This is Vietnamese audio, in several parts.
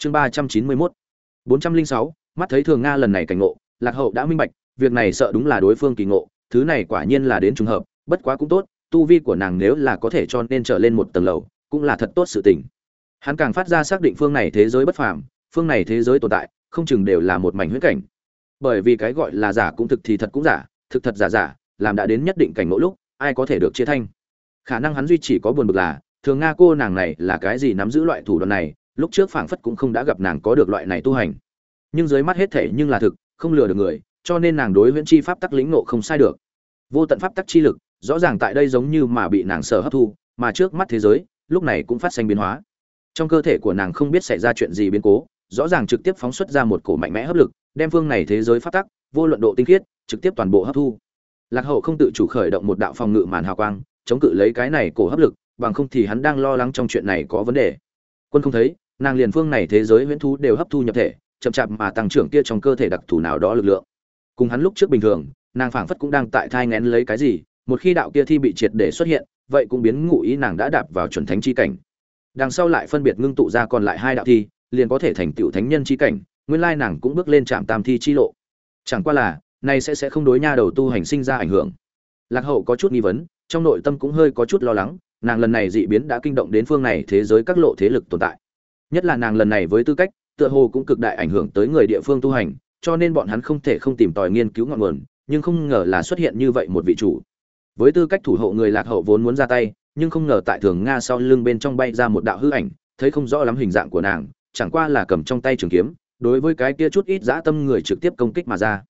chương ba trăm chín mươi mốt. Bốn trăm linh sáu, mắt thấy thường nga lần này cảnh ngộ, lạc hậu đã minh bạch, việc này sợ đúng là đối phương kỳ ngộ, thứ này quả nhiên là đến trùng hợp, bất quá cũng tốt, tu vi của nàng nếu là có thể cho nên trở lên một tầng lầu, cũng là thật tốt sự tình. Hắn càng phát ra xác định phương này thế giới bất phàm, phương này thế giới tồn tại, không chừng đều là một mảnh huyễn cảnh. Bởi vì cái gọi là giả cũng thực thì thật cũng giả, thực thật giả giả, làm đã đến nhất định cảnh ngộ lúc, ai có thể được chia thanh? Khả năng hắn duy chỉ có buồn bực là, thường nga cô nàng này là cái gì nắm giữ loại thủ đoạn này lúc trước phảng phất cũng không đã gặp nàng có được loại này tu hành. Nhưng dưới mắt hết thể nhưng là thực, không lừa được người, cho nên nàng đối huyễn chi pháp tắc lĩnh nộ không sai được. Vô tận pháp tắc chi lực, rõ ràng tại đây giống như mà bị nàng sở hấp thu, mà trước mắt thế giới, lúc này cũng phát sinh biến hóa. Trong cơ thể của nàng không biết xảy ra chuyện gì biến cố, rõ ràng trực tiếp phóng xuất ra một cổ mạnh mẽ hấp lực, đem phương này thế giới pháp tắc, vô luận độ tinh khiết, trực tiếp toàn bộ hấp thu. Lạc hậu không tự chủ khởi động một đạo phòng ngự màn hào quang, chống cự lấy cái này cổ hấp lực, bằng không thì hắn đang lo lắng trong chuyện này có vấn đề. Quân không thấy nàng liền phương này thế giới huyễn thú đều hấp thu nhập thể, chậm chạp mà tăng trưởng kia trong cơ thể đặc thù nào đó lực lượng. Cùng hắn lúc trước bình thường, nàng phảng phất cũng đang tại thai ngén lấy cái gì, một khi đạo kia thi bị triệt để xuất hiện, vậy cũng biến ngụ ý nàng đã đạp vào chuẩn thánh chi cảnh. Đằng sau lại phân biệt ngưng tụ ra còn lại hai đạo thi, liền có thể thành tựu thánh nhân chi cảnh, nguyên lai nàng cũng bước lên trạm tam thi chi lộ. Chẳng qua là này sẽ sẽ không đối nha đầu tu hành sinh ra ảnh hưởng. Lạc hậu có chút nghi vấn, trong nội tâm cũng hơi có chút lo lắng, nàng lần này dị biến đã kinh động đến phương này thế giới các lộ thế lực tồn tại nhất là nàng lần này với tư cách, tựa hồ cũng cực đại ảnh hưởng tới người địa phương tu hành, cho nên bọn hắn không thể không tìm tòi nghiên cứu ngọn nguồn, nhưng không ngờ là xuất hiện như vậy một vị chủ. Với tư cách thủ hộ người lạc hậu vốn muốn ra tay, nhưng không ngờ tại thường nga sau lưng bên trong bay ra một đạo hư ảnh, thấy không rõ lắm hình dạng của nàng, chẳng qua là cầm trong tay trường kiếm, đối với cái kia chút ít dã tâm người trực tiếp công kích mà ra.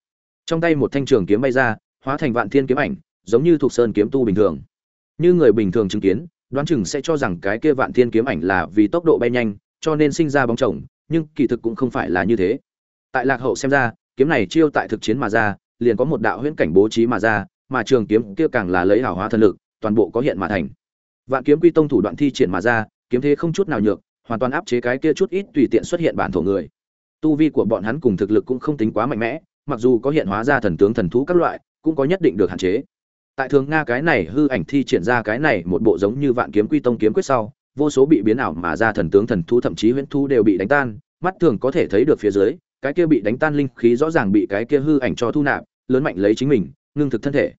Trong tay một thanh trường kiếm bay ra, hóa thành vạn thiên kiếm ảnh, giống như thuộc sơn kiếm tu bình thường. Như người bình thường chứng kiến, đoán chừng sẽ cho rằng cái kia vạn thiên kiếm ảnh là vì tốc độ bay nhanh cho nên sinh ra bóng chồng, nhưng kỳ thực cũng không phải là như thế. Tại lạc hậu xem ra, kiếm này chiêu tại thực chiến mà ra, liền có một đạo huyễn cảnh bố trí mà ra, mà trường kiếm kia càng là lấy hảo hóa thần lực, toàn bộ có hiện mà thành. Vạn kiếm quy tông thủ đoạn thi triển mà ra, kiếm thế không chút nào nhược, hoàn toàn áp chế cái kia chút ít tùy tiện xuất hiện bản thổ người. Tu vi của bọn hắn cùng thực lực cũng không tính quá mạnh mẽ, mặc dù có hiện hóa ra thần tướng thần thú các loại, cũng có nhất định được hạn chế. Tại thường nga cái này hư ảnh thi triển ra cái này một bộ giống như vạn kiếm quy tông kiếm quyết sau vô số bị biến ảo mà ra thần tướng thần thú thậm chí huyễn thu đều bị đánh tan, mắt thường có thể thấy được phía dưới, cái kia bị đánh tan linh khí rõ ràng bị cái kia hư ảnh cho thu nạp, lớn mạnh lấy chính mình, ngưng thực thân thể.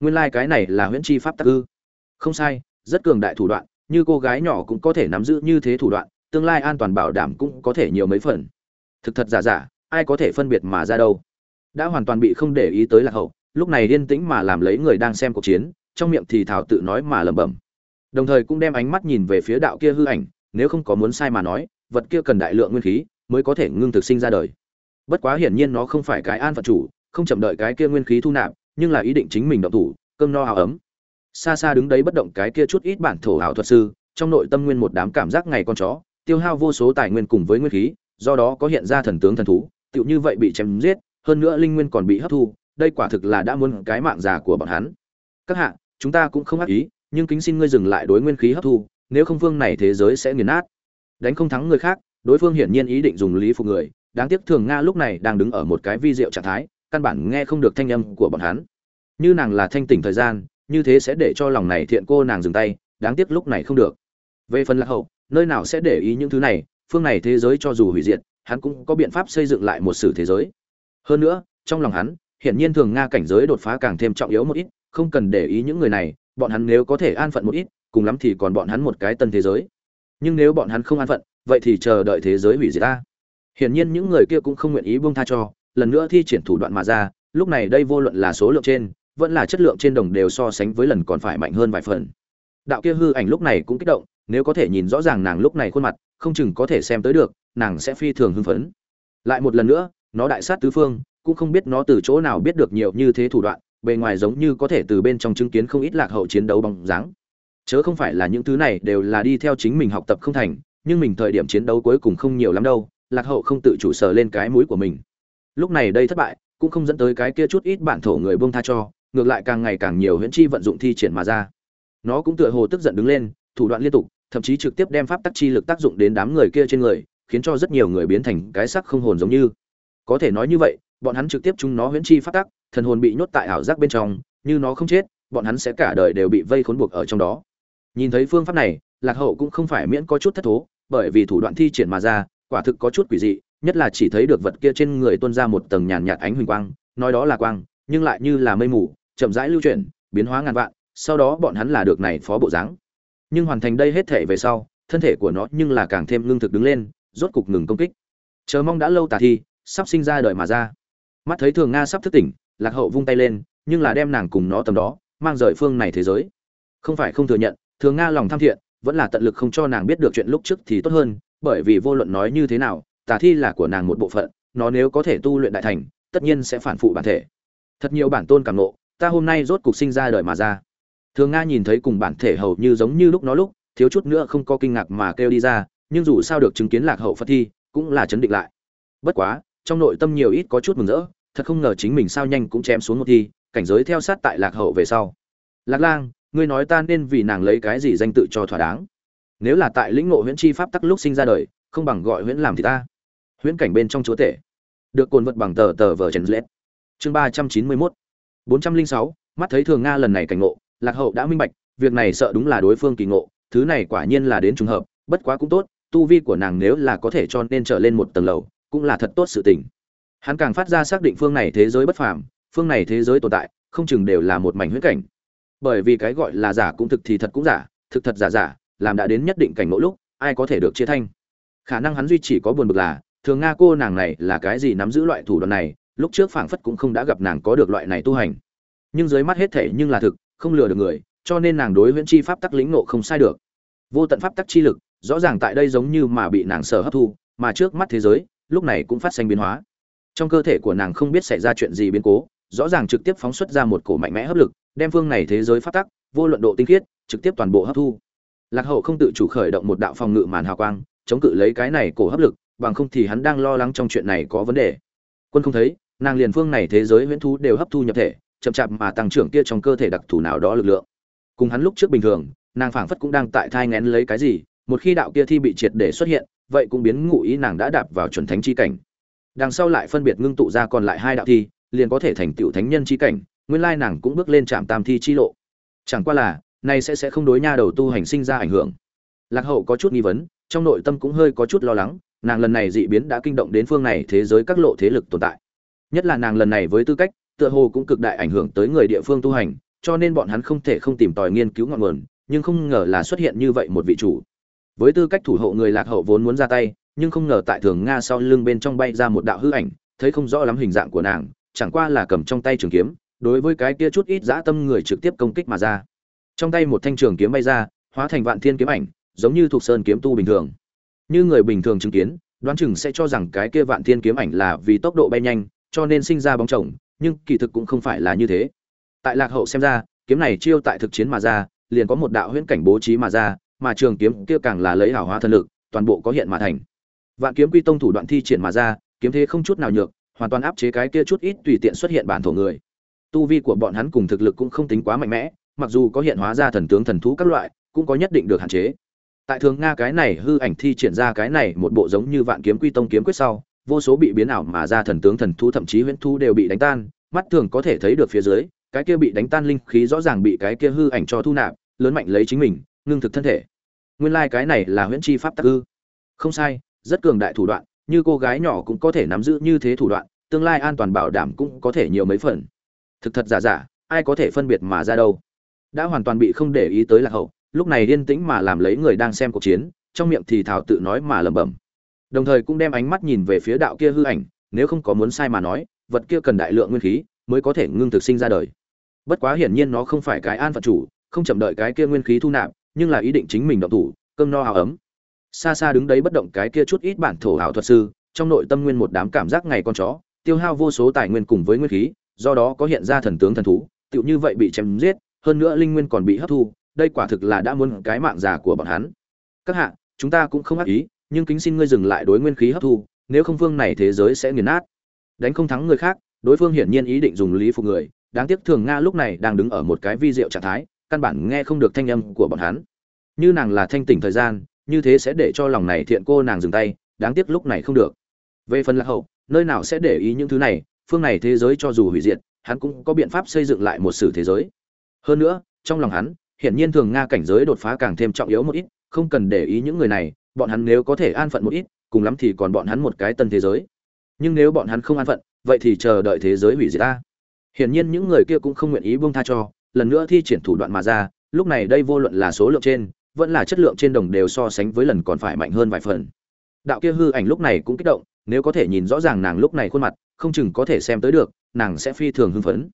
Nguyên lai like cái này là huyễn chi pháp tắc ư? Không sai, rất cường đại thủ đoạn, như cô gái nhỏ cũng có thể nắm giữ như thế thủ đoạn, tương lai an toàn bảo đảm cũng có thể nhiều mấy phần. Thực thật giả giả, ai có thể phân biệt mà ra đâu? Đã hoàn toàn bị không để ý tới là hậu, lúc này điên tĩnh mà làm lấy người đang xem cuộc chiến, trong miệng thì thảo tự nói mà lẩm bẩm đồng thời cũng đem ánh mắt nhìn về phía đạo kia hư ảnh, nếu không có muốn sai mà nói, vật kia cần đại lượng nguyên khí mới có thể ngưng thực sinh ra đời. Bất quá hiển nhiên nó không phải cái an phận chủ, không chậm đợi cái kia nguyên khí thu nạp, nhưng là ý định chính mình động thủ, cơm no áo ấm. Xa xa đứng đấy bất động cái kia chút ít bản thổ ảo thuật sư, trong nội tâm nguyên một đám cảm giác ngày con chó, tiêu hao vô số tài nguyên cùng với nguyên khí, do đó có hiện ra thần tướng thần thú, tựu như vậy bị chém giết, hơn nữa linh nguyên còn bị hấp thu, đây quả thực là đã muốn cái mạng già của bọn hắn. Các hạ, chúng ta cũng không ác ý nhưng kính xin ngươi dừng lại đối nguyên khí hấp thu, nếu không phương này thế giới sẽ nghiền nát. Đánh không thắng người khác, đối phương hiển nhiên ý định dùng lý phục người, đáng tiếc thường nga lúc này đang đứng ở một cái vi diệu trạng thái, căn bản nghe không được thanh âm của bọn hắn. Như nàng là thanh tỉnh thời gian, như thế sẽ để cho lòng này thiện cô nàng dừng tay, đáng tiếc lúc này không được. Về phần lạc hậu, nơi nào sẽ để ý những thứ này, phương này thế giới cho dù hủy diệt, hắn cũng có biện pháp xây dựng lại một sử thế giới. Hơn nữa, trong lòng hắn, hiển nhiên thường nga cảnh giới đột phá càng thêm trọng yếu một ít, không cần để ý những người này bọn hắn nếu có thể an phận một ít, cùng lắm thì còn bọn hắn một cái tân thế giới. Nhưng nếu bọn hắn không an phận, vậy thì chờ đợi thế giới hủy diệt ta. Hiển nhiên những người kia cũng không nguyện ý buông tha cho, lần nữa thi triển thủ đoạn mà ra, lúc này đây vô luận là số lượng trên, vẫn là chất lượng trên đồng đều so sánh với lần còn phải mạnh hơn vài phần. Đạo kia hư ảnh lúc này cũng kích động, nếu có thể nhìn rõ ràng nàng lúc này khuôn mặt, không chừng có thể xem tới được, nàng sẽ phi thường hưng phấn. Lại một lần nữa, nó đại sát tứ phương, cũng không biết nó từ chỗ nào biết được nhiều như thế thủ đoạn bề ngoài giống như có thể từ bên trong chứng kiến không ít lạc hậu chiến đấu bằng dáng. Chớ không phải là những thứ này đều là đi theo chính mình học tập không thành, nhưng mình thời điểm chiến đấu cuối cùng không nhiều lắm đâu, lạc hậu không tự chủ sở lên cái mũi của mình. Lúc này đây thất bại, cũng không dẫn tới cái kia chút ít bản thổ người buông tha cho, ngược lại càng ngày càng nhiều huyễn chi vận dụng thi triển mà ra. Nó cũng tựa hồ tức giận đứng lên, thủ đoạn liên tục, thậm chí trực tiếp đem pháp tắc chi lực tác dụng đến đám người kia trên người, khiến cho rất nhiều người biến thành cái sắc không hồn giống như. Có thể nói như vậy bọn hắn trực tiếp chúng nó huyễn chi phát tắc, thần hồn bị nhốt tại ảo giác bên trong, như nó không chết, bọn hắn sẽ cả đời đều bị vây khốn buộc ở trong đó. Nhìn thấy phương pháp này, lạc hậu cũng không phải miễn có chút thất thố, bởi vì thủ đoạn thi triển mà ra, quả thực có chút quỷ dị, nhất là chỉ thấy được vật kia trên người tuôn ra một tầng nhàn nhạt ánh huỳnh quang, nói đó là quang, nhưng lại như là mây mù, chậm rãi lưu chuyển, biến hóa ngàn vạn, sau đó bọn hắn là được này phó bộ dáng. Nhưng hoàn thành đây hết thể về sau, thân thể của nó nhưng là càng thêm lương thực đứng lên, rốt cục ngừng công kích. Chờ mong đã lâu tà thi, sắp sinh ra đời mà ra mắt thấy thường nga sắp thức tỉnh, lạc hậu vung tay lên, nhưng là đem nàng cùng nó tầm đó, mang rời phương này thế giới. Không phải không thừa nhận, thường nga lòng tham thiện, vẫn là tận lực không cho nàng biết được chuyện lúc trước thì tốt hơn, bởi vì vô luận nói như thế nào, tà thi là của nàng một bộ phận, nó nếu có thể tu luyện đại thành, tất nhiên sẽ phản phụ bản thể. Thật nhiều bản tôn cảm nộ, ta hôm nay rốt cục sinh ra đời mà ra. Thường nga nhìn thấy cùng bản thể hầu như giống như lúc nó lúc, thiếu chút nữa không có kinh ngạc mà kêu đi ra, nhưng dù sao được chứng kiến lạc hậu phật thi, cũng là chấn định lại. Bất quá trong nội tâm nhiều ít có chút mừng rỡ, thật không ngờ chính mình sao nhanh cũng chém xuống một thi, cảnh giới theo sát tại lạc hậu về sau. Lạc lang, ngươi nói ta nên vì nàng lấy cái gì danh tự cho thỏa đáng? Nếu là tại lĩnh ngộ huyễn chi pháp tắc lúc sinh ra đời, không bằng gọi huyễn làm thì ta. Huyễn cảnh bên trong chúa tể. Được cồn vật bằng tờ tờ vờ trần lết. Chương ba trăm chín mươi mốt. Bốn trăm linh sáu, mắt thấy thường nga lần này cảnh ngộ, lạc hậu đã minh bạch, việc này sợ đúng là đối phương kỳ ngộ, thứ này quả nhiên là đến trùng hợp, bất quá cũng tốt, tu vi của nàng nếu là có thể cho nên trở lên một tầng lầu cũng là thật tốt sự tình. Hắn càng phát ra xác định phương này thế giới bất phàm, phương này thế giới tồn tại, không chừng đều là một mảnh huyễn cảnh. Bởi vì cái gọi là giả cũng thực thì thật cũng giả, thực thật giả giả, làm đã đến nhất định cảnh mỗi lúc, ai có thể được chia thanh? Khả năng hắn duy chỉ có buồn bực là, thường nga cô nàng này là cái gì nắm giữ loại thủ đoạn này, lúc trước phảng phất cũng không đã gặp nàng có được loại này tu hành. Nhưng dưới mắt hết thể nhưng là thực, không lừa được người, cho nên nàng đối huyễn chi pháp tắc lĩnh ngộ không sai được. Vô tận pháp tắc chi lực, rõ ràng tại đây giống như mà bị nàng sở hấp thu, mà trước mắt thế giới lúc này cũng phát sinh biến hóa. Trong cơ thể của nàng không biết xảy ra chuyện gì biến cố, rõ ràng trực tiếp phóng xuất ra một cổ mạnh mẽ hấp lực, đem phương này thế giới phát tắc, vô luận độ tinh khiết, trực tiếp toàn bộ hấp thu. Lạc hậu không tự chủ khởi động một đạo phòng ngự màn hào quang, chống cự lấy cái này cổ hấp lực, bằng không thì hắn đang lo lắng trong chuyện này có vấn đề. Quân không thấy, nàng liền phương này thế giới huyễn thú đều hấp thu nhập thể, chậm chạp mà tăng trưởng kia trong cơ thể đặc thù nào đó lực lượng. Cùng hắn lúc trước bình thường, nàng phảng phất cũng đang tại thai ngén lấy cái gì, một khi đạo kia thi bị triệt để xuất hiện vậy cũng biến ngụ ý nàng đã đạp vào chuẩn thánh chi cảnh. Đằng sau lại phân biệt ngưng tụ ra còn lại hai đạo thi, liền có thể thành tựu thánh nhân chi cảnh, nguyên lai nàng cũng bước lên trạm tam thi chi lộ. Chẳng qua là này sẽ sẽ không đối nha đầu tu hành sinh ra ảnh hưởng. Lạc hậu có chút nghi vấn, trong nội tâm cũng hơi có chút lo lắng, nàng lần này dị biến đã kinh động đến phương này thế giới các lộ thế lực tồn tại. Nhất là nàng lần này với tư cách, tựa hồ cũng cực đại ảnh hưởng tới người địa phương tu hành, cho nên bọn hắn không thể không tìm tòi nghiên cứu ngọn nguồn, nhưng không ngờ là xuất hiện như vậy một vị chủ với tư cách thủ hộ người lạc hậu vốn muốn ra tay, nhưng không ngờ tại thường nga sau lưng bên trong bay ra một đạo hư ảnh, thấy không rõ lắm hình dạng của nàng, chẳng qua là cầm trong tay trường kiếm, đối với cái kia chút ít dã tâm người trực tiếp công kích mà ra. Trong tay một thanh trường kiếm bay ra, hóa thành vạn thiên kiếm ảnh, giống như thuộc sơn kiếm tu bình thường. Như người bình thường chứng kiến, đoán chừng sẽ cho rằng cái kia vạn thiên kiếm ảnh là vì tốc độ bay nhanh, cho nên sinh ra bóng chồng, nhưng kỳ thực cũng không phải là như thế. Tại lạc hậu xem ra, kiếm này chiêu tại thực chiến mà ra, liền có một đạo huyễn cảnh bố trí mà ra mà trường kiếm kia càng là lấy hảo hóa thần lực, toàn bộ có hiện mà thành. Vạn kiếm quy tông thủ đoạn thi triển mà ra, kiếm thế không chút nào nhược, hoàn toàn áp chế cái kia chút ít tùy tiện xuất hiện bản thổ người. Tu vi của bọn hắn cùng thực lực cũng không tính quá mạnh mẽ, mặc dù có hiện hóa ra thần tướng thần thú các loại, cũng có nhất định được hạn chế. Tại thường nga cái này hư ảnh thi triển ra cái này một bộ giống như vạn kiếm quy tông kiếm quyết sau, vô số bị biến ảo mà ra thần tướng thần thú thậm chí huyễn thu đều bị đánh tan, mắt thường có thể thấy được phía dưới, cái kia bị đánh tan linh khí rõ ràng bị cái kia hư ảnh cho thu nạp, lớn mạnh lấy chính mình, ngưng thực thân thể nguyên lai like cái này là huyễn chi pháp tắc ư. Không sai, rất cường đại thủ đoạn, như cô gái nhỏ cũng có thể nắm giữ như thế thủ đoạn, tương lai an toàn bảo đảm cũng có thể nhiều mấy phần. Thực thật giả giả, ai có thể phân biệt mà ra đâu. Đã hoàn toàn bị không để ý tới lạc hậu, lúc này điên tĩnh mà làm lấy người đang xem cuộc chiến, trong miệng thì thảo tự nói mà lẩm bẩm. Đồng thời cũng đem ánh mắt nhìn về phía đạo kia hư ảnh, nếu không có muốn sai mà nói, vật kia cần đại lượng nguyên khí mới có thể ngưng thực sinh ra đời. Bất quá hiển nhiên nó không phải cái an phận chủ, không chậm đợi cái kia nguyên khí thu nạp nhưng là ý định chính mình động thủ, cơm no áo ấm. Xa xa đứng đấy bất động cái kia chút ít bản thổ ảo thuật sư, trong nội tâm nguyên một đám cảm giác ngày con chó, tiêu hao vô số tài nguyên cùng với nguyên khí, do đó có hiện ra thần tướng thần thú, tựu như vậy bị chém giết, hơn nữa linh nguyên còn bị hấp thu, đây quả thực là đã muốn cái mạng già của bọn hắn. Các hạ, chúng ta cũng không ác ý, nhưng kính xin ngươi dừng lại đối nguyên khí hấp thu, nếu không phương này thế giới sẽ nghiền nát. Đánh không thắng người khác, đối phương hiển nhiên ý định dùng lý phục người, đáng tiếc thường nga lúc này đang đứng ở một cái vi diệu trạng thái căn bản nghe không được thanh âm của bọn hắn. Như nàng là thanh tỉnh thời gian, như thế sẽ để cho lòng này thiện cô nàng dừng tay, đáng tiếc lúc này không được. Về phần lạc hậu, nơi nào sẽ để ý những thứ này, phương này thế giới cho dù hủy diệt, hắn cũng có biện pháp xây dựng lại một sử thế giới. Hơn nữa, trong lòng hắn, hiển nhiên thường nga cảnh giới đột phá càng thêm trọng yếu một ít, không cần để ý những người này, bọn hắn nếu có thể an phận một ít, cùng lắm thì còn bọn hắn một cái tân thế giới. Nhưng nếu bọn hắn không an phận, vậy thì chờ đợi thế giới hủy diệt ta. Hiển nhiên những người kia cũng không nguyện ý buông tha cho lần nữa thi triển thủ đoạn mà ra, lúc này đây vô luận là số lượng trên, vẫn là chất lượng trên đồng đều so sánh với lần còn phải mạnh hơn vài phần. Đạo kia hư ảnh lúc này cũng kích động, nếu có thể nhìn rõ ràng nàng lúc này khuôn mặt, không chừng có thể xem tới được, nàng sẽ phi thường hưng phấn.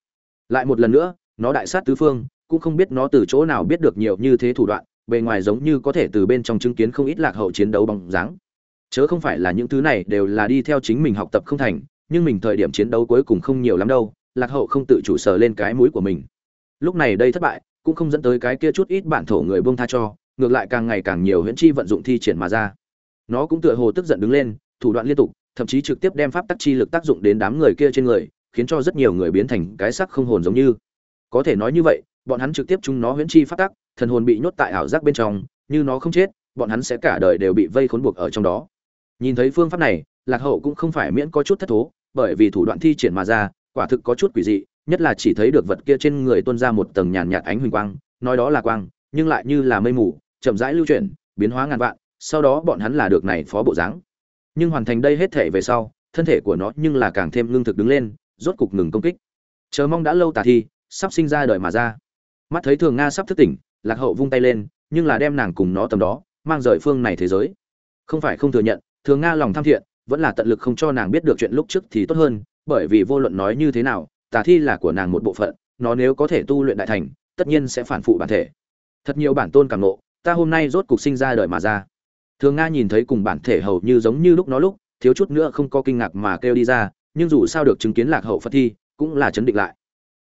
Lại một lần nữa, nó đại sát tứ phương, cũng không biết nó từ chỗ nào biết được nhiều như thế thủ đoạn, bề ngoài giống như có thể từ bên trong chứng kiến không ít lạc hậu chiến đấu bằng dáng. Chớ không phải là những thứ này đều là đi theo chính mình học tập không thành, nhưng mình thời điểm chiến đấu cuối cùng không nhiều lắm đâu, lạc hậu không tự chủ sờ lên cái mũi của mình lúc này đây thất bại, cũng không dẫn tới cái kia chút ít bản thổ người buông tha cho, ngược lại càng ngày càng nhiều huyễn chi vận dụng thi triển mà ra. Nó cũng tựa hồ tức giận đứng lên, thủ đoạn liên tục, thậm chí trực tiếp đem pháp tắc chi lực tác dụng đến đám người kia trên người, khiến cho rất nhiều người biến thành cái sắc không hồn giống như. Có thể nói như vậy, bọn hắn trực tiếp chúng nó huyễn chi pháp tắc, thần hồn bị nhốt tại ảo giác bên trong, như nó không chết, bọn hắn sẽ cả đời đều bị vây khốn buộc ở trong đó. Nhìn thấy phương pháp này, lạc hậu cũng không phải miễn có chút thất thố, bởi vì thủ đoạn thi triển mà ra, quả thực có chút quỷ dị nhất là chỉ thấy được vật kia trên người tuôn ra một tầng nhàn nhạt ánh huỳnh quang, nói đó là quang, nhưng lại như là mây mù, chậm rãi lưu chuyển, biến hóa ngàn vạn, sau đó bọn hắn là được này phó bộ dáng. Nhưng hoàn thành đây hết thể về sau, thân thể của nó nhưng là càng thêm lương thực đứng lên, rốt cục ngừng công kích. Chờ mong đã lâu tà thi, sắp sinh ra đời mà ra. Mắt thấy thường nga sắp thức tỉnh, lạc hậu vung tay lên, nhưng là đem nàng cùng nó tầm đó, mang rời phương này thế giới. Không phải không thừa nhận, thường nga lòng tham thiện, vẫn là tận lực không cho nàng biết được chuyện lúc trước thì tốt hơn, bởi vì vô luận nói như thế nào tà thi là của nàng một bộ phận, nó nếu có thể tu luyện đại thành, tất nhiên sẽ phản phụ bản thể. Thật nhiều bản tôn cảm nộ, ta hôm nay rốt cục sinh ra đời mà ra. Thường nga nhìn thấy cùng bản thể hầu như giống như lúc nó lúc, thiếu chút nữa không có kinh ngạc mà kêu đi ra, nhưng dù sao được chứng kiến lạc hậu phật thi, cũng là chấn định lại.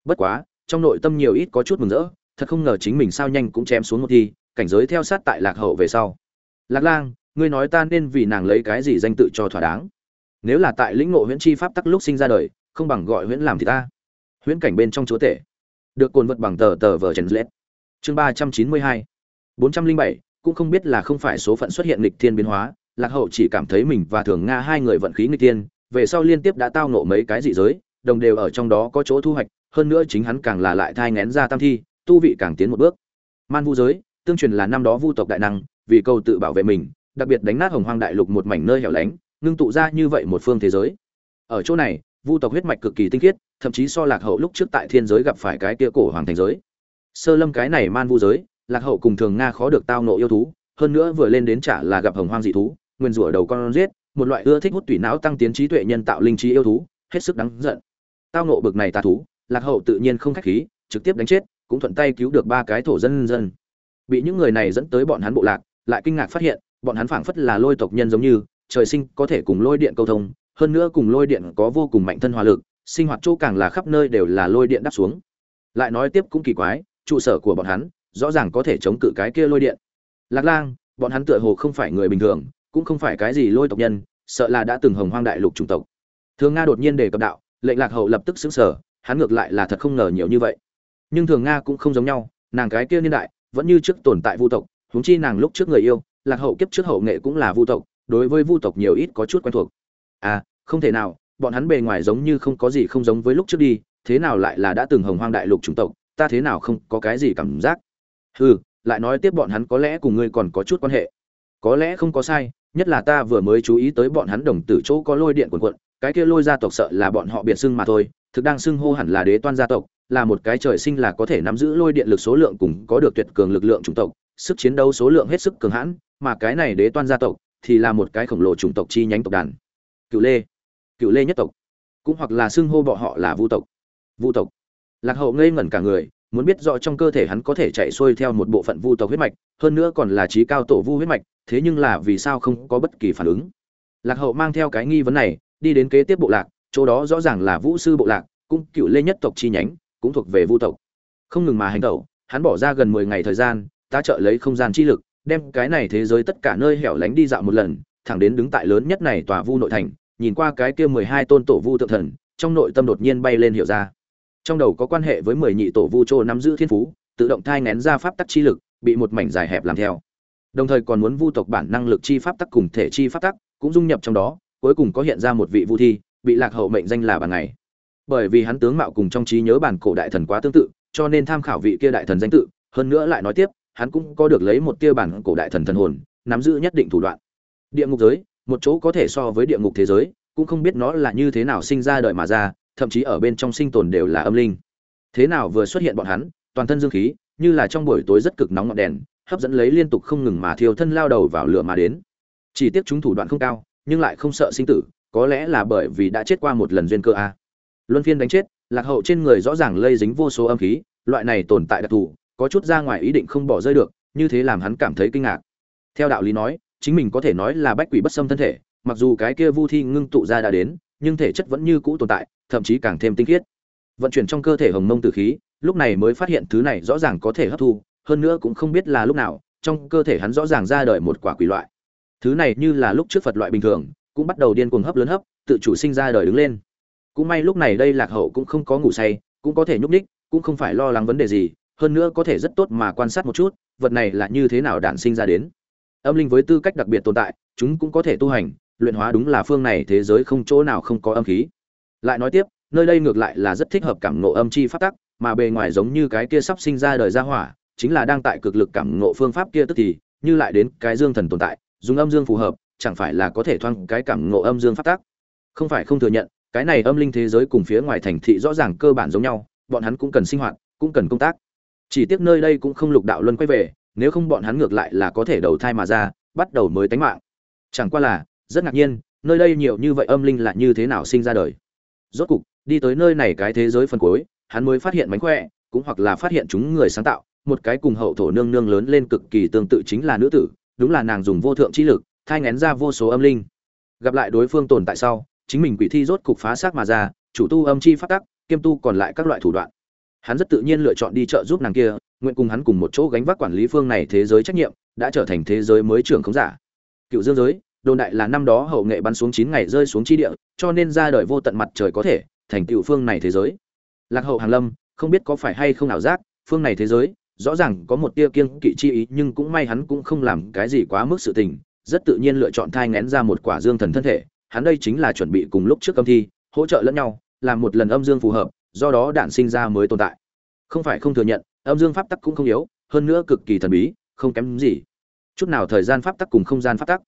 Bất quá, trong nội tâm nhiều ít có chút mừng rỡ, thật không ngờ chính mình sao nhanh cũng chém xuống một thi, cảnh giới theo sát tại lạc hậu về sau. Lạc lang, ngươi nói ta nên vì nàng lấy cái gì danh tự cho thỏa đáng? Nếu là tại lĩnh ngộ huyễn chi pháp tắc lúc sinh ra đời, không bằng gọi huyễn làm thì ta huyễn cảnh bên trong chúa tể. Được cồn vật bằng tờ tờ vờ trần lết. Chương ba trăm chín mươi hai. Bốn trăm linh bảy, cũng không biết là không phải số phận xuất hiện nghịch thiên biến hóa, lạc hậu chỉ cảm thấy mình và thường nga hai người vận khí nghịch tiên về sau liên tiếp đã tao nộ mấy cái dị giới, đồng đều ở trong đó có chỗ thu hoạch, hơn nữa chính hắn càng là lại thai ngén ra tam thi, tu vị càng tiến một bước. Man vu giới, tương truyền là năm đó vu tộc đại năng, vì câu tự bảo vệ mình, đặc biệt đánh nát hồng hoang đại lục một mảnh nơi hẻo lánh, ngưng tụ ra như vậy một phương thế giới. Ở chỗ này, vu tộc huyết mạch cực kỳ tinh khiết thậm chí so lạc hậu lúc trước tại thiên giới gặp phải cái kia cổ hoàng thành giới. Sơ lâm cái này man vu giới, lạc hậu cùng thường nga khó được tao nộ yêu thú, hơn nữa vừa lên đến trả là gặp hồng hoang dị thú, nguyên rủa đầu con giết, một loại ưa thích hút tủy não tăng tiến trí tuệ nhân tạo linh trí yêu thú, hết sức đáng giận. Tao nộ bực này tà thú, lạc hậu tự nhiên không khách khí, trực tiếp đánh chết, cũng thuận tay cứu được ba cái thổ dân dân. Bị những người này dẫn tới bọn hắn bộ lạc, lại kinh ngạc phát hiện, bọn hắn phảng phất là lôi tộc nhân giống như, trời sinh có thể cùng lôi điện câu thông, hơn nữa cùng lôi điện có vô cùng mạnh thân hòa lực sinh hoạt chỗ càng là khắp nơi đều là lôi điện đáp xuống. Lại nói tiếp cũng kỳ quái, trụ sở của bọn hắn, rõ ràng có thể chống cự cái kia lôi điện. Lạc lang, bọn hắn tựa hồ không phải người bình thường, cũng không phải cái gì lôi tộc nhân, sợ là đã từng hồng hoang đại lục chủng tộc. Thường nga đột nhiên đề cập đạo, lệnh lạc hậu lập tức xứng sở hắn ngược lại là thật không ngờ nhiều như vậy. Nhưng thường nga cũng không giống nhau, nàng cái kia niên đại, vẫn như trước tồn tại vu tộc, huống chi nàng lúc trước người yêu, lạc hậu kiếp trước hậu nghệ cũng là vu tộc, đối với vu tộc nhiều ít có chút quen thuộc. À không thể nào bọn hắn bề ngoài giống như không có gì không giống với lúc trước đi, thế nào lại là đã từng hồng hoang đại lục chủng tộc, ta thế nào không có cái gì cảm giác. Hừ, lại nói tiếp bọn hắn có lẽ cùng ngươi còn có chút quan hệ. Có lẽ không có sai, nhất là ta vừa mới chú ý tới bọn hắn đồng tử chỗ có lôi điện quần quận cái kia lôi gia tộc sợ là bọn họ biệt xưng mà thôi, thực đang xưng hô hẳn là đế toan gia tộc, là một cái trời sinh là có thể nắm giữ lôi điện lực số lượng cùng có được tuyệt cường lực lượng chủng tộc, sức chiến đấu số lượng hết sức cường hãn, mà cái này đế toan gia tộc thì là một cái khổng lồ chủng tộc chi nhánh tộc đàn. Cựu lê cựu lê nhất tộc, cũng hoặc là xưng hô bọ họ là vu tộc. Vu tộc. Lạc hậu ngây ngẩn cả người, muốn biết rõ trong cơ thể hắn có thể chạy xuôi theo một bộ phận vu tộc huyết mạch, hơn nữa còn là trí cao tổ vu huyết mạch, thế nhưng là vì sao không có bất kỳ phản ứng? Lạc hậu mang theo cái nghi vấn này, đi đến kế tiếp bộ lạc, chỗ đó rõ ràng là vũ sư bộ lạc, cũng cựu lê nhất tộc chi nhánh, cũng thuộc về vu tộc. Không ngừng mà hành tẩu, hắn bỏ ra gần mười ngày thời gian ta trợ lấy không gian chi lực, đem cái này thế giới tất cả nơi hẻo lánh đi dạo một lần, thẳng đến đứng tại lớn nhất này tòa vu nội thành nhìn qua cái kia mười hai tôn tổ vu tượng thần, trong nội tâm đột nhiên bay lên hiểu ra. Trong đầu có quan hệ với mười nhị tổ vu trô nắm giữ thiên phú, tự động thai ngén ra pháp tắc chi lực, bị một mảnh dài hẹp làm theo. Đồng thời còn muốn vu tộc bản năng lực chi pháp tắc cùng thể chi pháp tắc cũng dung nhập trong đó, cuối cùng có hiện ra một vị vu thi, bị lạc hậu mệnh danh là bàn ngày. Bởi vì hắn tướng mạo cùng trong trí nhớ bản cổ đại thần quá tương tự, cho nên tham khảo vị kia đại thần danh tự, hơn nữa lại nói tiếp, hắn cũng có được lấy một tia bản cổ đại thần thần hồn, nắm giữ nhất định thủ đoạn. Địa ngục giới một chỗ có thể so với địa ngục thế giới, cũng không biết nó là như thế nào sinh ra đời mà ra, thậm chí ở bên trong sinh tồn đều là âm linh. Thế nào vừa xuất hiện bọn hắn, toàn thân dương khí, như là trong buổi tối rất cực nóng ngọn đèn, hấp dẫn lấy liên tục không ngừng mà thiêu thân lao đầu vào lửa mà đến. Chỉ tiếc chúng thủ đoạn không cao, nhưng lại không sợ sinh tử, có lẽ là bởi vì đã chết qua một lần duyên cơ a. Luân phiên đánh chết, lạc hậu trên người rõ ràng lây dính vô số âm khí, loại này tồn tại đặc thù, có chút ra ngoài ý định không bỏ rơi được, như thế làm hắn cảm thấy kinh ngạc. Theo đạo lý nói chính mình có thể nói là bách quỷ bất xâm thân thể, mặc dù cái kia vu thi ngưng tụ ra đã đến, nhưng thể chất vẫn như cũ tồn tại, thậm chí càng thêm tinh khiết. Vận chuyển trong cơ thể hồng mông tử khí, lúc này mới phát hiện thứ này rõ ràng có thể hấp thu, hơn nữa cũng không biết là lúc nào, trong cơ thể hắn rõ ràng ra đời một quả quỷ loại. Thứ này như là lúc trước phật loại bình thường, cũng bắt đầu điên cuồng hấp lớn hấp, tự chủ sinh ra đời đứng lên. Cũng may lúc này đây lạc hậu cũng không có ngủ say, cũng có thể nhúc ních cũng không phải lo lắng vấn đề gì, hơn nữa có thể rất tốt mà quan sát một chút, vật này là như thế nào đản sinh ra đến âm linh với tư cách đặc biệt tồn tại, chúng cũng có thể tu hành, luyện hóa đúng là phương này thế giới không chỗ nào không có âm khí. Lại nói tiếp, nơi đây ngược lại là rất thích hợp cảm ngộ âm chi pháp tắc, mà bề ngoài giống như cái kia sắp sinh ra đời ra hỏa, chính là đang tại cực lực cảm ngộ phương pháp kia tức thì, như lại đến cái dương thần tồn tại, dùng âm dương phù hợp, chẳng phải là có thể thoang cái cảm ngộ âm dương pháp tắc. Không phải không thừa nhận, cái này âm linh thế giới cùng phía ngoài thành thị rõ ràng cơ bản giống nhau, bọn hắn cũng cần sinh hoạt, cũng cần công tác. Chỉ tiếc nơi đây cũng không lục đạo luân quay về nếu không bọn hắn ngược lại là có thể đầu thai mà ra, bắt đầu mới tánh mạng. Chẳng qua là, rất ngạc nhiên, nơi đây nhiều như vậy âm linh là như thế nào sinh ra đời. Rốt cục, đi tới nơi này cái thế giới phần cuối, hắn mới phát hiện mánh khỏe, cũng hoặc là phát hiện chúng người sáng tạo, một cái cùng hậu thổ nương nương lớn lên cực kỳ tương tự chính là nữ tử, đúng là nàng dùng vô thượng chi lực, thai ngén ra vô số âm linh. Gặp lại đối phương tồn tại sau, chính mình quỷ thi rốt cục phá xác mà ra, chủ tu âm chi phát tắc, kiêm tu còn lại các loại thủ đoạn. Hắn rất tự nhiên lựa chọn đi trợ giúp nàng kia nguyện cùng hắn cùng một chỗ gánh vác quản lý phương này thế giới trách nhiệm, đã trở thành thế giới mới trưởng khống giả. Cựu dương giới, đồn đại là năm đó hậu nghệ bắn xuống chín ngày rơi xuống chi địa, cho nên ra đời vô tận mặt trời có thể thành cựu phương này thế giới. Lạc hậu hàng lâm, không biết có phải hay không ảo giác, phương này thế giới, rõ ràng có một tia kiêng kỵ chi ý, nhưng cũng may hắn cũng không làm cái gì quá mức sự tình, rất tự nhiên lựa chọn thai ngén ra một quả dương thần thân thể. Hắn đây chính là chuẩn bị cùng lúc trước âm thi, hỗ trợ lẫn nhau, làm một lần âm dương phù hợp, do đó đạn sinh ra mới tồn tại. Không phải không thừa nhận âm dương pháp tắc cũng không yếu, hơn nữa cực kỳ thần bí, không kém gì. Chút nào thời gian pháp tắc cùng không gian pháp tắc.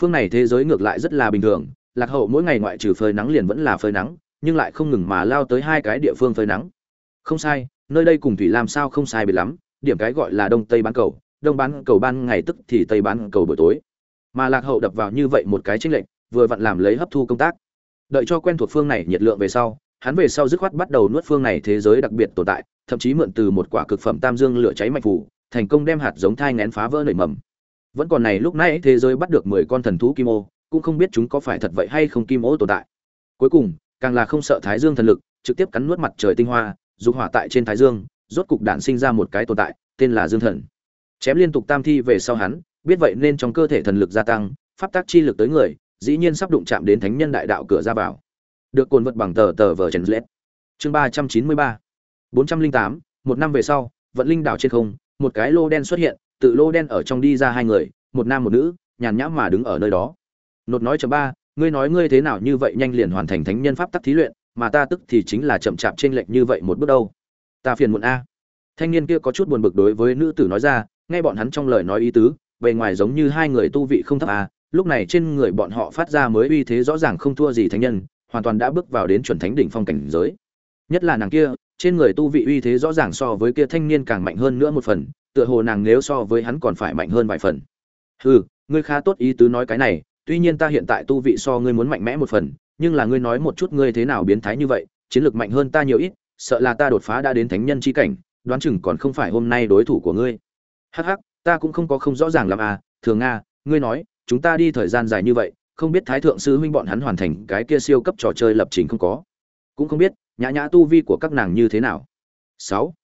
Phương này thế giới ngược lại rất là bình thường, lạc hậu mỗi ngày ngoại trừ phơi nắng liền vẫn là phơi nắng, nhưng lại không ngừng mà lao tới hai cái địa phương phơi nắng. Không sai, nơi đây cùng thủy làm sao không sai biệt lắm, điểm cái gọi là đông tây bán cầu, đông bán cầu ban ngày tức thì tây bán cầu buổi tối. Mà lạc hậu đập vào như vậy một cái chính lệnh vừa vặn làm lấy hấp thu công tác. Đợi cho quen thuộc phương này nhiệt lượng về sau hắn về sau dứt khoát bắt đầu nuốt phương này thế giới đặc biệt tồn tại, thậm chí mượn từ một quả cực phẩm tam dương lửa cháy mạnh phủ, thành công đem hạt giống thai ngén phá vỡ nảy mầm. Vẫn còn này lúc nãy thế giới bắt được mười con thần thú kim ô, cũng không biết chúng có phải thật vậy hay không kim ô tồn tại. Cuối cùng, càng là không sợ thái dương thần lực, trực tiếp cắn nuốt mặt trời tinh hoa, dục hỏa tại trên thái dương, rốt cục đản sinh ra một cái tồn tại, tên là dương thần. Chém liên tục tam thi về sau hắn, biết vậy nên trong cơ thể thần lực gia tăng, pháp tác chi lực tới người, dĩ nhiên sắp đụng chạm đến thánh nhân đại đạo cửa ra vào được cồn vật bằng tờ tờ vờ trần lết. Chương ba trăm chín mươi ba. Bốn trăm linh tám, một năm về sau, vận linh đảo trên không, một cái lô đen xuất hiện, tự lô đen ở trong đi ra hai người, một nam một nữ, nhàn nhãm mà đứng ở nơi đó. Nột nói chấm ba, ngươi nói ngươi thế nào như vậy nhanh liền hoàn thành thánh nhân pháp tắc thí luyện, mà ta tức thì chính là chậm chạp trên lệnh như vậy một bước đâu. Ta phiền muộn a. Thanh niên kia có chút buồn bực đối với nữ tử nói ra, nghe bọn hắn trong lời nói ý tứ, bề ngoài giống như hai người tu vị không thấp a lúc này trên người bọn họ phát ra mới uy thế rõ ràng không thua gì thánh nhân hoàn toàn đã bước vào đến chuẩn thánh đỉnh phong cảnh giới. Nhất là nàng kia, trên người tu vị uy thế rõ ràng so với kia thanh niên càng mạnh hơn nữa một phần, tựa hồ nàng nếu so với hắn còn phải mạnh hơn vài phần. Hừ, ngươi khá tốt ý tứ nói cái này, tuy nhiên ta hiện tại tu vị so ngươi muốn mạnh mẽ một phần, nhưng là ngươi nói một chút ngươi thế nào biến thái như vậy, chiến lược mạnh hơn ta nhiều ít, sợ là ta đột phá đã đến thánh nhân chi cảnh, đoán chừng còn không phải hôm nay đối thủ của ngươi. Hắc hắc, ta cũng không có không rõ ràng lắm à thường nga, ngươi nói, chúng ta đi thời gian dài như vậy không biết thái thượng sư huynh bọn hắn hoàn thành cái kia siêu cấp trò chơi lập trình không có. Cũng không biết, nhã nhã tu vi của các nàng như thế nào. Sáu.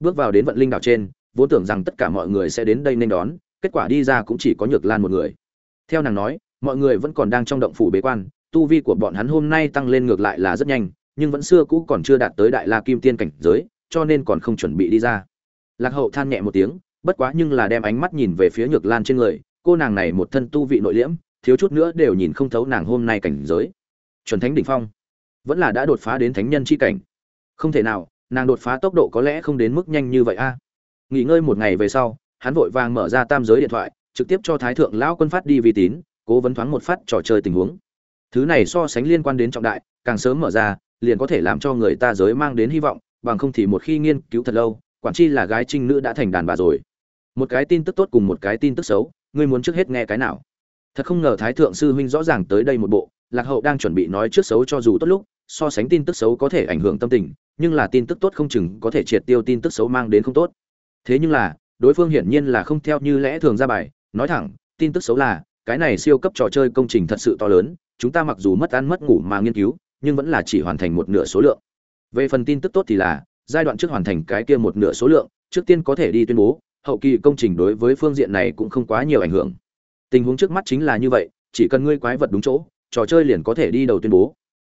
Bước vào đến vận linh đảo trên, vốn tưởng rằng tất cả mọi người sẽ đến đây nên đón, kết quả đi ra cũng chỉ có nhược lan một người. Theo nàng nói, mọi người vẫn còn đang trong động phủ bế quan, tu vi của bọn hắn hôm nay tăng lên ngược lại là rất nhanh, nhưng vẫn xưa cũ còn chưa đạt tới đại la kim tiên cảnh giới, cho nên còn không chuẩn bị đi ra. Lạc hậu than nhẹ một tiếng, bất quá nhưng là đem ánh mắt nhìn về phía nhược lan trên người, cô nàng này một thân tu vị nội liễm thiếu chút nữa đều nhìn không thấu nàng hôm nay cảnh giới. Chuẩn thánh đỉnh phong, vẫn là đã đột phá đến thánh nhân chi cảnh. Không thể nào, nàng đột phá tốc độ có lẽ không đến mức nhanh như vậy a. Nghỉ ngơi một ngày về sau, hắn vội vàng mở ra tam giới điện thoại, trực tiếp cho thái thượng lão quân phát đi vi tín, cố vấn thoáng một phát trò chơi tình huống. Thứ này so sánh liên quan đến trọng đại, càng sớm mở ra, liền có thể làm cho người ta giới mang đến hy vọng, bằng không thì một khi nghiên cứu thật lâu, quản chi là gái trinh nữ đã thành đàn bà rồi. Một cái tin tức tốt cùng một cái tin tức xấu, ngươi muốn trước hết nghe cái nào? Thật không ngờ thái thượng sư huynh rõ ràng tới đây một bộ, lạc hậu đang chuẩn bị nói trước xấu cho dù tốt lúc, so sánh tin tức xấu có thể ảnh hưởng tâm tình, nhưng là tin tức tốt không chừng có thể triệt tiêu tin tức xấu mang đến không tốt. Thế nhưng là, đối phương hiển nhiên là không theo như lẽ thường ra bài, nói thẳng, tin tức xấu là, cái này siêu cấp trò chơi công trình thật sự to lớn, chúng ta mặc dù mất ăn mất ngủ mà nghiên cứu, nhưng vẫn là chỉ hoàn thành một nửa số lượng. Về phần tin tức tốt thì là, giai đoạn trước hoàn thành cái kia một nửa số lượng, trước tiên có thể đi tuyên bố, hậu kỳ công trình đối với phương diện này cũng không quá nhiều ảnh hưởng tình huống trước mắt chính là như vậy, chỉ cần ngươi quái vật đúng chỗ, trò chơi liền có thể đi đầu tuyên bố.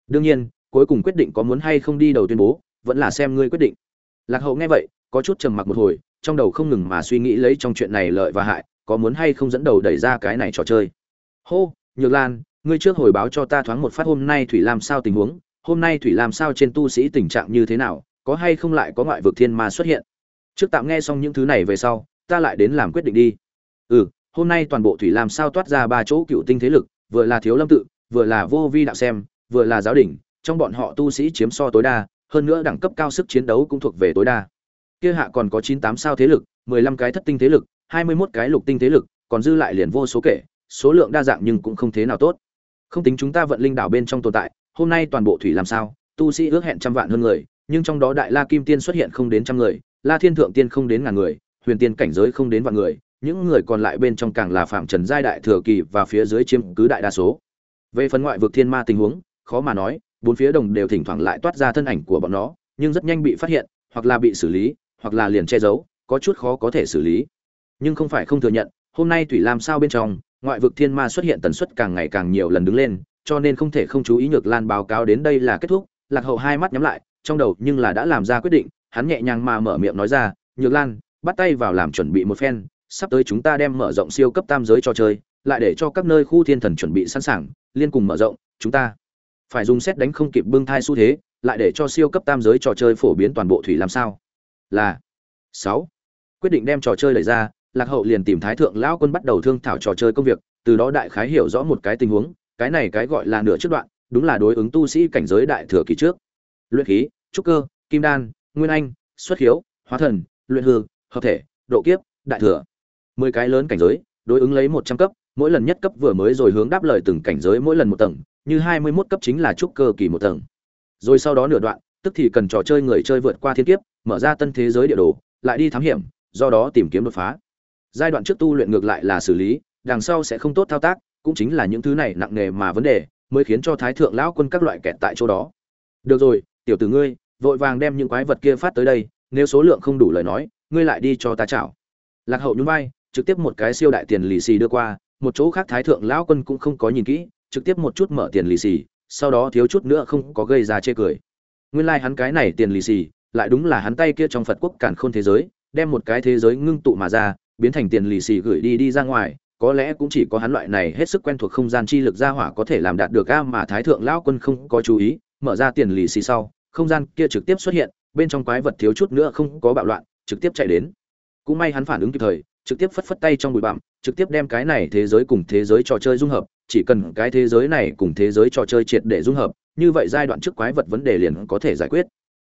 Đương nhiên, cuối cùng quyết định có muốn hay không đi đầu tuyên bố, vẫn là xem ngươi quyết định. Lạc hậu nghe vậy, có chút trầm mặc một hồi, trong đầu không ngừng mà suy nghĩ lấy trong chuyện này lợi và hại, có muốn hay không dẫn đầu đẩy ra cái này trò chơi. Hô, nhược lan, ngươi trước hồi báo cho ta thoáng một phát hôm nay thủy làm sao tình huống, hôm nay thủy làm sao trên tu sĩ tình trạng như thế nào, có hay không lại có ngoại vực thiên ma xuất hiện. Trước tạm nghe xong những thứ này về sau, ta lại đến làm quyết định đi. Ừ hôm nay toàn bộ thủy làm sao toát ra ba chỗ cựu tinh thế lực, vừa là thiếu lâm tự, vừa là vô vi đạo xem, vừa là giáo đỉnh, trong bọn họ tu sĩ chiếm so tối đa, hơn nữa đẳng cấp cao sức chiến đấu cũng thuộc về tối đa. Kia hạ còn có chín tám sao thế lực, mười lăm cái thất tinh thế lực, hai mươi 21 cái lục tinh thế lực, còn dư lại liền vô số kể, số lượng đa dạng nhưng cũng không thế nào tốt. Không tính chúng ta vận linh đảo bên trong tồn tại, hôm nay toàn bộ thủy làm sao, tu sĩ ước hẹn trăm vạn hơn người, nhưng trong đó đại la kim tiên xuất hiện không đến trăm người, la thiên thượng tiên không đến ngàn người, huyền tiên cảnh giới không đến vạn người những người còn lại bên trong càng là phạm trần giai đại thừa kỳ và phía dưới chiếm cứ đại đa số. Về phần ngoại vực thiên ma tình huống, khó mà nói, bốn phía đồng đều thỉnh thoảng lại toát ra thân ảnh của bọn nó, nhưng rất nhanh bị phát hiện, hoặc là bị xử lý, hoặc là liền che giấu, có chút khó có thể xử lý. Nhưng không phải không thừa nhận, hôm nay thủy lam sao bên trong, ngoại vực thiên ma xuất hiện tần suất càng ngày càng nhiều lần đứng lên, cho nên không thể không chú ý nhược lan báo cáo đến đây là kết thúc. Lạc hậu hai mắt nhắm lại, trong đầu nhưng là đã làm ra quyết định, hắn nhẹ nhàng mà mở miệng nói ra, nhược lan, bắt tay vào làm chuẩn bị một phen sắp tới chúng ta đem mở rộng siêu cấp tam giới cho chơi, lại để cho các nơi khu thiên thần chuẩn bị sẵn sàng, liên cùng mở rộng, chúng ta phải dùng xét đánh không kịp bưng thai xu thế, lại để cho siêu cấp tam giới trò chơi phổ biến toàn bộ thủy làm sao? Là sáu. Quyết định đem trò chơi đẩy ra, lạc hậu liền tìm thái thượng lão quân bắt đầu thương thảo trò chơi công việc, từ đó đại khái hiểu rõ một cái tình huống, cái này cái gọi là nửa trước đoạn, đúng là đối ứng tu sĩ cảnh giới đại thừa kỳ trước. Luyện khí, trúc cơ, kim đan, nguyên anh, xuất hiếu hóa thần, luyện hư, hợp thể, độ kiếp, đại thừa mười cái lớn cảnh giới, đối ứng lấy một trăm cấp, mỗi lần nhất cấp vừa mới rồi hướng đáp lời từng cảnh giới mỗi lần một tầng, như hai mươi 21 cấp chính là trúc cơ kỳ một tầng. Rồi sau đó nửa đoạn, tức thì cần trò chơi người chơi vượt qua thiên kiếp, mở ra tân thế giới địa đồ, lại đi thám hiểm, do đó tìm kiếm đột phá. Giai đoạn trước tu luyện ngược lại là xử lý, đằng sau sẽ không tốt thao tác, cũng chính là những thứ này nặng nề mà vấn đề, mới khiến cho thái thượng lão quân các loại kẹt tại chỗ đó. Được rồi, tiểu tử ngươi, vội vàng đem những quái vật kia phát tới đây, nếu số lượng không đủ lời nói, ngươi lại đi cho ta chảo. Lạc hậu nhún vai trực tiếp một cái siêu đại tiền lì xì đưa qua, một chỗ khác thái thượng lão quân cũng không có nhìn kỹ, trực tiếp một chút mở tiền lì xì, sau đó thiếu chút nữa không có gây ra chê cười. Nguyên lai like hắn cái này tiền lì xì, lại đúng là hắn tay kia trong phật quốc cản khôn thế giới, đem một cái thế giới ngưng tụ mà ra, biến thành tiền lì xì gửi đi đi ra ngoài, có lẽ cũng chỉ có hắn loại này hết sức quen thuộc không gian chi lực ra hỏa có thể làm đạt được a mà thái thượng lão quân không có chú ý, mở ra tiền lì xì sau, không gian kia trực tiếp xuất hiện, bên trong quái vật thiếu chút nữa không có bạo loạn, trực tiếp chạy đến. Cũng may hắn phản ứng kịp thời trực tiếp phất phất tay trong bụi bặm, trực tiếp đem cái này thế giới cùng thế giới trò chơi dung hợp, chỉ cần cái thế giới này cùng thế giới trò chơi triệt để dung hợp, như vậy giai đoạn trước quái vật vấn đề liền có thể giải quyết.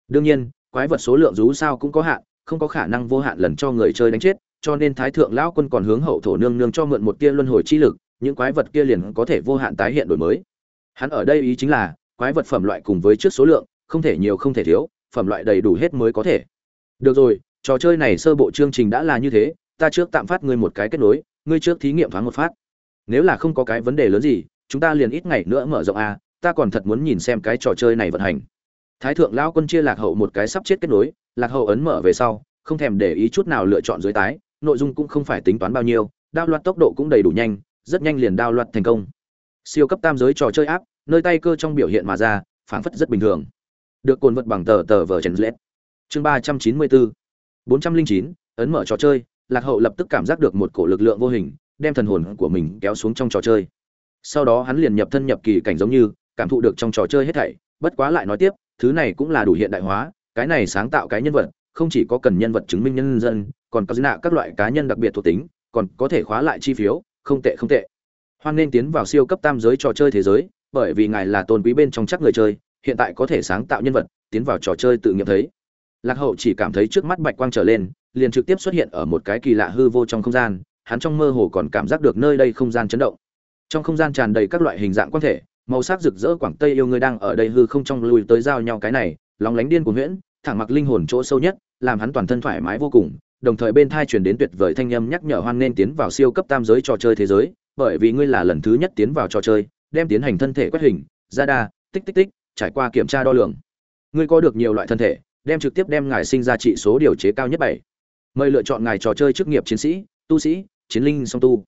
Đương nhiên, quái vật số lượng dù sao cũng có hạn, không có khả năng vô hạn lần cho người chơi đánh chết, cho nên thái thượng lão quân còn hướng hậu thổ nương nương cho mượn một tia luân hồi chi lực, những quái vật kia liền có thể vô hạn tái hiện đổi mới. Hắn ở đây ý chính là, quái vật phẩm loại cùng với trước số lượng, không thể nhiều không thể thiếu, phẩm loại đầy đủ hết mới có thể. Được rồi, trò chơi này sơ bộ chương trình đã là như thế ta trước tạm phát ngươi một cái kết nối, ngươi trước thí nghiệm thoáng một phát. Nếu là không có cái vấn đề lớn gì, chúng ta liền ít ngày nữa mở rộng a, ta còn thật muốn nhìn xem cái trò chơi này vận hành. Thái thượng lão quân chia lạc hậu một cái sắp chết kết nối, lạc hậu ấn mở về sau, không thèm để ý chút nào lựa chọn dưới tái, nội dung cũng không phải tính toán bao nhiêu, đao loạt tốc độ cũng đầy đủ nhanh, rất nhanh liền đao loạt thành công. Siêu cấp tam giới trò chơi áp nơi tay cơ trong biểu hiện mà ra, phảng phất rất bình thường. Được cồn vật bằng tờ tờ vở chèn lết chương ba trăm chín mươi bốn bốn trăm linh chín, ấn mở trò chơi lạc hậu lập tức cảm giác được một cổ lực lượng vô hình, đem thần hồn của mình kéo xuống trong trò chơi. Sau đó hắn liền nhập thân nhập kỳ cảnh giống như, cảm thụ được trong trò chơi hết thảy, bất quá lại nói tiếp, thứ này cũng là đủ hiện đại hóa, cái này sáng tạo cái nhân vật, không chỉ có cần nhân vật chứng minh nhân dân, còn có nạ các loại cá nhân đặc biệt thuộc tính, còn có thể khóa lại chi phiếu, không tệ không tệ. Hoan nên tiến vào siêu cấp tam giới trò chơi thế giới, bởi vì ngài là tôn quý bên trong chắc người chơi, hiện tại có thể sáng tạo nhân vật, tiến vào trò chơi tự nghiệm thấy. Lạc hậu chỉ cảm thấy trước mắt bạch quang trở lên liền trực tiếp xuất hiện ở một cái kỳ lạ hư vô trong không gian, hắn trong mơ hồ còn cảm giác được nơi đây không gian chấn động. Trong không gian tràn đầy các loại hình dạng quang thể, màu sắc rực rỡ quảng tây yêu người đang ở đây hư không trong lùi tới giao nhau cái này, lóng lánh điên của nguyễn thẳng mặc linh hồn chỗ sâu nhất, làm hắn toàn thân thoải mái vô cùng, đồng thời bên thai truyền đến tuyệt vời thanh âm nhắc nhở hoan nên tiến vào siêu cấp tam giới trò chơi thế giới, bởi vì ngươi là lần thứ nhất tiến vào trò chơi, đem tiến hành thân thể quét hình, ra đa, tích tích tích, trải qua kiểm tra đo lường. Ngươi có được nhiều loại thân thể, đem trực tiếp đem ngài sinh ra trị số điều chế cao nhất bảy mời lựa chọn ngài trò chơi chức nghiệp chiến sĩ, tu sĩ, chiến linh song tu.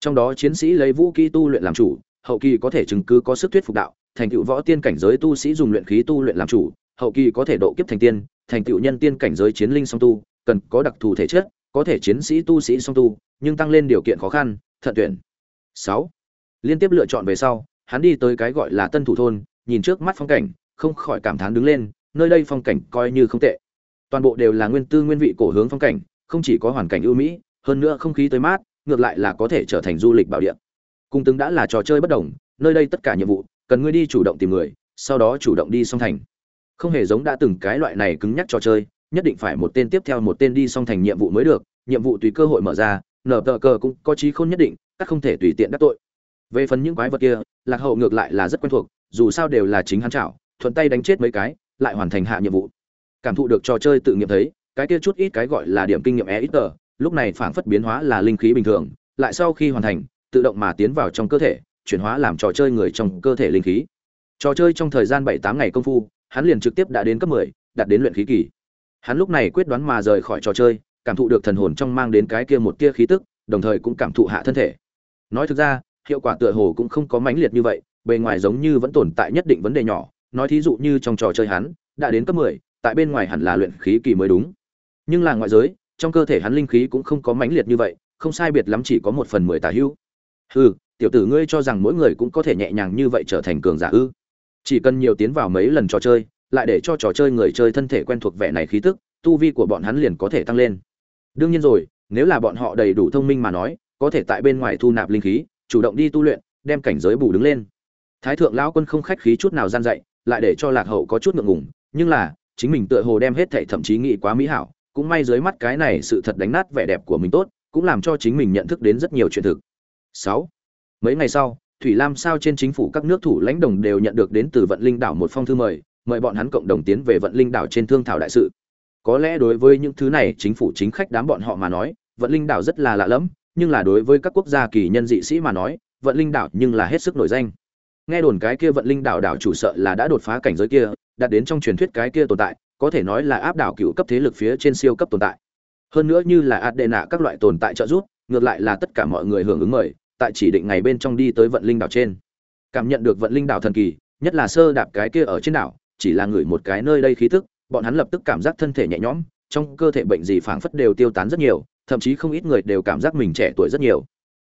Trong đó chiến sĩ lấy vũ khí tu luyện làm chủ, hậu kỳ có thể chứng cứ có sức thuyết phục đạo, thành tựu võ tiên cảnh giới tu sĩ dùng luyện khí tu luyện làm chủ, hậu kỳ có thể độ kiếp thành tiên, thành tựu nhân tiên cảnh giới chiến linh song tu, cần có đặc thù thể chất, có thể chiến sĩ tu sĩ song tu, nhưng tăng lên điều kiện khó khăn, thận tuyển. Sáu. Liên tiếp lựa chọn về sau, hắn đi tới cái gọi là tân thủ thôn, nhìn trước mắt phong cảnh, không khỏi cảm thán đứng lên, nơi đây phong cảnh coi như không tệ toàn bộ đều là nguyên tư nguyên vị cổ hướng phong cảnh, không chỉ có hoàn cảnh ưu mỹ, hơn nữa không khí tới mát, ngược lại là có thể trở thành du lịch bảo địa. Cung từng đã là trò chơi bất đồng, nơi đây tất cả nhiệm vụ, cần ngươi đi chủ động tìm người, sau đó chủ động đi song thành. Không hề giống đã từng cái loại này cứng nhắc trò chơi, nhất định phải một tên tiếp theo một tên đi song thành nhiệm vụ mới được, nhiệm vụ tùy cơ hội mở ra, nở tờ cờ cũng có trí khôn nhất định, các không thể tùy tiện đắc tội. Về phần những quái vật kia, lạc hậu ngược lại là rất quen thuộc, dù sao đều là chính hắn chảo, thuận tay đánh chết mấy cái, lại hoàn thành hạ nhiệm vụ cảm thụ được trò chơi tự nghiệm thấy, cái kia chút ít cái gọi là điểm kinh nghiệm e ít tờ, lúc này phảng phất biến hóa là linh khí bình thường, lại sau khi hoàn thành, tự động mà tiến vào trong cơ thể, chuyển hóa làm trò chơi người trong cơ thể linh khí. Trò chơi trong thời gian bảy tám ngày công phu, hắn liền trực tiếp đã đến cấp mười, đạt đến luyện khí kỳ. Hắn lúc này quyết đoán mà rời khỏi trò chơi, cảm thụ được thần hồn trong mang đến cái kia một tia khí tức, đồng thời cũng cảm thụ hạ thân thể. Nói thực ra, hiệu quả tựa hồ cũng không có mãnh liệt như vậy, bề ngoài giống như vẫn tồn tại nhất định vấn đề nhỏ, nói thí dụ như trong trò chơi hắn, đã đến cấp mười tại bên ngoài hẳn là luyện khí kỳ mới đúng. Nhưng là ngoại giới, trong cơ thể hắn linh khí cũng không có mãnh liệt như vậy, không sai biệt lắm chỉ có một phần mười tà hữu hừ, tiểu tử ngươi cho rằng mỗi người cũng có thể nhẹ nhàng như vậy trở thành cường giả ư? Chỉ cần nhiều tiến vào mấy lần trò chơi, lại để cho trò chơi người chơi thân thể quen thuộc vẻ này khí tức, tu vi của bọn hắn liền có thể tăng lên. Đương nhiên rồi, nếu là bọn họ đầy đủ thông minh mà nói, có thể tại bên ngoài thu nạp linh khí, chủ động đi tu luyện, đem cảnh giới bù đứng lên. Thái thượng lão quân không khách khí chút nào gian dạy, lại để cho lạc hậu có chút ngượng ngùng, nhưng là chính mình tựa hồ đem hết thảy thậm chí nghĩ quá mỹ hảo, cũng may dưới mắt cái này sự thật đánh nát vẻ đẹp của mình tốt, cũng làm cho chính mình nhận thức đến rất nhiều chuyện thực. Sáu. Mấy ngày sau, thủy lam sao trên chính phủ các nước thủ lãnh đồng đều nhận được đến từ vận linh đảo một phong thư mời mời bọn hắn cộng đồng tiến về vận linh đảo trên thương thảo đại sự. Có lẽ đối với những thứ này chính phủ chính khách đám bọn họ mà nói, vận linh đảo rất là lạ lẫm, nhưng là đối với các quốc gia kỳ nhân dị sĩ mà nói, vận linh đảo nhưng là hết sức nổi danh. Nghe đồn cái kia vận linh đảo đảo chủ sợ là đã đột phá cảnh giới kia đạt đến trong truyền thuyết cái kia tồn tại, có thể nói là áp đảo cựu cấp thế lực phía trên siêu cấp tồn tại. Hơn nữa như là ạt đệ nạ các loại tồn tại trợ giúp, ngược lại là tất cả mọi người hưởng ứng mời, tại chỉ định ngày bên trong đi tới vận linh đảo trên. Cảm nhận được vận linh đảo thần kỳ, nhất là sơ đạp cái kia ở trên đảo, chỉ là ngửi một cái nơi đây khí tức, bọn hắn lập tức cảm giác thân thể nhẹ nhõm, trong cơ thể bệnh gì phảng phất đều tiêu tán rất nhiều, thậm chí không ít người đều cảm giác mình trẻ tuổi rất nhiều.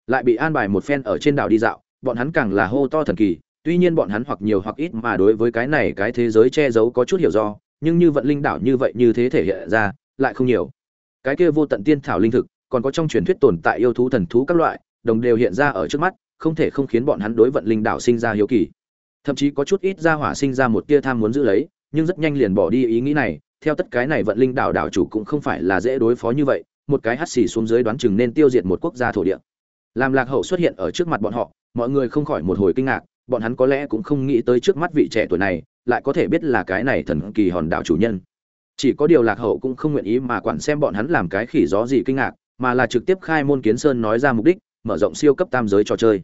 Lại bị an bài một phen ở trên đảo đi dạo, bọn hắn càng là hô to thần kỳ tuy nhiên bọn hắn hoặc nhiều hoặc ít mà đối với cái này cái thế giới che giấu có chút hiểu do, nhưng như vận linh đảo như vậy như thế thể hiện ra, lại không nhiều. Cái kia vô tận tiên thảo linh thực, còn có trong truyền thuyết tồn tại yêu thú thần thú các loại, đồng đều hiện ra ở trước mắt, không thể không khiến bọn hắn đối vận linh đảo sinh ra hiếu kỳ. Thậm chí có chút ít ra hỏa sinh ra một tia tham muốn giữ lấy, nhưng rất nhanh liền bỏ đi ý nghĩ này. Theo tất cái này vận linh đảo đảo chủ cũng không phải là dễ đối phó như vậy, một cái hắt xì xuống dưới đoán chừng nên tiêu diệt một quốc gia thổ địa. Làm lạc hậu xuất hiện ở trước mặt bọn họ, mọi người không khỏi một hồi kinh ngạc bọn hắn có lẽ cũng không nghĩ tới trước mắt vị trẻ tuổi này, lại có thể biết là cái này thần kỳ hòn đảo chủ nhân. Chỉ có điều lạc hậu cũng không nguyện ý mà quản xem bọn hắn làm cái khỉ gió gì kinh ngạc, mà là trực tiếp khai môn kiến sơn nói ra mục đích, mở rộng siêu cấp tam giới trò chơi.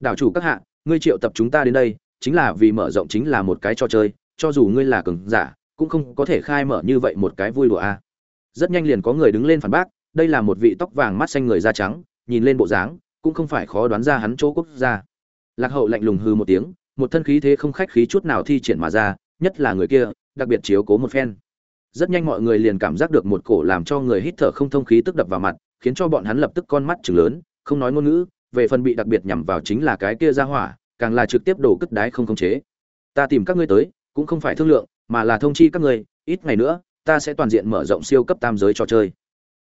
Đảo chủ các hạ, ngươi triệu tập chúng ta đến đây, chính là vì mở rộng chính là một cái trò chơi, cho dù ngươi là cường giả, cũng không có thể khai mở như vậy một cái vui đùa a. Rất nhanh liền có người đứng lên phản bác, đây là một vị tóc vàng mắt xanh người da trắng, nhìn lên bộ dáng, cũng không phải khó đoán ra hắn chỗ quốc gia lạc hậu lạnh lùng hư một tiếng, một thân khí thế không khách khí chút nào thi triển mà ra, nhất là người kia, đặc biệt chiếu cố một phen. Rất nhanh mọi người liền cảm giác được một cổ làm cho người hít thở không thông khí tức đập vào mặt, khiến cho bọn hắn lập tức con mắt chừng lớn, không nói ngôn ngữ, về phần bị đặc biệt nhằm vào chính là cái kia ra hỏa, càng là trực tiếp đổ cất đái không khống chế. Ta tìm các ngươi tới, cũng không phải thương lượng, mà là thông chi các ngươi, ít ngày nữa, ta sẽ toàn diện mở rộng siêu cấp tam giới trò chơi.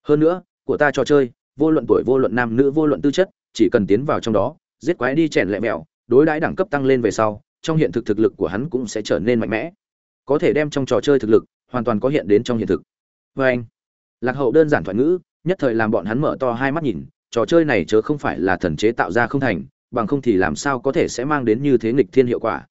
Hơn nữa, của ta trò chơi, vô luận tuổi, vô luận nam, nữ, vô luận tư chất, chỉ cần tiến vào trong đó giết quái đi chèn lẹ mẹo, đối đãi đẳng cấp tăng lên về sau, trong hiện thực thực lực của hắn cũng sẽ trở nên mạnh mẽ. Có thể đem trong trò chơi thực lực, hoàn toàn có hiện đến trong hiện thực. Vê anh, lạc hậu đơn giản thoại ngữ, nhất thời làm bọn hắn mở to hai mắt nhìn, trò chơi này chớ không phải là thần chế tạo ra không thành, bằng không thì làm sao có thể sẽ mang đến như thế nghịch thiên hiệu quả.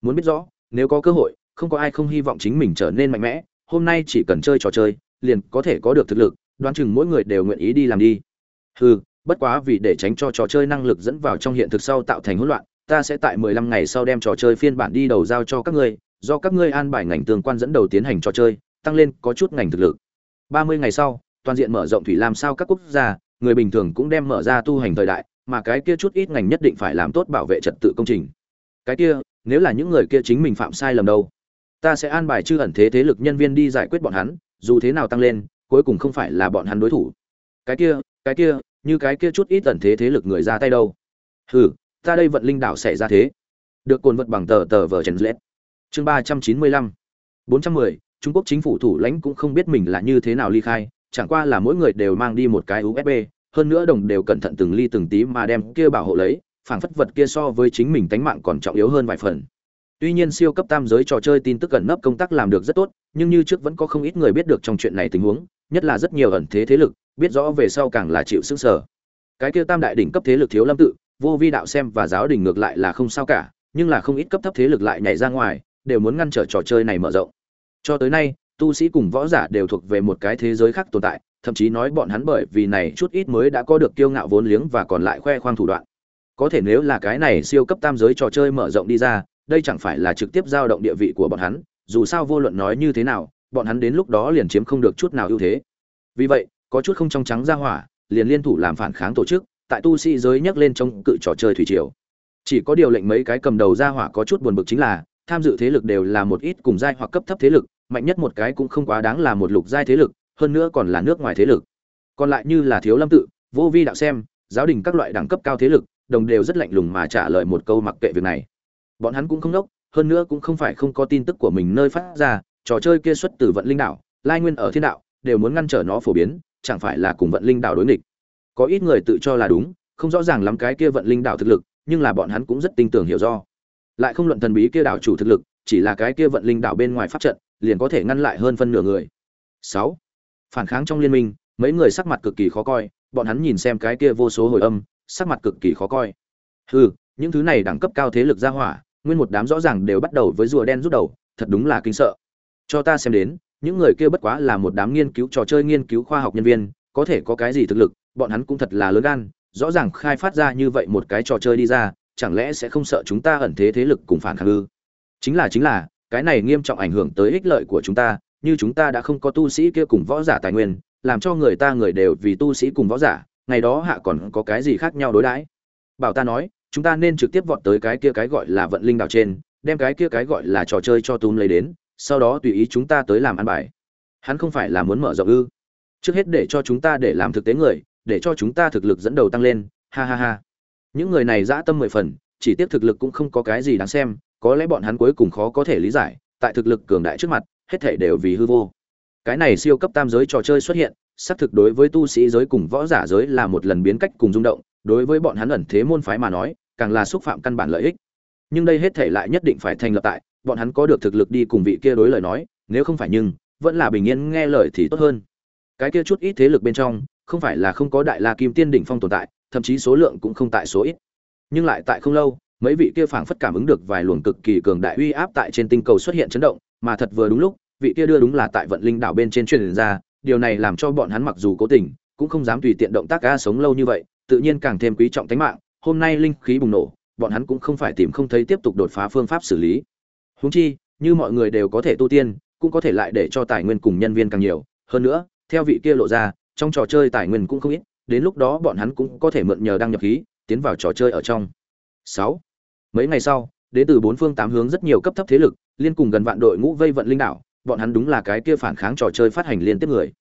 Muốn biết rõ, nếu có cơ hội, không có ai không hy vọng chính mình trở nên mạnh mẽ, hôm nay chỉ cần chơi trò chơi, liền có thể có được thực lực, đoán chừng mỗi người đều nguyện ý đi làm đi. Hừ bất quá vì để tránh cho trò chơi năng lực dẫn vào trong hiện thực sau tạo thành hỗn loạn, ta sẽ tại 15 ngày sau đem trò chơi phiên bản đi đầu giao cho các ngươi, do các ngươi an bài ngành tương quan dẫn đầu tiến hành trò chơi, tăng lên có chút ngành thực lực. 30 ngày sau, toàn diện mở rộng thủy làm sao các quốc gia, người bình thường cũng đem mở ra tu hành thời đại, mà cái kia chút ít ngành nhất định phải làm tốt bảo vệ trật tự công trình. Cái kia, nếu là những người kia chính mình phạm sai lầm đâu, ta sẽ an bài chư ẩn thế thế lực nhân viên đi giải quyết bọn hắn, dù thế nào tăng lên, cuối cùng không phải là bọn hắn đối thủ. Cái kia cái kia như cái kia chút ít ẩn thế thế lực người ra tay đâu. Hừ, ta đây vận linh đảo sẽ ra thế. Được cồn vật bằng tờ tờ vờ chấn lết. Chương ba trăm chín mươi lăm. bốn trăm mười, trung quốc chính phủ thủ lãnh cũng không biết mình là như thế nào ly khai, chẳng qua là mỗi người đều mang đi một cái usb hơn nữa đồng đều cẩn thận từng ly từng tí mà đem kia bảo hộ lấy, phảng phất vật kia so với chính mình tánh mạng còn trọng yếu hơn vài phần. Tuy nhiên siêu cấp tam giới trò chơi tin tức gần nấp công tác làm được rất tốt, nhưng như trước vẫn có không ít người biết được trong chuyện này tình huống, nhất là rất nhiều ẩn thế thế lực biết rõ về sau càng là chịu sức sở. Cái kia tam đại đỉnh cấp thế lực thiếu lâm tự, vô vi đạo xem và giáo đình ngược lại là không sao cả, nhưng là không ít cấp thấp thế lực lại nhảy ra ngoài, đều muốn ngăn trở trò chơi này mở rộng. Cho tới nay, tu sĩ cùng võ giả đều thuộc về một cái thế giới khác tồn tại, thậm chí nói bọn hắn bởi vì này chút ít mới đã có được kiêu ngạo vốn liếng và còn lại khoe khoang thủ đoạn. Có thể nếu là cái này siêu cấp tam giới trò chơi mở rộng đi ra, đây chẳng phải là trực tiếp giao động địa vị của bọn hắn, dù sao vô luận nói như thế nào, bọn hắn đến lúc đó liền chiếm không được chút nào ưu thế. Vì vậy có chút không trong trắng ra hỏa, liền liên thủ làm phản kháng tổ chức, tại tu sĩ giới nhắc lên trong cự trò chơi thủy triều. Chỉ có điều lệnh mấy cái cầm đầu ra hỏa có chút buồn bực chính là, tham dự thế lực đều là một ít cùng giai hoặc cấp thấp thế lực, mạnh nhất một cái cũng không quá đáng là một lục giai thế lực, hơn nữa còn là nước ngoài thế lực. Còn lại như là thiếu lâm tự, vô vi đạo xem, giáo đình các loại đẳng cấp cao thế lực, đồng đều rất lạnh lùng mà trả lời một câu mặc kệ việc này. Bọn hắn cũng không đốc, hơn nữa cũng không phải không có tin tức của mình nơi phát ra, trò chơi kia xuất từ vận linh đảo lai nguyên ở thiên đạo, đều muốn ngăn trở nó phổ biến chẳng phải là cùng vận linh đảo đối nghịch. Có ít người tự cho là đúng, không rõ ràng lắm cái kia vận linh đảo thực lực, nhưng là bọn hắn cũng rất tin tưởng hiểu do. Lại không luận thần bí kia đảo chủ thực lực, chỉ là cái kia vận linh đảo bên ngoài pháp trận, liền có thể ngăn lại hơn phân nửa người. Sáu. Phản kháng trong liên minh, mấy người sắc mặt cực kỳ khó coi, bọn hắn nhìn xem cái kia vô số hồi âm, sắc mặt cực kỳ khó coi. Hừ, những thứ này đẳng cấp cao thế lực ra hỏa, nguyên một đám rõ ràng đều bắt đầu với rùa đen rút đầu, thật đúng là kinh sợ. Cho ta xem đến những người kia bất quá là một đám nghiên cứu, trò chơi nghiên cứu khoa học nhân viên, có thể có cái gì thực lực, bọn hắn cũng thật là lớn gan, rõ ràng khai phát ra như vậy một cái trò chơi đi ra, chẳng lẽ sẽ không sợ chúng ta ẩn thế thế lực cùng phản kháng ư? Chính là chính là, cái này nghiêm trọng ảnh hưởng tới ích lợi của chúng ta, như chúng ta đã không có tu sĩ kia cùng võ giả tài nguyên, làm cho người ta người đều vì tu sĩ cùng võ giả, ngày đó hạ còn có cái gì khác nhau đối đãi? Bảo ta nói, chúng ta nên trực tiếp vọt tới cái kia cái gọi là vận linh đảo trên, đem cái kia cái gọi là trò chơi cho túm lấy đến sau đó tùy ý chúng ta tới làm ăn bài. Hắn không phải là muốn mở rộng ư. Trước hết để cho chúng ta để làm thực tế người, để cho chúng ta thực lực dẫn đầu tăng lên, ha ha ha. Những người này dã tâm mười phần, chỉ tiếc thực lực cũng không có cái gì đáng xem, có lẽ bọn hắn cuối cùng khó có thể lý giải, tại thực lực cường đại trước mặt, hết thể đều vì hư vô. Cái này siêu cấp tam giới trò chơi xuất hiện, xác thực đối với tu sĩ giới cùng võ giả giới là một lần biến cách cùng rung động, đối với bọn hắn ẩn thế môn phái mà nói, càng là xúc phạm căn bản lợi ích. Nhưng đây hết thể lại nhất định phải thành lập tại bọn hắn có được thực lực đi cùng vị kia đối lời nói, nếu không phải nhưng, vẫn là bình yên nghe lời thì tốt hơn. Cái kia chút ít thế lực bên trong, không phải là không có đại la kim tiên đỉnh phong tồn tại, thậm chí số lượng cũng không tại số ít. Nhưng lại tại không lâu, mấy vị kia phảng phất cảm ứng được vài luồng cực kỳ cường đại uy áp tại trên tinh cầu xuất hiện chấn động, mà thật vừa đúng lúc, vị kia đưa đúng là tại vận linh đảo bên trên truyền ra, điều này làm cho bọn hắn mặc dù cố tình, cũng không dám tùy tiện động tác ga sống lâu như vậy, tự nhiên càng thêm quý trọng tính mạng, hôm nay linh khí bùng nổ, bọn hắn cũng không phải tìm không thấy tiếp tục đột phá phương pháp xử lý huống chi, như mọi người đều có thể tu tiên, cũng có thể lại để cho tài nguyên cùng nhân viên càng nhiều. Hơn nữa, theo vị kia lộ ra, trong trò chơi tài nguyên cũng không ít, đến lúc đó bọn hắn cũng có thể mượn nhờ đăng nhập khí, tiến vào trò chơi ở trong. Sáu, mấy ngày sau, đến từ bốn phương tám hướng rất nhiều cấp thấp thế lực, liên cùng gần vạn đội ngũ vây vận linh đảo, bọn hắn đúng là cái kia phản kháng trò chơi phát hành liên tiếp người.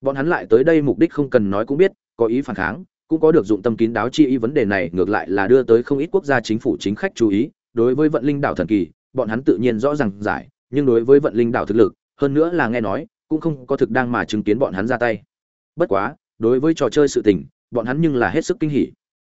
Bọn hắn lại tới đây mục đích không cần nói cũng biết, có ý phản kháng, cũng có được dụng tâm kín đáo chi ý vấn đề này ngược lại là đưa tới không ít quốc gia chính phủ chính khách chú ý, đối với vận linh đảo thần kỳ bọn hắn tự nhiên rõ ràng giải, nhưng đối với vận linh đảo thực lực, hơn nữa là nghe nói, cũng không có thực đang mà chứng kiến bọn hắn ra tay. Bất quá, đối với trò chơi sự tình, bọn hắn nhưng là hết sức kinh hỉ.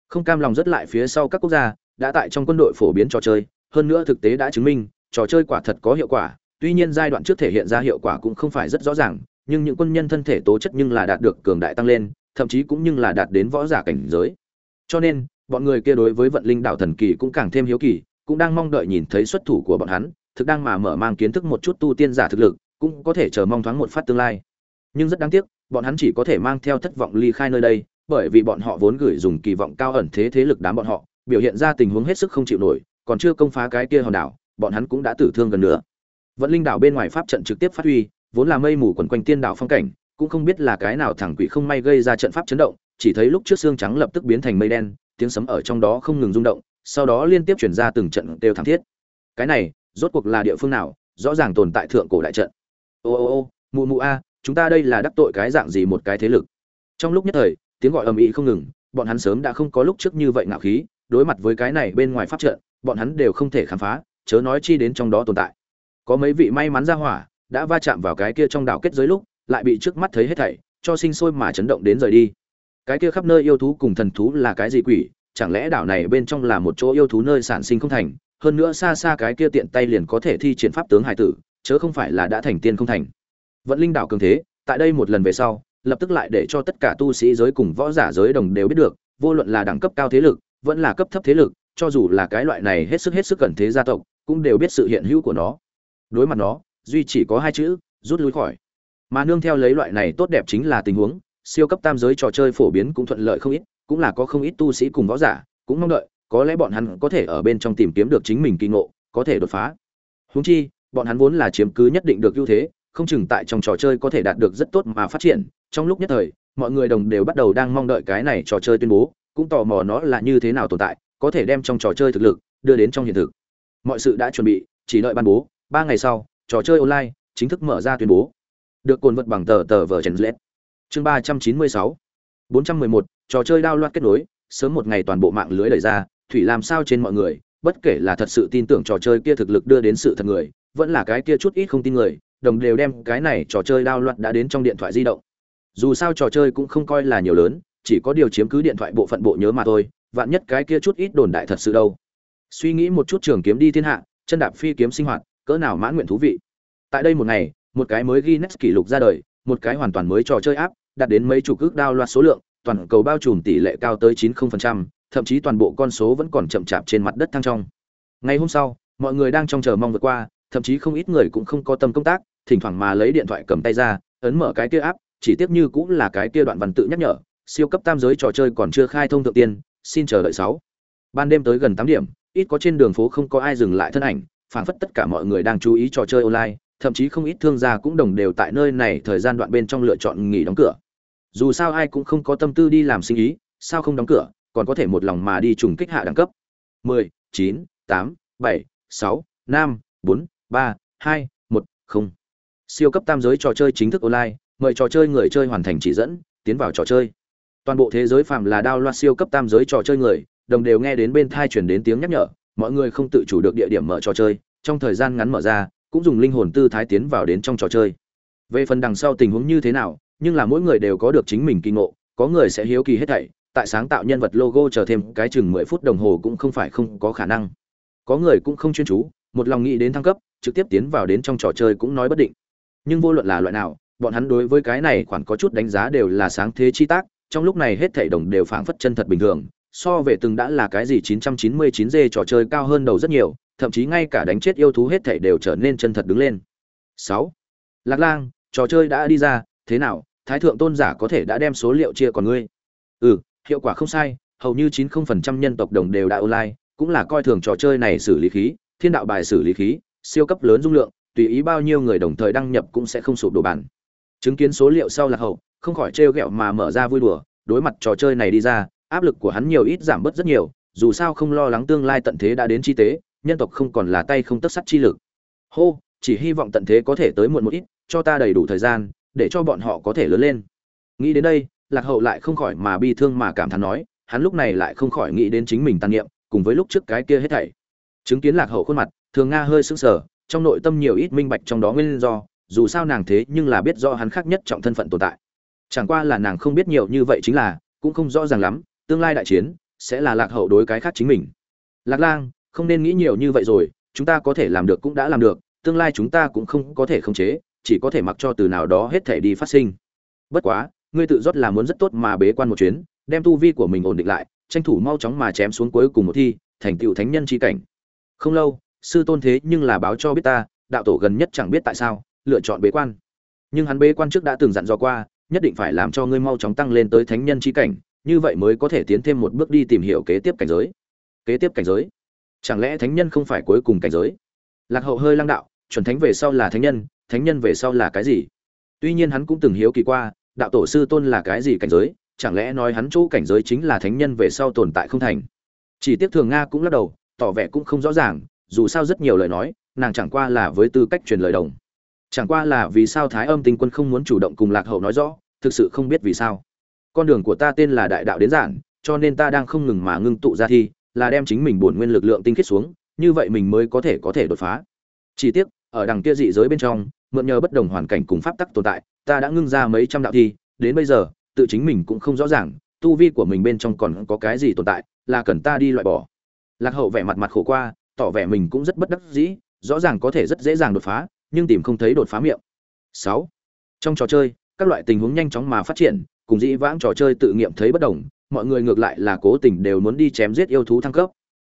Không cam lòng rất lại phía sau các quốc gia, đã tại trong quân đội phổ biến trò chơi, hơn nữa thực tế đã chứng minh, trò chơi quả thật có hiệu quả, tuy nhiên giai đoạn trước thể hiện ra hiệu quả cũng không phải rất rõ ràng, nhưng những quân nhân thân thể tố chất nhưng là đạt được cường đại tăng lên, thậm chí cũng nhưng là đạt đến võ giả cảnh giới. Cho nên, bọn người kia đối với vận linh đạo thần kỳ cũng càng thêm hiếu kỳ cũng đang mong đợi nhìn thấy xuất thủ của bọn hắn, thực đang mà mở mang kiến thức một chút tu tiên giả thực lực, cũng có thể chờ mong thoáng một phát tương lai. Nhưng rất đáng tiếc, bọn hắn chỉ có thể mang theo thất vọng ly khai nơi đây, bởi vì bọn họ vốn gửi dùng kỳ vọng cao ẩn thế thế lực đám bọn họ, biểu hiện ra tình huống hết sức không chịu nổi, còn chưa công phá cái kia hòn đảo, bọn hắn cũng đã tử thương gần nữa vẫn linh đảo bên ngoài pháp trận trực tiếp phát huy, vốn là mây mù quần quanh tiên đảo phong cảnh, cũng không biết là cái nào thẳng quỷ không may gây ra trận pháp chấn động, chỉ thấy lúc trước xương trắng lập tức biến thành mây đen, tiếng sấm ở trong đó không ngừng rung động sau đó liên tiếp chuyển ra từng trận đều thảm thiết. Cái này, rốt cuộc là địa phương nào, rõ ràng tồn tại thượng cổ đại trận. Ô ô ô, mụ mụ a, chúng ta đây là đắc tội cái dạng gì một cái thế lực? Trong lúc nhất thời, tiếng gọi ầm ĩ không ngừng, bọn hắn sớm đã không có lúc trước như vậy ngạo khí, đối mặt với cái này bên ngoài pháp trận, bọn hắn đều không thể khám phá, chớ nói chi đến trong đó tồn tại. Có mấy vị may mắn ra hỏa, đã va chạm vào cái kia trong đảo kết giới lúc, lại bị trước mắt thấy hết thảy, cho sinh sôi mà chấn động đến rời đi. Cái kia khắp nơi yêu thú cùng thần thú là cái gì quỷ chẳng lẽ đảo này bên trong là một chỗ yêu thú nơi sản sinh không thành, hơn nữa xa xa cái kia tiện tay liền có thể thi triển pháp tướng hải tử, chớ không phải là đã thành tiên không thành. Vận linh đảo cường thế, tại đây một lần về sau, lập tức lại để cho tất cả tu sĩ giới cùng võ giả giới đồng đều biết được, vô luận là đẳng cấp cao thế lực, vẫn là cấp thấp thế lực, cho dù là cái loại này hết sức hết sức cần thế gia tộc, cũng đều biết sự hiện hữu của nó. Đối mặt nó, duy chỉ có hai chữ, rút lui khỏi. Mà nương theo lấy loại này tốt đẹp chính là tình huống, siêu cấp tam giới trò chơi phổ biến cũng thuận lợi không ít cũng là có không ít tu sĩ cùng võ giả, cũng mong đợi, có lẽ bọn hắn có thể ở bên trong tìm kiếm được chính mình kỳ ngộ, có thể đột phá. Húng chi, bọn hắn vốn là chiếm cứ nhất định được ưu thế, không chừng tại trong trò chơi có thể đạt được rất tốt mà phát triển. Trong lúc nhất thời, mọi người đồng đều bắt đầu đang mong đợi cái này trò chơi tuyên bố, cũng tò mò nó là như thế nào tồn tại, có thể đem trong trò chơi thực lực đưa đến trong hiện thực. Mọi sự đã chuẩn bị, chỉ đợi ban bố, ba ngày sau, trò chơi online chính thức mở ra tuyên bố. Được cồn vật bằng tờ tờ vở chen lết chương ba trăm chín mươi sáu bốn trăm mười một, trò chơi đao loạt kết nối, sớm một ngày toàn bộ mạng lưới đẩy ra, thủy làm sao trên mọi người, bất kể là thật sự tin tưởng trò chơi kia thực lực đưa đến sự thật người, vẫn là cái kia chút ít không tin người, đồng đều đem cái này trò chơi đao loạt đã đến trong điện thoại di động. Dù sao trò chơi cũng không coi là nhiều lớn, chỉ có điều chiếm cứ điện thoại bộ phận bộ nhớ mà thôi, vạn nhất cái kia chút ít đồn đại thật sự đâu. Suy nghĩ một chút trường kiếm đi thiên hạ, chân đạp phi kiếm sinh hoạt, cỡ nào mãn nguyện thú vị. Tại đây một ngày, một cái mới Guinness kỷ lục ra đời, một cái hoàn toàn mới trò chơi áp đạt đến mấy chục ước đao loạt số lượng toàn cầu bao trùm tỷ lệ cao tới 90%, thậm chí toàn bộ con số vẫn còn chậm chạp trên mặt đất thăng trong ngày hôm sau mọi người đang trong chờ mong vượt qua thậm chí không ít người cũng không có tâm công tác thỉnh thoảng mà lấy điện thoại cầm tay ra ấn mở cái kia áp chỉ tiếc như cũng là cái kia đoạn văn tự nhắc nhở siêu cấp tam giới trò chơi còn chưa khai thông thượng tiên xin chờ đợi sáu. Ban đêm tới gần tám điểm ít có trên đường phố không có ai dừng lại thân ảnh phản phất tất cả mọi người đang chú ý trò chơi online thậm chí không ít thương gia cũng đồng đều tại nơi này thời gian đoạn bên trong lựa chọn nghỉ đóng cửa dù sao ai cũng không có tâm tư đi làm sinh ý sao không đóng cửa còn có thể một lòng mà đi trùng kích hạ đẳng cấp. 10, 9, 8, 7, 6, 5, 4, 3, 2, 1, 0. siêu cấp tam giới trò chơi chính thức online mời trò chơi người chơi hoàn thành chỉ dẫn tiến vào trò chơi. Toàn bộ thế giới phạm là đao loa siêu cấp tam giới trò chơi người đồng đều nghe đến bên thai chuyển đến tiếng nhắc nhở mọi người không tự chủ được địa điểm mở trò chơi trong thời gian ngắn mở ra cũng dùng linh hồn tư thái tiến vào đến trong trò chơi. Về phần đằng sau tình huống như thế nào nhưng là mỗi người đều có được chính mình kỳ ngộ có người sẽ hiếu kỳ hết thảy tại sáng tạo nhân vật logo chờ thêm cái chừng mười phút đồng hồ cũng không phải không có khả năng có người cũng không chuyên chú một lòng nghĩ đến thăng cấp trực tiếp tiến vào đến trong trò chơi cũng nói bất định nhưng vô luận là loại nào bọn hắn đối với cái này khoản có chút đánh giá đều là sáng thế chi tác trong lúc này hết thảy đồng đều phảng phất chân thật bình thường so về từng đã là cái gì 999G trò chơi cao hơn đầu rất nhiều, thậm chí ngay cả đánh chết yêu thú hết thảy đều trở nên chân thật đứng lên. 6. Lạc Lang, trò chơi đã đi ra, thế nào, Thái thượng tôn giả có thể đã đem số liệu chia còn ngươi. Ừ, hiệu quả không sai, hầu như 90% nhân tộc đồng đều đã online, cũng là coi thường trò chơi này xử lý khí, thiên đạo bài xử lý khí, siêu cấp lớn dung lượng, tùy ý bao nhiêu người đồng thời đăng nhập cũng sẽ không sụp đổ bản. Chứng kiến số liệu sau là hậu, không khỏi trêu ghẹo mà mở ra vui đùa, đối mặt trò chơi này đi ra, áp lực của hắn nhiều ít giảm bớt rất nhiều, dù sao không lo lắng tương lai tận thế đã đến chi tế, nhân tộc không còn là tay không tất sắt chi lực. Hô, chỉ hy vọng tận thế có thể tới muộn một ít, cho ta đầy đủ thời gian, để cho bọn họ có thể lớn lên. Nghĩ đến đây, Lạc Hậu lại không khỏi mà bi thương mà cảm thán nói, hắn lúc này lại không khỏi nghĩ đến chính mình tàn niệm, cùng với lúc trước cái kia hết thảy. Chứng kiến Lạc Hậu khuôn mặt, Thường Nga hơi sững sờ, trong nội tâm nhiều ít minh bạch trong đó nguyên do, dù sao nàng thế nhưng là biết rõ hắn khác nhất trọng thân phận tồn tại. Chẳng qua là nàng không biết nhiều như vậy chính là, cũng không rõ ràng lắm, tương lai đại chiến sẽ là lạc hậu đối cái khác chính mình lạc lang không nên nghĩ nhiều như vậy rồi chúng ta có thể làm được cũng đã làm được tương lai chúng ta cũng không có thể khống chế chỉ có thể mặc cho từ nào đó hết thể đi phát sinh. Bất quá, ngươi tự rót là muốn rất tốt mà bế quan một chuyến, đem tu vi của mình ổn định lại, tranh thủ mau chóng mà chém xuống cuối cùng một thi, thành tựu thánh nhân chi cảnh. Không lâu, sư tôn thế nhưng là báo cho biết ta, đạo tổ gần nhất chẳng biết tại sao, lựa chọn bế quan. Nhưng hắn bế quan trước đã từng dặn dò qua, nhất định phải làm cho ngươi mau chóng tăng lên tới thánh nhân chi cảnh, như vậy mới có thể tiến thêm một bước đi tìm hiểu kế tiếp cảnh giới. Kế tiếp cảnh giới? Chẳng lẽ thánh nhân không phải cuối cùng cảnh giới? Lạc hậu hơi lăng đạo, chuẩn thánh về sau là thánh nhân thánh nhân về sau là cái gì? Tuy nhiên hắn cũng từng hiếu kỳ qua, đạo tổ sư tôn là cái gì cảnh giới, chẳng lẽ nói hắn chỗ cảnh giới chính là thánh nhân về sau tồn tại không thành? Chỉ tiếc thường nga cũng lắc đầu, tỏ vẻ cũng không rõ ràng, dù sao rất nhiều lời nói, nàng chẳng qua là với tư cách truyền lời đồng. Chẳng qua là vì sao thái âm tinh quân không muốn chủ động cùng lạc hậu nói rõ, thực sự không biết vì sao. Con đường của ta tên là đại đạo đến giản, cho nên ta đang không ngừng mà ngưng tụ ra thi, là đem chính mình bổn nguyên lực lượng tinh khiết xuống, như vậy mình mới có thể có thể đột phá. Chỉ tiếc, ở đằng kia dị giới bên trong mượn nhờ bất đồng hoàn cảnh cùng pháp tắc tồn tại, ta đã ngưng ra mấy trăm đạo thi, đến bây giờ, tự chính mình cũng không rõ ràng, tu vi của mình bên trong còn có cái gì tồn tại, là cần ta đi loại bỏ. Lạc hậu vẻ mặt mặt khổ qua, tỏ vẻ mình cũng rất bất đắc dĩ, rõ ràng có thể rất dễ dàng đột phá, nhưng tìm không thấy đột phá miệng. Sáu, trong trò chơi, các loại tình huống nhanh chóng mà phát triển, cùng dĩ vãng trò chơi tự nghiệm thấy bất đồng, mọi người ngược lại là cố tình đều muốn đi chém giết yêu thú thăng cấp.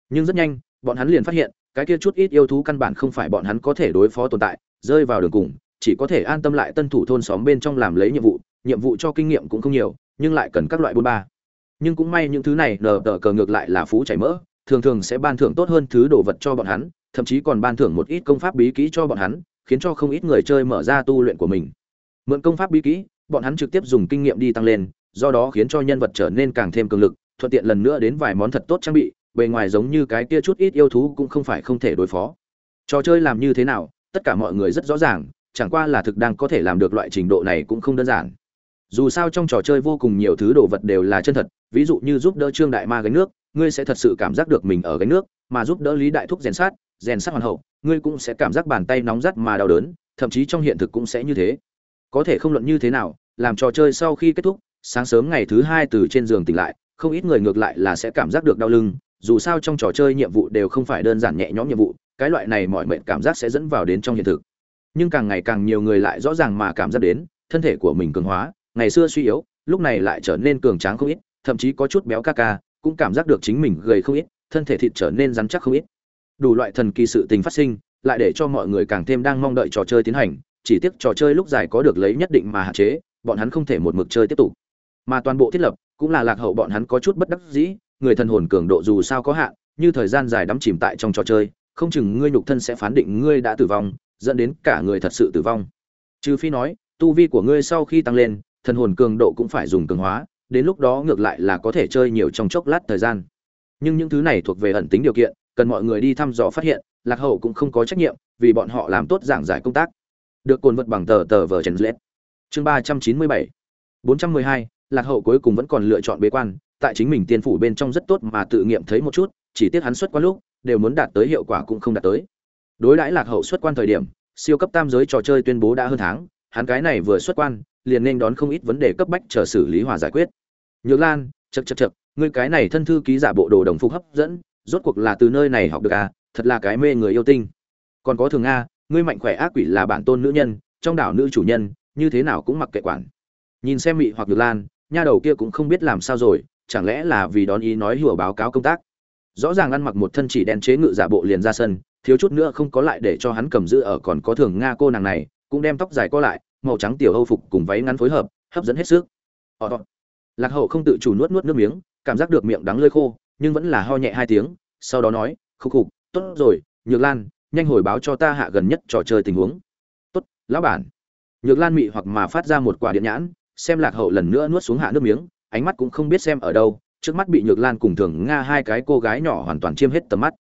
Nhưng rất nhanh, bọn hắn liền phát hiện, cái kia chút ít yêu thú căn bản không phải bọn hắn có thể đối phó tồn tại rơi vào đường cùng, chỉ có thể an tâm lại tân thủ thôn xóm bên trong làm lấy nhiệm vụ nhiệm vụ cho kinh nghiệm cũng không nhiều, nhưng lại cần các loại bôn ba. Nhưng cũng may những thứ này nờ tờ cờ ngược lại là phú chảy mỡ, thường thường sẽ ban thưởng tốt hơn thứ đồ vật cho bọn hắn, thậm chí còn ban thưởng một ít công pháp bí kỹ cho bọn hắn, khiến cho không ít người chơi mở ra tu luyện của mình. Mượn công pháp bí kỹ, bọn hắn trực tiếp dùng kinh nghiệm đi tăng lên, do đó khiến cho nhân vật trở nên càng thêm cường lực, thuận tiện lần nữa đến vài món thật tốt trang bị, bề ngoài giống như cái kia chút ít yêu thú cũng không phải không thể đối phó. Trò chơi làm như thế nào tất cả mọi người rất rõ ràng, chẳng qua là thực đang có thể làm được loại trình độ này cũng không đơn giản. Dù sao trong trò chơi vô cùng nhiều thứ đồ vật đều là chân thật, ví dụ như giúp đỡ trương đại ma gánh nước, ngươi sẽ thật sự cảm giác được mình ở gánh nước, mà giúp đỡ lý đại thúc rèn sát rèn sát hoàn hậu, ngươi cũng sẽ cảm giác bàn tay nóng rát mà đau đớn, thậm chí trong hiện thực cũng sẽ như thế. Có thể không luận như thế nào, làm trò chơi sau khi kết thúc, sáng sớm ngày thứ hai từ trên giường tỉnh lại, không ít người ngược lại là sẽ cảm giác được đau lưng, dù sao trong trò chơi nhiệm vụ đều không phải đơn giản nhẹ nhõm nhiệm vụ cái loại này mọi mệnh cảm giác sẽ dẫn vào đến trong hiện thực. Nhưng càng ngày càng nhiều người lại rõ ràng mà cảm giác đến, thân thể của mình cường hóa, ngày xưa suy yếu, lúc này lại trở nên cường tráng không ít, thậm chí có chút béo ca ca, cũng cảm giác được chính mình gầy không ít, thân thể thịt trở nên rắn chắc không ít. Đủ loại thần kỳ sự tình phát sinh, lại để cho mọi người càng thêm đang mong đợi trò chơi tiến hành, chỉ tiếc trò chơi lúc dài có được lấy nhất định mà hạn chế, bọn hắn không thể một mực chơi tiếp tục. Mà toàn bộ thiết lập, cũng là lạc hậu bọn hắn có chút bất đắc dĩ, người thần hồn cường độ dù sao có hạn, như thời gian dài đắm chìm tại trong trò chơi không chừng ngươi nhục thân sẽ phán định ngươi đã tử vong, dẫn đến cả người thật sự tử vong. Trừ phi nói, tu vi của ngươi sau khi tăng lên, thần hồn cường độ cũng phải dùng cường hóa, đến lúc đó ngược lại là có thể chơi nhiều trong chốc lát thời gian. Nhưng những thứ này thuộc về ẩn tính điều kiện, cần mọi người đi thăm dò phát hiện, lạc hậu cũng không có trách nhiệm, vì bọn họ làm tốt giảng giải công tác. Được cồn vật bằng tờ tờ vờ chèn lết. Chương ba trăm chín mươi bảy. bốn trăm mười hai, lạc hậu cuối cùng vẫn còn lựa chọn bế quan, tại chính mình tiên phủ bên trong rất tốt mà tự nghiệm thấy một chút, chỉ tiếc hắn xuất quá lúc đều muốn đạt tới hiệu quả cũng không đạt tới. Đối đãi lạc hậu xuất quan thời điểm siêu cấp tam giới trò chơi tuyên bố đã hơn tháng hắn cái này vừa xuất quan liền nên đón không ít vấn đề cấp bách chờ xử lý hòa giải quyết. Nhược lan chật chật chật ngươi cái này thân thư ký giả bộ đồ đồng phục hấp dẫn rốt cuộc là từ nơi này học được à thật là cái mê người yêu tinh. Còn có thường A, ngươi mạnh khỏe ác quỷ là bản tôn nữ nhân trong đảo nữ chủ nhân như thế nào cũng mặc kệ quản. Nhìn xem mị hoặc nhược lan nha đầu kia cũng không biết làm sao rồi chẳng lẽ là vì đón ý nói hùa báo cáo công tác? Rõ ràng ăn mặc một thân chỉ đen chế ngự giả bộ liền ra sân thiếu chút nữa không có lại để cho hắn cầm giữ ở còn có thường nga cô nàng này cũng đem tóc dài co lại màu trắng tiểu âu phục cùng váy ngắn phối hợp hấp dẫn hết sức. Ờ, lạc hậu không tự chủ nuốt nuốt nước miếng cảm giác được miệng đắng lơi khô nhưng vẫn là ho nhẹ hai tiếng sau đó nói khúc khục tốt rồi nhược lan nhanh hồi báo cho ta hạ gần nhất trò chơi tình huống. Tốt lão bản. Nhược lan mị hoặc mà phát ra một quả điện nhãn xem lạc hậu lần nữa nuốt xuống hạ nước miếng ánh mắt cũng không biết xem ở đâu trước mắt bị nhược lan cùng thường nga hai cái cô gái nhỏ hoàn toàn chiêm hết tầm mắt.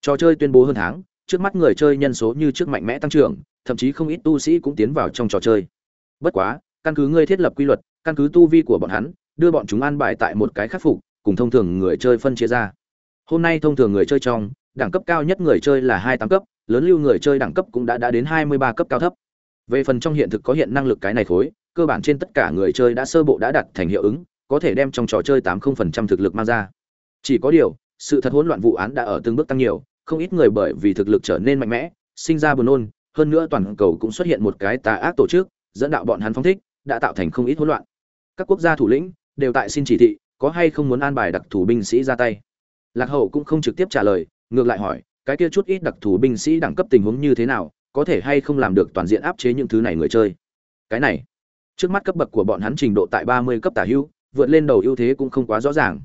Trò chơi tuyên bố hơn tháng, trước mắt người chơi nhân số như trước mạnh mẽ tăng trưởng, thậm chí không ít tu sĩ cũng tiến vào trong trò chơi. Bất quá, căn cứ ngươi thiết lập quy luật, căn cứ tu vi của bọn hắn, đưa bọn chúng an bài tại một cái khắc phục, cùng thông thường người chơi phân chia ra. Hôm nay thông thường người chơi trong, đẳng cấp cao nhất người chơi là hai, tám cấp, lớn lưu người chơi đẳng cấp cũng đã đã đến hai mươi ba cấp cao thấp. Về phần trong hiện thực có hiện năng lực cái này khối, cơ bản trên tất cả người chơi đã sơ bộ đã đặt thành hiệu ứng có thể đem trong trò chơi tám không phần trăm thực lực mang ra. Chỉ có điều, sự thật hỗn loạn vụ án đã ở từng bước tăng nhiều, không ít người bởi vì thực lực trở nên mạnh mẽ, sinh ra buồn nôn, hơn nữa toàn cầu cũng xuất hiện một cái tà ác tổ chức, dẫn đạo bọn hắn phóng thích, đã tạo thành không ít hỗn loạn. Các quốc gia thủ lĩnh đều tại xin chỉ thị, có hay không muốn an bài đặc thù binh sĩ ra tay? Lạc hậu cũng không trực tiếp trả lời, ngược lại hỏi, cái kia chút ít đặc thù binh sĩ đẳng cấp tình huống như thế nào, có thể hay không làm được toàn diện áp chế những thứ này người chơi? Cái này, trước mắt cấp bậc của bọn hắn trình độ tại ba mươi cấp tả hữu vượt lên đầu ưu thế cũng không quá rõ ràng.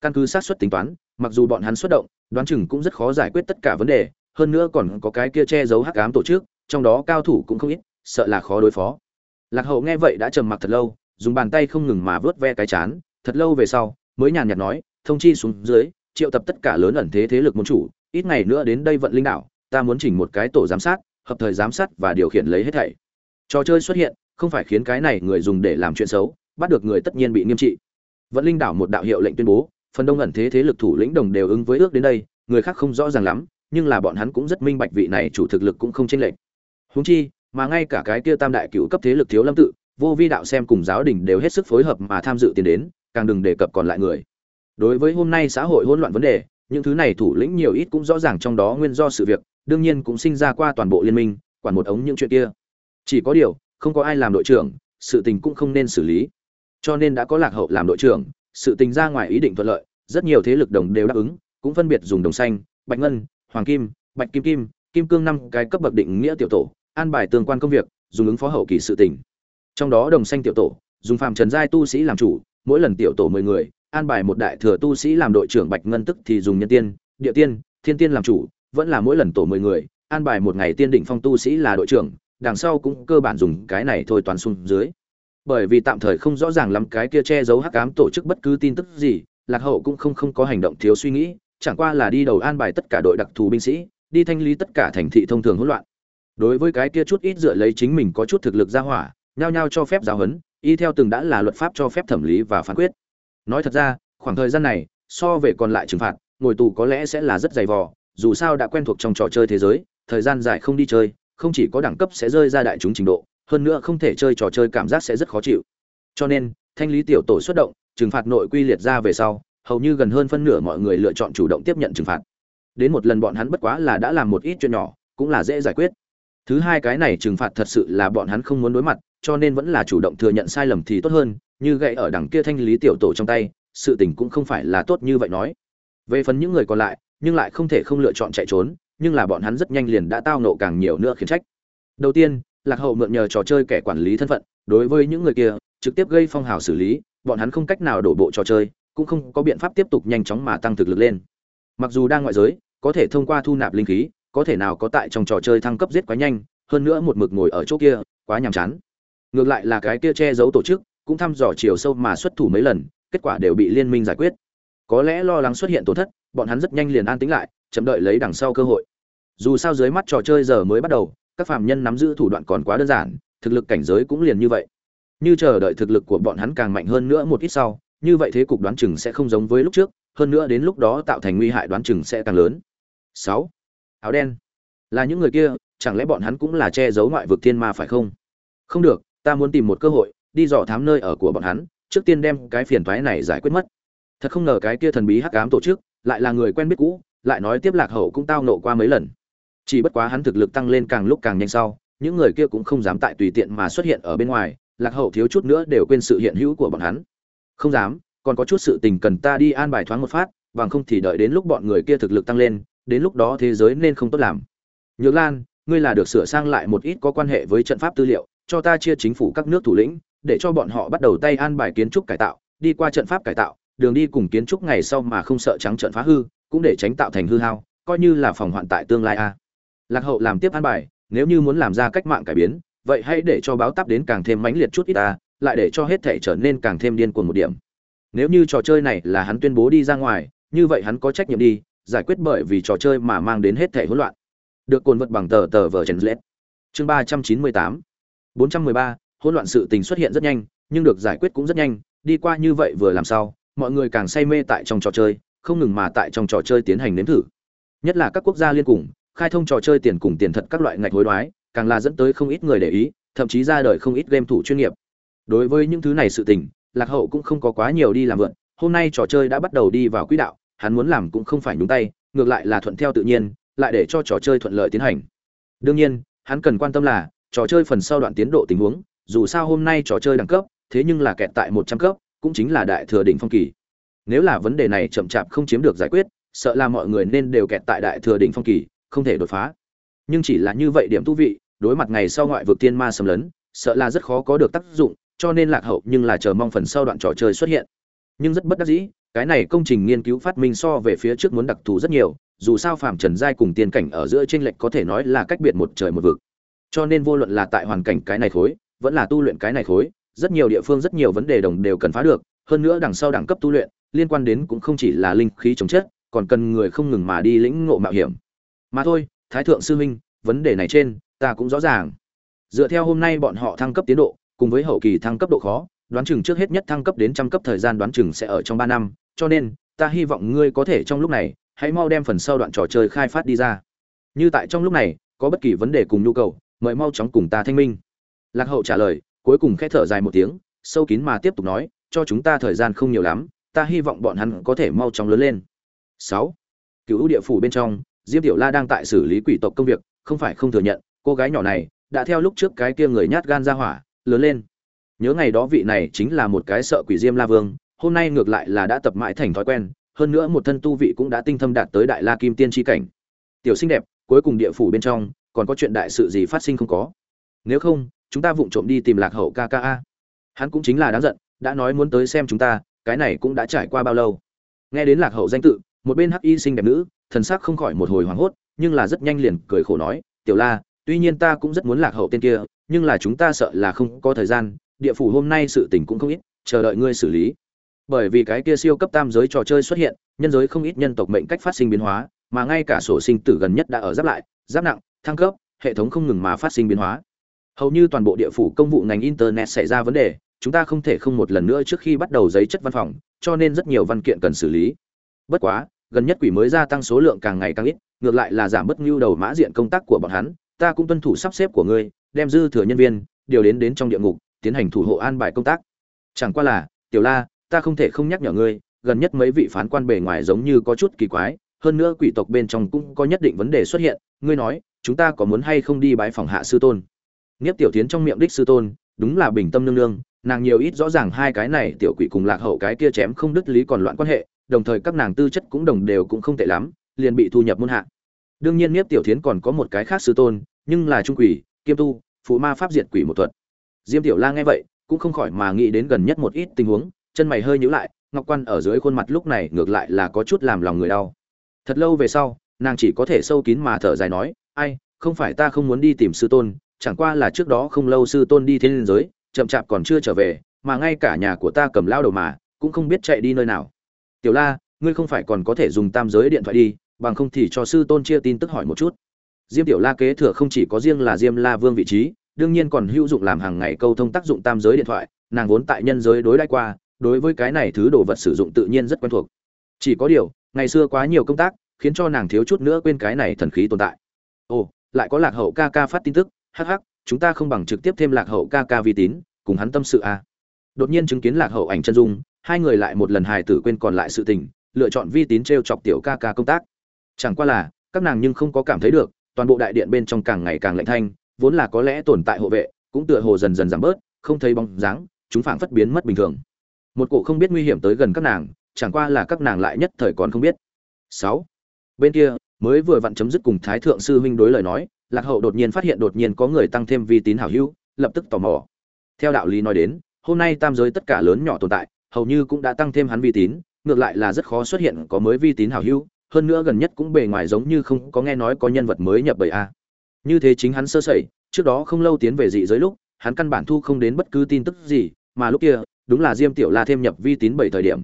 Căn cứ sát xuất tính toán, mặc dù bọn hắn xuất động, đoán chừng cũng rất khó giải quyết tất cả vấn đề, hơn nữa còn có cái kia che giấu hắc ám tổ chức, trong đó cao thủ cũng không ít, sợ là khó đối phó. Lạc hậu nghe vậy đã trầm mặc thật lâu, dùng bàn tay không ngừng mà vớt ve cái chán, thật lâu về sau, mới nhàn nhạt nói, thông chi xuống dưới, triệu tập tất cả lớn ẩn thế thế lực môn chủ, ít ngày nữa đến đây vận linh đảo ta muốn chỉnh một cái tổ giám sát, hợp thời giám sát và điều khiển lấy hết thảy. Trò chơi xuất hiện, không phải khiến cái này người dùng để làm chuyện xấu bắt được người tất nhiên bị nghiêm trị. Vẫn linh đảo một đạo hiệu lệnh tuyên bố, phần đông ẩn thế thế lực thủ lĩnh đồng đều ứng với ước đến đây, người khác không rõ ràng lắm, nhưng là bọn hắn cũng rất minh bạch vị này chủ thực lực cũng không chênh lệch. Huống chi, mà ngay cả cái kia tam đại cựu cấp thế lực thiếu lâm tự, vô vi đạo xem cùng giáo đình đều hết sức phối hợp mà tham dự tiền đến, càng đừng đề cập còn lại người. Đối với hôm nay xã hội hỗn loạn vấn đề, những thứ này thủ lĩnh nhiều ít cũng rõ ràng trong đó nguyên do sự việc, đương nhiên cũng sinh ra qua toàn bộ liên minh, quản một ống những chuyện kia. Chỉ có điều, không có ai làm đội trưởng, sự tình cũng không nên xử lý cho nên đã có lạc hậu làm đội trưởng, sự tình ra ngoài ý định thuận lợi, rất nhiều thế lực đồng đều đáp ứng, cũng phân biệt dùng đồng xanh, bạch ngân, hoàng kim, bạch kim kim kim cương năm cái cấp bậc định nghĩa tiểu tổ, an bài tương quan công việc, dùng ứng phó hậu kỳ sự tình. Trong đó đồng xanh tiểu tổ, dùng phàm trần giai tu sĩ làm chủ, mỗi lần tiểu tổ mười người, an bài một đại thừa tu sĩ làm đội trưởng bạch ngân tức thì dùng nhân tiên, địa tiên, thiên tiên làm chủ, vẫn là mỗi lần tổ mười người, an bài một ngày tiên đỉnh phong tu sĩ là đội trưởng, đằng sau cũng cơ bản dùng cái này thôi toàn xung dưới bởi vì tạm thời không rõ ràng lắm cái kia che giấu hắc ám tổ chức bất cứ tin tức gì, lạc hậu cũng không không có hành động thiếu suy nghĩ, chẳng qua là đi đầu an bài tất cả đội đặc thù binh sĩ, đi thanh lý tất cả thành thị thông thường hỗn loạn. Đối với cái kia chút ít dựa lấy chính mình có chút thực lực ra hỏa, nhao nhao cho phép giáo huấn, y theo từng đã là luật pháp cho phép thẩm lý và phán quyết. Nói thật ra, khoảng thời gian này, so về còn lại trừng phạt, ngồi tù có lẽ sẽ là rất dày vò, dù sao đã quen thuộc trong trò chơi thế giới, thời gian dài không đi chơi, không chỉ có đẳng cấp sẽ rơi ra đại chúng trình độ hơn nữa không thể chơi trò chơi cảm giác sẽ rất khó chịu. Cho nên, thanh lý tiểu tổ xuất động, trừng phạt nội quy liệt ra về sau, hầu như gần hơn phân nửa mọi người lựa chọn chủ động tiếp nhận trừng phạt. Đến một lần bọn hắn bất quá là đã làm một ít chuyện nhỏ, cũng là dễ giải quyết. Thứ hai cái này trừng phạt thật sự là bọn hắn không muốn đối mặt, cho nên vẫn là chủ động thừa nhận sai lầm thì tốt hơn, như gậy ở đằng kia thanh lý tiểu tổ trong tay, sự tình cũng không phải là tốt như vậy nói. Về phần những người còn lại, nhưng lại không thể không lựa chọn chạy trốn, nhưng là bọn hắn rất nhanh liền đã tao nộ càng nhiều nữa khiến trách. Đầu tiên lạc hậu mượn nhờ trò chơi kẻ quản lý thân phận, đối với những người kia, trực tiếp gây phong hào xử lý, bọn hắn không cách nào đổ bộ trò chơi, cũng không có biện pháp tiếp tục nhanh chóng mà tăng thực lực lên. Mặc dù đang ngoại giới, có thể thông qua thu nạp linh khí, có thể nào có tại trong trò chơi thăng cấp giết quá nhanh, hơn nữa một mực ngồi ở chỗ kia, quá nhàm chán. Ngược lại là cái kia che giấu tổ chức, cũng thăm dò chiều sâu mà xuất thủ mấy lần, kết quả đều bị liên minh giải quyết. Có lẽ lo lắng xuất hiện tổn thất, bọn hắn rất nhanh liền an tính lại, chậm đợi lấy đằng sau cơ hội. Dù sao dưới mắt trò chơi giờ mới bắt đầu các phạm nhân nắm giữ thủ đoạn còn quá đơn giản, thực lực cảnh giới cũng liền như vậy. Như chờ đợi thực lực của bọn hắn càng mạnh hơn nữa một ít sau, như vậy thế cục đoán chừng sẽ không giống với lúc trước, hơn nữa đến lúc đó tạo thành nguy hại đoán chừng sẽ càng lớn. Sáu, áo đen. Là những người kia, chẳng lẽ bọn hắn cũng là che giấu ngoại vực thiên ma phải không? Không được, ta muốn tìm một cơ hội, đi dò thám nơi ở của bọn hắn, trước tiên đem cái phiền toái này giải quyết mất. Thật không ngờ cái kia thần bí hắc ám tổ chức lại là người quen biết cũ, lại nói tiếp lạc hậu cũng tao nộ qua mấy lần chỉ bất quá hắn thực lực tăng lên càng lúc càng nhanh sau, những người kia cũng không dám tại tùy tiện mà xuất hiện ở bên ngoài, lạc hậu thiếu chút nữa đều quên sự hiện hữu của bọn hắn. Không dám, còn có chút sự tình cần ta đi an bài thoáng một phát, bằng không thì đợi đến lúc bọn người kia thực lực tăng lên, đến lúc đó thế giới nên không tốt làm. Nhược lan, ngươi là được sửa sang lại một ít có quan hệ với trận pháp tư liệu, cho ta chia chính phủ các nước thủ lĩnh, để cho bọn họ bắt đầu tay an bài kiến trúc cải tạo, đi qua trận pháp cải tạo, đường đi cùng kiến trúc ngày sau mà không sợ trắng trận phá hư, cũng để tránh tạo thành hư hao, coi như là phòng hoạn tại tương lai a lạc hậu làm tiếp an bài, nếu như muốn làm ra cách mạng cải biến, vậy hãy để cho báo táp đến càng thêm mãnh liệt chút ít ta, lại để cho hết thể trở nên càng thêm điên cuồng một điểm. Nếu như trò chơi này là hắn tuyên bố đi ra ngoài, như vậy hắn có trách nhiệm đi, giải quyết bởi vì trò chơi mà mang đến hết thể hỗn loạn. Được cồn vật bằng tờ tờ vở trần lết. Chương ba trăm chín mươi tám. bốn trăm mười ba, hỗn loạn sự tình xuất hiện rất nhanh, nhưng được giải quyết cũng rất nhanh, đi qua như vậy vừa làm sao, mọi người càng say mê tại trong trò chơi, không ngừng mà tại trong trò chơi tiến hành nếm thử. Nhất là các quốc gia liên cùng khai thông trò chơi tiền cùng tiền thật các loại ngạch hối đoái, càng là dẫn tới không ít người để ý, thậm chí ra đời không ít game thủ chuyên nghiệp. Đối với những thứ này sự tình, lạc hậu cũng không có quá nhiều đi làm vượn, hôm nay trò chơi đã bắt đầu đi vào quỹ đạo, hắn muốn làm cũng không phải nhúng tay, ngược lại là thuận theo tự nhiên, lại để cho trò chơi thuận lợi tiến hành. Đương nhiên, hắn cần quan tâm là, trò chơi phần sau đoạn tiến độ tình huống, dù sao hôm nay trò chơi đẳng cấp, thế nhưng là kẹt tại một trăm cấp, cũng chính là đại thừa đỉnh phong kỳ. Nếu là vấn đề này chậm chạp không chiếm được giải quyết, sợ là mọi người nên đều kẹt tại đại thừa đỉnh phong kỳ không thể đột phá. Nhưng chỉ là như vậy điểm thú vị, đối mặt ngày sau ngoại vực tiên ma xâm lấn, sợ là rất khó có được tác dụng, cho nên lạc hậu nhưng là chờ mong phần sau đoạn trò chơi xuất hiện. Nhưng rất bất đắc dĩ, cái này công trình nghiên cứu phát minh so về phía trước muốn đặc thù rất nhiều, dù sao phàm trần giai cùng tiên cảnh ở giữa trên lệch có thể nói là cách biệt một trời một vực. Cho nên vô luận là tại hoàn cảnh cái này khối, vẫn là tu luyện cái này khối, rất nhiều địa phương rất nhiều vấn đề đồng đều cần phá được, hơn nữa đằng sau đẳng cấp tu luyện, liên quan đến cũng không chỉ là linh khí chống chết còn cần người không ngừng mà đi lĩnh ngộ mạo hiểm mà thôi, thái thượng sư huynh vấn đề này trên, ta cũng rõ ràng. Dựa theo hôm nay bọn họ thăng cấp tiến độ, cùng với hậu kỳ thăng cấp độ khó, đoán chừng trước hết nhất thăng cấp đến trăm cấp thời gian đoán chừng sẽ ở trong ba năm, cho nên, ta hy vọng ngươi có thể trong lúc này, hãy mau đem phần sau đoạn trò chơi khai phát đi ra. Như tại trong lúc này, có bất kỳ vấn đề cùng nhu cầu, mời mau chóng cùng ta thanh minh. Lạc hậu trả lời, cuối cùng khẽ thở dài một tiếng, sâu kín mà tiếp tục nói, cho chúng ta thời gian không nhiều lắm, ta hy vọng bọn hắn có thể mau chóng lớn lên. Sáu. Cựu địa phủ bên trong diêm tiểu la đang tại xử lý quỷ tộc công việc, không phải không thừa nhận, cô gái nhỏ này đã theo lúc trước cái kia người nhát gan ra hỏa, lớn lên. Nhớ ngày đó vị này chính là một cái sợ quỷ diêm la vương, hôm nay ngược lại là đã tập mãi thành thói quen, hơn nữa một thân tu vị cũng đã tinh thâm đạt tới đại la kim tiên tri cảnh. Tiểu xinh đẹp, cuối cùng địa phủ bên trong, còn có chuyện đại sự gì phát sinh không có? Nếu không, chúng ta vụng trộm đi tìm lạc hậu kka hắn cũng chính là đáng giận, đã nói muốn tới xem chúng ta, cái này cũng đã trải qua bao lâu. Nghe đến lạc hậu danh tự, một bên hắc y xinh đẹp nữ thần sắc không khỏi một hồi hoảng hốt, nhưng là rất nhanh liền cười khổ nói, tiểu la, tuy nhiên ta cũng rất muốn lạc hậu tên kia, nhưng là chúng ta sợ là không có thời gian, địa phủ hôm nay sự tình cũng không ít, chờ đợi ngươi xử lý. Bởi vì cái kia siêu cấp tam giới trò chơi xuất hiện, nhân giới không ít nhân tộc mệnh cách phát sinh biến hóa, mà ngay cả sổ sinh tử gần nhất đã ở giáp lại, giáp nặng, thăng cấp, hệ thống không ngừng mà phát sinh biến hóa. Hầu như toàn bộ địa phủ công vụ ngành internet xảy ra vấn đề, chúng ta không thể không một lần nữa trước khi bắt đầu giấy chất văn phòng, cho nên rất nhiều văn kiện cần xử lý. Bất quá gần nhất quỷ mới gia tăng số lượng càng ngày càng ít, ngược lại là giảm bất nhu đầu mã diện công tác của bọn hắn, ta cũng tuân thủ sắp xếp của ngươi, đem dư thừa nhân viên, điều đến đến trong địa ngục, tiến hành thủ hộ an bài công tác. Chẳng qua là, tiểu la, ta không thể không nhắc nhở ngươi, gần nhất mấy vị phán quan bề ngoài giống như có chút kỳ quái, hơn nữa quỷ tộc bên trong cũng có nhất định vấn đề xuất hiện, ngươi nói, chúng ta có muốn hay không đi bái phòng hạ sư tôn? Nghiếp tiểu tiến trong miệng đích sư tôn, đúng là bình tâm nương nương, nàng nhiều ít rõ ràng hai cái này tiểu quỷ cùng lạc hậu cái kia chém không đứt lý còn loạn quan hệ đồng thời các nàng tư chất cũng đồng đều cũng không tệ lắm, liền bị thu nhập môn hạ. Đương nhiên Niếp tiểu Thiến còn có một cái khác sư tôn, nhưng là trung quỷ, kiêm tu phụ ma pháp diệt quỷ một thuật. Diêm tiểu la nghe vậy, cũng không khỏi mà nghĩ đến gần nhất một ít tình huống, chân mày hơi nhíu lại, ngọc quan ở dưới khuôn mặt lúc này ngược lại là có chút làm lòng người đau. Thật lâu về sau, nàng chỉ có thể sâu kín mà thở dài nói, ai, không phải ta không muốn đi tìm sư tôn, chẳng qua là trước đó không lâu sư tôn đi thiên liên giới, chậm chạp còn chưa trở về, mà ngay cả nhà của ta cầm lao đầu mà, cũng không biết chạy đi nơi nào tiểu la, ngươi không phải còn có thể dùng tam giới điện thoại đi, bằng không thì cho sư tôn chia tin tức hỏi một chút. Diêm tiểu la kế thừa không chỉ có riêng là diêm la vương vị trí, đương nhiên còn hữu dụng làm hàng ngày câu thông tác dụng tam giới điện thoại, nàng vốn tại nhân giới đối đãi qua, đối với cái này thứ đồ vật sử dụng tự nhiên rất quen thuộc. Chỉ có điều, ngày xưa quá nhiều công tác, khiến cho nàng thiếu chút nữa quên cái này thần khí tồn tại. Ồ, lại có lạc hậu ca ca phát tin tức, hắc hắc, chúng ta không bằng trực tiếp thêm lạc hậu ca ca vi tín, cùng hắn tâm sự à. đột nhiên chứng kiến lạc hậu ảnh chân dung hai người lại một lần hài tử quên còn lại sự tình, lựa chọn vi tín t r e o chọc tiểu ca ca công tác. Chẳng qua là, các nàng nhưng không có cảm thấy được, toàn bộ đại điện bên trong càng ngày càng lạnh thanh, vốn là có lẽ tồn tại hộ vệ, cũng tựa hồ dần dần giảm bớt, không thấy bóng dáng, chúng phảng phất biến mất bình thường. Một cổ không biết nguy hiểm tới gần các nàng, chẳng qua là các nàng lại nhất thời còn không biết. Sáu. Bên kia, mới vừa vặn chấm dứt cùng thái thượng sư huynh đối lời nói, lạc hậu đột nhiên phát hiện đột nhiên có người tăng thêm vi tín hảo hữu, lập tức tò mò. Theo đạo lý nói đến, hôm nay tam giới tất cả lớn nhỏ tồn tại hầu như cũng đã tăng thêm hắn vi tín, ngược lại là rất khó xuất hiện có mới vi tín hảo hữu, hơn nữa gần nhất cũng bề ngoài giống như không có nghe nói có nhân vật mới nhập bảy a. Như thế chính hắn sơ sẩy, trước đó không lâu tiến về dị giới lúc, hắn căn bản thu không đến bất cứ tin tức gì, mà lúc kia, đúng là diêm tiểu la thêm nhập vi tín bảy thời điểm.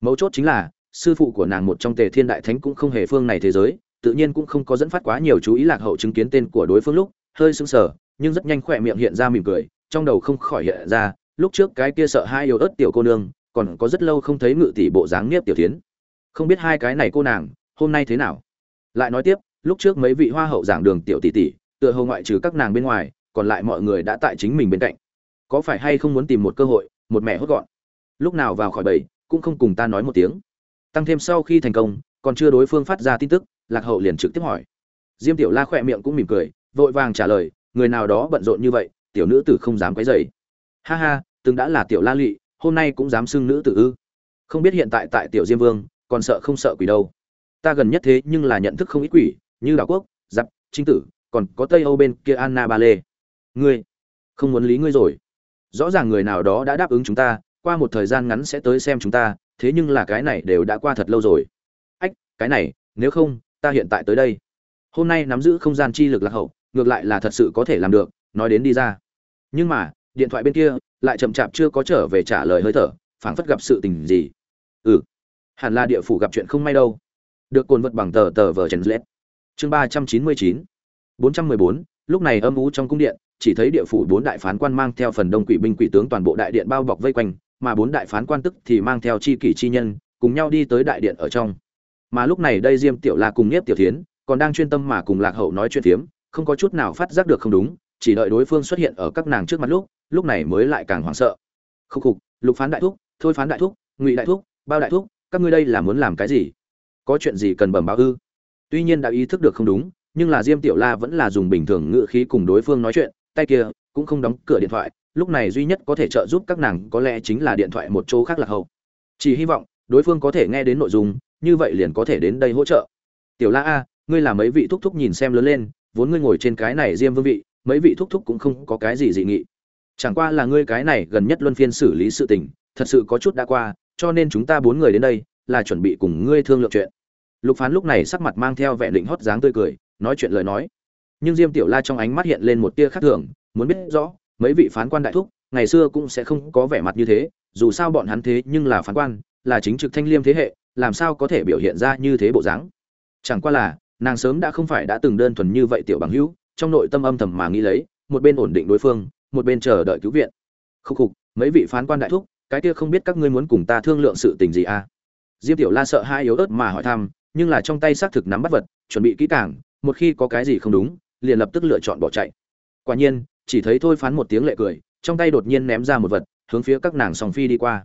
Mấu chốt chính là, sư phụ của nàng một trong tề thiên đại thánh cũng không hề phương này thế giới, tự nhiên cũng không có dẫn phát quá nhiều chú ý lạc hậu chứng kiến tên của đối phương lúc, hơi sững sờ, nhưng rất nhanh khỏe miệng hiện ra mỉm cười, trong đầu không khỏi hiện ra, lúc trước cái kia sợ hai yếu ớt tiểu cô nương còn có rất lâu không thấy ngự tỷ bộ dáng nghiếp tiểu tiến không biết hai cái này cô nàng, hôm nay thế nào? Lại nói tiếp, lúc trước mấy vị hoa hậu giảng đường tiểu tỷ tỷ, tựa hồ ngoại trừ các nàng bên ngoài, còn lại mọi người đã tại chính mình bên cạnh. Có phải hay không muốn tìm một cơ hội, một mẹ hốt gọn? Lúc nào vào khỏi bầy, cũng không cùng ta nói một tiếng. Tăng thêm sau khi thành công, còn chưa đối phương phát ra tin tức, lạc hậu liền trực tiếp hỏi. Diêm tiểu la khỏe miệng cũng mỉm cười, vội vàng trả lời, người nào đó bận rộn như vậy, tiểu nữ tử không dám quấy rầy. Ha ha, từng đã là tiểu la lụy hôm nay cũng dám xưng nữ tử ư? Không biết hiện tại tại tiểu diêm vương, còn sợ không sợ quỷ đâu. Ta gần nhất thế nhưng là nhận thức không ít quỷ, như đảo quốc, giặc, trinh tử, còn có tây âu bên kia anna ba lê. Ngươi, không muốn lý ngươi rồi. Rõ ràng người nào đó đã đáp ứng chúng ta, qua một thời gian ngắn sẽ tới xem chúng ta, thế nhưng là cái này đều đã qua thật lâu rồi. Ách, cái này, nếu không, ta hiện tại tới đây. Hôm nay nắm giữ không gian chi lực lạc hậu, ngược lại là thật sự có thể làm được, nói đến đi ra. Nhưng mà điện thoại bên kia, lại chậm chạp chưa có trở về trả lời hơi thở, phảng phất gặp sự tình gì. Ừ hẳn là địa phủ gặp chuyện không may đâu. Được cồn vật bằng tờ tờ vờ trần lết chương ba trăm chín mươi chín, bốn trăm mười bốn, lúc này âm ú trong cung điện, chỉ thấy địa phủ bốn đại phán quan mang theo phần đông quỷ binh quỷ tướng toàn bộ đại điện bao bọc vây quanh, mà bốn đại phán quan tức thì mang theo chi kỷ chi nhân, cùng nhau đi tới đại điện ở trong. Mà lúc này đây diêm tiểu la cùng nhiếp tiểu thiến, còn đang chuyên tâm mà cùng lạc hậu nói chuyện phiếm, không có chút nào phát giác được không đúng, chỉ đợi đối phương xuất hiện ở các nàng trước mặt lúc lúc này mới lại càng hoảng sợ. Khúc khục, lục phán đại thúc, thôi phán đại thúc, ngụy đại thúc, bao đại thúc, các ngươi đây là muốn làm cái gì? Có chuyện gì cần bẩm báo ư? Tuy nhiên đã ý thức được không đúng, nhưng là diêm tiểu la vẫn là dùng bình thường ngữ khí cùng đối phương nói chuyện, tay kia cũng không đóng cửa điện thoại, lúc này duy nhất có thể trợ giúp các nàng có lẽ chính là điện thoại một chỗ khác là hậu. Chỉ hy vọng, đối phương có thể nghe đến nội dung, như vậy liền có thể đến đây hỗ trợ. Tiểu la a, ngươi là mấy vị thúc thúc nhìn xem lớn lên, vốn ngươi ngồi trên cái này diêm vương vị, mấy vị thúc thúc cũng không có cái gì dị nghị chẳng qua là ngươi cái này gần nhất luân phiên xử lý sự tình, thật sự có chút đã qua, cho nên chúng ta bốn người đến đây, là chuẩn bị cùng ngươi thương lượng chuyện. Lục phán lúc này sắc mặt mang theo vẻ định hót dáng tươi cười, nói chuyện lời nói. Nhưng diêm tiểu la trong ánh mắt hiện lên một tia khác thường, muốn biết rõ, mấy vị phán quan đại thúc, ngày xưa cũng sẽ không có vẻ mặt như thế, dù sao bọn hắn thế nhưng là phán quan, là chính trực thanh liêm thế hệ, làm sao có thể biểu hiện ra như thế bộ dáng? Chẳng qua là, nàng sớm đã không phải đã từng đơn thuần như vậy tiểu bằng hữu, trong nội tâm âm thầm mà nghĩ lấy, một bên ổn định đối phương một bên chờ đợi cứu viện. Khúc khục, mấy vị phán quan đại thúc, cái kia không biết các ngươi muốn cùng ta thương lượng sự tình gì à? Diêm tiểu la sợ hai yếu ớt mà hỏi thăm, nhưng là trong tay xác thực nắm bắt vật, chuẩn bị kỹ càng, một khi có cái gì không đúng, liền lập tức lựa chọn bỏ chạy. Quả nhiên, chỉ thấy thôi phán một tiếng lệ cười, trong tay đột nhiên ném ra một vật, hướng phía các nàng song phi đi qua.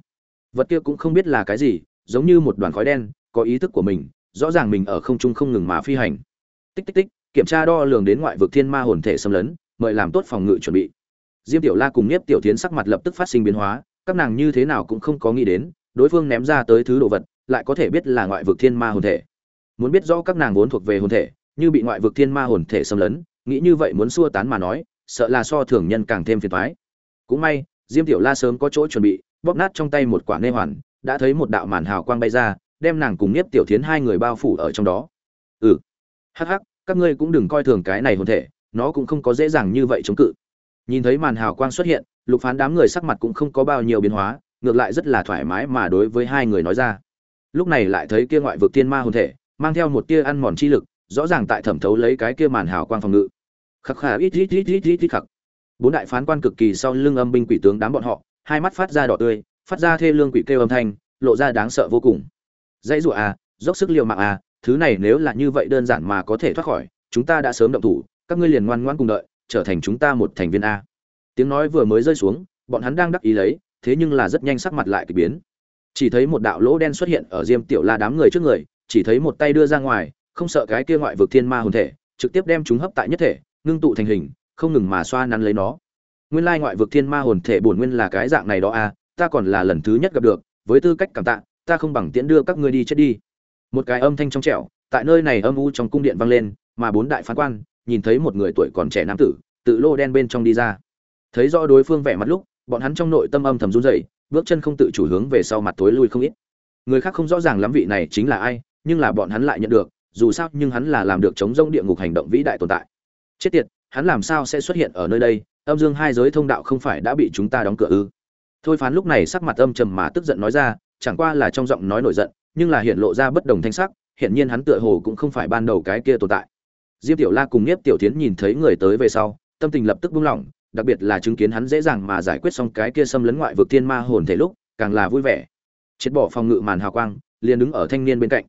Vật kia cũng không biết là cái gì, giống như một đoàn khói đen, có ý thức của mình, rõ ràng mình ở không trung không ngừng mà phi hành. Tích tích tích, kiểm tra đo lường đến ngoại vực thiên ma hồn thể xâm lấn, mời làm tốt phòng ngự chuẩn bị diêm tiểu la cùng nhiếp tiểu tiến sắc mặt lập tức phát sinh biến hóa, các nàng như thế nào cũng không có nghĩ đến, đối phương ném ra tới thứ đồ vật, lại có thể biết là ngoại vực thiên ma hồn thể. Muốn biết rõ các nàng vốn thuộc về hồn thể, như bị ngoại vực thiên ma hồn thể xâm lấn, nghĩ như vậy muốn xua tán mà nói, sợ là so thường nhân càng thêm phiền toái. Cũng may, diêm tiểu la sớm có chỗ chuẩn bị, bóp nát trong tay một quả nê hoàn, đã thấy một đạo màn hào quang bay ra, đem nàng cùng nhiếp tiểu thiến hai người bao phủ ở trong đó. Ừ. Hắc hắc, các ngươi cũng đừng coi thường cái này hồn thể, nó cũng không có dễ dàng như vậy chống cự nhìn thấy màn hào quang xuất hiện, lục phán đám người sắc mặt cũng không có bao nhiêu biến hóa, ngược lại rất là thoải mái mà đối với hai người nói ra. Lúc này lại thấy kia ngoại vực tiên ma hồn thể, mang theo một tia ăn mòn chi lực, rõ ràng tại thẩm thấu lấy cái kia màn hào quang phòng ngự. Khắc khả ít ít ít ít ít ít, khắc. Bốn đại phán quan cực kỳ sau lưng âm binh quỷ tướng đám bọn họ, hai mắt phát ra đỏ tươi, phát ra thê lương quỷ kêu âm thanh, lộ ra đáng sợ vô cùng. Dãy dụa à dốc sức liều mạng à thứ này nếu là như vậy đơn giản mà có thể thoát khỏi, chúng ta đã sớm động thủ, các ngươi liền ngoan ngoãn cùng đợi trở thành chúng ta một thành viên a. Tiếng nói vừa mới rơi xuống, bọn hắn đang đắc ý lấy, thế nhưng là rất nhanh sắc mặt lại kỳ biến. Chỉ thấy một đạo lỗ đen xuất hiện ở diêm tiểu la đám người trước người, chỉ thấy một tay đưa ra ngoài, không sợ cái kia ngoại vực thiên ma hồn thể, trực tiếp đem chúng hấp tại nhất thể, ngưng tụ thành hình, không ngừng mà xoa nắn lấy nó. Nguyên lai ngoại vực thiên ma hồn thể bổn nguyên là cái dạng này đó a, ta còn là lần thứ nhất gặp được, với tư cách cảm tạ, ta không bằng tiễn đưa các ngươi đi chết đi. Một cái âm thanh trong trẻo, tại nơi này âm u trong cung điện vang lên, mà bốn đại phán quan nhìn thấy một người tuổi còn trẻ nam tử, tự lô đen bên trong đi ra. Thấy rõ đối phương vẻ mặt lúc, bọn hắn trong nội tâm âm thầm run rẩy, bước chân không tự chủ hướng về sau mặt tối lui không ít. Người khác không rõ ràng lắm vị này chính là ai, nhưng là bọn hắn lại nhận được, dù sao nhưng hắn là làm được chống rông địa ngục hành động vĩ đại tồn tại. Chết tiệt, hắn làm sao sẽ xuất hiện ở nơi đây, âm dương hai giới thông đạo không phải đã bị chúng ta đóng cửa ư? Thôi phán lúc này sắc mặt âm trầm mà tức giận nói ra, chẳng qua là trong giọng nói nổi giận, nhưng là hiện lộ ra bất đồng thanh sắc hiện nhiên hắn tựa hồ cũng không phải ban đầu cái kia tồn tại diêm tiểu la cùng nhiếp tiểu tiến nhìn thấy người tới về sau, tâm tình lập tức buông lỏng, đặc biệt là chứng kiến hắn dễ dàng mà giải quyết xong cái kia xâm lấn ngoại vực thiên ma hồn thể lúc, càng là vui vẻ. Chết bỏ phòng ngự màn hào quang, liền đứng ở thanh niên bên cạnh.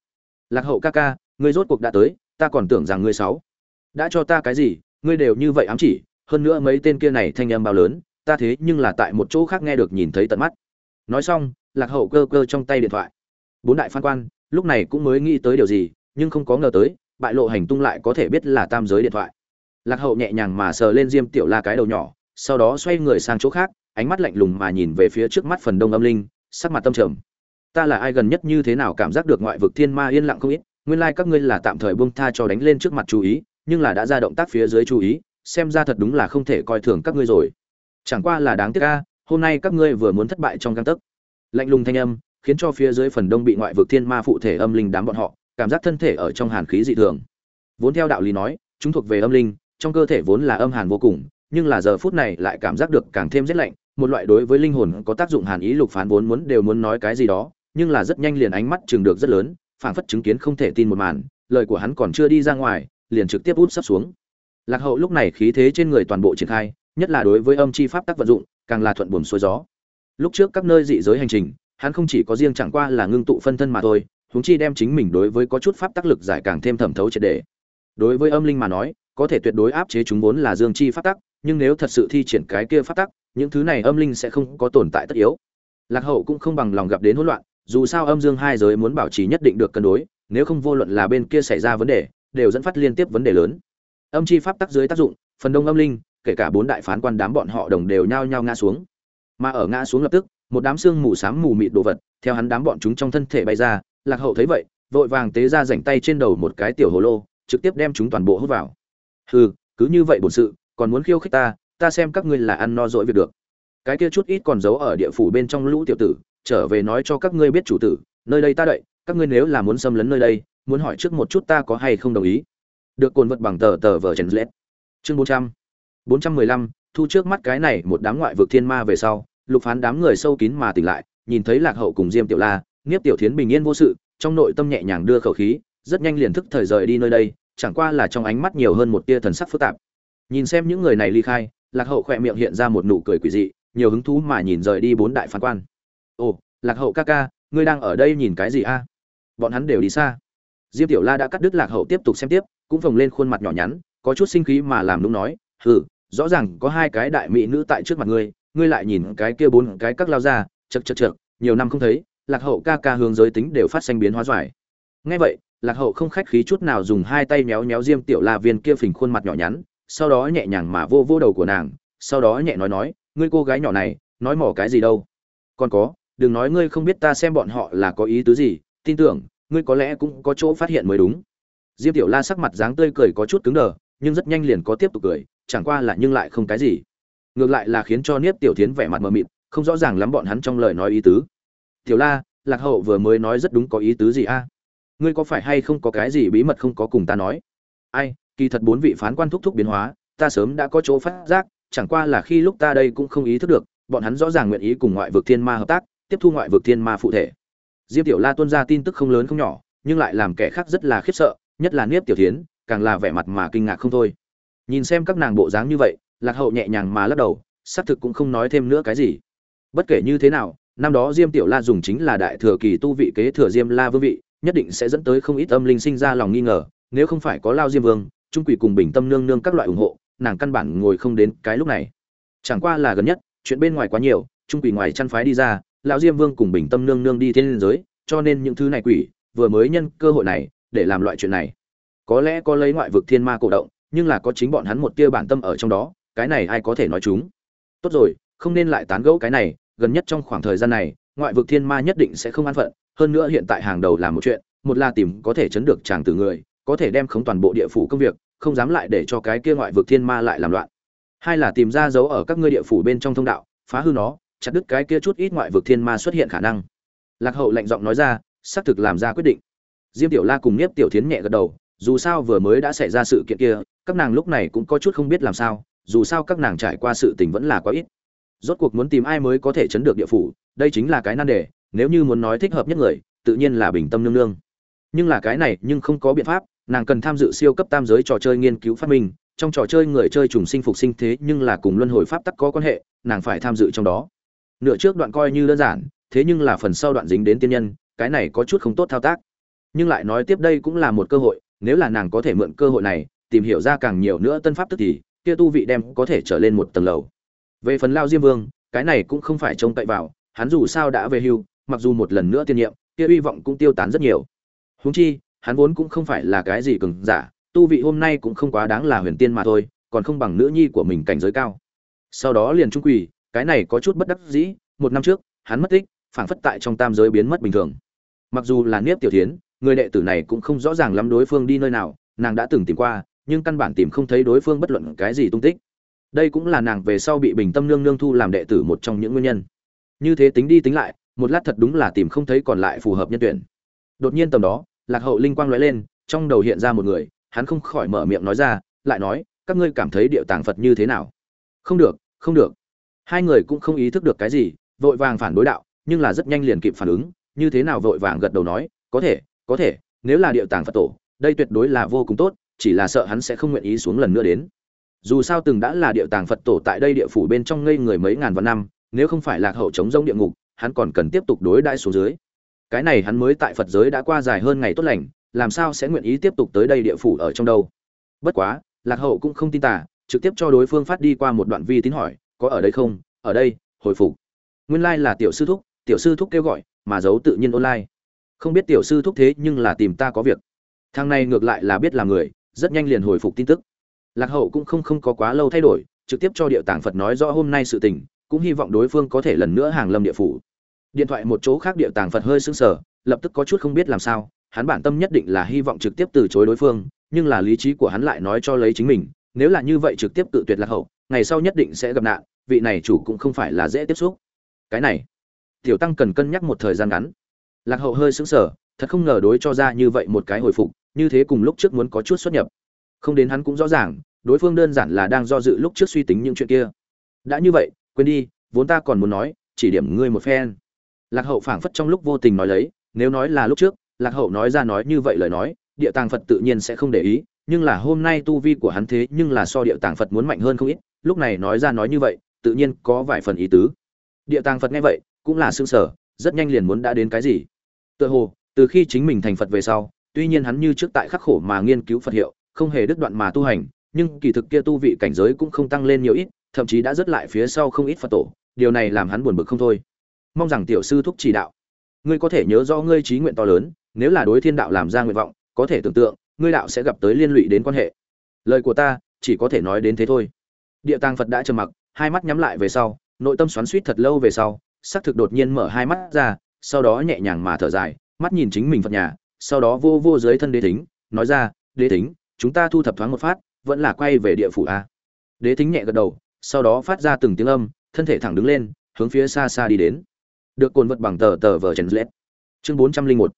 Lạc hậu ca ca, ngươi rốt cuộc đã tới, ta còn tưởng rằng ngươi sáu đã cho ta cái gì, ngươi đều như vậy ám chỉ, hơn nữa mấy tên kia này thanh âm bao lớn, ta thế nhưng là tại một chỗ khác nghe được nhìn thấy tận mắt. Nói xong, lạc hậu cơ cơ trong tay điện thoại. Bốn đại phan quan, lúc này cũng mới nghĩ tới điều gì, nhưng không có ngờ tới bại lộ hành tung lại có thể biết là tam giới điện thoại. Lạc hậu nhẹ nhàng mà sờ lên diêm tiểu la cái đầu nhỏ, sau đó xoay người sang chỗ khác, ánh mắt lạnh lùng mà nhìn về phía trước mắt phần đông âm linh, sắc mặt tâm trầm. Ta là ai gần nhất như thế nào cảm giác được ngoại vực thiên ma yên lặng không ít, nguyên lai các ngươi là tạm thời buông tha cho đánh lên trước mặt chú ý, nhưng là đã ra động tác phía dưới chú ý, xem ra thật đúng là không thể coi thường các ngươi rồi. Chẳng qua là đáng tiếc ca hôm nay các ngươi vừa muốn thất bại trong găng tấc. Lạnh lùng thanh âm, khiến cho phía dưới phần đông bị ngoại vực thiên ma phụ thể âm linh đám bọn họ cảm giác thân thể ở trong hàn khí dị thường. Vốn theo đạo lý nói, chúng thuộc về âm linh, trong cơ thể vốn là âm hàn vô cùng, nhưng là giờ phút này lại cảm giác được càng thêm rét lạnh, một loại đối với linh hồn có tác dụng hàn ý lục phán vốn muốn đều muốn nói cái gì đó, nhưng là rất nhanh liền ánh mắt chừng được rất lớn, phảng phất chứng kiến không thể tin một màn, lời của hắn còn chưa đi ra ngoài, liền trực tiếp út sắp xuống. Lạc hậu lúc này khí thế trên người toàn bộ triển khai, nhất là đối với âm chi pháp tác vận dụng, càng là thuận buồm xuôi gió. Lúc trước các nơi dị giới hành trình, hắn không chỉ có riêng chẳng qua là ngưng tụ phân thân mà thôi huống chi đem chính mình đối với có chút pháp tác lực giải càng thêm thẩm thấu triệt đề đối với âm linh mà nói, có thể tuyệt đối áp chế chúng vốn là dương chi pháp tắc, nhưng nếu thật sự thi triển cái kia pháp tắc, những thứ này âm linh sẽ không có tồn tại tất yếu. Lạc hậu cũng không bằng lòng gặp đến hỗn loạn, dù sao âm dương hai giới muốn bảo trì nhất định được cân đối, nếu không vô luận là bên kia xảy ra vấn đề, đều dẫn phát liên tiếp vấn đề lớn. Âm chi pháp tắc dưới tác dụng, phần đông âm linh, kể cả bốn đại phán quan đám bọn họ đồng đều nhao nhao ngã xuống. Mà ở ngã xuống lập tức, một đám xương mù xám mù mịt đồ vật, theo hắn đám bọn chúng trong thân thể bay ra lạc hậu thấy vậy, vội vàng tế ra rảnh tay trên đầu một cái tiểu hồ lô, trực tiếp đem chúng toàn bộ hút vào. Hừ, cứ như vậy bổn sự, còn muốn khiêu khích ta ta xem các ngươi là ăn no dỗi việc được. Cái kia chút ít còn giấu ở địa phủ bên trong lũ tiểu tử, trở về nói cho các ngươi biết chủ tử, nơi đây ta đợi, các ngươi nếu là muốn xâm lấn nơi đây, muốn hỏi trước một chút ta có hay không đồng ý. Được cồn vật bằng tờ tờ vở trần lết. Chương bốn trăm bốn trăm mười lăm, thu trước mắt cái này một đám ngoại vực thiên ma về sau, lục phán đám người sâu kín mà tỉnh lại, nhìn thấy lạc hậu cùng diêm tiểu la Niếp tiểu thiến bình yên vô sự trong nội tâm nhẹ nhàng đưa khẩu khí rất nhanh liền thức thời rời đi nơi đây chẳng qua là trong ánh mắt nhiều hơn một tia thần sắc phức tạp. Nhìn xem những người này ly khai lạc hậu khẽ miệng hiện ra một nụ cười quỷ dị nhiều hứng thú mà nhìn rời đi bốn đại phán quan. Ồ lạc hậu ca ca ngươi đang ở đây nhìn cái gì a? Bọn hắn đều đi xa. Diệp tiểu la đã cắt đứt lạc hậu tiếp tục xem tiếp cũng phồng lên khuôn mặt nhỏ nhắn có chút sinh khí mà làm đúng nói hừ rõ ràng có hai cái đại mỹ nữ tại trước mặt ngươi ngươi lại nhìn cái kia bốn cái các lao ra chậc chậc chậc, nhiều năm không thấy lạc hậu ca ca hướng giới tính đều phát sinh biến hóa giỏi nghe vậy, lạc hậu không khách khí chút nào dùng hai tay méo méo diêm tiểu la viên kia phình khuôn mặt nhỏ nhắn, sau đó nhẹ nhàng mà vô vô đầu của nàng, sau đó nhẹ nói nói, ngươi cô gái nhỏ này, nói mỏ cái gì đâu? Còn có, đừng nói ngươi không biết ta xem bọn họ là có ý tứ gì, tin tưởng, ngươi có lẽ cũng có chỗ phát hiện mới đúng. Diêm tiểu la sắc mặt dáng tươi cười có chút cứng đờ, nhưng rất nhanh liền có tiếp tục cười, chẳng qua là nhưng lại không cái gì. Ngược lại là khiến cho niếp tiểu thiến vẻ mặt mờ mịt, không rõ ràng lắm bọn hắn trong lời nói ý tứ tiểu la, lạc hậu vừa mới nói rất đúng có ý tứ gì a? Ngươi có phải hay không có cái gì bí mật không có cùng ta nói? Ai, kỳ thật bốn vị phán quan thúc thúc biến hóa, ta sớm đã có chỗ phát giác, chẳng qua là khi lúc ta đây cũng không ý thức được, bọn hắn rõ ràng nguyện ý cùng ngoại vực thiên ma hợp tác, tiếp thu ngoại vực thiên ma phụ thể. Diêm tiểu la tuân ra tin tức không lớn không nhỏ, nhưng lại làm kẻ khác rất là khiếp sợ, nhất là niếp tiểu thiến, càng là vẻ mặt mà kinh ngạc không thôi. Nhìn xem các nàng bộ dáng như vậy, lạc hậu nhẹ nhàng mà lắc đầu, xác thực cũng không nói thêm nữa cái gì. Bất kể như thế nào năm đó diêm tiểu la dùng chính là đại thừa kỳ tu vị kế thừa diêm la vương vị, nhất định sẽ dẫn tới không ít âm linh sinh ra lòng nghi ngờ, nếu không phải có lao diêm vương trung quỷ cùng bình tâm nương nương các loại ủng hộ, nàng căn bản ngồi không đến cái lúc này. Chẳng qua là gần nhất, chuyện bên ngoài quá nhiều trung quỷ ngoài chăn phái đi ra lão diêm vương cùng bình tâm nương nương đi thiên giới, cho nên những thứ này quỷ, vừa mới nhân cơ hội này, để làm loại chuyện này. Có lẽ có lấy ngoại vực thiên ma cổ động, nhưng là có chính bọn hắn một tia bản tâm ở trong đó, cái này ai có thể nói chúng? Tốt rồi, không nên lại tán gẫu cái này gần nhất trong khoảng thời gian này, ngoại vực thiên ma nhất định sẽ không an phận, hơn nữa hiện tại hàng đầu là một chuyện, một là tìm có thể chấn được chàng từ người, có thể đem khống toàn bộ địa phủ công việc, không dám lại để cho cái kia ngoại vực thiên ma lại làm loạn. Hai là tìm ra dấu ở các ngươi địa phủ bên trong thông đạo, phá hư nó, chặt đứt cái kia chút ít ngoại vực thiên ma xuất hiện khả năng. Lạc hậu lạnh giọng nói ra, xác thực làm ra quyết định. Diêm tiểu la cùng nhiếp tiểu thiến nhẹ gật đầu, dù sao vừa mới đã xảy ra sự kiện kia, các nàng lúc này cũng có chút không biết làm sao, dù sao các nàng trải qua sự tình vẫn là quá ít rốt cuộc muốn tìm ai mới có thể chấn được địa phủ, đây chính là cái nan đề, nếu như muốn nói thích hợp nhất người, tự nhiên là bình tâm nương nương. Nhưng là cái này nhưng không có biện pháp, nàng cần tham dự siêu cấp tam giới trò chơi nghiên cứu phát minh, trong trò chơi người chơi trùng sinh phục sinh thế nhưng là cùng luân hồi pháp tắc có quan hệ, nàng phải tham dự trong đó. Nửa trước đoạn coi như đơn giản, thế nhưng là phần sau đoạn dính đến tiên nhân, cái này có chút không tốt thao tác. Nhưng lại nói tiếp đây cũng là một cơ hội, nếu là nàng có thể mượn cơ hội này, tìm hiểu ra càng nhiều nữa tân pháp tức thì, kia tu vị đem có thể trở lên một tầng lầu về phần lao diêm vương, cái này cũng không phải trông cậy vào, hắn dù sao đã về hưu, mặc dù một lần nữa tiên nhiệm, kia hy vọng cũng tiêu tán rất nhiều. Huống chi, hắn vốn cũng không phải là cái gì cường giả, tu vị hôm nay cũng không quá đáng là huyền tiên mà thôi, còn không bằng nữ nhi của mình cảnh giới cao. Sau đó liền trung quỳ, cái này có chút bất đắc dĩ, một năm trước, hắn mất tích, phảng phất tại trong tam giới biến mất bình thường. Mặc dù là niếp tiểu thiến, người đệ tử này cũng không rõ ràng lắm đối phương đi nơi nào, nàng đã từng tìm qua, nhưng căn bản tìm không thấy đối phương bất luận cái gì tung tích đây cũng là nàng về sau bị bình tâm nương nương thu làm đệ tử một trong những nguyên nhân. Như thế tính đi tính lại, một lát thật đúng là tìm không thấy còn lại phù hợp nhân tuyển. Đột nhiên tầm đó, lạc hậu linh quang lóe lên, trong đầu hiện ra một người, hắn không khỏi mở miệng nói ra, lại nói, các ngươi cảm thấy điệu tàng phật như thế nào? Không được không được. Hai người cũng không ý thức được cái gì, vội vàng phản đối đạo, nhưng là rất nhanh liền kịp phản ứng, như thế nào vội vàng gật đầu nói, có thể có thể, nếu là điệu tàng phật tổ, đây tuyệt đối là vô cùng tốt, chỉ là sợ hắn sẽ không nguyện ý xuống lần nữa đến dù sao từng đã là địa tàng phật tổ tại đây địa phủ bên trong ngây người mấy ngàn vạn năm, nếu không phải lạc hậu chống rông địa ngục, hắn còn cần tiếp tục đối đãi xuống dưới. Cái này hắn mới tại phật giới đã qua dài hơn ngày tốt lành, làm sao sẽ nguyện ý tiếp tục tới đây địa phủ ở trong đâu? Bất quá, lạc hậu cũng không tin tả trực tiếp cho đối phương phát đi qua một đoạn vi tín hỏi, có ở đây không? Ở đây, hồi phục. Nguyên lai là tiểu sư thúc, tiểu sư thúc kêu gọi, mà giấu tự nhiên online. Không biết tiểu sư thúc thế nhưng là tìm ta có việc. Thằng này ngược lại là biết là người, rất nhanh liền hồi phục tin tức lạc hậu cũng không không có quá lâu thay đổi, trực tiếp cho địa tàng phật nói rõ hôm nay sự tình, cũng hy vọng đối phương có thể lần nữa hàng lâm địa phủ. Điện thoại một chỗ khác địa tàng phật hơi sững sờ, lập tức có chút không biết làm sao, hắn bản tâm nhất định là hy vọng trực tiếp từ chối đối phương, nhưng là lý trí của hắn lại nói cho lấy chính mình, nếu là như vậy trực tiếp tự tuyệt lạc hậu, ngày sau nhất định sẽ gặp nạn, vị này chủ cũng không phải là dễ tiếp xúc. Cái này, tiểu tăng cần cân nhắc một thời gian ngắn. Lạc hậu hơi sững sờ, thật không ngờ đối cho ra như vậy một cái hồi phục, như thế cùng lúc trước muốn có chút xuất nhập không đến hắn cũng rõ ràng, đối phương đơn giản là đang do dự lúc trước suy tính những chuyện kia. Đã như vậy, quên đi, vốn ta còn muốn nói, chỉ điểm ngươi một phen. Lạc hậu phảng phất trong lúc vô tình nói lấy, nếu nói là lúc trước, lạc hậu nói ra nói như vậy lời nói, địa tàng phật tự nhiên sẽ không để ý, nhưng là hôm nay tu vi của hắn thế nhưng là so địa tàng phật muốn mạnh hơn không ít, lúc này nói ra nói như vậy, tự nhiên có vài phần ý tứ. Địa tàng phật nghe vậy, cũng là xương sở rất nhanh liền muốn đã đến cái gì. Tựa hồ, từ khi chính mình thành phật về sau, tuy nhiên hắn như trước tại khắc khổ mà nghiên cứu phật hiệu không hề đứt đoạn mà tu hành, nhưng kỳ thực kia tu vị cảnh giới cũng không tăng lên nhiều ít, thậm chí đã rất lại phía sau không ít phật tổ, điều này làm hắn buồn bực không thôi. Mong rằng tiểu sư thúc chỉ đạo, ngươi có thể nhớ rõ ngươi trí nguyện to lớn, nếu là đối thiên đạo làm ra nguyện vọng, có thể tưởng tượng, ngươi đạo sẽ gặp tới liên lụy đến quan hệ. Lời của ta, chỉ có thể nói đến thế thôi. Địa tàng phật đã trầm mặc, hai mắt nhắm lại về sau, nội tâm xoắn suýt thật lâu về sau xác thực đột nhiên mở hai mắt ra, sau đó nhẹ nhàng mà thở dài, mắt nhìn chính mình phật nhà, sau đó vô vô dưới thân đế thính, nói ra, đế thính chúng ta thu thập thoáng một phát, vẫn là quay về địa phủ a. Đế thính nhẹ gật đầu, sau đó phát ra từng tiếng âm, thân thể thẳng đứng lên, hướng phía xa xa đi đến. Được cồn vật bằng tờ tờ vờ trần lét. chương bốn trăm linh một.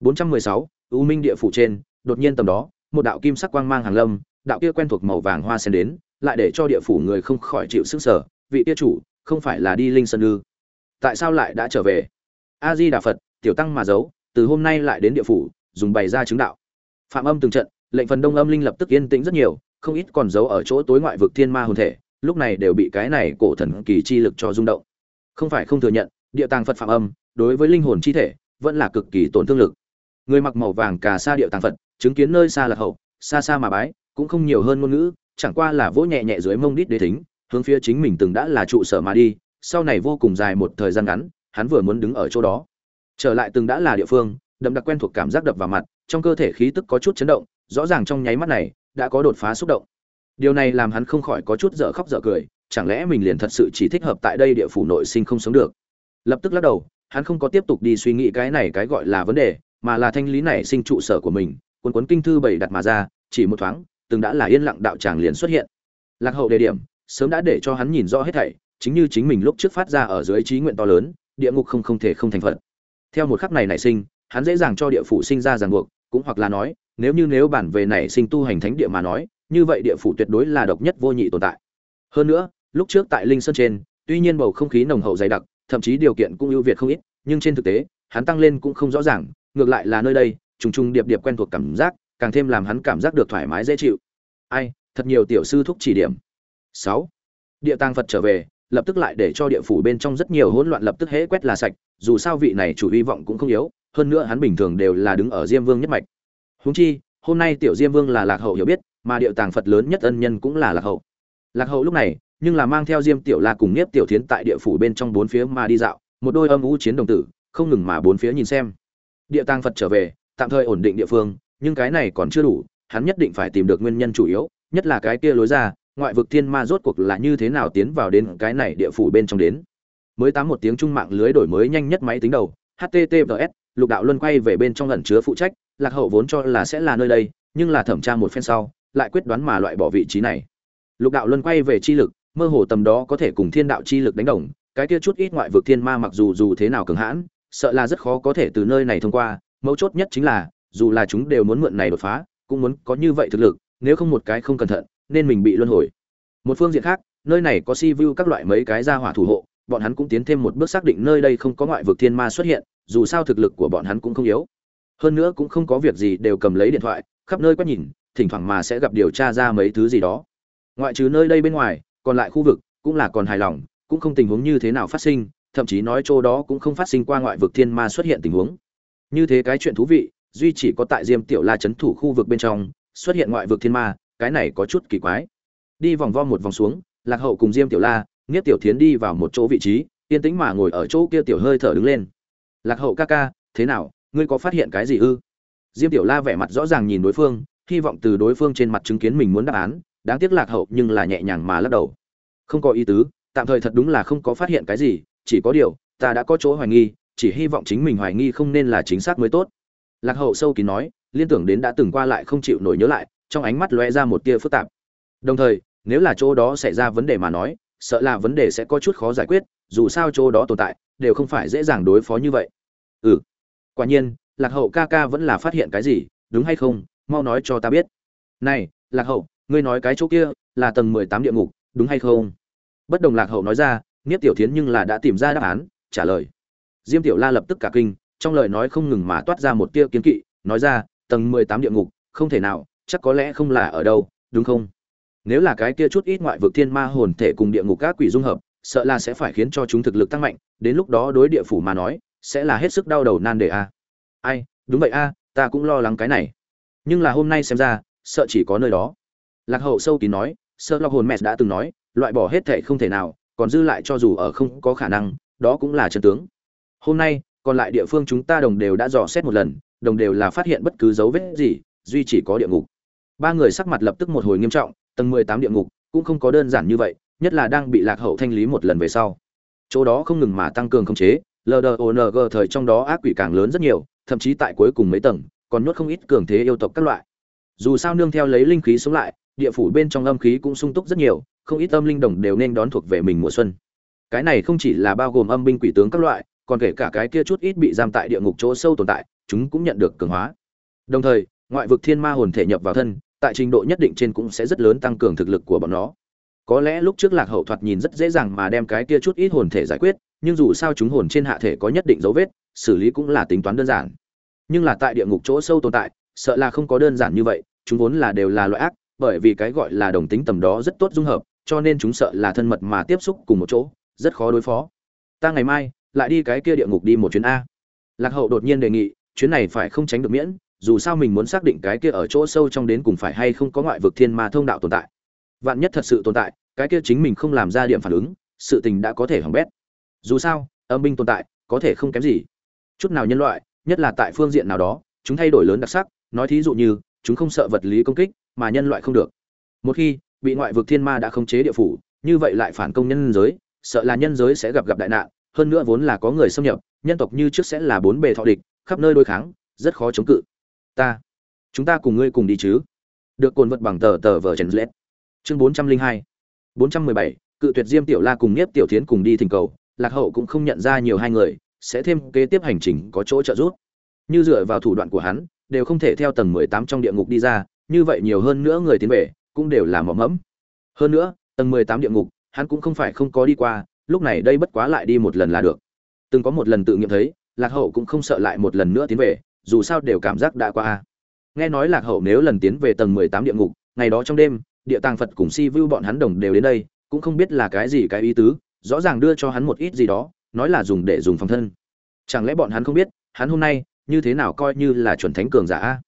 bốn trăm mười sáu ưu minh địa phủ trên, đột nhiên tầm đó, một đạo kim sắc quang mang hàng lâm, đạo kia quen thuộc màu vàng hoa sen đến, lại để cho địa phủ người không khỏi chịu sức sở vị kia chủ, không phải là đi linh sơn ư. Tại sao lại đã trở về? A di đà phật, tiểu tăng mà giấu, từ hôm nay lại đến địa phủ, dùng bày ra chứng đạo. Phạm âm từng trận lệnh phần đông âm linh lập tức yên tĩnh rất nhiều, không ít còn giấu ở chỗ tối ngoại vực thiên ma hồn thể, lúc này đều bị cái này cổ thần kỳ chi lực cho rung động. Không phải không thừa nhận, địa tàng phật phạm âm, đối với linh hồn chi thể, vẫn là cực kỳ tổn thương lực. Người mặc màu vàng cà sa địa tàng phật, chứng kiến nơi xa lạc hậu, xa xa mà bái, cũng không nhiều hơn ngôn ngữ, chẳng qua là vỗ nhẹ nhẹ dưới mông đít đế thính, hướng phía chính mình từng đã là trụ sở mà đi, sau này vô cùng dài một thời gian ngắn, hắn vừa muốn đứng ở chỗ đó. Trở lại từng đã là địa phương, đậm đặc quen thuộc cảm giác đập vào mặt, trong cơ thể khí tức có chút chấn động rõ ràng trong nháy mắt này, đã có đột phá xúc động. Điều này làm hắn không khỏi có chút dở khóc dở cười, chẳng lẽ mình liền thật sự chỉ thích hợp tại đây địa phủ nội sinh không sống được? Lập tức lắc đầu, hắn không có tiếp tục đi suy nghĩ cái này cái gọi là vấn đề, mà là thanh lý này sinh trụ sở của mình, cuốn cuốn kinh thư bảy đặt mà ra, chỉ một thoáng, từng đã là yên lặng đạo tràng liền xuất hiện. Lạc hậu đề điểm, sớm đã để cho hắn nhìn rõ hết thảy, chính như chính mình lúc trước phát ra ở dưới trí nguyện to lớn, địa ngục không không thể không thành phật. Theo một khắc này nảy sinh, hắn dễ dàng cho địa phủ sinh ra ràng buộc, cũng hoặc là nói nếu như nếu bản về này sinh tu hành thánh địa mà nói, như vậy địa phủ tuyệt đối là độc nhất vô nhị tồn tại. Hơn nữa, lúc trước tại linh sơn trên, tuy nhiên bầu không khí nồng hậu dày đặc, thậm chí điều kiện cũng ưu việt không ít, nhưng trên thực tế, hắn tăng lên cũng không rõ ràng, ngược lại là nơi đây, trùng trùng điệp điệp quen thuộc cảm giác, càng thêm làm hắn cảm giác được thoải mái dễ chịu. Ai, thật nhiều tiểu sư thúc chỉ điểm. Sáu, địa tàng phật trở về, lập tức lại để cho địa phủ bên trong rất nhiều hỗn loạn lập tức hễ quét là sạch, dù sao vị này chủ hy vọng cũng không yếu, hơn nữa hắn bình thường đều là đứng ở diêm vương nhất mạch huống chi, hôm nay tiểu diêm vương là lạc hậu hiểu biết, mà địa tàng phật lớn nhất ân nhân cũng là lạc hậu. Lạc hậu lúc này, nhưng là mang theo diêm tiểu la cùng niếp tiểu thiến tại địa phủ bên trong bốn phía mà đi dạo, một đôi âm u chiến đồng tử, không ngừng mà bốn phía nhìn xem. Địa tàng phật trở về, tạm thời ổn định địa phương, nhưng cái này còn chưa đủ, hắn nhất định phải tìm được nguyên nhân chủ yếu, nhất là cái kia lối ra, ngoại vực thiên ma rốt cuộc là như thế nào tiến vào đến cái này địa phủ bên trong đến. Mới tám một tiếng trung mạng lưới đổi mới nhanh nhất máy tính đầu https lục đạo luân quay về bên trong ẩn chứa phụ trách lạc hậu vốn cho là sẽ là nơi đây, nhưng là thẩm tra một phen sau, lại quyết đoán mà loại bỏ vị trí này. Lục đạo luân quay về chi lực, mơ hồ tầm đó có thể cùng thiên đạo chi lực đánh đồng, cái kia chút ít ngoại vực thiên ma mặc dù dù thế nào cường hãn, sợ là rất khó có thể từ nơi này thông qua, mấu chốt nhất chính là, dù là chúng đều muốn mượn này đột phá, cũng muốn có như vậy thực lực, nếu không một cái không cẩn thận, nên mình bị luân hồi. Một phương diện khác, nơi này có si vu các loại mấy cái gia hỏa thủ hộ, bọn hắn cũng tiến thêm một bước xác định nơi đây không có ngoại vực thiên ma xuất hiện, dù sao thực lực của bọn hắn cũng không yếu hơn nữa cũng không có việc gì đều cầm lấy điện thoại, khắp nơi quét nhìn, thỉnh thoảng mà sẽ gặp điều tra ra mấy thứ gì đó. Ngoại trừ nơi đây bên ngoài, còn lại khu vực cũng là còn hài lòng, cũng không tình huống như thế nào phát sinh, thậm chí nói chỗ đó cũng không phát sinh qua ngoại vực thiên ma xuất hiện tình huống. Như thế cái chuyện thú vị, duy chỉ có tại diêm tiểu la chấn thủ khu vực bên trong, xuất hiện ngoại vực thiên ma, cái này có chút kỳ quái. Đi vòng vo một vòng xuống, lạc hậu cùng diêm tiểu la, nghiết tiểu thiến đi vào một chỗ vị trí, yên tĩnh mà ngồi ở chỗ kia tiểu hơi thở đứng lên. Lạc hậu ca ca, thế nào? Ngươi có phát hiện cái gì ư? Diêm tiểu la vẻ mặt rõ ràng nhìn đối phương, hy vọng từ đối phương trên mặt chứng kiến mình muốn đáp án, đáng tiếc lạc hậu nhưng là nhẹ nhàng mà lắc đầu. Không có ý tứ, tạm thời thật đúng là không có phát hiện cái gì, chỉ có điều, ta đã có chỗ hoài nghi, chỉ hy vọng chính mình hoài nghi không nên là chính xác mới tốt. Lạc hậu sâu kín nói, liên tưởng đến đã từng qua lại không chịu nổi nhớ lại, trong ánh mắt lóe ra một tia phức tạp. Đồng thời, nếu là chỗ đó xảy ra vấn đề mà nói, sợ là vấn đề sẽ có chút khó giải quyết, dù sao chỗ đó tồn tại, đều không phải dễ dàng đối phó như vậy. Ừ quả nhiên, lạc hậu ca ca vẫn là phát hiện cái gì, đúng hay không, mau nói cho ta biết. Này, lạc hậu, ngươi nói cái chỗ kia là tầng mười tám địa ngục, đúng hay không? Bất đồng lạc hậu nói ra niết tiểu thiến nhưng là đã tìm ra đáp án, trả lời. Diêm tiểu la lập tức cả kinh, trong lời nói không ngừng mà toát ra một tia kiến kỵ, nói ra, tầng mười tám địa ngục, không thể nào, chắc có lẽ không là ở đâu, đúng không? Nếu là cái kia chút ít ngoại vực thiên ma hồn thể cùng địa ngục các quỷ dung hợp, sợ là sẽ phải khiến cho chúng thực lực tăng mạnh, đến lúc đó đối địa phủ mà nói sẽ là hết sức đau đầu nan đề a. Ai, đúng vậy a, ta cũng lo lắng cái này. Nhưng là hôm nay xem ra, sợ chỉ có nơi đó. Lạc hậu sâu kín nói sơ lo hồn mẹ đã từng nói, loại bỏ hết thể không thể nào, còn dư lại cho dù ở không có khả năng, đó cũng là chân tướng. Hôm nay, còn lại địa phương chúng ta đồng đều đã dò xét một lần, đồng đều là phát hiện bất cứ dấu vết gì, duy chỉ có địa ngục. Ba người sắc mặt lập tức một hồi nghiêm trọng, tầng mười tám địa ngục cũng không có đơn giản như vậy, nhất là đang bị lạc hậu thanh lý một lần về sau. Chỗ đó không ngừng mà tăng cường khống chế ldong thời trong đó ác quỷ càng lớn rất nhiều, thậm chí tại cuối cùng mấy tầng, còn nuốt không ít cường thế yêu tộc các loại. Dù sao nương theo lấy linh khí sống lại, địa phủ bên trong âm khí cũng sung túc rất nhiều, không ít âm linh đồng đều nên đón thuộc về mình mùa xuân. Cái này không chỉ là bao gồm âm binh quỷ tướng các loại, còn kể cả cái kia chút ít bị giam tại địa ngục chỗ sâu tồn tại, chúng cũng nhận được cường hóa. Đồng thời, ngoại vực thiên ma hồn thể nhập vào thân, tại trình độ nhất định trên cũng sẽ rất lớn tăng cường thực lực của bọn nó có lẽ lúc trước lạc hậu thoạt nhìn rất dễ dàng mà đem cái kia chút ít hồn thể giải quyết, nhưng dù sao chúng hồn trên hạ thể có nhất định dấu vết, xử lý cũng là tính toán đơn giản. Nhưng là tại địa ngục chỗ sâu tồn tại, sợ là không có đơn giản như vậy, chúng vốn là đều là loại ác, bởi vì cái gọi là đồng tính tầm đó rất tốt dung hợp, cho nên chúng sợ là thân mật mà tiếp xúc cùng một chỗ, rất khó đối phó. Ta ngày mai lại đi cái kia địa ngục đi một chuyến a. Lạc hậu đột nhiên đề nghị, chuyến này phải không tránh được miễn, dù sao mình muốn xác định cái kia ở chỗ sâu trong đến cùng phải hay không có ngoại vực thiên ma thông đạo tồn tại vạn nhất thật sự tồn tại, cái kia chính mình không làm ra điểm phản ứng, sự tình đã có thể hỏng bét. Dù sao, âm binh tồn tại, có thể không kém gì. Chút nào nhân loại, nhất là tại phương diện nào đó, chúng thay đổi lớn đặc sắc, nói thí dụ như, chúng không sợ vật lý công kích, mà nhân loại không được. Một khi, bị ngoại vực thiên ma đã khống chế địa phủ, như vậy lại phản công nhân giới, sợ là nhân giới sẽ gặp gặp đại nạn, hơn nữa vốn là có người xâm nhập, nhân tộc như trước sẽ là bốn bề thọ địch, khắp nơi đối kháng, rất khó chống cự. Ta, chúng ta cùng ngươi cùng đi chứ. Được cồn vật bằng tờ tờ vờ trần lét chương bốn trăm linh hai, bốn trăm mười bảy, cự tuyệt diêm tiểu la cùng nhiếp tiểu thiến cùng đi thỉnh cầu, lạc hậu cũng không nhận ra nhiều hai người, sẽ thêm kế tiếp hành trình có chỗ trợ giúp. Như dựa vào thủ đoạn của hắn, đều không thể theo tầng mười tám trong địa ngục đi ra, như vậy nhiều hơn nữa người tiến về, cũng đều là mỏm mẫm. Hơn nữa, tầng mười tám địa ngục, hắn cũng không phải không có đi qua, lúc này đây bất quá lại đi một lần là được. Từng có một lần tự nghiệm thấy, lạc hậu cũng không sợ lại một lần nữa tiến về, dù sao đều cảm giác đã qua nghe nói lạc hậu nếu lần tiến về tầng mười tám địa ngục, ngày đó trong đêm địa tàng phật cùng si vu bọn hắn đồng đều đến đây, cũng không biết là cái gì cái ý tứ, rõ ràng đưa cho hắn một ít gì đó, nói là dùng để dùng phòng thân. Chẳng lẽ bọn hắn không biết, hắn hôm nay, như thế nào coi như là chuẩn thánh cường giả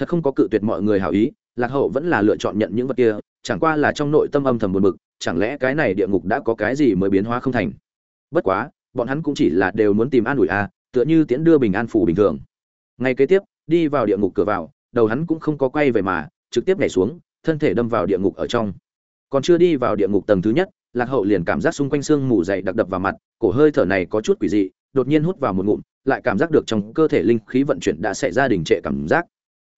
thật không có cự tuyệt mọi người hảo ý, lạc hậu vẫn là lựa chọn nhận những vật kia, chẳng qua là trong nội tâm âm thầm buồn bực, chẳng lẽ cái này địa ngục đã có cái gì mới biến hóa không thành? Bất quá, bọn hắn cũng chỉ là đều muốn tìm an ủi a, tựa như tiễn đưa bình an phủ bình thường. Ngay kế tiếp, đi vào địa ngục cửa vào, đầu hắn cũng không có quay về mà, trực tiếp nhảy xuống thân thể đâm vào địa ngục ở trong. Còn chưa đi vào địa ngục tầng thứ nhất, lạc hậu liền cảm giác xung quanh xương mù dày đặc đập vào mặt, cổ hơi thở này có chút quỷ dị, đột nhiên hút vào một ngụm, lại cảm giác được trong cơ thể linh khí vận chuyển đã xảy ra đình trệ cảm giác.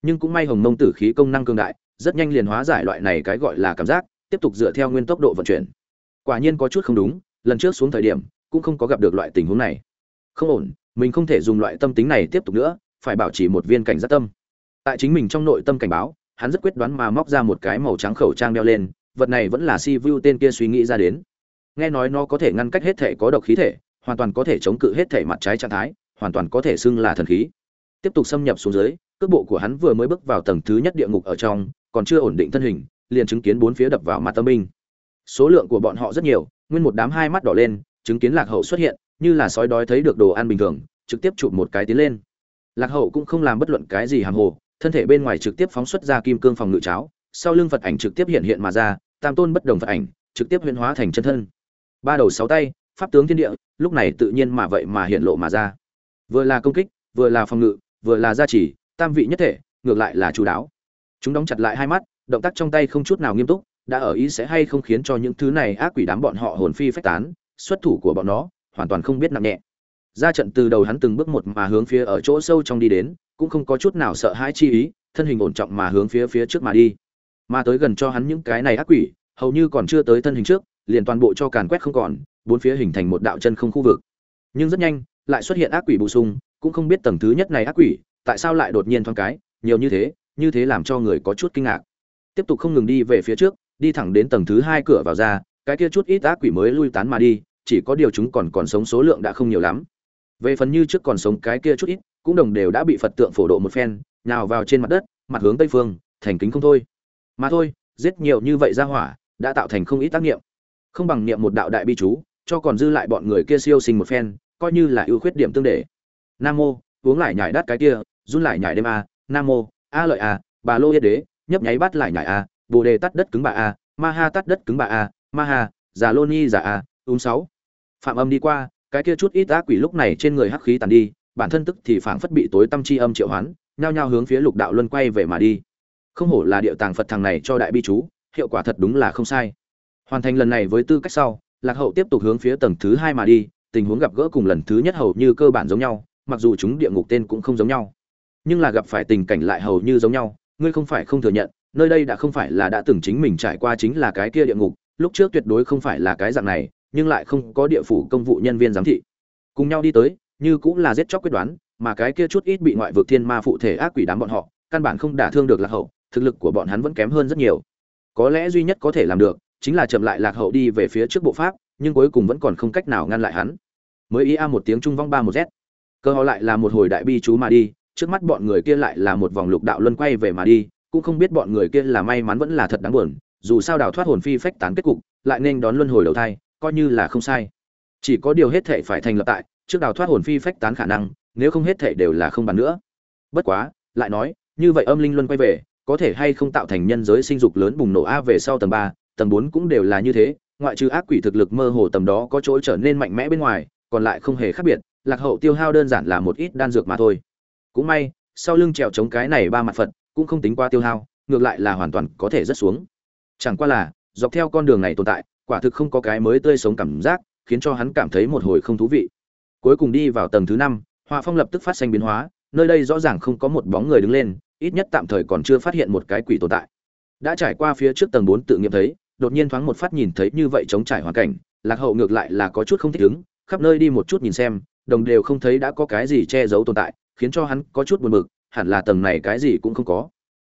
Nhưng cũng may hồng mông tử khí công năng cương đại, rất nhanh liền hóa giải loại này cái gọi là cảm giác, tiếp tục dựa theo nguyên tốc độ vận chuyển. Quả nhiên có chút không đúng, lần trước xuống thời điểm, cũng không có gặp được loại tình huống này. Không ổn, mình không thể dùng loại tâm tính này tiếp tục nữa, phải bảo trì một viên cảnh giác tâm. Tại chính mình trong nội tâm cảnh báo hắn rất quyết đoán mà móc ra một cái màu trắng khẩu trang đeo lên, vật này vẫn là si vu tên kia suy nghĩ ra đến. Nghe nói nó có thể ngăn cách hết thể có độc khí thể, hoàn toàn có thể chống cự hết thể mặt trái trạng thái, hoàn toàn có thể xưng là thần khí. Tiếp tục xâm nhập xuống dưới, cước bộ của hắn vừa mới bước vào tầng thứ nhất địa ngục ở trong, còn chưa ổn định thân hình, liền chứng kiến bốn phía đập vào mặt tâm binh. Số lượng của bọn họ rất nhiều, nguyên một đám hai mắt đỏ lên, chứng kiến lạc hậu xuất hiện, như là sói đói thấy được đồ ăn bình thường, trực tiếp chụp một cái tiến lên. Lạc hậu cũng không làm bất luận cái gì hàng hồ thân thể bên ngoài trực tiếp phóng xuất ra kim cương phòng ngự cháo, sau lưng phật ảnh trực tiếp hiện hiện mà ra, tam tôn bất đồng phật ảnh, trực tiếp huyễn hóa thành chân thân. Ba đầu sáu tay, pháp tướng thiên địa, lúc này tự nhiên mà vậy mà hiện lộ mà ra. Vừa là công kích, vừa là phòng ngự, vừa là gia trì, tam vị nhất thể, ngược lại là chú đáo. Chúng đóng chặt lại hai mắt, động tác trong tay không chút nào nghiêm túc, đã ở ý sẽ hay không khiến cho những thứ này ác quỷ đám bọn họ hồn phi phách tán, xuất thủ của bọn nó, hoàn toàn không biết nặng nhẹ ra trận từ đầu hắn từng bước một mà hướng phía ở chỗ sâu trong đi đến, cũng không có chút nào sợ hãi chi ý, thân hình ổn trọng mà hướng phía phía trước mà đi. Mà tới gần cho hắn những cái này ác quỷ, hầu như còn chưa tới thân hình trước, liền toàn bộ cho càn quét không còn, bốn phía hình thành một đạo chân không khu vực. Nhưng rất nhanh, lại xuất hiện ác quỷ bổ sung, cũng không biết tầng thứ nhất này ác quỷ, tại sao lại đột nhiên thoáng cái, nhiều như thế như thế làm cho người có chút kinh ngạc. Tiếp tục không ngừng đi về phía trước, đi thẳng đến tầng thứ hai cửa vào ra, cái kia chút ít ác quỷ mới lui tán mà đi, chỉ có điều chúng còn còn sống số lượng đã không nhiều lắm về phần như trước còn sống cái kia chút ít, cũng đồng đều đã bị phật tượng phổ độ một phen, nhào vào trên mặt đất, mặt hướng tây phương, thành kính không thôi. Mà thôi, giết nhiều như vậy ra hỏa, đã tạo thành không ít tác nghiệm không bằng niệm một đạo đại bi chú, cho còn dư lại bọn người kia siêu sinh một phen, coi như là ưu khuyết điểm tương để. Nam mô, uống lại nhải đắt cái kia, run lại nhải đêm a. Nam mô, a lợi a, bà lô yết đế, nhấp nháy bắt lại nhải a, bồ đề tắt đất cứng bà a, ma ha tắt đất cứng bà a, ma ha, già lô ni giả a ung sáu. Phạm âm đi qua cái kia chút ít ác quỷ lúc này trên người hắc khí tàn đi, bản thân tức thì phảng phất bị tối tâm chi âm triệu hoán, nhao nhao hướng phía lục đạo luân quay về mà đi. Không hổ là điệu tàng phật thằng này cho đại bi chú, hiệu quả thật đúng là không sai. Hoàn thành lần này với tư cách sau, lạc hậu tiếp tục hướng phía tầng thứ hai mà đi, tình huống gặp gỡ cùng lần thứ nhất hầu như cơ bản giống nhau, mặc dù chúng địa ngục tên cũng không giống nhau. Nhưng là gặp phải tình cảnh lại hầu như giống nhau, ngươi không phải không thừa nhận, nơi đây đã không phải là đã từng chính mình trải qua chính là cái kia địa ngục, lúc trước tuyệt đối không phải là cái dạng này nhưng lại không có địa phủ công vụ nhân viên giám thị. Cùng nhau đi tới, như cũng là giết chóc quyết đoán, mà cái kia chút ít bị ngoại vực thiên ma phụ thể ác quỷ đám bọn họ, căn bản không đả thương được lạc hậu, thực lực của bọn hắn vẫn kém hơn rất nhiều. Có lẽ duy nhất có thể làm được, chính là chậm lại lạc hậu đi về phía trước bộ pháp, nhưng cuối cùng vẫn còn không cách nào ngăn lại hắn. Mới ý a một tiếng trung vong ba một z. Cơ họ lại là một hồi đại bi chú mà đi, trước mắt bọn người kia lại là một vòng lục đạo luân quay về mà đi, cũng không biết bọn người kia là may mắn vẫn là thật đáng buồn, dù sao đào thoát hồn phi phách tán kết cục, lại nên đón luân hồi đầu thai coi như là không sai. Chỉ có điều hết thể phải thành lập tại, trước đào thoát hồn phi phách tán khả năng, nếu không hết thể đều là không bàn nữa. Bất quá, lại nói, như vậy âm linh luân quay về, có thể hay không tạo thành nhân giới sinh dục lớn bùng nổ a về sau tầng ba, tầng bốn cũng đều là như thế, ngoại trừ ác quỷ thực lực mơ hồ tầm đó có chỗ trở nên mạnh mẽ bên ngoài, còn lại không hề khác biệt, lạc hậu tiêu hao đơn giản là một ít đan dược mà thôi. Cũng may, sau lưng trèo chống cái này ba mặt phật, cũng không tính qua tiêu hao, ngược lại là hoàn toàn có thể rất xuống. Chẳng qua là, dọc theo con đường này tồn tại quả thực không có cái mới tươi sống cảm giác, khiến cho hắn cảm thấy một hồi không thú vị. Cuối cùng đi vào tầng thứ năm, họa phong lập tức phát sinh biến hóa, nơi đây rõ ràng không có một bóng người đứng lên, ít nhất tạm thời còn chưa phát hiện một cái quỷ tồn tại. Đã trải qua phía trước tầng bốn tự nghiệm thấy, đột nhiên thoáng một phát nhìn thấy như vậy chống trải hoàn cảnh, lạc hậu ngược lại là có chút không thích ứng, khắp nơi đi một chút nhìn xem, đồng đều không thấy đã có cái gì che giấu tồn tại, khiến cho hắn có chút buồn bực, hẳn là tầng này cái gì cũng không có.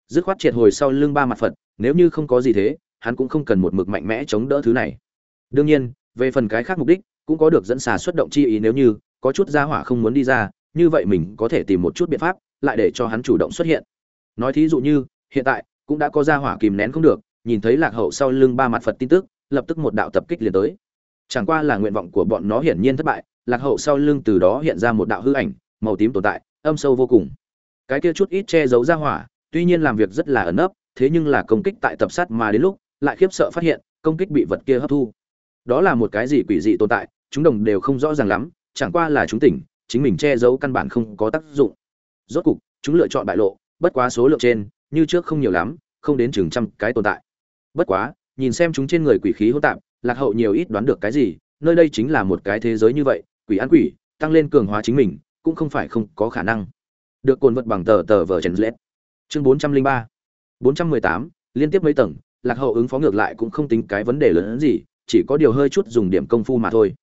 Dứt khoát triệt hồi sau lưng ba mặt phật, nếu như không có gì thế hắn cũng không cần một mực mạnh mẽ chống đỡ thứ này. Đương nhiên, về phần cái khác mục đích, cũng có được dẫn xà xuất động chi ý nếu như có chút gia hỏa không muốn đi ra, như vậy mình có thể tìm một chút biện pháp, lại để cho hắn chủ động xuất hiện. Nói thí dụ như, hiện tại cũng đã có gia hỏa kìm nén không được, nhìn thấy lạc hậu sau lưng ba mặt phật tin tức, lập tức một đạo tập kích liền tới. Chẳng qua là nguyện vọng của bọn nó hiển nhiên thất bại, lạc hậu sau lưng từ đó hiện ra một đạo hư ảnh, màu tím tồn tại, âm sâu vô cùng. Cái kia chút ít che giấu gia hỏa, tuy nhiên làm việc rất là ẩn ấp thế nhưng là công kích tại tập sát mà đến lúc lại khiếp sợ phát hiện, công kích bị vật kia hấp thu. Đó là một cái gì quỷ dị tồn tại, chúng đồng đều không rõ ràng lắm, chẳng qua là chúng tỉnh, chính mình che giấu căn bản không có tác dụng. Rốt cục, chúng lựa chọn bại lộ, bất quá số lượng trên, như trước không nhiều lắm, không đến chừng trăm cái tồn tại. Bất quá, nhìn xem chúng trên người quỷ khí hỗn tạp, lạc hậu nhiều ít đoán được cái gì, nơi đây chính là một cái thế giới như vậy, quỷ ăn quỷ, tăng lên cường hóa chính mình, cũng không phải không có khả năng. Được cồn vật bằng tờ tờ vở trần lết chương bốn trăm linh ba. bốn trăm mười tám, liên tiếp mấy tầng lạc hậu ứng phó ngược lại cũng không tính cái vấn đề lớn hơn gì, chỉ có điều hơi chút dùng điểm công phu mà thôi.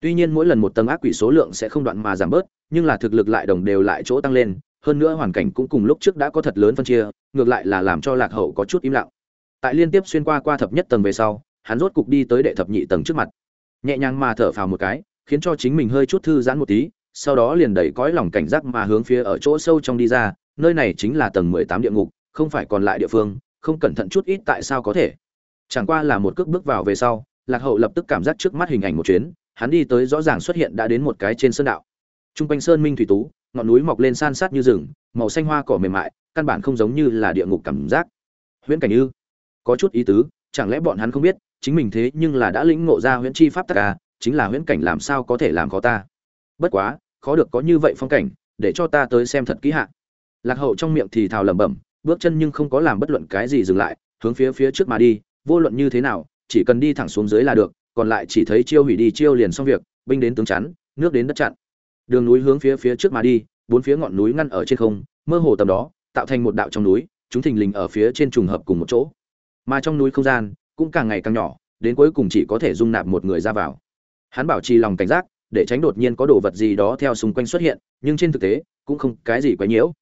Tuy nhiên mỗi lần một tầng ác quỷ số lượng sẽ không đoạn mà giảm bớt, nhưng là thực lực lại đồng đều lại chỗ tăng lên, hơn nữa hoàn cảnh cũng cùng lúc trước đã có thật lớn phân chia, ngược lại là làm cho lạc hậu có chút im lặng. Tại liên tiếp xuyên qua qua thập nhất tầng về sau, hắn rốt cục đi tới đệ thập nhị tầng trước mặt. Nhẹ nhàng mà thở phào một cái, khiến cho chính mình hơi chút thư giãn một tí, sau đó liền đẩy cõi lòng cảnh giác mà hướng phía ở chỗ sâu trong đi ra, nơi này chính là tầng mười tám địa ngục, không phải còn lại địa phương không cẩn thận chút ít tại sao có thể. Chẳng qua là một cước bước vào về sau, lạc hậu lập tức cảm giác trước mắt hình ảnh một chuyến, hắn đi tới rõ ràng xuất hiện đã đến một cái trên sơn đạo. T r u n g quanh sơn minh thủy tú, ngọn núi mọc lên san sát như rừng, màu xanh hoa cỏ mềm mại, căn bản không giống như là địa ngục cảm giác. Huyễn cảnh ư? Có chút ý tứ, chẳng lẽ bọn hắn không biết, chính mình thế nhưng là đã lĩnh ngộ ra huyễn chi pháp tắc à chính là huyễn cảnh làm sao có thể làm khó ta? Bất quá, khó được có như vậy phong cảnh, để cho ta tới xem thật kỹ hạ. Lạc hậu trong miệng thì thào lẩm bẩm bước chân nhưng không có làm bất luận cái gì dừng lại, hướng phía phía trước mà đi, vô luận như thế nào, chỉ cần đi thẳng xuống dưới là được, còn lại chỉ thấy chiêu hủy đi chiêu liền xong việc, binh đến tướng chắn, nước đến đất chặn. Đường núi hướng phía phía trước mà đi, bốn phía ngọn núi ngăn ở trên không, mơ hồ tầm đó, tạo thành một đạo trong núi, chúng thình lình ở phía trên trùng hợp cùng một chỗ. Mà trong núi không gian, cũng càng ngày càng nhỏ, đến cuối cùng chỉ có thể dung nạp một người ra vào. Hắn bảo trì lòng cảnh giác, để tránh đột nhiên có đồ vật gì đó theo xung quanh xuất hiện, nhưng trên thực tế, cũng không cái gì quá nhiễu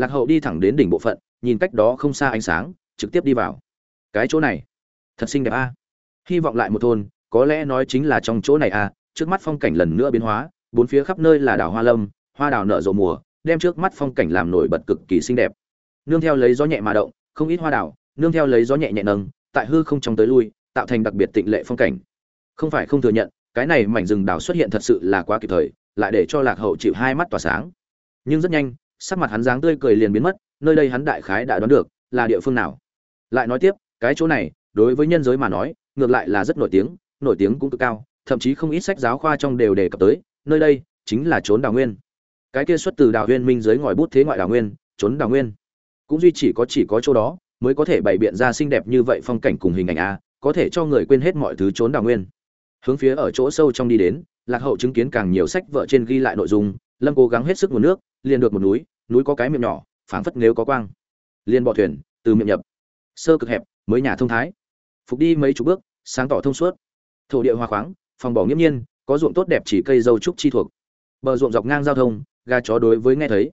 lạc hậu đi thẳng đến đỉnh bộ phận, nhìn cách đó không xa ánh sáng, trực tiếp đi vào. Cái chỗ này, thật xinh đẹp a. Hy vọng lại một thôn, có lẽ nói chính là trong chỗ này à trước mắt phong cảnh lần nữa biến hóa, bốn phía khắp nơi là đảo hoa lâm, hoa đào nở rộ mùa, đem trước mắt phong cảnh làm nổi bật cực kỳ xinh đẹp. Nương theo lấy gió nhẹ mà động, không ít hoa đào nương theo lấy gió nhẹ nhẹ nâng, tại hư không trong tới lui, tạo thành đặc biệt tịnh lệ phong cảnh. Không phải không thừa nhận, cái này mảnh rừng đào xuất hiện thật sự là quá kịp thời, lại để cho lạc hậu chịu hai mắt tỏa sáng. Nhưng rất nhanh sắc mặt hắn dáng tươi cười liền biến mất, nơi đây hắn đại khái đã đoán được là địa phương nào. Lại nói tiếp, cái chỗ này, đối với nhân giới mà nói, ngược lại là rất nổi tiếng nổi tiếng cũng cực cao, thậm chí không ít sách giáo khoa trong đều đề cập tới, nơi đây chính là trốn đào nguyên. Cái kia xuất từ đào nguyên minh giới ngòi bút thế ngoại đào nguyên trốn đào nguyên. Cũng duy chỉ có chỉ có chỗ đó, mới có thể bày biện ra xinh đẹp như vậy phong cảnh cùng hình ảnh a, có thể cho người quên hết mọi thứ trốn đào nguyên. Hướng phía ở chỗ sâu trong đi đến, lạc hậu chứng kiến càng nhiều sách vợ trên ghi lại nội dung lâm cố gắng hết sức nguồn nước, liền được một núi núi có cái miệng nhỏ, phảng phất nếu có quang. Liền bỏ thuyền, từ miệng nhập. Sơ cực hẹp, mới nhà thông thái. Phục đi mấy chục bước, sáng tỏ thông suốt. Thổ địa hoa khoáng, phòng bỏ nghiêm nhiên, có ruộng tốt đẹp chỉ cây dâu trúc chi thuộc. Bờ ruộng dọc ngang giao thông, gà chó đối với nghe thấy.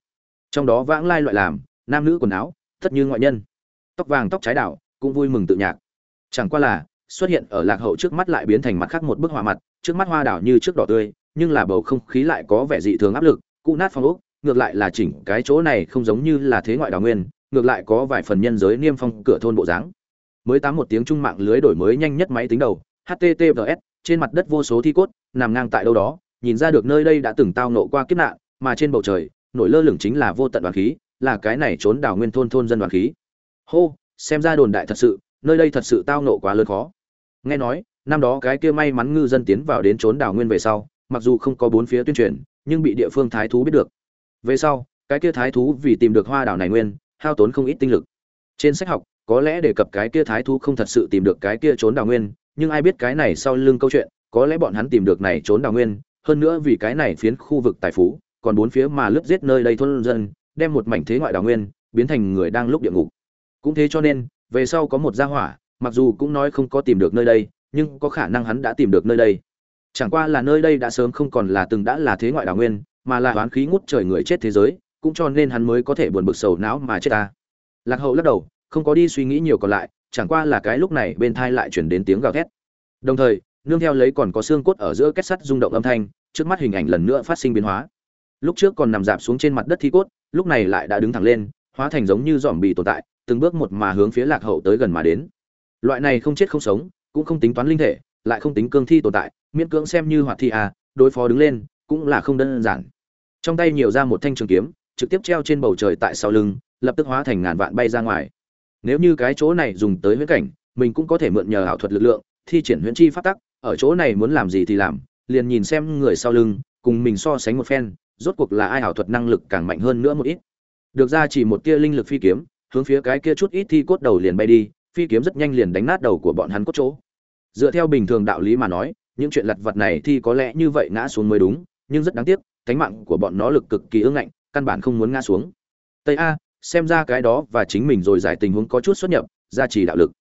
Trong đó vãng lai loại làm, nam nữ quần áo, tất như ngoại nhân. Tóc vàng tóc trái đảo, cũng vui mừng tự nhạc. Chẳng qua là, xuất hiện ở lạc hậu trước mắt lại biến thành mặt khác một bức họa mặt, trước mắt hoa đảo như trước đỏ tươi nhưng là bầu không khí lại có vẻ dị thường áp lực cụ nát phong ốc, ngược lại là chỉnh cái chỗ này không giống như là thế ngoại đảo nguyên, ngược lại có vài phần nhân giới niêm phong cửa thôn bộ dáng. Mới tám một tiếng trung mạng lưới đổi mới nhanh nhất máy tính đầu https trên mặt đất vô số thi cốt, nằm ngang tại đâu đó, nhìn ra được nơi đây đã từng tao nộ qua kiếp nạn, mà trên bầu trời, nổi lơ lửng chính là vô tận đoàn khí, là cái này trốn đảo nguyên thôn thôn dân đoàn khí. Hô, xem ra đồn đại thật sự, nơi đây thật sự tao nộ quá lớn khó. Nghe nói, năm đó cái kia may mắn ngư dân tiến vào đến trốn đảo nguyên về sau mặc dù không có bốn phía tuyên truyền, nhưng bị địa phương thái thú biết được. Về sau, cái kia thái thú vì tìm được hoa đảo này nguyên, hao tốn không ít tinh lực. Trên sách học, có lẽ đề cập cái kia thái thú không thật sự tìm được cái kia trốn đào nguyên, nhưng ai biết cái này sau lưng câu chuyện, có lẽ bọn hắn tìm được này trốn đào nguyên, hơn nữa vì cái này phiến khu vực tài phú, còn bốn phía mà lướt giết nơi đây thôn dân, đem một mảnh thế ngoại đào nguyên, biến thành người đang lúc địa ngục. Cũng thế cho nên, về sau có một gia hỏa, mặc dù cũng nói không có tìm được nơi đây, nhưng có khả năng hắn đã tìm được nơi đây chẳng qua là nơi đây đã sớm không còn là từng đã là thế ngoại đảo nguyên, mà là oán khí ngút trời người chết thế giới, cũng cho nên hắn mới có thể buồn bực sầu não mà chết ta. Lạc hậu lắc đầu, không có đi suy nghĩ nhiều còn lại, chẳng qua là cái lúc này bên thai lại chuyển đến tiếng gào thét. Đồng thời, nương theo lấy còn có xương cốt ở giữa kết sắt rung động âm thanh, trước mắt hình ảnh lần nữa phát sinh biến hóa. Lúc trước còn nằm dạp xuống trên mặt đất thi cốt, lúc này lại đã đứng thẳng lên, hóa thành giống như giòm bì tồn tại, từng bước một mà hướng phía lạc hậu tới gần mà đến. Loại này không chết không sống, cũng không tính toán linh thể, lại không tính cương thi tồn tại miễn cưỡng xem như hoạt thi à đối phó đứng lên, cũng là không đơn giản. Trong tay nhiều ra một thanh trường kiếm, trực tiếp treo trên bầu trời tại sau lưng, lập tức hóa thành ngàn vạn bay ra ngoài. Nếu như cái chỗ này dùng tới huyễn cảnh, mình cũng có thể mượn nhờ ảo thuật lực lượng, thi triển huyễn chi pháp tắc, ở chỗ này muốn làm gì thì làm, liền nhìn xem người sau lưng, cùng mình so sánh một phen, rốt cuộc là ai ảo thuật năng lực càng mạnh hơn nữa một ít. Được ra chỉ một tia linh lực phi kiếm, hướng phía cái kia chút ít thi cốt đầu liền bay đi, phi kiếm rất nhanh liền đánh nát đầu của bọn hắn cốt chỗ. Dựa theo bình thường đạo lý mà nói những chuyện lặt vặt này thì có lẽ như vậy ngã xuống mới đúng, nhưng rất đáng tiếc, cánh mạng của bọn nó lực cực kỳ ương ngạnh, căn bản không muốn ngã xuống. Tây a, xem ra cái đó và chính mình rồi giải tình huống có chút xuất nhập, gia trì đạo lực.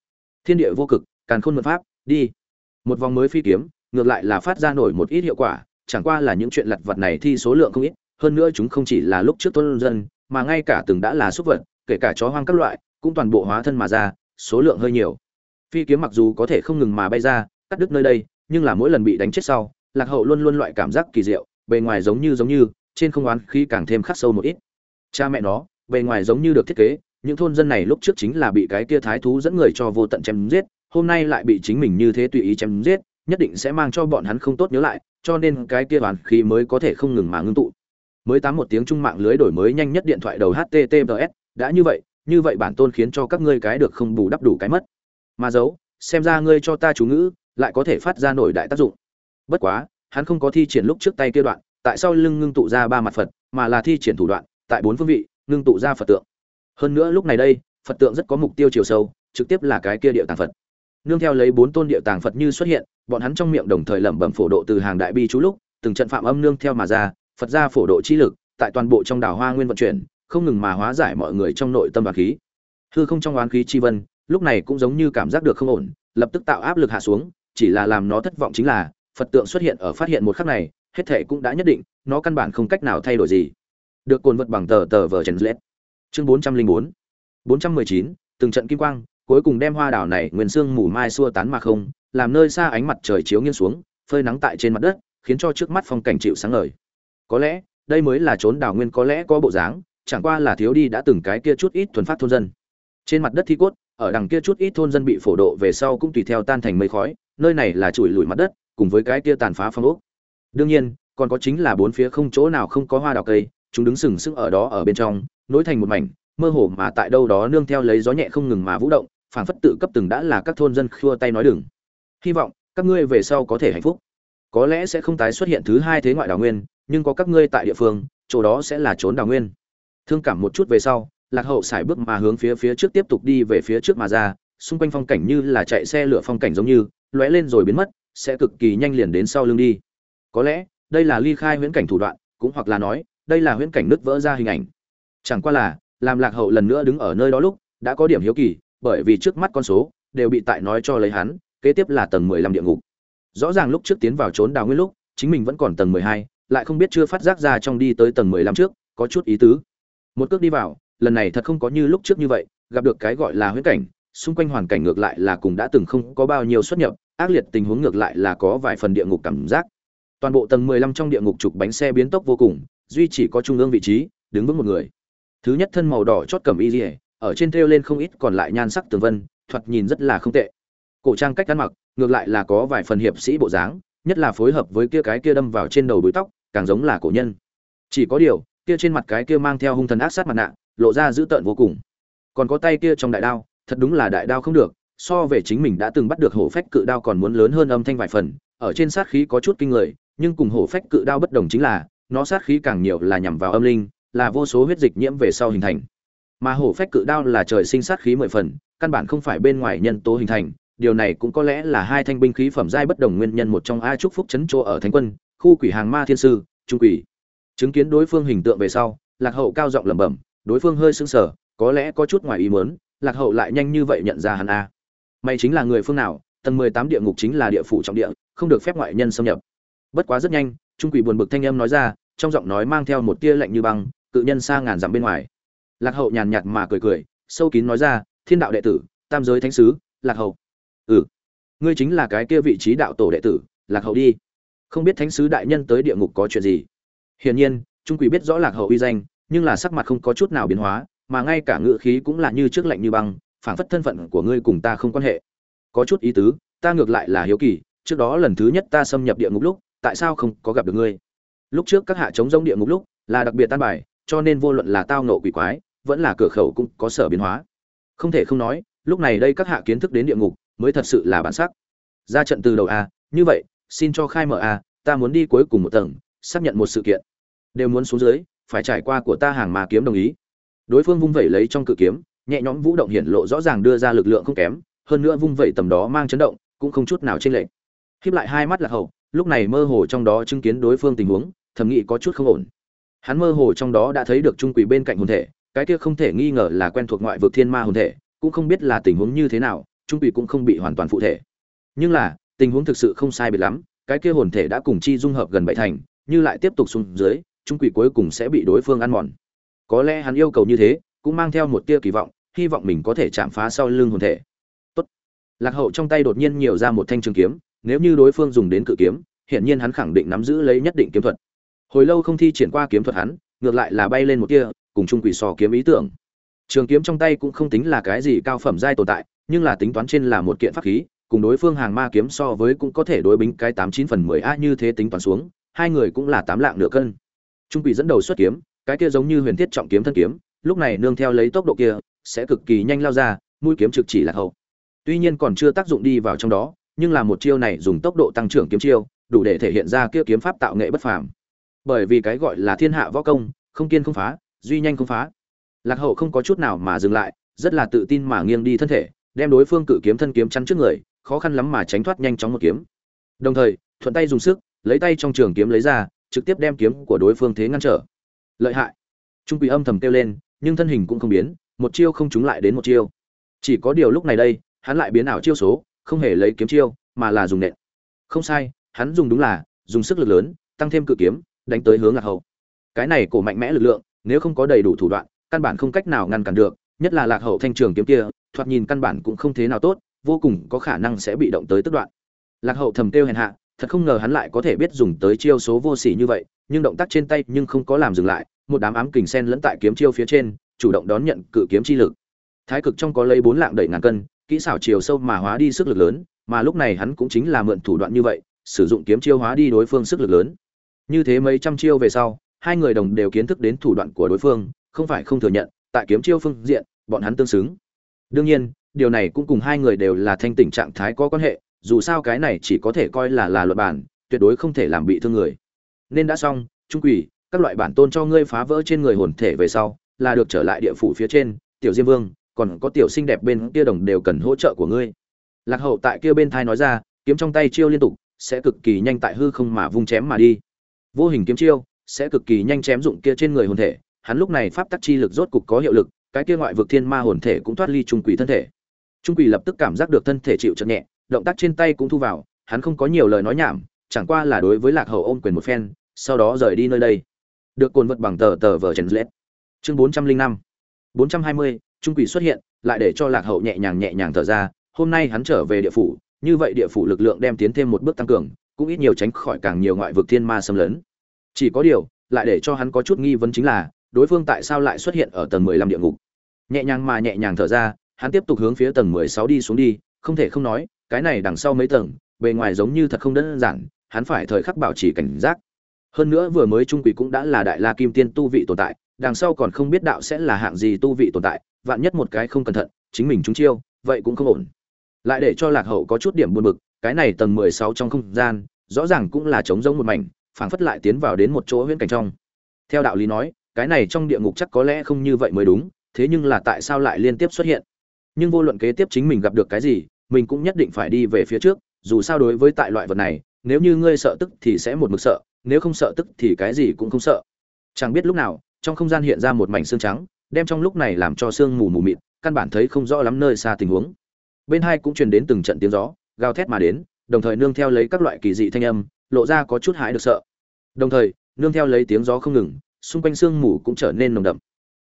Thiên địa vô cực, càn khôn mật pháp, đi. Một vòng mới phi kiếm, ngược lại là phát ra nổi một ít hiệu quả, chẳng qua là những chuyện lặt vặt này thì số lượng không ít, hơn nữa chúng không chỉ là lúc trước tôn dân, mà ngay cả từng đã là súc vật, kể cả chó hoang các loại, cũng toàn bộ hóa thân mà ra, số lượng hơi nhiều. Phi kiếm mặc dù có thể không ngừng mà bay ra, cắt đứt nơi đây nhưng là mỗi lần bị đánh chết sau, lạc hậu luôn luôn loại cảm giác kỳ diệu, bề ngoài giống như giống như, trên không oán khí càng thêm khắc sâu một ít. Cha mẹ nó, bề ngoài giống như được thiết kế, những thôn dân này lúc trước chính là bị cái kia thái thú dẫn người cho vô tận chém giết, hôm nay lại bị chính mình như thế tùy ý chém giết, nhất định sẽ mang cho bọn hắn không tốt nhớ lại, cho nên cái kia oán khí mới có thể không ngừng mà ngưng tụ. Mới tám một tiếng trung mạng lưới đổi mới nhanh nhất điện thoại đầu https đã như vậy như vậy bản tôn khiến cho các ngươi cái được không bù đắp đủ cái mất. Mà giấu xem ra ngươi cho ta chú ngữ lại có thể phát ra nổi đại tác dụng. Bất quá, hắn không có thi triển lúc trước tay kia đoạn, tại sao lưng ngưng tụ ra ba mặt phật, mà là thi triển thủ đoạn, tại bốn phương vị, ngưng tụ ra phật tượng. Hơn nữa lúc này đây, phật tượng rất có mục tiêu chiều sâu, trực tiếp là cái kia địa tàng phật. Nương theo lấy bốn tôn địa tàng phật như xuất hiện, bọn hắn trong miệng đồng thời lẩm bẩm phổ độ từ hàng đại bi chú lúc, từng trận phạm âm nương theo mà ra, phật ra phổ độ chi lực, tại toàn bộ trong đảo hoa nguyên vận chuyển, không ngừng mà hóa giải mọi người trong nội tâm và khí. Hư không trong oán khí chi vân, lúc này cũng giống như cảm giác được không ổn, lập tức tạo áp lực hạ xuống chỉ là làm nó thất vọng chính là, phật tượng xuất hiện ở phát hiện một khắc này, hết thệ cũng đã nhất định, nó căn bản không cách nào thay đổi gì. Được cồn vật bằng tờ tờ vờ chèn lết. Chương bốn trăm linh bốn. bốn trăm mười chín, từng trận kim quang, cuối cùng đem hoa đảo này nguyên xương mù mai xua tán mà không, làm nơi xa ánh mặt trời chiếu nghiêng xuống, phơi nắng tại trên mặt đất, khiến cho trước mắt phong cảnh chịu sáng ngời. Có lẽ, đây mới là trốn đảo nguyên có lẽ có bộ dáng, chẳng qua là thiếu đi đã từng cái kia chút ít thuần phát thôn dân. Trên mặt đất thi cốt, ở đằng kia chút ít thôn dân bị phổ độ về sau cũng tùy theo tan thành mây khói nơi này là chùi lùi mặt đất, cùng với cái kia tàn phá phong ốc. Đương nhiên, còn có chính là bốn phía không chỗ nào không có hoa đào cây, chúng đứng sừng sững ở đó ở bên trong, nối thành một mảnh, mơ hồ mà tại đâu đó nương theo lấy gió nhẹ không ngừng mà vũ động, phảng phất tự cấp từng đã là các thôn dân khua tay nói đừng. Hy vọng, các ngươi về sau có thể hạnh phúc. Có lẽ sẽ không tái xuất hiện thứ hai thế ngoại đào nguyên, nhưng có các ngươi tại địa phương, chỗ đó sẽ là trốn đào nguyên. Thương cảm một chút về sau, lạc hậu xài bước mà hướng phía phía trước tiếp tục đi về phía trước mà ra, xung quanh phong cảnh như là chạy xe lửa phong cảnh giống như lóe lên rồi biến mất, sẽ cực kỳ nhanh liền đến sau lưng đi. Có lẽ, đây là ly khai huyễn cảnh thủ đoạn, cũng hoặc là nói, đây là huyễn cảnh nứt vỡ ra hình ảnh. Chẳng qua là, làm lạc hậu lần nữa đứng ở nơi đó lúc, đã có điểm hiếu kỳ, bởi vì trước mắt con số, đều bị tại nói cho lấy hắn, kế tiếp là tầng mười lăm địa ngục. Rõ ràng lúc trước tiến vào trốn đào nguyên lúc, chính mình vẫn còn tầng mười hai, lại không biết chưa phát giác ra trong đi tới tầng mười lăm trước, có chút ý tứ. Một cước đi vào, lần này thật không có như lúc trước như vậy, gặp được cái gọi là huyễn cảnh xung quanh hoàn cảnh ngược lại là cùng đã từng không có bao nhiêu xuất nhập ác liệt tình huống ngược lại là có vài phần địa ngục cảm giác. Toàn bộ tầng mười lăm trong địa ngục trục bánh xe biến tốc vô cùng duy chỉ có trung ương vị trí đứng vững một người. Thứ nhất thân màu đỏ chót cầm y liễu, ở trên treo lên không ít còn lại nhan sắc tường vân thoạt nhìn rất là không tệ. Cổ trang cách ăn mặc ngược lại là có vài phần hiệp sĩ bộ dáng nhất là phối hợp với kia cái kia đâm vào trên đầu búi tóc càng giống là cổ nhân. Chỉ có điều kia trên mặt cái kia mang theo hung thần ác sát mặt nạ lộ ra dữ tợn vô cùng. Còn có tay kia trong đại đao thật đúng là đại đao không được, so về chính mình đã từng bắt được hổ phách cự đao còn muốn lớn hơn âm thanh vài phần, ở trên sát khí có chút kinh người, nhưng cùng hổ phách cự đao bất đồng chính là, nó sát khí càng nhiều là nhằm vào âm linh, là vô số huyết dịch nhiễm về sau hình thành. Mà hổ phách cự đao là trời sinh sát khí mười phần, căn bản không phải bên ngoài nhân tố hình thành, điều này cũng có lẽ là hai thanh binh khí phẩm giai bất đồng nguyên nhân một trong a trúc phúc chấn chỗ ở thánh quân, khu quỷ hàng ma thiên sư, trung quỷ. Chứng kiến đối phương hình tượng về sau, lạc hậu cao giọng lẩm bẩm, đối phương hơi sưng sờ, có lẽ có chút ngoài ý muốn lạc hậu lại nhanh như vậy nhận ra hắn à. a mày chính là người phương nào, tầng mười tám địa ngục chính là địa phủ trọng địa, không được phép ngoại nhân xâm nhập. Bất quá rất nhanh, trung quỷ buồn bực thanh âm nói ra, trong giọng nói mang theo một tia lạnh như băng, cự nhân xa ngàn dặm bên ngoài. Lạc hậu nhàn nhạt mà cười cười, sâu kín nói ra, thiên đạo đệ tử, tam giới thánh sứ, lạc hậu. Ừ ngươi chính là cái kia vị trí đạo tổ đệ tử, lạc hậu đi. Không biết thánh sứ đại nhân tới địa ngục có chuyện gì? Hiển nhiên, trung quỷ biết rõ lạc hậu uy danh, nhưng là sắc mặt không có chút nào biến hóa mà ngay cả ngự khí cũng là như trước lạnh như băng, phảng phất thân phận của ngươi cùng ta không quan hệ. Có chút ý tứ, ta ngược lại là hiếu kỳ, trước đó lần thứ nhất ta xâm nhập địa ngục lúc, tại sao không có gặp được ngươi? Lúc trước các hạ chống giống địa ngục lúc, là đặc biệt tan bài, cho nên vô luận là tao nộ quỷ quái, vẫn là cửa khẩu cũng có sở biến hóa. Không thể không nói, lúc này đây các hạ kiến thức đến địa ngục, mới thật sự là bản sắc. Ra trận từ đầu a, như vậy, xin cho khai mở a, ta muốn đi cuối cùng một tầng, xác nhận một sự kiện. Đều muốn xuống dưới, phải trải qua của ta hàng mà kiếm đồng ý đối phương vung vẩy lấy trong cự kiếm, nhẹ nhõm vũ động hiển lộ rõ ràng đưa ra lực lượng không kém, hơn nữa vung vẩy tầm đó mang chấn động, cũng không chút nào trên lệch. Khiếp lại hai mắt lạc hậu, lúc này mơ hồ trong đó chứng kiến đối phương tình huống, thầm nghĩ có chút không ổn. Hắn mơ hồ trong đó đã thấy được trung quỷ bên cạnh hồn thể, cái kia không thể nghi ngờ là quen thuộc ngoại vực thiên ma hồn thể, cũng không biết là tình huống như thế nào, trung quỷ cũng không bị hoàn toàn phụ thể. Nhưng là, tình huống thực sự không sai biệt lắm, cái kia hồn thể đã cùng chi dung hợp gần bảy thành, như lại tiếp tục xuống dưới, trung quỷ cuối cùng sẽ bị đối phương ăn mòn có lẽ hắn yêu cầu như thế, cũng mang theo một tia kỳ vọng, hy vọng mình có thể chạm phá sau lưng hồn thể. Tốt. lạc hậu trong tay đột nhiên nhiều ra một thanh trường kiếm, nếu như đối phương dùng đến cự kiếm, hiển nhiên hắn khẳng định nắm giữ lấy nhất định kiếm thuật. Hồi lâu không thi triển qua kiếm thuật hắn, ngược lại là bay lên một tia, cùng trung quỷ sò kiếm ý tưởng. Trường kiếm trong tay cũng không tính là cái gì cao phẩm giai tồn tại, nhưng là tính toán trên là một kiện pháp khí, cùng đối phương hàng ma kiếm so với cũng có thể đối bính cái tám chín phần mười a như thế tính toán xuống, hai người cũng là tám lạng nửa cân. Trung quỷ dẫn đầu xuất kiếm cái kia giống như huyền thiết trọng kiếm thân kiếm, lúc này nương theo lấy tốc độ kia, sẽ cực kỳ nhanh lao ra, mũi kiếm trực chỉ là hậu. Tuy nhiên còn chưa tác dụng đi vào trong đó, nhưng là một chiêu này dùng tốc độ tăng trưởng kiếm chiêu, đủ để thể hiện ra kia kiếm pháp tạo nghệ bất phàm. Bởi vì cái gọi là thiên hạ võ công, không kiên không phá, duy nhanh không phá. Lạc hậu không có chút nào mà dừng lại, rất là tự tin mà nghiêng đi thân thể, đem đối phương cự kiếm thân kiếm chắn trước người, khó khăn lắm mà tránh thoát nhanh chóng một kiếm. Đồng thời, thuận tay dùng sức, lấy tay trong trường kiếm lấy ra, trực tiếp đem kiếm của đối phương thế ngăn trở lợi hại. Trung quỷ âm thầm kêu lên, nhưng thân hình cũng không biến, một chiêu không trúng lại đến một chiêu. Chỉ có điều lúc này đây, hắn lại biến ảo chiêu số, không hề lấy kiếm chiêu, mà là dùng nện. Không sai, hắn dùng đúng là, dùng sức lực lớn, tăng thêm cự kiếm, đánh tới hướng lạc hậu. Cái này cổ mạnh mẽ lực lượng, nếu không có đầy đủ thủ đoạn, căn bản không cách nào ngăn cản được, nhất là lạc hậu thanh trường kiếm kia, thoạt nhìn căn bản cũng không thế nào tốt, vô cùng có khả năng sẽ bị động tới tức đoạn. Lạc hậu thầm kêu hèn hạ thật không ngờ hắn lại có thể biết dùng tới chiêu số vô sỉ như vậy, nhưng động tác trên tay nhưng không có làm dừng lại, một đám ám kình sen lẫn tại kiếm chiêu phía trên, chủ động đón nhận cự kiếm chi lực. Thái cực trong có lấy bốn lạng đẩy ngàn cân, kỹ xảo chiều sâu mà hóa đi sức lực lớn, mà lúc này hắn cũng chính là mượn thủ đoạn như vậy, sử dụng kiếm chiêu hóa đi đối phương sức lực lớn. Như thế mấy trăm chiêu về sau, hai người đồng đều kiến thức đến thủ đoạn của đối phương, không phải không thừa nhận, tại kiếm chiêu phương diện, bọn hắn tương xứng. Đương nhiên, điều này cũng cùng hai người đều là thanh tỉnh trạng thái có quan hệ dù sao cái này chỉ có thể coi là là luật bản, tuyệt đối không thể làm bị thương người. Nên đã xong, trung quỷ, các loại bản tôn cho ngươi phá vỡ trên người hồn thể về sau, là được trở lại địa phủ phía trên, tiểu diêm vương, còn có tiểu xinh đẹp bên kia đồng đều cần hỗ trợ của ngươi. Lạc hậu tại kia bên thai nói ra, kiếm trong tay chiêu liên tục, sẽ cực kỳ nhanh tại hư không mà vung chém mà đi. Vô hình kiếm chiêu, sẽ cực kỳ nhanh chém dụng kia trên người hồn thể, hắn lúc này pháp tắc chi lực rốt cục có hiệu lực, cái kia ngoại vực thiên ma hồn thể cũng thoát ly trung quỷ thân thể. Trung quỷ lập tức cảm giác được thân thể chịu chật nhẹ động tác trên tay cũng thu vào, hắn không có nhiều lời nói nhảm, chẳng qua là đối với lạc hậu ôm quyền một phen, sau đó rời đi nơi đây. Được cồn vật bằng tờ tờ vở trần lết. Chương bốn trăm linh năm. bốn trăm hai mươi, trung quỷ xuất hiện, lại để cho lạc hậu nhẹ nhàng nhẹ nhàng thở ra, hôm nay hắn trở về địa phủ, như vậy địa phủ lực lượng đem tiến thêm một bước tăng cường, cũng ít nhiều tránh khỏi càng nhiều ngoại vực thiên ma xâm lấn. Chỉ có điều, lại để cho hắn có chút nghi vấn chính là, đối phương tại sao lại xuất hiện ở tầng mười lăm địa ngục? Nhẹ nhàng mà nhẹ nhàng thở ra, hắn tiếp tục hướng phía tầng mười sáu đi xuống đi, không thể không nói cái này đằng sau mấy tầng, bề ngoài giống như thật không đơn giản, hắn phải thời khắc bảo trì cảnh giác. Hơn nữa vừa mới trung quỷ cũng đã là đại la kim tiên tu vị tồn tại, đằng sau còn không biết đạo sẽ là hạng gì tu vị tồn tại, vạn nhất một cái không cẩn thận, chính mình trúng chiêu, vậy cũng không ổn. Lại để cho lạc hậu có chút điểm buồn bực, cái này tầng mười sáu trong không gian, rõ ràng cũng là trống rỗng một mảnh, phảng phất lại tiến vào đến một chỗ huyễn cảnh trong. Theo đạo lý nói, cái này trong địa ngục chắc có lẽ không như vậy mới đúng, thế nhưng là tại sao lại liên tiếp xuất hiện? Nhưng vô luận kế tiếp chính mình gặp được cái gì mình cũng nhất định phải đi về phía trước, dù sao đối với tại loại vật này, nếu như ngươi sợ tức thì sẽ một mực sợ, nếu không sợ tức thì cái gì cũng không sợ. Chẳng biết lúc nào, trong không gian hiện ra một mảnh xương trắng, đem trong lúc này làm cho sương mù mù mịt, căn bản thấy không rõ lắm nơi xa tình huống. Bên hai cũng truyền đến từng trận tiếng gió, gào thét mà đến, đồng thời nương theo lấy các loại kỳ dị thanh âm, lộ ra có chút hãi được sợ. Đồng thời, nương theo lấy tiếng gió không ngừng, xung quanh sương mù cũng trở nên nồng đậm.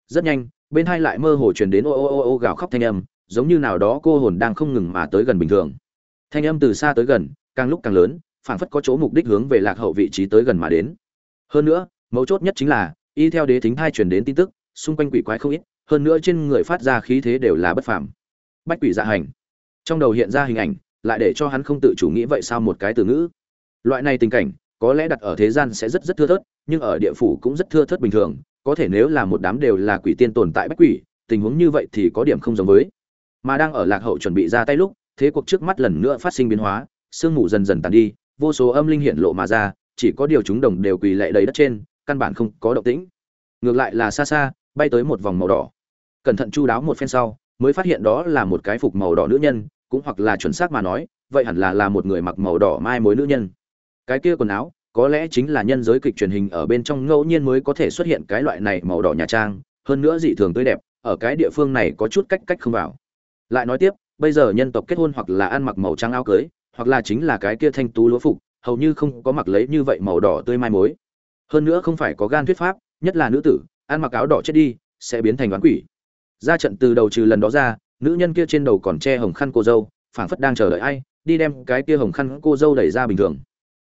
Rất nhanh, bên hai lại mơ hồ truyền đến ô ô ô ô gào khóc thanh âm giống như nào đó cô hồn đang không ngừng mà tới gần bình thường. Thanh âm từ xa tới gần, càng lúc càng lớn, phảng phất có chỗ mục đích hướng về lạc hậu vị trí tới gần mà đến. Hơn nữa, mấu chốt nhất chính là, y theo đế thính thai truyền đến tin tức, xung quanh quỷ quái không ít, hơn nữa trên người phát ra khí thế đều là bất phàm. Bách quỷ dạ hành. Trong đầu hiện ra hình ảnh, lại để cho hắn không tự chủ nghĩ vậy sao một cái từ ngữ. Loại này tình cảnh, có lẽ đặt ở thế gian sẽ rất rất thưa thớt, nhưng ở địa phủ cũng rất thưa thớt bình thường, có thể nếu là một đám đều là quỷ tiên tồn tại bách quỷ, tình huống như vậy thì có điểm không giống với mà đang ở lạc hậu chuẩn bị ra tay lúc, thế cuộc trước mắt lần nữa phát sinh biến hóa, sương mù dần dần tàn đi, vô số âm linh hiện lộ mà ra, chỉ có điều chúng đồng đều quỳ lệ đầy đất trên, căn bản không có động tĩnh. Ngược lại là xa xa, bay tới một vòng màu đỏ. Cẩn thận chu đáo một phen sau, mới phát hiện đó là một cái phục màu đỏ nữ nhân, cũng hoặc là chuẩn xác mà nói, vậy hẳn là là một người mặc màu đỏ mai mối nữ nhân. Cái kia quần áo, có lẽ chính là nhân giới kịch truyền hình ở bên trong ngẫu nhiên mới có thể xuất hiện cái loại này màu đỏ nhà trang, hơn nữa dị thường tươi đẹp, ở cái địa phương này có chút cách cách không vào lại nói tiếp, bây giờ nhân tộc kết hôn hoặc là ăn mặc màu trắng áo cưới, hoặc là chính là cái kia thanh tú lúa phục, hầu như không có mặc lấy như vậy màu đỏ tươi mai mối. Hơn nữa không phải có gan thuyết pháp, nhất là nữ tử, ăn mặc áo đỏ chết đi, sẽ biến thành đoán quỷ. Ra trận từ đầu trừ lần đó ra, nữ nhân kia trên đầu còn che hồng khăn cô dâu, phảng phất đang chờ đợi ai, đi đem cái kia hồng khăn cô dâu đẩy ra bình thường.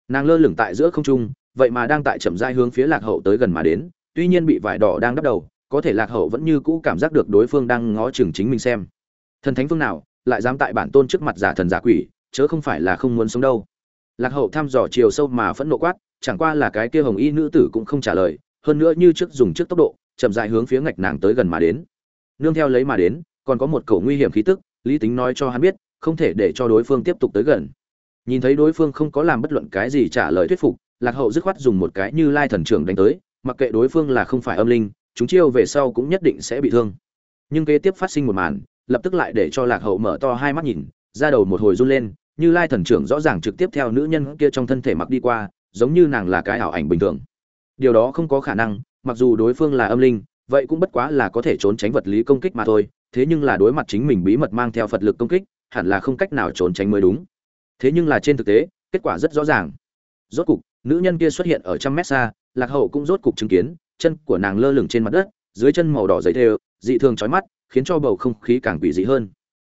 Nàng lơ lửng tại giữa không trung, vậy mà đang tại chậm rãi hướng phía lạc hậu tới gần mà đến, tuy nhiên bị vải đỏ đang đắp đầu, có thể lạc hậu vẫn như cũ cảm giác được đối phương đang ngó chừng chính mình xem thần thánh phương nào, lại dám tại bản tôn trước mặt giả thần giả quỷ, chớ không phải là không muốn sống đâu. Lạc hậu thăm dò chiều sâu mà phẫn nộ quát, chẳng qua là cái kia hồng y nữ tử cũng không trả lời, hơn nữa như trước dùng trước tốc độ, chậm rãi hướng phía ngạch nàng tới gần mà đến. Nương theo lấy mà đến, còn có một cầu nguy hiểm khí tức, lý tính nói cho hắn biết, không thể để cho đối phương tiếp tục tới gần. Nhìn thấy đối phương không có làm bất luận cái gì trả lời thuyết phục, lạc hậu dứt khoát dùng một cái như lai thần trưởng đánh tới, mặc kệ đối phương là không phải âm linh, chúng chiêu về sau cũng nhất định sẽ bị thương. Nhưng kế tiếp phát sinh một màn lập tức lại để cho lạc hậu mở to hai mắt nhìn ra đầu một hồi run lên, như lai thần trưởng rõ ràng trực tiếp theo nữ nhân kia trong thân thể mặc đi qua, giống như nàng là cái ảo ảnh bình thường. Điều đó không có khả năng, mặc dù đối phương là âm linh, vậy cũng bất quá là có thể trốn tránh vật lý công kích mà thôi, thế nhưng là đối mặt chính mình bí mật mang theo phật lực công kích, hẳn là không cách nào trốn tránh mới đúng. Thế nhưng là trên thực tế, kết quả rất rõ ràng. Rốt cục, nữ nhân kia xuất hiện ở trăm mét xa, lạc hậu cũng rốt cục chứng kiến, chân của nàng lơ lửng trên mặt đất, dưới chân màu đỏ dày thêu, dị thường trói mắt khiến cho bầu không khí càng quỷ dị hơn.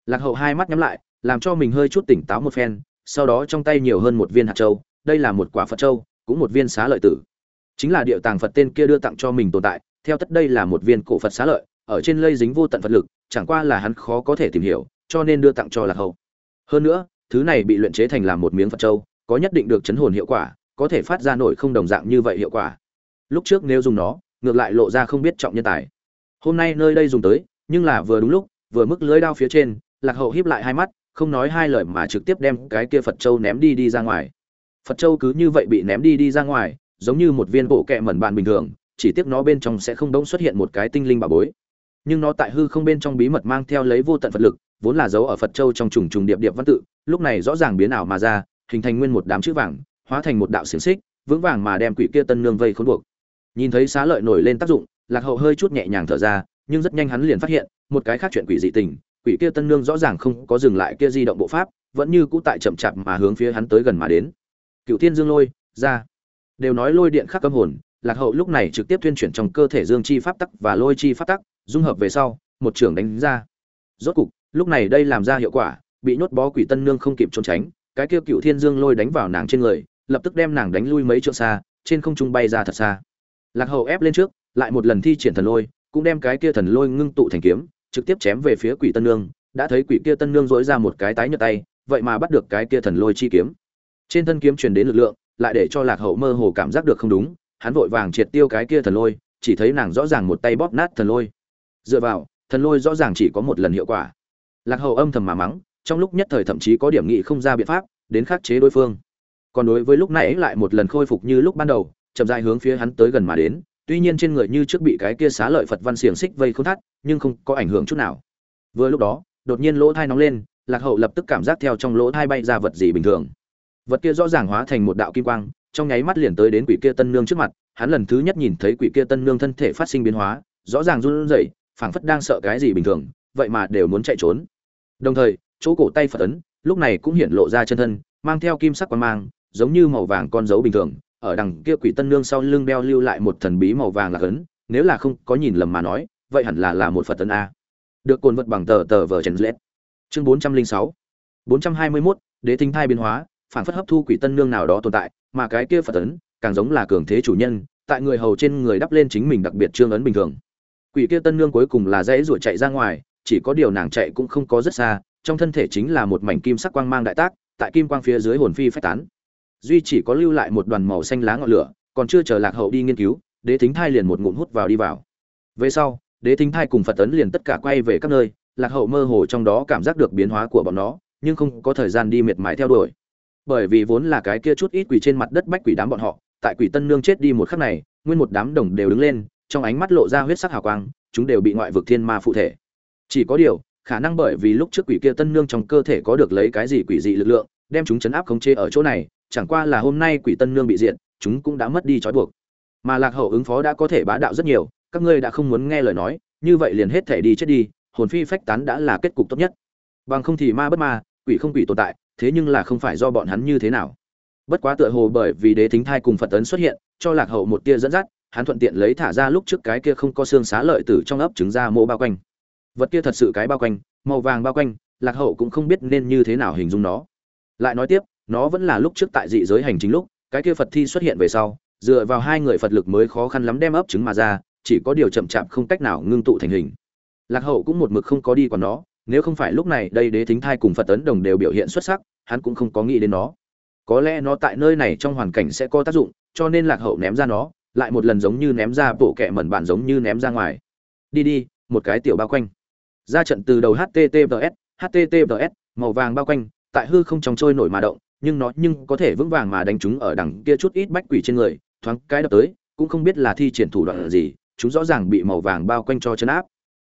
Lạc hậu hai mắt nhắm lại, làm cho mình hơi chút tỉnh táo một phen, sau đó trong tay nhiều hơn một viên hạt châu, đây là một quả phật châu, cũng một viên xá lợi tử. Chính là địa tàng phật tên kia đưa tặng cho mình tồn tại, theo tất đây là một viên cổ phật xá lợi, ở trên lây dính vô tận phật lực, chẳng qua là hắn khó có thể tìm hiểu, cho nên đưa tặng cho lạc hậu. Hơn nữa, thứ này bị luyện chế thành làm một miếng phật châu, có nhất định được chấn hồn hiệu quả, có thể phát ra nổi không đồng dạng như vậy hiệu quả. Lúc trước nếu dùng nó, ngược lại lộ ra không biết trọng nhân tài. Hôm nay nơi đây dùng tới nhưng là vừa đúng lúc, vừa mức lưới đao phía trên, lạc hậu híp lại hai mắt, không nói hai lời mà trực tiếp đem cái kia phật châu ném đi đi ra ngoài. Phật châu cứ như vậy bị ném đi đi ra ngoài, giống như một viên bộ kẹ mẩn bạn bình thường, chỉ tiếc nó bên trong sẽ không đống xuất hiện một cái tinh linh bà bối. Nhưng nó tại hư không bên trong bí mật mang theo lấy vô tận phật lực, vốn là dấu ở phật châu trong trùng trùng điệp điệp văn tự, lúc này rõ ràng biến ảo mà ra, hình thành nguyên một đám chữ vàng, hóa thành một đạo xiềng xích, vững vàng mà đem quỷ kia tân nương vây khốn buộc. Nhìn thấy xá lợi nổi lên tác dụng, lạc hậu hơi chút nhẹ nhàng thở ra nhưng rất nhanh hắn liền phát hiện, một cái khác chuyện quỷ dị tình, quỷ kia tân nương rõ ràng không có dừng lại kia di động bộ pháp, vẫn như cũ tại chậm chạp mà hướng phía hắn tới gần mà đến. Cựu thiên dương lôi, ra. Đều nói lôi điện khắc âm hồn, lạc hậu lúc này trực tiếp tuyên chuyển trong cơ thể dương chi pháp tắc và lôi chi pháp tắc, dung hợp về sau, một trưởng đánh ra. Rốt cục, lúc này đây làm ra hiệu quả, bị nhốt bó quỷ tân nương không kịp trốn tránh, cái kia cựu thiên dương lôi đánh vào nàng trên người, lập tức đem nàng đánh lui mấy trượng xa, trên không trung bay ra thật xa. Lạc hậu ép lên trước, lại một lần thi triển thần lôi cũng đem cái kia thần lôi ngưng tụ thành kiếm, trực tiếp chém về phía quỷ tân nương, đã thấy quỷ kia tân nương dối ra một cái tái nhợt tay, vậy mà bắt được cái kia thần lôi chi kiếm. Trên thân kiếm truyền đến lực lượng, lại để cho lạc hậu mơ hồ cảm giác được không đúng, hắn vội vàng triệt tiêu cái kia thần lôi, chỉ thấy nàng rõ ràng một tay bóp nát thần lôi. Dựa vào, thần lôi rõ ràng chỉ có một lần hiệu quả. Lạc hậu âm thầm mà mắng, trong lúc nhất thời thậm chí có điểm nghị không ra biện pháp, đến khắc chế đối phương. Còn đối với lúc nãy lại một lần khôi phục như lúc ban đầu, chậm rãi hướng phía hắn tới gần mà đến tuy nhiên trên người như trước bị cái kia xá lợi phật văn xiềng xích vây không thắt, nhưng không có ảnh hưởng chút nào. Vừa lúc đó, đột nhiên lỗ thai nóng lên, lạc hậu lập tức cảm giác theo trong lỗ thai bay ra vật gì bình thường. Vật kia rõ ràng hóa thành một đạo kim quang, trong nháy mắt liền tới đến quỷ kia tân nương trước mặt, hắn lần thứ nhất nhìn thấy quỷ kia tân nương thân thể phát sinh biến hóa, rõ ràng run rẩy, phảng phất đang sợ cái gì bình thường, vậy mà đều muốn chạy trốn. Đồng thời, chỗ cổ tay phật ấn, lúc này cũng hiện lộ ra chân thân, mang theo kim sắc quang mang, giống như màu vàng con dấu bình thường ở đằng kia quỷ tân nương sau lưng đeo lưu lại một thần bí màu vàng là cấn nếu là không có nhìn lầm mà nói, vậy hẳn là là một phật tân a. Được cồn vật bằng tờ tờ vờ chèn lết. Chương bốn trăm linh sáu. bốn trăm hai mươi mốt, đế thính thai biến hóa phản phất hấp thu quỷ tân nương nào đó tồn tại, mà cái kia phật tấn, càng giống là cường thế chủ nhân, tại người hầu trên người đắp lên chính mình đặc biệt trương ấn bình thường. Quỷ kia tân nương cuối cùng là dãy ruột chạy ra ngoài, chỉ có điều nàng chạy cũng không có rất xa, trong thân thể chính là một mảnh kim sắc quang mang đại tác, tại kim quang phía dưới hồn phi phách tán duy chỉ có lưu lại một đoàn màu xanh lá ngọn lửa, còn chưa chờ lạc hậu đi nghiên cứu, đế thính thai liền một ngụm hút vào đi vào. Về sau, đế thính thai cùng phật tấn liền tất cả quay về các nơi, lạc hậu mơ hồ trong đó cảm giác được biến hóa của bọn nó, nhưng không có thời gian đi miệt mài theo đuổi. Bởi vì vốn là cái kia chút ít quỷ trên mặt đất bách quỷ đám bọn họ, tại quỷ tân nương chết đi một khắc này, nguyên một đám đồng đều đứng lên, trong ánh mắt lộ ra huyết sắc hào quang, chúng đều bị ngoại vực thiên ma phụ thể. Chỉ có điều, khả năng bởi vì lúc trước quỷ kia tân nương trong cơ thể có được lấy cái gì quỷ dị lực lượng, đem chúng chấn áp khống chế ở chỗ này chẳng qua là hôm nay quỷ tân nương bị diện chúng cũng đã mất đi trói buộc. Mà lạc hậu ứng phó đã có thể bá đạo rất nhiều, các ngươi đã không muốn nghe lời nói, như vậy liền hết thể đi chết đi, hồn phi phách tán đã là kết cục tốt nhất. Bằng không thì ma bất ma, quỷ không quỷ tồn tại, thế nhưng là không phải do bọn hắn như thế nào. Bất quá tựa hồ bởi vì đế thính thai cùng phật tấn xuất hiện, cho lạc hậu một tia dẫn dắt, hắn thuận tiện lấy thả ra lúc trước cái kia không có xương xá lợi tử trong ấp trứng ra mô bao quanh. Vật kia thật sự cái bao quanh, màu vàng bao quanh, lạc hậu cũng không biết nên như thế nào hình dung nó. Lại nói tiếp nó vẫn là lúc trước tại dị giới hành chính lúc, cái kia phật thi xuất hiện về sau, dựa vào hai người phật lực mới khó khăn lắm đem ấp trứng mà ra, chỉ có điều chậm chạp không cách nào ngưng tụ thành hình. Lạc hậu cũng một mực không có đi còn nó, nếu không phải lúc này đây đế thính thai cùng phật tấn đồng đều biểu hiện xuất sắc, hắn cũng không có nghĩ đến nó. Có lẽ nó tại nơi này trong hoàn cảnh sẽ có tác dụng, cho nên lạc hậu ném ra nó, lại một lần giống như ném ra bộ kẹ mẩn bản giống như ném ra ngoài. Đi đi, một cái tiểu bao quanh. Ra trận từ đầu https https màu vàng bao quanh, tại hư không trong trôi nổi mà động nhưng nó nhưng có thể vững vàng mà đánh chúng ở đằng kia chút ít bách quỷ trên người, thoáng cái đập tới, cũng không biết là thi triển thủ đoạn gì, chúng rõ ràng bị màu vàng bao quanh cho chấn áp.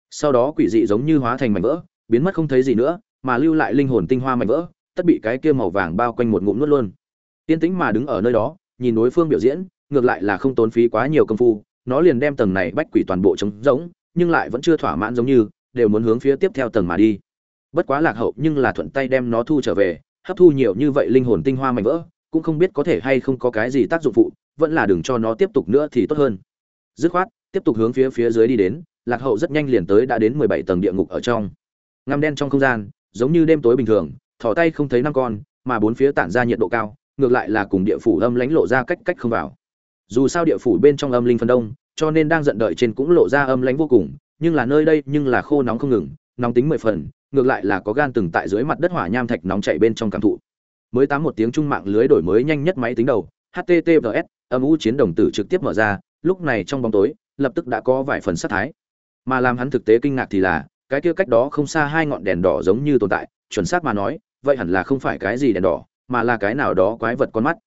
Sau đó quỷ dị giống như hóa thành mảnh vỡ, biến mất không thấy gì nữa, mà lưu lại linh hồn tinh hoa mảnh vỡ, tất bị cái kia màu vàng bao quanh một ngụm nuốt luôn. Tiên tĩnh mà đứng ở nơi đó, nhìn đối phương biểu diễn, ngược lại là không tốn phí quá nhiều công phu, nó liền đem tầng này bách quỷ toàn bộ trống rỗng, nhưng lại vẫn chưa thỏa mãn giống như, đều muốn hướng phía tiếp theo tầng mà đi. Bất quá lạc hậu nhưng là thuận tay đem nó thu trở về hấp thu nhiều như vậy linh hồn tinh hoa mảnh vỡ, cũng không biết có thể hay không có cái gì tác dụng phụ, vẫn là đừng cho nó tiếp tục nữa thì tốt hơn. Dứt khoát, tiếp tục hướng phía phía dưới đi đến, lạc hậu rất nhanh liền tới đã đến mười bảy tầng địa ngục ở trong. Ngăm đen trong không gian, giống như đêm tối bình thường, thỏ tay không thấy năm con, mà bốn phía tản ra nhiệt độ cao, ngược lại là cùng địa phủ âm lãnh lộ ra cách cách không vào. Dù sao địa phủ bên trong âm linh phân đông, cho nên đang giận đợi trên cũng lộ ra âm lãnh vô cùng, nhưng là nơi đây nhưng là khô nóng không ngừng, nóng tính mười phần ngược lại là có gan từng tại dưới mặt đất hỏa nham thạch nóng chảy bên trong cảm thụ. Mới tám một tiếng trung mạng lưới đổi mới nhanh nhất máy tính đầu https âm u chiến đồng tử trực tiếp mở ra, lúc này trong bóng tối, lập tức đã có vài phần sát thái. Mà làm hắn thực tế kinh ngạc thì là, cái kia cách đó không xa hai ngọn đèn đỏ giống như tồn tại, chuẩn xác mà nói, vậy hẳn là không phải cái gì đèn đỏ, mà là cái nào đó quái vật con mắt.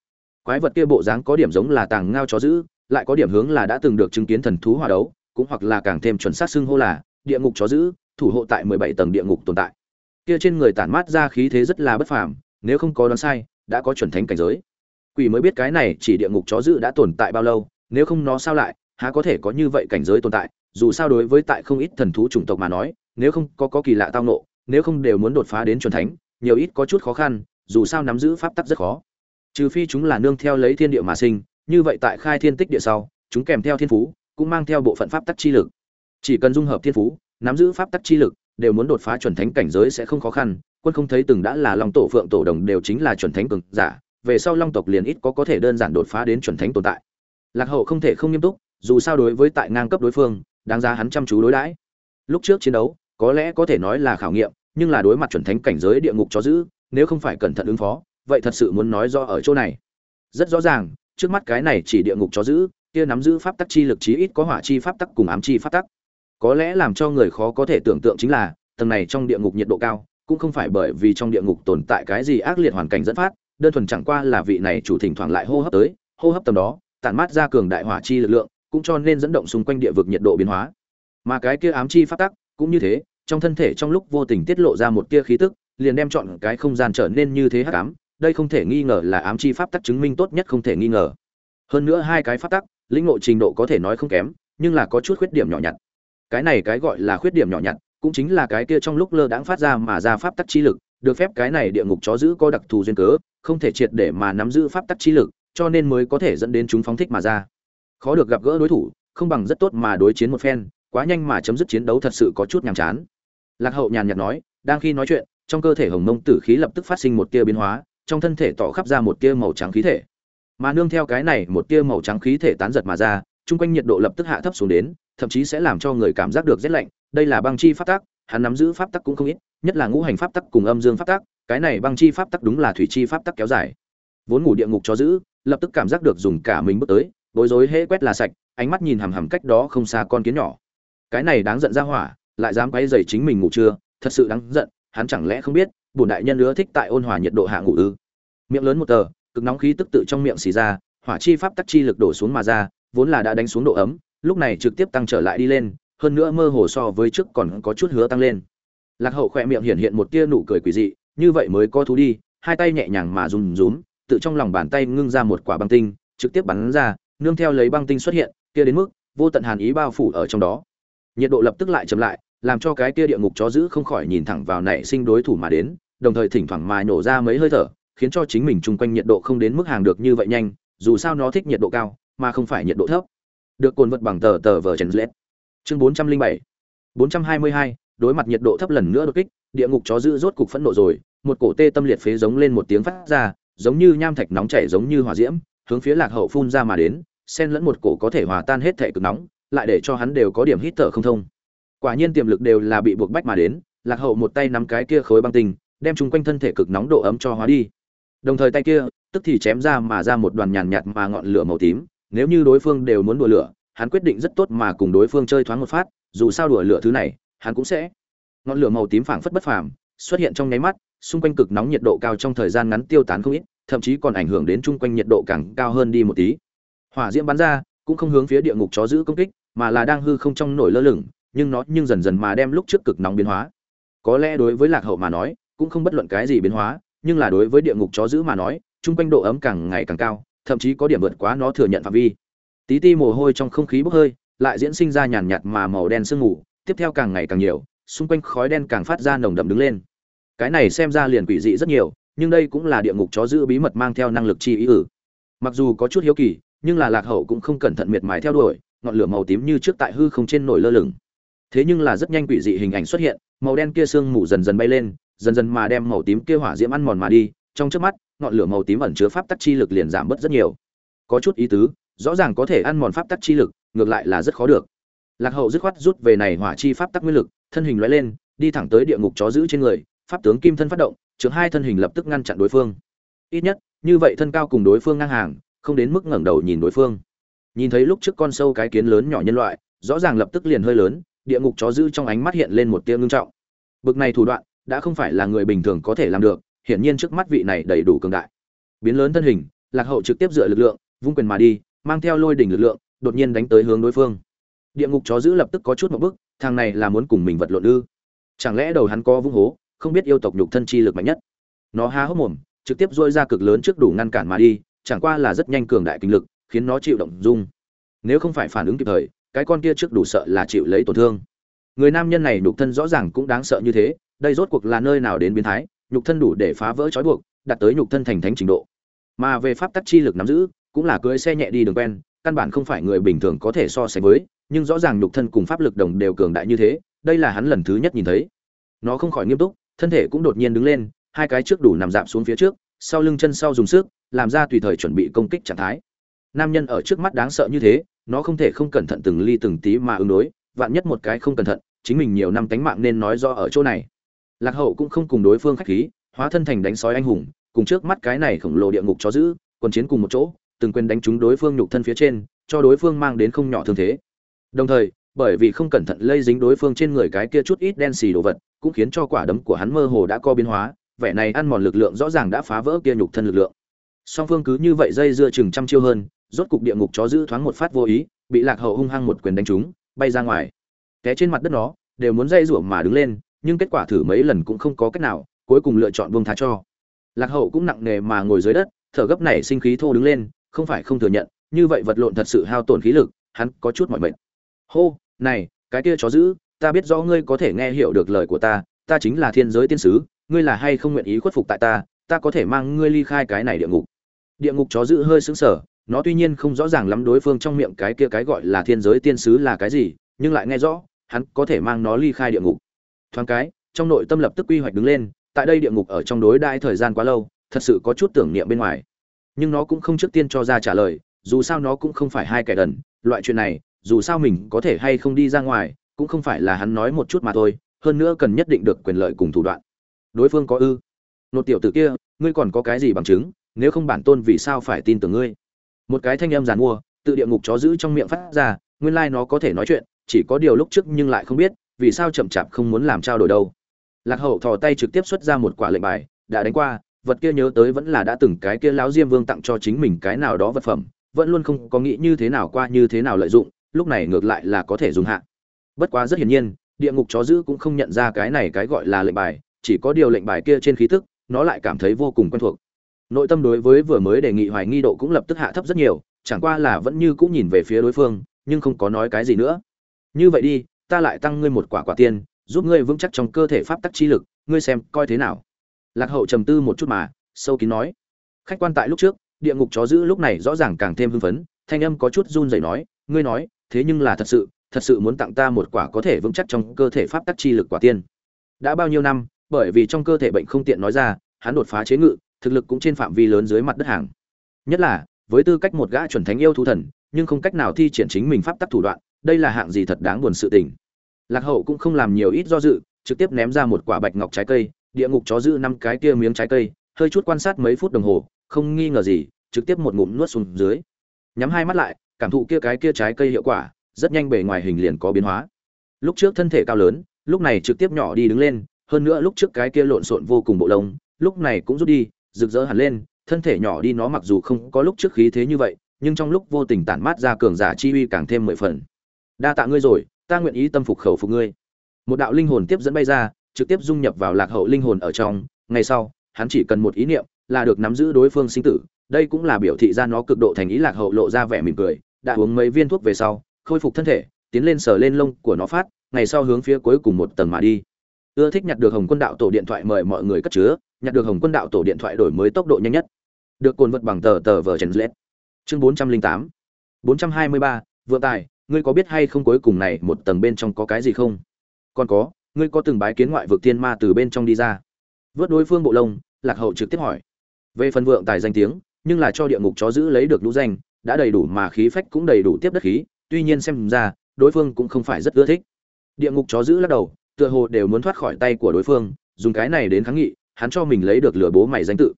Quái vật kia bộ dáng có điểm giống là tàng ngao chó dữ, lại có điểm hướng là đã từng được chứng kiến thần thú hòa đấu, cũng hoặc là càng thêm chuẩn xác xưng hô là địa ngục chó dữ thủ hộ tại mười bảy tầng địa ngục tồn tại. Kia trên người tản mát ra khí thế rất là bất phàm, nếu không có đoán sai, đã có chuẩn thánh cảnh giới. Quỷ mới biết cái này chỉ địa ngục chó dữ đã tồn tại bao lâu, nếu không nó sao lại, há có thể có như vậy cảnh giới tồn tại, dù sao đối với tại không ít thần thú chủng tộc mà nói, nếu không có có kỳ lạ tao nộ nếu không đều muốn đột phá đến chuẩn thánh, nhiều ít có chút khó khăn, dù sao nắm giữ pháp tắc rất khó. Trừ phi chúng là nương theo lấy thiên địa mà sinh, như vậy tại khai thiên tích địa sau, chúng kèm theo thiên phú, cũng mang theo bộ phận pháp tắc chi lực. Chỉ cần dung hợp thiên phú nắm giữ pháp tắc chi lực, đều muốn đột phá chuẩn thánh cảnh giới sẽ không khó khăn. Quân không thấy từng đã là long tổ, phượng tổ đồng đều chính là chuẩn thánh cường giả. Về sau long tộc liền ít có có thể đơn giản đột phá đến chuẩn thánh tồn tại. Lạc hậu không thể không nghiêm túc, dù sao đối với tại ngang cấp đối phương, đáng ra hắn chăm chú đối đãi. Lúc trước chiến đấu, có lẽ có thể nói là khảo nghiệm, nhưng là đối mặt chuẩn thánh cảnh giới địa ngục chó dữ nếu không phải cẩn thận ứng phó, vậy thật sự muốn nói do ở chỗ này. Rất rõ ràng, trước mắt cái này chỉ địa ngục chó dữ kia nắm giữ pháp tắc chi lực chí ít có hỏa chi pháp tắc cùng ám chi pháp tắc có lẽ làm cho người khó có thể tưởng tượng chính là, tầng này trong địa ngục nhiệt độ cao, cũng không phải bởi vì trong địa ngục tồn tại cái gì ác liệt hoàn cảnh dẫn phát, đơn thuần chẳng qua là vị này chủ thỉnh thoảng lại hô hấp tới, hô hấp tầm đó, tản mát ra cường đại hỏa chi lực lượng, cũng cho nên dẫn động xung quanh địa vực nhiệt độ biến hóa. Mà cái kia ám chi phát tắc, cũng như thế, trong thân thể trong lúc vô tình tiết lộ ra một tia khí tức, liền đem chọn cái không gian trở nên như thế hắc ám, đây không thể nghi ngờ là ám chi pháp tắc chứng minh tốt nhất không thể nghi ngờ. Hơn nữa hai cái pháp tắc, lĩnh ngộ trình độ có thể nói không kém, nhưng là có chút khuyết điểm nhỏ nhặt cái này cái gọi là khuyết điểm nhỏ nhặt, cũng chính là cái kia trong lúc lơ đãng phát ra mà ra pháp tắc chi lực, được phép cái này địa ngục chó giữ có đặc thù duyên cớ, không thể triệt để mà nắm giữ pháp tắc chi lực, cho nên mới có thể dẫn đến chúng phóng thích mà ra. Khó được gặp gỡ đối thủ, không bằng rất tốt mà đối chiến một phen, quá nhanh mà chấm dứt chiến đấu thật sự có chút nhàm chán. Lạc hậu nhàn nhạt nói, đang khi nói chuyện, trong cơ thể hồng mông tử khí lập tức phát sinh một tia biến hóa, trong thân thể tỏ khắp ra một tia màu trắng khí thể. Mà nương theo cái này một tia màu trắng khí thể tán giật mà ra, chung quanh nhiệt độ lập tức hạ thấp xuống đến thậm chí sẽ làm cho người cảm giác được rét lạnh. Đây là băng chi pháp tắc, hắn nắm giữ pháp tắc cũng không ít, nhất là ngũ hành pháp tắc cùng âm dương pháp tắc. Cái này băng chi pháp tắc đúng là thủy chi pháp tắc kéo dài. Vốn ngủ địa ngục cho giữ, lập tức cảm giác được dùng cả mình bước tới, bối rối hễ quét là sạch, ánh mắt nhìn hằm hằm cách đó không xa con kiến nhỏ. Cái này đáng giận ra hỏa, lại dám quay dày chính mình ngủ trưa, thật sự đáng giận, hắn chẳng lẽ không biết, bổn đại nhân ưa thích tại ôn hòa nhiệt độ hạ ngủ ư? Miệng lớn một tờ, cực nóng khí tức tự trong miệng xì ra, hỏa chi pháp tắc chi lực đổ xuống mà ra, vốn là đã đánh xuống độ ấm lúc này trực tiếp tăng trở lại đi lên, hơn nữa mơ hồ so với trước còn có chút hứa tăng lên. Lạc hậu khỏe miệng hiện hiện một tia nụ cười quỷ dị, như vậy mới có thú đi, hai tay nhẹ nhàng mà run rúm, tự trong lòng bàn tay ngưng ra một quả băng tinh, trực tiếp bắn ra, nương theo lấy băng tinh xuất hiện, kia đến mức, vô tận hàn ý bao phủ ở trong đó. Nhiệt độ lập tức lại chậm lại, làm cho cái kia địa ngục chó giữ không khỏi nhìn thẳng vào nảy sinh đối thủ mà đến, đồng thời thỉnh thoảng mà nổ ra mấy hơi thở, khiến cho chính mình chung quanh nhiệt độ không đến mức hàng được như vậy nhanh, dù sao nó thích nhiệt độ cao, mà không phải nhiệt độ thấp được cồn vật bằng tờ tờ vờ trần lết. Chương bốn trăm linh bảy, bốn trăm hai mươi hai, đối mặt nhiệt độ thấp lần nữa đột kích, địa ngục chó dữ rốt cục phẫn nộ rồi, một cổ tê tâm liệt phế giống lên một tiếng phát ra, giống như nham thạch nóng chảy giống như hỏa diễm, hướng phía lạc hậu phun ra mà đến, xen lẫn một cổ có thể hòa tan hết thể cực nóng, lại để cho hắn đều có điểm hít thở không thông. Quả nhiên tiềm lực đều là bị buộc bách mà đến, lạc hậu một tay nắm cái kia khối băng tinh, đem chung quanh thân thể cực nóng độ ấm cho hóa đi. Đồng thời tay kia, tức thì chém ra mà ra một đoàn nhàn nhạt mà ngọn lửa màu tím nếu như đối phương đều muốn đùa lửa, hắn quyết định rất tốt mà cùng đối phương chơi thoáng một phát, dù sao đùa lửa thứ này, hắn cũng sẽ. Ngọn lửa màu tím phảng phất bất phàm, xuất hiện trong nháy mắt, xung quanh cực nóng nhiệt độ cao trong thời gian ngắn tiêu tán không ít, thậm chí còn ảnh hưởng đến chung quanh nhiệt độ càng cao hơn đi một tí. Hỏa diễm bắn ra, cũng không hướng phía địa ngục chó giữ công kích, mà là đang hư không trong nổi lơ lửng, nhưng nó nhưng dần dần mà đem lúc trước cực nóng biến hóa. Có lẽ đối với lạc hậu mà nói, cũng không bất luận cái gì biến hóa, nhưng là đối với địa ngục chó giữ mà nói, chung quanh độ ấm càng ngày càng cao thậm chí có điểm vượt quá nó thừa nhận phạm vi. Tí ti mồ hôi trong không khí bốc hơi, lại diễn sinh ra nhàn nhạt mà màu đen sương mù, tiếp theo càng ngày càng nhiều, xung quanh khói đen càng phát ra nồng đậm đứng lên. Cái này xem ra liền quỷ dị rất nhiều, nhưng đây cũng là địa ngục chó giữ bí mật mang theo năng lực chi ý ử mặc dù có chút hiếu kỳ, nhưng là lạc hậu cũng không cẩn thận miệt mài theo đuổi, ngọn lửa màu tím như trước tại hư không trên nổi lơ lửng. Thế nhưng là rất nhanh quỷ dị hình ảnh xuất hiện, màu đen kia sương mù dần dần bay lên, dần dần mà đem màu tím kia hỏa diễm ăn mòn mà đi, trong trước mắt ngọn lửa màu tím ẩn chứa pháp tắc chi lực liền giảm bớt rất nhiều. Có chút ý tứ, rõ ràng có thể ăn mòn pháp tắc chi lực, ngược lại là rất khó được. Lạc hậu dứt khoát rút về này hỏa chi pháp tắc nguyên lực, thân hình lóe lên, đi thẳng tới địa ngục chó giữ trên người, pháp tướng kim thân phát động, trưởng hai thân hình lập tức ngăn chặn đối phương. Ít nhất, như vậy thân cao cùng đối phương ngang hàng, không đến mức ngẩng đầu nhìn đối phương. Nhìn thấy lúc trước con sâu cái kiến lớn nhỏ nhân loại, rõ ràng lập tức liền hơi lớn, địa ngục chó giữ trong ánh mắt hiện lên một tia ngưng trọng. Bực này thủ đoạn, đã không phải là người bình thường có thể làm được hiển nhiên trước mắt vị này đầy đủ cường đại. Biến lớn thân hình, lạc hậu trực tiếp dựa lực lượng, vung quyền mà đi, mang theo lôi đỉnh lực lượng, đột nhiên đánh tới hướng đối phương. Địa ngục chó giữ lập tức có chút một bước, thằng này là muốn cùng mình vật lộn ư? Chẳng lẽ đầu hắn có vung hố, không biết yêu tộc nhục thân chi lực mạnh nhất? Nó há hốc mồm, trực tiếp dôi ra cực lớn trước đủ ngăn cản mà đi, chẳng qua là rất nhanh cường đại kinh lực, khiến nó chịu động dung. Nếu không phải phản ứng kịp thời, cái con kia trước đủ sợ là chịu lấy tổn thương. Người nam nhân này nhục thân rõ ràng cũng đáng sợ như thế, đây rốt cuộc là nơi nào đến biến thái? Nhục thân đủ để phá vỡ trói buộc, đạt tới nhục thân thành thánh trình độ. Mà về pháp tắc chi lực nắm giữ, cũng là cưới xe nhẹ đi đường quen, căn bản không phải người bình thường có thể so sánh với, nhưng rõ ràng nhục thân cùng pháp lực đồng đều cường đại như thế, đây là hắn lần thứ nhất nhìn thấy. Nó không khỏi nghiêm túc, thân thể cũng đột nhiên đứng lên, hai cái trước đủ nằm dạp xuống phía trước, sau lưng chân sau dùng sức, làm ra tùy thời chuẩn bị công kích trạng thái. Nam nhân ở trước mắt đáng sợ như thế, nó không thể không cẩn thận từng ly từng tí mà ứng đối, vạn nhất một cái không cẩn thận, chính mình nhiều năm tánh mạng nên nói do ở chỗ này lạc hậu cũng không cùng đối phương khách khí, hóa thân thành đánh sói anh hùng, cùng trước mắt cái này khổng lồ địa ngục chó giữ quân chiến cùng một chỗ, từng quyền đánh trúng đối phương nhục thân phía trên, cho đối phương mang đến không nhỏ thương thế. Đồng thời, bởi vì không cẩn thận lây dính đối phương trên người cái kia chút ít đen xì đồ vật, cũng khiến cho quả đấm của hắn mơ hồ đã co biến hóa, vẻ này ăn mòn lực lượng rõ ràng đã phá vỡ kia nhục thân lực lượng. Song phương cứ như vậy dây dưa chừng trăm chiêu hơn, rốt cục địa ngục chó giữ thoáng một phát vô ý, bị lạc hậu hung hăng một quyền đánh trúng, bay ra ngoài. Té trên mặt đất nó, đều muốn dây rủa mà đứng lên nhưng kết quả thử mấy lần cũng không có cách nào, cuối cùng lựa chọn buông tha cho. Lạc hậu cũng nặng nề mà ngồi dưới đất, thở gấp này sinh khí thô đứng lên, không phải không thừa nhận, như vậy vật lộn thật sự hao tổn khí lực, hắn có chút mỏi mệt. Hô, này, cái kia chó giữ ta biết rõ ngươi có thể nghe hiểu được lời của ta ta chính là thiên giới tiên sứ, ngươi là hay không nguyện ý khuất phục tại ta ta có thể mang ngươi ly khai cái này địa ngục. Địa ngục chó giữ hơi sững sờ, nó tuy nhiên không rõ ràng lắm đối phương trong miệng cái kia cái gọi là thiên giới tiên sứ là cái gì, nhưng lại nghe rõ, hắn có thể mang nó ly khai địa ngục thoáng cái, trong nội tâm lập tức quy hoạch đứng lên, tại đây địa ngục ở trong đối đãi thời gian quá lâu, thật sự có chút tưởng niệm bên ngoài. Nhưng nó cũng không trước tiên cho ra trả lời, dù sao nó cũng không phải hai kẻ đần, loại chuyện này, dù sao mình có thể hay không đi ra ngoài, cũng không phải là hắn nói một chút mà thôi, hơn nữa cần nhất định được quyền lợi cùng thủ đoạn. Đối phương có ư? Nột tiểu tử kia, ngươi còn có cái gì bằng chứng, nếu không bản tôn vì sao phải tin tưởng ngươi? Một cái thanh âm giàn mua, tự địa ngục chó giữ trong miệng phát ra, nguyên lai nó có thể nói chuyện, chỉ có điều lúc trước nhưng lại không biết vì sao chậm chạp không muốn làm trao đổi đâu. Lạc hậu thò tay trực tiếp xuất ra một quả lệnh bài, đã đánh qua, vật kia nhớ tới vẫn là đã từng cái kia lão diêm vương tặng cho chính mình cái nào đó vật phẩm, vẫn luôn không có nghĩ như thế nào qua như thế nào lợi dụng, lúc này ngược lại là có thể dùng hạ. Bất quá rất hiển nhiên, địa ngục chó giữ cũng không nhận ra cái này cái gọi là lệnh bài, chỉ có điều lệnh bài kia trên khí tức, nó lại cảm thấy vô cùng quen thuộc. Nội tâm đối với vừa mới đề nghị hoài nghi độ cũng lập tức hạ thấp rất nhiều, chẳng qua là vẫn như cũng nhìn về phía đối phương, nhưng không có nói cái gì nữa. Như vậy đi ta lại tăng ngươi một quả quả tiên, giúp ngươi vững chắc trong cơ thể pháp tắc chi lực, ngươi xem coi thế nào. Lạc hậu trầm tư một chút mà, sâu kín nói. Khách quan tại lúc trước, địa ngục chó giữ lúc này rõ ràng càng thêm hưng phấn, thanh âm có chút run rẩy nói, ngươi nói, thế nhưng là thật sự thật sự muốn tặng ta một quả có thể vững chắc trong cơ thể pháp tắc chi lực quả tiên. Đã bao nhiêu năm, bởi vì trong cơ thể bệnh không tiện nói ra, hắn đột phá chế ngự, thực lực cũng trên phạm vi lớn dưới mặt đất hàng. Nhất là, với tư cách một gã chuẩn thánh yêu thú thần, nhưng không cách nào thi triển chính mình pháp tắc thủ đoạn đây là hạng gì thật đáng buồn sự tình. Lạc hậu cũng không làm nhiều ít do dự, trực tiếp ném ra một quả bạch ngọc trái cây, địa ngục chó giữ năm cái kia miếng trái cây, hơi chút quan sát mấy phút đồng hồ, không nghi ngờ gì, trực tiếp một ngụm nuốt xuống dưới. Nhắm hai mắt lại, cảm thụ kia cái kia trái cây hiệu quả, rất nhanh bề ngoài hình liền có biến hóa. Lúc trước thân thể cao lớn, lúc này trực tiếp nhỏ đi đứng lên, hơn nữa lúc trước cái kia lộn xộn vô cùng bộ lông, lúc này cũng rút đi, rực rỡ hẳn lên, thân thể nhỏ đi nó mặc dù không có lúc trước khí thế như vậy, nhưng trong lúc vô tình tản mát ra cường giả chi uy càng thêm mười phần đa tạ ngươi rồi, ta nguyện ý tâm phục khẩu phục ngươi. Một đạo linh hồn tiếp dẫn bay ra, trực tiếp dung nhập vào lạc hậu linh hồn ở trong. Ngày sau, hắn chỉ cần một ý niệm là được nắm giữ đối phương sinh tử. Đây cũng là biểu thị ra nó cực độ thành ý lạc hậu lộ ra vẻ mỉm cười. Đã uống mấy viên thuốc về sau, khôi phục thân thể, tiến lên sờ lên lông của nó phát. Ngày sau hướng phía cuối cùng một tầng mà đi. Ưa thích nhặt được hồng quân đạo tổ điện thoại mời mọi người cất chứa. Nhặt được hồng quân đạo tổ điện thoại đổi mới tốc độ nhanh nhất. Được cồn vật bằng tờ tờ vờ chèn lết. Chương bốn trăm linh tám. Bốn trăm hai mươi ba, vượng tài ngươi có biết hay không cuối cùng này một tầng bên trong có cái gì không? Còn có, ngươi có từng bái kiến ngoại vực thiên ma từ bên trong đi ra? Vớt đối phương bộ lông, lạc hậu trực tiếp hỏi. Về phần vượng tài danh tiếng, nhưng là cho địa ngục chó giữ lấy được lũ danh, đã đầy đủ mà khí phách cũng đầy đủ tiếp đất khí, tuy nhiên xem ra, đối phương cũng không phải rất ưa thích. Địa ngục chó giữ lắc đầu, tựa hồ đều muốn thoát khỏi tay của đối phương, dùng cái này đến kháng nghị, hắn cho mình lấy được lừa bố mày danh tự.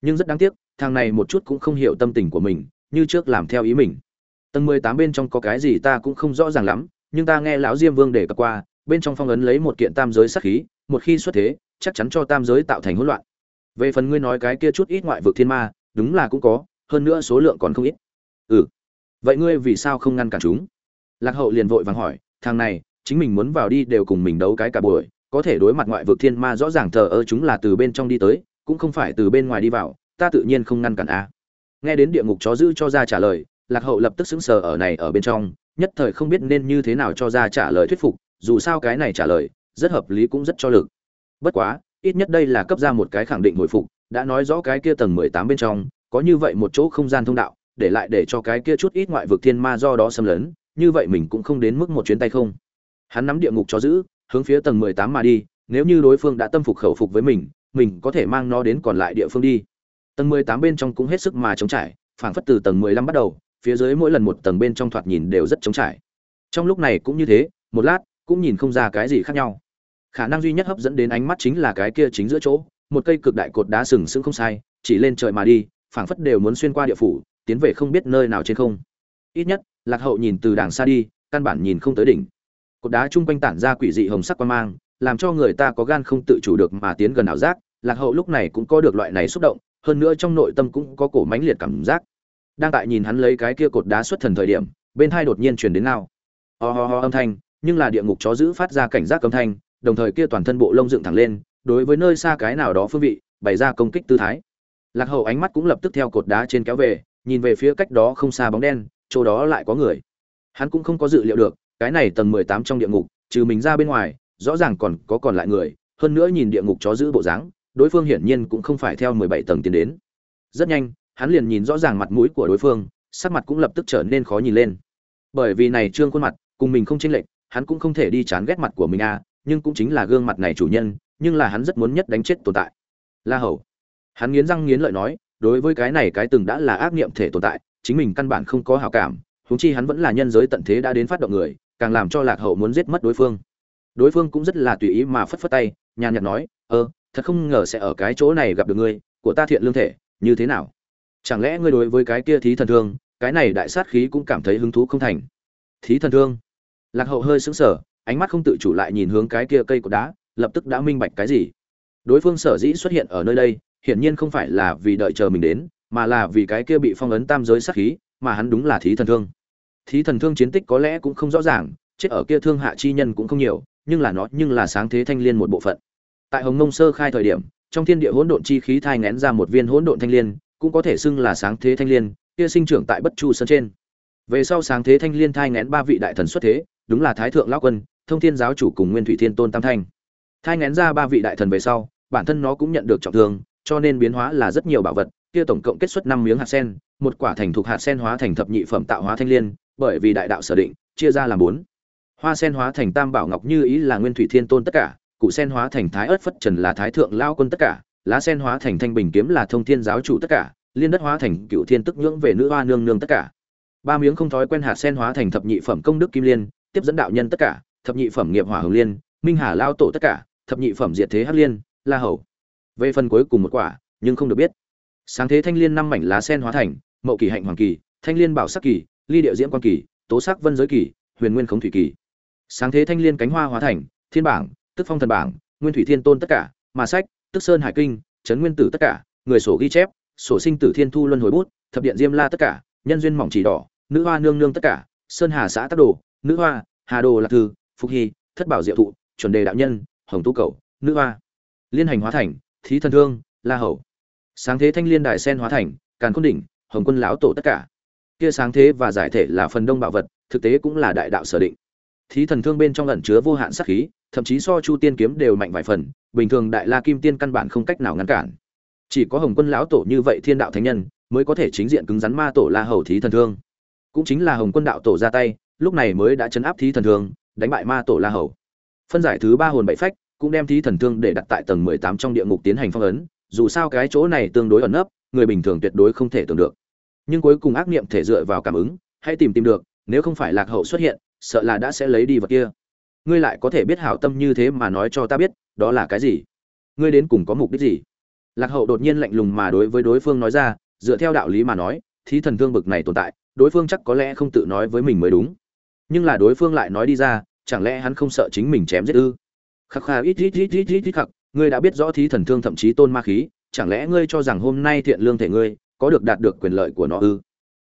Nhưng rất đáng tiếc, thằng này một chút cũng không hiểu tâm tình của mình, như trước làm theo ý mình tầng mười tám bên trong có cái gì ta cũng không rõ ràng lắm, nhưng ta nghe lão diêm vương để cập qua, bên trong phong ấn lấy một kiện tam giới sắc khí, một khi xuất thế, chắc chắn cho tam giới tạo thành hỗn loạn. Về phần ngươi nói cái kia chút ít ngoại vực thiên ma, đúng là cũng có, hơn nữa số lượng còn không ít. Ừ. Vậy ngươi vì sao không ngăn cản chúng? Lạc hậu liền vội vàng hỏi, thằng này, chính mình muốn vào đi đều cùng mình đấu cái cả buổi, có thể đối mặt ngoại vực thiên ma rõ ràng thờ ơ chúng là từ bên trong đi tới, cũng không phải từ bên ngoài đi vào, ta tự nhiên không ngăn cản a nghe đến địa ngục chó giữ cho ra trả lời lạc hậu lập tức sững sờ ở này ở bên trong, nhất thời không biết nên như thế nào cho ra trả lời thuyết phục, dù sao cái này trả lời, rất hợp lý cũng rất cho lực. Bất quá, ít nhất đây là cấp ra một cái khẳng định hồi phục, đã nói rõ cái kia tầng mười tám bên trong, có như vậy một chỗ không gian thông đạo, để lại để cho cái kia chút ít ngoại vực thiên ma do đó xâm lấn, như vậy mình cũng không đến mức một chuyến tay không. Hắn nắm địa ngục cho giữ, hướng phía tầng mười tám mà đi, nếu như đối phương đã tâm phục khẩu phục với mình mình có thể mang nó đến còn lại địa phương đi. Tầng mười tám bên trong cũng hết sức mà chống trải, phảng phất từ tầng mười lăm bắt đầu phía dưới mỗi lần một tầng bên trong thoạt nhìn đều rất chống trải. Trong lúc này cũng như thế, một lát, cũng nhìn không ra cái gì khác nhau. Khả năng duy nhất hấp dẫn đến ánh mắt chính là cái kia chính giữa chỗ, một cây cực đại cột đá sừng sững không sai, chỉ lên trời mà đi, phảng phất đều muốn xuyên qua địa phủ, tiến về không biết nơi nào trên không. Ít nhất, lạc hậu nhìn từ đàng xa đi, căn bản nhìn không tới đỉnh. Cột đá chung quanh tản ra quỷ dị hồng sắc quan mang, làm cho người ta có gan không tự chủ được mà tiến gần ảo giác, lạc hậu lúc này cũng có được loại này xúc động, hơn nữa trong nội tâm cũng có cổ mãnh liệt cảm giác đang tại nhìn hắn lấy cái kia cột đá xuất thần thời điểm, bên hai đột nhiên truyền đến nào ho ho ho âm thanh, nhưng là địa ngục chó giữ phát ra cảnh giác âm thanh, đồng thời kia toàn thân bộ lông dựng thẳng lên, đối với nơi xa cái nào đó phương vị, bày ra công kích tư thái. Lạc hậu ánh mắt cũng lập tức theo cột đá trên kéo về, nhìn về phía cách đó không xa bóng đen, chỗ đó lại có người. Hắn cũng không có dự liệu được, cái này tầng mười tám trong địa ngục, trừ mình ra bên ngoài, rõ ràng còn có còn lại người, hơn nữa nhìn địa ngục chó giữ bộ dáng, đối phương hiển nhiên cũng không phải theo mười bảy tầng tiến đến. Rất nhanh hắn liền nhìn rõ ràng mặt mũi của đối phương sắc mặt cũng lập tức trở nên khó nhìn lên. Bởi vì này trương khuôn mặt cùng mình không chênh lệch hắn cũng không thể đi chán ghét mặt của mình a à, nhưng cũng chính là gương mặt này chủ nhân nhưng là hắn rất muốn nhất đánh chết tồn tại. La hầu. Hắn nghiến răng nghiến lợi nói đối với cái này cái từng đã là ác niệm thể tồn tại chính mình căn bản không có hảo cảm huống chi hắn vẫn là nhân giới tận thế đã đến phát động người càng làm cho lạc hậu muốn giết mất đối phương. Đối phương cũng rất là tùy ý mà phất phất tay nhàn nhạt nói ơ thật không ngờ sẽ ở cái chỗ này gặp được ngươi của ta thiện lương thể như thế nào? Chẳng lẽ ngươi đối với cái kia thí thần thương, cái này đại sát khí cũng cảm thấy hứng thú không thành? Thí thần thương? Lạc hậu hơi sững sờ, ánh mắt không tự chủ lại nhìn hướng cái kia cây cột đá, lập tức đã minh bạch cái gì. Đối phương sở dĩ xuất hiện ở nơi đây, hiển nhiên không phải là vì đợi chờ mình đến, mà là vì cái kia bị phong ấn tam giới sát khí, mà hắn đúng là thí thần thương. Thí thần thương chiến tích có lẽ cũng không rõ ràng, chết ở kia thương hạ chi nhân cũng không nhiều, nhưng là nó nhưng là sáng thế thanh liên một bộ phận. Tại hồng nông sơ khai thời điểm, trong thiên địa hỗn độn chi khí thai ngén ra một viên hỗn độn thanh liên cũng có thể xưng là sáng thế thanh liên, kia sinh trưởng tại bất chu sơn trên. Về sau sáng thế thanh liên thai ngén ba vị đại thần xuất thế, đúng là thái thượng lão quân, thông thiên giáo chủ cùng nguyên thủy thiên tôn tam thanh. Thai ngén ra ba vị đại thần về sau, bản thân nó cũng nhận được trọng thương, cho nên biến hóa là rất nhiều bảo vật, kia tổng cộng kết xuất năm miếng hạt sen, một quả thành thuộc hạt sen hóa thành thập nhị phẩm tạo hóa thanh liên, bởi vì đại đạo sở định, chia ra làm bốn. Hoa sen hóa thành tam bảo ngọc như ý là nguyên thủy thiên tôn tất cả cụ sen hóa thành thái ớt phất trần là thái thượng lao quân tất cả lá sen hóa thành thanh bình kiếm là thông thiên giáo chủ tất cả, liên đất hóa thành cựu thiên tức nhưỡng về nữ hoa nương nương tất cả. Ba miếng không thói quen hạt sen hóa thành thập nhị phẩm công đức kim liên, tiếp dẫn đạo nhân tất cả, thập nhị phẩm nghiệp hỏa hồng liên, minh hà lao tổ tất cả, thập nhị phẩm diệt thế hắc liên, la hầu. Về phần cuối cùng một quả, nhưng không được biết. Sáng thế thanh liên năm mảnh lá sen hóa thành, mậu kỳ hạnh hoàng kỳ, thanh liên bảo sắc kỳ, ly địa diễm quan kỳ, tố sắc vân giới kỳ, huyền nguyên khống thủy kỳ. Sáng thế thanh liên cánh hoa hóa thành, thiên bảng, tức phong thần bảng, nguyên thủy thiên tôn tất cả, mà sách tức sơn hải kinh, trấn nguyên tử tất cả, người sổ ghi chép, sổ sinh tử thiên thu luân hồi bút, thập điện diêm la tất cả, nhân duyên mỏng chỉ đỏ, nữ hoa nương nương tất cả, sơn hà xã tắc đồ, nữ hoa, hà đồ lạc thư, phục hy, thất bảo diệu thụ, chuẩn đề đạo nhân, hồng tu cầu, nữ hoa. Liên hành hóa thành, thí thần thương, la hầu. Sáng thế thanh liên đại sen hóa thành, càn khôn đỉnh, hồng quân lão tổ tất cả. Kia sáng thế và giải thể là phần đông bảo vật, thực tế cũng là đại đạo sở định. Thí thần thương bên trong ẩn chứa vô hạn sát khí thậm chí so chu tiên kiếm đều mạnh vài phần, bình thường đại la kim tiên căn bản không cách nào ngăn cản. Chỉ có hồng quân lão tổ như vậy thiên đạo thánh nhân mới có thể chính diện cứng rắn ma tổ la hầu thí thần thương. Cũng chính là hồng quân đạo tổ ra tay, lúc này mới đã chấn áp thí thần thương, đánh bại ma tổ la hầu. Phân giải thứ ba hồn bảy phách, cũng đem thí thần thương để đặt tại tầng mười tám trong địa ngục tiến hành phong ấn, dù sao cái chỗ này tương đối ẩn nấp, người bình thường tuyệt đối không thể tưởng được. Nhưng cuối cùng ác niệm thể dựa vào cảm ứng, hãy tìm tìm được, nếu không phải lạc hậu xuất hiện, sợ là đã sẽ lấy đi vật kia ngươi lại có thể biết hảo tâm như thế mà nói cho ta biết, đó là cái gì? Ngươi đến cùng có mục đích gì? Lạc hậu đột nhiên lạnh lùng mà đối với đối phương nói ra, dựa theo đạo lý mà nói, thí thần thương bực này tồn tại, đối phương chắc có lẽ không tự nói với mình mới đúng. Nhưng là đối phương lại nói đi ra, chẳng lẽ hắn không sợ chính mình chém giết ư? Khắc khà, ít ít ít ít ít ít khắc, ngươi đã biết rõ thí thần thương thậm chí tôn ma khí, chẳng lẽ ngươi cho rằng hôm nay thiện lương thể ngươi, có được đạt được quyền lợi của nó ư?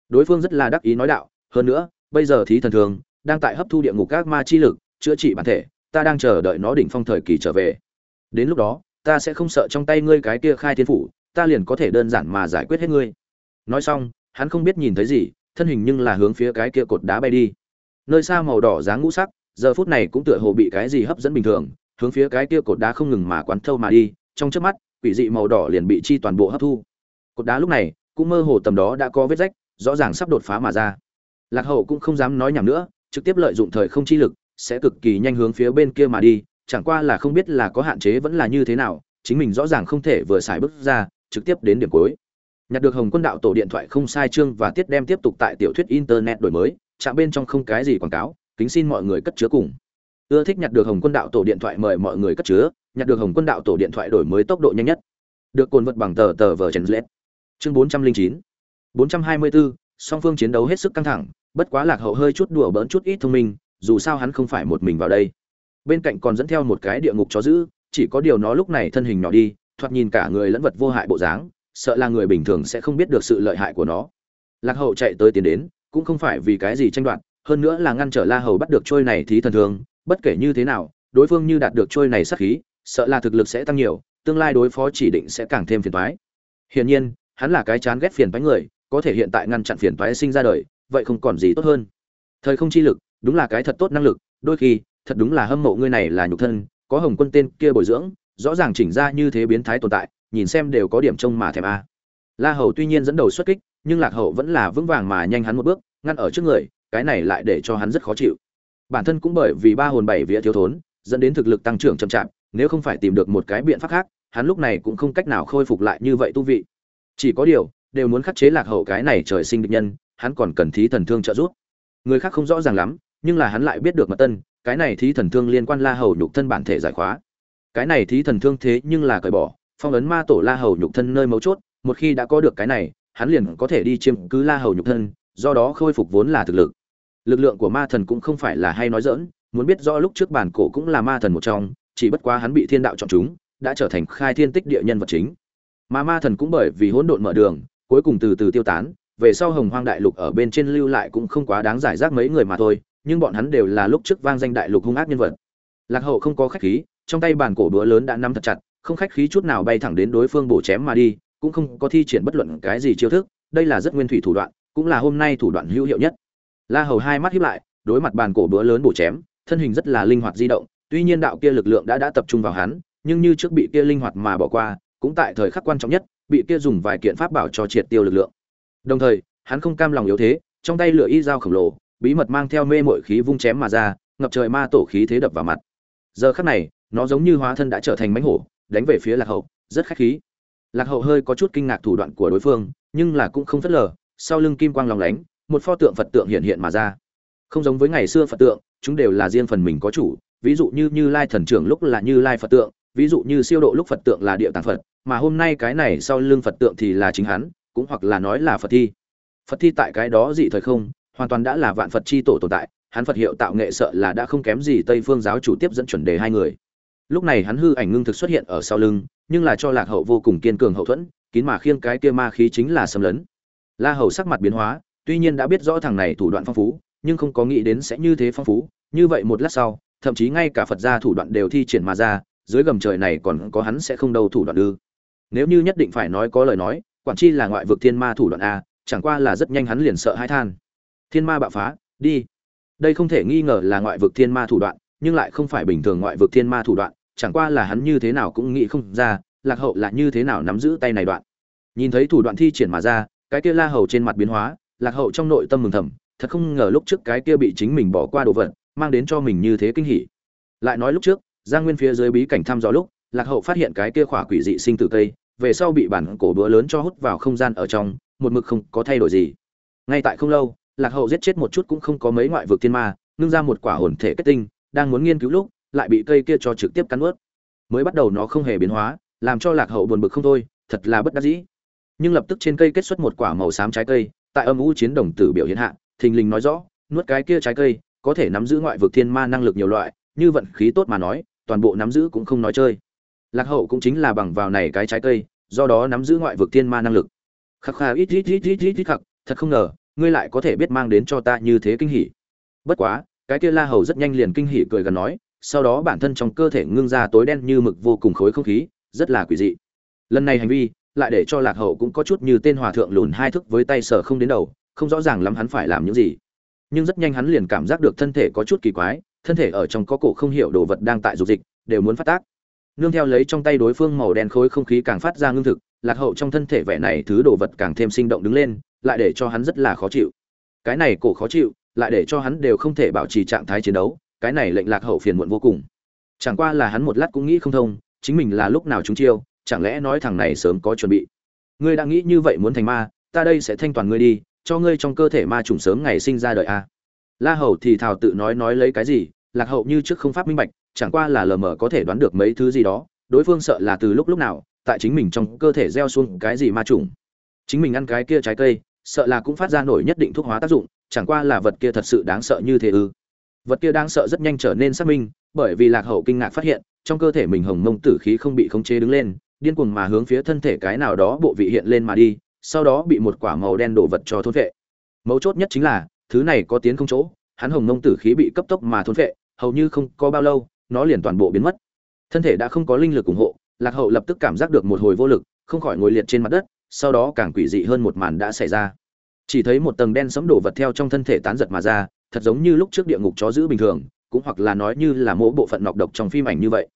Đối phương rất là đắc ý nói đạo, hơn nữa, bây giờ thí thần thương đang tại hấp thu địa ngục các ma chi lực chữa trị bản thể, ta đang chờ đợi nó đỉnh phong thời kỳ trở về. Đến lúc đó, ta sẽ không sợ trong tay ngươi cái kia khai thiên phủ, ta liền có thể đơn giản mà giải quyết hết ngươi. Nói xong, hắn không biết nhìn thấy gì, thân hình nhưng là hướng phía cái kia cột đá bay đi. Nơi xa màu đỏ dáng ngũ sắc, giờ phút này cũng tựa hồ bị cái gì hấp dẫn bình thường, hướng phía cái kia cột đá không ngừng mà quán thâu mà đi, trong chớp mắt, quỷ dị màu đỏ liền bị chi toàn bộ hấp thu. Cột đá lúc này, cũng mơ hồ tầm đó đã có vết rách, rõ ràng sắp đột phá mà ra. Lạc hậu cũng không dám nói nhảm nữa, trực tiếp lợi dụng thời không chi lực sẽ cực kỳ nhanh hướng phía bên kia mà đi, chẳng qua là không biết là có hạn chế vẫn là như thế nào, chính mình rõ ràng không thể vừa xài bước ra, trực tiếp đến điểm cuối. Nhặt được hồng quân đạo tổ điện thoại không sai chương và tiết đem tiếp tục tại tiểu thuyết internet đổi mới, chạm bên trong không cái gì quảng cáo, kính xin mọi người cất chứa cùng. Ưa thích nhặt được hồng quân đạo tổ điện thoại mời mọi người cất chứa, nhặt được hồng quân đạo tổ điện thoại đổi mới tốc độ nhanh nhất. Được cồn vật bằng tờ tờ vờ chèn lết chương bốn trăm linh chín. Bốn trăm hai mươi bốn song phương chiến đấu hết sức căng thẳng, bất quá lạc hậu hơi chút đùa bỡn chút ít thông minh dù sao hắn không phải một mình vào đây. Bên cạnh còn dẫn theo một cái địa ngục chó giữ chỉ có điều nó lúc này thân hình nhỏ đi, thoạt nhìn cả người lẫn vật vô hại bộ dáng, sợ là người bình thường sẽ không biết được sự lợi hại của nó. Lạc hậu chạy tới tiến đến, cũng không phải vì cái gì tranh đoạt, hơn nữa là ngăn trở la hầu bắt được trôi này thí thần thường. bất kể như thế nào, đối phương như đạt được trôi này sát khí, sợ là thực lực sẽ tăng nhiều, tương lai đối phó chỉ định sẽ càng thêm phiền toái. Hiển nhiên, hắn là cái chán ghét phiền toái người, có thể hiện tại ngăn chặn phiền toái sinh ra đời, vậy không còn gì tốt hơn. Thời không chi lực đúng là cái thật tốt năng lực, đôi khi, thật đúng là hâm mộ ngươi này là nhục thân, có hồng quân tên kia bồi dưỡng, rõ ràng chỉnh ra như thế biến thái tồn tại, nhìn xem đều có điểm trông mà thèm a. La hầu tuy nhiên dẫn đầu xuất kích, nhưng lạc hậu vẫn là vững vàng mà nhanh hắn một bước, ngăn ở trước người, cái này lại để cho hắn rất khó chịu. Bản thân cũng bởi vì ba hồn bảy vía thiếu thốn, dẫn đến thực lực tăng trưởng chậm chạp, nếu không phải tìm được một cái biện pháp khác, hắn lúc này cũng không cách nào khôi phục lại như vậy tu vị. Chỉ có điều, đều muốn khắc chế lạc hậu cái này trời sinh địch nhân, hắn còn cần thí thần thương trợ giúp. Người khác không rõ ràng lắm nhưng là hắn lại biết được mật tân, cái này thí thần thương liên quan la hầu nhục thân bản thể giải khóa. Cái này thí thần thương thế nhưng là cởi bỏ, phong ấn ma tổ la hầu nhục thân nơi mấu chốt, một khi đã có được cái này, hắn liền có thể đi chiếm cứ la hầu nhục thân, do đó khôi phục vốn là thực lực. Lực lượng của ma thần cũng không phải là hay nói dỡn muốn biết rõ lúc trước bản cổ cũng là ma thần một trong, chỉ bất quá hắn bị thiên đạo chọn chúng, đã trở thành khai thiên tích địa nhân vật chính. Mà ma thần cũng bởi vì hỗn độn mở đường, cuối cùng từ từ tiêu tán, về sau hồng hoang đại lục ở bên trên lưu lại cũng không quá đáng giải rác mấy người mà thôi nhưng bọn hắn đều là lúc trước vang danh đại lục hung ác nhân vật. Lạc hậu không có khách khí, trong tay bàn cổ đũa lớn đã nắm thật chặt, không khách khí chút nào bay thẳng đến đối phương bổ chém mà đi, cũng không có thi triển bất luận cái gì chiêu thức, đây là rất nguyên thủy thủ đoạn, cũng là hôm nay thủ đoạn hữu hiệu nhất. La hầu hai mắt híp lại, đối mặt bàn cổ đũa lớn bổ chém, thân hình rất là linh hoạt di động, tuy nhiên đạo kia lực lượng đã đã tập trung vào hắn, nhưng như trước bị kia linh hoạt mà bỏ qua, cũng tại thời khắc quan trọng nhất, bị kia dùng vài kiện pháp bảo cho triệt tiêu lực lượng. Đồng thời, hắn không cam lòng yếu thế, trong tay lửa y dao khổng lồ bí mật mang theo mê mội khí vung chém mà ra, ngập trời ma tổ khí thế đập vào mặt. Giờ khắc này, nó giống như hóa thân đã trở thành mánh hổ, đánh về phía lạc hậu, rất khách khí. Lạc hậu hơi có chút kinh ngạc thủ đoạn của đối phương, nhưng là cũng không phớt lờ, sau lưng kim quang lòng lánh, một pho tượng phật tượng hiện hiện mà ra. Không giống với ngày xưa phật tượng, chúng đều là riêng phần mình có chủ, ví dụ như như lai thần trưởng lúc là như lai phật tượng, ví dụ như siêu độ lúc phật tượng là địa tạng phật, mà hôm nay cái này sau lưng phật tượng thì là chính hắn, cũng hoặc là nói là phật thi. Phật thi tại cái đó dị thời không hoàn toàn đã là vạn phật chi tổ tồn tại, hắn phật hiệu tạo nghệ sợ là đã không kém gì tây phương giáo chủ tiếp dẫn chuẩn đề hai người. Lúc này hắn hư ảnh ngưng thực xuất hiện ở sau lưng, nhưng là cho lạc hậu vô cùng kiên cường hậu thuẫn, kín mà khiêng cái kia ma khí chính là xâm lấn. La hầu sắc mặt biến hóa, tuy nhiên đã biết rõ thằng này thủ đoạn phong phú, nhưng không có nghĩ đến sẽ như thế phong phú, như vậy một lát sau, thậm chí ngay cả phật gia thủ đoạn đều thi triển mà ra, dưới gầm trời này còn có hắn sẽ không đâu thủ đoạn ư. Nếu như nhất định phải nói có lời nói, quản chi là ngoại vực thiên ma thủ đoạn a, chẳng qua là rất nhanh hắn liền sợ hãi than thiên ma bạo phá, đi. Đây không thể nghi ngờ là ngoại vực thiên ma thủ đoạn, nhưng lại không phải bình thường ngoại vực thiên ma thủ đoạn, chẳng qua là hắn như thế nào cũng nghĩ không ra, lạc hậu là như thế nào nắm giữ tay này đoạn. Nhìn thấy thủ đoạn thi triển mà ra, cái kia la hầu trên mặt biến hóa, lạc hậu trong nội tâm mừng thầm, thật không ngờ lúc trước cái kia bị chính mình bỏ qua đồ vật, mang đến cho mình như thế kinh hỉ. Lại nói lúc trước, giang nguyên phía dưới bí cảnh thăm dò lúc, lạc hậu phát hiện cái kia khỏa quỷ dị sinh tử cây, về sau bị bản cổ bữa lớn cho hút vào không gian ở trong, một mực không có thay đổi gì. Ngay tại không lâu lạc hậu giết chết một chút cũng không có mấy ngoại vực thiên ma nương ra một quả hồn thể kết tinh, đang muốn nghiên cứu lúc, lại bị cây kia cho trực tiếp cắn ướt mới bắt đầu nó không hề biến hóa, làm cho lạc hậu buồn bực không thôi, thật là bất đắc dĩ. Nhưng lập tức trên cây kết xuất một quả màu xám trái cây, tại âm u chiến đồng tử biểu hiện hạ, thình lình nói rõ, nuốt cái kia trái cây, có thể nắm giữ ngoại vực thiên ma năng lực nhiều loại, như vận khí tốt mà nói, toàn bộ nắm giữ cũng không nói chơi. Lạc hậu cũng chính là bằng vào này cái trái cây, do đó nắm giữ ngoại vực thiên ma năng lực. Khắc khà, ít ít ít ít ít ít khắc, thật không ngờ ngươi lại có thể biết mang đến cho ta như thế kinh hỉ. Bất quá, cái kia la hầu rất nhanh liền kinh hỉ cười gần nói, sau đó bản thân trong cơ thể ngưng ra tối đen như mực vô cùng khối không khí, rất là quỷ dị. Lần này hành vi, lại để cho lạc hậu cũng có chút như tên hòa thượng lùn hai thức với tay sở không đến đầu, không rõ ràng lắm hắn phải làm những gì. Nhưng rất nhanh hắn liền cảm giác được thân thể có chút kỳ quái, thân thể ở trong có cổ không hiểu đồ vật đang tại dục dịch, đều muốn phát tác. Nương theo lấy trong tay đối phương màu đen khối không khí càng phát ra ngưng thực, lạc hậu trong thân thể vẻ này thứ đồ vật càng thêm sinh động đứng lên lại để cho hắn rất là khó chịu. Cái này cổ khó chịu, lại để cho hắn đều không thể bảo trì trạng thái chiến đấu, cái này lệnh lạc hậu phiền muộn vô cùng. Chẳng qua là hắn một lát cũng nghĩ không thông, chính mình là lúc nào chúng chiêu, chẳng lẽ nói thằng này sớm có chuẩn bị. Ngươi đã nghĩ như vậy muốn thành ma, ta đây sẽ thanh toàn ngươi đi, cho ngươi trong cơ thể ma trùng sớm ngày sinh ra đời a. À. la hầu thì thào tự nói nói lấy cái gì, lạc hậu như trước không pháp minh bạch, chẳng qua là lờ mờ có thể đoán được mấy thứ gì đó, đối phương sợ là từ lúc lúc nào, tại chính mình trong cơ thể gieo xuống cái gì ma trùng chính mình ăn cái kia trái cây, sợ là cũng phát ra nổi nhất định thuốc hóa tác dụng, chẳng qua là vật kia thật sự đáng sợ như thế ư. Vật kia đang sợ rất nhanh trở nên xác minh, bởi vì lạc hậu kinh ngạc phát hiện, trong cơ thể mình hồng mông tử khí không bị khống chế đứng lên, điên cuồng mà hướng phía thân thể cái nào đó bộ vị hiện lên mà đi, sau đó bị một quả màu đen đổ vật cho thôn vệ. Mấu chốt nhất chính là, thứ này có tiến không chỗ, hắn hồng mông tử khí bị cấp tốc mà thôn vệ, hầu như không có bao lâu, nó liền toàn bộ biến mất. Thân thể đã không có linh lực ủng hộ, lạc hậu lập tức cảm giác được một hồi vô lực, không khỏi ngồi liệt trên mặt đất sau đó càng quỷ dị hơn một màn đã xảy ra. Chỉ thấy một tầng đen sấm đổ vật theo trong thân thể tán giật mà ra, thật giống như lúc trước địa ngục chó giữ bình thường, cũng hoặc là nói như là mỗi bộ phận nọc độc trong phim ảnh như vậy.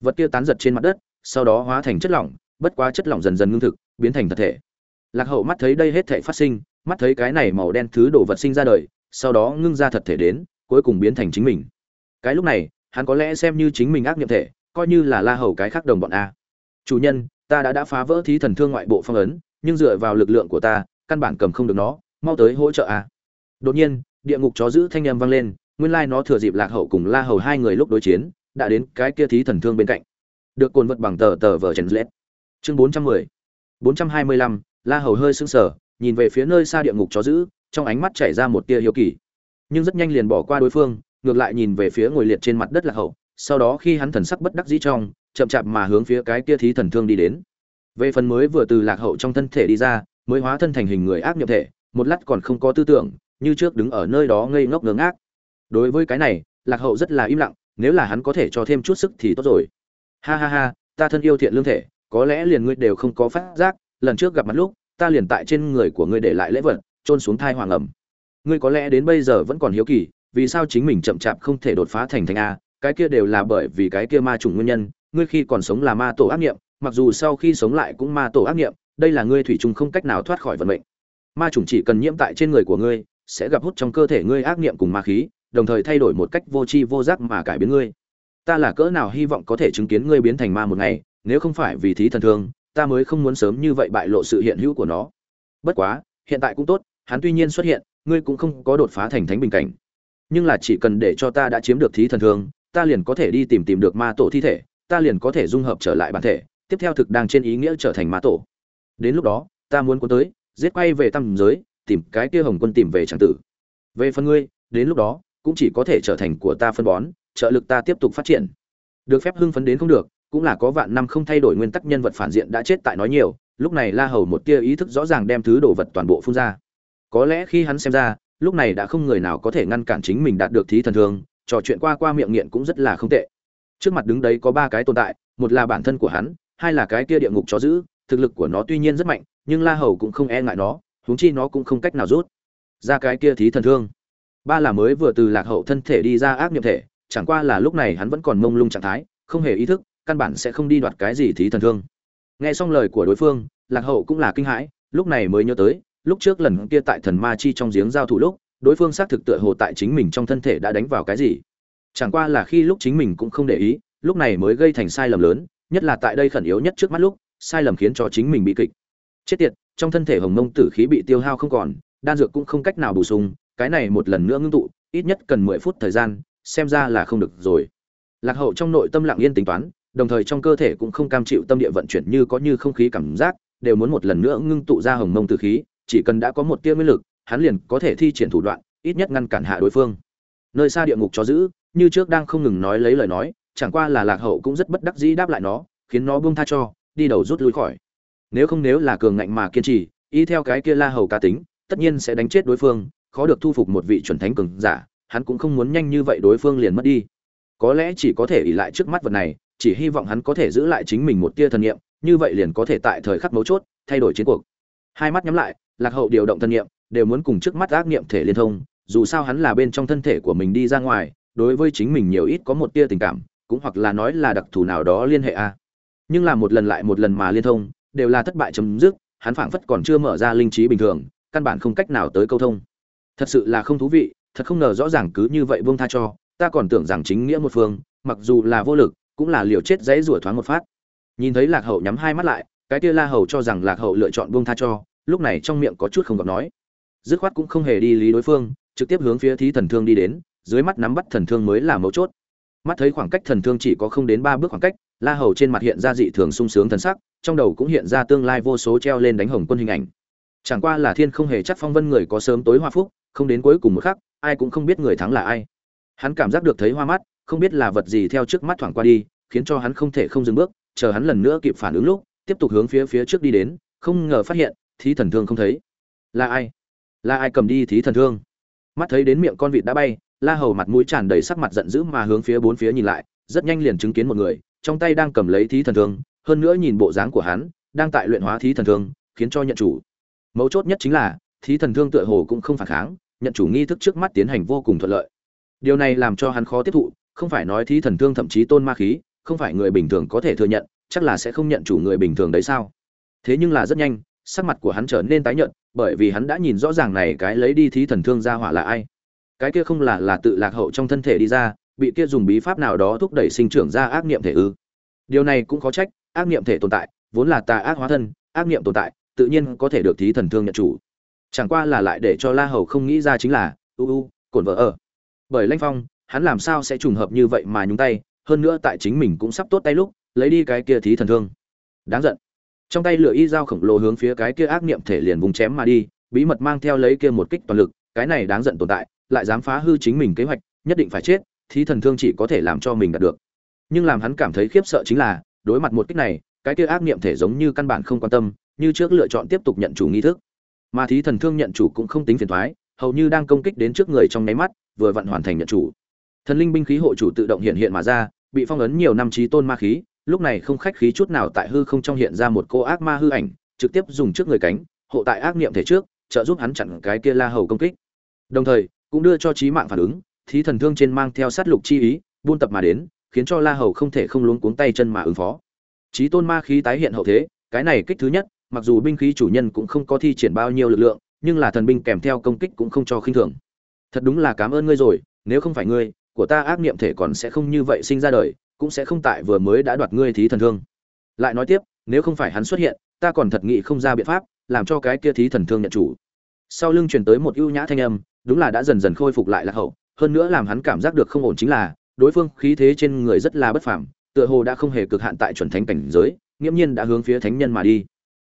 Vật kia tán giật trên mặt đất, sau đó hóa thành chất lỏng, bất quá chất lỏng dần dần ngưng thực, biến thành thật thể. Lạc hậu mắt thấy đây hết thể phát sinh, mắt thấy cái này màu đen thứ đồ vật sinh ra đời, sau đó ngưng ra thật thể đến, cuối cùng biến thành chính mình. Cái lúc này, hắn có lẽ xem như chính mình ác nghiệm thể, coi như là la hầu cái khác đồng bọn a. Chủ nhân ta đã đã phá vỡ thí thần thương ngoại bộ phong ấn, nhưng dựa vào lực lượng của ta, căn bản cầm không được nó, mau tới hỗ trợ a đột nhiên, địa ngục chó giữ thanh âm vang lên, nguyên lai nó thừa dịp lạc hậu cùng la hầu hai người lúc đối chiến, đã đến cái kia thí thần thương bên cạnh. Được cồn vật bằng tờ tờ vở chèn lết. Chương bốn trăm mười, bốn trăm hai mươi lăm, la hầu hơi sững sờ, nhìn về phía nơi xa địa ngục chó giữ, trong ánh mắt chảy ra một tia hiếu kỳ. Nhưng rất nhanh liền bỏ qua đối phương, ngược lại nhìn về phía ngồi liệt trên mặt đất lạc hậu, sau đó khi hắn thần sắc bất đắc dĩ trong chậm chạp mà hướng phía cái kia thí thần thương đi đến. Về phần mới vừa từ lạc hậu trong thân thể đi ra, mới hóa thân thành hình người ác nhập thể, một lát còn không có tư tưởng, như trước đứng ở nơi đó ngây ngốc ngớ ngác. Đối với cái này, lạc hậu rất là im lặng, nếu là hắn có thể cho thêm chút sức thì tốt rồi. Ha ha ha, ta thân yêu thiện lương thể, có lẽ liền ngươi đều không có phát giác, lần trước gặp mặt lúc, ta liền tại trên người của ngươi để lại lễ vật trôn xuống thai hoàng ẩm. Ngươi có lẽ đến bây giờ vẫn còn hiếu kỳ, vì sao chính mình chậm chạp không thể đột phá thành thành a, cái kia đều là bởi vì cái kia ma trùng nguyên nhân ngươi khi còn sống là ma tổ ác nghiệm, mặc dù sau khi sống lại cũng ma tổ ác nghiệm, đây là ngươi thủy chung không cách nào thoát khỏi vận mệnh. Ma chủng chỉ cần nhiễm tại trên người của ngươi, sẽ gặp hút trong cơ thể ngươi ác nghiệm cùng ma khí, đồng thời thay đổi một cách vô tri vô giác mà cải biến ngươi. Ta là cỡ nào hy vọng có thể chứng kiến ngươi biến thành ma một ngày, nếu không phải vì thí thần thương, ta mới không muốn sớm như vậy bại lộ sự hiện hữu của nó. Bất quá, hiện tại cũng tốt, hắn tuy nhiên xuất hiện, ngươi cũng không có đột phá thành thánh bình cảnh. Nhưng là chỉ cần để cho ta đã chiếm được thí thần thương, ta liền có thể đi tìm tìm được ma tổ thi thể ta liền có thể dung hợp trở lại bản thể, tiếp theo thực đang trên ý nghĩa trở thành ma tổ. Đến lúc đó, ta muốn cuốn tới, giết quay về tam giới, tìm cái kia hồng quân tìm về tràng tử. Về phần ngươi, đến lúc đó, cũng chỉ có thể trở thành của ta phân bón, trợ lực ta tiếp tục phát triển. Được phép hưng phấn đến không được, cũng là có vạn năm không thay đổi nguyên tắc nhân vật phản diện đã chết tại nói nhiều, lúc này la hầu một tia ý thức rõ ràng đem thứ đồ vật toàn bộ phun ra. Có lẽ khi hắn xem ra, lúc này đã không người nào có thể ngăn cản chính mình đạt được thí thần thương trò chuyện qua qua miệng nghiện cũng rất là không tệ trước mặt đứng đấy có ba cái tồn tại, một là bản thân của hắn, hai là cái kia địa ngục chó giữ, thực lực của nó tuy nhiên rất mạnh, nhưng la hầu cũng không e ngại nó, huống chi nó cũng không cách nào rút ra cái kia thí thần thương. Ba là mới vừa từ lạc hậu thân thể đi ra ác niệm thể, chẳng qua là lúc này hắn vẫn còn mông lung trạng thái, không hề ý thức, căn bản sẽ không đi đoạt cái gì thí thần thương. Nghe xong lời của đối phương, lạc hậu cũng là kinh hãi, lúc này mới nhớ tới, lúc trước lần kia tại thần ma chi trong giếng giao thủ lúc, đối phương xác thực tựa hồ tại chính mình trong thân thể đã đánh vào cái gì chẳng qua là khi lúc chính mình cũng không để ý, lúc này mới gây thành sai lầm lớn, nhất là tại đây khẩn yếu nhất trước mắt lúc, sai lầm khiến cho chính mình bị kịch. Chết tiệt, trong thân thể hồng mông tử khí bị tiêu hao không còn, đan dược cũng không cách nào bổ sung, cái này một lần nữa ngưng tụ, ít nhất cần mười phút thời gian, xem ra là không được rồi. Lạc hậu trong nội tâm lặng yên tính toán, đồng thời trong cơ thể cũng không cam chịu tâm địa vận chuyển như có như không khí cảm giác, đều muốn một lần nữa ngưng tụ ra hồng mông tử khí, chỉ cần đã có một tia nguyên lực, hắn liền có thể thi triển thủ đoạn, ít nhất ngăn cản hạ đối phương. Nơi xa địa ngục cho giữ như trước đang không ngừng nói lấy lời nói, chẳng qua là lạc hậu cũng rất bất đắc dĩ đáp lại nó, khiến nó buông tha cho, đi đầu rút lui khỏi. Nếu không nếu là cường ngạnh mà kiên trì, y theo cái kia la hầu cá tính, tất nhiên sẽ đánh chết đối phương, khó được thu phục một vị chuẩn thánh cường giả, hắn cũng không muốn nhanh như vậy đối phương liền mất đi. Có lẽ chỉ có thể ỉ lại trước mắt vật này, chỉ hy vọng hắn có thể giữ lại chính mình một tia thần niệm, như vậy liền có thể tại thời khắc mấu chốt, thay đổi chiến cuộc. Hai mắt nhắm lại, lạc hậu điều động thần niệm, đều muốn cùng trước mắt ác niệm thể liên thông, dù sao hắn là bên trong thân thể của mình đi ra ngoài đối với chính mình nhiều ít có một tia tình cảm, cũng hoặc là nói là đặc thù nào đó liên hệ a. Nhưng là một lần lại một lần mà liên thông, đều là thất bại chấm dứt, hắn phảng phất còn chưa mở ra linh trí bình thường, căn bản không cách nào tới câu thông. Thật sự là không thú vị, thật không ngờ rõ ràng cứ như vậy buông tha cho, ta còn tưởng rằng chính nghĩa một phương, mặc dù là vô lực, cũng là liều chết dãy rủa thoáng một phát. Nhìn thấy lạc hậu nhắm hai mắt lại, cái kia la hầu cho rằng lạc hậu lựa chọn buông tha cho, lúc này trong miệng có chút không gặp nói. Dứt khoát cũng không hề đi lý đối phương, trực tiếp hướng phía thí thần thương đi đến dưới mắt nắm bắt thần thương mới là mấu chốt. Mắt thấy khoảng cách thần thương chỉ có không đến ba bước khoảng cách, la hầu trên mặt hiện ra dị thường sung sướng thần sắc, trong đầu cũng hiện ra tương lai vô số treo lên đánh hồng quân hình ảnh. Chẳng qua là thiên không hề chắc phong vân người có sớm tối hoa phúc, không đến cuối cùng một khắc, ai cũng không biết người thắng là ai. Hắn cảm giác được thấy hoa mắt, không biết là vật gì theo trước mắt thoảng qua đi, khiến cho hắn không thể không dừng bước, chờ hắn lần nữa kịp phản ứng lúc, tiếp tục hướng phía phía trước đi đến, không ngờ phát hiện, thí thần thương không thấy. Là ai? Là ai cầm đi thí thần thương? Mắt thấy đến miệng con vịt đã bay la hầu mặt mũi tràn đầy sắc mặt giận dữ mà hướng phía bốn phía nhìn lại, rất nhanh liền chứng kiến một người, trong tay đang cầm lấy thí thần thương, hơn nữa nhìn bộ dáng của hắn, đang tại luyện hóa thí thần thương, khiến cho nhận chủ. Mấu chốt nhất chính là, thí thần thương tựa hồ cũng không phản kháng, nhận chủ nghi thức trước mắt tiến hành vô cùng thuận lợi. Điều này làm cho hắn khó tiếp thụ, không phải nói thí thần thương thậm chí tôn ma khí, không phải người bình thường có thể thừa nhận, chắc là sẽ không nhận chủ người bình thường đấy sao? Thế nhưng là rất nhanh, sắc mặt của hắn trở nên tái nhợt, bởi vì hắn đã nhìn rõ ràng này cái lấy đi thí thần thương ra hỏa là ai cái kia không là là tự lạc hậu trong thân thể đi ra, bị kia dùng bí pháp nào đó thúc đẩy sinh trưởng ra ác niệm thể ư. Điều này cũng khó trách, ác niệm thể tồn tại, vốn là tà ác hóa thân, ác niệm tồn tại, tự nhiên có thể được thí thần thương nhận chủ. Chẳng qua là lại để cho la hầu không nghĩ ra chính là, u u, cổn vợ ở. Bởi lanh phong, hắn làm sao sẽ trùng hợp như vậy mà nhúng tay, hơn nữa tại chính mình cũng sắp tốt tay lúc, lấy đi cái kia thí thần thương. Đáng giận. Trong tay lửa y dao khổng lồ hướng phía cái kia ác niệm thể liền vùng chém mà đi, bí mật mang theo lấy kia một kích toàn lực, cái này đáng giận tồn tại lại dám phá hư chính mình kế hoạch, nhất định phải chết, thí thần thương chỉ có thể làm cho mình đạt được. Nhưng làm hắn cảm thấy khiếp sợ chính là, đối mặt một kích này, cái kia ác niệm thể giống như căn bản không quan tâm, như trước lựa chọn tiếp tục nhận chủ nghi thức. Mà thí thần thương nhận chủ cũng không tính phiền thoái hầu như đang công kích đến trước người trong nháy mắt, vừa vặn hoàn thành nhận chủ. Thần linh binh khí hộ chủ tự động hiện hiện mà ra, bị phong ấn nhiều năm trí tôn ma khí, lúc này không khách khí chút nào tại hư không trong hiện ra một cô ác ma hư ảnh, trực tiếp dùng trước người cánh, hộ tại ác niệm thể trước, trợ giúp hắn chặn cái kia la hầu công kích. Đồng thời cũng đưa cho trí mạng phản ứng, thí thần thương trên mang theo sát lục chi ý, buôn tập mà đến, khiến cho la hầu không thể không luống cuống tay chân mà ứng phó. Trí tôn ma khí tái hiện hậu thế, cái này kích thứ nhất, mặc dù binh khí chủ nhân cũng không có thi triển bao nhiêu lực lượng, nhưng là thần binh kèm theo công kích cũng không cho khinh thường. Thật đúng là cảm ơn ngươi rồi, nếu không phải ngươi, của ta ác niệm thể còn sẽ không như vậy sinh ra đời, cũng sẽ không tại vừa mới đã đoạt ngươi thí thần thương. Lại nói tiếp, nếu không phải hắn xuất hiện, ta còn thật nghĩ không ra biện pháp, làm cho cái kia thí thần thương nhận chủ sau lưng truyền tới một ưu nhã thanh âm, đúng là đã dần dần khôi phục lại lạc hậu, hơn nữa làm hắn cảm giác được không ổn chính là, đối phương khí thế trên người rất là bất phàm, tựa hồ đã không hề cực hạn tại chuẩn thánh cảnh giới, nghiễm nhiên đã hướng phía thánh nhân mà đi.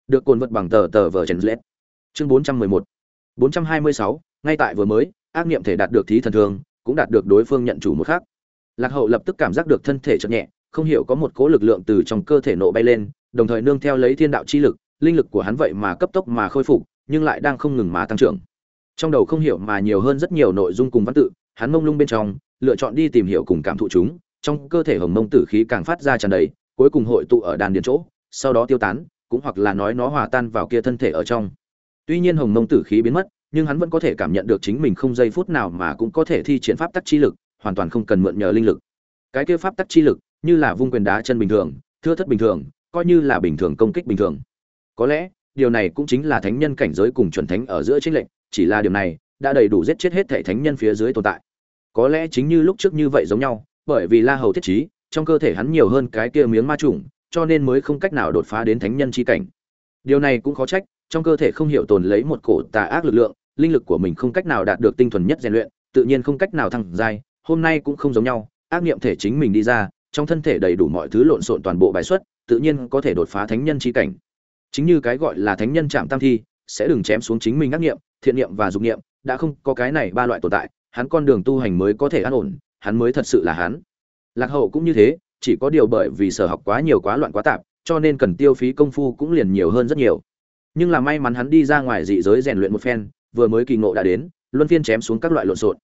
Được cồn vật bằng tờ tờ vở chèn lết chương bốn trăm mười một. bốn trăm hai mươi sáu, ngay tại vừa mới, ác niệm thể đạt được thí thần thương cũng đạt được đối phương nhận chủ một khác lạc hậu lập tức cảm giác được thân thể chậm nhẹ, không hiểu có một cố lực lượng từ trong cơ thể nộ bay lên, đồng thời nương theo lấy thiên đạo chi lực, linh lực của hắn vậy mà cấp tốc mà khôi phục nhưng lại đang không ngừng mà tăng trưởng. Trong đầu không hiểu mà nhiều hơn rất nhiều nội dung cùng văn tự, hắn mông lung bên trong, lựa chọn đi tìm hiểu cùng cảm thụ chúng, trong cơ thể hồng mông tử khí càng phát ra tràn đầy, cuối cùng hội tụ ở đàn điện chỗ, sau đó tiêu tán, cũng hoặc là nói nó hòa tan vào kia thân thể ở trong. Tuy nhiên hồng mông tử khí biến mất, nhưng hắn vẫn có thể cảm nhận được chính mình không giây phút nào mà cũng có thể thi triển pháp tắc chi lực, hoàn toàn không cần mượn nhờ linh lực. Cái kia pháp tắc chi lực, như là vung quyền đá chân bình thường, thưa thất bình thường, coi như là bình thường công kích bình thường. Có lẽ điều này cũng chính là thánh nhân cảnh giới cùng chuẩn thánh ở giữa chính lệnh chỉ là điều này đã đầy đủ giết chết hết thể thánh nhân phía dưới tồn tại. Có lẽ chính như lúc trước như vậy giống nhau, bởi vì la hầu thiết trí, trong cơ thể hắn nhiều hơn cái kia miếng ma trùng, cho nên mới không cách nào đột phá đến thánh nhân chi cảnh. Điều này cũng khó trách, trong cơ thể không hiểu tồn lấy một cổ tà ác lực lượng, linh lực của mình không cách nào đạt được tinh thuần nhất rèn luyện, tự nhiên không cách nào thăng giai, hôm nay cũng không giống nhau, ác niệm thể chính mình đi ra, trong thân thể đầy đủ mọi thứ lộn xộn toàn bộ bài xuất, tự nhiên có thể đột phá thánh nhân chi cảnh chính như cái gọi là thánh nhân chạm tam thi, sẽ đừng chém xuống chính mình ngắc niệm thiện niệm và dục niệm đã không có cái này ba loại tồn tại, hắn con đường tu hành mới có thể an ổn, hắn mới thật sự là hắn. Lạc hậu cũng như thế, chỉ có điều bởi vì sở học quá nhiều quá loạn quá tạp, cho nên cần tiêu phí công phu cũng liền nhiều hơn rất nhiều. Nhưng là may mắn hắn đi ra ngoài dị giới rèn luyện một phen, vừa mới kỳ ngộ đã đến, luân phiên chém xuống các loại lộn xộn.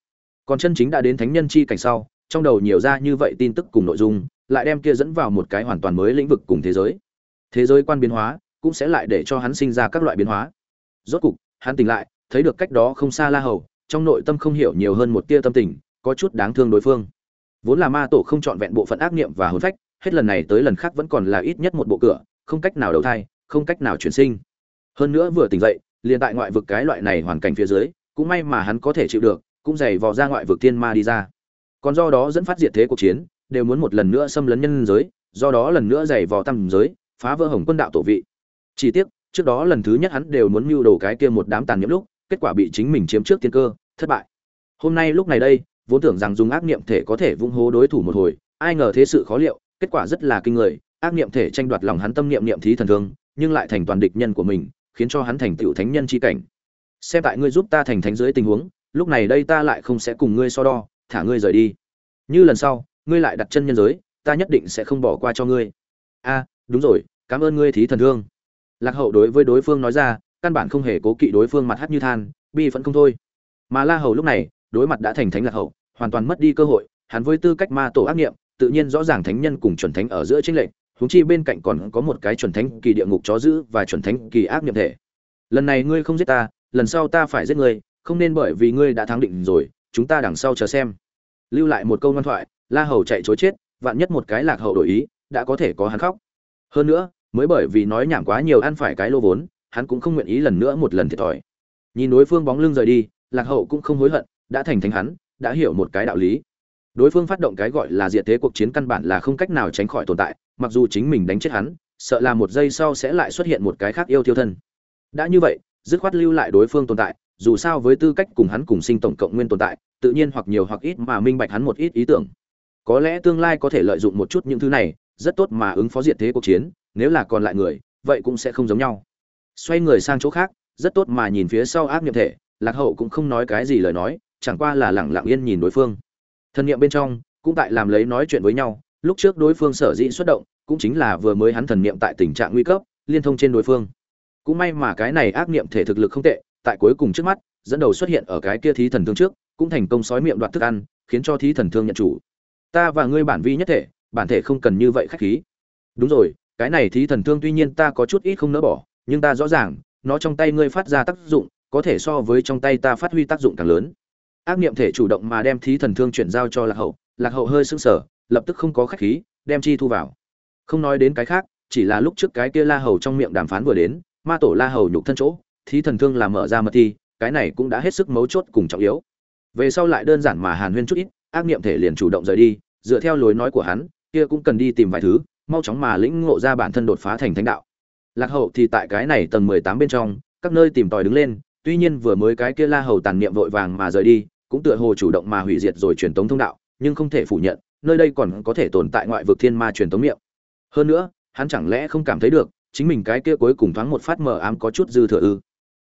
Còn chân chính đã đến thánh nhân chi cảnh sau, trong đầu nhiều ra như vậy tin tức cùng nội dung, lại đem kia dẫn vào một cái hoàn toàn mới lĩnh vực cùng thế giới. Thế giới quan biến hóa cũng sẽ lại để cho hắn sinh ra các loại biến hóa. Rốt cục, hắn tỉnh lại, thấy được cách đó không xa la hầu, trong nội tâm không hiểu nhiều hơn một tia tâm tình, có chút đáng thương đối phương. Vốn là ma tổ không chọn vẹn bộ phận ác niệm và hồn phách, hết lần này tới lần khác vẫn còn là ít nhất một bộ cửa, không cách nào đầu thai, không cách nào chuyển sinh. Hơn nữa vừa tỉnh dậy, liền tại ngoại vực cái loại này hoàn cảnh phía dưới, cũng may mà hắn có thể chịu được, cũng giày vò ra ngoại vực thiên ma đi ra. Còn do đó dẫn phát diệt thế cuộc chiến, đều muốn một lần nữa xâm lấn nhân giới, do đó lần nữa giày vò tam giới, phá vỡ hồng quân đạo tổ vị chỉ tiếc, trước đó lần thứ nhất hắn đều muốn mưu đồ cái kia một đám tàn nhiễm lúc, kết quả bị chính mình chiếm trước tiên cơ, thất bại. Hôm nay lúc này đây, vốn tưởng rằng dùng ác niệm thể có thể vung hố đối thủ một hồi, ai ngờ thế sự khó liệu, kết quả rất là kinh người, ác niệm thể tranh đoạt lòng hắn tâm niệm niệm thí thần thương, nhưng lại thành toàn địch nhân của mình, khiến cho hắn thành tựu thánh nhân chi cảnh. Xem tại ngươi giúp ta thành thánh dưới tình huống, lúc này đây ta lại không sẽ cùng ngươi so đo, thả ngươi rời đi. Như lần sau, ngươi lại đặt chân nhân giới, ta nhất định sẽ không bỏ qua cho ngươi. A, đúng rồi, cảm ơn ngươi thí thần thương lạc hậu đối với đối phương nói ra, căn bản không hề cố kỵ đối phương mặt hát như than, bi vẫn không thôi. Mà la hầu lúc này, đối mặt đã thành thánh lạc hậu, hoàn toàn mất đi cơ hội, hắn với tư cách ma tổ ác nghiệm, tự nhiên rõ ràng thánh nhân cùng chuẩn thánh ở giữa chính lệnh huống chi bên cạnh còn có một cái chuẩn thánh kỳ địa ngục chó giữ và chuẩn thánh kỳ ác nghiệm thể. Lần này ngươi không giết ta, lần sau ta phải giết ngươi, không nên bởi vì ngươi đã thắng định rồi, chúng ta đằng sau chờ xem. Lưu lại một câu ngoan thoại, la hầu chạy chối chết, vạn nhất một cái lạc hậu đổi ý, đã có thể có hắn khóc. Hơn nữa mới bởi vì nói nhảm quá nhiều ăn phải cái lô vốn, hắn cũng không nguyện ý lần nữa một lần thiệt thòi. Nhìn đối phương bóng lưng rời đi, lạc hậu cũng không hối hận, đã thành thánh hắn, đã hiểu một cái đạo lý. Đối phương phát động cái gọi là diệt thế cuộc chiến căn bản là không cách nào tránh khỏi tồn tại, mặc dù chính mình đánh chết hắn, sợ là một giây sau sẽ lại xuất hiện một cái khác yêu thiêu thân. Đã như vậy, dứt khoát lưu lại đối phương tồn tại, dù sao với tư cách cùng hắn cùng sinh tổng cộng nguyên tồn tại, tự nhiên hoặc nhiều hoặc ít mà minh bạch hắn một ít ý tưởng. Có lẽ tương lai có thể lợi dụng một chút những thứ này, rất tốt mà ứng phó diệt thế cuộc chiến nếu là còn lại người, vậy cũng sẽ không giống nhau. Xoay người sang chỗ khác, rất tốt mà nhìn phía sau ác nghiệm thể, lạc hậu cũng không nói cái gì lời nói, chẳng qua là lẳng lặng yên nhìn đối phương. Thân nhiệm bên trong, cũng tại làm lấy nói chuyện với nhau, lúc trước đối phương sở dĩ xuất động, cũng chính là vừa mới hắn thần niệm tại tình trạng nguy cấp, liên thông trên đối phương. Cũng may mà cái này ác niệm thể thực lực không tệ, tại cuối cùng trước mắt, dẫn đầu xuất hiện ở cái kia thí thần thương trước, cũng thành công sói miệng đoạt thức ăn, khiến cho thí thần thương nhận chủ. Ta và ngươi bản vi nhất thể, bản thể không cần như vậy khách khí. Đúng rồi cái này thí thần thương tuy nhiên ta có chút ít không nỡ bỏ, nhưng ta rõ ràng, nó trong tay ngươi phát ra tác dụng, có thể so với trong tay ta phát huy tác dụng càng lớn. Ác niệm thể chủ động mà đem thí thần thương chuyển giao cho lạc hậu lạc hậu hơi sững sờ, lập tức không có khách khí, đem chi thu vào. Không nói đến cái khác, chỉ là lúc trước cái kia la hầu trong miệng đàm phán vừa đến, ma tổ la hầu nhục thân chỗ, thí thần thương làm mở ra mật thi, cái này cũng đã hết sức mấu chốt cùng trọng yếu. Về sau lại đơn giản mà hàn huyên chút ít, ác niệm thể liền chủ động rời đi, dựa theo lối nói của hắn, kia cũng cần đi tìm vài thứ mau chóng mà lĩnh ngộ ra bản thân đột phá thành thánh đạo. Lạc hậu thì tại cái này tầng mười tám bên trong, các nơi tìm tòi đứng lên, tuy nhiên vừa mới cái kia la hầu tàn niệm vội vàng mà rời đi, cũng tựa hồ chủ động mà hủy diệt rồi truyền tống thông đạo, nhưng không thể phủ nhận, nơi đây còn có thể tồn tại ngoại vực thiên ma truyền tống miệng. Hơn nữa, hắn chẳng lẽ không cảm thấy được, chính mình cái kia cuối cùng thoáng một phát mờ ám có chút dư thừa ư?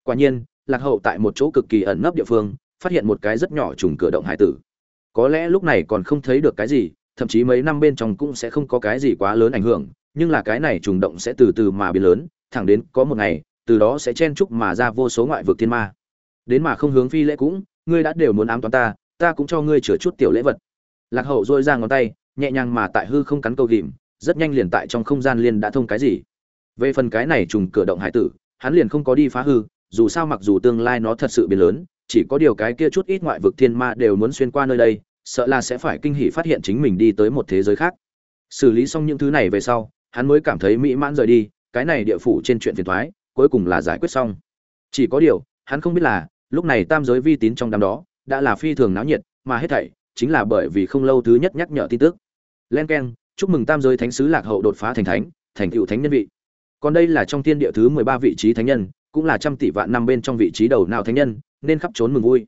Quả nhiên, lạc hậu tại một chỗ cực kỳ ẩn nấp địa phương, phát hiện một cái rất nhỏ trùng cửa động hải tử. Có lẽ lúc này còn không thấy được cái gì thậm chí mấy năm bên trong cũng sẽ không có cái gì quá lớn ảnh hưởng nhưng là cái này trùng động sẽ từ từ mà biến lớn thẳng đến có một ngày từ đó sẽ chen chúc mà ra vô số ngoại vực thiên ma. Đến mà không hướng phi lễ cũng ngươi đã đều muốn ám toán ta ta cũng cho ngươi chữa chút tiểu lễ vật. Lạc hậu rôi ra ngón tay nhẹ nhàng mà tại hư không cắn câu điểm, rất nhanh liền tại trong không gian liền đã thông cái gì. Về phần cái này trùng cửa động hải tử hắn liền không có đi phá hư dù sao mặc dù tương lai nó thật sự biến lớn chỉ có điều cái kia chút ít ngoại vực thiên ma đều muốn xuyên qua nơi đây sợ là sẽ phải kinh hỉ phát hiện chính mình đi tới một thế giới khác. Xử lý xong những thứ này về sau, hắn mới cảm thấy mỹ mãn rời đi, cái này địa phủ trên chuyện phiền thoái cuối cùng là giải quyết xong. Chỉ có điều, hắn không biết là, lúc này tam giới vi tín trong đám đó, đã là phi thường náo nhiệt, mà hết thảy chính là bởi vì không lâu thứ nhất nhắc nhở tin tức. Len keng, chúc mừng tam giới thánh sứ lạc hậu đột phá thành thánh, thành tựu thánh nhân vị. Còn đây là trong thiên địa thứ mười ba vị trí thánh nhân, cũng là trăm tỷ vạn năm bên trong vị trí đầu nào thánh nhân, nên khắp trốn mừng vui.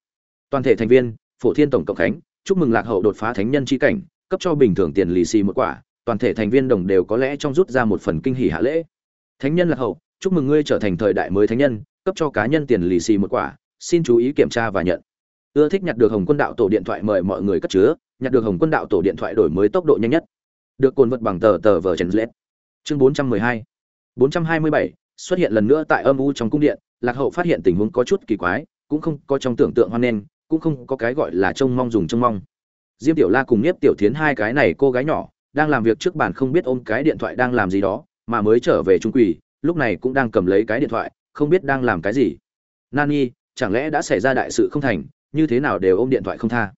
Toàn thể thành viên, phổ thiên tổng cộng khánh chúc mừng lạc hậu đột phá thánh nhân chi cảnh, cấp cho bình thường tiền lì xì một quả, toàn thể thành viên đồng đều có lẽ trong rút ra một phần kinh hỷ hạ lễ. Thánh nhân lạc hậu, chúc mừng ngươi trở thành thời đại mới thánh nhân, cấp cho cá nhân tiền lì xì một quả, xin chú ý kiểm tra và nhận. Ưa thích nhặt được hồng quân đạo tổ điện thoại mời mọi người cất chứa, nhặt được hồng quân đạo tổ điện thoại đổi mới tốc độ nhanh nhất. Được cồn vật bằng tờ tờ vờ trần lết. Chương bốn trăm mười hai. bốn trăm hai mươi bảy, xuất hiện lần nữa tại âm u trong cung điện, lạc hậu phát hiện tình huống có chút kỳ quái, cũng không có trong tưởng tượng hoan nghênh cũng không có cái gọi là trông mong dùng trông mong. Diêm tiểu la cùng nhiếp tiểu thiến hai cái này cô gái nhỏ, đang làm việc trước bàn không biết ôm cái điện thoại đang làm gì đó, mà mới trở về trung quỷ lúc này cũng đang cầm lấy cái điện thoại, không biết đang làm cái gì. Nani, chẳng lẽ đã xảy ra đại sự không thành, như thế nào đều ôm điện thoại không tha?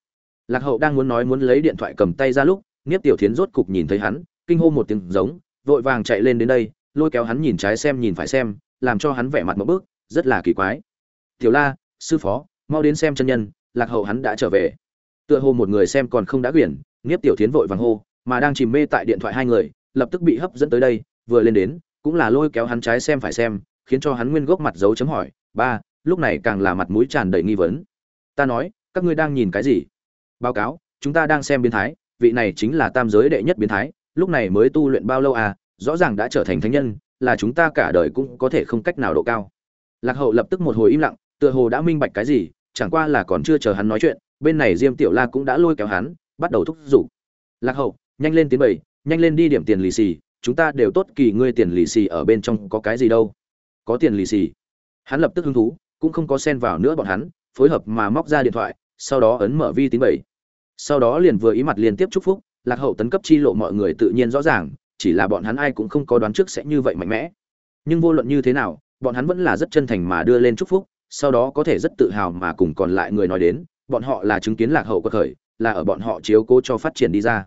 Lạc hậu đang muốn nói muốn lấy điện thoại cầm tay ra lúc nghiếp tiểu thiến rốt cục nhìn thấy hắn, kinh hô một tiếng giống, vội vàng chạy lên đến đây, lôi kéo hắn nhìn trái xem nhìn phải xem, làm cho hắn vẻ mặt một bước, rất là kỳ quái. Tiểu la, sư phó mau đến xem chân nhân, lạc hậu hắn đã trở về. Tựa hồ một người xem còn không đã quyển, nghiếp tiểu thiến vội vàng hô, mà đang chìm mê tại điện thoại hai người, lập tức bị hấp dẫn tới đây, vừa lên đến, cũng là lôi kéo hắn trái xem phải xem, khiến cho hắn nguyên gốc mặt dấu chấm hỏi, ba, lúc này càng là mặt mũi tràn đầy nghi vấn. Ta nói, các ngươi đang nhìn cái gì? Báo cáo, chúng ta đang xem biến thái, vị này chính là tam giới đệ nhất biến thái, lúc này mới tu luyện bao lâu à rõ ràng đã trở thành thánh nhân, là chúng ta cả đời cũng có thể không cách nào độ cao. Lạc hậu lập tức một hồi im lặng, tựa hồ đã minh bạch cái gì chẳng qua là còn chưa chờ hắn nói chuyện, bên này diêm tiểu la cũng đã lôi kéo hắn, bắt đầu thúc giục. Lạc hậu, nhanh lên tiến bảy, nhanh lên đi điểm tiền lì xì, chúng ta đều tốt kỳ ngươi tiền lì xì ở bên trong có cái gì đâu. Có tiền lì xì. Hắn lập tức hứng thú, cũng không có xen vào nữa bọn hắn, phối hợp mà móc ra điện thoại, sau đó ấn mở vi tín bảy. Sau đó liền vừa ý mặt liên tiếp chúc phúc, lạc hậu tấn cấp chi lộ mọi người tự nhiên rõ ràng, chỉ là bọn hắn ai cũng không có đoán trước sẽ như vậy mạnh mẽ. Nhưng vô luận như thế nào, bọn hắn vẫn là rất chân thành mà đưa lên chúc phúc sau đó có thể rất tự hào mà cùng còn lại người nói đến, bọn họ là chứng kiến lạc hậu quật khởi, là ở bọn họ chiếu cố cho phát triển đi ra.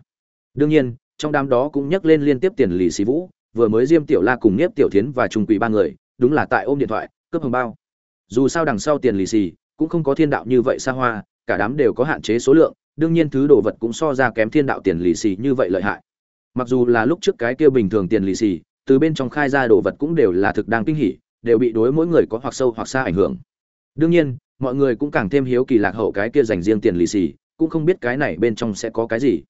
Đương nhiên, trong đám đó cũng nhắc lên liên tiếp tiền lì xì vũ, vừa mới diêm tiểu la cùng Niếp tiểu thiến và trung quỷ ba người, đúng là tại ôm điện thoại, cướp hồng bao. Dù sao đằng sau tiền lì xì, cũng không có thiên đạo như vậy xa hoa, cả đám đều có hạn chế số lượng, đương nhiên thứ đồ vật cũng so ra kém thiên đạo tiền lì xì như vậy lợi hại. Mặc dù là lúc trước cái kia bình thường tiền lì xì, từ bên trong khai ra đồ vật cũng đều là thực đang kinh hỉ, đều bị đối mỗi người có hoặc sâu hoặc xa ảnh hưởng đương nhiên, mọi người cũng càng thêm hiếu kỳ lạc hậu cái kia dành riêng tiền lì xì, cũng không biết cái này bên trong sẽ có cái gì.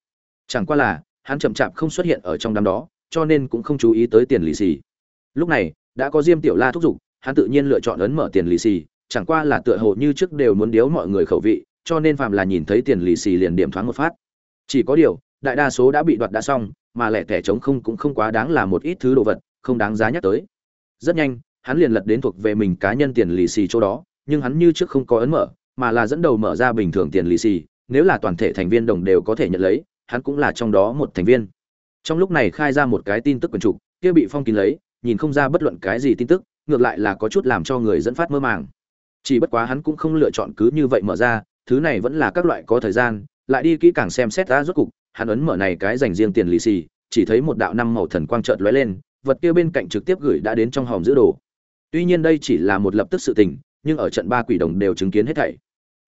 Chẳng qua là, hắn chậm chạp không xuất hiện ở trong đám đó, cho nên cũng không chú ý tới tiền lì xì. Lúc này, đã có diêm tiểu la thúc giục, hắn tự nhiên lựa chọn ấn mở tiền lì xì, chẳng qua là tựa hồ như trước đều muốn điếu mọi người khẩu vị, cho nên phàm là nhìn thấy tiền lì xì liền điểm thoáng một phát. Chỉ có điều, đại đa số đã bị đoạt đã xong, mà lẻ tẻ trống không cũng không quá đáng là một ít thứ đồ vật, không đáng giá nhắc tới. Rất nhanh, hắn liền lật đến thuộc về mình cá nhân tiền lì xì chỗ đó nhưng hắn như trước không có ấn mở, mà là dẫn đầu mở ra bình thường tiền lì xì, nếu là toàn thể thành viên đồng đều có thể nhận lấy, hắn cũng là trong đó một thành viên. Trong lúc này khai ra một cái tin tức quần trục kia bị phong kín lấy, nhìn không ra bất luận cái gì tin tức, ngược lại là có chút làm cho người dẫn phát mơ màng. Chỉ bất quá hắn cũng không lựa chọn cứ như vậy mở ra, thứ này vẫn là các loại có thời gian, lại đi kỹ càng xem xét ra rốt cục, hắn ấn mở này cái dành riêng tiền lì xì, chỉ thấy một đạo năm màu thần quang chợt lóe lên, vật kia bên cạnh trực tiếp gửi đã đến trong hòm giữ đồ. Tuy nhiên đây chỉ là một lập tức sự tình nhưng ở trận ba quỷ đồng đều chứng kiến hết thảy.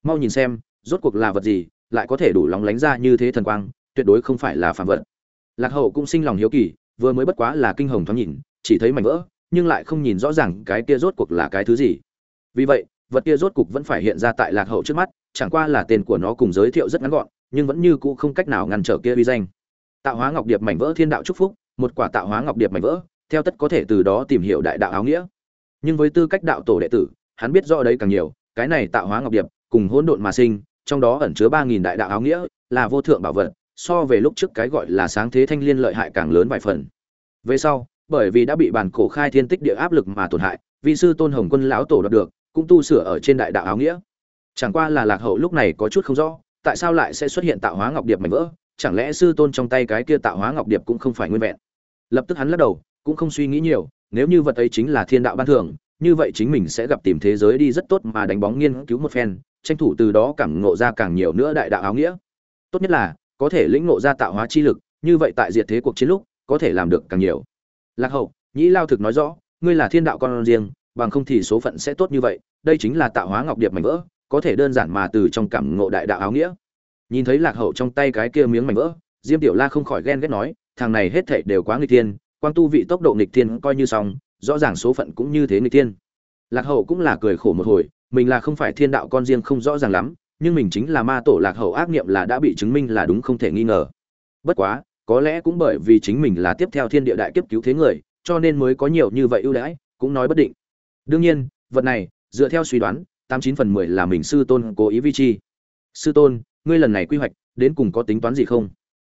Mau nhìn xem, rốt cuộc là vật gì, lại có thể đủ lóng lánh ra như thế thần quang, tuyệt đối không phải là phàm vật. Lạc hậu cũng sinh lòng hiếu kỳ, vừa mới bất quá là kinh hồng thoáng nhìn, chỉ thấy mảnh vỡ, nhưng lại không nhìn rõ ràng cái kia rốt cuộc là cái thứ gì. Vì vậy, vật kia rốt cuộc vẫn phải hiện ra tại lạc hậu trước mắt, chẳng qua là tên của nó cùng giới thiệu rất ngắn gọn, nhưng vẫn như cũ không cách nào ngăn trở kia uy danh. Tạo hóa ngọc điệp mảnh vỡ thiên đạo chúc phúc, một quả tạo hóa ngọc điệp mảnh vỡ, theo tất có thể từ đó tìm hiểu đại đạo áo nghĩa. Nhưng với tư cách đạo tổ đệ tử hắn biết rõ đấy càng nhiều, cái này tạo hóa ngọc điệp cùng hỗn độn mà sinh, trong đó ẩn chứa ba nghìn đại đạo áo nghĩa, là vô thượng bảo vật, so về lúc trước cái gọi là sáng thế thanh liên lợi hại càng lớn vài phần. Về sau, bởi vì đã bị bản cổ khai thiên tích địa áp lực mà tổn hại vị sư tôn hồng quân lão tổ đoạt được, cũng tu sửa ở trên đại đạo áo nghĩa. Chẳng qua là lạc hậu lúc này có chút không rõ, tại sao lại sẽ xuất hiện tạo hóa ngọc điệp mảnh vỡ, chẳng lẽ sư tôn trong tay cái kia tạo hóa ngọc điệp cũng không phải nguyên vẹn? Lập tức hắn lắc đầu, cũng không suy nghĩ nhiều, nếu như vật ấy chính là thiên đạo ban thưởng như vậy chính mình sẽ gặp tìm thế giới đi rất tốt mà đánh bóng nghiên cứu một phen, tranh thủ từ đó cảm ngộ ra càng nhiều nữa đại đạo áo nghĩa. Tốt nhất là, có thể lĩnh ngộ ra tạo hóa chi lực, như vậy tại diệt thế cuộc chiến lúc, có thể làm được càng nhiều. Lạc hậu, nhĩ lao thực nói rõ, ngươi là thiên đạo con riêng, bằng không thì số phận sẽ tốt như vậy, đây chính là tạo hóa ngọc điệp mảnh vỡ, có thể đơn giản mà từ trong cảm ngộ đại đạo áo nghĩa. Nhìn thấy lạc hậu trong tay cái kia miếng mảnh vỡ, diêm tiểu la không khỏi ghen ghét nói, thằng này hết thảy đều quá nghịch thiên, quang tu vị tốc độ nghịch thiên coi như xong rõ ràng số phận cũng như thế người tiên lạc hậu cũng là cười khổ một hồi, mình là không phải thiên đạo con riêng không rõ ràng lắm, nhưng mình chính là ma tổ lạc hậu ác niệm là đã bị chứng minh là đúng không thể nghi ngờ. Bất quá, có lẽ cũng bởi vì chính mình là tiếp theo thiên địa đại kiếp cứu thế người, cho nên mới có nhiều như vậy ưu đãi, cũng nói bất định. Đương nhiên, vật này, dựa theo suy đoán, tám chín phần mười là mình sư tôn cố ý vi chi. Sư tôn, ngươi lần này quy hoạch, đến cùng có tính toán gì không?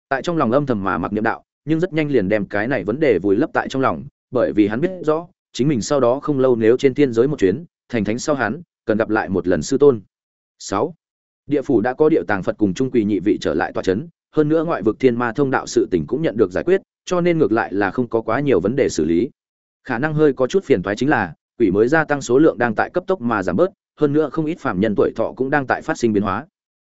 Tại trong lòng âm thầm mà mặc niệm đạo, nhưng rất nhanh liền đem cái này vấn đề vùi lấp tại trong lòng bởi vì hắn biết rõ, chính mình sau đó không lâu nếu trên thiên giới một chuyến, thành thánh sau hắn, cần gặp lại một lần sư tôn. Sáu. Địa phủ đã có địa tàng phật cùng trung quỳ nhị vị trở lại tòa chấn, hơn nữa ngoại vực thiên ma thông đạo sự tình cũng nhận được giải quyết, cho nên ngược lại là không có quá nhiều vấn đề xử lý. Khả năng hơi có chút phiền toái chính là, quỷ mới gia tăng số lượng đang tại cấp tốc mà giảm bớt, hơn nữa không ít phàm nhân tuổi thọ cũng đang tại phát sinh biến hóa.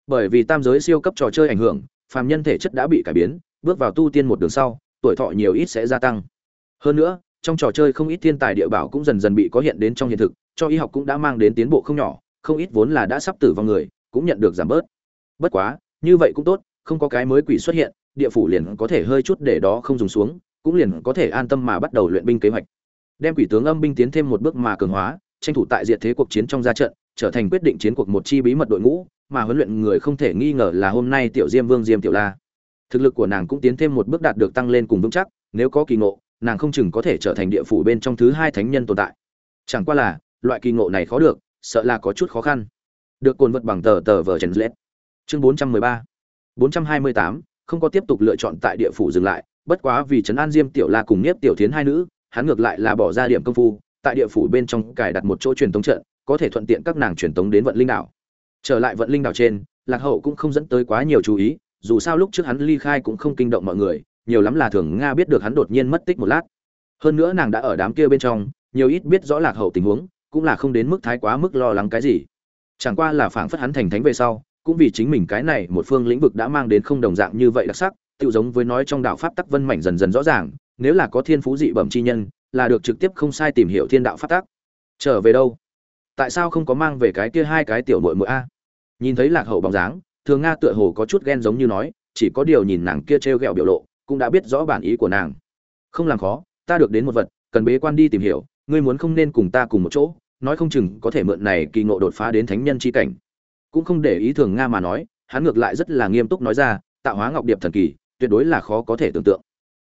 Bởi vì tam giới siêu cấp trò chơi ảnh hưởng, phàm nhân thể chất đã bị cải biến, bước vào tu tiên một đường sau, tuổi thọ nhiều ít sẽ gia tăng. Hơn nữa trong trò chơi không ít thiên tài địa bảo cũng dần dần bị có hiện đến trong hiện thực, cho y học cũng đã mang đến tiến bộ không nhỏ, không ít vốn là đã sắp tử vong người, cũng nhận được giảm bớt. Bất quá, như vậy cũng tốt, không có cái mới quỷ xuất hiện, địa phủ liền có thể hơi chút để đó không dùng xuống, cũng liền có thể an tâm mà bắt đầu luyện binh kế hoạch. Đem quỷ tướng âm binh tiến thêm một bước mà cường hóa, tranh thủ tại diệt thế cuộc chiến trong ra trận, trở thành quyết định chiến cuộc một chi bí mật đội ngũ, mà huấn luyện người không thể nghi ngờ là hôm nay tiểu diêm vương diêm tiểu la. Thực lực của nàng cũng tiến thêm một bước đạt được tăng lên cùng vững chắc, nếu có kỳ ngộ nàng không chừng có thể trở thành địa phủ bên trong thứ hai thánh nhân tồn tại. Chẳng qua là, loại kỳ ngộ này khó được, sợ là có chút khó khăn. Được cồn vật bằng tờ tờ vờ trần lết chương bốn trăm mười ba. bốn trăm hai mươi tám, không có tiếp tục lựa chọn tại địa phủ dừng lại, bất quá vì trấn an diêm tiểu la cùng nhiếp tiểu thiến hai nữ, hắn ngược lại là bỏ ra điểm công phu, tại địa phủ bên trong cài đặt một chỗ truyền tống trận, có thể thuận tiện các nàng truyền tống đến vận linh đảo. Trở lại vận linh đảo trên, lạc hậu cũng không dẫn tới quá nhiều chú ý, dù sao lúc trước hắn ly khai cũng không kinh động mọi người nhiều lắm là thường nga biết được hắn đột nhiên mất tích một lát. Hơn nữa nàng đã ở đám kia bên trong, nhiều ít biết rõ lạc hậu tình huống, cũng là không đến mức thái quá mức lo lắng cái gì. Chẳng qua là phảng phất hắn thành thánh về sau, cũng vì chính mình cái này một phương lĩnh vực đã mang đến không đồng dạng như vậy đặc sắc tự giống với nói trong đạo pháp tắc vân mảnh dần dần rõ ràng, nếu là có thiên phú dị bẩm chi nhân, là được trực tiếp không sai tìm hiểu thiên đạo pháp tắc. Trở về đâu? Tại sao không có mang về cái kia hai cái tiểu muội muội a? Nhìn thấy lạc hậu bóng dáng, thường nga tựa hồ có chút ghen giống như nói, chỉ có điều nhìn nàng kia trêu ghẹo biểu lộ cũng đã biết rõ bản ý của nàng. Không làm khó, ta được đến một vật, cần bế quan đi tìm hiểu, ngươi muốn không nên cùng ta cùng một chỗ, nói không chừng có thể mượn này kỳ ngộ đột phá đến thánh nhân chi cảnh. Cũng không để ý thường nga mà nói, hắn ngược lại rất là nghiêm túc nói ra, tạo hóa ngọc điệp thần kỳ, tuyệt đối là khó có thể tưởng tượng.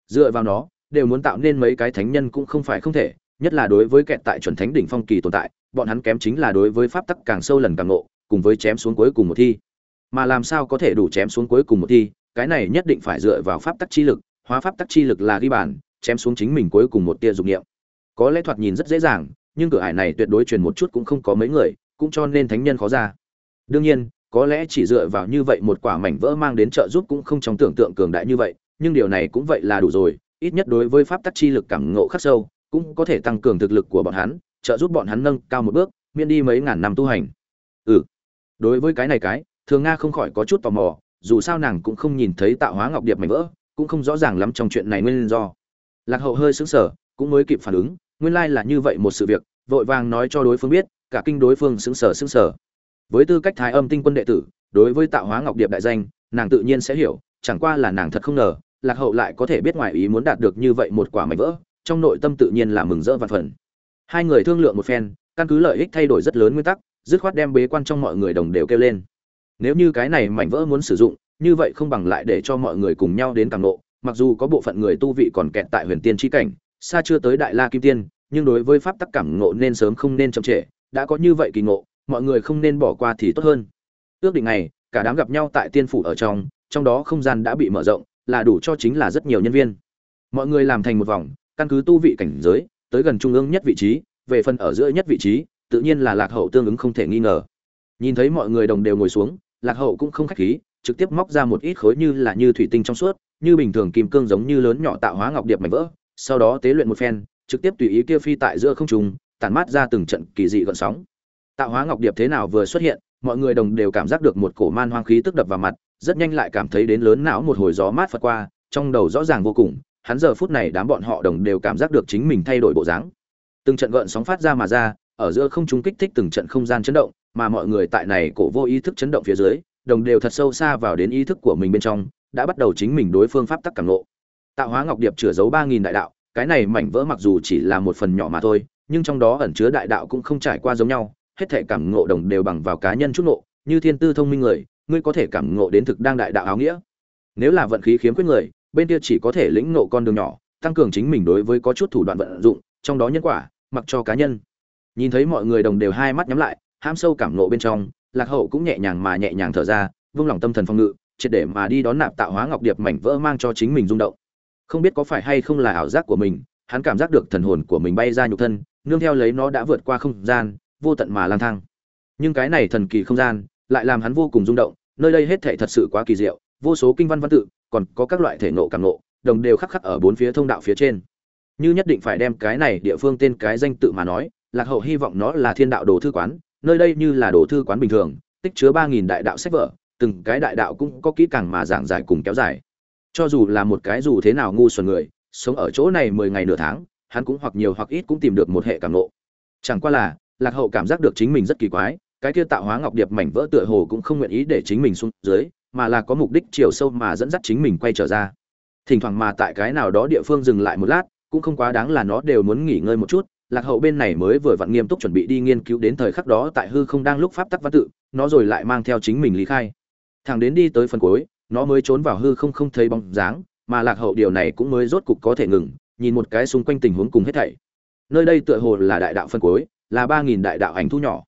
Dựa vào nó, đều muốn tạo nên mấy cái thánh nhân cũng không phải không thể, nhất là đối với kẹt tại chuẩn thánh đỉnh phong kỳ tồn tại, bọn hắn kém chính là đối với pháp tắc càng sâu lần càng ngộ, cùng với chém xuống cuối cùng một thi. Mà làm sao có thể đủ chém xuống cuối cùng một thi cái này nhất định phải dựa vào pháp tắc chi lực, hóa pháp tắc chi lực là ghi bản chém xuống chính mình cuối cùng một tia dục niệm. Có lẽ thoạt nhìn rất dễ dàng, nhưng cửa ải này tuyệt đối truyền một chút cũng không có mấy người, cũng cho nên thánh nhân khó ra. Đương nhiên, có lẽ chỉ dựa vào như vậy một quả mảnh vỡ mang đến trợ giúp cũng không trong tưởng tượng cường đại như vậy, nhưng điều này cũng vậy là đủ rồi, ít nhất đối với pháp tắc chi lực cảm ngộ khắc sâu, cũng có thể tăng cường thực lực của bọn hắn, trợ giúp bọn hắn nâng cao một bước, miễn đi mấy ngàn năm tu hành. Ừ. Đối với cái này cái, thường nga không khỏi có chút tò mò dù sao nàng cũng không nhìn thấy tạo hóa ngọc điệp mảnh vỡ, cũng không rõ ràng lắm trong chuyện này nguyên do. Lạc hậu hơi sững sờ, cũng mới kịp phản ứng, nguyên lai là như vậy một sự việc, vội vàng nói cho đối phương biết, cả kinh đối phương sững sờ sững sờ. Với tư cách thái âm tinh quân đệ tử, đối với tạo hóa ngọc điệp đại danh, nàng tự nhiên sẽ hiểu, chẳng qua là nàng thật không ngờ, lạc hậu lại có thể biết ngoài ý muốn đạt được như vậy một quả mảnh vỡ, trong nội tâm tự nhiên là mừng rỡ vạn phần. Hai người thương lượng một phen, căn cứ lợi ích thay đổi rất lớn nguyên tắc, dứt khoát đem bế quan trong mọi người đồng đều kêu lên nếu như cái này mảnh vỡ muốn sử dụng, như vậy không bằng lại để cho mọi người cùng nhau đến càng nộ mặc dù có bộ phận người tu vị còn kẹt tại huyền tiên tri cảnh, xa chưa tới đại la kim tiên, nhưng đối với pháp tắc cảm ngộ nên sớm không nên chậm trễ, đã có như vậy kỳ ngộ, mọi người không nên bỏ qua thì tốt hơn. Ước định này, cả đám gặp nhau tại tiên phủ ở trong trong đó không gian đã bị mở rộng, là đủ cho chính là rất nhiều nhân viên. Mọi người làm thành một vòng, căn cứ tu vị cảnh giới, tới gần trung ương nhất vị trí, về phần ở giữa nhất vị trí, tự nhiên là lạc hậu tương ứng không thể nghi ngờ. Nhìn thấy mọi người đồng đều ngồi xuống lạc hậu cũng không khách khí, trực tiếp móc ra một ít khối như là như thủy tinh trong suốt, như bình thường kim cương giống như lớn nhỏ tạo hóa ngọc điệp mảnh vỡ, sau đó tế luyện một phen, trực tiếp tùy ý kia phi tại giữa không trung, tản mát ra từng trận kỳ dị gợn sóng. Tạo hóa ngọc điệp thế nào vừa xuất hiện, mọi người đồng đều cảm giác được một cổ man hoang khí tức đập vào mặt, rất nhanh lại cảm thấy đến lớn não một hồi gió mát phật qua, trong đầu rõ ràng vô cùng, hắn giờ phút này đám bọn họ đồng đều cảm giác được chính mình thay đổi bộ dáng. Từng trận gợn sóng phát ra mà ra, ở giữa không trung kích thích từng trận không gian chấn động mà mọi người tại này cổ vô ý thức chấn động phía dưới, đồng đều thật sâu xa vào đến ý thức của mình bên trong, đã bắt đầu chính mình đối phương pháp tắc cảm ngộ. Tạo hóa ngọc điệp chứa giấu ba nghìn đại đạo, cái này mảnh vỡ mặc dù chỉ là một phần nhỏ mà thôi, nhưng trong đó ẩn chứa đại đạo cũng không trải qua giống nhau, hết thể cảm ngộ đồng đều bằng vào cá nhân chút ngộ, như thiên tư thông minh người, ngươi có thể cảm ngộ đến thực đang đại đạo áo nghĩa. Nếu là vận khí khiếm khuyết người, bên kia chỉ có thể lĩnh ngộ con đường nhỏ, tăng cường chính mình đối với có chút thủ đoạn vận dụng, trong đó nhân quả, mặc cho cá nhân. Nhìn thấy mọi người đồng đều hai mắt nhắm lại ham sâu cảm nộ bên trong, lạc hậu cũng nhẹ nhàng mà nhẹ nhàng thở ra, vung lòng tâm thần phong ngự, triệt để mà đi đón nạp tạo hóa ngọc điệp mảnh vỡ mang cho chính mình rung động. Không biết có phải hay không là ảo giác của mình, hắn cảm giác được thần hồn của mình bay ra nhục thân, nương theo lấy nó đã vượt qua không gian, vô tận mà lang thang. Nhưng cái này thần kỳ không gian, lại làm hắn vô cùng rung động, nơi đây hết thảy thật sự quá kỳ diệu, vô số kinh văn văn tự, còn có các loại thể nộ cảm nộ, đồng đều khắc khắc ở bốn phía thông đạo phía trên. Như nhất định phải đem cái này địa phương tên cái danh tự mà nói, lạc hậu hy vọng nó là thiên đạo đồ thư quán nơi đây như là đồ thư quán bình thường, tích chứa ba nghìn đại đạo sách vở, từng cái đại đạo cũng có kỹ càng mà giảng giải cùng kéo dài. Cho dù là một cái dù thế nào ngu xuẩn người, sống ở chỗ này mười ngày nửa tháng, hắn cũng hoặc nhiều hoặc ít cũng tìm được một hệ cảm nộ chẳng qua là, lạc hậu cảm giác được chính mình rất kỳ quái, cái kia tạo hóa ngọc điệp mảnh vỡ tựa hồ cũng không nguyện ý để chính mình xuống dưới, mà là có mục đích chiều sâu mà dẫn dắt chính mình quay trở ra. Thỉnh thoảng mà tại cái nào đó địa phương dừng lại một lát, cũng không quá đáng là nó đều muốn nghỉ ngơi một chút lạc hậu bên này mới vừa vặn nghiêm túc chuẩn bị đi nghiên cứu đến thời khắc đó tại hư không đang lúc pháp tắc văn tự, nó rồi lại mang theo chính mình lý khai. Thằng đến đi tới phần cuối, nó mới trốn vào hư không không thấy bóng dáng, mà lạc hậu điều này cũng mới rốt cục có thể ngừng, nhìn một cái xung quanh tình huống cùng hết thảy. Nơi đây tựa hồ là đại đạo phân cuối, là ba nghìn đại đạo ảnh thu nhỏ.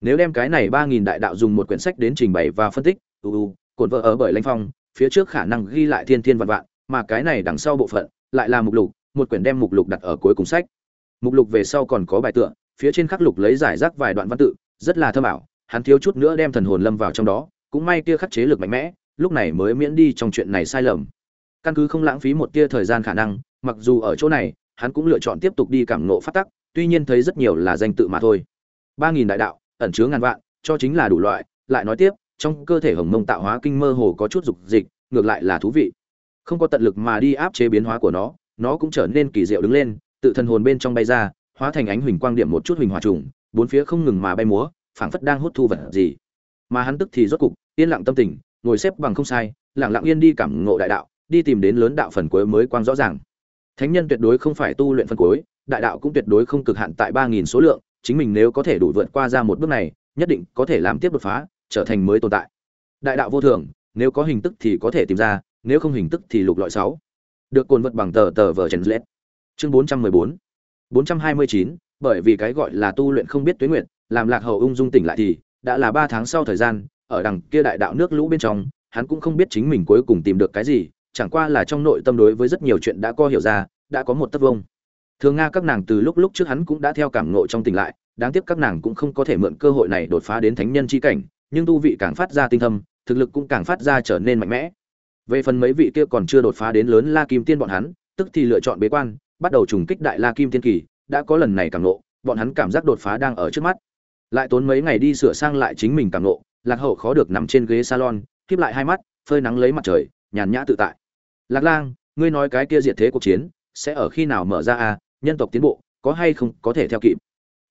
Nếu đem cái này ba nghìn đại đạo dùng một quyển sách đến trình bày và phân tích uu cồn vợ ở bởi lãnh phong, phía trước khả năng ghi lại thiên thiên vạn vạn, mà cái này đằng sau bộ phận lại là mục lục, một quyển đem mục lục đặt ở cuối cùng sách mục lục về sau còn có bài tựa, phía trên khắc lục lấy giải rác vài đoạn văn tự, rất là thơm ảo, hắn thiếu chút nữa đem thần hồn lâm vào trong đó, cũng may kia khắc chế lực mạnh mẽ, lúc này mới miễn đi trong chuyện này sai lầm. Căn cứ không lãng phí một tia thời gian khả năng, mặc dù ở chỗ này, hắn cũng lựa chọn tiếp tục đi cảm nộ phát tắc, tuy nhiên thấy rất nhiều là danh tự mà thôi. Ba nghìn đại đạo, ẩn chứa ngàn vạn, cho chính là đủ loại, lại nói tiếp, trong cơ thể hồng mông tạo hóa kinh mơ hồ có chút dục dịch, ngược lại là thú vị. Không có tận lực mà đi áp chế biến hóa của nó nó cũng trở nên kỳ diệu đứng lên tự thân hồn bên trong bay ra, hóa thành ánh huỳnh quang điểm một chút huỳnh hòa trùng, bốn phía không ngừng mà bay múa, phảng phất đang hút thu vật gì. Mà hắn tức thì rốt cục, yên lặng tâm tình, ngồi xếp bằng không sai, lặng lặng yên đi cảm ngộ đại đạo, đi tìm đến lớn đạo phần cuối mới quang rõ ràng. Thánh nhân tuyệt đối không phải tu luyện phần cuối, đại đạo cũng tuyệt đối không cực hạn tại ba nghìn số lượng, chính mình nếu có thể đủ vượt qua ra một bước này, nhất định có thể làm tiếp đột phá, trở thành mới tồn tại. Đại đạo vô thường, nếu có hình tức thì có thể tìm ra, nếu không hình tức thì lục loại sáu. Được cồn vật bằng tờ tờ vở trần lết chương bốn trăm mười bốn. bốn trăm hai mươi chín, bởi vì cái gọi là tu luyện không biết tuyến nguyện làm lạc hậu ung dung tỉnh lại thì, đã là ba tháng sau thời gian, ở đằng kia đại đạo nước lũ bên trong, hắn cũng không biết chính mình cuối cùng tìm được cái gì, chẳng qua là trong nội tâm đối với rất nhiều chuyện đã co hiểu ra, đã có một tất vông. Thường nga các nàng từ lúc lúc trước hắn cũng đã theo cảm ngộ trong tỉnh lại, đáng tiếc các nàng cũng không có thể mượn cơ hội này đột phá đến thánh nhân chi cảnh, nhưng tu vị càng phát ra tinh thâm, thực lực cũng càng phát ra trở nên mạnh mẽ. Về phần mấy vị kia còn chưa đột phá đến lớn la kim tiên bọn hắn, tức thì lựa chọn bế quan bắt đầu trùng kích đại la kim tiên kỳ, đã có lần này càng lộ bọn hắn cảm giác đột phá đang ở trước mắt. Lại tốn mấy ngày đi sửa sang lại chính mình càng lộ lạc hậu khó được nằm trên ghế salon khiếp lại hai mắt, phơi nắng lấy mặt trời, nhàn nhã tự tại. Lạc lang, ngươi nói cái kia diệt thế cuộc chiến, sẽ ở khi nào mở ra à? Nhân tộc tiến bộ, có hay không có thể theo kịp?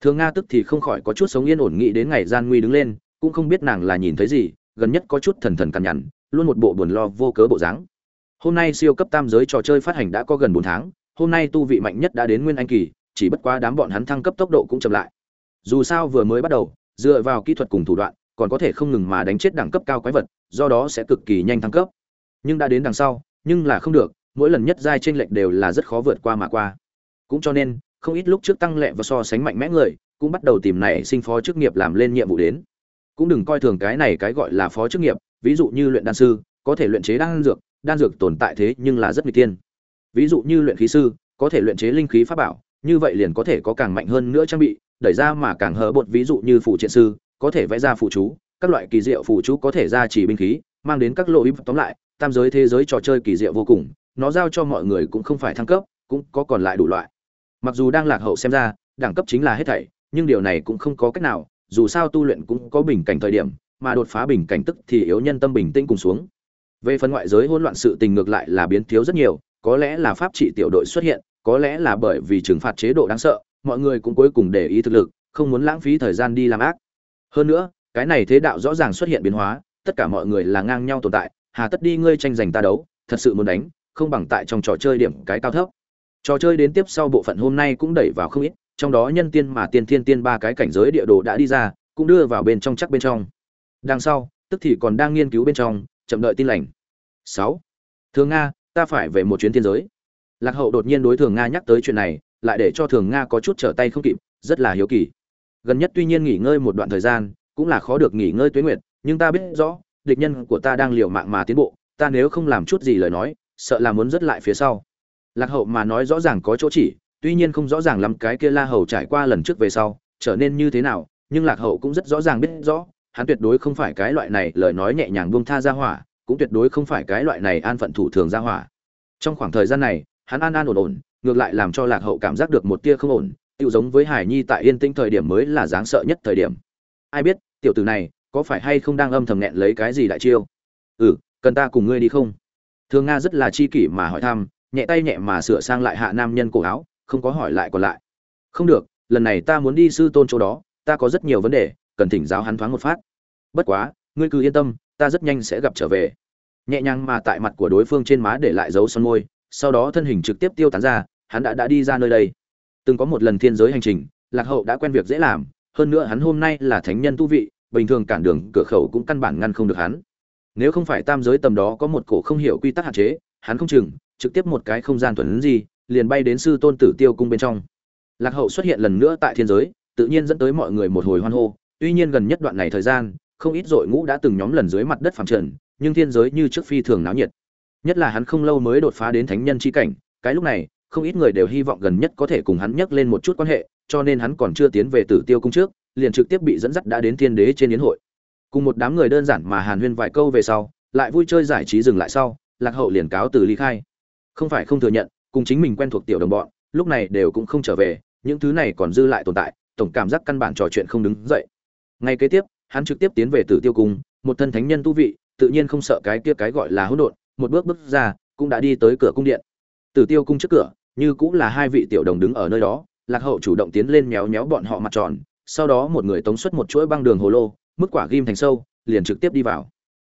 Thường nga tức thì không khỏi có chút sống yên ổn nghĩ đến ngày gian nguy đứng lên, cũng không biết nàng là nhìn thấy gì, gần nhất có chút thần thần cằn nhằn, luôn một bộ buồn lo vô cớ bộ dáng. Hôm nay siêu cấp tam giới trò chơi phát hành đã có gần bốn tháng hôm nay tu vị mạnh nhất đã đến nguyên anh kỳ, chỉ bất quá đám bọn hắn thăng cấp tốc độ cũng chậm lại. Dù sao vừa mới bắt đầu, dựa vào kỹ thuật cùng thủ đoạn, còn có thể không ngừng mà đánh chết đẳng cấp cao quái vật, do đó sẽ cực kỳ nhanh thăng cấp. Nhưng đã đến đằng sau, nhưng là không được, mỗi lần nhất giai trên lệch đều là rất khó vượt qua mà qua. Cũng cho nên, không ít lúc trước tăng lệ và so sánh mạnh mẽ người, cũng bắt đầu tìm này sinh phó chức nghiệp làm lên nhiệm vụ đến. Cũng đừng coi thường cái này cái gọi là phó chức nghiệp, ví dụ như luyện đan sư, có thể luyện chế đan dược đan dược tồn tại thế nhưng là rất nguy tiên ví dụ như luyện khí sư, có thể luyện chế linh khí pháp bảo, như vậy liền có thể có càng mạnh hơn nữa trang bị, đẩy ra mà càng hở bột. Ví dụ như phụ triện sư, có thể vẽ ra phụ chú, các loại kỳ diệu phụ chú có thể ra chỉ binh khí, mang đến các lộ ý tóm lại, tam giới thế giới trò chơi kỳ diệu vô cùng, nó giao cho mọi người cũng không phải thăng cấp, cũng có còn lại đủ loại. Mặc dù đang lạc hậu xem ra, đẳng cấp chính là hết thảy, nhưng điều này cũng không có cách nào, dù sao tu luyện cũng có bình cảnh thời điểm, mà đột phá bình cảnh tức thì yếu nhân tâm bình tĩnh cùng xuống. Về phần ngoại giới hỗn loạn sự tình ngược lại là biến thiếu rất nhiều có lẽ là pháp trị tiểu đội xuất hiện, có lẽ là bởi vì trừng phạt chế độ đáng sợ, mọi người cũng cuối cùng để ý thực lực, không muốn lãng phí thời gian đi làm ác. Hơn nữa, cái này thế đạo rõ ràng xuất hiện biến hóa, tất cả mọi người là ngang nhau tồn tại, hà tất đi ngươi tranh giành ta đấu, thật sự muốn đánh, không bằng tại trong trò chơi điểm cái cao thấp. Trò chơi đến tiếp sau bộ phận hôm nay cũng đẩy vào không ít, trong đó nhân tiên mà tiên thiên tiên ba cái cảnh giới địa đồ đã đi ra, cũng đưa vào bên trong chắc bên trong. Đằng sau, tức thì còn đang nghiên cứu bên trong, chậm đợi tin lành. Sáu. Thường nga ta phải về một chuyến thiên giới. Lạc hậu đột nhiên đối thường nga nhắc tới chuyện này, lại để cho thường nga có chút trở tay không kịp, rất là hiếu kỳ. Gần nhất tuy nhiên nghỉ ngơi một đoạn thời gian, cũng là khó được nghỉ ngơi tuế nguyệt, nhưng ta biết rõ, địch nhân của ta đang liều mạng mà tiến bộ, ta nếu không làm chút gì lời nói, sợ là muốn rất lại phía sau. Lạc hậu mà nói rõ ràng có chỗ chỉ, tuy nhiên không rõ ràng lắm cái kia la hầu trải qua lần trước về sau, trở nên như thế nào, nhưng lạc hậu cũng rất rõ ràng biết rõ, hắn tuyệt đối không phải cái loại này lời nói nhẹ nhàng buông tha ra hỏa cũng tuyệt đối không phải cái loại này an phận thủ thường ra hỏa. Trong khoảng thời gian này, hắn an an ổn ổn, ngược lại làm cho lạc hậu cảm giác được một tia không ổn tự giống với hải nhi tại yên tĩnh thời điểm mới là đáng sợ nhất thời điểm. Ai biết, tiểu tử này, có phải hay không đang âm thầm nghẹn lấy cái gì đại chiêu? Ừ cần ta cùng ngươi đi không? Thường nga rất là chi kỷ mà hỏi thăm, nhẹ tay nhẹ mà sửa sang lại hạ nam nhân cổ áo, không có hỏi lại còn lại. Không được, lần này ta muốn đi sư tôn chỗ đó, ta có rất nhiều vấn đề, cần thỉnh giáo hắn thoáng một phát. Bất quá, ngươi cứ yên tâm ta rất nhanh sẽ gặp trở về. Nhẹ nhàng mà tại mặt của đối phương trên má để lại dấu son môi, sau đó thân hình trực tiếp tiêu tán ra, hắn đã đã đi ra nơi đây. Từng có một lần thiên giới hành trình, lạc hậu đã quen việc dễ làm, hơn nữa hắn hôm nay là thánh nhân tu vị, bình thường cản đường, cửa khẩu cũng căn bản ngăn không được hắn. Nếu không phải tam giới tầm đó có một cổ không hiểu quy tắc hạn chế, hắn không chừng, trực tiếp một cái không gian thuần gì, liền bay đến sư tôn tử tiêu cung bên trong. Lạc hậu xuất hiện lần nữa tại thiên giới, tự nhiên dẫn tới mọi người một hồi hoan hô, tuy nhiên gần nhất đoạn này thời gian không ít dội ngũ đã từng nhóm lần dưới mặt đất phàm trần, nhưng thiên giới như trước phi thường náo nhiệt. Nhất là hắn không lâu mới đột phá đến thánh nhân chi cảnh, cái lúc này, không ít người đều hy vọng gần nhất có thể cùng hắn nhắc lên một chút quan hệ, cho nên hắn còn chưa tiến về tử tiêu cung trước, liền trực tiếp bị dẫn dắt đã đến thiên đế trên yến hội. Cùng một đám người đơn giản mà hàn huyên vài câu về sau, lại vui chơi giải trí dừng lại sau, lạc hậu liền cáo từ ly khai. Không phải không thừa nhận, cùng chính mình quen thuộc tiểu đồng bọn, lúc này đều cũng không trở về, những thứ này còn dư lại tồn tại, tổng cảm giác căn bản trò chuyện không đứng dậy. Ngay kế tiếp hắn trực tiếp tiến về tử tiêu cung, một thân thánh nhân tu vị, tự nhiên không sợ cái kia cái gọi là hỗn độn, một bước bước ra, cũng đã đi tới cửa cung điện. Tử tiêu cung trước cửa, như cũng là hai vị tiểu đồng đứng ở nơi đó, lạc hậu chủ động tiến lên méo méo bọn họ mặt tròn, sau đó một người tống xuất một chuỗi băng đường hồ lô, mức quả ghim thành sâu, liền trực tiếp đi vào.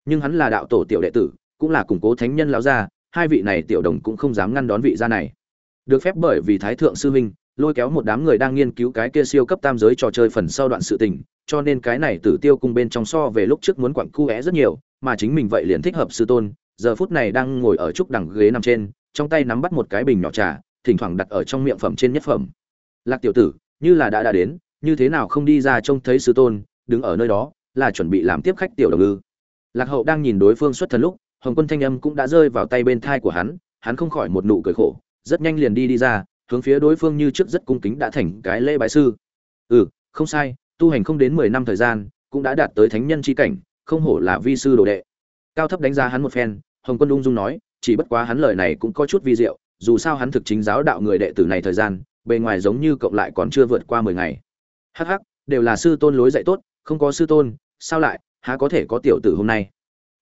Nhưng hắn là đạo tổ tiểu đệ tử, cũng là củng cố thánh nhân lão gia, hai vị này tiểu đồng cũng không dám ngăn đón vị gia này. Được phép bởi vì thái thượng sư huynh lôi kéo một đám người đang nghiên cứu cái kia siêu cấp tam giới trò chơi phần sau đoạn sự tình cho nên cái này tử tiêu cung bên trong so về lúc trước muốn quặng cu é rất nhiều, mà chính mình vậy liền thích hợp sư tôn, giờ phút này đang ngồi ở trúc đằng ghế nằm trên, trong tay nắm bắt một cái bình nhỏ trà, thỉnh thoảng đặt ở trong miệng phẩm trên nhất phẩm. Lạc tiểu tử, như là đã đã đến, như thế nào không đi ra trông thấy sư tôn, đứng ở nơi đó, là chuẩn bị làm tiếp khách tiểu đồng ư. Lạc hậu đang nhìn đối phương xuất thần lúc, hồng quân thanh âm cũng đã rơi vào tay bên thai của hắn hắn không khỏi một nụ cười khổ, rất nhanh liền đi đi ra, hướng phía đối phương như trước rất cung kính đã thành cái lễ bái sư. Ừ không sai tu hành không đến mười năm thời gian, cũng đã đạt tới thánh nhân chi cảnh, không hổ là vi sư đồ đệ. Cao thấp đánh giá hắn một phen, hồng quân ung dung nói, chỉ bất quá hắn lời này cũng có chút vi diệu, dù sao hắn thực chính giáo đạo người đệ tử này thời gian, bề ngoài giống như cộng lại còn chưa vượt qua mười ngày. Hắc hắc, đều là sư tôn lối dạy tốt, không có sư tôn, sao lại, há có thể có tiểu tử hôm nay?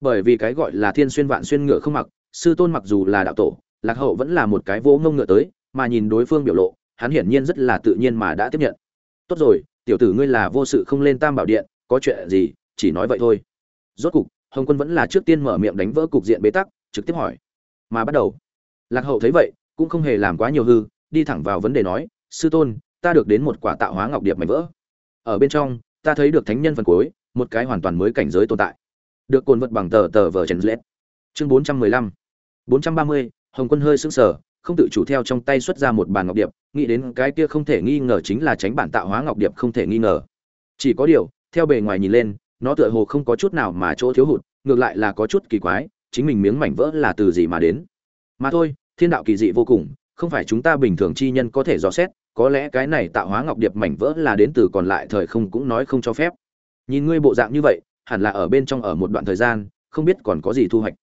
Bởi vì cái gọi là thiên xuyên vạn xuyên ngựa không mặc, sư tôn mặc dù là đạo tổ, lạc hậu vẫn là một cái vỗ ngông ngựa tới, mà nhìn đối phương biểu lộ, hắn hiển nhiên rất là tự nhiên mà đã tiếp nhận. Tốt rồi tiểu tử ngươi là vô sự không lên tam bảo điện, có chuyện gì, chỉ nói vậy thôi. Rốt cục, hồng quân vẫn là trước tiên mở miệng đánh vỡ cục diện bế tắc, trực tiếp hỏi. Mà bắt đầu. Lạc hậu thấy vậy, cũng không hề làm quá nhiều hư, đi thẳng vào vấn đề nói, sư tôn, ta được đến một quả tạo hóa ngọc điệp mảnh vỡ. Ở bên trong, ta thấy được thánh nhân phần cuối, một cái hoàn toàn mới cảnh giới tồn tại. Được cồn vật bằng tờ tờ vờ chèn lết chương bốn trăm mười lăm. Bốn trăm ba mươi, hồng quân hơi sững sờ không tự chủ theo trong tay xuất ra một bàn ngọc điệp, nghĩ đến cái kia không thể nghi ngờ chính là tránh bản tạo hóa ngọc điệp không thể nghi ngờ. Chỉ có điều, theo bề ngoài nhìn lên, nó tựa hồ không có chút nào mà chỗ thiếu hụt, ngược lại là có chút kỳ quái, chính mình miếng mảnh vỡ là từ gì mà đến. Mà thôi, thiên đạo kỳ dị vô cùng, không phải chúng ta bình thường chi nhân có thể dò xét, có lẽ cái này tạo hóa ngọc điệp mảnh vỡ là đến từ còn lại thời không cũng nói không cho phép. Nhìn ngươi bộ dạng như vậy, hẳn là ở bên trong ở một đoạn thời gian, không biết còn có gì thu hoạch.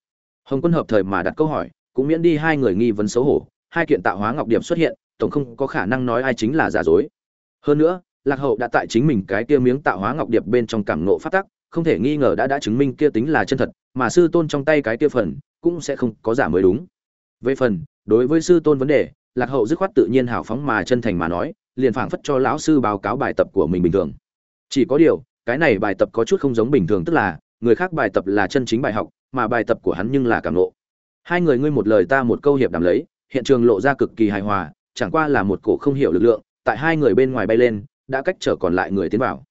Hồng quân hợp thời mà đặt câu hỏi cũng miễn đi hai người nghi vấn xấu hổ, hai kiện tạo hóa ngọc điểm xuất hiện, tổng không có khả năng nói ai chính là giả dối. Hơn nữa, lạc hậu đã tại chính mình cái kia miếng tạo hóa ngọc điệp bên trong cảm nộ phát tắc, không thể nghi ngờ đã đã chứng minh kia tính là chân thật, mà sư tôn trong tay cái kia phần cũng sẽ không có giả mới đúng. Về phần, đối với sư tôn vấn đề, lạc hậu dứt khoát tự nhiên hào phóng mà chân thành mà nói, liền phảng phất cho lão sư báo cáo bài tập của mình bình thường. Chỉ có điều, cái này bài tập có chút không giống bình thường, tức là, người khác bài tập là chân chính bài học, mà bài tập của hắn nhưng là cảm nộ hai người ngươi một lời ta một câu hiệp đàm lấy, hiện trường lộ ra cực kỳ hài hòa, chẳng qua là một cổ không hiểu lực lượng, tại hai người bên ngoài bay lên, đã cách trở còn lại người tiến vào.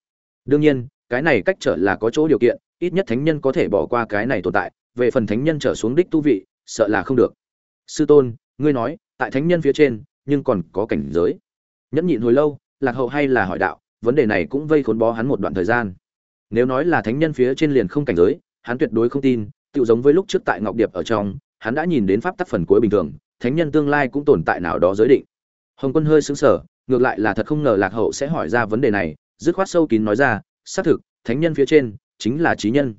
Đương nhiên, cái này cách trở là có chỗ điều kiện, ít nhất thánh nhân có thể bỏ qua cái này tồn tại, về phần thánh nhân trở xuống đích tu vị, sợ là không được. Sư tôn, ngươi nói, tại thánh nhân phía trên, nhưng còn có cảnh giới. Nhẫn nhịn hồi lâu, lạc hậu hay là hỏi đạo, vấn đề này cũng vây khốn bó hắn một đoạn thời gian. Nếu nói là thánh nhân phía trên liền không cảnh giới, hắn tuyệt đối không tin tự giống với lúc trước tại ngọc điệp ở trong hắn đã nhìn đến pháp tắc phần cuối bình thường, thánh nhân tương lai cũng tồn tại nào đó giới định. Hồng quân hơi xứng sở ngược lại là thật không ngờ lạc hậu sẽ hỏi ra vấn đề này, dứt khoát sâu kín nói ra, xác thực, thánh nhân phía trên chính là trí nhân.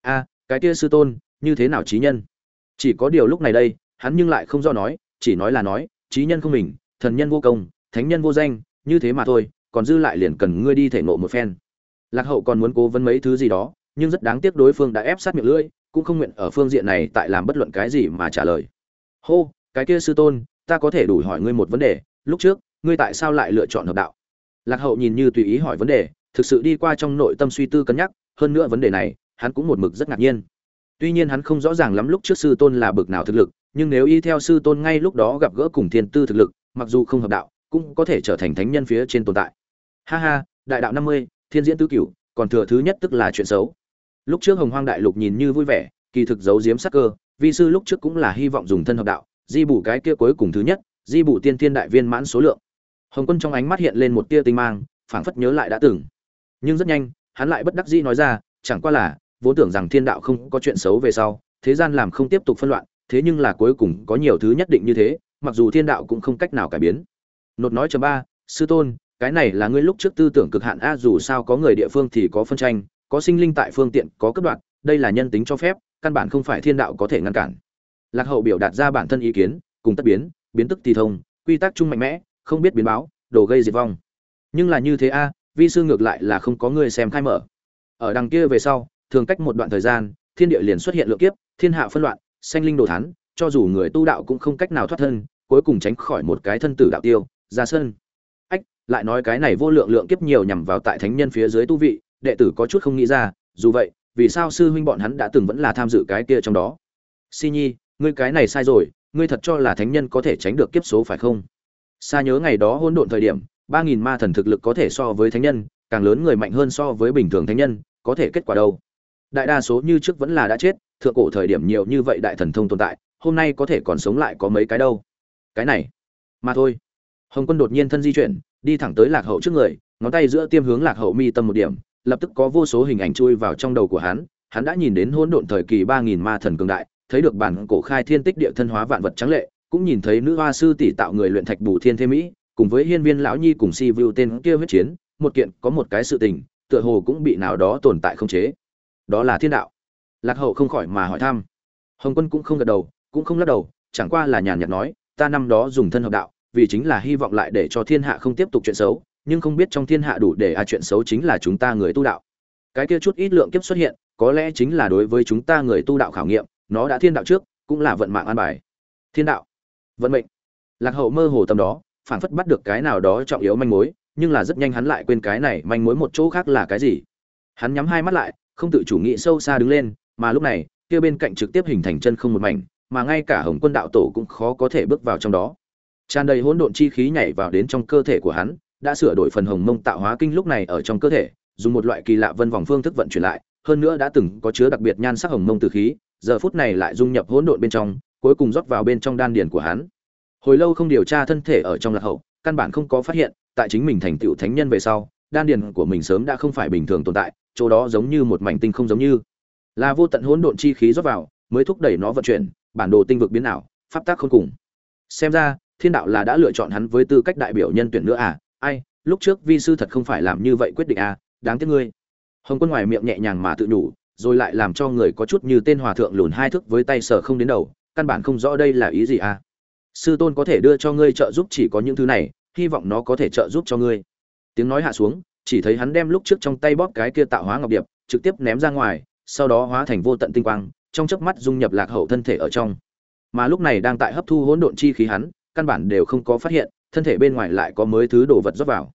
A, cái kia sư tôn, như thế nào trí nhân? Chỉ có điều lúc này đây, hắn nhưng lại không do nói, chỉ nói là nói, trí nhân không mình, thần nhân vô công, thánh nhân vô danh, như thế mà thôi, còn dư lại liền cần ngươi đi thể nộ một phen. Lạc hậu còn muốn cố vấn mấy thứ gì đó, nhưng rất đáng tiếc đối phương đã ép sát miệng lưỡi cũng không nguyện ở phương diện này tại làm bất luận cái gì mà trả lời. Hô, cái kia sư tôn, ta có thể đủ hỏi ngươi một vấn đề, lúc trước, ngươi tại sao lại lựa chọn hợp đạo? Lạc hậu nhìn như tùy ý hỏi vấn đề, thực sự đi qua trong nội tâm suy tư cân nhắc, hơn nữa vấn đề này, hắn cũng một mực rất ngạc nhiên. Tuy nhiên hắn không rõ ràng lắm lúc trước sư tôn là bực nào thực lực, nhưng nếu y theo sư tôn ngay lúc đó gặp gỡ cùng thiên tư thực lực, mặc dù không hợp đạo, cũng có thể trở thành thánh nhân phía trên tồn tại. Ha ha, đại đạo năm mươi, thiên diễn tứ cửu, còn thừa thứ nhất tức là chuyện xấu lúc trước hồng hoang đại lục nhìn như vui vẻ, kỳ thực giấu giếm sắc cơ, vi sư lúc trước cũng là hy vọng dùng thân hợp đạo, di bù cái kia cuối cùng thứ nhất, di bù tiên thiên đại viên mãn số lượng. Hồng quân trong ánh mắt hiện lên một tia tinh mang, phảng phất nhớ lại đã từng. Nhưng rất nhanh, hắn lại bất đắc dĩ nói ra, chẳng qua là, vốn tưởng rằng thiên đạo không có chuyện xấu về sau, thế gian làm không tiếp tục phân loạn, thế nhưng là cuối cùng có nhiều thứ nhất định như thế, mặc dù thiên đạo cũng không cách nào cải biến. Nột nói chấm ba, sư tôn, cái này là ngươi lúc trước tư tưởng cực hạn a, dù sao có người địa phương thì có phân tranh có sinh linh tại phương tiện có cấp đoạn, đây là nhân tính cho phép, căn bản không phải thiên đạo có thể ngăn cản. Lạc hậu biểu đạt ra bản thân ý kiến, cùng tất biến biến tức thì thông, quy tắc chung mạnh mẽ, không biết biến báo, đồ gây diệt vong. Nhưng là như thế a, vi sư ngược lại là không có người xem khai mở. Ở đằng kia về sau, thường cách một đoạn thời gian, thiên địa liền xuất hiện lượng kiếp, thiên hạ phân loạn, sanh linh đồ thán, cho dù người tu đạo cũng không cách nào thoát thân, cuối cùng tránh khỏi một cái thân tử đạo tiêu, ra sân. Ách, lại nói cái này vô lượng lượng kiếp nhiều nhằm vào tại thánh nhân phía dưới tu vị đệ tử có chút không nghĩ ra, dù vậy, vì sao sư huynh bọn hắn đã từng vẫn là tham dự cái kia trong đó? Si nhi, ngươi cái này sai rồi, ngươi thật cho là thánh nhân có thể tránh được kiếp số phải không? Xa nhớ ngày đó hỗn độn thời điểm, ba nghìn ma thần thực lực có thể so với thánh nhân, càng lớn người mạnh hơn so với bình thường thánh nhân, có thể kết quả đâu? Đại đa số như trước vẫn là đã chết, thượng cổ thời điểm nhiều như vậy đại thần thông tồn tại, hôm nay có thể còn sống lại có mấy cái đâu? Cái này, mà thôi. Hồng quân đột nhiên thân di chuyển, đi thẳng tới lạc hậu trước người, ngón tay giữa tiêm hướng lạc hậu mi tâm một điểm lập tức có vô số hình ảnh chui vào trong đầu của hắn hắn đã nhìn đến hỗn độn thời kỳ ba nghìn ma thần cường đại, thấy được bản cổ khai thiên tích địa thân hóa vạn vật trắng lệ, cũng nhìn thấy nữ hoa sư tỷ tạo người luyện thạch bù thiên thế mỹ, cùng với hiên viên lão nhi cùng si view tên kia huyết chiến, một kiện có một cái sự tình, tựa hồ cũng bị nào đó tồn tại không chế. Đó là thiên đạo. Lạc hậu không khỏi mà hỏi thăm. Hồng quân cũng không gật đầu, cũng không lắc đầu, chẳng qua là nhàn nhạt nói, ta năm đó dùng thân hợp đạo, vì chính là hy vọng lại để cho thiên hạ không tiếp tục chuyện xấu nhưng không biết trong thiên hạ đủ để a chuyện xấu chính là chúng ta người tu đạo. Cái kia chút ít lượng kiếp xuất hiện, có lẽ chính là đối với chúng ta người tu đạo khảo nghiệm, nó đã thiên đạo trước, cũng là vận mạng an bài. Thiên đạo, vận mệnh. Lạc hậu mơ hồ tâm đó phản phất bắt được cái nào đó trọng yếu manh mối, nhưng là rất nhanh hắn lại quên cái này manh mối một chỗ khác là cái gì. Hắn nhắm hai mắt lại, không tự chủ nghĩ sâu xa đứng lên, mà lúc này, kia bên cạnh trực tiếp hình thành chân không một mảnh, mà ngay cả hồng quân đạo tổ cũng khó có thể bước vào trong đó. Tràn đầy hỗn độn chi khí nhảy vào đến trong cơ thể của hắn đã sửa đổi phần hồng mông tạo hóa kinh lúc này ở trong cơ thể, dùng một loại kỳ lạ vân vòng phương thức vận chuyển lại, hơn nữa đã từng có chứa đặc biệt nhan sắc hồng mông từ khí, giờ phút này lại dung nhập hỗn độn bên trong, cuối cùng rót vào bên trong đan điền của hắn. Hồi lâu không điều tra thân thể ở trong lạc hậu, căn bản không có phát hiện, tại chính mình thành tựu thánh nhân về sau, đan điền của mình sớm đã không phải bình thường tồn tại, chỗ đó giống như một mảnh tinh không giống như. Là vô tận hỗn độn chi khí rót vào, mới thúc đẩy nó vận chuyển, bản đồ tinh vực biến ảo, pháp tác không cùng. Xem ra, thiên đạo là đã lựa chọn hắn với tư cách đại biểu nhân tuyển nữa à? Ai, lúc trước vi sư thật không phải làm như vậy quyết định à đáng tiếc ngươi. Hồng quân ngoài miệng nhẹ nhàng mà tự nhủ, rồi lại làm cho người có chút như tên hòa thượng lùn hai thức với tay sở không đến đầu, căn bản không rõ đây là ý gì à. Sư tôn có thể đưa cho ngươi trợ giúp chỉ có những thứ này, hy vọng nó có thể trợ giúp cho ngươi. Tiếng nói hạ xuống, chỉ thấy hắn đem lúc trước trong tay bóp cái kia tạo hóa ngọc điệp, trực tiếp ném ra ngoài, sau đó hóa thành vô tận tinh quang, trong chớp mắt dung nhập lạc hậu thân thể ở trong. Mà lúc này đang tại hấp thu hỗn độn chi khí hắn, căn bản đều không có phát hiện thân thể bên ngoài lại có mới thứ đồ vật rót vào.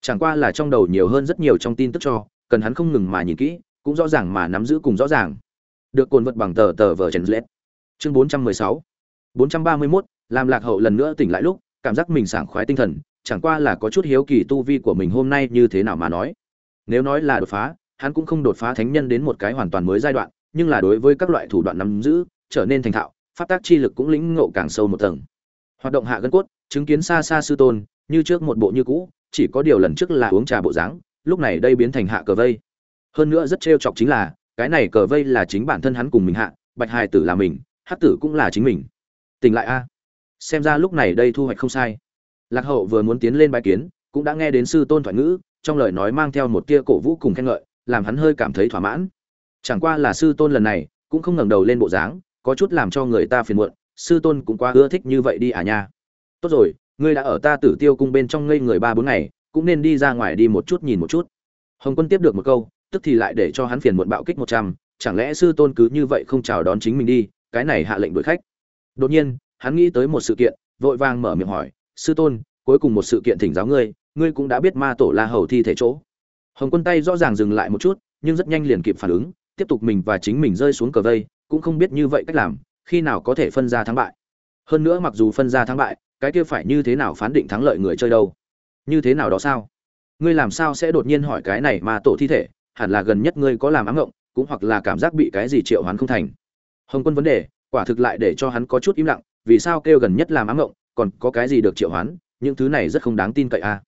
Chẳng qua là trong đầu nhiều hơn rất nhiều trong tin tức cho, cần hắn không ngừng mà nhìn kỹ, cũng rõ ràng mà nắm giữ cùng rõ ràng. Được cồn vật bằng tờ tờ vở trần lết chương 416 431 làm lạc hậu lần nữa tỉnh lại lúc, cảm giác mình sảng khoái tinh thần, chẳng qua là có chút hiếu kỳ tu vi của mình hôm nay như thế nào mà nói. Nếu nói là đột phá, hắn cũng không đột phá thánh nhân đến một cái hoàn toàn mới giai đoạn, nhưng là đối với các loại thủ đoạn nắm giữ, trở nên thành thạo, pháp tác chi lực cũng lĩnh ngộ càng sâu một tầng. Hoạt động hạ gân cốt chứng kiến xa xa sư tôn, như trước một bộ như cũ, chỉ có điều lần trước là uống trà bộ dáng, lúc này đây biến thành hạ cờ vây. Hơn nữa rất trêu chọc chính là, cái này cờ vây là chính bản thân hắn cùng mình hạ, bạch hài tử là mình hát tử cũng là chính mình. Tỉnh lại a. Xem ra lúc này đây thu hoạch không sai. Lạc hậu vừa muốn tiến lên bài kiến, cũng đã nghe đến sư tôn thoại ngữ, trong lời nói mang theo một tia cổ vũ cùng khen ngợi, làm hắn hơi cảm thấy thỏa mãn. Chẳng qua là sư tôn lần này, cũng không ngẩng đầu lên bộ dáng, có chút làm cho người ta phiền muộn, sư tôn cũng quá ưa thích như vậy đi à nha tốt rồi, ngươi đã ở ta tử tiêu cung bên trong ngây người ba bốn ngày, cũng nên đi ra ngoài đi một chút nhìn một chút. Hồng quân tiếp được một câu, tức thì lại để cho hắn phiền muộn bạo kích một trăm, chẳng lẽ sư tôn cứ như vậy không chào đón chính mình đi, cái này hạ lệnh đuổi khách. Đột nhiên, hắn nghĩ tới một sự kiện, vội vàng mở miệng hỏi, sư tôn, cuối cùng một sự kiện thỉnh giáo ngươi ngươi cũng đã biết ma tổ la hầu thi thể chỗ. Hồng quân tay rõ ràng dừng lại một chút, nhưng rất nhanh liền kịp phản ứng, tiếp tục mình và chính mình rơi xuống cờ vây, cũng không biết như vậy cách làm, khi nào có thể phân ra thắng bại. Hơn nữa mặc dù phân ra thắng bại cái kia phải như thế nào phán định thắng lợi người chơi đâu? Như thế nào đó sao? Ngươi làm sao sẽ đột nhiên hỏi cái này mà tổ thi thể? Hẳn là gần nhất ngươi có làm ám ngộng, cũng hoặc là cảm giác bị cái gì triệu hoán không thành. Hồng quân vấn đề, quả thực lại để cho hắn có chút im lặng, vì sao kêu gần nhất làm ám ngộng, còn có cái gì được triệu hoán? Những thứ này rất không đáng tin cậy a à.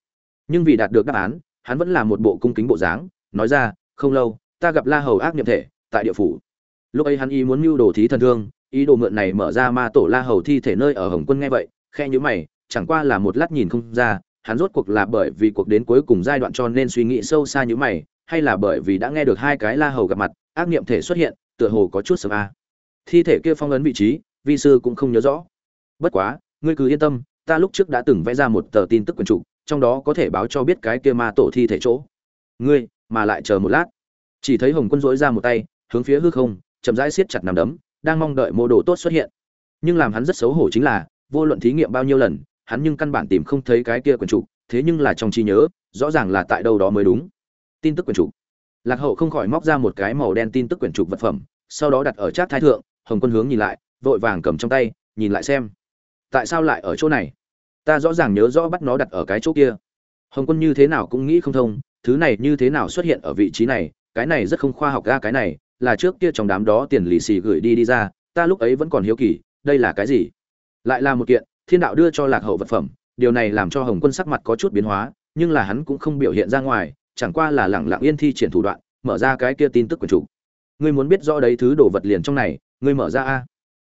nhưng vì đạt được đáp án, hắn vẫn là một bộ cung kính bộ dáng, nói ra, không lâu, ta gặp la hầu ác nhậm thể, tại địa phủ. Lúc ấy hắn ý muốn mưu đồ thí thần thương, ý đồ mượn này mở ra ma tổ la hầu thi thể nơi ở hồng quân nghe vậy khe nhíu mày, chẳng qua là một lát nhìn không ra, hắn rốt cuộc là bởi vì cuộc đến cuối cùng giai đoạn cho nên suy nghĩ sâu xa như mày, hay là bởi vì đã nghe được hai cái la hầu gặp mặt, ác niệm thể xuất hiện, tựa hồ có chút sớm a. À. thi thể kia phong ấn vị trí, vi sư cũng không nhớ rõ. Bất quá, ngươi cứ yên tâm, ta lúc trước đã từng vẽ ra một tờ tin tức quyển trục, trong đó có thể báo cho biết cái kia ma tổ thi thể chỗ. Ngươi, mà lại chờ một lát. Chỉ thấy hồng quân dỗi ra một tay, hướng phía hư không, chậm rãi siết chặt nằm đấm, đang mong đợi mô đồ tốt xuất hiện. Nhưng làm hắn rất xấu hổ chính là vô luận thí nghiệm bao nhiêu lần, hắn nhưng căn bản tìm không thấy cái kia quyển trục, thế nhưng là trong trí nhớ, rõ ràng là tại đâu đó mới đúng. Tin tức quyển trục. Lạc hậu không khỏi móc ra một cái màu đen tin tức quyển trục vật phẩm, sau đó đặt ở trát thái thượng, hồng quân hướng nhìn lại, vội vàng cầm trong tay, nhìn lại xem. Tại sao lại ở chỗ này? Ta rõ ràng nhớ rõ bắt nó đặt ở cái chỗ kia. Hồng quân như thế nào cũng nghĩ không thông, thứ này như thế nào xuất hiện ở vị trí này, cái này rất không khoa học ra cái này là trước kia trong đám đó tiền lì xì gửi đi đi ra, ta lúc ấy vẫn còn hiếu kỳ, đây là cái gì? Lại là một kiện, thiên đạo đưa cho lạc hậu vật phẩm, điều này làm cho hồng quân sắc mặt có chút biến hóa, nhưng là hắn cũng không biểu hiện ra ngoài, chẳng qua là lẳng lặng yên thi triển thủ đoạn, mở ra cái kia tin tức quần chủ ngươi muốn biết rõ đấy thứ đồ vật liền trong này, ngươi mở ra a.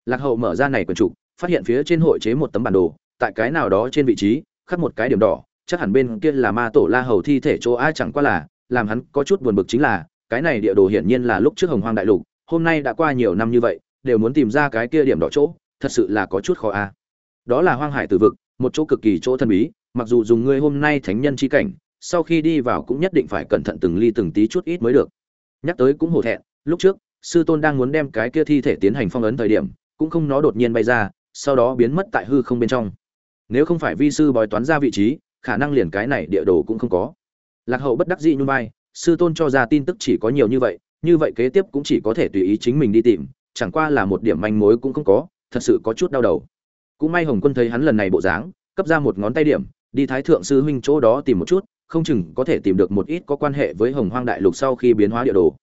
Lạc hậu mở ra này quần chủ phát hiện phía trên hội chế một tấm bản đồ, tại cái nào đó trên vị trí, khắc một cái điểm đỏ, chắc hẳn bên kia là ma tổ la hầu thi thể chỗ ai chẳng qua là, làm hắn có chút buồn bực chính là, cái này địa đồ hiển nhiên là lúc trước hồng hoang đại lục, hôm nay đã qua nhiều năm như vậy, đều muốn tìm ra cái kia điểm đỏ chỗ thật sự là có chút khó a. Đó là hoang hải tử vực, một chỗ cực kỳ chỗ thần bí, mặc dù dùng ngươi hôm nay thánh nhân chi cảnh, sau khi đi vào cũng nhất định phải cẩn thận từng ly từng tí chút ít mới được. Nhắc tới cũng hổ thẹn, lúc trước, sư tôn đang muốn đem cái kia thi thể tiến hành phong ấn thời điểm, cũng không nó đột nhiên bay ra, sau đó biến mất tại hư không bên trong. Nếu không phải vi sư bói toán ra vị trí, khả năng liền cái này địa đồ cũng không có. Lạc hậu bất đắc dĩ nhún vai, sư tôn cho ra tin tức chỉ có nhiều như vậy như vậy kế tiếp cũng chỉ có thể tùy ý chính mình đi tìm, chẳng qua là một điểm manh mối cũng không có thật sự có chút đau đầu. Cũng may hồng quân thấy hắn lần này bộ dáng, cấp ra một ngón tay điểm, đi thái thượng sư huynh chỗ đó tìm một chút, không chừng có thể tìm được một ít có quan hệ với hồng hoang đại lục sau khi biến hóa địa đồ.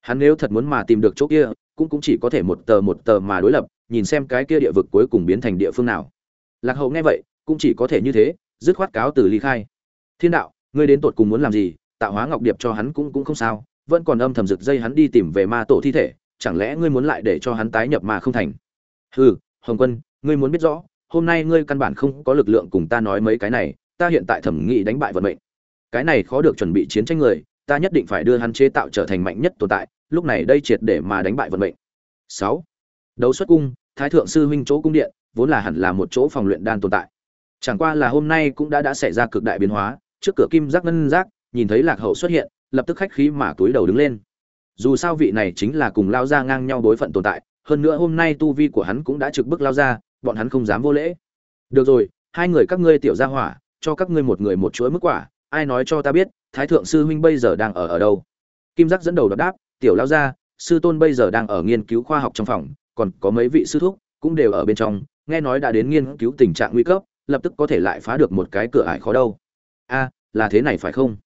Hắn nếu thật muốn mà tìm được chỗ kia, cũng cũng chỉ có thể một tờ một tờ mà đối lập, nhìn xem cái kia địa vực cuối cùng biến thành địa phương nào. Lạc hậu nghe vậy, cũng chỉ có thể như thế, dứt khoát cáo từ ly khai. Thiên đạo, ngươi đến tột cùng muốn làm gì? Tạo hóa ngọc điệp cho hắn cũng cũng không sao, vẫn còn âm thầm rực dây hắn đi tìm về ma tổ thi thể, chẳng lẽ ngươi muốn lại để cho hắn tái nhập mà không thành? Hừ, hồng quân, ngươi muốn biết rõ, hôm nay ngươi căn bản không có lực lượng cùng ta nói mấy cái này, ta hiện tại thẩm nghị đánh bại vận mệnh. Cái này khó được chuẩn bị chiến tranh người, ta nhất định phải đưa hắn chế tạo trở thành mạnh nhất tồn tại, lúc này đây triệt để mà đánh bại vận mệnh. Sáu, đấu xuất cung, thái thượng sư huynh chỗ cung điện, vốn là hẳn là một chỗ phòng luyện đan tồn tại. Chẳng qua là hôm nay cũng đã đã xảy ra cực đại biến hóa, trước cửa kim giác ngân giác, nhìn thấy lạc hậu xuất hiện, lập tức khách khí mà túi đầu đứng lên. Dù sao vị này chính là cùng lao ra ngang nhau đối phận tồn tại hơn nữa hôm nay tu vi của hắn cũng đã trực bức lao ra, bọn hắn không dám vô lễ. Được rồi, hai người các ngươi tiểu gia hỏa, cho các ngươi một người một chuỗi mức quả, ai nói cho ta biết, thái thượng sư huynh bây giờ đang ở ở đâu? Kim giác dẫn đầu đáp đáp, tiểu lao ra, sư tôn bây giờ đang ở nghiên cứu khoa học trong phòng, còn có mấy vị sư thúc, cũng đều ở bên trong, nghe nói đã đến nghiên cứu tình trạng nguy cấp, lập tức có thể lại phá được một cái cửa ải khó đâu. A, là thế này phải không?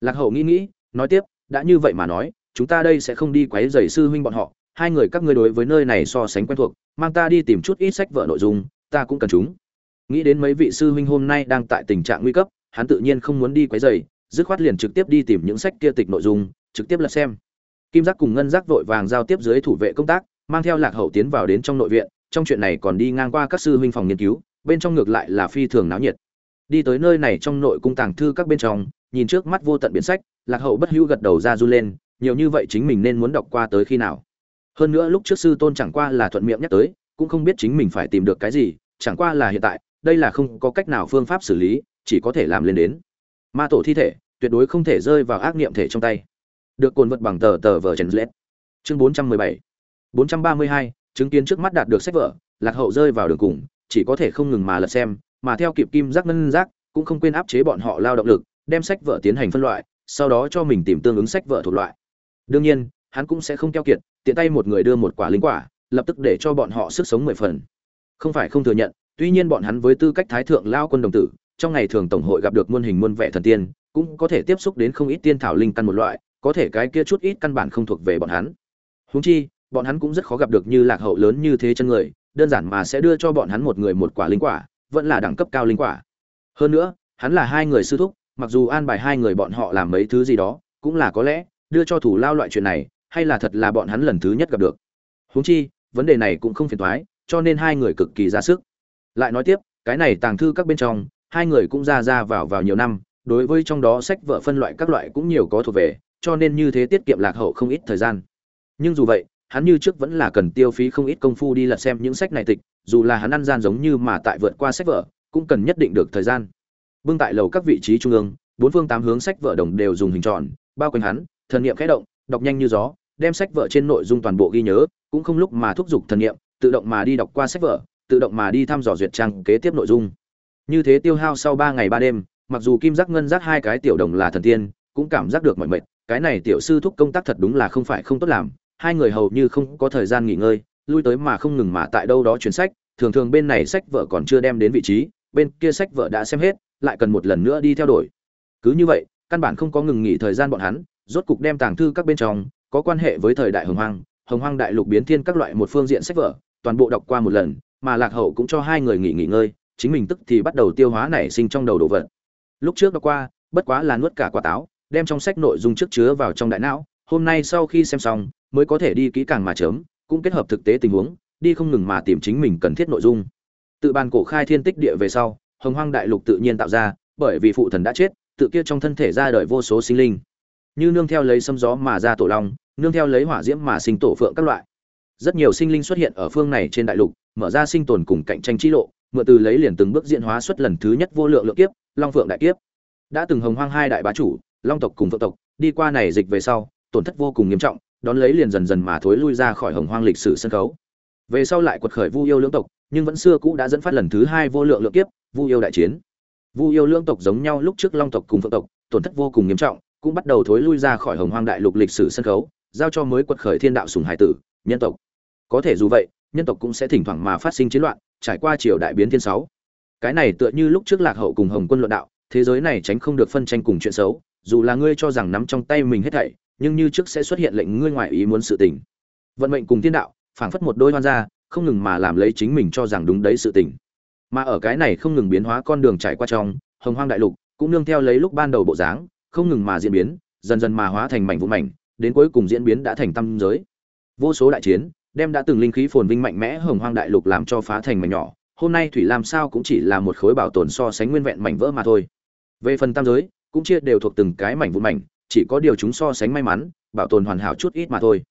Lạc hậu nghĩ nghĩ, nói tiếp, đã như vậy mà nói, chúng ta đây sẽ không đi quấy rầy sư huynh bọn họ hai người các ngươi đối với nơi này so sánh quen thuộc, mang ta đi tìm chút ít sách vợ nội dung, ta cũng cần chúng. Nghĩ đến mấy vị sư huynh hôm nay đang tại tình trạng nguy cấp, hắn tự nhiên không muốn đi quấy rầy, dứt khoát liền trực tiếp đi tìm những sách kia tịch nội dung, trực tiếp là xem. Kim giác cùng ngân giác vội vàng giao tiếp dưới thủ vệ công tác, mang theo lạc hậu tiến vào đến trong nội viện, trong chuyện này còn đi ngang qua các sư huynh phòng nghiên cứu, bên trong ngược lại là phi thường náo nhiệt. Đi tới nơi này trong nội cung tàng thư các bên trong, nhìn trước mắt vô tận biển sách, lạc hậu bất hữu gật đầu ra run lên, nhiều như vậy chính mình nên muốn đọc qua tới khi nào? Hơn nữa lúc trước sư tôn chẳng qua là thuận miệng nhắc tới, cũng không biết chính mình phải tìm được cái gì, chẳng qua là hiện tại, đây là không có cách nào phương pháp xử lý, chỉ có thể làm lên đến. Ma tổ thi thể, tuyệt đối không thể rơi vào ác niệm thể trong tay. Được cồn vật bằng tờ tờ vở trần lết chương 417 432 chứng kiến trước mắt đạt được sách vở, lạc hậu rơi vào đường cùng, chỉ có thể không ngừng mà lật xem, mà theo kịp kim giác ngân giác, cũng không quên áp chế bọn họ lao động lực, đem sách vở tiến hành phân loại, sau đó cho mình tìm tương ứng sách vở thuộc loại. Đương nhiên hắn cũng sẽ không keo kiệt, tiện tay một người đưa một quả linh quả, lập tức để cho bọn họ sức sống mười phần. Không phải không thừa nhận, tuy nhiên bọn hắn với tư cách thái thượng lao quân đồng tử, trong ngày thường tổng hội gặp được muôn hình muôn vẻ thần tiên, cũng có thể tiếp xúc đến không ít tiên thảo linh căn một loại, có thể cái kia chút ít căn bản không thuộc về bọn hắn. Huống chi, bọn hắn cũng rất khó gặp được như lạc hậu lớn như thế chân người, đơn giản mà sẽ đưa cho bọn hắn một người một quả linh quả, vẫn là đẳng cấp cao linh quả. Hơn nữa, hắn là hai người sư thúc, mặc dù an bài hai người bọn họ làm mấy thứ gì đó, cũng là có lẽ, đưa cho thủ lao loại chuyện này hay là thật là bọn hắn lần thứ nhất gặp được? Huống chi, vấn đề này cũng không phiền toái, cho nên hai người cực kỳ ra sức. Lại nói tiếp, cái này tàng thư các bên trong, hai người cũng ra ra vào vào nhiều năm, đối với trong đó sách vợ phân loại các loại cũng nhiều có thuộc về, cho nên như thế tiết kiệm lạc hậu không ít thời gian. Nhưng dù vậy, hắn như trước vẫn là cần tiêu phí không ít công phu đi lật xem những sách này tịch, dù là hắn ăn gian giống như mà tại vượt qua sách vở, cũng cần nhất định được thời gian. Bưng tại lầu các vị trí trung ương, bốn phương tám hướng sách vở đồng đều dùng hình tròn, bao quanh hắn, thần niệm khẽ động, đọc nhanh như gió đem sách vở trên nội dung toàn bộ ghi nhớ, cũng không lúc mà thúc giục thần niệm tự động mà đi đọc qua sách vở, tự động mà đi thăm dò duyệt trang kế tiếp nội dung. Như thế tiêu hao sau ba ngày ba đêm, mặc dù kim giác ngân giác hai cái tiểu đồng là thần tiên, cũng cảm giác được mọi mệt, cái này tiểu sư thúc công tác thật đúng là không phải không tốt làm, hai người hầu như không có thời gian nghỉ ngơi, lui tới mà không ngừng mà tại đâu đó chuyển sách, thường thường bên này sách vợ còn chưa đem đến vị trí, bên kia sách vợ đã xem hết, lại cần một lần nữa đi theo đuổi. Cứ như vậy, căn bản không có ngừng nghỉ thời gian bọn hắn, rốt cục đem tàng thư các bên trong có quan hệ với thời đại hồng hoang hồng hoang đại lục biến thiên các loại một phương diện sách vở, toàn bộ đọc qua một lần, mà lạc hậu cũng cho hai người nghỉ nghỉ ngơi, chính mình tức thì bắt đầu tiêu hóa nảy sinh trong đầu đồ vật. Lúc trước đọc qua, bất quá là nuốt cả quả táo, đem trong sách nội dung trước chứa vào trong đại não, hôm nay sau khi xem xong, mới có thể đi kỹ càng mà chớm, cũng kết hợp thực tế tình huống, đi không ngừng mà tìm chính mình cần thiết nội dung. Tự bàn cổ khai thiên tích địa về sau, hồng hoang đại lục tự nhiên tạo ra, bởi vì phụ thần đã chết, tự kia trong thân thể ra đời vô số sinh linh như nương theo lấy sấm gió mà ra tổ long, nương theo lấy hỏa diễm mà sinh tổ phượng các loại. Rất nhiều sinh linh xuất hiện ở phương này trên đại lục, mở ra sinh tồn cùng cạnh tranh chi lộ, mượn từ lấy liền từng bước diễn hóa xuất lần thứ nhất vô lượng lượng kiếp, long phượng đại kiếp. Đã từng hồng hoang hai đại bá chủ, long tộc cùng phượng tộc, đi qua này dịch về sau, tổn thất vô cùng nghiêm trọng, đón lấy liền dần dần mà thối lui ra khỏi hồng hoang lịch sử sân khấu. Về sau lại quật khởi vu yêu lưỡng tộc, nhưng vẫn xưa cũ đã dẫn phát lần thứ hai vô lượng lượng kiếp, vu yêu đại chiến. Vu yêu lưỡng tộc giống nhau lúc trước long tộc cùng phượng tộc, tổn thất vô cùng nghiêm trọng cũng bắt đầu thối lui ra khỏi hồng hoang đại lục lịch sử sân khấu, giao cho mới quật khởi thiên đạo sùng hải tử, nhân tộc. Có thể dù vậy, nhân tộc cũng sẽ thỉnh thoảng mà phát sinh chiến loạn, trải qua triều đại biến thiên sáu. Cái này tựa như lúc trước lạc hậu cùng hồng quân luận đạo, thế giới này tránh không được phân tranh cùng chuyện xấu, dù là ngươi cho rằng nắm trong tay mình hết thảy, nhưng như trước sẽ xuất hiện lệnh ngươi ngoại ý muốn sự tình. Vận mệnh cùng thiên đạo, phảng phất một đôi hoan gia không ngừng mà làm lấy chính mình cho rằng đúng đấy sự tình. Mà ở cái này không ngừng biến hóa con đường trải qua trong hồng hoang đại lục, cũng nương theo lấy lúc ban đầu bộ dáng không ngừng mà diễn biến, dần dần mà hóa thành mảnh vụn mảnh, đến cuối cùng diễn biến đã thành tâm giới. Vô số đại chiến đem đã từng linh khí phồn vinh mạnh mẽ hồng hoang đại lục làm cho phá thành mảnh nhỏ, hôm nay thủy làm sao cũng chỉ là một khối bảo tồn so sánh nguyên vẹn mảnh vỡ mà thôi. Về phần tam giới, cũng chia đều thuộc từng cái mảnh vụn mảnh, chỉ có điều chúng so sánh may mắn, bảo tồn hoàn hảo chút ít mà thôi.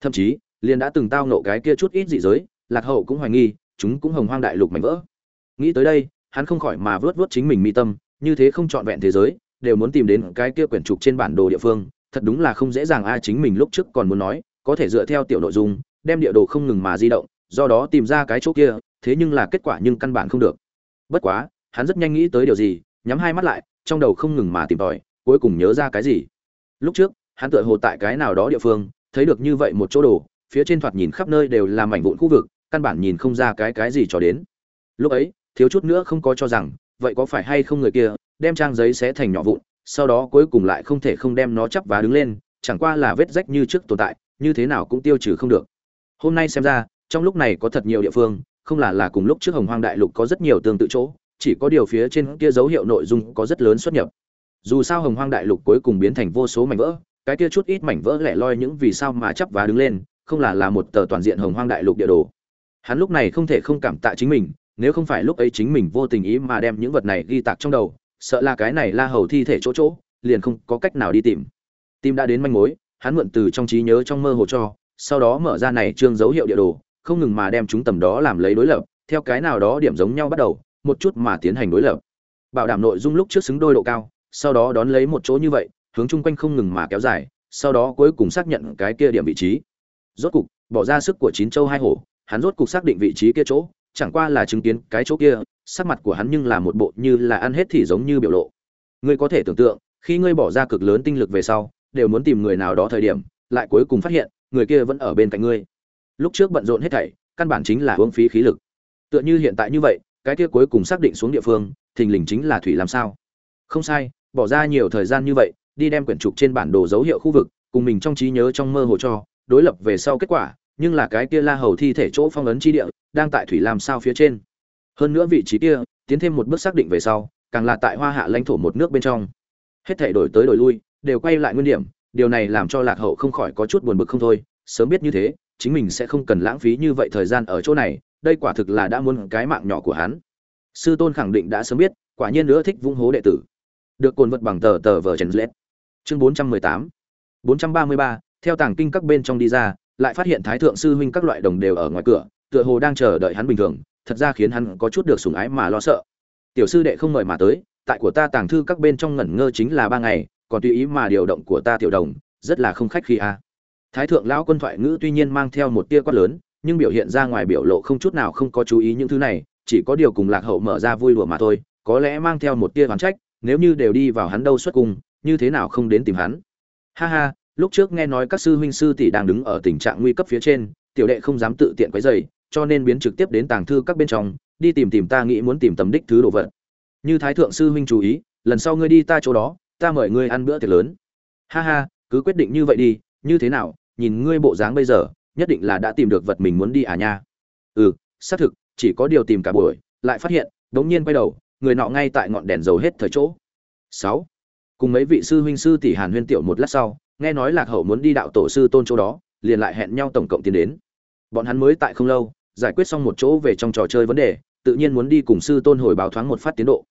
Thậm chí, liền đã từng tao nộ cái kia chút ít dị giới, lạc hậu cũng hoài nghi, chúng cũng hồng hoang đại lục mảnh vỡ. Nghĩ tới đây, hắn không khỏi mà vớt vớt chính mình mi tâm, như thế không trọn vẹn thế giới đều muốn tìm đến cái kia quyển trục trên bản đồ địa phương, thật đúng là không dễ dàng ai chính mình lúc trước còn muốn nói, có thể dựa theo tiểu nội dung, đem địa đồ không ngừng mà di động, do đó tìm ra cái chỗ kia, thế nhưng là kết quả nhưng căn bản không được. Bất quá, hắn rất nhanh nghĩ tới điều gì, nhắm hai mắt lại, trong đầu không ngừng mà tìm tòi, cuối cùng nhớ ra cái gì. Lúc trước, hắn tựa hồ tại cái nào đó địa phương, thấy được như vậy một chỗ đồ, phía trên thoạt nhìn khắp nơi đều là mảnh vụn khu vực, căn bản nhìn không ra cái cái gì cho đến. Lúc ấy, thiếu chút nữa không có cho rằng, vậy có phải hay không người kia đem trang giấy xé thành nhỏ vụn, sau đó cuối cùng lại không thể không đem nó chắp vá đứng lên, chẳng qua là vết rách như trước tồn tại, như thế nào cũng tiêu trừ không được. Hôm nay xem ra, trong lúc này có thật nhiều địa phương, không là là cùng lúc trước hồng hoang đại lục có rất nhiều tương tự chỗ, chỉ có điều phía trên kia dấu hiệu nội dung có rất lớn xuất nhập. Dù sao hồng hoang đại lục cuối cùng biến thành vô số mảnh vỡ, cái kia chút ít mảnh vỡ lẻ loi những vì sao mà chắp vá đứng lên, không là là một tờ toàn diện hồng hoang đại lục địa đồ. Hắn lúc này không thể không cảm tạ chính mình, nếu không phải lúc ấy chính mình vô tình ý mà đem những vật này ghi tạc trong đầu sợ là cái này la hầu thi thể chỗ chỗ, liền không có cách nào đi tìm. Tìm đã đến manh mối, hắn mượn từ trong trí nhớ trong mơ hồ cho, sau đó mở ra này trương dấu hiệu địa đồ, không ngừng mà đem chúng tầm đó làm lấy đối lập, theo cái nào đó điểm giống nhau bắt đầu, một chút mà tiến hành đối lập. Bảo đảm nội dung lúc trước xứng đôi độ cao, sau đó đón lấy một chỗ như vậy, hướng chung quanh không ngừng mà kéo dài, sau đó cuối cùng xác nhận cái kia điểm vị trí. Rốt cục, bỏ ra sức của chín châu hai hổ, hắn rốt cục xác định vị trí kia chỗ, chẳng qua là chứng kiến cái chỗ kia sắc mặt của hắn nhưng là một bộ như là ăn hết thì giống như biểu lộ. Ngươi có thể tưởng tượng, khi ngươi bỏ ra cực lớn tinh lực về sau, đều muốn tìm người nào đó thời điểm, lại cuối cùng phát hiện, người kia vẫn ở bên cạnh ngươi. Lúc trước bận rộn hết thảy, căn bản chính là uống phí khí lực. Tựa như hiện tại như vậy, cái kia cuối cùng xác định xuống địa phương, thình lình chính là thủy làm sao. Không sai, bỏ ra nhiều thời gian như vậy, đi đem quyển trục trên bản đồ dấu hiệu khu vực, cùng mình trong trí nhớ trong mơ hồ cho, đối lập về sau kết quả, nhưng là cái kia la hầu thi thể chỗ phong ấn chi địa, đang tại thủy làm sao phía trên hơn nữa vị trí kia, tiến thêm một bước xác định về sau, càng là tại hoa hạ lãnh thổ một nước bên trong. Hết thể đổi tới đổi lui, đều quay lại nguyên điểm, điều này làm cho lạc hậu không khỏi có chút buồn bực không thôi, sớm biết như thế, chính mình sẽ không cần lãng phí như vậy thời gian ở chỗ này, đây quả thực là đã muốn cái mạng nhỏ của hắn. Sư tôn khẳng định đã sớm biết, quả nhiên nữa thích vung hố đệ tử. Được cồn vật bằng tờ tờ vờ trần lết chương bốn trăm mười tám. bốn trăm ba mươi ba, theo tàng kinh các bên trong đi ra, lại phát hiện thái thượng sư huynh các loại đồng đều ở ngoài cửa, tựa hồ đang chờ đợi hắn bình thường thật ra khiến hắn có chút được sủng ái mà lo sợ. Tiểu sư đệ không mời mà tới, tại của ta tàng thư các bên trong ngẩn ngơ chính là ba ngày, còn tùy ý mà điều động của ta tiểu đồng, rất là không khách khi a. Thái thượng lão quân thoại ngữ tuy nhiên mang theo một tia quát lớn, nhưng biểu hiện ra ngoài biểu lộ không chút nào không có chú ý những thứ này, chỉ có điều cùng lạc hậu mở ra vui đùa mà thôi, có lẽ mang theo một tia oán trách, nếu như đều đi vào hắn đâu xuất cung, như thế nào không đến tìm hắn. Ha ha, lúc trước nghe nói các sư huynh sư tỷ đang đứng ở tình trạng nguy cấp phía trên, tiểu đệ không dám tự tiện quấy rầy cho nên biến trực tiếp đến tàng thư các bên trong, đi tìm tìm ta nghĩ muốn tìm tầm đích thứ đồ vật. Như thái thượng sư huynh chú ý, lần sau ngươi đi ta chỗ đó, ta mời ngươi ăn bữa tiệc lớn. Ha ha, cứ quyết định như vậy đi, như thế nào, nhìn ngươi bộ dáng bây giờ, nhất định là đã tìm được vật mình muốn đi à nha. Ừ xác thực, chỉ có điều tìm cả buổi, lại phát hiện, đống nhiên quay đầu, người nọ ngay tại ngọn đèn dầu hết thời chỗ. Sáu, cùng mấy vị sư huynh sư tỷ hàn huyên tiểu một lát sau, nghe nói lạc hậu muốn đi đạo tổ sư tôn chỗ đó, liền lại hẹn nhau tổng cộng tiến đến. Bọn hắn mới tại không lâu giải quyết xong một chỗ về trong trò chơi vấn đề, tự nhiên muốn đi cùng sư tôn hồi báo thoáng một phát tiến độ.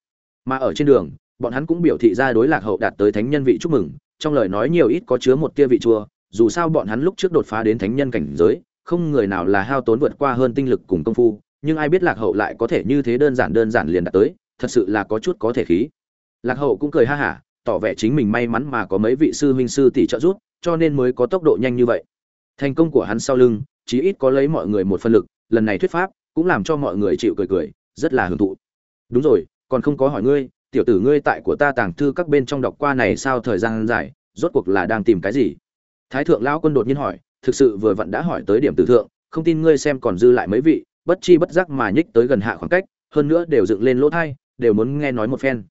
Mà ở trên đường, bọn hắn cũng biểu thị ra đối lạc hậu đạt tới thánh nhân vị chúc mừng, trong lời nói nhiều ít có chứa một tia vị chua, dù sao bọn hắn lúc trước đột phá đến thánh nhân cảnh giới, không người nào là hao tốn vượt qua hơn tinh lực cùng công phu, nhưng ai biết lạc hậu lại có thể như thế đơn giản đơn giản liền đạt tới, thật sự là có chút có thể khí. Lạc hậu cũng cười ha hả, tỏ vẻ chính mình may mắn mà có mấy vị sư huynh sư tỷ trợ giúp, cho nên mới có tốc độ nhanh như vậy. Thành công của hắn sau lưng, chí ít có lấy mọi người một phân lực lần này thuyết pháp cũng làm cho mọi người chịu cười cười, rất là hưởng thụ. Đúng rồi, còn không có hỏi ngươi, tiểu tử ngươi tại của ta tàng thư các bên trong đọc qua này sao thời gian dài, rốt cuộc là đang tìm cái gì? Thái thượng lão quân đột nhiên hỏi, thực sự vừa vặn đã hỏi tới điểm tử thượng, không tin ngươi xem còn dư lại mấy vị, bất chi bất giác mà nhích tới gần hạ khoảng cách, hơn nữa đều dựng lên lỗ thai, đều muốn nghe nói một phen.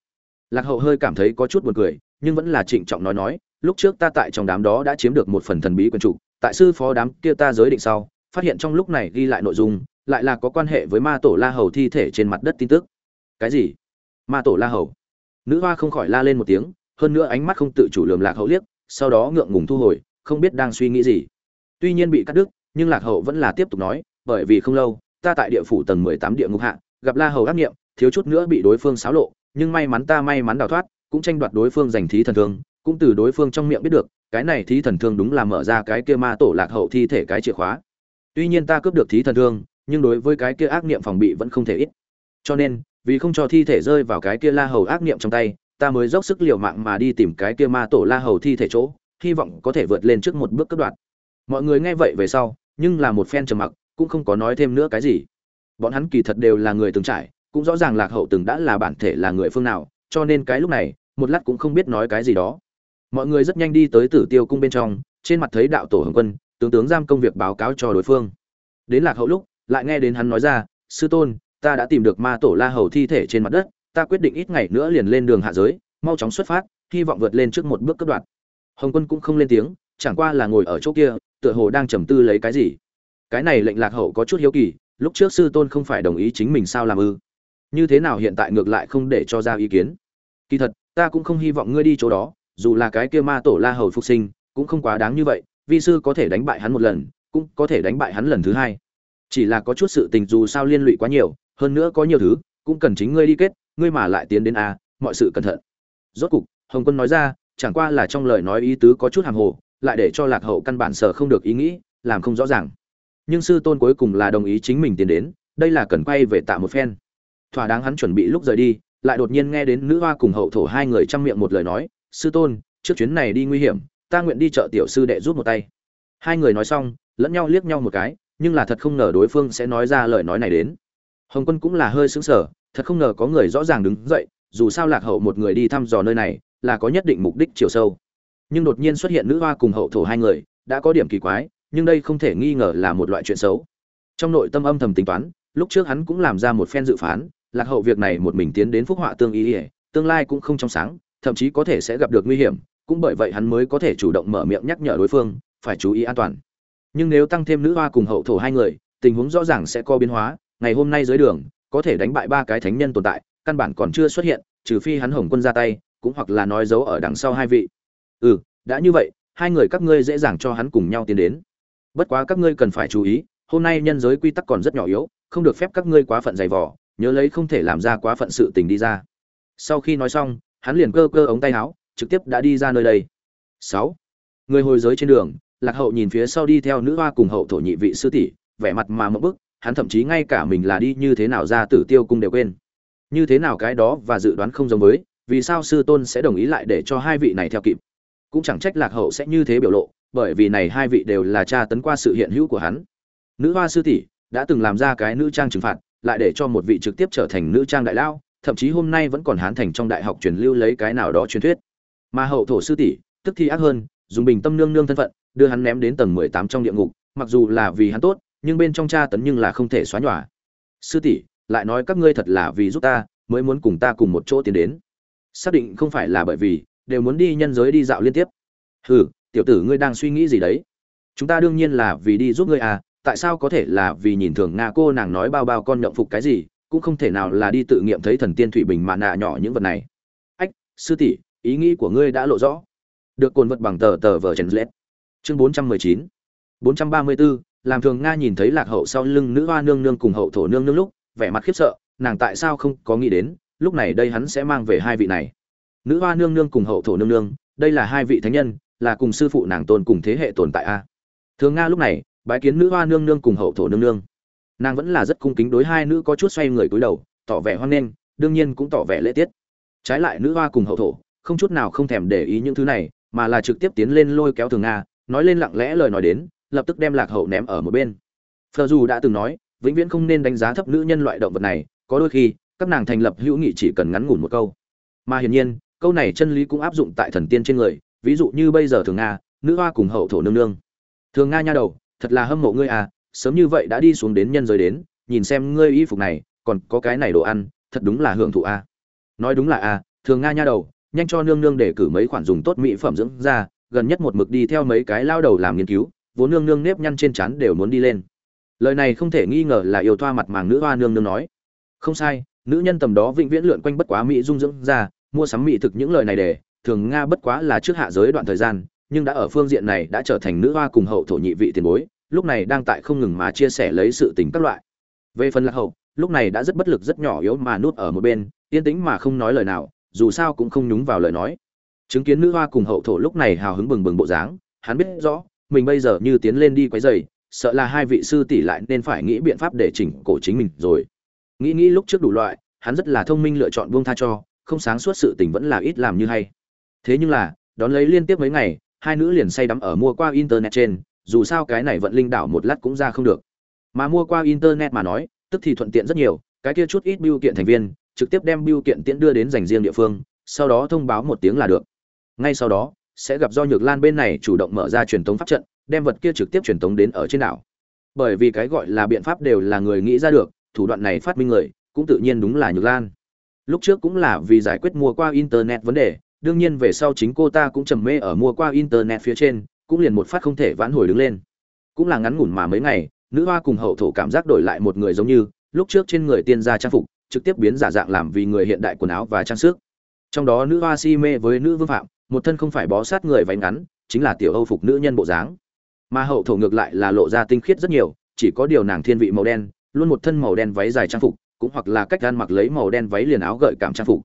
Lạc hậu hơi cảm thấy có chút buồn cười, nhưng vẫn là trịnh trọng nói nói, lúc trước ta tại trong đám đó đã chiếm được một phần thần bí quyền chủ, tại sư phó đám kia ta giới định sau phát hiện trong lúc này ghi lại nội dung, lại là có quan hệ với ma tổ la hầu thi thể trên mặt đất tin tức. Cái gì? Ma tổ la hầu? Nữ hoa không khỏi la lên một tiếng, hơn nữa ánh mắt không tự chủ lườm lạc hậu liếc, sau đó ngượng ngùng thu hồi, không biết đang suy nghĩ gì. Tuy nhiên bị cắt đứt, nhưng lạc hậu vẫn là tiếp tục nói, bởi vì không lâu, ta tại địa phủ tầng mười tám địa ngục hạ, gặp la hầu ác nghiệm, thiếu chút nữa bị đối phương xáo lộ, nhưng may mắn ta may mắn đào thoát, cũng tranh đoạt đối phương giành thí thần thương, cũng từ đối phương trong miệng biết được, cái này thí thần thương đúng là mở ra cái kia ma tổ lạc hậu thi thể cái chìa khóa tuy nhiên ta cướp được thí thần thương, nhưng đối với cái kia ác niệm phòng bị vẫn không thể ít. Cho nên, vì không cho thi thể rơi vào cái kia la hầu ác niệm trong tay, ta mới dốc sức liều mạng mà đi tìm cái kia ma tổ la hầu thi thể chỗ, hy vọng có thể vượt lên trước một bước cấp đoạn. Mọi người nghe vậy về sau, nhưng là một phen trầm mặc, cũng không có nói thêm nữa cái gì. Bọn hắn kỳ thật đều là người từng trải, cũng rõ ràng lạc hậu từng đã là bản thể là người phương nào, cho nên cái lúc này, một lát cũng không biết nói cái gì đó. Mọi người rất nhanh đi tới tử tiêu cung bên trong, trên mặt thấy đạo tổ hồng quân tướng tướng giam công việc báo cáo cho đối phương. Đến lạc hậu lúc, lại nghe đến hắn nói ra, sư tôn, ta đã tìm được ma tổ la hầu thi thể trên mặt đất, ta quyết định ít ngày nữa liền lên đường hạ giới, mau chóng xuất phát, hy vọng vượt lên trước một bước cấp đoạn hồng quân cũng không lên tiếng, chẳng qua là ngồi ở chỗ kia, tựa hồ đang trầm tư lấy cái gì. Cái này lệnh lạc hậu có chút hiếu kỳ, lúc trước sư tôn không phải đồng ý chính mình sao làm ư? Như thế nào hiện tại ngược lại không để cho ra ý kiến? Kỳ thật, ta cũng không hy vọng ngươi đi chỗ đó, dù là cái kia ma tổ la hầu phục sinh, cũng không quá đáng như vậy vi sư có thể đánh bại hắn một lần, cũng có thể đánh bại hắn lần thứ hai. Chỉ là có chút sự tình dù sao liên lụy quá nhiều, hơn nữa có nhiều thứ, cũng cần chính ngươi đi kết, ngươi mà lại tiến đến a, mọi sự cẩn thận. Rốt cục, hồng quân nói ra, chẳng qua là trong lời nói ý tứ có chút hàng hồ, lại để cho lạc hậu căn bản sở không được ý nghĩ, làm không rõ ràng. Nhưng sư tôn cuối cùng là đồng ý chính mình tiến đến, đây là cần quay về tạ một phen. Thỏa đáng hắn chuẩn bị lúc rời đi, lại đột nhiên nghe đến nữ hoa cùng hậu thổ hai người chăm miệng một lời nói, sư tôn, trước chuyến này đi nguy hiểm ta nguyện đi chợ tiểu sư đệ rút một tay. Hai người nói xong, lẫn nhau liếc nhau một cái, nhưng là thật không ngờ đối phương sẽ nói ra lời nói này đến. Hồng quân cũng là hơi sững sờ, thật không ngờ có người rõ ràng đứng dậy, dù sao lạc hậu một người đi thăm dò nơi này, là có nhất định mục đích chiều sâu. Nhưng đột nhiên xuất hiện nữ hoa cùng hậu thổ hai người, đã có điểm kỳ quái, nhưng đây không thể nghi ngờ là một loại chuyện xấu. Trong nội tâm âm thầm tính toán, lúc trước hắn cũng làm ra một phen dự phán, lạc hậu việc này một mình tiến đến phúc họa tương ý ỉa tương lai cũng không trong sáng, thậm chí có thể sẽ gặp được nguy hiểm cũng bởi vậy hắn mới có thể chủ động mở miệng nhắc nhở đối phương, phải chú ý an toàn. Nhưng nếu tăng thêm nữ hoa cùng hậu thổ hai người, tình huống rõ ràng sẽ có biến hóa, ngày hôm nay dưới đường, có thể đánh bại ba cái thánh nhân tồn tại, căn bản còn chưa xuất hiện, trừ phi hắn hồng quân ra tay, cũng hoặc là nói giấu ở đằng sau hai vị. Ừ đã như vậy, hai người các ngươi dễ dàng cho hắn cùng nhau tiến đến. Bất quá các ngươi cần phải chú ý, hôm nay nhân giới quy tắc còn rất nhỏ yếu, không được phép các ngươi quá phận dày vỏ nhớ lấy không thể làm ra quá phận sự tình đi ra. Sau khi nói xong, hắn liền cơ cơ ống tay áo trực tiếp đã đi ra nơi đây. Sáu. Người hồi giới trên đường, lạc hậu nhìn phía sau đi theo nữ hoa cùng hậu thổ nhị vị sư tỷ, vẻ mặt mà mộng bức, hắn thậm chí ngay cả mình là đi như thế nào ra tử tiêu cung đều quên. Như thế nào cái đó và dự đoán không giống với, vì sao sư tôn sẽ đồng ý lại để cho hai vị này theo kịp? Cũng chẳng trách lạc hậu sẽ như thế biểu lộ, bởi vì này hai vị đều là cha tấn qua sự hiện hữu của hắn. Nữ hoa sư tỷ đã từng làm ra cái nữ trang trừng phạt, lại để cho một vị trực tiếp trở thành nữ trang đại lao, thậm chí hôm nay vẫn còn hán thành trong đại học truyền lưu lấy cái nào đó truyền thuyết mà hậu thổ sư tỷ, tức thì ác hơn, dùng bình tâm nương nương thân phận, đưa hắn ném đến tầng mười tám trong địa ngục, mặc dù là vì hắn tốt, nhưng bên trong cha tấn nhưng là không thể xóa nhòa. Sư tỷ, lại nói các ngươi thật là vì giúp ta, mới muốn cùng ta cùng một chỗ tiến đến. Xác định không phải là bởi vì, đều muốn đi nhân giới đi dạo liên tiếp. Hừ, tiểu tử ngươi đang suy nghĩ gì đấy? Chúng ta đương nhiên là vì đi giúp ngươi à tại sao có thể là vì nhìn thường nga cô nàng nói bao bao con nhộng phục cái gì, cũng không thể nào là đi tự nghiệm thấy thần tiên thủy bình mà nạ nhỏ những vật này. Ách, sư tỷ ý nghĩ của ngươi đã lộ rõ. Được cồn vật bằng tờ tờ vờ trần lết. Chương bốn trăm mười chín. Bốn trăm ba mươi bốn làm thường nga nhìn thấy lạc hậu sau lưng nữ hoa nương nương cùng hậu thổ nương nương lúc, vẻ mặt khiếp sợ, nàng tại sao không có nghĩ đến, lúc này đây hắn sẽ mang về hai vị này. Nữ hoa nương nương cùng hậu thổ nương nương, đây là hai vị thánh nhân, là cùng sư phụ nàng tôn cùng thế hệ tồn tại a. Thường nga lúc này, bái kiến nữ hoa nương nương cùng hậu thổ nương nương. Nàng vẫn là rất cung kính đối hai nữ có chút xoay người cúi đầu, tỏ vẻ hoan nghênh, đương nhiên cũng tỏ vẻ lễ tiết. Trái lại nữ hoa cùng hậu thổ không chút nào không thèm để ý những thứ này, mà là trực tiếp tiến lên lôi kéo thường nga, nói lên lặng lẽ lời nói đến, lập tức đem lạc hậu ném ở một bên. Phờ dù đã từng nói, vĩnh viễn không nên đánh giá thấp nữ nhân loại động vật này, có đôi khi, các nàng thành lập hữu nghị chỉ cần ngắn ngủn một câu. Mà hiển nhiên, câu này chân lý cũng áp dụng tại thần tiên trên người, ví dụ như bây giờ thường nga, nữ hoa cùng hậu thổ nương nương. Thường nga nha đầu, thật là hâm mộ ngươi à sớm như vậy đã đi xuống đến nhân giới đến, nhìn xem ngươi y phục này, còn có cái này đồ ăn, thật đúng là hưởng thụ a nói đúng là a thường nga nha đầu nhanh cho nương nương để cử mấy khoản dùng tốt mỹ phẩm dưỡng da, gần nhất một mực đi theo mấy cái lao đầu làm nghiên cứu, vốn nương nương nếp nhăn trên trán đều muốn đi lên. Lời này không thể nghi ngờ là yêu thoa mặt màng nữ hoa nương nương nói. Không sai, nữ nhân tầm đó vĩnh viễn lượn quanh bất quá mỹ dung dưỡng da, mua sắm mỹ thực những lời này để, thường nga bất quá là trước hạ giới đoạn thời gian, nhưng đã ở phương diện này đã trở thành nữ hoa cùng hậu thổ nhị vị tiền bối, lúc này đang tại không ngừng mà chia sẻ lấy sự tình các loại. Về phần lạc hậu, lúc này đã rất bất lực rất nhỏ yếu mà nuốt ở một bên, yên tĩnh mà không nói lời nào dù sao cũng không nhúng vào lời nói. Chứng kiến nữ hoa cùng hậu thổ lúc này hào hứng bừng bừng bộ dáng, hắn biết rõ, mình bây giờ như tiến lên đi quấy giày sợ là hai vị sư tỷ lại nên phải nghĩ biện pháp để chỉnh cổ chính mình rồi. Nghĩ nghĩ lúc trước đủ loại, hắn rất là thông minh lựa chọn buông tha cho, không sáng suốt sự tình vẫn là ít làm như hay. Thế nhưng là, đón lấy liên tiếp mấy ngày, hai nữ liền say đắm ở mua qua internet trên, dù sao cái này vận linh đảo một lát cũng ra không được. Mà mua qua internet mà nói, tức thì thuận tiện rất nhiều, cái kia chút ít biêu kiện thành viên trực tiếp đem biêu kiện tiễn đưa đến dành riêng địa phương, sau đó thông báo một tiếng là được. Ngay sau đó, sẽ gặp do nhược lan bên này chủ động mở ra truyền tống pháp trận, đem vật kia trực tiếp truyền tống đến ở trên đảo. Bởi vì cái gọi là biện pháp đều là người nghĩ ra được, thủ đoạn này phát minh người, cũng tự nhiên đúng là nhược lan. Lúc trước cũng là vì giải quyết mua qua internet vấn đề, đương nhiên về sau chính cô ta cũng trầm mê ở mua qua internet phía trên, cũng liền một phát không thể vãn hồi đứng lên. Cũng là ngắn ngủn mà mấy ngày, nữ hoa cùng hậu thổ cảm giác đổi lại một người giống như, lúc trước trên người tiên gia trang phục trực tiếp biến giả dạng làm vì người hiện đại quần áo và trang sức. Trong đó nữ hoa si mê với nữ vương phạm, một thân không phải bó sát người váy ngắn, chính là tiểu âu phục nữ nhân bộ dáng. Mà hậu thổ ngược lại là lộ ra tinh khiết rất nhiều, chỉ có điều nàng thiên vị màu đen, luôn một thân màu đen váy dài trang phục, cũng hoặc là cách gan mặc lấy màu đen váy liền áo gợi cảm trang phục.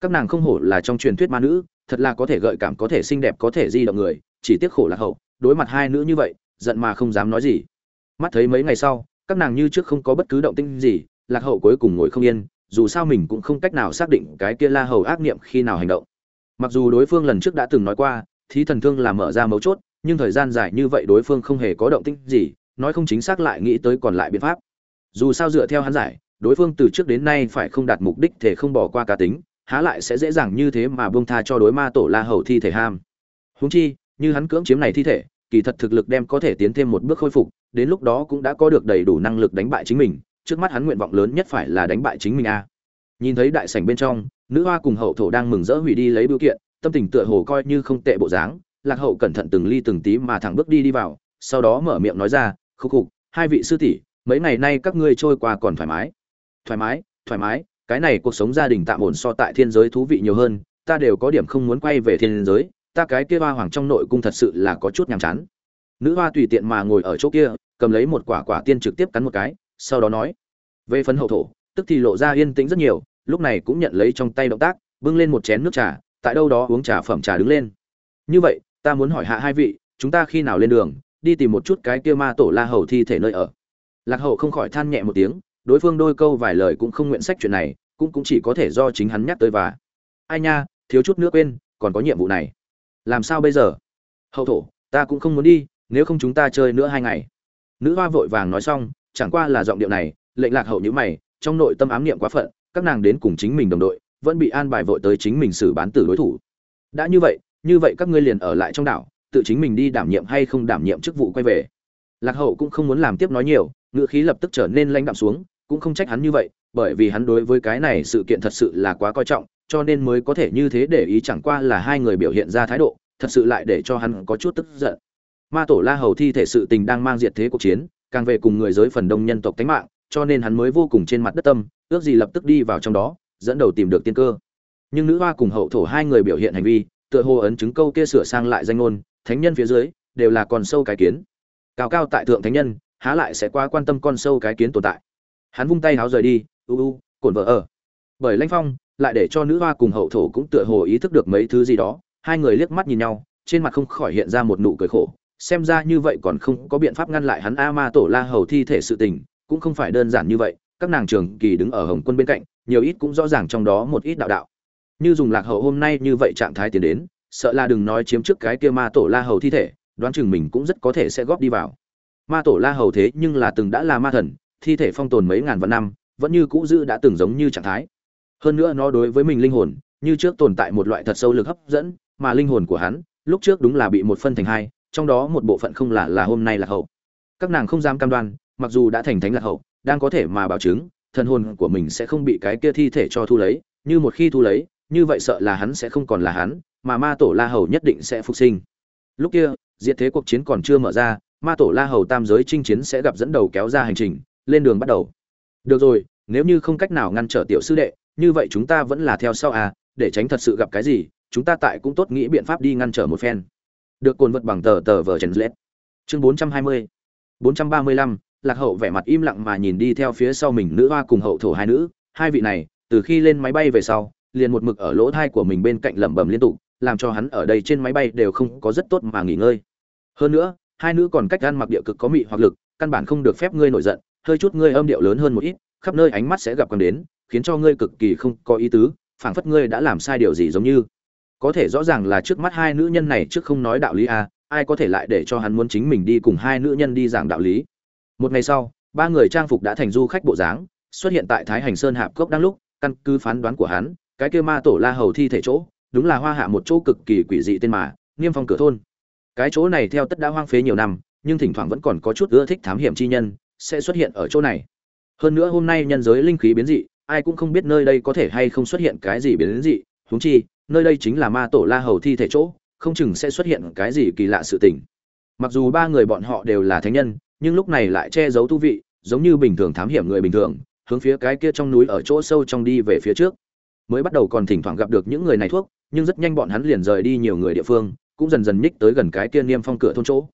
Các nàng không hổ là trong truyền thuyết ma nữ, thật là có thể gợi cảm, có thể xinh đẹp, có thể di động người, chỉ tiếc khổ là hậu, đối mặt hai nữ như vậy, giận mà không dám nói gì. Mắt thấy mấy ngày sau, các nàng như trước không có bất cứ động tĩnh gì lạc hậu cuối cùng ngồi không yên, dù sao mình cũng không cách nào xác định cái kia la hầu ác niệm khi nào hành động. Mặc dù đối phương lần trước đã từng nói qua, thí thần thương là mở ra mấu chốt, nhưng thời gian dài như vậy đối phương không hề có động tĩnh gì, nói không chính xác lại nghĩ tới còn lại biện pháp. Dù sao dựa theo hắn giải, đối phương từ trước đến nay phải không đạt mục đích thể không bỏ qua cá tính, há lại sẽ dễ dàng như thế mà buông tha cho đối ma tổ la hầu thi thể ham. Huống chi, như hắn cưỡng chiếm này thi thể, kỳ thật thực lực đem có thể tiến thêm một bước khôi phục, đến lúc đó cũng đã có được đầy đủ năng lực đánh bại chính mình trước mắt hắn nguyện vọng lớn nhất phải là đánh bại chính mình a. Nhìn thấy đại sảnh bên trong, nữ hoa cùng hậu thổ đang mừng rỡ hủy đi lấy biểu kiện, tâm tình tựa hồ coi như không tệ bộ dáng, lạc hậu cẩn thận từng ly từng tí mà thẳng bước đi đi vào, sau đó mở miệng nói ra, khúc khục, hai vị sư tỷ, mấy ngày nay các ngươi trôi qua còn thoải mái? Thoải mái thoải mái, cái này cuộc sống gia đình tạm ổn so tại thiên giới thú vị nhiều hơn, ta đều có điểm không muốn quay về thiên giới, ta cái kia hoa hoàng trong nội cung thật sự là có chút nhàm chán. Nữ hoa tùy tiện mà ngồi ở chỗ kia, cầm lấy một quả quả tiên trực tiếp cắn một cái sau đó nói, về phần hậu thổ, tức thì lộ ra yên tĩnh rất nhiều, lúc này cũng nhận lấy trong tay động tác, bưng lên một chén nước trà, tại đâu đó uống trà phẩm trà đứng lên. Như vậy, ta muốn hỏi hạ hai vị, chúng ta khi nào lên đường, đi tìm một chút cái kia ma tổ la hầu thi thể nơi ở? Lạc hậu không khỏi than nhẹ một tiếng, đối phương đôi câu vài lời cũng không nguyện sách chuyện này, cũng cũng chỉ có thể do chính hắn nhắc tới và. Ai nha, thiếu chút nữa quên, còn có nhiệm vụ này. Làm sao bây giờ? Hậu thổ, ta cũng không muốn đi, nếu không chúng ta chơi nữa hai ngày. Nữ hoa vội vàng nói xong chẳng qua là giọng điệu này, lệnh lạc hậu như mày, trong nội tâm ám niệm quá phận, các nàng đến cùng chính mình đồng đội, vẫn bị an bài vội tới chính mình xử bán tử đối thủ. Đã như vậy như vậy các ngươi liền ở lại trong đảo, tự chính mình đi đảm nhiệm hay không đảm nhiệm chức vụ quay về. Lạc hậu cũng không muốn làm tiếp nói nhiều ngựa khí lập tức trở nên lãnh đạm xuống, cũng không trách hắn như vậy, bởi vì hắn đối với cái này sự kiện thật sự là quá coi trọng, cho nên mới có thể như thế để ý chẳng qua là hai người biểu hiện ra thái độ, thật sự lại để cho hắn có chút tức giận. Ma tổ la hầu thi thể sự tình đang mang diệt thế cuộc chiến càng về cùng người giới phần đông nhân tộc tánh mạng, cho nên hắn mới vô cùng trên mặt đất tâm, ước gì lập tức đi vào trong đó, dẫn đầu tìm được tiên cơ. Nhưng nữ hoa cùng hậu thổ hai người biểu hiện hành vi, tựa hồ ấn chứng câu kia sửa sang lại danh ngôn, thánh nhân phía dưới, đều là con sâu cái kiến. Cao cao tại thượng thánh nhân, há lại sẽ quá quan tâm con sâu cái kiến tồn tại. Hắn vung tay háo rời đi, u u, cổn vợ ở. Bởi lãnh phong, lại để cho nữ hoa cùng hậu thổ cũng tựa hồ ý thức được mấy thứ gì đó, hai người liếc mắt nhìn nhau, trên mặt không khỏi hiện ra một nụ cười khổ xem ra như vậy còn không có biện pháp ngăn lại hắn a ma tổ la hầu thi thể sự tình, cũng không phải đơn giản như vậy, các nàng trường kỳ đứng ở hồng quân bên cạnh, nhiều ít cũng rõ ràng trong đó một ít đạo đạo. Như dùng lạc hậu hôm nay như vậy trạng thái tiến đến, sợ là đừng nói chiếm trước cái kia ma tổ la hầu thi thể, đoán chừng mình cũng rất có thể sẽ góp đi vào. Ma tổ la hầu thế nhưng là từng đã là ma thần, thi thể phong tồn mấy ngàn vạn năm, vẫn như cũ giữ đã từng giống như trạng thái. Hơn nữa nó đối với mình linh hồn, như trước tồn tại một loại thật sâu lực hấp dẫn, mà linh hồn của hắn, lúc trước đúng là bị một phân thành hai trong đó một bộ phận không là là hôm nay là hậu. Các nàng không dám cam đoan, mặc dù đã thành thánh là hậu, đang có thể mà bảo chứng, thần hồn của mình sẽ không bị cái kia thi thể cho thu lấy, như một khi thu lấy, như vậy sợ là hắn sẽ không còn là hắn, mà ma tổ la hầu nhất định sẽ phục sinh. Lúc kia, diệt thế cuộc chiến còn chưa mở ra, ma tổ la hầu tam giới chinh chiến sẽ gặp dẫn đầu kéo ra hành trình, lên đường bắt đầu. Được rồi, nếu như không cách nào ngăn trở tiểu sư đệ, như vậy chúng ta vẫn là theo sau à để tránh thật sự gặp cái gì, chúng ta tại cũng tốt nghĩ biện pháp đi ngăn trở một phen được cồn vật bằng tờ tờ vờ trần lết. Chương bốn trăm hai mươi. bốn trăm ba mươi lăm, lạc hậu vẻ mặt im lặng mà nhìn đi theo phía sau mình nữ hoa cùng hậu thổ hai nữ. Hai vị này, từ khi lên máy bay về sau, liền một mực ở lỗ thai của mình bên cạnh lẩm bẩm liên tục, làm cho hắn ở đây trên máy bay đều không có rất tốt mà nghỉ ngơi. Hơn nữa, hai nữ còn cách ăn mặc địa cực có mị hoặc lực, căn bản không được phép ngươi nổi giận, hơi chút ngươi âm điệu lớn hơn một ít, khắp nơi ánh mắt sẽ gặp còn đến, khiến cho ngươi cực kỳ không có ý tứ, phảng phất ngươi đã làm sai điều gì giống như có thể rõ ràng là trước mắt hai nữ nhân này trước không nói đạo lý à, ai có thể lại để cho hắn muốn chính mình đi cùng hai nữ nhân đi giảng đạo lý? Một ngày sau ba người trang phục đã thành du khách bộ dáng xuất hiện tại thái hành sơn hạp cốc đang lúc căn cứ phán đoán của hắn cái kia ma tổ la hầu thi thể chỗ đúng là hoa hạ một chỗ cực kỳ quỷ dị tên mà niêm phong cửa thôn. Cái chỗ này theo tất đã hoang phế nhiều năm nhưng thỉnh thoảng vẫn còn có chút ưa thích thám hiểm chi nhân sẽ xuất hiện ở chỗ này. Hơn nữa hôm nay nhân giới linh khí biến dị ai cũng không biết nơi đây có thể hay không xuất hiện cái gì biến dị huống chi, nơi đây chính là ma tổ la hầu thi thể chỗ, không chừng sẽ xuất hiện cái gì kỳ lạ sự tình. Mặc dù ba người bọn họ đều là thánh nhân, nhưng lúc này lại che giấu tu vị, giống như bình thường thám hiểm người bình thường, hướng phía cái kia trong núi ở chỗ sâu trong đi về phía trước. Mới bắt đầu còn thỉnh thoảng gặp được những người này thuốc, nhưng rất nhanh bọn hắn liền rời đi nhiều người địa phương, cũng dần dần nhích tới gần cái kia niêm phong cửa thôn chỗ.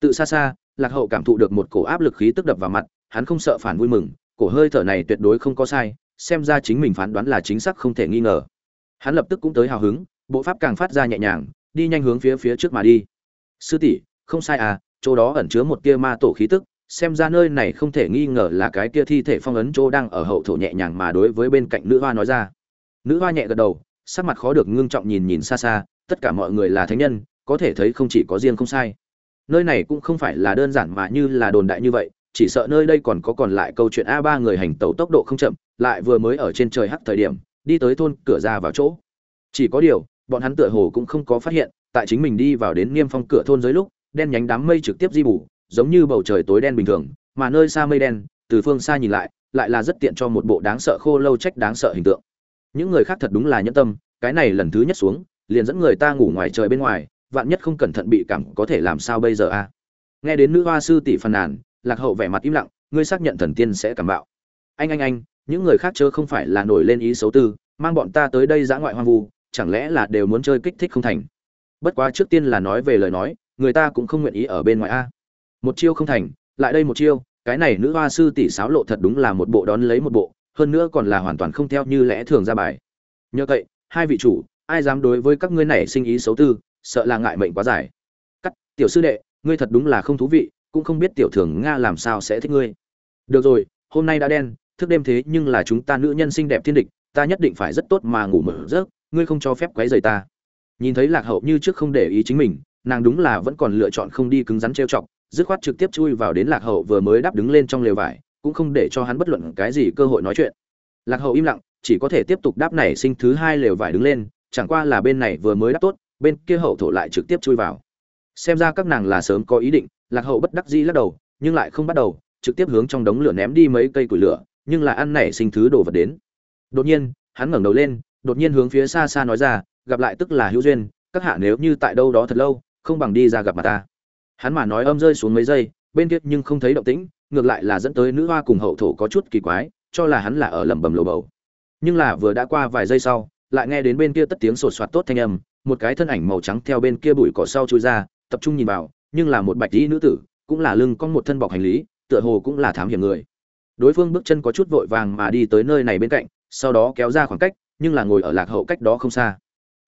Tự xa xa, lạc hậu cảm thụ được một cổ áp lực khí tức đập vào mặt, hắn không sợ phản vui mừng, cổ hơi thở này tuyệt đối không có sai, xem ra chính mình phán đoán là chính xác không thể nghi ngờ hắn lập tức cũng tới hào hứng, bộ pháp càng phát ra nhẹ nhàng, đi nhanh hướng phía phía trước mà đi. Sư tỷ, không sai à chỗ đó ẩn chứa một tia ma tổ khí tức, xem ra nơi này không thể nghi ngờ là cái kia thi thể phong ấn chỗ đang ở hậu thổ nhẹ nhàng mà đối với bên cạnh nữ hoa nói ra. Nữ hoa nhẹ gật đầu, sắc mặt khó được ngưng trọng nhìn nhìn xa xa, tất cả mọi người là thánh nhân, có thể thấy không chỉ có riêng không sai. Nơi này cũng không phải là đơn giản mà như là đồn đại như vậy, chỉ sợ nơi đây còn có còn lại câu chuyện a ba người hành tẩu tốc độ không chậm, lại vừa mới ở trên trời hắc thời điểm đi tới thôn cửa ra vào chỗ. Chỉ có điều, bọn hắn tựa hồ cũng không có phát hiện, tại chính mình đi vào đến niêm phong cửa thôn dưới lúc, đen nhánh đám mây trực tiếp di bù, giống như bầu trời tối đen bình thường, mà nơi xa mây đen, từ phương xa nhìn lại lại là rất tiện cho một bộ đáng sợ khô lâu trách đáng sợ hình tượng. Những người khác thật đúng là nhẫn tâm, cái này lần thứ nhất xuống, liền dẫn người ta ngủ ngoài trời bên ngoài, vạn nhất không cẩn thận bị cảm có thể làm sao bây giờ a? Nghe đến nữ hoa sư tỷ phàn nàn, lạc hậu vẻ mặt im lặng, ngươi xác nhận thần tiên sẽ cảm bạo. Anh anh anh những người khác chớ không phải là nổi lên ý xấu tư, mang bọn ta tới đây dã ngoại hoang vu, chẳng lẽ là đều muốn chơi kích thích không thành? Bất quá trước tiên là nói về lời nói, người ta cũng không nguyện ý ở bên ngoài a. Một chiêu không thành, lại đây một chiêu, cái này nữ hoa sư tỷ sáo lộ thật đúng là một bộ đón lấy một bộ, hơn nữa còn là hoàn toàn không theo như lẽ thường ra bài. Nhờ vậy, hai vị chủ, ai dám đối với các ngươi này sinh ý xấu tư, sợ là ngại mệnh quá dài. Cắt, tiểu sư đệ, ngươi thật đúng là không thú vị, cũng không biết tiểu thường nga làm sao sẽ thích ngươi. Được rồi, hôm nay đã đen thức đêm thế nhưng là chúng ta nữ nhân xinh đẹp thiên địch, ta nhất định phải rất tốt mà ngủ mở rớt ngươi không cho phép quấy rầy ta. Nhìn thấy lạc hậu như trước không để ý chính mình, nàng đúng là vẫn còn lựa chọn không đi cứng rắn trêu chọc, dứt khoát trực tiếp chui vào đến lạc hậu vừa mới đáp đứng lên trong lều vải, cũng không để cho hắn bất luận cái gì cơ hội nói chuyện. Lạc hậu im lặng, chỉ có thể tiếp tục đáp nảy sinh thứ hai lều vải đứng lên, chẳng qua là bên này vừa mới đáp tốt, bên kia hậu thổ lại trực tiếp chui vào. Xem ra các nàng là sớm có ý định, lạc hậu bất đắc dĩ lắc đầu, nhưng lại không bắt đầu, trực tiếp hướng trong đống lửa ném đi mấy cây củi lửa nhưng lại ăn nảy sinh thứ đồ vật đến. Đột nhiên, hắn ngẩng đầu lên, đột nhiên hướng phía xa xa nói ra, gặp lại tức là hữu duyên, các hạ nếu như tại đâu đó thật lâu, không bằng đi ra gặp mặt ta. Hắn mà nói âm rơi xuống mấy giây, bên kia nhưng không thấy động tĩnh, ngược lại là dẫn tới nữ hoa cùng hậu thổ có chút kỳ quái, cho là hắn là ở lẩm bẩm lồ bầu. Nhưng là vừa đã qua vài giây sau, lại nghe đến bên kia tất tiếng sột soạt tốt thanh âm, một cái thân ảnh màu trắng theo bên kia bụi cỏ sau chui ra, tập trung nhìn vào, nhưng là một bạch y nữ tử, cũng là lưng có một thân bọc hành lý, tựa hồ cũng là thám hiểm người đối phương bước chân có chút vội vàng mà đi tới nơi này bên cạnh, sau đó kéo ra khoảng cách, nhưng là ngồi ở lạc hậu cách đó không xa.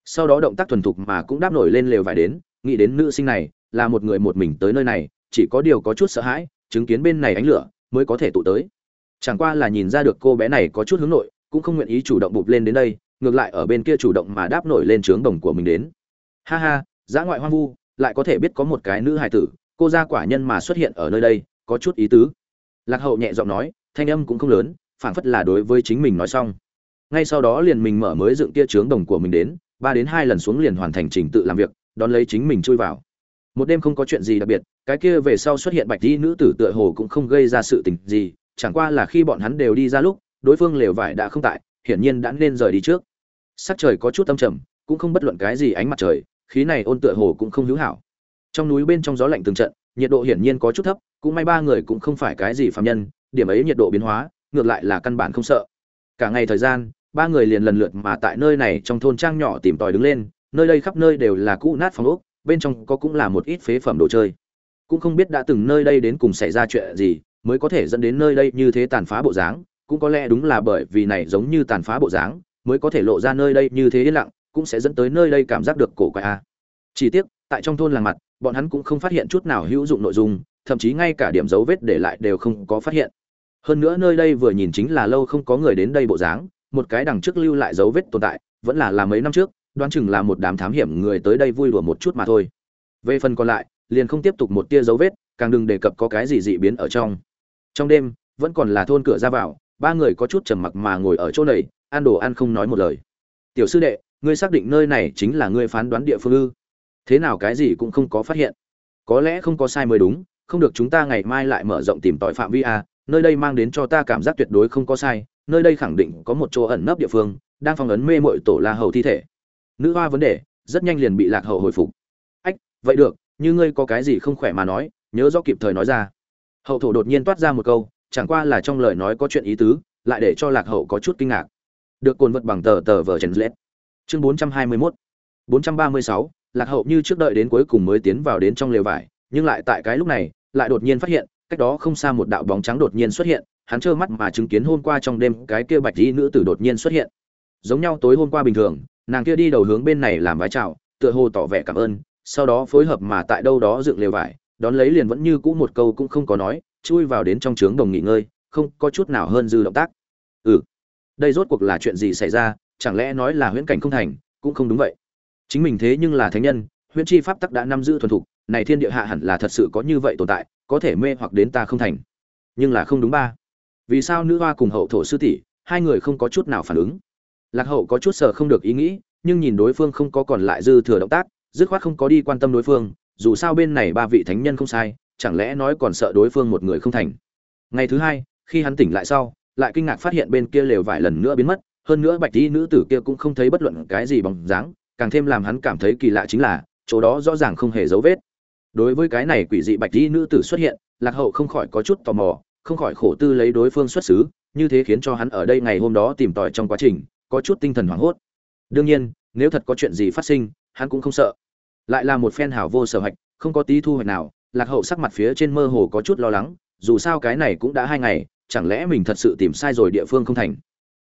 Sau đó động tác thuần thục mà cũng đáp nổi lên lều vải đến, nghĩ đến nữ sinh này, là một người một mình tới nơi này, chỉ có điều có chút sợ hãi, chứng kiến bên này ánh lửa, mới có thể tụ tới. Chẳng qua là nhìn ra được cô bé này có chút hướng nội, cũng không nguyện ý chủ động bụp lên đến đây, ngược lại ở bên kia chủ động mà đáp nổi lên trướng đồng của mình đến. Ha ha, dã ngoại hoang vu, lại có thể biết có một cái nữ hài tử, cô ra quả nhân mà xuất hiện ở nơi đây, có chút ý tứ. Lạc hậu nhẹ giọng nói thanh âm cũng không lớn, phảng phất là đối với chính mình nói xong. Ngay sau đó liền mình mở mới dựng kia trướng đồng của mình đến, ba đến hai lần xuống liền hoàn thành trình tự làm việc, đón lấy chính mình chui vào. Một đêm không có chuyện gì đặc biệt, cái kia về sau xuất hiện bạch y nữ tử tựa hồ cũng không gây ra sự tình gì, chẳng qua là khi bọn hắn đều đi ra lúc, đối phương lều vải đã không tại, hiển nhiên đã nên rời đi trước. Sắc trời có chút âm trầm, cũng không bất luận cái gì ánh mặt trời, khí này ôn tựa hồ cũng không hữu hảo. Trong núi bên trong gió lạnh từng trận, nhiệt độ hiển nhiên có chút thấp, cũng may ba người cũng không phải cái gì phạm nhân điểm ấy nhiệt độ biến hóa, ngược lại là căn bản không sợ. Cả ngày thời gian, ba người liền lần lượt mà tại nơi này trong thôn trang nhỏ tìm tòi đứng lên, nơi đây khắp nơi đều là cũ nát phòng ốc, bên trong có cũng là một ít phế phẩm đồ chơi. Cũng không biết đã từng nơi đây đến cùng xảy ra chuyện gì, mới có thể dẫn đến nơi đây như thế tàn phá bộ dáng, cũng có lẽ đúng là bởi vì này giống như tàn phá bộ dáng, mới có thể lộ ra nơi đây như thế yên lặng, cũng sẽ dẫn tới nơi đây cảm giác được cổ quái a. Chỉ tiếc, tại trong thôn làng mặt, bọn hắn cũng không phát hiện chút nào hữu dụng nội dung, thậm chí ngay cả điểm dấu vết để lại đều không có phát hiện hơn nữa nơi đây vừa nhìn chính là lâu không có người đến đây bộ dáng, một cái đằng trước lưu lại dấu vết tồn tại, vẫn là là mấy năm trước, đoán chừng là một đám thám hiểm người tới đây vui đùa một chút mà thôi. Về phần còn lại, liền không tiếp tục một tia dấu vết, càng đừng đề cập có cái gì dị biến ở trong. Trong đêm, vẫn còn là thôn cửa ra vào, ba người có chút trầm mặc mà ngồi ở chỗ này, ăn đồ ăn không nói một lời. Tiểu sư đệ, ngươi xác định nơi này chính là ngươi phán đoán địa phương ư? Thế nào cái gì cũng không có phát hiện. Có lẽ không có sai mới đúng, không được chúng ta ngày mai lại mở rộng tìm tòi phạm vi a nơi đây mang đến cho ta cảm giác tuyệt đối không có sai, nơi đây khẳng định có một chỗ ẩn nấp địa phương, đang phong ấn mê mội tổ la hầu thi thể. Nữ hoa vấn đề, rất nhanh liền bị lạc hậu hồi phục. Ách, vậy được, như ngươi có cái gì không khỏe mà nói, nhớ rõ kịp thời nói ra. Hậu thổ đột nhiên toát ra một câu, chẳng qua là trong lời nói có chuyện ý tứ, lại để cho lạc hậu có chút kinh ngạc. Được cồn vật bằng tờ tờ vờ trần lết. Chương bốn trăm hai mươi mốt. bốn trăm ba mươi sáu, lạc hậu như trước đợi đến cuối cùng mới tiến vào đến trong lều vải, nhưng lại tại cái lúc này, lại đột nhiên phát hiện cách đó không xa một đạo bóng trắng đột nhiên xuất hiện, hắn trơ mắt mà chứng kiến hôm qua trong đêm cái kia bạch y nữ tử đột nhiên xuất hiện. Giống nhau tối hôm qua bình thường, nàng kia đi đầu hướng bên này làm vái chào, tựa hồ tỏ vẻ cảm ơn, sau đó phối hợp mà tại đâu đó dựng lều vải, đón lấy liền vẫn như cũ một câu cũng không có nói, chui vào đến trong trướng đồng nghỉ ngơi, không có chút nào hơn dư động tác. Ừ đây rốt cuộc là chuyện gì xảy ra, chẳng lẽ nói là huyễn cảnh không thành, cũng không đúng vậy. Chính mình thế nhưng là thánh nhân, huyễn chi pháp tắc đã nắm giữ thuần thục, này thiên địa hạ hẳn là thật sự có như vậy tồn tại có thể mê hoặc đến ta không thành. Nhưng là không đúng ba. Vì sao nữ hoa cùng hậu thổ sư tỷ, hai người không có chút nào phản ứng? Lạc hậu có chút sợ không được ý nghĩ, nhưng nhìn đối phương không có còn lại dư thừa động tác, dứt khoát không có đi quan tâm đối phương, dù sao bên này ba vị thánh nhân không sai, chẳng lẽ nói còn sợ đối phương một người không thành? Ngày thứ hai, khi hắn tỉnh lại sau, lại kinh ngạc phát hiện bên kia lều vài lần nữa biến mất, hơn nữa bạch tí nữ tử kia cũng không thấy bất luận cái gì bóng dáng, càng thêm làm hắn cảm thấy kỳ lạ chính là, chỗ đó rõ ràng không hề dấu vết đối với cái này quỷ dị bạch y nữ tử xuất hiện, lạc hậu không khỏi có chút tò mò, không khỏi khổ tư lấy đối phương xuất xứ, như thế khiến cho hắn ở đây ngày hôm đó tìm tòi trong quá trình, có chút tinh thần hoảng hốt. Đương nhiên, nếu thật có chuyện gì phát sinh, hắn cũng không sợ. Lại là một phen hảo vô sở hạch, không có tí thu hoạch nào, lạc hậu sắc mặt phía trên mơ hồ có chút lo lắng, dù sao cái này cũng đã hai ngày, chẳng lẽ mình thật sự tìm sai rồi địa phương không thành?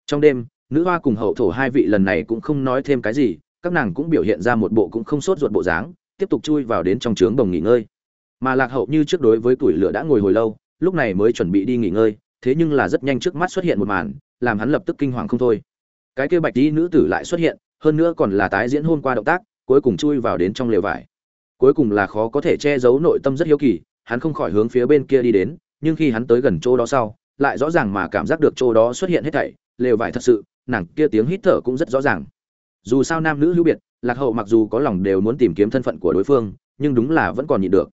Trong đêm, nữ hoa cùng hậu thổ hai vị lần này cũng không nói thêm cái gì, các nàng cũng biểu hiện ra một bộ cũng không sốt ruột bộ dáng tiếp tục chui vào đến trong trướng bồng nghỉ ngơi. Mà lạc hậu như trước đối với tuổi lửa đã ngồi hồi lâu, lúc này mới chuẩn bị đi nghỉ ngơi, thế nhưng là rất nhanh trước mắt xuất hiện một màn, làm hắn lập tức kinh hoàng không thôi. Cái kia bạch y nữ tử lại xuất hiện, hơn nữa còn là tái diễn hôm qua động tác, cuối cùng chui vào đến trong lều vải. Cuối cùng là khó có thể che giấu nội tâm rất hiếu kỳ, hắn không khỏi hướng phía bên kia đi đến, nhưng khi hắn tới gần chỗ đó sau, lại rõ ràng mà cảm giác được chỗ đó xuất hiện hết thảy, lều vải thật sự, nàng kia tiếng hít thở cũng rất rõ ràng. Dù sao nam nữ hữu biệt lạc hậu mặc dù có lòng đều muốn tìm kiếm thân phận của đối phương, nhưng đúng là vẫn còn nhịn được.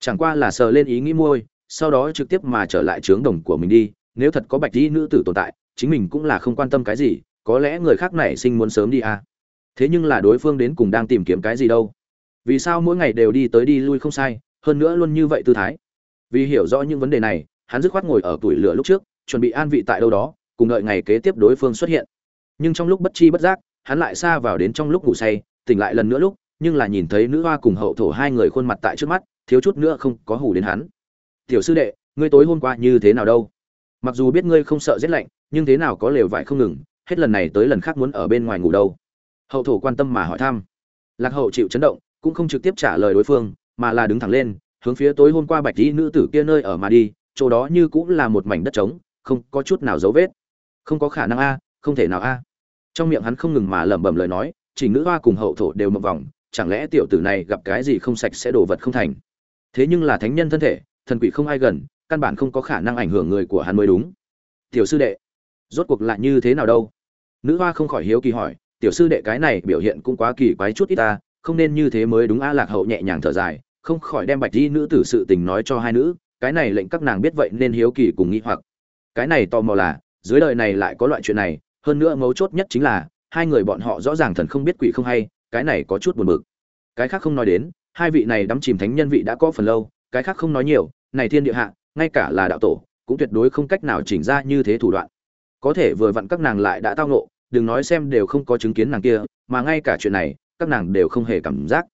Chẳng qua là sờ lên ý nghĩ môi sau đó trực tiếp mà trở lại trướng đồng của mình đi, nếu thật có bạch dĩ nữ tử tồn tại, chính mình cũng là không quan tâm cái gì, có lẽ người khác nảy sinh muốn sớm đi à. thế nhưng là đối phương đến cùng đang tìm kiếm cái gì đâu? Vì sao mỗi ngày đều đi tới đi lui không sai, hơn nữa luôn như vậy tư thái? Vì hiểu rõ những vấn đề này, hắn dứt khoát ngồi ở tuổi lửa lúc trước, chuẩn bị an vị tại đâu đó, cùng đợi ngày kế tiếp đối phương xuất hiện. Nhưng trong lúc bất chi bất giác, hắn lại xa vào đến trong lúc ngủ say tỉnh lại lần nữa lúc, nhưng là nhìn thấy nữ hoa cùng hậu thổ hai người khuôn mặt tại trước mắt, thiếu chút nữa không có hủ đến hắn. Tiểu sư đệ, ngươi tối hôm qua như thế nào đâu? Mặc dù biết ngươi không sợ rét lạnh, nhưng thế nào có lều vải không ngừng, hết lần này tới lần khác muốn ở bên ngoài ngủ đâu. Hậu thổ quan tâm mà hỏi thăm. Lạc hậu chịu chấn động, cũng không trực tiếp trả lời đối phương, mà là đứng thẳng lên, hướng phía tối hôm qua bạch y nữ tử kia nơi ở mà đi, chỗ đó như cũng là một mảnh đất trống, không có chút nào dấu vết. Không có khả năng a, không thể nào a. Trong miệng hắn không ngừng mà lẩm bẩm lời nói chỉnh nữ hoa cùng hậu thổ đều mộng vòng, chẳng lẽ tiểu tử này gặp cái gì không sạch sẽ đổ vật không thành? Thế nhưng là thánh nhân thân thể, thần quỷ không ai gần, căn bản không có khả năng ảnh hưởng người của hắn mới đúng. Tiểu sư đệ, rốt cuộc lại như thế nào đâu? Nữ hoa không khỏi hiếu kỳ hỏi, tiểu sư đệ cái này biểu hiện cũng quá kỳ quái chút ít ta, không nên như thế mới đúng a, lạc hậu nhẹ nhàng thở dài, không khỏi đem bạch di nữ tử sự tình nói cho hai nữ, cái này lệnh các nàng biết vậy nên hiếu kỳ cùng nghĩ hoặc. Cái này tò mò là, dưới đời này lại có loại chuyện này, hơn nữa mấu chốt nhất chính là hai người bọn họ rõ ràng thần không biết quỷ không hay cái này có chút buồn bực. Cái khác không nói đến hai vị này đắm chìm thánh nhân vị đã có phần lâu cái khác không nói nhiều này thiên địa hạ ngay cả là đạo tổ cũng tuyệt đối không cách nào chỉnh ra như thế thủ đoạn. Có thể vừa vặn các nàng lại đã tao ngộ, đừng nói xem đều không có chứng kiến nàng kia mà ngay cả chuyện này các nàng đều không hề cảm giác.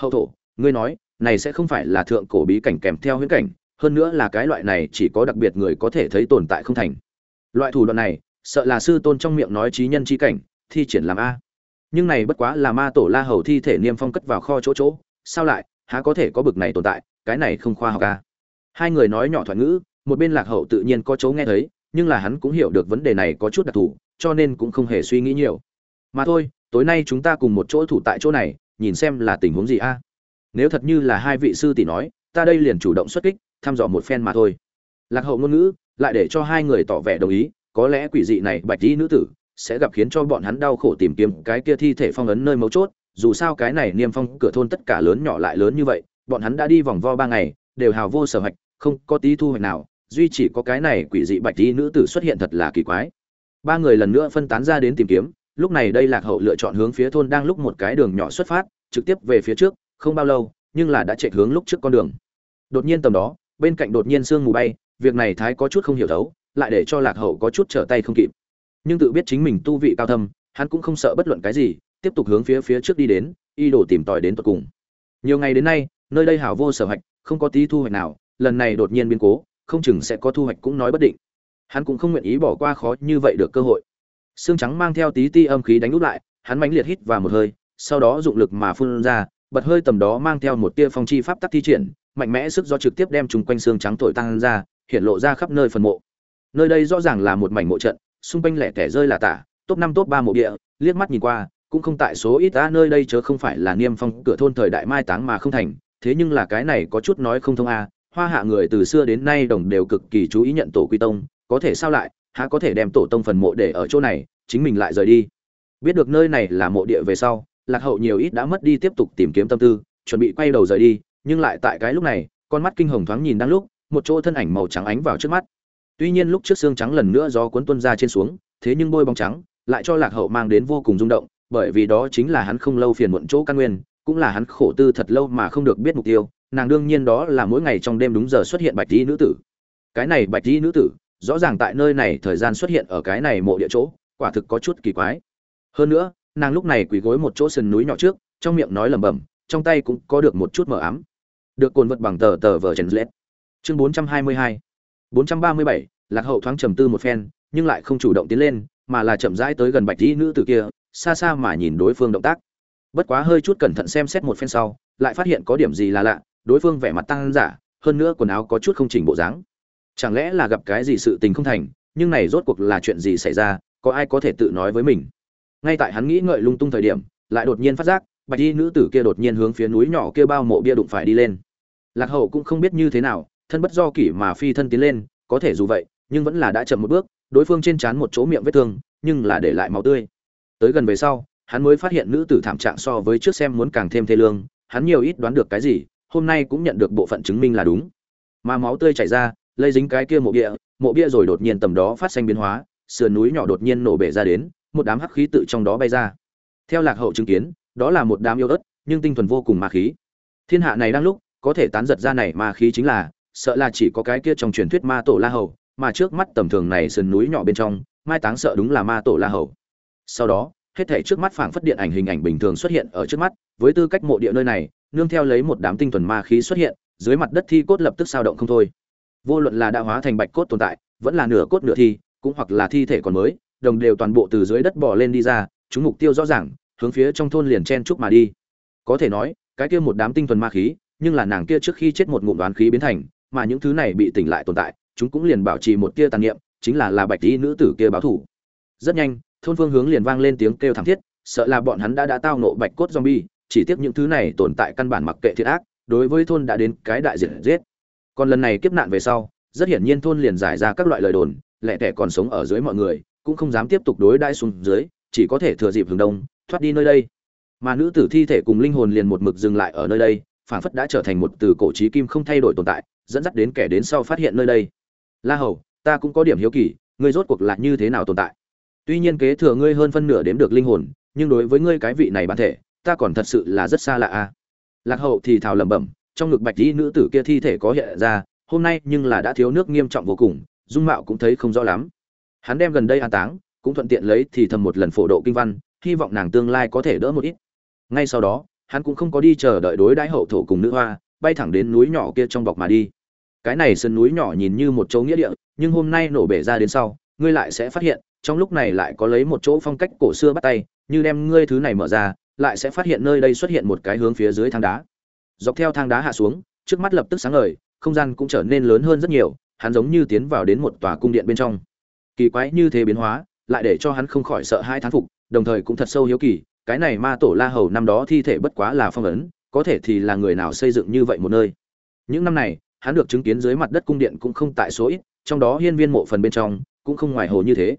Hậu thổ ngươi nói này sẽ không phải là thượng cổ bí cảnh kèm theo huyễn cảnh hơn nữa là cái loại này chỉ có đặc biệt người có thể thấy tồn tại không thành. Loại thủ đoạn này sợ là sư tôn trong miệng nói trí nhân chi cảnh thi triển làm a. Nhưng này bất quá là ma tổ la hầu thi thể niêm phong cất vào kho chỗ chỗ, sao lại, há có thể có bực này tồn tại, cái này không khoa học a. Hai người nói nhỏ thoại ngữ, một bên lạc hậu tự nhiên có chỗ nghe thấy, nhưng là hắn cũng hiểu được vấn đề này có chút đặc thù, cho nên cũng không hề suy nghĩ nhiều. Mà thôi, tối nay chúng ta cùng một chỗ thủ tại chỗ này, nhìn xem là tình huống gì a. Nếu thật như là hai vị sư tỷ nói, ta đây liền chủ động xuất kích, thăm dò một phen mà thôi. Lạc hậu ngôn ngữ, lại để cho hai người tỏ vẻ đồng ý, có lẽ quỷ dị này bạch dĩ nữ tử sẽ gặp khiến cho bọn hắn đau khổ tìm kiếm cái kia thi thể phong ấn nơi mấu chốt, dù sao cái này niêm phong cửa thôn tất cả lớn nhỏ lại lớn như vậy, bọn hắn đã đi vòng vo ba ngày, đều hào vô sở hạch không có tí thu hoạch nào, duy chỉ có cái này quỷ dị bạch tí nữ tử xuất hiện thật là kỳ quái. Ba người lần nữa phân tán ra đến tìm kiếm, lúc này đây lạc hậu lựa chọn hướng phía thôn đang lúc một cái đường nhỏ xuất phát, trực tiếp về phía trước, không bao lâu, nhưng là đã chạy hướng lúc trước con đường. Đột nhiên tầm đó, bên cạnh đột nhiên sương mù bay, việc này thái có chút không hiểu thấu, lại để cho lạc hậu có chút trở tay không kịp nhưng tự biết chính mình tu vị cao thâm, hắn cũng không sợ bất luận cái gì, tiếp tục hướng phía phía trước đi đến, y đổ tìm tòi đến tận cùng. Nhiều ngày đến nay, nơi đây hảo vô sở hạch không có tí thu hoạch nào, lần này đột nhiên biến cố, không chừng sẽ có thu hoạch cũng nói bất định. Hắn cũng không nguyện ý bỏ qua khó như vậy được cơ hội. Xương trắng mang theo tí ti âm khí đánh úp lại, hắn mãnh liệt hít vào một hơi, sau đó dụng lực mà phun ra, bật hơi tầm đó mang theo một tia phong chi pháp tắc thi triển, mạnh mẽ sức do trực tiếp đem chúng quanh xương trắng thổi tăng ra, hiện lộ ra khắp nơi phần mộ. Nơi đây rõ ràng là một mảnh mộ trận xung quanh lẻ tẻ rơi là tả, top năm, top ba mộ địa, liếc mắt nhìn qua, cũng không tại số ít ta nơi đây chớ không phải là niêm phong cửa thôn thời đại mai táng mà không thành, thế nhưng là cái này có chút nói không thông, a, hoa hạ người từ xưa đến nay đồng đều cực kỳ chú ý nhận tổ quy tông, có thể sao lại, há có thể đem tổ tông phần mộ để ở chỗ này, chính mình lại rời đi. Biết được nơi này là mộ địa về sau, lạc hậu nhiều ít đã mất đi tiếp tục tìm kiếm tâm tư, chuẩn bị quay đầu rời đi, nhưng lại tại cái lúc này, con mắt kinh hồng thoáng nhìn đang lúc, một chỗ thân ảnh màu trắng ánh vào trước mắt tuy nhiên lúc trước xương trắng lần nữa do cuốn tuân ra trên xuống, thế nhưng bôi bóng trắng lại cho lạc hậu mang đến vô cùng rung động, bởi vì đó chính là hắn không lâu phiền muộn chỗ căn nguyên, cũng là hắn khổ tư thật lâu mà không được biết mục tiêu, nàng đương nhiên đó là mỗi ngày trong đêm đúng giờ xuất hiện bạch y nữ tử. Cái này bạch y nữ tử, rõ ràng tại nơi này thời gian xuất hiện ở cái này mộ địa chỗ, quả thực có chút kỳ quái. Hơn nữa, nàng lúc này quỳ gối một chỗ sườn núi nhỏ trước, trong miệng nói lẩm bẩm, trong tay cũng có được một chút mờ ám. Được cuộn vật bằng tờ tờ vở trần lết. Chương 422 trăm hai mươi hai bốn trăm ba mươi bảy, lạc hậu thoáng trầm tư một phen, nhưng lại không chủ động tiến lên, mà là chậm rãi tới gần bạch Y nữ tử kia, xa xa mà nhìn đối phương động tác. Bất quá hơi chút cẩn thận xem xét một phen sau, lại phát hiện có điểm gì là lạ, đối phương vẻ mặt tăng giả, hơn nữa quần áo có chút không chỉnh bộ dáng. Chẳng lẽ là gặp cái gì sự tình không thành, nhưng này rốt cuộc là chuyện gì xảy ra, có ai có thể tự nói với mình? Ngay tại hắn nghĩ ngợi lung tung thời điểm, lại đột nhiên phát giác, bạch y nữ tử kia đột nhiên hướng phía núi nhỏ kia bao mộ bia đụng phải đi lên. Lạc hậu cũng không biết như thế nào thân bất do kỷ mà phi thân tiến lên, có thể dù vậy, nhưng vẫn là đã chậm một bước, đối phương trên trán một chỗ miệng vết thương, nhưng là để lại máu tươi. Tới gần về sau, hắn mới phát hiện nữ tử thảm trạng so với trước xem muốn càng thêm thê lương, hắn nhiều ít đoán được cái gì, hôm nay cũng nhận được bộ phận chứng minh là đúng. Mà máu tươi chảy ra, lây dính cái kia mộ bia mộ bia rồi đột nhiên tầm đó phát sinh biến hóa, sườn núi nhỏ đột nhiên nổ bể ra đến, một đám hắc khí tự trong đó bay ra. Theo lạc hậu chứng kiến, đó là một đám yêu ớt, nhưng tinh thuần vô cùng ma khí. Thiên hạ này đang lúc, có thể tán giật ra này ma khí chính là sợ là chỉ có cái kia trong truyền thuyết ma tổ la hầu, mà trước mắt tầm thường này sườn núi nhỏ bên trong, mai táng sợ đúng là ma tổ la hầu. Sau đó, hết thảy trước mắt phảng phất điện ảnh hình ảnh bình thường xuất hiện ở trước mắt, với tư cách mộ địa nơi này, nương theo lấy một đám tinh thuần ma khí xuất hiện, dưới mặt đất thi cốt lập tức sao động không thôi. Vô luận là đã hóa thành bạch cốt tồn tại, vẫn là nửa cốt nửa thi, cũng hoặc là thi thể còn mới, đồng đều toàn bộ từ dưới đất bỏ lên đi ra, chúng mục tiêu rõ ràng, hướng phía trong thôn liền chen chúc mà đi. Có thể nói, cái kia một đám tinh thuần ma khí, nhưng là nàng kia trước khi chết một ngụm đoán khí biến thành mà những thứ này bị tỉnh lại tồn tại, chúng cũng liền bảo trì một tia tàn niệm, chính là là bạch tí nữ tử kia báo thủ. Rất nhanh, thôn phương hướng liền vang lên tiếng kêu thảm thiết, sợ là bọn hắn đã đã tao nộ bạch cốt zombie, chỉ tiếc những thứ này tồn tại căn bản mặc kệ thiệt ác, đối với thôn đã đến cái đại diện giết. Còn lần này kiếp nạn về sau, rất hiển nhiên thôn liền giải ra các loại lời đồn lẹ tẻ còn sống ở dưới mọi người, cũng không dám tiếp tục đối đãi xuống dưới, chỉ có thể thừa dịp hướng đông, thoát đi nơi đây. Mà nữ tử thi thể cùng linh hồn liền một mực dừng lại ở nơi đây phản phất đã trở thành một từ cổ trí kim không thay đổi tồn tại dẫn dắt đến kẻ đến sau phát hiện nơi đây. La hầu, ta cũng có điểm hiếu kỳ, ngươi rốt cuộc là như thế nào tồn tại? Tuy nhiên kế thừa ngươi hơn phân nửa đếm được linh hồn, nhưng đối với ngươi cái vị này bản thể, ta còn thật sự là rất xa lạ a. Lạc hậu thì thào lẩm bẩm, trong ngực bạch y nữ tử kia thi thể có hiện ra, hôm nay nhưng là đã thiếu nước nghiêm trọng vô cùng, dung mạo cũng thấy không rõ lắm. Hắn đem gần đây an táng, cũng thuận tiện lấy thì thầm một lần phổ độ kinh văn, hy vọng nàng tương lai có thể đỡ một ít. Ngay sau đó, hắn cũng không có đi chờ đợi đối đãi hậu thổ cùng nữ hoa bay thẳng đến núi nhỏ kia trong bọc mà đi. Cái này sân núi nhỏ nhìn như một chỗ nghĩa địa, nhưng hôm nay nổ bể ra đến sau, ngươi lại sẽ phát hiện, trong lúc này lại có lấy một chỗ phong cách cổ xưa bắt tay, như đem ngươi thứ này mở ra, lại sẽ phát hiện nơi đây xuất hiện một cái hướng phía dưới thang đá. Dọc theo thang đá hạ xuống, trước mắt lập tức sáng ngời, không gian cũng trở nên lớn hơn rất nhiều, hắn giống như tiến vào đến một tòa cung điện bên trong. Kỳ quái như thế biến hóa, lại để cho hắn không khỏi sợ hai thán phục, đồng thời cũng thật sâu hiếu kỳ, cái này ma tổ la hầu năm đó thi thể bất quá là phong ấn có thể thì là người nào xây dựng như vậy một nơi. Những năm này, hắn được chứng kiến dưới mặt đất cung điện cũng không tại số ít, trong đó hiên viên mộ phần bên trong cũng không ngoài hồ như thế.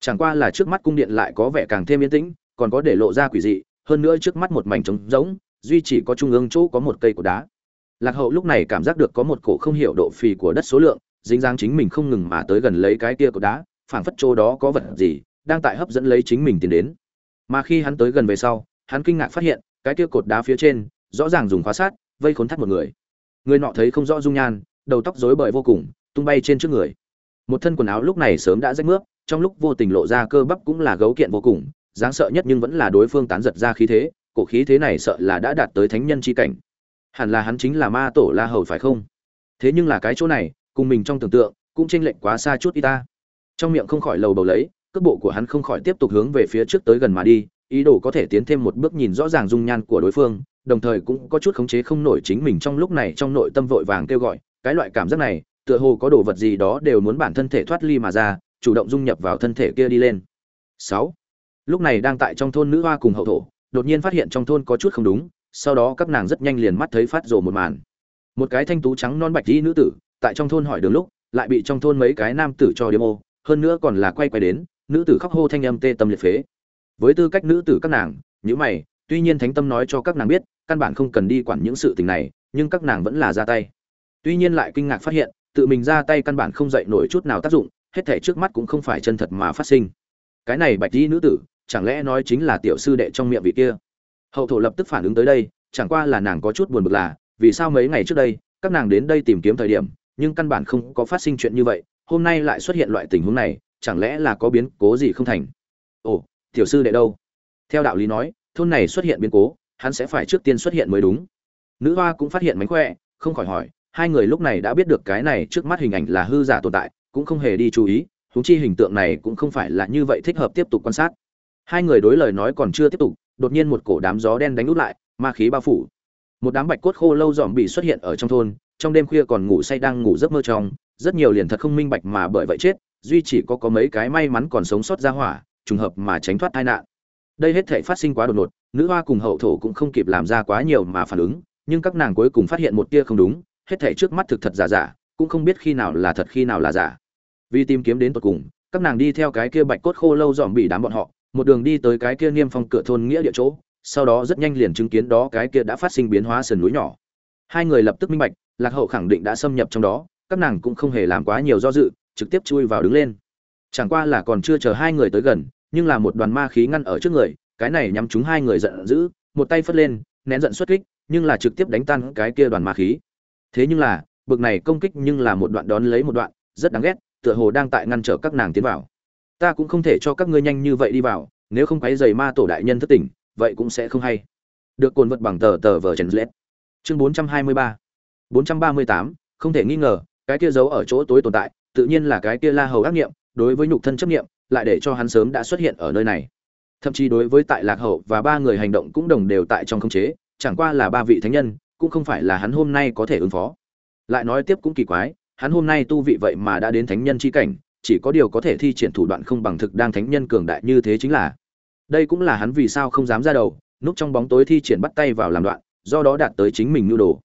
Chẳng qua là trước mắt cung điện lại có vẻ càng thêm yên tĩnh, còn có để lộ ra quỷ dị, hơn nữa trước mắt một mảnh trống rỗng, duy chỉ có trung ương chỗ có một cây cột đá. Lạc hậu lúc này cảm giác được có một cổ không hiểu độ phì của đất số lượng, dính dáng chính mình không ngừng mà tới gần lấy cái kia cột đá, phảng phất chỗ đó có vật gì đang tại hấp dẫn lấy chính mình tiến đến. Mà khi hắn tới gần về sau, hắn kinh ngạc phát hiện, cái kia cột đá phía trên rõ ràng dùng khóa sát, vây khốn thắt một người. Người nọ thấy không rõ dung nhan, đầu tóc rối bời vô cùng, tung bay trên trước người. Một thân quần áo lúc này sớm đã rách nước trong lúc vô tình lộ ra cơ bắp cũng là gấu kiện vô cùng, dáng sợ nhất nhưng vẫn là đối phương tán giật ra khí thế, cổ khí thế này sợ là đã đạt tới thánh nhân chi cảnh. Hẳn là hắn chính là ma tổ la hầu phải không? Thế nhưng là cái chỗ này, cùng mình trong tưởng tượng, cũng chênh lệch quá xa chút y ta. Trong miệng không khỏi lầu bầu lấy, cước bộ của hắn không khỏi tiếp tục hướng về phía trước tới gần mà đi, ý đồ có thể tiến thêm một bước nhìn rõ ràng dung nhan của đối phương đồng thời cũng có chút khống chế không nổi chính mình trong lúc này trong nội tâm vội vàng kêu gọi. Cái loại cảm giác này, tựa hồ có đồ vật gì đó đều muốn bản thân thể thoát ly mà ra, chủ động dung nhập vào thân thể kia đi lên. Sáu. Lúc này đang tại trong thôn nữ hoa cùng hậu thổ, đột nhiên phát hiện trong thôn có chút không đúng, sau đó các nàng rất nhanh liền mắt thấy phát rồ một màn. Một cái thanh tú trắng non bạch dĩ nữ tử, tại trong thôn hỏi đường lúc, lại bị trong thôn mấy cái nam tử cho điếm ô, hơn nữa còn là quay quay đến, nữ tử khóc hô thanh âm tê tâm liệt phế. Với tư cách nữ tử các nàng nhữ mày tuy nhiên thánh tâm nói cho các nàng biết, căn bản không cần đi quản những sự tình này, nhưng các nàng vẫn là ra tay. Tuy nhiên lại kinh ngạc phát hiện, tự mình ra tay căn bản không dậy nổi chút nào tác dụng, hết thể trước mắt cũng không phải chân thật mà phát sinh. Cái này bạch di nữ tử, chẳng lẽ nói chính là tiểu sư đệ trong miệng vị kia? Hậu thổ lập tức phản ứng tới đây, chẳng qua là nàng có chút buồn bực là, vì sao mấy ngày trước đây, các nàng đến đây tìm kiếm thời điểm, nhưng căn bản không có phát sinh chuyện như vậy, hôm nay lại xuất hiện loại tình huống này, chẳng lẽ là có biến cố gì không thành? Ồ, tiểu sư đệ đâu? Theo đạo lý nói thôn này xuất hiện biến cố, hắn sẽ phải trước tiên xuất hiện mới đúng. Nữ hoa cũng phát hiện mánh khỏe, không khỏi hỏi, hai người lúc này đã biết được cái này trước mắt hình ảnh là hư giả tồn tại, cũng không hề đi chú ý, huống chi hình tượng này cũng không phải là như vậy thích hợp tiếp tục quan sát. Hai người đối lời nói còn chưa tiếp tục, đột nhiên một cổ đám gió đen đánh út lại, ma khí bao phủ. Một đám bạch cốt khô lâu dòm bị xuất hiện ở trong thôn, trong đêm khuya còn ngủ say đang ngủ giấc mơ trong, rất nhiều liền thật không minh bạch mà bởi vậy chết, duy chỉ có có mấy cái may mắn còn sống sót ra hỏa, trùng hợp mà tránh thoát tai nạn đây hết thể phát sinh quá đột ngột, nữ hoa cùng hậu thổ cũng không kịp làm ra quá nhiều mà phản ứng, nhưng các nàng cuối cùng phát hiện một tia không đúng, hết thể trước mắt thực thật giả giả, cũng không biết khi nào là thật khi nào là giả. Vì tìm kiếm đến tột cùng, các nàng đi theo cái kia bạch cốt khô lâu dòm bị đám bọn họ, một đường đi tới cái kia niêm phong cửa thôn nghĩa địa chỗ, sau đó rất nhanh liền chứng kiến đó cái kia đã phát sinh biến hóa sườn núi nhỏ. Hai người lập tức minh bạch, lạc hậu khẳng định đã xâm nhập trong đó, các nàng cũng không hề làm quá nhiều do dự, trực tiếp chui vào đứng lên. Chẳng qua là còn chưa chờ hai người tới gần nhưng là một đoàn ma khí ngăn ở trước người, cái này nhắm chúng hai người giận dữ, một tay phất lên, nén giận xuất kích, nhưng là trực tiếp đánh tan cái kia đoàn ma khí. Thế nhưng là, bực này công kích nhưng là một đoạn đón lấy một đoạn, rất đáng ghét, tựa hồ đang tại ngăn trở các nàng tiến vào. Ta cũng không thể cho các ngươi nhanh như vậy đi vào, nếu không quấy giày ma tổ đại nhân thất tỉnh, vậy cũng sẽ không hay. Được cồn vật bằng tờ tờ vờ trần lết. Chương bốn trăm hai mươi ba. bốn trăm ba mươi tám, không thể nghi ngờ, cái kia giấu ở chỗ tối tồn tại, tự nhiên là cái kia la hầu ác niệm đối với nhục thân chấp niệm lại để cho hắn sớm đã xuất hiện ở nơi này. Thậm chí đối với tại lạc hậu và ba người hành động cũng đồng đều tại trong khống chế, chẳng qua là ba vị thánh nhân, cũng không phải là hắn hôm nay có thể ứng phó. Lại nói tiếp cũng kỳ quái, hắn hôm nay tu vị vậy mà đã đến thánh nhân chi cảnh, chỉ có điều có thể thi triển thủ đoạn không bằng thực đang thánh nhân cường đại như thế chính là. Đây cũng là hắn vì sao không dám ra đầu, núp trong bóng tối thi triển bắt tay vào làm đoạn, do đó đạt tới chính mình nhu đồ.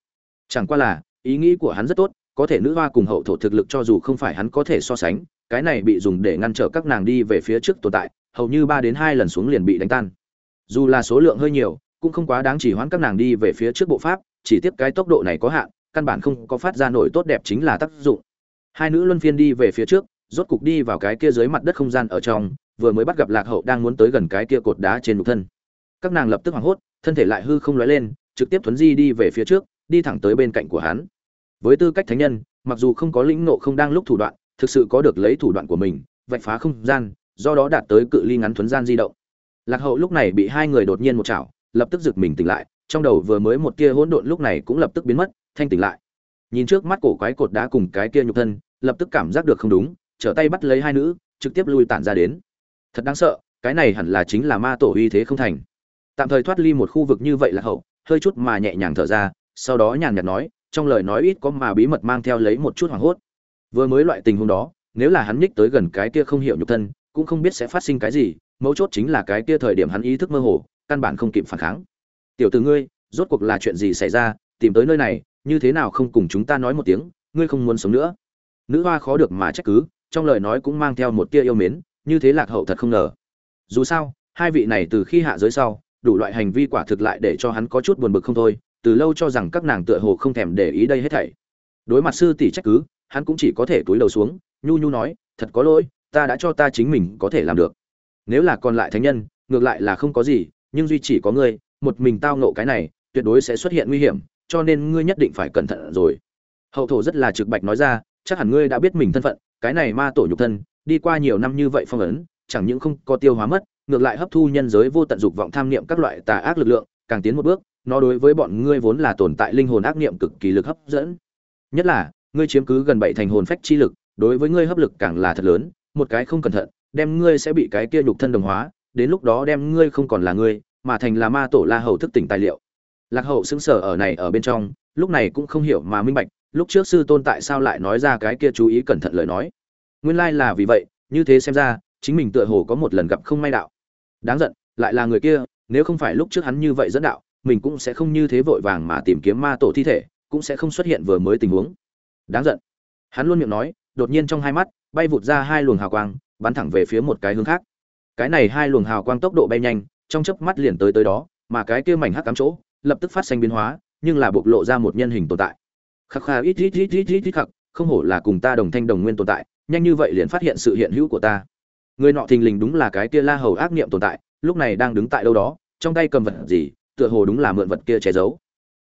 Chẳng qua là, ý nghĩ của hắn rất tốt, có thể nữ hoa cùng hậu thổ thực lực cho dù không phải hắn có thể so sánh cái này bị dùng để ngăn trở các nàng đi về phía trước tồn tại, hầu như ba đến hai lần xuống liền bị đánh tan. Dù là số lượng hơi nhiều, cũng không quá đáng chỉ hoãn các nàng đi về phía trước bộ pháp, chỉ tiếp cái tốc độ này có hạn, căn bản không có phát ra nổi tốt đẹp chính là tác dụng. Hai nữ luân phiên đi về phía trước, rốt cục đi vào cái kia dưới mặt đất không gian ở trong, vừa mới bắt gặp lạc hậu đang muốn tới gần cái kia cột đá trên nhục thân. Các nàng lập tức hoảng hốt, thân thể lại hư không lóe lên, trực tiếp thuấn di đi về phía trước, đi thẳng tới bên cạnh của hắn. Với tư cách thánh nhân, mặc dù không có lĩnh nộ không đang lúc thủ đoạn thực sự có được lấy thủ đoạn của mình, vạch phá không gian, do đó đạt tới cự ly ngắn thuấn gian di động. Lạc hậu lúc này bị hai người đột nhiên một chảo, lập tức giựt mình tỉnh lại, trong đầu vừa mới một tia hỗn độn lúc này cũng lập tức biến mất, thanh tỉnh lại. Nhìn trước mắt cổ quái cột đá cùng cái kia nhục thân, lập tức cảm giác được không đúng, trở tay bắt lấy hai nữ, trực tiếp lui tản ra đến. Thật đáng sợ, cái này hẳn là chính là ma tổ uy thế không thành. Tạm thời thoát ly một khu vực như vậy là hậu, hơi chút mà nhẹ nhàng thở ra, sau đó nhàn nhạt nói, trong lời nói ít có mà bí mật mang theo lấy một chút hoảng hốt vừa mới loại tình huống đó, nếu là hắn nhích tới gần cái kia không hiểu nhục thân, cũng không biết sẽ phát sinh cái gì, mấu chốt chính là cái kia thời điểm hắn ý thức mơ hồ, căn bản không kịp phản kháng. Tiểu tử ngươi, rốt cuộc là chuyện gì xảy ra? Tìm tới nơi này, như thế nào không cùng chúng ta nói một tiếng, ngươi không muốn sống nữa? Nữ hoa khó được mà trách cứ, trong lời nói cũng mang theo một tia yêu mến, như thế lạc hậu thật không ngờ. Dù sao, hai vị này từ khi hạ giới sau, đủ loại hành vi quả thực lại để cho hắn có chút buồn bực không thôi, từ lâu cho rằng các nàng tựa hồ không thèm để ý đây hết thảy. Đối mặt sư tỷ trách cứ hắn cũng chỉ có thể túi đầu xuống, nhu nhu nói, thật có lỗi, ta đã cho ta chính mình có thể làm được. Nếu là còn lại thánh nhân, ngược lại là không có gì, nhưng duy chỉ có ngươi, một mình tao nộ cái này, tuyệt đối sẽ xuất hiện nguy hiểm, cho nên ngươi nhất định phải cẩn thận rồi. Hậu thổ rất là trực bạch nói ra, chắc hẳn ngươi đã biết mình thân phận, cái này ma tổ nhục thân, đi qua nhiều năm như vậy phong ấn, chẳng những không có tiêu hóa mất, ngược lại hấp thu nhân giới vô tận dục vọng tham niệm các loại tà ác lực lượng, càng tiến một bước, nó đối với bọn ngươi vốn là tồn tại linh hồn ác niệm cực kỳ lực hấp dẫn. Nhất là ngươi chiếm cứ gần bảy thành hồn phách chi lực, đối với ngươi hấp lực càng là thật lớn, một cái không cẩn thận, đem ngươi sẽ bị cái kia nhục thân đồng hóa, đến lúc đó đem ngươi không còn là ngươi, mà thành là ma tổ la hầu thức tỉnh tài liệu. Lạc hậu xứng sở ở này ở bên trong, lúc này cũng không hiểu mà minh bạch, lúc trước sư tôn tại sao lại nói ra cái kia chú ý cẩn thận lời nói. Nguyên lai là vì vậy, như thế xem ra, chính mình tựa hồ có một lần gặp không may đạo. Đáng giận, lại là người kia, nếu không phải lúc trước hắn như vậy dẫn đạo, mình cũng sẽ không như thế vội vàng mà tìm kiếm ma tổ thi thể, cũng sẽ không xuất hiện vừa mới tình huống đáng giận. Hắn luôn miệng nói, đột nhiên trong hai mắt, bay vụt ra hai luồng hào quang, bắn thẳng về phía một cái hướng khác. Cái này hai luồng hào quang tốc độ bay nhanh, trong chớp mắt liền tới tới đó, mà cái kia mảnh hắc cắm chỗ, lập tức phát sinh biến hóa, nhưng là bộc lộ ra một nhân hình tồn tại. Khắc khà ít ít ít ít ít ít khắc, không hổ là cùng ta đồng thanh đồng nguyên tồn tại, nhanh như vậy liền phát hiện sự hiện hữu của ta. Người nọ thình lình đúng là cái kia la hầu ác niệm tồn tại, lúc này đang đứng tại đâu đó, trong tay cầm vật gì, tựa hồ đúng là mượn vật kia che giấu.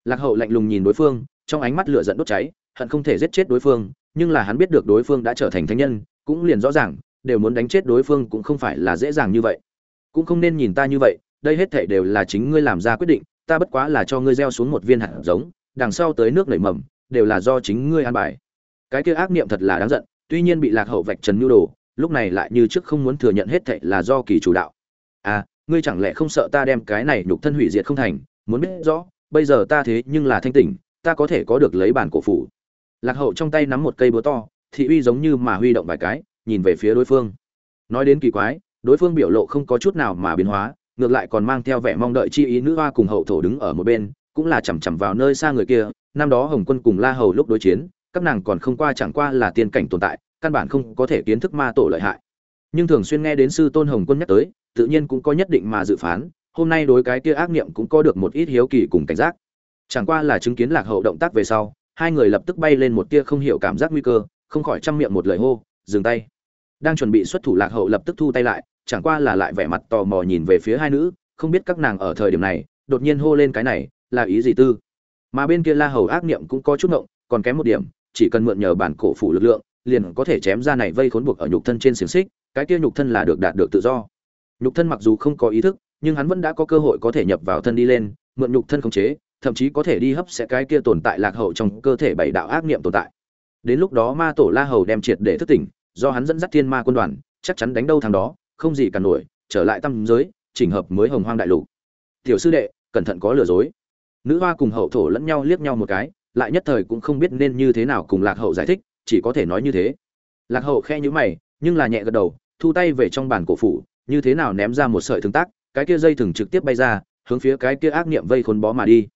Lạc hậu lạnh lùng nhìn đối phương, trong ánh mắt lửa giận đốt cháy hận không thể giết chết đối phương, nhưng là hắn biết được đối phương đã trở thành thánh nhân, cũng liền rõ ràng, đều muốn đánh chết đối phương cũng không phải là dễ dàng như vậy. Cũng không nên nhìn ta như vậy, đây hết thảy đều là chính ngươi làm ra quyết định, ta bất quá là cho ngươi gieo xuống một viên hạt giống, đằng sau tới nước nảy mầm, đều là do chính ngươi an bài. Cái kia ác niệm thật là đáng giận, tuy nhiên bị lạc hậu vạch trần nhu đồ, lúc này lại như trước không muốn thừa nhận hết thảy là do kỳ chủ đạo. À ngươi chẳng lẽ không sợ ta đem cái này nhục thân hủy diệt không thành? Muốn biết rõ, bây giờ ta thế nhưng là thanh tỉnh, ta có thể có được lấy bản cổ phủ lạc hậu trong tay nắm một cây búa to, thị uy giống như mà huy động vài cái, nhìn về phía đối phương. Nói đến kỳ quái, đối phương biểu lộ không có chút nào mà biến hóa, ngược lại còn mang theo vẻ mong đợi chi ý nữ hoa cùng hậu thổ đứng ở một bên, cũng là chằm chằm vào nơi xa người kia. Năm đó hồng quân cùng la hầu lúc đối chiến, các nàng còn không qua chẳng qua là tiên cảnh tồn tại, căn bản không có thể kiến thức ma tổ lợi hại. Nhưng thường xuyên nghe đến sư tôn hồng quân nhắc tới, tự nhiên cũng có nhất định mà dự phán, hôm nay đối cái kia ác niệm cũng có được một ít hiếu kỳ cùng cảnh giác. Chẳng qua là chứng kiến lạc hậu động tác về sau hai người lập tức bay lên một tia không hiểu cảm giác nguy cơ, không khỏi chăm miệng một lời hô, dừng tay. Đang chuẩn bị xuất thủ lạc hậu lập tức thu tay lại, chẳng qua là lại vẻ mặt tò mò nhìn về phía hai nữ, không biết các nàng ở thời điểm này, đột nhiên hô lên cái này, là ý gì tư? Mà bên kia la hầu ác niệm cũng có chút ngộng, còn kém một điểm, chỉ cần mượn nhờ bản cổ phủ lực lượng, liền có thể chém ra này vây khốn buộc ở nhục thân trên xiềng xích, cái kia nhục thân là được đạt được tự do. Nhục thân mặc dù không có ý thức, nhưng hắn vẫn đã có cơ hội có thể nhập vào thân đi lên, mượn nhục thân khống chế thậm chí có thể đi hấp sẽ cái kia tồn tại lạc hậu trong cơ thể bảy đạo ác niệm tồn tại. Đến lúc đó ma tổ la hầu đem triệt để thức tỉnh, do hắn dẫn dắt thiên ma quân đoàn, chắc chắn đánh đâu thằng đó, không gì cả nổi, trở lại tâm giới, chỉnh hợp mới hồng hoang đại lục. Tiểu sư đệ, cẩn thận có lừa dối. Nữ hoa cùng hậu thổ lẫn nhau liếc nhau một cái, lại nhất thời cũng không biết nên như thế nào cùng lạc hậu giải thích, chỉ có thể nói như thế. Lạc hậu khe nhữ mày, nhưng là nhẹ gật đầu, thu tay về trong bàn cổ phủ, như thế nào ném ra một sợi thương tác, cái kia dây thừng trực tiếp bay ra, hướng phía cái kia ác niệm vây khốn bó mà đi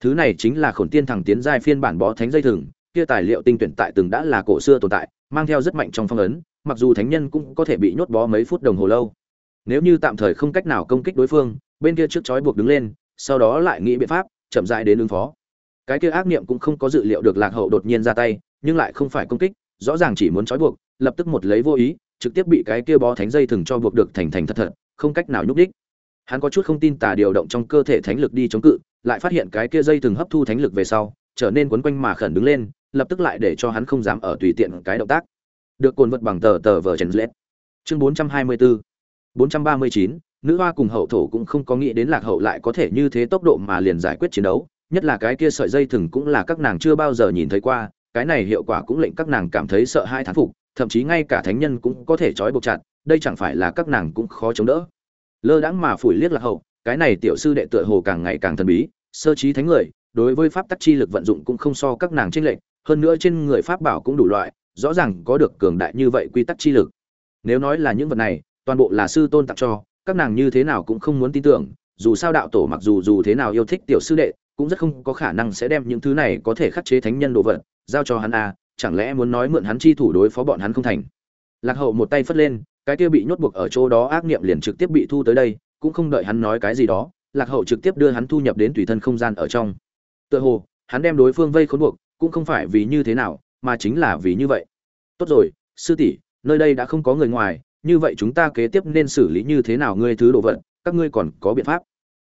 thứ này chính là khổn tiên thẳng tiến giai phiên bản bó thánh dây thừng, kia tài liệu tinh tuyển tại từng đã là cổ xưa tồn tại, mang theo rất mạnh trong phong ấn, mặc dù thánh nhân cũng có thể bị nhốt bó mấy phút đồng hồ lâu. Nếu như tạm thời không cách nào công kích đối phương, bên kia trước chói buộc đứng lên, sau đó lại nghĩ biện pháp, chậm rãi đến ứng phó. Cái kia ác niệm cũng không có dự liệu được lạc hậu đột nhiên ra tay, nhưng lại không phải công kích, rõ ràng chỉ muốn trói buộc, lập tức một lấy vô ý, trực tiếp bị cái kia bó thánh dây thừng cho buộc được thành thành thật thật, không cách nào nhúc đích hắn có chút không tin tà điều động trong cơ thể thánh lực đi chống cự, lại phát hiện cái kia dây từng hấp thu thánh lực về sau, trở nên quấn quanh mà khẩn đứng lên, lập tức lại để cho hắn không dám ở tùy tiện cái động tác. Được cồn vật bằng tờ tờ vờ trần lết chương 424 439 nữ hoa cùng hậu thổ cũng không có nghĩ đến lạc hậu lại có thể như thế tốc độ mà liền giải quyết chiến đấu, nhất là cái kia sợi dây thừng cũng là các nàng chưa bao giờ nhìn thấy qua, cái này hiệu quả cũng lệnh các nàng cảm thấy sợ hai thán phục, thậm chí ngay cả thánh nhân cũng có thể trói buộc chặt, đây chẳng phải là các nàng cũng khó chống đỡ lơ đãng mà phủi liếc lạc hậu cái này tiểu sư đệ tựa hồ càng ngày càng thần bí sơ trí thánh người đối với pháp tắc chi lực vận dụng cũng không so các nàng trinh lệnh, hơn nữa trên người pháp bảo cũng đủ loại rõ ràng có được cường đại như vậy quy tắc chi lực. Nếu nói là những vật này toàn bộ là sư tôn tặng cho các nàng như thế nào cũng không muốn tin tưởng dù sao đạo tổ mặc dù dù thế nào yêu thích tiểu sư đệ cũng rất không có khả năng sẽ đem những thứ này có thể khắc chế thánh nhân đồ vật giao cho hắn à chẳng lẽ muốn nói mượn hắn chi thủ đối phó bọn hắn không thành? Lạc hậu một tay phất lên cái kia bị nhốt buộc ở chỗ đó ác niệm liền trực tiếp bị thu tới đây, cũng không đợi hắn nói cái gì đó, lạc hậu trực tiếp đưa hắn thu nhập đến tùy thân không gian ở trong. Tựa hồ, hắn đem đối phương vây khốn buộc, cũng không phải vì như thế nào, mà chính là vì như vậy. Tốt rồi, sư tỷ, nơi đây đã không có người ngoài, như vậy chúng ta kế tiếp nên xử lý như thế nào ngươi thứ đồ vật, các ngươi còn có biện pháp.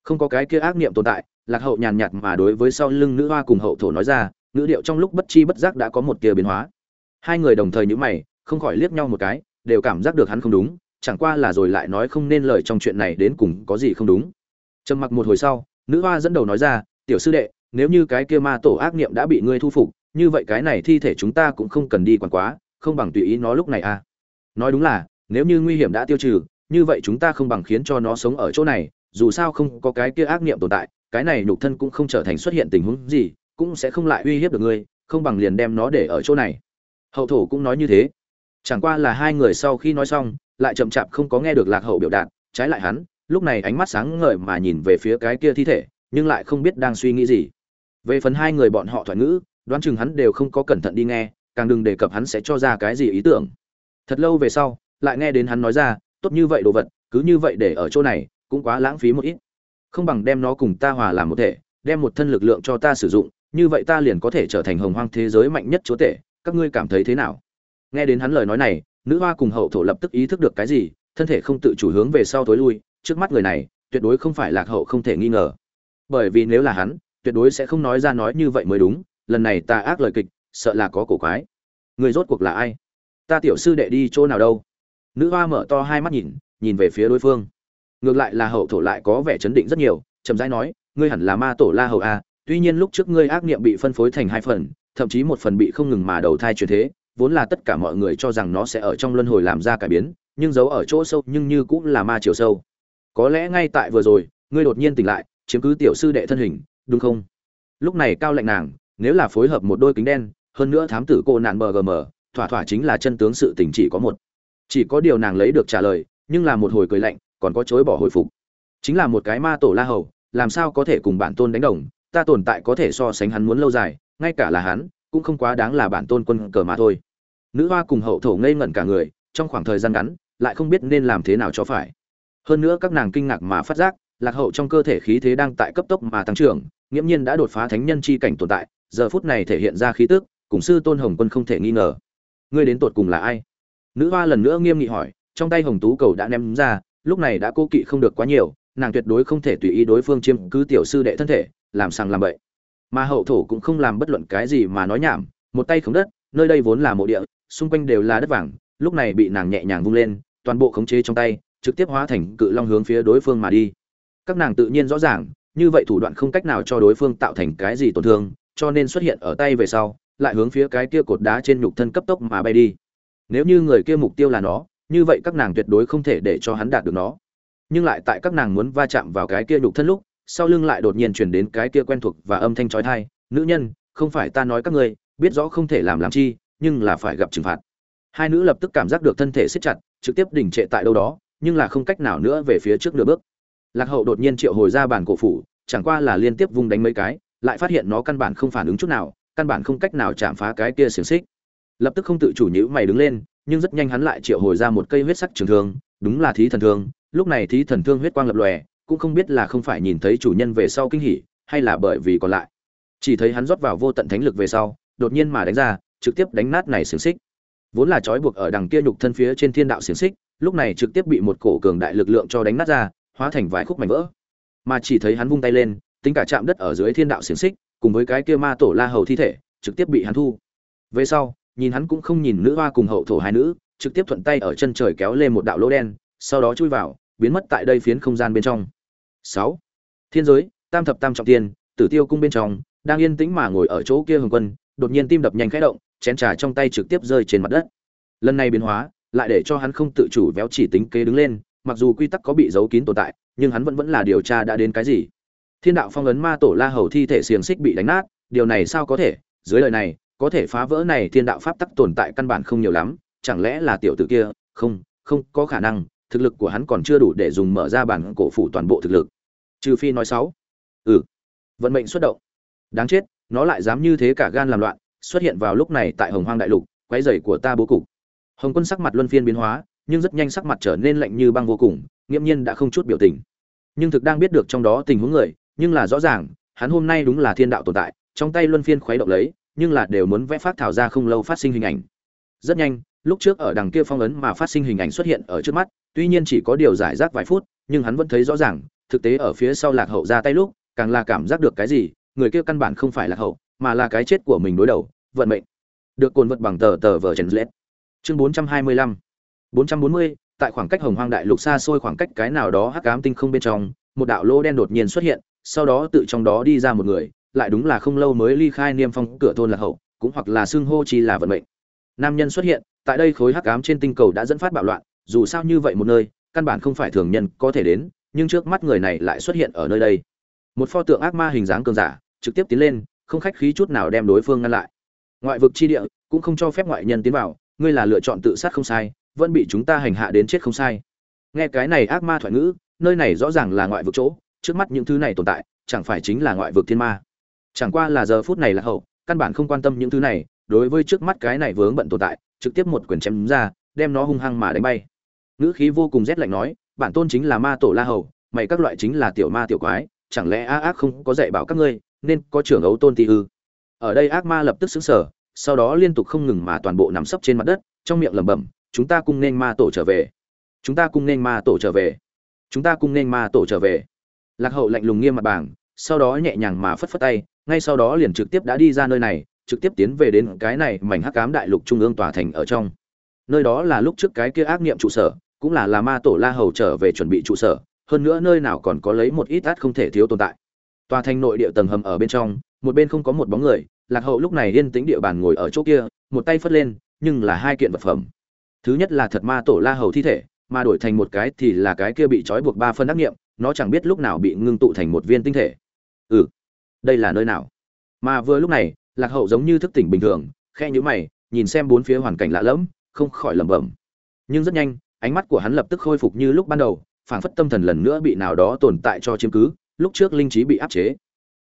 Không có cái kia ác niệm tồn tại, lạc hậu nhàn nhạt mà đối với sau lưng nữ hoa cùng hậu thổ nói ra, ngữ điệu trong lúc bất chi bất giác đã có một tia biến hóa. Hai người đồng thời nhíu mày, không khỏi liếc nhau một cái đều cảm giác được hắn không đúng, chẳng qua là rồi lại nói không nên lời trong chuyện này đến cùng có gì không đúng. Trầm mặc một hồi sau, nữ hoa dẫn đầu nói ra, tiểu sư đệ, nếu như cái kia ma tổ ác niệm đã bị ngươi thu phục, như vậy cái này thi thể chúng ta cũng không cần đi quản quá, không bằng tùy ý nó lúc này à. Nói đúng là, nếu như nguy hiểm đã tiêu trừ, như vậy chúng ta không bằng khiến cho nó sống ở chỗ này, dù sao không có cái kia ác niệm tồn tại, cái này nhục thân cũng không trở thành xuất hiện tình huống gì, cũng sẽ không lại uy hiếp được ngươi, không bằng liền đem nó để ở chỗ này. Hậu thổ cũng nói như thế chẳng qua là hai người sau khi nói xong, lại chậm chạp không có nghe được lạc hậu biểu đạt, trái lại hắn, lúc này ánh mắt sáng ngời mà nhìn về phía cái kia thi thể, nhưng lại không biết đang suy nghĩ gì. Về phần hai người bọn họ thoại ngữ, đoán chừng hắn đều không có cẩn thận đi nghe, càng đừng đề cập hắn sẽ cho ra cái gì ý tưởng. Thật lâu về sau, lại nghe đến hắn nói ra, tốt như vậy đồ vật, cứ như vậy để ở chỗ này, cũng quá lãng phí một ít. Không bằng đem nó cùng ta hòa làm một thể, đem một thân lực lượng cho ta sử dụng, như vậy ta liền có thể trở thành hồng hoang thế giới mạnh nhất chúa tể, các ngươi cảm thấy thế nào? Nghe đến hắn lời nói này, nữ hoa cùng hậu thổ lập tức ý thức được cái gì, thân thể không tự chủ hướng về sau tối lui, trước mắt người này, tuyệt đối không phải lạc hậu không thể nghi ngờ. Bởi vì nếu là hắn, tuyệt đối sẽ không nói ra nói như vậy mới đúng, lần này ta ác lời kịch, sợ là có cổ quái. Người rốt cuộc là ai? Ta tiểu sư đệ đi chỗ nào đâu? Nữ hoa mở to hai mắt nhìn nhìn về phía đối phương. Ngược lại là hậu thổ lại có vẻ chấn định rất nhiều, chậm rãi nói, ngươi hẳn là ma tổ la hầu a tuy nhiên lúc trước ngươi ác niệm bị phân phối thành hai phần, thậm chí một phần bị không ngừng mà đầu thai chuyển thế vốn là tất cả mọi người cho rằng nó sẽ ở trong luân hồi làm ra cải biến, nhưng giấu ở chỗ sâu nhưng như cũng là ma chiều sâu. Có lẽ ngay tại vừa rồi, ngươi đột nhiên tỉnh lại, chiếm cứ tiểu sư đệ thân hình, đúng không? Lúc này cao lạnh nàng, nếu là phối hợp một đôi kính đen, hơn nữa thám tử cô nạn mgm thỏa thỏa chính là chân tướng sự tình chỉ có một. Chỉ có điều nàng lấy được trả lời, nhưng là một hồi cười lạnh, còn có chối bỏ hồi phục. Chính là một cái ma tổ la hầu, làm sao có thể cùng bản tôn đánh đồng, ta tồn tại có thể so sánh hắn muốn lâu dài, ngay cả là hắn cũng không quá đáng là bản tôn quân cờ mà thôi. Nữ hoa cùng hậu thổ ngây ngẩn cả người, trong khoảng thời gian ngắn, lại không biết nên làm thế nào cho phải. Hơn nữa các nàng kinh ngạc mà phát giác, lạc hậu trong cơ thể khí thế đang tại cấp tốc mà tăng trưởng, nghiễm nhiên đã đột phá thánh nhân chi cảnh tồn tại, giờ phút này thể hiện ra khí tức, cùng sư tôn hồng quân không thể nghi ngờ. Ngươi đến tột cùng là ai? Nữ hoa lần nữa nghiêm nghị hỏi, trong tay hồng tú cầu đã ném ra, lúc này đã cố kỵ không được quá nhiều, nàng tuyệt đối không thể tùy ý đối phương chiếm cứ tiểu sư đệ thân thể, làm sằng làm bậy mà hậu thổ cũng không làm bất luận cái gì mà nói nhảm, một tay khống đất, nơi đây vốn là mộ địa, xung quanh đều là đất vàng, lúc này bị nàng nhẹ nhàng vung lên, toàn bộ khống chế trong tay, trực tiếp hóa thành cự long hướng phía đối phương mà đi. Các nàng tự nhiên rõ ràng, như vậy thủ đoạn không cách nào cho đối phương tạo thành cái gì tổn thương, cho nên xuất hiện ở tay về sau, lại hướng phía cái kia cột đá trên nhục thân cấp tốc mà bay đi. Nếu như người kia mục tiêu là nó, như vậy các nàng tuyệt đối không thể để cho hắn đạt được nó. Nhưng lại tại các nàng muốn va chạm vào cái kia nhục thân lúc sau lưng lại đột nhiên chuyển đến cái kia quen thuộc và âm thanh trói thai nữ nhân, không phải ta nói các ngươi, biết rõ không thể làm làm chi, nhưng là phải gặp trừng phạt. Hai nữ lập tức cảm giác được thân thể siết chặt, trực tiếp đỉnh trệ tại đâu đó, nhưng là không cách nào nữa về phía trước nửa bước. Lạc hậu đột nhiên triệu hồi ra bản cổ phủ, chẳng qua là liên tiếp vung đánh mấy cái, lại phát hiện nó căn bản không phản ứng chút nào, căn bản không cách nào chạm phá cái kia xiềng xích. Lập tức không tự chủ nhữ mày đứng lên, nhưng rất nhanh hắn lại triệu hồi ra một cây huyết sắc trường thương, đúng là thí thần thương. Lúc này thí thần thương huyết quang lập lòe cũng không biết là không phải nhìn thấy chủ nhân về sau kinh hỉ, hay là bởi vì còn lại. Chỉ thấy hắn rót vào vô tận thánh lực về sau, đột nhiên mà đánh ra, trực tiếp đánh nát này xiềng xích. Vốn là trói buộc ở đằng kia nhục thân phía trên thiên đạo xiềng xích, lúc này trực tiếp bị một cổ cường đại lực lượng cho đánh nát ra, hóa thành vài khúc mảnh vỡ. Mà chỉ thấy hắn vung tay lên, tính cả chạm đất ở dưới thiên đạo xiềng xích, cùng với cái kia ma tổ la hầu thi thể, trực tiếp bị hắn thu. Về sau, nhìn hắn cũng không nhìn nữ hoa cùng hậu thổ hai nữ, trực tiếp thuận tay ở chân trời kéo lên một đạo lỗ đen, sau đó chui vào biến mất tại đây phiến không gian bên trong. Sáu, thiên giới, tam thập tam trọng tiên, tử tiêu cung bên trong, đang yên tĩnh mà ngồi ở chỗ kia hồng quân, đột nhiên tim đập nhanh khẽ động, chén trà trong tay trực tiếp rơi trên mặt đất. Lần này biến hóa, lại để cho hắn không tự chủ véo chỉ tính kế đứng lên, mặc dù quy tắc có bị giấu kín tồn tại, nhưng hắn vẫn vẫn là điều tra đã đến cái gì. Thiên đạo phong ấn ma tổ la hầu thi thể xiềng xích bị đánh nát, điều này sao có thể? Dưới lời này, có thể phá vỡ này thiên đạo pháp tắc tồn tại căn bản không nhiều lắm, chẳng lẽ là tiểu tử kia? Không không có khả năng thực lực của hắn còn chưa đủ để dùng mở ra bản cổ phủ toàn bộ thực lực. Trừ phi nói sáu ừ. Vận mệnh xuất động. Đáng chết, nó lại dám như thế cả gan làm loạn, xuất hiện vào lúc này tại hồng hoang đại lục, quấy rầy của ta bố cục. Hồng quân sắc mặt luân phiên biến hóa, nhưng rất nhanh sắc mặt trở nên lạnh như băng vô cùng, nghiễm nhiên đã không chút biểu tình. Nhưng thực đang biết được trong đó tình huống người, nhưng là rõ ràng, hắn hôm nay đúng là thiên đạo tồn tại, trong tay luân phiên khuấy động lấy, nhưng là đều muốn vẽ phát thảo ra không lâu phát sinh hình ảnh. Rất nhanh, lúc trước ở đằng kia phong ấn mà phát sinh hình ảnh xuất hiện ở trước mắt tuy nhiên chỉ có điều giải rác vài phút, nhưng hắn vẫn thấy rõ ràng, thực tế ở phía sau lạc hậu ra tay lúc, càng là cảm giác được cái gì, người kia căn bản không phải lạc hậu, mà là cái chết của mình đối đầu, vận mệnh. Được cồn vật bằng tờ tờ vờ trần lết chương bốn trăm hai mươi lăm. bốn trăm bốn mươi, tại khoảng cách hồng hoang đại lục xa xôi khoảng cách cái nào đó hắc ám tinh không bên trong, một đạo lỗ đen đột nhiên xuất hiện, sau đó tự trong đó đi ra một người, lại đúng là không lâu mới ly khai niêm phong cửa thôn lạc hậu, cũng hoặc là xưng hô chi là vận mệnh. Nam nhân xuất hiện, tại đây khối hắc ám trên tinh cầu đã dẫn phát bạo loạn dù sao như vậy một nơi, căn bản không phải thường nhân có thể đến, nhưng trước mắt người này lại xuất hiện ở nơi đây. Một pho tượng ác ma hình dáng cường giả, trực tiếp tiến lên, không khách khí chút nào đem đối phương ngăn lại. Ngoại vực chi địa, cũng không cho phép ngoại nhân tiến vào, ngươi là lựa chọn tự sát không sai, vẫn bị chúng ta hành hạ đến chết không sai. Nghe cái này ác ma thoại ngữ, nơi này rõ ràng là ngoại vực chỗ, trước mắt những thứ này tồn tại, chẳng phải chính là ngoại vực thiên ma. Chẳng qua là giờ phút này là hậu, căn bản không quan tâm những thứ này, đối với trước mắt cái này vướng bận tồn tại, trực tiếp một quyền chém ra, đem nó hung hăng mà đánh bay ngữ khí vô cùng rét lạnh nói, bản tôn chính là ma tổ la hầu, mày các loại chính là tiểu ma tiểu quái, chẳng lẽ a ác không có dạy bảo các ngươi, nên có trưởng ấu tôn ti ư? Ở đây ác ma lập tức xứng sở sau đó liên tục không ngừng mà toàn bộ nằm sấp trên mặt đất, trong miệng lẩm bẩm, chúng ta cùng nên ma tổ trở về. Chúng ta cùng nên ma tổ trở về. Chúng ta cùng nên ma tổ trở về. Lạc hậu lạnh lùng nghiêm mặt bảng, sau đó nhẹ nhàng mà phất phất tay, ngay sau đó liền trực tiếp đã đi ra nơi này, trực tiếp tiến về đến cái này mảnh hắc cám đại lục trung ương tòa thành ở trong. Nơi đó là lúc trước cái kia ác niệm trụ sở cũng là là ma tổ la hầu trở về chuẩn bị trụ sở, hơn nữa nơi nào còn có lấy một ít át không thể thiếu tồn tại. Tòa thành nội địa tầng hầm ở bên trong, một bên không có một bóng người, lạc hậu lúc này yên tĩnh địa bàn ngồi ở chỗ kia, một tay phất lên, nhưng là hai kiện vật phẩm. Thứ nhất là thật ma tổ la hầu thi thể, mà đổi thành một cái thì là cái kia bị trói buộc ba phân đắc nghiệm, nó chẳng biết lúc nào bị ngưng tụ thành một viên tinh thể. Ừ đây là nơi nào? Mà vừa lúc này, lạc hậu giống như thức tỉnh bình thường khe nhữ mày, nhìn xem bốn phía hoàn cảnh lạ lẫm, không khỏi lẩm bẩm. Nhưng rất nhanh ánh mắt của hắn lập tức khôi phục như lúc ban đầu, phảng phất tâm thần lần nữa bị nào đó tồn tại cho chiếm cứ, lúc trước linh trí bị áp chế.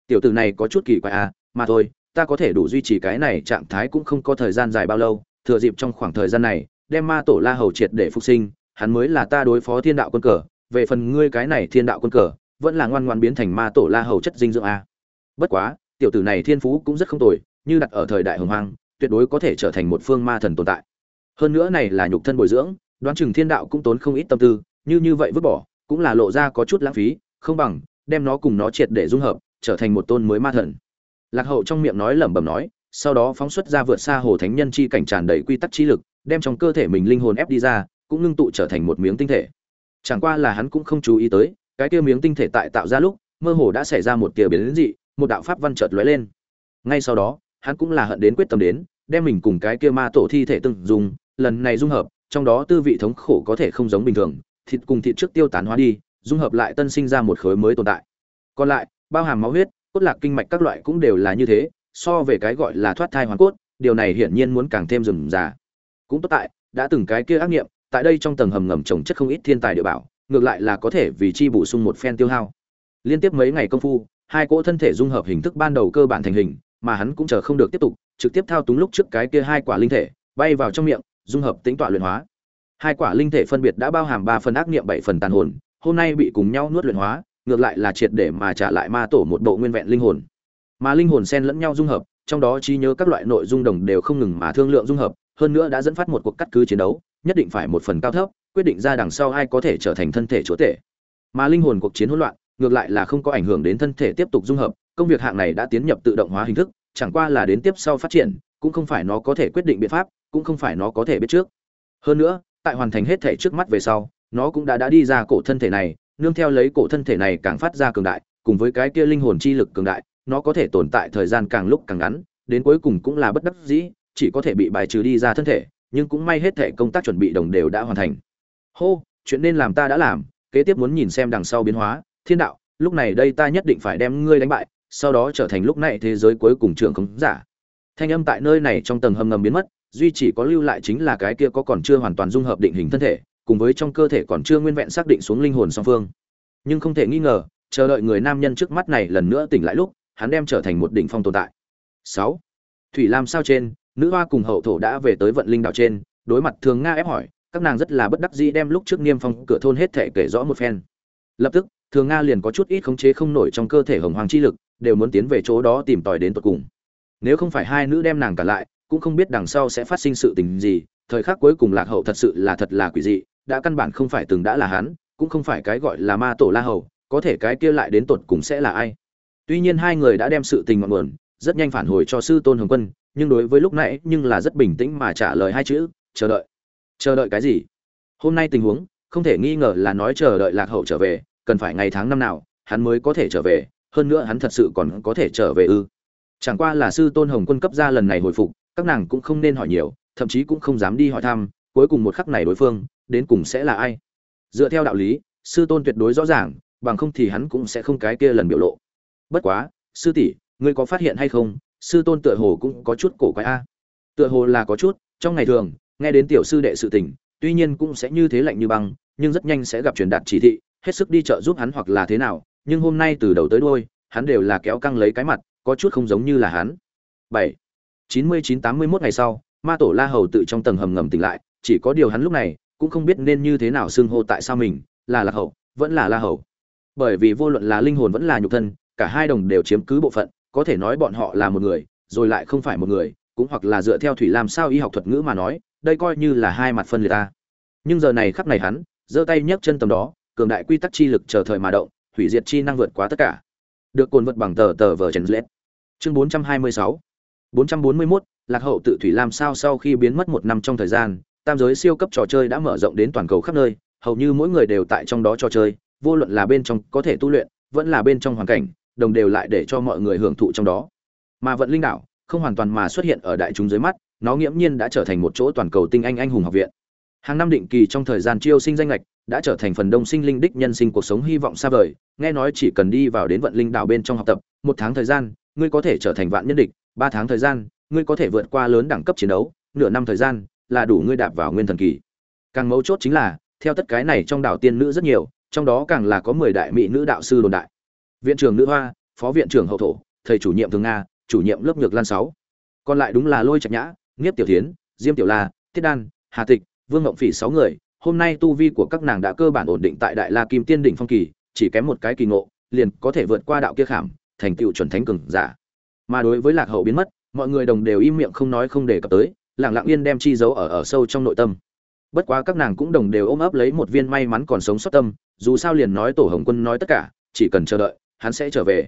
Tiểu tử này có chút kỳ quái à mà thôi, ta có thể đủ duy trì cái này trạng thái cũng không có thời gian dài bao lâu, thừa dịp trong khoảng thời gian này, đem ma tổ la hầu triệt để phục sinh, hắn mới là ta đối phó thiên đạo quân cờ, về phần ngươi cái này thiên đạo quân cờ, vẫn là ngoan ngoan biến thành ma tổ la hầu chất dinh dưỡng a bất quá, tiểu tử này thiên phú cũng rất không tồi, như đặt ở thời đại hồng hoang, tuyệt đối có thể trở thành một phương ma thần tồn tại. Hơn nữa này là nhục thân bồi dưỡng đoán chừng thiên đạo cũng tốn không ít tâm tư, như như vậy vứt bỏ, cũng là lộ ra có chút lãng phí, không bằng, đem nó cùng nó triệt để dung hợp, trở thành một tôn mới ma thần. Lạc hậu trong miệng nói lẩm bẩm nói, sau đó phóng xuất ra vượt xa hồ thánh nhân chi cảnh tràn đầy quy tắc trí lực, đem trong cơ thể mình linh hồn ép đi ra, cũng ngưng tụ trở thành một miếng tinh thể. Chẳng qua là hắn cũng không chú ý tới, cái kia miếng tinh thể tại tạo ra lúc, mơ hồ đã xảy ra một tia biến dị, một đạo pháp văn chợt lóe lên. Ngay sau đó, hắn cũng là hận đến quyết tâm đến, đem mình cùng cái kia ma tổ thi thể từng dùng, lần này dung hợp trong đó tư vị thống khổ có thể không giống bình thường, thịt cùng thịt trước tiêu tán hóa đi, dung hợp lại tân sinh ra một khối mới tồn tại. Còn lại, bao hàm máu huyết, cốt lạc kinh mạch các loại cũng đều là như thế, so về cái gọi là thoát thai hoàn cốt, điều này hiển nhiên muốn càng thêm rườm rà. Cũng tốt tại, đã từng cái kia ác nghiệm, tại đây trong tầng hầm ngầm trồng chất không ít thiên tài địa bảo, ngược lại là có thể vì chi bổ sung một phen tiêu hao. Liên tiếp mấy ngày công phu, hai cỗ thân thể dung hợp hình thức ban đầu cơ bản thành hình, mà hắn cũng chờ không được tiếp tục, trực tiếp thao túng lúc trước cái kia hai quả linh thể, bay vào trong miệng dung hợp tính tọa luyện hóa. Hai quả linh thể phân biệt đã bao hàm ba phần ác niệm, bảy phần tàn hồn, hôm nay bị cùng nhau nuốt luyện hóa, ngược lại là triệt để mà trả lại ma tổ một bộ nguyên vẹn linh hồn. Mà linh hồn xen lẫn nhau dung hợp, trong đó trí nhớ các loại nội dung đồng đều không ngừng mà thương lượng dung hợp, hơn nữa đã dẫn phát một cuộc cắt cứ chiến đấu, nhất định phải một phần cao thấp, quyết định ra đằng sau ai có thể trở thành thân thể chúa tể. Mà linh hồn cuộc chiến hỗn loạn, ngược lại là không có ảnh hưởng đến thân thể tiếp tục dung hợp, công việc hạng này đã tiến nhập tự động hóa hình thức, chẳng qua là đến tiếp sau phát triển cũng không phải nó có thể quyết định biện pháp, cũng không phải nó có thể biết trước. Hơn nữa, tại hoàn thành hết thể trước mắt về sau, nó cũng đã đã đi ra cổ thân thể này, nương theo lấy cổ thân thể này càng phát ra cường đại, cùng với cái kia linh hồn chi lực cường đại, nó có thể tồn tại thời gian càng lúc càng ngắn, đến cuối cùng cũng là bất đắc dĩ, chỉ có thể bị bài trừ đi ra thân thể, nhưng cũng may hết thể công tác chuẩn bị đồng đều đã hoàn thành. Hô, chuyện nên làm ta đã làm, kế tiếp muốn nhìn xem đằng sau biến hóa. Thiên đạo, lúc này đây ta nhất định phải đem ngươi đánh bại, sau đó trở thành lúc này thế giới cuối cùng trường khống giả thanh âm tại nơi này trong tầng hầm ngầm biến mất, duy chỉ có lưu lại chính là cái kia có còn chưa hoàn toàn dung hợp định hình thân thể, cùng với trong cơ thể còn chưa nguyên vẹn xác định xuống linh hồn song phương. Nhưng không thể nghi ngờ, chờ đợi người nam nhân trước mắt này lần nữa tỉnh lại lúc, hắn đem trở thành một đỉnh phong tồn tại. Sáu. Thủy lam sao trên, nữ hoa cùng hậu thổ đã về tới vận linh đạo trên, đối mặt thường nga ép hỏi, các nàng rất là bất đắc dĩ đem lúc trước niêm phong cửa thôn hết thể kể rõ một phen. Lập tức, thường nga liền có chút ít khống chế không nổi trong cơ thể hồng hoàng chi lực, đều muốn tiến về chỗ đó tìm tòi đến tột cùng nếu không phải hai nữ đem nàng cả lại, cũng không biết đằng sau sẽ phát sinh sự tình gì, thời khắc cuối cùng lạc hậu thật sự là thật là quỷ dị, đã căn bản không phải từng đã là hắn, cũng không phải cái gọi là ma tổ la hầu, có thể cái kia lại đến tột cùng sẽ là ai. Tuy nhiên hai người đã đem sự tình ngọn nguồn, rất nhanh phản hồi cho sư tôn hồng quân, nhưng đối với lúc nãy nhưng là rất bình tĩnh mà trả lời hai chữ, chờ đợi. Chờ đợi cái gì? Hôm nay tình huống, không thể nghi ngờ là nói chờ đợi lạc hậu trở về, cần phải ngày tháng năm nào, hắn mới có thể trở về, hơn nữa hắn thật sự còn có thể trở về ư? Chẳng qua là sư tôn hồng quân cấp ra lần này hồi phục, các nàng cũng không nên hỏi nhiều, thậm chí cũng không dám đi hỏi thăm, cuối cùng một khắc này đối phương, đến cùng sẽ là ai? Dựa theo đạo lý, sư tôn tuyệt đối rõ ràng, bằng không thì hắn cũng sẽ không cái kia lần biểu lộ. Bất quá, sư tỷ, ngươi có phát hiện hay không? Sư tôn tựa hồ cũng có chút cổ quái a. Tựa hồ là có chút, trong ngày thường, nghe đến tiểu sư đệ sự tình, tuy nhiên cũng sẽ như thế lạnh như băng, nhưng rất nhanh sẽ gặp truyền đạt chỉ thị, hết sức đi chợ giúp hắn hoặc là thế nào, nhưng hôm nay từ đầu tới đuôi, hắn đều là kéo căng lấy cái mặt có chút không giống như là hắn. Bảy. Chín mươi chín tám mươi mốt ngày sau ma tổ la hầu tự trong tầng hầm ngầm tỉnh lại chỉ có điều hắn lúc này cũng không biết nên như thế nào xưng hô tại sao mình là lạc hầu, vẫn là la hầu. Bởi vì vô luận là linh hồn vẫn là nhục thân cả hai đồng đều chiếm cứ bộ phận có thể nói bọn họ là một người rồi lại không phải một người cũng hoặc là dựa theo thủy làm sao y học thuật ngữ mà nói đây coi như là hai mặt phân liệt ta. Nhưng giờ này khắc này hắn giơ tay nhấc chân tầm đó cường đại quy tắc chi lực chờ thời mà động hủy diệt chi năng vượt quá tất cả được cồn vật bằng tờ tờ vờ trần lết. Chương 426 441 lạc hậu tự thủy làm sao sau khi biến mất một năm trong thời gian, tam giới siêu cấp trò chơi đã mở rộng đến toàn cầu khắp nơi, hầu như mỗi người đều tại trong đó trò chơi, vô luận là bên trong có thể tu luyện, vẫn là bên trong hoàn cảnh, đồng đều lại để cho mọi người hưởng thụ trong đó. Mà vận linh đảo, không hoàn toàn mà xuất hiện ở đại chúng dưới mắt, nó nghiễm nhiên đã trở thành một chỗ toàn cầu tinh anh anh hùng học viện. Hàng năm định kỳ trong thời gian chiêu sinh danh lệch đã trở thành phần đông sinh linh đích nhân sinh cuộc sống hy vọng xa vời. Nghe nói chỉ cần đi vào đến vận linh đảo bên trong học tập, một tháng thời gian, ngươi có thể trở thành vạn nhân địch. Ba tháng thời gian, ngươi có thể vượt qua lớn đẳng cấp chiến đấu. Nửa năm thời gian, là đủ ngươi đạp vào nguyên thần kỳ. Càng mấu chốt chính là, theo tất cái này trong đảo tiên nữ rất nhiều, trong đó càng là có mười đại mỹ nữ đạo sư đồn đại. Viện trưởng nữ hoa, phó viện trưởng hậu thổ, thầy chủ nhiệm thường nga, chủ nhiệm lớp nhược lan sáu. Còn lại đúng là lôi trạch nhã, nghiếp tiểu tiến diêm tiểu la tiết đan, hà tịch, vương ngộng phỉ sáu người hôm nay tu vi của các nàng đã cơ bản ổn định tại đại la kim tiên đỉnh phong kỳ, chỉ kém một cái kỳ ngộ, liền có thể vượt qua đạo kia khảm, thành tựu chuẩn thánh cường giả. Mà đối với lạc hậu biến mất, mọi người đồng đều im miệng không nói không đề cập tới, lặng lặng yên đem chi giấu ở ở sâu trong nội tâm. Bất quá các nàng cũng đồng đều ôm ấp lấy một viên may mắn còn sống sót tâm, dù sao liền nói tổ hồng quân nói tất cả, chỉ cần chờ đợi, hắn sẽ trở về.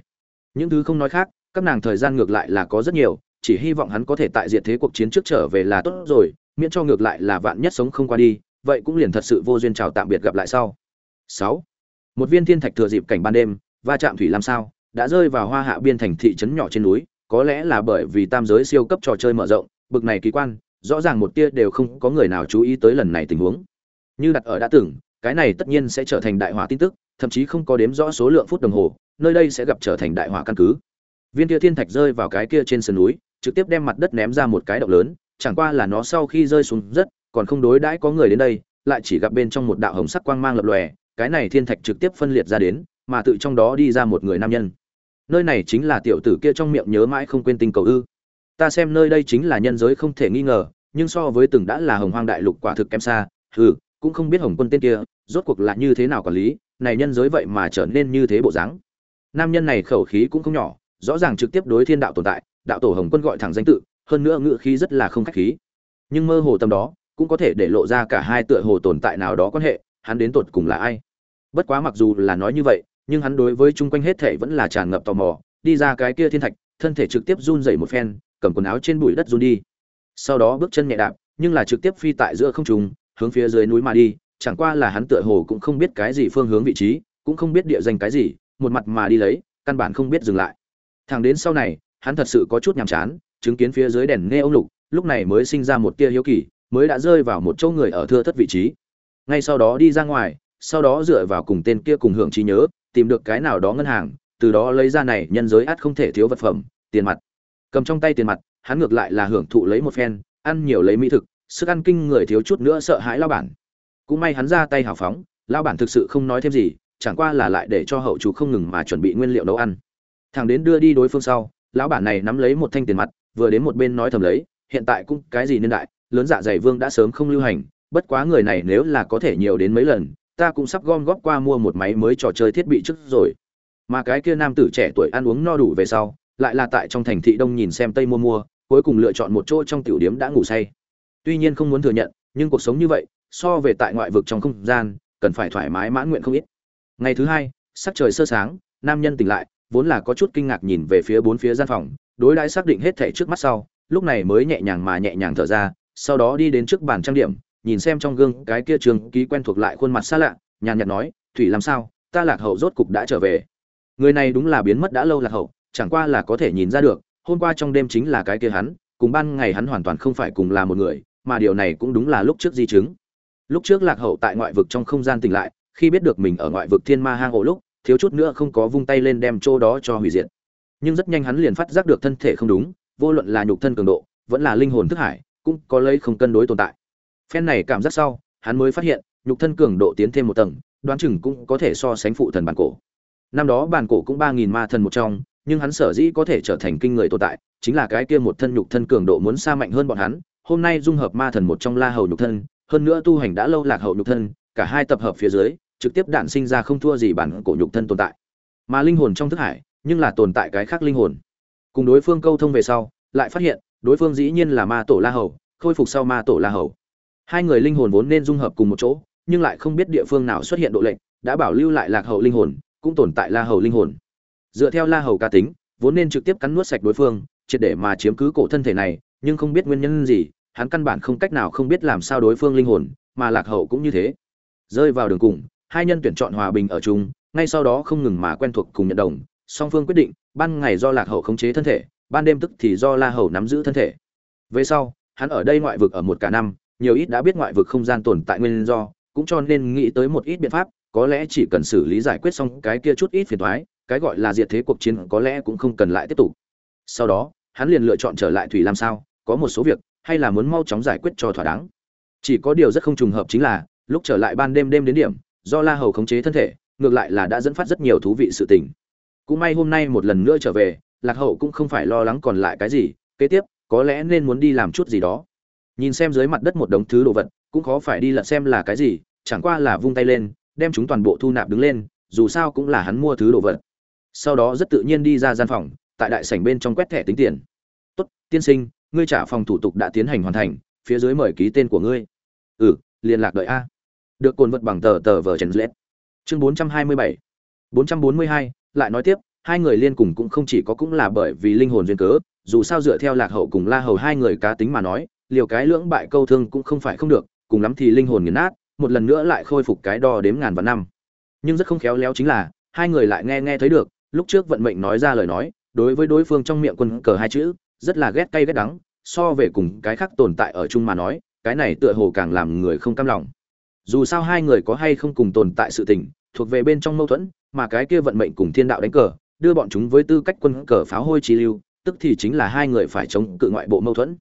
Những thứ không nói khác, các nàng thời gian ngược lại là có rất nhiều, chỉ hy vọng hắn có thể tại diện thế cuộc chiến trước trở về là tốt rồi, miễn cho ngược lại là vạn nhất sống không qua đi vậy cũng liền thật sự vô duyên chào tạm biệt gặp lại sau. Sáu. Một viên thiên thạch thừa dịp cảnh ban đêm, va chạm thủy làm sao, đã rơi vào hoa hạ biên thành thị trấn nhỏ trên núi, có lẽ là bởi vì tam giới siêu cấp trò chơi mở rộng, bực này kỳ quan, rõ ràng một tia đều không có người nào chú ý tới lần này tình huống. Như đặt ở đã tưởng cái này tất nhiên sẽ trở thành đại hỏa tin tức, thậm chí không có đếm rõ số lượng phút đồng hồ, nơi đây sẽ gặp trở thành đại hỏa căn cứ. Viên kia thiên thạch rơi vào cái kia trên sườn núi, trực tiếp đem mặt đất ném ra một cái động lớn, chẳng qua là nó sau khi rơi xuống rất còn không đối đãi có người đến đây, lại chỉ gặp bên trong một đạo hồng sắc quang mang lập lòe, cái này thiên thạch trực tiếp phân liệt ra đến, mà tự trong đó đi ra một người nam nhân. Nơi này chính là tiểu tử kia trong miệng nhớ mãi không quên tinh cầu ư. Ta xem nơi đây chính là nhân giới không thể nghi ngờ, nhưng so với từng đã là hồng hoang đại lục quả thực kém xa, hừ, cũng không biết hồng quân tên kia, rốt cuộc là như thế nào quản lý, này nhân giới vậy mà trở nên như thế bộ dáng. Nam nhân này khẩu khí cũng không nhỏ, rõ ràng trực tiếp đối thiên đạo tồn tại, đạo tổ hồng quân gọi thẳng danh tự, hơn nữa ngữ khí rất là không khách khí. Nhưng mơ hồ tâm đó cũng có thể để lộ ra cả hai tựa hồ tồn tại nào đó quan hệ, hắn đến tột cùng là ai? Bất quá mặc dù là nói như vậy, nhưng hắn đối với chung quanh hết thể vẫn là tràn ngập tò mò, đi ra cái kia thiên thạch, thân thể trực tiếp run dậy một phen, cầm quần áo trên bụi đất run đi. Sau đó bước chân nhẹ đạp, nhưng là trực tiếp phi tại giữa không trung, hướng phía dưới núi mà đi, chẳng qua là hắn tựa hồ cũng không biết cái gì phương hướng vị trí, cũng không biết địa danh cái gì, một mặt mà đi lấy, căn bản không biết dừng lại. Thẳng đến sau này, hắn thật sự có chút nhàm chán, chứng kiến phía dưới đèn nghe ông lục, lúc này mới sinh ra một tia hiếu kỳ mới đã rơi vào một chỗ người ở thưa thất vị trí. Ngay sau đó đi ra ngoài, sau đó dựa vào cùng tên kia cùng hưởng trí nhớ, tìm được cái nào đó ngân hàng, từ đó lấy ra này nhân giới ắt không thể thiếu vật phẩm, tiền mặt. Cầm trong tay tiền mặt, hắn ngược lại là hưởng thụ lấy một phen, ăn nhiều lấy mỹ thực, sức ăn kinh người thiếu chút nữa sợ hãi lao bản. Cũng may hắn ra tay hào phóng, lao bản thực sự không nói thêm gì, chẳng qua là lại để cho hậu chủ không ngừng mà chuẩn bị nguyên liệu nấu ăn. Thằng đến đưa đi đối phương sau, lão bản này nắm lấy một thanh tiền mặt, vừa đến một bên nói thầm lấy, hiện tại cũng cái gì niên đại lớn dạ dày vương đã sớm không lưu hành, bất quá người này nếu là có thể nhiều đến mấy lần, ta cũng sắp gom góp qua mua một máy mới trò chơi thiết bị trước rồi. Mà cái kia nam tử trẻ tuổi ăn uống no đủ về sau, lại là tại trong thành thị đông nhìn xem tây mua mua, cuối cùng lựa chọn một chỗ trong tiểu điếm đã ngủ say. Tuy nhiên không muốn thừa nhận, nhưng cuộc sống như vậy, so về tại ngoại vực trong không gian, cần phải thoải mái mãn nguyện không ít. Ngày thứ hai, sắc trời sơ sáng, nam nhân tỉnh lại, vốn là có chút kinh ngạc nhìn về phía bốn phía gian phòng, đối đãi xác định hết thảy trước mắt sau, lúc này mới nhẹ nhàng mà nhẹ nhàng thở ra sau đó đi đến trước bàn trang điểm, nhìn xem trong gương cái kia trường ký quen thuộc lại khuôn mặt xa lạ, nhàn nhạt nói, thủy làm sao? Ta lạc hậu rốt cục đã trở về. Người này đúng là biến mất đã lâu lạc hậu, chẳng qua là có thể nhìn ra được, hôm qua trong đêm chính là cái kia hắn, cùng ban ngày hắn hoàn toàn không phải cùng là một người, mà điều này cũng đúng là lúc trước di chứng. Lúc trước lạc hậu tại ngoại vực trong không gian tỉnh lại, khi biết được mình ở ngoại vực thiên ma hang ổ lúc, thiếu chút nữa không có vung tay lên đem chỗ đó cho hủy diệt. Nhưng rất nhanh hắn liền phát giác được thân thể không đúng, vô luận là nhục thân cường độ, vẫn là linh hồn thức hải cũng có lấy không cân đối tồn tại. Phen này cảm giác sau, hắn mới phát hiện, nhục thân cường độ tiến thêm một tầng, đoán chừng cũng có thể so sánh phụ thần bản cổ. Năm đó bản cổ cũng ba nghìn ma thần một trong, nhưng hắn sở dĩ có thể trở thành kinh người tồn tại, chính là cái kia một thân nhục thân cường độ muốn xa mạnh hơn bọn hắn. Hôm nay dung hợp ma thần một trong la hầu nhục thân, hơn nữa tu hành đã lâu lạc hậu nhục thân, cả hai tập hợp phía dưới, trực tiếp đản sinh ra không thua gì bản cổ nhục thân tồn tại. Mà linh hồn trong thức hải, nhưng là tồn tại cái khác linh hồn. Cùng đối phương câu thông về sau, lại phát hiện đối phương dĩ nhiên là ma tổ la hầu, khôi phục sau ma tổ la hầu. Hai người linh hồn vốn nên dung hợp cùng một chỗ, nhưng lại không biết địa phương nào xuất hiện độ lệnh, đã bảo lưu lại lạc hậu linh hồn, cũng tồn tại la hầu linh hồn. Dựa theo la hầu ca tính, vốn nên trực tiếp cắn nuốt sạch đối phương, triệt để mà chiếm cứ cổ thân thể này, nhưng không biết nguyên nhân gì, hắn căn bản không cách nào không biết làm sao đối phương linh hồn, mà lạc hậu cũng như thế. Rơi vào đường cùng, hai nhân tuyển chọn hòa bình ở chung, ngay sau đó không ngừng mà quen thuộc cùng nhận đồng, song phương quyết định, ban ngày do lạc hậu khống chế thân thể ban đêm tức thì do la hầu nắm giữ thân thể. Về sau, hắn ở đây ngoại vực ở một cả năm, nhiều ít đã biết ngoại vực không gian tồn tại nguyên do, cũng cho nên nghĩ tới một ít biện pháp, có lẽ chỉ cần xử lý giải quyết xong cái kia chút ít phiền toái, cái gọi là diệt thế cuộc chiến có lẽ cũng không cần lại tiếp tục. Sau đó, hắn liền lựa chọn trở lại thủy làm sao, có một số việc, hay là muốn mau chóng giải quyết cho thỏa đáng. Chỉ có điều rất không trùng hợp chính là, lúc trở lại ban đêm đêm đến điểm, do la hầu khống chế thân thể, ngược lại là đã dẫn phát rất nhiều thú vị sự tình. Cũng may hôm nay một lần nữa trở về lạc hậu cũng không phải lo lắng còn lại cái gì, kế tiếp, có lẽ nên muốn đi làm chút gì đó. Nhìn xem dưới mặt đất một đống thứ đồ vật, cũng khó phải đi lật xem là cái gì, chẳng qua là vung tay lên, đem chúng toàn bộ thu nạp đứng lên, dù sao cũng là hắn mua thứ đồ vật. Sau đó rất tự nhiên đi ra gian phòng, tại đại sảnh bên trong quét thẻ tính tiền. Tốt, tiên sinh, ngươi trả phòng thủ tục đã tiến hành hoàn thành, phía dưới mời ký tên của ngươi. Ừ liên lạc đợi a. Được cồn vật bằng tờ tờ vờ trần lết chương bốn trăm hai mươi bảy. Bốn trăm bốn mươi hai, lại nói tiếp hai người liên cùng cũng không chỉ có cũng là bởi vì linh hồn duyên cớ, dù sao dựa theo lạc hậu cùng la hầu hai người cá tính mà nói, liều cái lưỡng bại câu thương cũng không phải không được, cùng lắm thì linh hồn nghiền nát, một lần nữa lại khôi phục cái đo đếm ngàn vạn năm. Nhưng rất không khéo léo chính là, hai người lại nghe nghe thấy được, lúc trước vận mệnh nói ra lời nói, đối với đối phương trong miệng quân cờ hai chữ, rất là ghét cay ghét đắng, so về cùng cái khác tồn tại ở chung mà nói, cái này tựa hồ càng làm người không cam lòng. Dù sao hai người có hay không cùng tồn tại sự tình, thuộc về bên trong mâu thuẫn, mà cái kia vận mệnh cùng thiên đạo đánh cờ đưa bọn chúng với tư cách quân cờ pháo hôi trí lưu, tức thì chính là hai người phải chống cự ngoại bộ mâu thuẫn.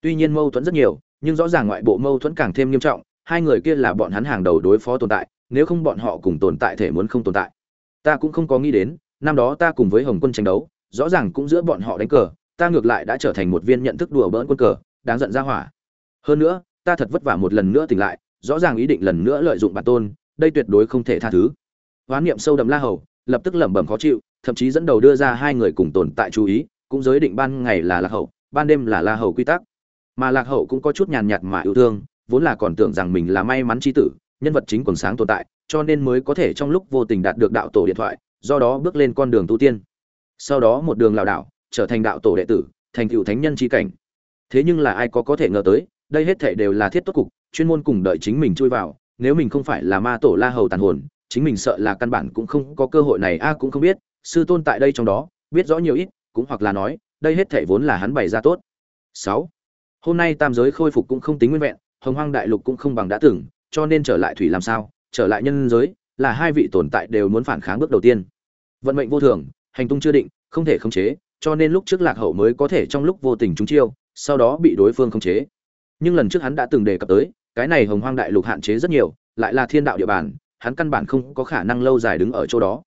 Tuy nhiên mâu thuẫn rất nhiều, nhưng rõ ràng ngoại bộ mâu thuẫn càng thêm nghiêm trọng, hai người kia là bọn hắn hàng đầu đối phó tồn tại, nếu không bọn họ cùng tồn tại thể muốn không tồn tại. Ta cũng không có nghĩ đến, năm đó ta cùng với hồng quân tranh đấu, rõ ràng cũng giữa bọn họ đánh cờ, ta ngược lại đã trở thành một viên nhận thức đùa bỡn quân cờ, đáng giận ra hỏa. Hơn nữa, ta thật vất vả một lần nữa tỉnh lại, rõ ràng ý định lần nữa lợi dụng bản tôn, đây tuyệt đối không thể tha thứ. Hoán niệm sâu đậm la hầu, lập tức lẩm bẩm khó chịu thậm chí dẫn đầu đưa ra hai người cùng tồn tại chú ý, cũng giới định ban ngày là lạc hậu, ban đêm là la hầu quy tắc. Mà lạc hậu cũng có chút nhàn nhạt mà yêu thương, vốn là còn tưởng rằng mình là may mắn chi tử, nhân vật chính quần sáng tồn tại, cho nên mới có thể trong lúc vô tình đạt được đạo tổ điện thoại, do đó bước lên con đường tu tiên. Sau đó một đường lảo đảo, trở thành đạo tổ đệ tử, thành cựu thánh nhân chi cảnh. Thế nhưng là ai có có thể ngờ tới, đây hết thể đều là thiết tốt cục, chuyên môn cùng đợi chính mình chui vào, nếu mình không phải là ma tổ la hầu tàn hồn, chính mình sợ là căn bản cũng không có cơ hội này, a cũng không biết sư tôn tại đây trong đó, biết rõ nhiều ít, cũng hoặc là nói, đây hết thể vốn là hắn bày ra tốt. Sáu, hôm nay tam giới khôi phục cũng không tính nguyên vẹn, hồng hoang đại lục cũng không bằng đã từng, cho nên trở lại thủy làm sao, trở lại nhân giới, là hai vị tồn tại đều muốn phản kháng bước đầu tiên. Vận mệnh vô thường, hành tung chưa định, không thể khống chế, cho nên lúc trước lạc hậu mới có thể trong lúc vô tình trúng chiêu, sau đó bị đối phương khống chế. Nhưng lần trước hắn đã từng đề cập tới, cái này hồng hoang đại lục hạn chế rất nhiều, lại là thiên đạo địa bàn, hắn căn bản không có khả năng lâu dài đứng ở chỗ đó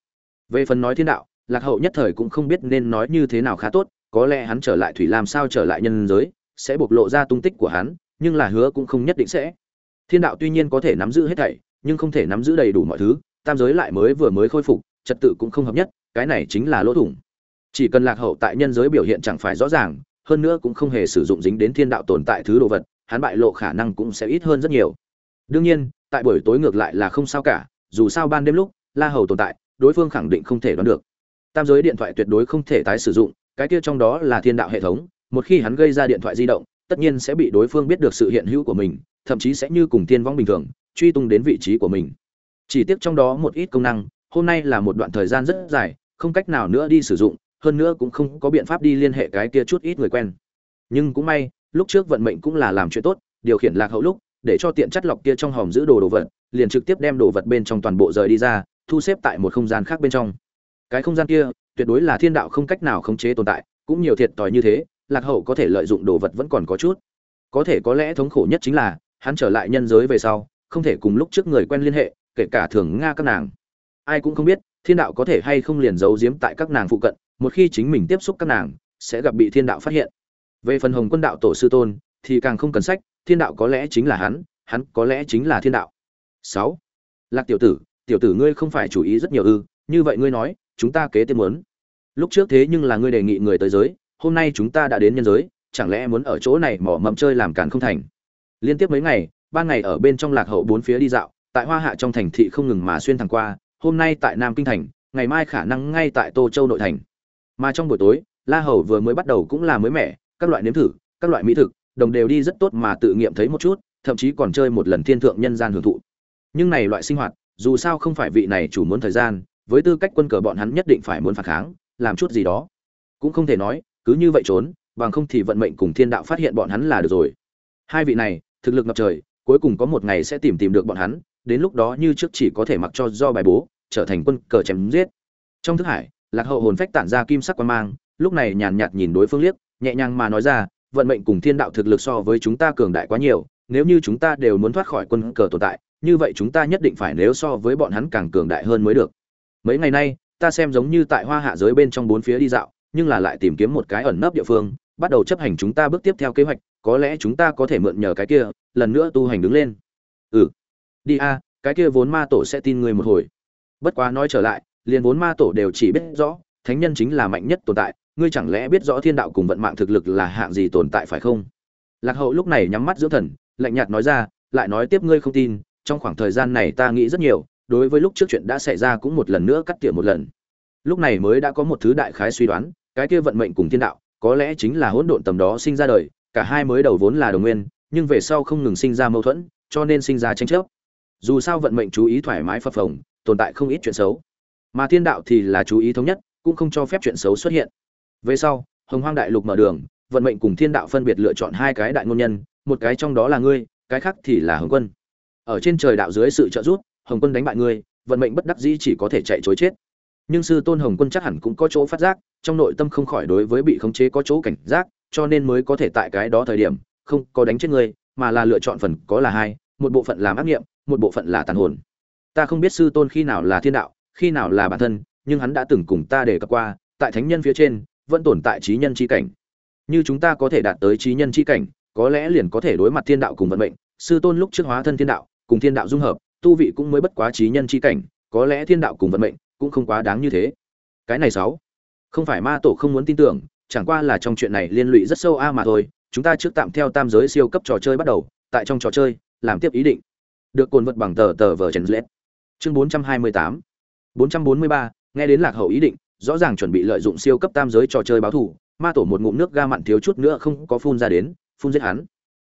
về phần nói thiên đạo, lạc hậu nhất thời cũng không biết nên nói như thế nào khá tốt, có lẽ hắn trở lại thủy làm sao trở lại nhân giới, sẽ bộc lộ ra tung tích của hắn, nhưng là hứa cũng không nhất định sẽ. Thiên đạo tuy nhiên có thể nắm giữ hết thảy, nhưng không thể nắm giữ đầy đủ mọi thứ, tam giới lại mới vừa mới khôi phục, trật tự cũng không hợp nhất, cái này chính là lỗ thủng. Chỉ cần lạc hậu tại nhân giới biểu hiện chẳng phải rõ ràng, hơn nữa cũng không hề sử dụng dính đến thiên đạo tồn tại thứ đồ vật, hắn bại lộ khả năng cũng sẽ ít hơn rất nhiều. Đương nhiên, tại buổi tối ngược lại là không sao cả, dù sao ban đêm lúc, la hầu tồn tại đối phương khẳng định không thể đoán được. Tam giới điện thoại tuyệt đối không thể tái sử dụng, cái kia trong đó là thiên đạo hệ thống, một khi hắn gây ra điện thoại di động, tất nhiên sẽ bị đối phương biết được sự hiện hữu của mình, thậm chí sẽ như cùng tiên vong bình thường, truy tung đến vị trí của mình. Chỉ tiếc trong đó một ít công năng, hôm nay là một đoạn thời gian rất dài, không cách nào nữa đi sử dụng, hơn nữa cũng không có biện pháp đi liên hệ cái kia chút ít người quen. Nhưng cũng may, lúc trước vận mệnh cũng là làm chuyện tốt, điều khiển lạc hậu lúc, để cho tiện chất lọc kia trong hòm giữ đồ đồ vật, liền trực tiếp đem đồ vật bên trong toàn bộ rời đi ra thu xếp tại một không gian khác bên trong. Cái không gian kia, tuyệt đối là thiên đạo không cách nào khống chế tồn tại, cũng nhiều thiệt tòi như thế, lạc hậu có thể lợi dụng đồ vật vẫn còn có chút. Có thể có lẽ thống khổ nhất chính là, hắn trở lại nhân giới về sau, không thể cùng lúc trước người quen liên hệ, kể cả thường nga các nàng. Ai cũng không biết, thiên đạo có thể hay không liền giấu giếm tại các nàng phụ cận, một khi chính mình tiếp xúc các nàng, sẽ gặp bị thiên đạo phát hiện. Về phần hồng quân đạo tổ sư tôn, thì càng không cần sách, thiên đạo có lẽ chính là hắn hắn có lẽ chính là thiên đạo. Sáu. Lạc tiểu tử tiểu tử ngươi không phải chủ ý rất nhiều ư, như vậy ngươi nói, chúng ta kế tiếp muốn. Lúc trước thế nhưng là ngươi đề nghị người tới giới, hôm nay chúng ta đã đến nhân giới, chẳng lẽ muốn ở chỗ này mỏ mẫm chơi làm càn không thành? Liên tiếp mấy ngày, ban ngày ở bên trong lạc hậu bốn phía đi dạo, tại hoa hạ trong thành thị không ngừng mà xuyên thẳng qua, hôm nay tại nam kinh thành, ngày mai khả năng ngay tại tô châu nội thành. Mà trong buổi tối, la hầu vừa mới bắt đầu cũng là mới mẻ, các loại nếm thử, các loại mỹ thực, đồng đều đi rất tốt mà tự nghiệm thấy một chút, thậm chí còn chơi một lần thiên thượng nhân gian hưởng thụ. Nhưng này loại sinh hoạt dù sao không phải vị này chủ muốn thời gian, với tư cách quân cờ bọn hắn nhất định phải muốn phản kháng, làm chút gì đó. Cũng không thể nói, cứ như vậy trốn, bằng không thì vận mệnh cùng thiên đạo phát hiện bọn hắn là được rồi. Hai vị này, thực lực ngập trời, cuối cùng có một ngày sẽ tìm tìm được bọn hắn, đến lúc đó như trước chỉ có thể mặc cho do bài bố, trở thành quân cờ chém giết. Trong thức hải, lạc hậu hồn phách tản ra kim sắc quan mang, lúc này nhàn nhạt nhìn đối phương liếc, nhẹ nhàng mà nói ra, vận mệnh cùng thiên đạo thực lực so với chúng ta cường đại quá nhiều, nếu như chúng ta đều muốn thoát khỏi quân cờ tồn tại như vậy chúng ta nhất định phải nếu so với bọn hắn càng cường đại hơn mới được. Mấy ngày nay, ta xem giống như tại hoa hạ giới bên trong bốn phía đi dạo, nhưng là lại tìm kiếm một cái ẩn nấp địa phương, bắt đầu chấp hành chúng ta bước tiếp theo kế hoạch, có lẽ chúng ta có thể mượn nhờ cái kia, lần nữa tu hành đứng lên. Ừ. Đi a, cái kia vốn ma tổ sẽ tin người một hồi. Bất quá nói trở lại, liền vốn ma tổ đều chỉ biết rõ, thánh nhân chính là mạnh nhất tồn tại, ngươi chẳng lẽ biết rõ thiên đạo cùng vận mạng thực lực là hạng gì tồn tại phải không? Lạc hậu lúc này nhắm mắt dưỡng thần, lạnh nhạt nói ra, lại nói tiếp ngươi không tin trong khoảng thời gian này ta nghĩ rất nhiều, đối với lúc trước chuyện đã xảy ra cũng một lần nữa cắt tỉa một lần. Lúc này mới đã có một thứ đại khái suy đoán, cái kia vận mệnh cùng thiên đạo, có lẽ chính là hỗn độn tầm đó sinh ra đời, cả hai mới đầu vốn là đồng nguyên, nhưng về sau không ngừng sinh ra mâu thuẫn, cho nên sinh ra tranh chấp. Dù sao vận mệnh chú ý thoải mái phập phồng, tồn tại không ít chuyện xấu. Mà thiên đạo thì là chú ý thống nhất, cũng không cho phép chuyện xấu xuất hiện. Về sau, hồng hoang đại lục mở đường, vận mệnh cùng thiên đạo phân biệt lựa chọn hai cái đại ngôn nhân, một cái trong đó là ngươi, cái khác thì là hồng quân ở trên trời đạo dưới sự trợ giúp, hồng quân đánh bại ngươi, vận mệnh bất đắc dĩ chỉ có thể chạy chối chết. Nhưng sư tôn hồng quân chắc hẳn cũng có chỗ phát giác, trong nội tâm không khỏi đối với bị khống chế có chỗ cảnh giác, cho nên mới có thể tại cái đó thời điểm, không có đánh chết ngươi, mà là lựa chọn phần có là hai, một bộ phận làm ác nghiệm, một bộ phận là tàn hồn. Ta không biết sư tôn khi nào là thiên đạo, khi nào là bản thân, nhưng hắn đã từng cùng ta đề cập qua, tại thánh nhân phía trên, vẫn tồn tại trí nhân chi cảnh. Như chúng ta có thể đạt tới trí nhân chi cảnh, có lẽ liền có thể đối mặt thiên đạo cùng vận mệnh, sư tôn lúc trước hóa thân thiên đạo cùng thiên đạo dung hợp, tu vị cũng mới bất quá trí nhân chi cảnh, có lẽ thiên đạo cùng vận mệnh cũng không quá đáng như thế. Cái này sáu, không phải ma tổ không muốn tin tưởng, chẳng qua là trong chuyện này liên lụy rất sâu a mà thôi, chúng ta trước tạm theo tam giới siêu cấp trò chơi bắt đầu, tại trong trò chơi, làm tiếp ý định. Được cuộn vật bằng tờ tờ vờ trần lết chương 428 443 nghe đến lạc hậu ý định, rõ ràng chuẩn bị lợi dụng siêu cấp tam giới trò chơi báo thủ ma tổ một ngụm nước ga mặn thiếu chút nữa không có phun ra đến, phun giết hắn.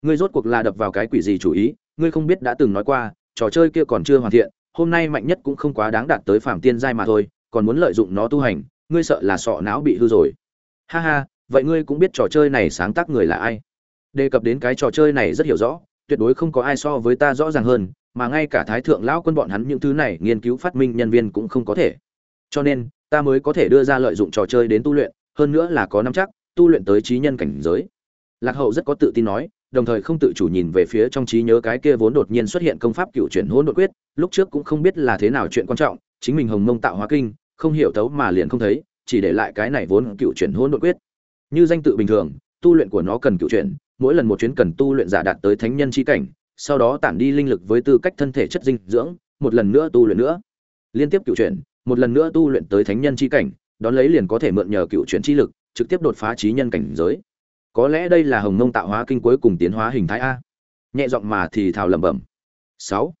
Ngươi rốt cuộc là đập vào cái quỷ gì chủ ý ngươi không biết đã từng nói qua, trò chơi kia còn chưa hoàn thiện, hôm nay mạnh nhất cũng không quá đáng đạt tới phàm tiên giai mà thôi, còn muốn lợi dụng nó tu hành, ngươi sợ là sọ não bị hư rồi. Ha ha, vậy ngươi cũng biết trò chơi này sáng tác người là ai. Đề cập đến cái trò chơi này rất hiểu rõ, tuyệt đối không có ai so với ta rõ ràng hơn, mà ngay cả thái thượng lão quân bọn hắn những thứ này nghiên cứu phát minh nhân viên cũng không có thể. Cho nên, ta mới có thể đưa ra lợi dụng trò chơi đến tu luyện, hơn nữa là có năm chắc, tu luyện tới trí nhân cảnh giới. Lạc hậu rất có tự tin nói đồng thời không tự chủ nhìn về phía trong trí nhớ cái kia vốn đột nhiên xuất hiện công pháp cựu chuyển hỗn độn quyết, lúc trước cũng không biết là thế nào chuyện quan trọng, chính mình hồng mông tạo hóa kinh, không hiểu tấu mà liền không thấy, chỉ để lại cái này vốn cựu chuyển hỗn độn quyết. Như danh tự bình thường, tu luyện của nó cần cựu chuyển, mỗi lần một chuyến cần tu luyện giả đạt tới thánh nhân chi cảnh, sau đó tản đi linh lực với tư cách thân thể chất dinh dưỡng, một lần nữa tu luyện nữa. Liên tiếp cựu chuyển, một lần nữa tu luyện tới thánh nhân chi cảnh, đón lấy liền có thể mượn nhờ cựu chuyển chi lực, trực tiếp đột phá trí nhân cảnh giới có lẽ đây là hồng mông tạo hóa kinh cuối cùng tiến hóa hình thái a. Nhẹ giọng mà thì thào lẩm bẩm. Sáu.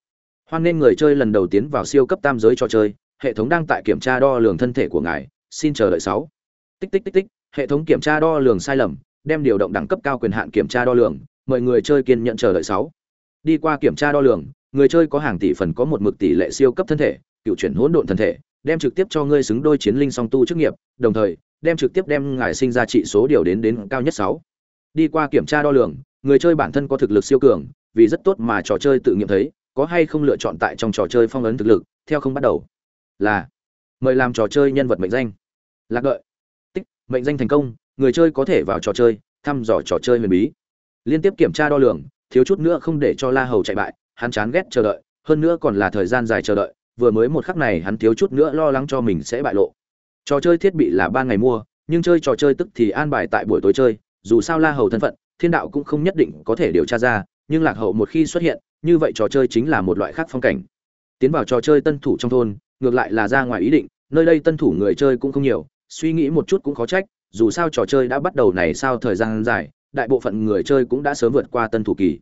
Hoan nên người chơi lần đầu tiến vào siêu cấp tam giới cho chơi, hệ thống đang tại kiểm tra đo lường thân thể của ngài, xin chờ đợi sáu. Tích tích tích tích, hệ thống kiểm tra đo lường sai lầm, đem điều động đẳng cấp cao quyền hạn kiểm tra đo lường, mời người chơi kiên nhận chờ đợi sáu. Đi qua kiểm tra đo lường, người chơi có hàng tỷ phần có một mực tỷ lệ siêu cấp thân thể, cựu chuyển hỗn độn thân thể, đem trực tiếp cho ngươi xứng đôi chiến linh song tu chức nghiệp, đồng thời đem trực tiếp đem ngài sinh ra trị số điều đến đến cao nhất sáu. Đi qua kiểm tra đo lường, người chơi bản thân có thực lực siêu cường, vì rất tốt mà trò chơi tự nghiệm thấy, có hay không lựa chọn tại trong trò chơi phong ấn thực lực, theo không bắt đầu. Là, mời làm trò chơi nhân vật mệnh danh. Lạc đợi. Tích, mệnh danh thành công, người chơi có thể vào trò chơi, thăm dò trò chơi huyền bí. Liên tiếp kiểm tra đo lường, thiếu chút nữa không để cho la hầu chạy bại, hắn chán ghét chờ đợi, hơn nữa còn là thời gian dài chờ đợi, vừa mới một khắc này hắn thiếu chút nữa lo lắng cho mình sẽ bại lộ trò chơi thiết bị là ban ngày mua, nhưng chơi trò chơi tức thì an bài tại buổi tối chơi, dù sao la hầu thân phận, thiên đạo cũng không nhất định có thể điều tra ra, nhưng lạc hậu một khi xuất hiện, như vậy trò chơi chính là một loại khác phong cảnh. Tiến vào trò chơi tân thủ trong thôn, ngược lại là ra ngoài ý định, nơi đây tân thủ người chơi cũng không nhiều, suy nghĩ một chút cũng khó trách, dù sao trò chơi đã bắt đầu này sao thời gian dài, đại bộ phận người chơi cũng đã sớm vượt qua tân thủ kỳ.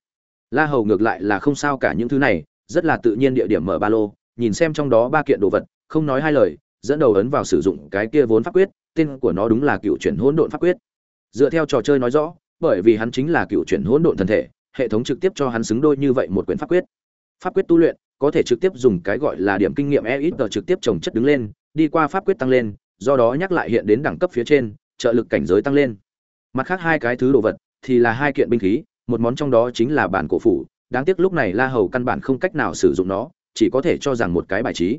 La hầu ngược lại là không sao cả những thứ này, rất là tự nhiên địa điểm mở ba lô, nhìn xem trong đó ba kiện đồ vật, không nói hai lời dẫn đầu ấn vào sử dụng cái kia vốn pháp quyết, tên của nó đúng là cựu chuyển hỗn độn pháp quyết. Dựa theo trò chơi nói rõ, bởi vì hắn chính là cựu chuyển hỗn độn thần thể, hệ thống trực tiếp cho hắn xứng đôi như vậy một quyển pháp quyết. Pháp quyết tu luyện, có thể trực tiếp dùng cái gọi là điểm kinh nghiệm EXP trực tiếp trồng chất đứng lên, đi qua pháp quyết tăng lên, do đó nhắc lại hiện đến đẳng cấp phía trên, trợ lực cảnh giới tăng lên. Mặt khác hai cái thứ đồ vật, thì là hai kiện binh khí, một món trong đó chính là bản cổ phủ. Đáng tiếc lúc này la hầu căn bản không cách nào sử dụng nó, chỉ có thể cho rằng một cái bài trí.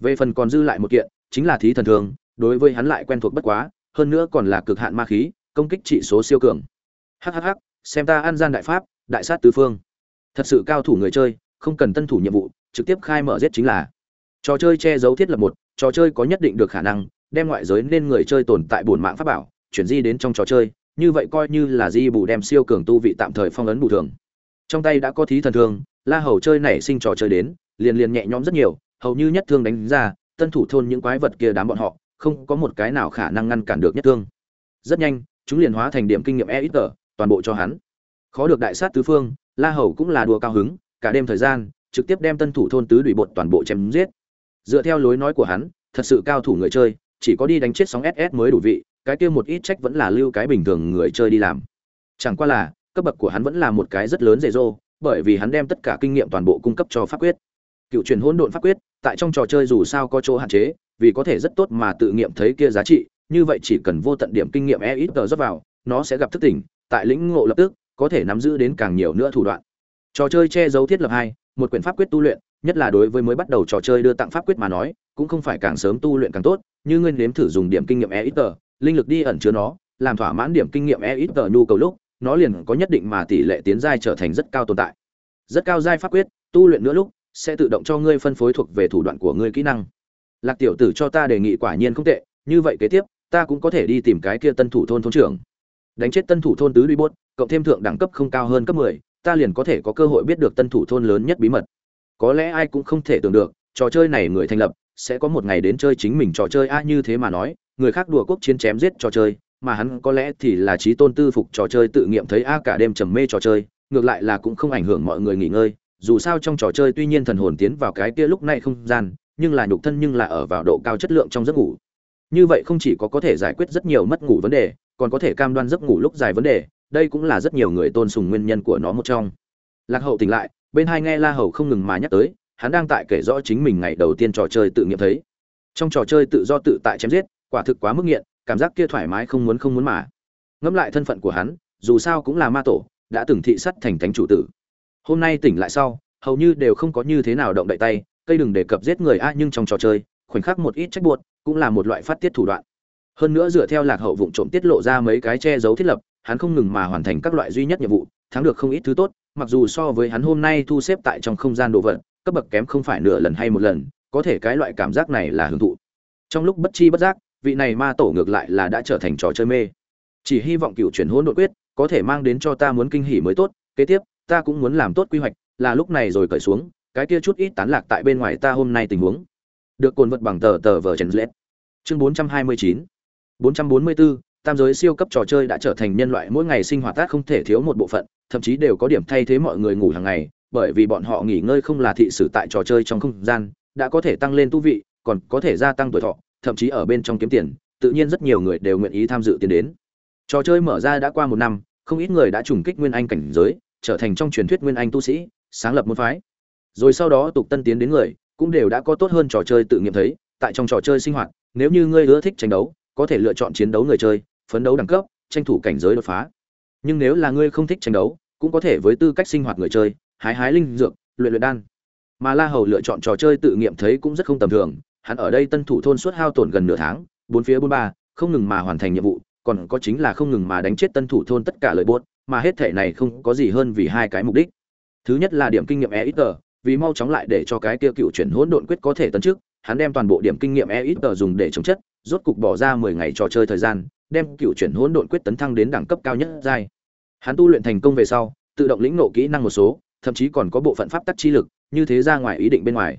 Về phần còn dư lại một kiện chính là thí thần thường, đối với hắn lại quen thuộc bất quá, hơn nữa còn là cực hạn ma khí, công kích trị số siêu cường. Hhh xem ta an gian đại pháp, đại sát tứ phương. Thật sự cao thủ người chơi, không cần tân thủ nhiệm vụ, trực tiếp khai mở giết chính là. Trò chơi che giấu thiết lập một, trò chơi có nhất định được khả năng, đem ngoại giới nên người chơi tồn tại bổn mạng pháp bảo, chuyển di đến trong trò chơi, như vậy coi như là di bù đem siêu cường tu vị tạm thời phong ấn bù thường. Trong tay đã có thí thần thương la hầu chơi nảy sinh trò chơi đến, liền liền nhẹ nhõm rất nhiều, hầu như nhất thương đánh ra tân thủ thôn những quái vật kia đám bọn họ, không có một cái nào khả năng ngăn cản được nhất thương. Rất nhanh, chúng liền hóa thành điểm kinh nghiệm e ít tờ toàn bộ cho hắn. Khó được đại sát tứ phương, la hầu cũng là đùa cao hứng, cả đêm thời gian, trực tiếp đem tân thủ thôn tứ đuổi bột toàn bộ chém giết. Dựa theo lối nói của hắn, thật sự cao thủ người chơi, chỉ có đi đánh chết sóng ss mới đủ vị, cái kia một ít trách vẫn là lưu cái bình thường người chơi đi làm. Chẳng qua là, cấp bậc của hắn vẫn là một cái rất lớn dễ dô, bởi vì hắn đem tất cả kinh nghiệm toàn bộ cung cấp cho pháp quyết cựu truyền hỗn độn pháp quyết, tại trong trò chơi dù sao có chỗ hạn chế, vì có thể rất tốt mà tự nghiệm thấy kia giá trị, như vậy chỉ cần vô tận điểm kinh nghiệm e ít tờ rót vào, nó sẽ gặp thức tỉnh, tại lĩnh ngộ lập tức, có thể nắm giữ đến càng nhiều nữa thủ đoạn. Trò chơi che giấu thiết lập hai, một quyển pháp quyết tu luyện, nhất là đối với mới bắt đầu trò chơi đưa tặng pháp quyết mà nói, cũng không phải càng sớm tu luyện càng tốt, như ngươi nếm thử dùng điểm kinh nghiệm e ít tờ, linh lực đi ẩn chứa nó, làm thỏa mãn điểm kinh nghiệm e ít tờ nhu cầu lúc, nó liền có nhất định mà tỷ lệ tiến giai trở thành rất cao tồn tại. Rất cao giai pháp quyết, tu luyện nữa lúc sẽ tự động cho ngươi phân phối thuộc về thủ đoạn của ngươi kỹ năng. Lạc tiểu tử cho ta đề nghị quả nhiên không tệ, như vậy kế tiếp, ta cũng có thể đi tìm cái kia tân thủ thôn thôn trưởng. Đánh chết tân thủ thôn tứ duy bốt, cộng thêm thượng đẳng cấp không cao hơn cấp mười, ta liền có thể có cơ hội biết được tân thủ thôn lớn nhất bí mật. Có lẽ ai cũng không thể tưởng được, trò chơi này người thành lập, sẽ có một ngày đến chơi chính mình trò chơi a như thế mà nói, người khác đùa quốc chiến chém giết trò chơi, mà hắn có lẽ thì là trí tôn tư phục trò chơi tự nghiệm thấy a cả đêm trầm mê trò chơi, ngược lại là cũng không ảnh hưởng mọi người nghỉ ngơi dù sao trong trò chơi tuy nhiên thần hồn tiến vào cái kia lúc này không gian, nhưng là nhục thân nhưng là ở vào độ cao chất lượng trong giấc ngủ. Như vậy không chỉ có có thể giải quyết rất nhiều mất ngủ vấn đề, còn có thể cam đoan giấc ngủ lúc dài vấn đề, đây cũng là rất nhiều người tôn sùng nguyên nhân của nó một trong. Lạc hậu tỉnh lại, bên hai nghe la hầu không ngừng mà nhắc tới, hắn đang tại kể rõ chính mình ngày đầu tiên trò chơi tự nghiệm thấy. Trong trò chơi tự do tự tại chém giết, quả thực quá mức nghiện, cảm giác kia thoải mái không muốn không muốn mà. Ngẫm lại thân phận của hắn, dù sao cũng là ma tổ, đã từng thị sắt thành thánh chủ tử hôm nay tỉnh lại sau, hầu như đều không có như thế nào động đậy tay, cây đừng đề cập giết người a, nhưng trong trò chơi, khoảnh khắc một ít trách buộc cũng là một loại phát tiết thủ đoạn. Hơn nữa dựa theo lạc hậu vụ trộm tiết lộ ra mấy cái che giấu thiết lập, hắn không ngừng mà hoàn thành các loại duy nhất nhiệm vụ, thắng được không ít thứ tốt, mặc dù so với hắn hôm nay thu xếp tại trong không gian đồ vật, cấp bậc kém không phải nửa lần hay một lần, có thể cái loại cảm giác này là hưởng thụ. Trong lúc bất chi bất giác, vị này ma tổ ngược lại là đã trở thành trò chơi mê. Chỉ hy vọng cựu chuyển hỗn nội quyết có thể mang đến cho ta muốn kinh hỉ mới tốt, kế tiếp ta cũng muốn làm tốt quy hoạch, là lúc này rồi cởi xuống, cái kia chút ít tán lạc tại bên ngoài ta hôm nay tình huống. Được cồn vật bằng tờ tờ vờ trần lết chương 429 444 tam giới siêu cấp trò chơi đã trở thành nhân loại mỗi ngày sinh hoạt tác không thể thiếu một bộ phận, thậm chí đều có điểm thay thế mọi người ngủ hàng ngày, bởi vì bọn họ nghỉ ngơi không là thị sử tại trò chơi trong không gian, đã có thể tăng lên tu vị, còn có thể gia tăng tuổi thọ, thậm chí ở bên trong kiếm tiền, tự nhiên rất nhiều người đều nguyện ý tham dự tiền đến. Trò chơi mở ra đã qua một năm, không ít người đã trùng kích nguyên anh cảnh giới trở thành trong truyền thuyết nguyên anh tu sĩ, sáng lập môn phái. Rồi sau đó tục tân tiến đến người, cũng đều đã có tốt hơn trò chơi tự nghiệm thấy, tại trong trò chơi sinh hoạt, nếu như ngươi ưa thích tranh đấu, có thể lựa chọn chiến đấu người chơi, phấn đấu đẳng cấp, tranh thủ cảnh giới đột phá. Nhưng nếu là ngươi không thích tranh đấu, cũng có thể với tư cách sinh hoạt người chơi, hái hái linh dược, luyện luyện đan. Mà la hầu lựa chọn trò chơi tự nghiệm thấy cũng rất không tầm thường, hắn ở đây tân thủ thôn suốt hao tổn gần nửa tháng, bốn phía bốn ba, không ngừng mà hoàn thành nhiệm vụ, còn có chính là không ngừng mà đánh chết tân thủ thôn tất cả lợi buốt mà hết thể này không có gì hơn vì hai cái mục đích. Thứ nhất là điểm kinh nghiệm e ít tờ, vì mau chóng lại để cho cái kia cựu chuyển hỗn độn quyết có thể tấn trước hắn đem toàn bộ điểm kinh nghiệm e ít tờ dùng để chống chất, rốt cục bỏ ra mười ngày trò chơi thời gian, đem cựu chuyển hỗn độn quyết tấn thăng đến đẳng cấp cao nhất giai. Hắn tu luyện thành công về sau, tự động lĩnh nộ kỹ năng một số, thậm chí còn có bộ phận pháp tắc chi lực, như thế ra ngoài ý định bên ngoài.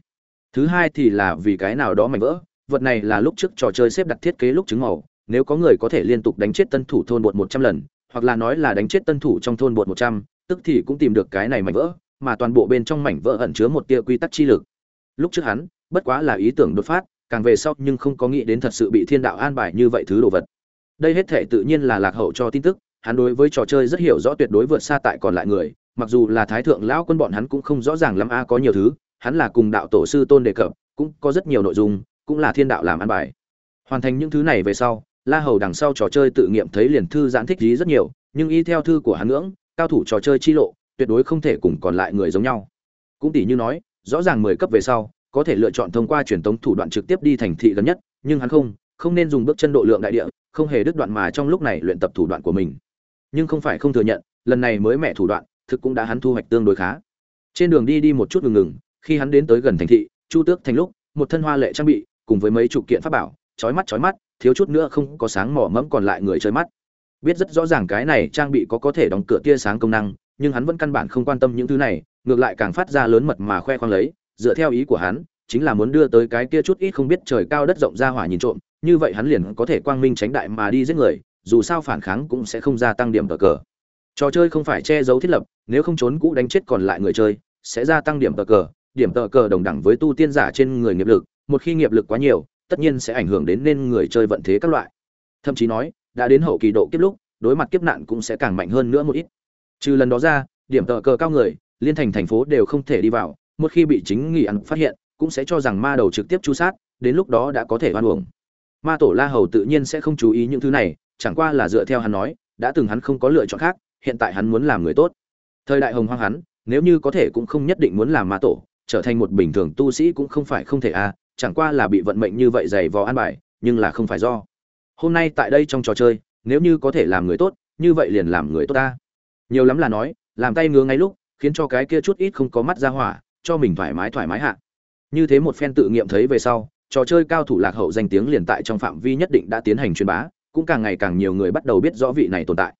Thứ hai thì là vì cái nào đó mảnh vỡ, vật này là lúc trước trò chơi xếp đặt thiết kế lúc chứng màu, nếu có người có thể liên tục đánh chết tân thủ thôn bột một trăm lần hoặc là nói là đánh chết tân thủ trong thôn bột một trăm, tức thì cũng tìm được cái này mảnh vỡ, mà toàn bộ bên trong mảnh vỡ ẩn chứa một tia quy tắc chi lực. Lúc trước hắn, bất quá là ý tưởng đột phát, càng về sau nhưng không có nghĩ đến thật sự bị thiên đạo an bài như vậy thứ đồ vật. Đây hết thể tự nhiên là lạc hậu cho tin tức, hắn đối với trò chơi rất hiểu rõ tuyệt đối vượt xa tại còn lại người, mặc dù là thái thượng lão quân bọn hắn cũng không rõ ràng lắm a, có nhiều thứ, hắn là cùng đạo tổ sư tôn đề cập, cũng có rất nhiều nội dung, cũng là thiên đạo làm an bài. Hoàn thành những thứ này về sau la hầu đằng sau trò chơi tự nghiệm thấy liền thư giãn thích lý rất nhiều, nhưng y theo thư của hắn ngưỡng, cao thủ trò chơi chi lộ, tuyệt đối không thể cùng còn lại người giống nhau. Cũng tỷ như nói, rõ ràng mười cấp về sau, có thể lựa chọn thông qua truyền tống thủ đoạn trực tiếp đi thành thị gần nhất, nhưng hắn không không nên dùng bước chân độ lượng đại địa, không hề đứt đoạn mà trong lúc này luyện tập thủ đoạn của mình. Nhưng không phải không thừa nhận, lần này mới mẹ thủ đoạn, thực cũng đã hắn thu hoạch tương đối khá. Trên đường đi đi một chút ngừng ngừng, khi hắn đến tới gần thành thị, chu tước thành lúc, một thân hoa lệ trang bị, cùng với mấy chục kiện pháp bảo, chói mắt chói mắt thiếu chút nữa không có sáng mỏ mẫm còn lại người chơi mắt. Biết rất rõ ràng cái này trang bị có có thể đóng cửa tia sáng công năng, nhưng hắn vẫn căn bản không quan tâm những thứ này, ngược lại càng phát ra lớn mật mà khoe khoang lấy, dựa theo ý của hắn, chính là muốn đưa tới cái kia chút ít không biết trời cao đất rộng ra hỏa nhìn trộm, như vậy hắn liền có thể quang minh tránh đại mà đi giết người, dù sao phản kháng cũng sẽ không gia tăng điểm cờ cờ. Trò chơi không phải che giấu thiết lập, nếu không trốn cũ đánh chết còn lại người chơi, sẽ gia tăng điểm cờ cờ, điểm cờ cờ đồng đẳng với tu tiên giả trên người nghiệp lực, một khi nghiệp lực quá nhiều tất nhiên sẽ ảnh hưởng đến nên người chơi vận thế các loại. Thậm chí nói đã đến hậu kỳ độ kiếp lúc đối mặt kiếp nạn cũng sẽ càng mạnh hơn nữa một ít. Trừ lần đó ra điểm tờ cờ cao người liên thành thành phố đều không thể đi vào một khi bị chính nghị ăn phát hiện cũng sẽ cho rằng ma đầu trực tiếp chu sát đến lúc đó đã có thể hoan uổng. Ma tổ la hầu tự nhiên sẽ không chú ý những thứ này chẳng qua là dựa theo hắn nói đã từng hắn không có lựa chọn khác hiện tại hắn muốn làm người tốt. Thời đại hồng hoang hắn nếu như có thể cũng không nhất định muốn làm ma tổ trở thành một bình thường tu sĩ cũng không phải không thể a à, chẳng qua là bị vận mệnh như vậy dày vò an bài, nhưng là không phải do. Hôm nay tại đây trong trò chơi, nếu như có thể làm người tốt, như vậy liền làm người tốt ta. Nhiều lắm là nói, làm tay ngứa ngay lúc, khiến cho cái kia chút ít không có mắt ra hỏa, cho mình thoải mái thoải mái hạ. Như thế một phen tự nghiệm thấy về sau, trò chơi cao thủ lạc hậu danh tiếng liền tại trong phạm vi nhất định đã tiến hành truyền bá, cũng càng ngày càng nhiều người bắt đầu biết rõ vị này tồn tại.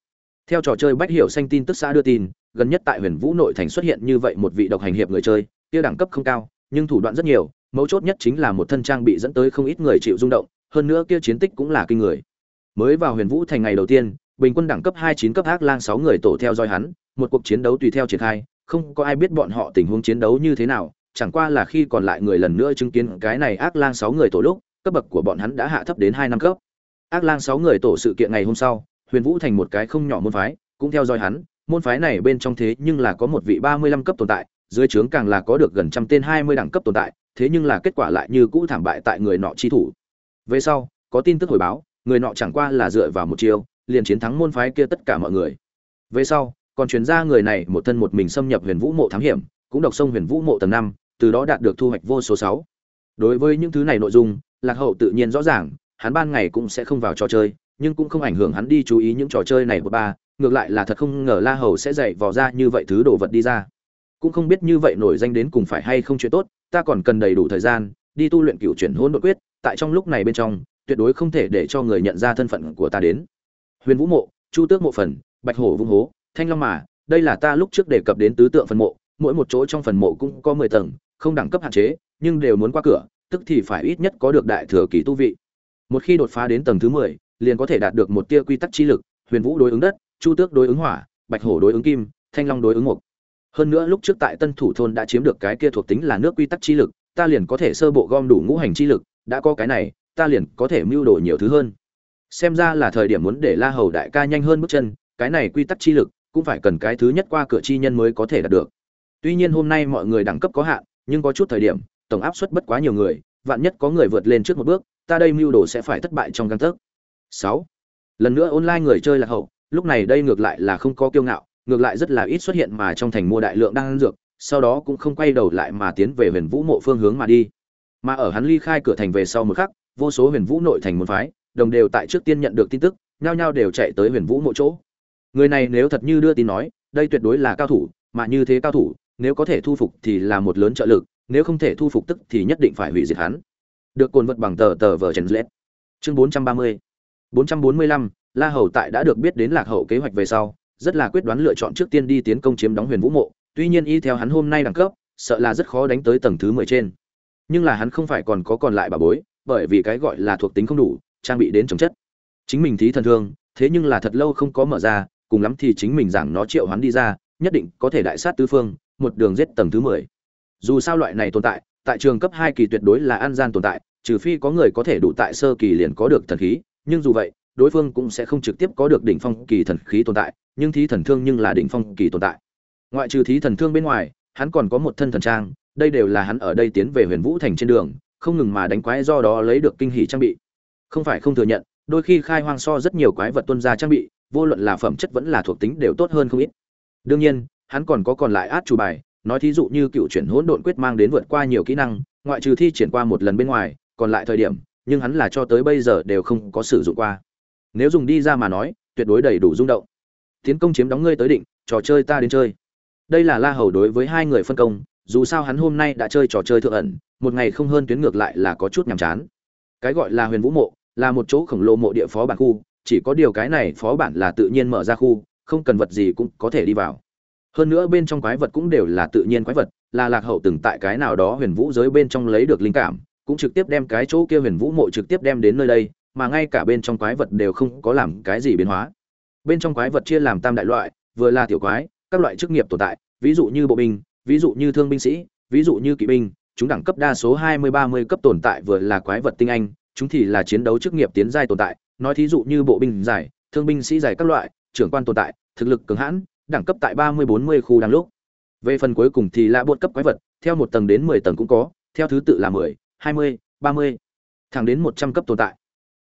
Theo trò chơi bách hiểu xanh tin tức xã đưa tin, gần nhất tại huyền vũ nội thành xuất hiện như vậy một vị độc hành hiệp người chơi kia đẳng cấp không cao, nhưng thủ đoạn rất nhiều mấu chốt nhất chính là một thân trang bị dẫn tới không ít người chịu rung động, hơn nữa kia chiến tích cũng là kinh người. Mới vào huyền vũ thành ngày đầu tiên, bình quân đẳng cấp hai chín cấp ác lang sáu người tổ theo dõi hắn, một cuộc chiến đấu tùy theo triển khai, không có ai biết bọn họ tình huống chiến đấu như thế nào, chẳng qua là khi còn lại người lần nữa chứng kiến cái này ác lang sáu người tổ lúc, cấp bậc của bọn hắn đã hạ thấp đến hai năm cấp. Ác lang sáu người tổ sự kiện ngày hôm sau, huyền vũ thành một cái không nhỏ môn phái, cũng theo dõi hắn, môn phái này bên trong thế nhưng là có một vị ba mươi lăm cấp tồn tại dưới trướng càng là có được gần trăm tên hai mươi đẳng cấp tồn tại, thế nhưng là kết quả lại như cũ thảm bại tại người nọ chi thủ. Về sau, có tin tức hồi báo, người nọ chẳng qua là dựa vào một chiêu, liền chiến thắng môn phái kia tất cả mọi người. Về sau, còn truyền ra người này một thân một mình xâm nhập huyền vũ mộ thám hiểm, cũng đọc sông huyền vũ mộ tầng năm, từ đó đạt được thu hoạch vô số sáu. Đối với những thứ này nội dung, lạc hậu tự nhiên rõ ràng, hắn ban ngày cũng sẽ không vào trò chơi, nhưng cũng không ảnh hưởng hắn đi chú ý những trò chơi này của ba, ngược lại là thật không ngờ la hầu sẽ dạy vò ra như vậy thứ đồ vật đi ra cũng không biết như vậy nổi danh đến cùng phải hay không chuyện tốt, ta còn cần đầy đủ thời gian, đi tu luyện cựu chuyển hôn đột quyết, tại trong lúc này bên trong, tuyệt đối không thể để cho người nhận ra thân phận của ta đến. Huyền vũ mộ, chu tước mộ phần, bạch hổ vung hố, thanh long mà, đây là ta lúc trước đề cập đến tứ tượng phần mộ, mỗi một chỗ trong phần mộ cũng có mười tầng, không đẳng cấp hạn chế, nhưng đều muốn qua cửa, tức thì phải ít nhất có được đại thừa kỳ tu vị. Một khi đột phá đến tầng thứ mười, liền có thể đạt được một tia quy tắc chi lực, huyền vũ đối ứng đất, chu tước đối ứng hỏa, bạch hổ đối ứng kim, thanh long đối ứng mộc hơn nữa lúc trước tại tân thủ thôn đã chiếm được cái kia thuộc tính là nước quy tắc chi lực, ta liền có thể sơ bộ gom đủ ngũ hành chi lực, đã có cái này, ta liền có thể mưu đồ nhiều thứ hơn. Xem ra là thời điểm muốn để la hầu đại ca nhanh hơn bước chân, cái này quy tắc chi lực cũng phải cần cái thứ nhất qua cửa chi nhân mới có thể đạt được. Tuy nhiên hôm nay mọi người đẳng cấp có hạn, nhưng có chút thời điểm, tổng áp suất bất quá nhiều người, vạn nhất có người vượt lên trước một bước, ta đây mưu đồ sẽ phải thất bại trong căn thức sáu. Lần nữa online người chơi là hậu, lúc này đây ngược lại là không có kiêu ngạo ngược lại rất là ít xuất hiện mà trong thành mua đại lượng đang ăn dược, sau đó cũng không quay đầu lại mà tiến về huyền vũ mộ phương hướng mà đi. Mà ở hắn ly khai cửa thành về sau một khắc, vô số huyền vũ nội thành môn phái, đồng đều tại trước tiên nhận được tin tức, nhao nhao đều chạy tới huyền vũ mộ chỗ. Người này nếu thật như đưa tin nói, đây tuyệt đối là cao thủ, mà như thế cao thủ, nếu có thể thu phục thì là một lớn trợ lực, nếu không thể thu phục tức thì nhất định phải hủy diệt hắn. Được cuốn vật bằng tờ tờ vở trần lết. Chương 430 445 la hầu tại đã được biết đến lạc hậu kế hoạch về sau rất là quyết đoán lựa chọn trước tiên đi tiến công chiếm đóng huyền vũ mộ, tuy nhiên y theo hắn hôm nay đẳng cấp, sợ là rất khó đánh tới tầng thứ mười trên. Nhưng là hắn không phải còn có còn lại bà bối, bởi vì cái gọi là thuộc tính không đủ, trang bị đến trồng chất. Chính mình thí thần thương, thế nhưng là thật lâu không có mở ra, cùng lắm thì chính mình giảng nó triệu hắn đi ra, nhất định có thể đại sát tứ phương, một đường giết tầng thứ mười. Dù sao loại này tồn tại tại trường cấp hai kỳ tuyệt đối là an gian tồn tại, trừ phi có người có thể đủ tại sơ kỳ liền có được thần khí, nhưng dù vậy đối phương cũng sẽ không trực tiếp có được đỉnh phong kỳ thần khí tồn tại, nhưng thí thần thương nhưng là đỉnh phong kỳ tồn tại. Ngoại trừ thí thần thương bên ngoài, hắn còn có một thân thần trang, đây đều là hắn ở đây tiến về huyền vũ thành trên đường, không ngừng mà đánh quái do đó lấy được kinh hỉ trang bị. Không phải không thừa nhận, đôi khi khai hoang so rất nhiều quái vật tuân ra trang bị, vô luận là phẩm chất vẫn là thuộc tính đều tốt hơn không ít. Đương nhiên, hắn còn có còn lại át chủ bài, nói thí dụ như cựu chuyển hỗn độn quyết mang đến vượt qua nhiều kỹ năng, ngoại trừ thi triển qua một lần bên ngoài, còn lại thời điểm, nhưng hắn là cho tới bây giờ đều không có sử dụng qua nếu dùng đi ra mà nói, tuyệt đối đầy đủ rung động. Tiến công chiếm đóng ngươi tới định, trò chơi ta đến chơi. Đây là la hầu đối với hai người phân công, dù sao hắn hôm nay đã chơi trò chơi thượng ẩn, một ngày không hơn tuyến ngược lại là có chút nhàm chán. Cái gọi là huyền vũ mộ, là một chỗ khổng lồ mộ địa phó bản khu, chỉ có điều cái này phó bản là tự nhiên mở ra khu, không cần vật gì cũng có thể đi vào. Hơn nữa bên trong quái vật cũng đều là tự nhiên quái vật là lạc hậu từng tại cái nào đó huyền vũ giới bên trong lấy được linh cảm, cũng trực tiếp đem cái chỗ kia huyền vũ mộ trực tiếp đem đến nơi đây mà ngay cả bên trong quái vật đều không có làm cái gì biến hóa. Bên trong quái vật chia làm tam đại loại, vừa là tiểu quái, các loại chức nghiệp tồn tại, ví dụ như bộ binh, ví dụ như thương binh sĩ, ví dụ như kỵ binh, chúng đẳng cấp đa số hai mươi, ba mươi cấp tồn tại vừa là quái vật tinh anh, chúng thì là chiến đấu chức nghiệp tiến giai tồn tại, nói thí dụ như bộ binh giải, thương binh sĩ giải các loại, trưởng quan tồn tại, thực lực cường hãn, đẳng cấp tại ba mươi, bốn mươi khu đang lúc. Về phần cuối cùng thì là bột cấp quái vật, theo một tầng đến mười tầng cũng có, theo thứ tự là mười, hai mươi, ba mươi, thẳng đến một trăm cấp tồn tại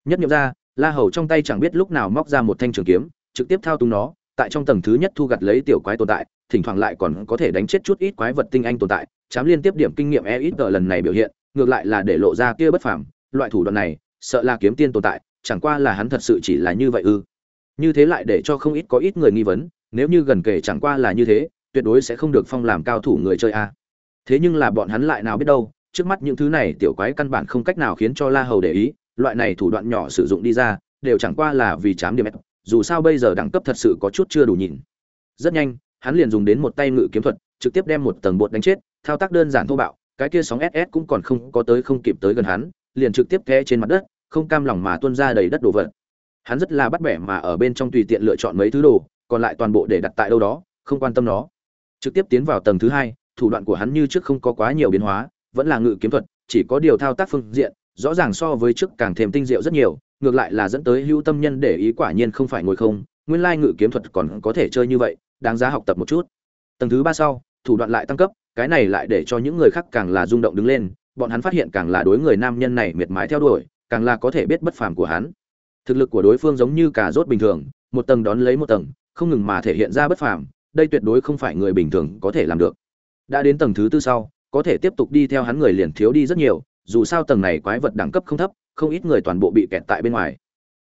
nhất nghiệm ra, la hầu trong tay chẳng biết lúc nào móc ra một thanh trường kiếm, trực tiếp thao túng nó, tại trong tầng thứ nhất thu gặt lấy tiểu quái tồn tại, thỉnh thoảng lại còn có thể đánh chết chút ít quái vật tinh anh tồn tại, chám liên tiếp điểm kinh nghiệm e ít lần này biểu hiện, ngược lại là để lộ ra kia bất phàm, loại thủ đoạn này, sợ là kiếm tiên tồn tại, chẳng qua là hắn thật sự chỉ là như vậy ư. Như thế lại để cho không ít có ít người nghi vấn, nếu như gần kể chẳng qua là như thế, tuyệt đối sẽ không được phong làm cao thủ người chơi a. Thế nhưng là bọn hắn lại nào biết đâu, trước mắt những thứ này tiểu quái căn bản không cách nào khiến cho la hầu để ý loại này thủ đoạn nhỏ sử dụng đi ra, đều chẳng qua là vì chám điểm. Dù sao bây giờ đẳng cấp thật sự có chút chưa đủ nhìn. Rất nhanh, hắn liền dùng đến một tay ngự kiếm thuật, trực tiếp đem một tầng bột đánh chết, thao tác đơn giản thô bạo, cái kia sóng ss cũng còn không có tới không kịp tới gần hắn, liền trực tiếp té trên mặt đất, không cam lòng mà tuôn ra đầy đất đồ vật. Hắn rất là bắt bẻ mà ở bên trong tùy tiện lựa chọn mấy thứ đồ, còn lại toàn bộ để đặt tại đâu đó, không quan tâm nó. Trực tiếp tiến vào tầng thứ hai, thủ đoạn của hắn như trước không có quá nhiều biến hóa, vẫn là ngự kiếm thuật, chỉ có điều thao tác phương diện rõ ràng so với trước càng thêm tinh diệu rất nhiều, ngược lại là dẫn tới hữu tâm nhân để ý quả nhiên không phải ngồi không, nguyên lai ngự kiếm thuật còn có thể chơi như vậy, đáng giá học tập một chút. Tầng thứ ba sau, thủ đoạn lại tăng cấp, cái này lại để cho những người khác càng là rung động đứng lên, bọn hắn phát hiện càng là đối người nam nhân này miệt mài theo đuổi, càng là có thể biết bất phàm của hắn. Thực lực của đối phương giống như cà rốt bình thường, một tầng đón lấy một tầng, không ngừng mà thể hiện ra bất phàm, đây tuyệt đối không phải người bình thường có thể làm được. Đã đến tầng thứ tư sau, có thể tiếp tục đi theo hắn người liền thiếu đi rất nhiều dù sao tầng này quái vật đẳng cấp không thấp, không ít người toàn bộ bị kẹt tại bên ngoài.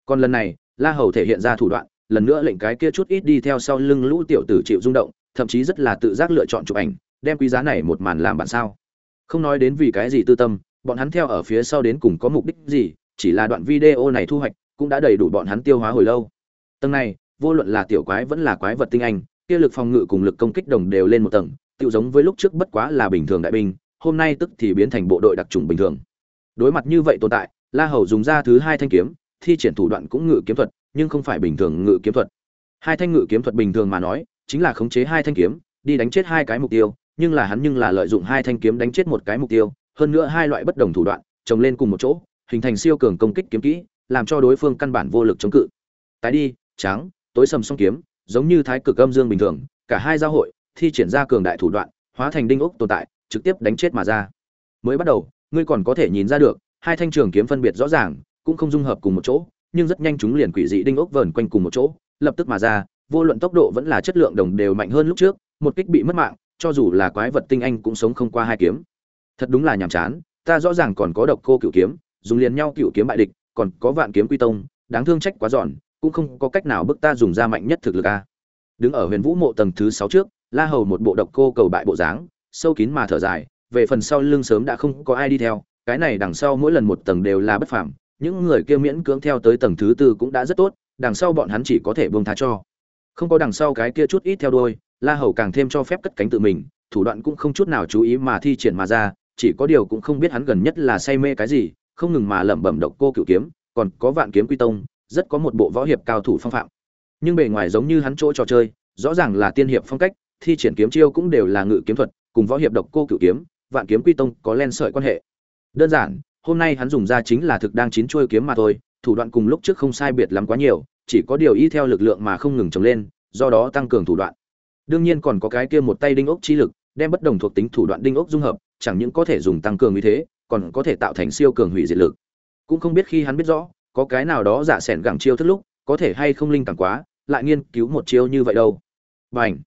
Còn lần này, la hầu thể hiện ra thủ đoạn, lần nữa lệnh cái kia chút ít đi theo sau lưng lũ tiểu tử chịu rung động, thậm chí rất là tự giác lựa chọn chụp ảnh, đem quý giá này một màn làm bản sao. Không nói đến vì cái gì tư tâm, bọn hắn theo ở phía sau đến cùng có mục đích gì, chỉ là đoạn video này thu hoạch, cũng đã đầy đủ bọn hắn tiêu hóa hồi lâu. Tầng này, vô luận là tiểu quái vẫn là quái vật tinh anh, kia lực phòng ngự cùng lực công kích đồng đều lên một tầng tự giống với lúc trước bất quá là bình thường đại binh hôm nay tức thì biến thành bộ đội đặc trùng bình thường. Đối mặt như vậy tồn tại, la hầu dùng ra thứ hai thanh kiếm, thi triển thủ đoạn cũng ngự kiếm thuật, nhưng không phải bình thường ngự kiếm thuật. Hai thanh ngự kiếm thuật bình thường mà nói, chính là khống chế hai thanh kiếm, đi đánh chết hai cái mục tiêu, nhưng là hắn nhưng là lợi dụng hai thanh kiếm đánh chết một cái mục tiêu, hơn nữa hai loại bất đồng thủ đoạn, chồng lên cùng một chỗ, hình thành siêu cường công kích kiếm kỹ, làm cho đối phương căn bản vô lực chống cự. Tái đi trắng tối sầm song kiếm, giống như thái cực âm dương bình thường, cả hai giao hội, thi triển ra cường đại thủ đoạn, hóa thành đinh ốc tồn tại trực tiếp đánh chết mà ra. Mới bắt đầu, ngươi còn có thể nhìn ra được, hai thanh trường kiếm phân biệt rõ ràng, cũng không dung hợp cùng một chỗ, nhưng rất nhanh chúng liền quỷ dị đinh ốc vờn quanh cùng một chỗ, lập tức mà ra, vô luận tốc độ vẫn là chất lượng đồng đều mạnh hơn lúc trước, một kích bị mất mạng, cho dù là quái vật tinh anh cũng sống không qua hai kiếm. Thật đúng là nhàm chán, ta rõ ràng còn có độc cô cựu kiếm, dùng liền nhau cựu kiếm bại địch, còn có vạn kiếm quy tông, đáng thương trách quá giòn, cũng không có cách nào bức ta dùng ra mạnh nhất thực lực a. Đứng ở huyền vũ mộ tầng thứ sáu trước, la hầu một bộ độc cô cầu bại bộ dáng sâu kín mà thở dài, về phần sau lưng sớm đã không có ai đi theo, cái này đằng sau mỗi lần một tầng đều là bất phàm, những người kia miễn cưỡng theo tới tầng thứ tư cũng đã rất tốt, đằng sau bọn hắn chỉ có thể buông tha cho. Không có đằng sau cái kia chút ít theo đuôi, la hầu càng thêm cho phép cất cánh tự mình, thủ đoạn cũng không chút nào chú ý mà thi triển mà ra, chỉ có điều cũng không biết hắn gần nhất là say mê cái gì, không ngừng mà lẩm bẩm độc cô cựu kiếm, còn có vạn kiếm quy tông, rất có một bộ võ hiệp cao thủ phong phạm. Nhưng bề ngoài giống như hắn chỗ trò chơi, rõ ràng là tiên hiệp phong cách, thi triển kiếm chiêu cũng đều là ngự kiếm thuật cùng võ hiệp độc cô cựu kiếm, vạn kiếm quy tông có len sợi quan hệ. Đơn giản, hôm nay hắn dùng ra chính là thực đang chín chuôi kiếm mà thôi, thủ đoạn cùng lúc trước không sai biệt lắm quá nhiều, chỉ có điều y theo lực lượng mà không ngừng trồng lên, do đó tăng cường thủ đoạn. Đương nhiên còn có cái kia một tay đinh ốc chi lực, đem bất đồng thuộc tính thủ đoạn đinh ốc dung hợp, chẳng những có thể dùng tăng cường như thế, còn có thể tạo thành siêu cường hủy diệt lực. Cũng không biết khi hắn biết rõ, có cái nào đó giả sẻn gẳng chiêu thức lúc, có thể hay không linh cảm quá, lại nghiên cứu một chiêu như vậy đâu. Bảnh. ảnh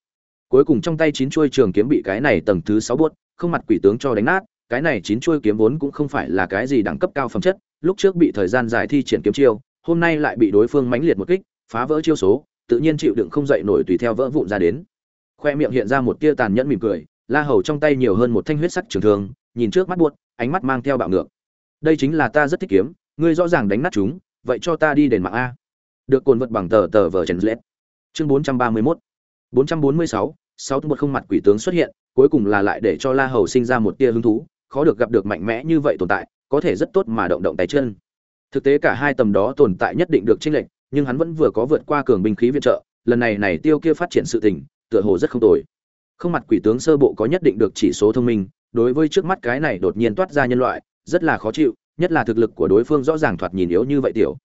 cuối cùng trong tay chín chuôi trường kiếm bị cái này tầng thứ sáu buốt, không mặt quỷ tướng cho đánh nát, cái này chín chuôi kiếm vốn cũng không phải là cái gì đẳng cấp cao phẩm chất, lúc trước bị thời gian dài thi triển kiếm chiêu, hôm nay lại bị đối phương mãnh liệt một kích, phá vỡ chiêu số, tự nhiên chịu đựng không dậy nổi tùy theo vỡ vụn ra đến. Khoe miệng hiện ra một tia tàn nhẫn mỉm cười, la hầu trong tay nhiều hơn một thanh huyết sắc trường thương, nhìn trước mắt buốt, ánh mắt mang theo bạo ngược. Đây chính là ta rất thích kiếm, ngươi rõ ràng đánh nát chúng, vậy cho ta đi đền mạng a. Được cồn vật bằng tờ tờ vờ trần lết chương bốn trăm ba mươi mốt. Bốn trăm bốn mươi sáu sáu một không mặt quỷ tướng xuất hiện, cuối cùng là lại để cho la hầu sinh ra một tia hứng thú, khó được gặp được mạnh mẽ như vậy tồn tại, có thể rất tốt mà động động tay chân. Thực tế cả hai tầm đó tồn tại nhất định được chênh lệch, nhưng hắn vẫn vừa có vượt qua cường binh khí viện trợ, lần này này tiêu kia phát triển sự tình, tựa hồ rất không tồi. Không mặt quỷ tướng sơ bộ có nhất định được chỉ số thông minh, đối với trước mắt cái này đột nhiên toát ra nhân loại, rất là khó chịu, nhất là thực lực của đối phương rõ ràng thoạt nhìn yếu như vậy tiểu.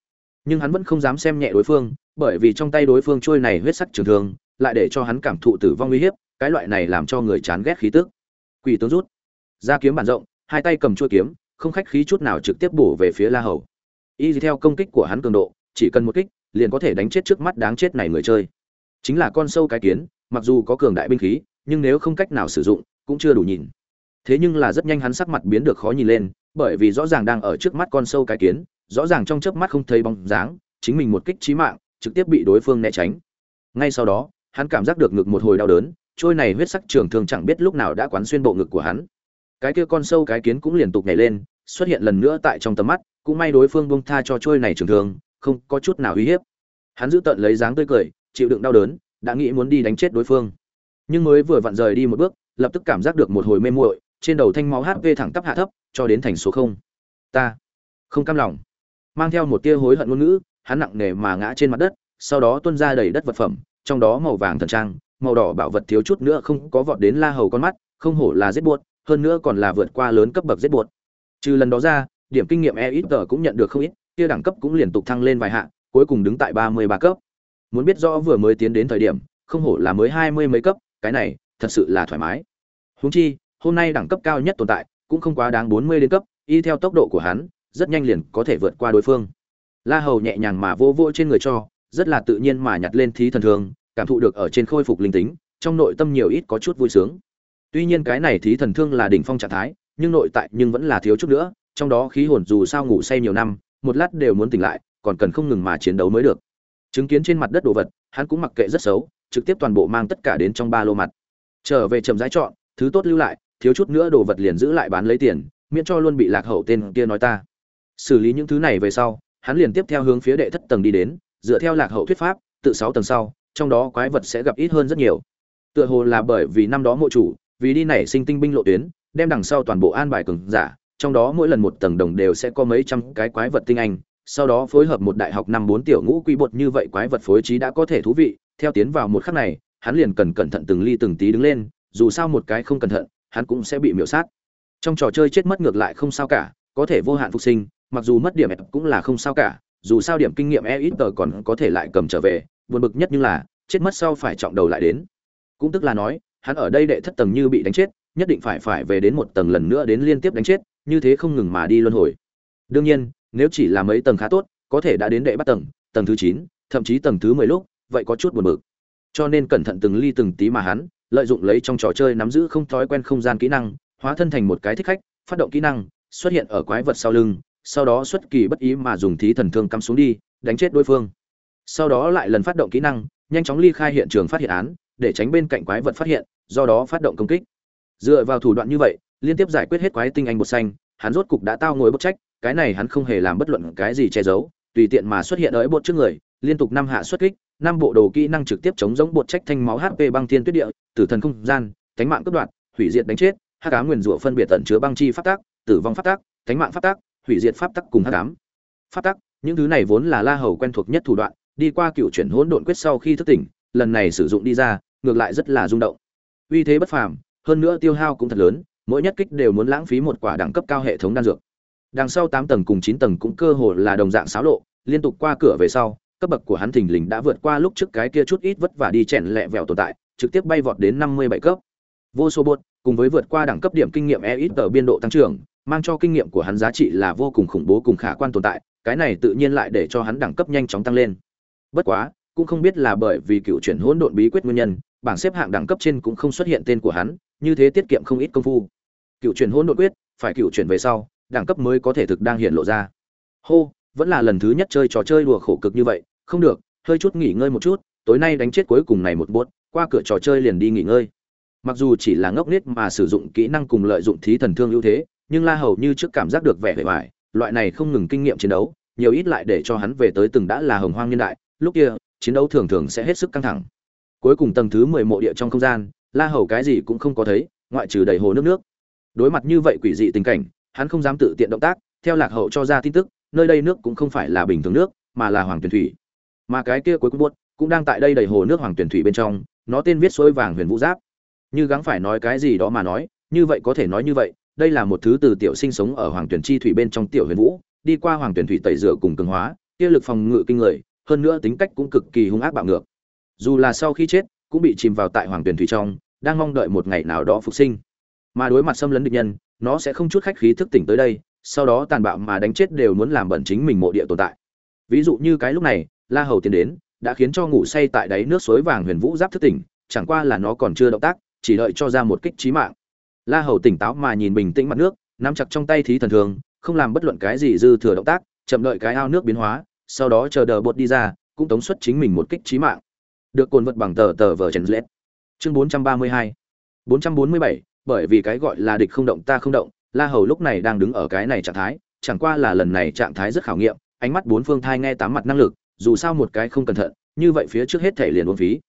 Nhưng hắn vẫn không dám xem nhẹ đối phương, bởi vì trong tay đối phương trôi này huyết sắc trường thương lại để cho hắn cảm thụ tử vong uy hiếp, cái loại này làm cho người chán ghét khí tức. Quỷ tướng rút, ra kiếm bản rộng, hai tay cầm chuôi kiếm, không khách khí chút nào trực tiếp bổ về phía la hầu. Y theo công kích của hắn cường độ, chỉ cần một kích, liền có thể đánh chết trước mắt đáng chết này người chơi. Chính là con sâu cái kiến, mặc dù có cường đại binh khí, nhưng nếu không cách nào sử dụng, cũng chưa đủ nhìn. Thế nhưng là rất nhanh hắn sắc mặt biến được khó nhìn lên, bởi vì rõ ràng đang ở trước mắt con sâu cái kiến, rõ ràng trong chớp mắt không thấy bóng dáng, chính mình một kích chí mạng, trực tiếp bị đối phương né tránh. Ngay sau đó hắn cảm giác được ngực một hồi đau đớn trôi này huyết sắc trường thường chẳng biết lúc nào đã quán xuyên bộ ngực của hắn. Cái kia con sâu cái kiến cũng liên tục nhảy lên xuất hiện lần nữa tại trong tầm mắt cũng may đối phương bông tha cho trôi này trường thường, không có chút nào uy hiếp. Hắn giữ tận lấy dáng tươi cười chịu đựng đau đớn đã nghĩ muốn đi đánh chết đối phương. Nhưng mới vừa vặn rời đi một bước lập tức cảm giác được một hồi mê muội trên đầu thanh máu hp thẳng tắp hạ thấp cho đến thành số không. Ta không cam lòng. Mang theo một tia hối hận ngôn ngữ hắn nặng nề mà ngã trên mặt đất sau đó tuôn ra đầy đất vật phẩm trong đó màu vàng thần trang màu đỏ bảo vật thiếu chút nữa không có vọt đến la hầu con mắt không hổ là giết buột hơn nữa còn là vượt qua lớn cấp bậc giết buột trừ lần đó ra điểm kinh nghiệm e ít tờ cũng nhận được không ít kia đẳng cấp cũng liên tục thăng lên vài hạng, cuối cùng đứng tại ba mươi ba cấp. Muốn biết rõ vừa mới tiến đến thời điểm không hổ là mới hai mươi mấy cấp cái này thật sự là thoải mái. Húng chi hôm nay đẳng cấp cao nhất tồn tại cũng không quá đáng bốn mươi đến cấp y theo tốc độ của hắn rất nhanh liền có thể vượt qua đối phương. La hầu nhẹ nhàng mà vô vô trên người cho rất là tự nhiên mà nhặt lên thí thần thương cảm thụ được ở trên khôi phục linh tính, trong nội tâm nhiều ít có chút vui sướng. Tuy nhiên cái này thí thần thương là đỉnh phong trạng thái, nhưng nội tại nhưng vẫn là thiếu chút nữa, trong đó khí hồn dù sao ngủ say nhiều năm, một lát đều muốn tỉnh lại, còn cần không ngừng mà chiến đấu mới được. Chứng kiến trên mặt đất đồ vật, hắn cũng mặc kệ rất xấu, trực tiếp toàn bộ mang tất cả đến trong ba lô mặt. Trở về chậm rãi chọn, thứ tốt lưu lại, thiếu chút nữa đồ vật liền giữ lại bán lấy tiền, miễn cho luôn bị lạc hậu tên kia nói ta. Xử lý những thứ này về sau, hắn liền tiếp theo hướng phía đệ thất tầng đi đến dựa theo lạc hậu thuyết pháp, tự sáu tầng sau, trong đó quái vật sẽ gặp ít hơn rất nhiều. Tựa hồ là bởi vì năm đó mộ chủ, vì đi nảy sinh tinh binh lộ tuyến, đem đằng sau toàn bộ an bài cường giả, trong đó mỗi lần một tầng đồng đều sẽ có mấy trăm cái quái vật tinh anh, sau đó phối hợp một đại học năm bốn tiểu ngũ quy bột như vậy quái vật phối trí đã có thể thú vị. Theo tiến vào một khắc này, hắn liền cần cẩn thận từng ly từng tí đứng lên, dù sao một cái không cẩn thận, hắn cũng sẽ bị miểu sát. Trong trò chơi chết mất ngược lại không sao cả, có thể vô hạn phục sinh, mặc dù mất điểm cũng là không sao cả dù sao điểm kinh nghiệm e ít tờ còn có thể lại cầm trở về, buồn bực nhất nhưng là, chết mất sau phải trọng đầu lại đến. Cũng tức là nói, hắn ở đây đệ thất tầng như bị đánh chết, nhất định phải phải về đến một tầng lần nữa đến liên tiếp đánh chết, như thế không ngừng mà đi luân hồi. Đương nhiên, nếu chỉ là mấy tầng khá tốt, có thể đã đến đệ bắt tầng tầng thứ chín, thậm chí tầng thứ mười lúc, vậy có chút buồn bực. Cho nên cẩn thận từng ly từng tí mà hắn, lợi dụng lấy trong trò chơi nắm giữ không thói quen không gian kỹ năng, hóa thân thành một cái thích khách, phát động kỹ năng, xuất hiện ở quái vật sau lưng sau đó xuất kỳ bất ý mà dùng thí thần thương cắm xuống đi, đánh chết đối phương. Sau đó lại lần phát động kỹ năng, nhanh chóng ly khai hiện trường phát hiện án, để tránh bên cạnh quái vật phát hiện, do đó phát động công kích. Dựa vào thủ đoạn như vậy, liên tiếp giải quyết hết quái tinh anh bột xanh, hắn rốt cục đã tao ngồi bốc trách, cái này hắn không hề làm bất luận cái gì che giấu, tùy tiện mà xuất hiện ở bột trước người, liên tục năm hạ xuất kích, năm bộ đồ kỹ năng trực tiếp chống giống bột trách thanh máu hp băng thiên tuyết địa, tử thần không gian cánh mạng cướp đoạt, hủy diệt đánh chết hắc cá nguyền rủa phân biệt tận chứa băng chi pháp tác, tử vong pháp tác cánh mạng pháp tác hủy diệt pháp tắc cùng hắc ám. Pháp tắc, những thứ này vốn là la hầu quen thuộc nhất thủ đoạn, đi qua cựu chuyển hỗn độn quyết sau khi thức tỉnh, lần này sử dụng đi ra, ngược lại rất là rung động. Uy thế bất phàm, hơn nữa tiêu hao cũng thật lớn, mỗi nhất kích đều muốn lãng phí một quả đẳng cấp cao hệ thống đan dược. Đằng sau tám tầng cùng chín tầng cũng cơ hồ là đồng dạng xáo lộ, liên tục qua cửa về sau, cấp bậc của hắn thình lình đã vượt qua lúc trước cái kia chút ít vất vả đi chèn lẹ vẹo tồn tại, trực tiếp bay vọt đến năm mươi bảy cấp. Vô số bột, cùng với vượt qua đẳng cấp điểm kinh nghiệm EXP ở biên độ tăng trưởng mang cho kinh nghiệm của hắn giá trị là vô cùng khủng bố cùng khả quan tồn tại, cái này tự nhiên lại để cho hắn đẳng cấp nhanh chóng tăng lên. Bất quá, cũng không biết là bởi vì cựu chuyển hỗn độn bí quyết nguyên nhân, bảng xếp hạng đẳng cấp trên cũng không xuất hiện tên của hắn, như thế tiết kiệm không ít công phu. Cựu chuyển hỗn độn quyết, phải cựu chuyển về sau, đẳng cấp mới có thể thực đang hiện lộ ra. Hô, vẫn là lần thứ nhất chơi trò chơi đùa khổ cực như vậy, không được, hơi chút nghỉ ngơi một chút, tối nay đánh chết cuối cùng này một bốt, qua cửa trò chơi liền đi nghỉ ngơi. Mặc dù chỉ là ngốc nết mà sử dụng kỹ năng cùng lợi dụng thí thần thương ưu thế nhưng la hầu như trước cảm giác được vẻ vẻ vải, loại này không ngừng kinh nghiệm chiến đấu, nhiều ít lại để cho hắn về tới từng đã là hồng hoang nhân đại, lúc kia, chiến đấu thường thường sẽ hết sức căng thẳng. Cuối cùng tầng thứ mười mộ địa trong không gian, la hầu cái gì cũng không có thấy, ngoại trừ đầy hồ nước nước. Đối mặt như vậy quỷ dị tình cảnh, hắn không dám tự tiện động tác, theo lạc hậu cho ra tin tức, nơi đây nước cũng không phải là bình thường nước, mà là hoàng tuyển thủy. Mà cái kia cuối cùng buốt, cũng đang tại đây đầy hồ nước hoàng tuyển thủy bên trong, nó tên viết xuôi vàng huyền vũ giáp. Như gắng phải nói cái gì đó mà nói, như vậy có thể nói như vậy đây là một thứ từ tiểu sinh sống ở hoàng tuyển chi thủy bên trong tiểu huyền vũ, đi qua hoàng tuyển thủy tẩy rửa cùng cường hóa, kia lực phòng ngự kinh người, hơn nữa tính cách cũng cực kỳ hung ác bạo ngược. Dù là sau khi chết, cũng bị chìm vào tại hoàng tuyển thủy trong, đang mong đợi một ngày nào đó phục sinh. Mà đối mặt xâm lấn địch nhân, nó sẽ không chút khách khí thức tỉnh tới đây, sau đó tàn bạo mà đánh chết đều muốn làm bẩn chính mình mộ địa tồn tại. Ví dụ như cái lúc này, la hầu tiến đến, đã khiến cho ngủ say tại đáy nước suối vàng huyền vũ giáp thức tỉnh, chẳng qua là nó còn chưa động tác, chỉ đợi cho ra một kích trí mạng la hầu tỉnh táo mà nhìn bình tĩnh mặt nước, nắm chặt trong tay thí thần thường, không làm bất luận cái gì dư thừa động tác, chậm đợi cái ao nước biến hóa, sau đó chờ đờ bột đi ra, cũng tống xuất chính mình một kích chí mạng. Được cuộn vật bằng tờ tờ vở trần lết. Chương 432 447 bởi vì cái gọi là địch không động ta không động, la hầu lúc này đang đứng ở cái này trạng thái, chẳng qua là lần này trạng thái rất khảo nghiệm, ánh mắt bốn phương thai nghe tám mặt năng lực, dù sao một cái không cẩn thận, như vậy phía trước hết thể liền uổng phí.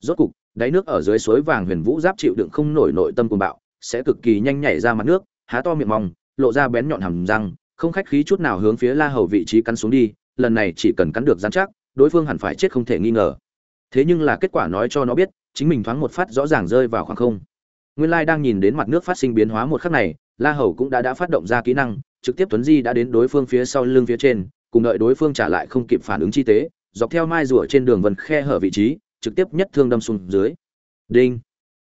Rốt cục, đáy nước ở dưới suối vàng huyền vũ giáp chịu đựng không nổi nội tâm cuồng bạo sẽ cực kỳ nhanh nhảy ra mặt nước, há to miệng mong, lộ ra bén nhọn hầm răng, không khách khí chút nào hướng phía la hầu vị trí cắn xuống đi, lần này chỉ cần cắn được dán chắc, đối phương hẳn phải chết không thể nghi ngờ. Thế nhưng là kết quả nói cho nó biết, chính mình thoáng một phát rõ ràng rơi vào khoảng không. Nguyên lai đang nhìn đến mặt nước phát sinh biến hóa một khắc này, la hầu cũng đã đã phát động ra kỹ năng, trực tiếp tuấn di đã đến đối phương phía sau lưng phía trên, cùng đợi đối phương trả lại không kịp phản ứng chi tế, dọc theo mai rùa trên đường vần khe hở vị trí, trực tiếp nhất thương đâm xuống dưới. Đinh!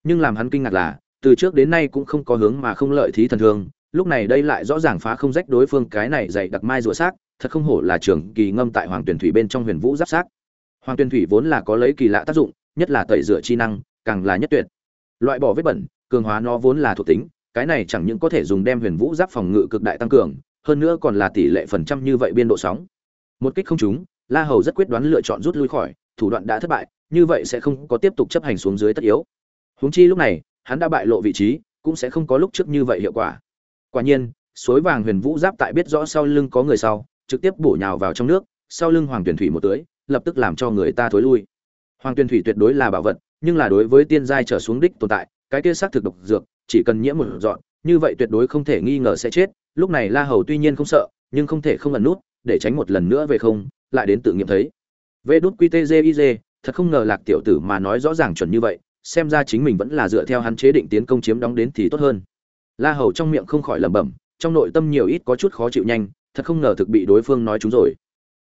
Nhưng làm hắn kinh ngạc là từ trước đến nay cũng không có hướng mà không lợi thí thần thương lúc này đây lại rõ ràng phá không rách đối phương cái này dày đặc mai rùa xác, thật không hổ là trường kỳ ngâm tại hoàng tuyển thủy bên trong huyền vũ giáp xác. Hoàng tuyển thủy vốn là có lấy kỳ lạ tác dụng, nhất là tẩy rửa chi năng, càng là nhất tuyệt. Loại bỏ vết bẩn, cường hóa nó vốn là thuộc tính, cái này chẳng những có thể dùng đem huyền vũ giáp phòng ngự cực đại tăng cường, hơn nữa còn là tỷ lệ phần trăm như vậy biên độ sóng. Một kích không trúng, la hầu rất quyết đoán lựa chọn rút lui khỏi, thủ đoạn đã thất bại, như vậy sẽ không có tiếp tục chấp hành xuống dưới tất yếu. Huống chi lúc này hắn đã bại lộ vị trí cũng sẽ không có lúc trước như vậy hiệu quả. Quả nhiên suối vàng huyền vũ giáp tại biết rõ sau lưng có người sau trực tiếp bổ nhào vào trong nước sau lưng hoàng tuyển thủy một tưới lập tức làm cho người ta thối lui. Hoàng tuyển thủy tuyệt đối là bảo vật nhưng là đối với tiên giai trở xuống đích tồn tại cái kia xác thực độc dược chỉ cần nhiễm một dọn như vậy tuyệt đối không thể nghi ngờ sẽ chết. Lúc này la hầu tuy nhiên không sợ nhưng không thể không ẩn nút để tránh một lần nữa về không lại đến tự nghiệm thấy. Vệ đút QTJIJ, thật không ngờ lạc tiểu tử mà nói rõ ràng chuẩn như vậy xem ra chính mình vẫn là dựa theo hắn chế định tiến công chiếm đóng đến thì tốt hơn. La hầu trong miệng không khỏi lẩm bẩm, trong nội tâm nhiều ít có chút khó chịu nhanh, thật không ngờ thực bị đối phương nói chúng rồi.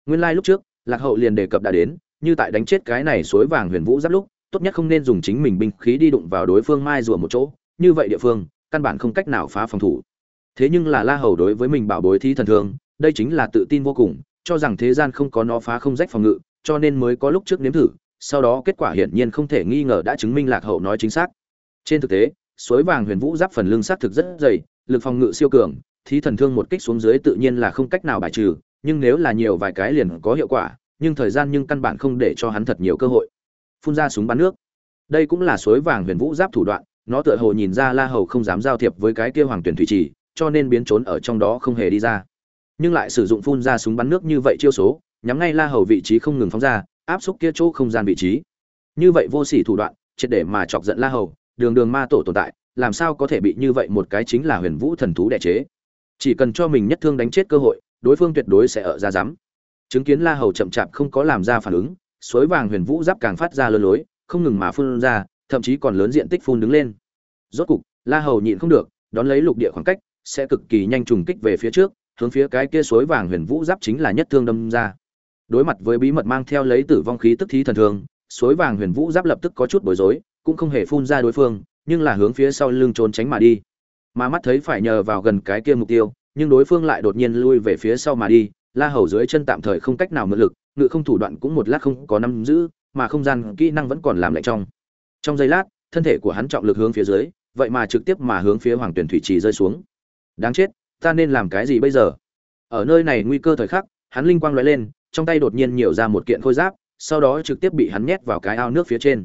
Nguyên lai like lúc trước, lạc hậu liền đề cập đã đến, như tại đánh chết cái này suối vàng huyền vũ giáp lúc, tốt nhất không nên dùng chính mình binh khí đi đụng vào đối phương mai rùa một chỗ, như vậy địa phương, căn bản không cách nào phá phòng thủ. Thế nhưng là la hầu đối với mình bảo bối thi thần thường, đây chính là tự tin vô cùng, cho rằng thế gian không có nó phá không rách phòng ngự, cho nên mới có lúc trước nếm thử sau đó kết quả hiển nhiên không thể nghi ngờ đã chứng minh lạc hậu nói chính xác. Trên thực tế, suối vàng huyền vũ giáp phần lưng xác thực rất dày, lực phòng ngự siêu cường, thí thần thương một kích xuống dưới tự nhiên là không cách nào bài trừ, nhưng nếu là nhiều vài cái liền có hiệu quả, nhưng thời gian nhưng căn bản không để cho hắn thật nhiều cơ hội. Phun ra súng bắn nước. Đây cũng là suối vàng huyền vũ giáp thủ đoạn, nó tựa hồ nhìn ra la hầu không dám giao thiệp với cái kia hoàng tuyển thủy trì, cho nên biến trốn ở trong đó không hề đi ra. Nhưng lại sử dụng phun ra súng bắn nước như vậy chiêu số, nhắm ngay la hầu vị trí không ngừng phóng ra áp xúc kia chỗ không gian vị trí. Như vậy vô sỉ thủ đoạn, triệt để mà chọc giận la hầu, đường đường ma tổ tồn tại, làm sao có thể bị như vậy một cái chính là huyền vũ thần thú đẻ chế? Chỉ cần cho mình nhất thương đánh chết cơ hội, đối phương tuyệt đối sẽ ở ra dám. Chứng kiến la hầu chậm chạp không có làm ra phản ứng, suối vàng huyền vũ giáp càng phát ra lơ lối, không ngừng mà phun ra, thậm chí còn lớn diện tích phun đứng lên. Rốt cục, la hầu nhịn không được, đón lấy lục địa khoảng cách, sẽ cực kỳ nhanh trùng kích về phía trước, hướng phía cái kia suối vàng huyền vũ giáp chính là nhất thương đâm ra đối mặt với bí mật mang theo lấy tử vong khí tức thí thần thường, suối vàng huyền vũ giáp lập tức có chút bối rối cũng không hề phun ra đối phương nhưng là hướng phía sau lưng trốn tránh mà đi. Mà mắt thấy phải nhờ vào gần cái kia mục tiêu nhưng đối phương lại đột nhiên lui về phía sau mà đi la hầu dưới chân tạm thời không cách nào mượn lực ngự không thủ đoạn cũng một lát không có nắm giữ mà không gian kỹ năng vẫn còn làm lạnh trong. Trong giây lát thân thể của hắn trọng lực hướng phía dưới vậy mà trực tiếp mà hướng phía hoàng tuyển thủy trì rơi xuống. Đáng chết ta nên làm cái gì bây giờ? Ở nơi này nguy cơ thời khắc hắn linh quang loại lên trong tay đột nhiên nhiều ra một kiện khôi giáp, sau đó trực tiếp bị hắn nhét vào cái ao nước phía trên.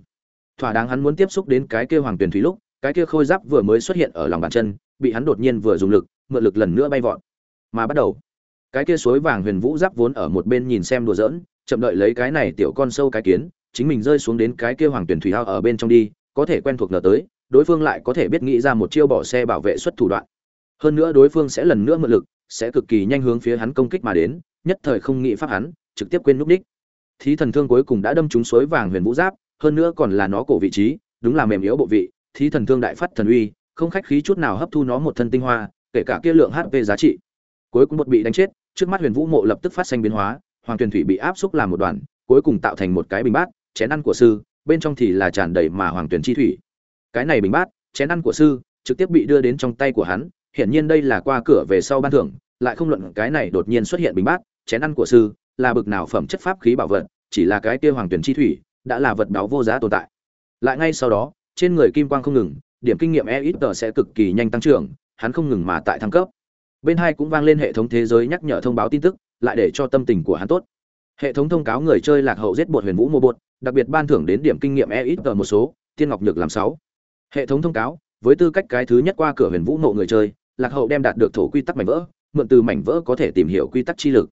Thỏa đáng hắn muốn tiếp xúc đến cái kia hoàng tuyển thủy lúc, cái kia khôi giáp vừa mới xuất hiện ở lòng bàn chân, bị hắn đột nhiên vừa dùng lực, mượn lực lần nữa bay vọt. Mà bắt đầu, cái kia suối vàng huyền vũ giáp vốn ở một bên nhìn xem đùa giỡn, chậm đợi lấy cái này tiểu con sâu cái kiến, chính mình rơi xuống đến cái kia hoàng tuyển thủy ao ở bên trong đi, có thể quen thuộc ngờ tới, đối phương lại có thể biết nghĩ ra một chiêu bỏ xe bảo vệ xuất thủ đoạn. Hơn nữa đối phương sẽ lần nữa mượn lực, sẽ cực kỳ nhanh hướng phía hắn công kích mà đến nhất thời không nghĩ pháp hắn, trực tiếp quên núp đích. Thí thần thương cuối cùng đã đâm trúng suối vàng huyền vũ giáp, hơn nữa còn là nó cổ vị trí, đúng là mềm yếu bộ vị. Thí thần thương đại phát thần uy, không khách khí chút nào hấp thu nó một thân tinh hoa, kể cả kia lượng hp giá trị. Cuối cùng một bị đánh chết, trước mắt huyền vũ mộ lập tức phát sinh biến hóa, hoàng tuyền thủy bị áp xúc làm một đoàn, cuối cùng tạo thành một cái bình bát, chén ăn của sư, bên trong thì là tràn đầy mà hoàng tuyền chi thủy. Cái này bình bát, chén ăn của sư, trực tiếp bị đưa đến trong tay của hắn, hiển nhiên đây là qua cửa về sau ban thưởng, lại không luận cái này đột nhiên xuất hiện bình bát chén ăn của sư là bực nào phẩm chất pháp khí bảo vật, chỉ là cái kia hoàng tuyển chi thủy, đã là vật báo vô giá tồn tại. Lại ngay sau đó, trên người kim quang không ngừng, điểm kinh nghiệm e ít tờ sẽ cực kỳ nhanh tăng trưởng, hắn không ngừng mà tại thăng cấp. Bên hai cũng vang lên hệ thống thế giới nhắc nhở thông báo tin tức, lại để cho tâm tình của hắn tốt. Hệ thống thông cáo người chơi lạc hậu giết bột huyền vũ mua bột, đặc biệt ban thưởng đến điểm kinh nghiệm e ít tờ một số tiên ngọc nhược làm sáu. Hệ thống thông cáo, với tư cách cái thứ nhất qua cửa huyền vũ nộ người chơi, lạc hậu đem đạt được thổ quy tắc mảnh vỡ, mượn từ mảnh vỡ có thể tìm hiểu quy tắc chi lực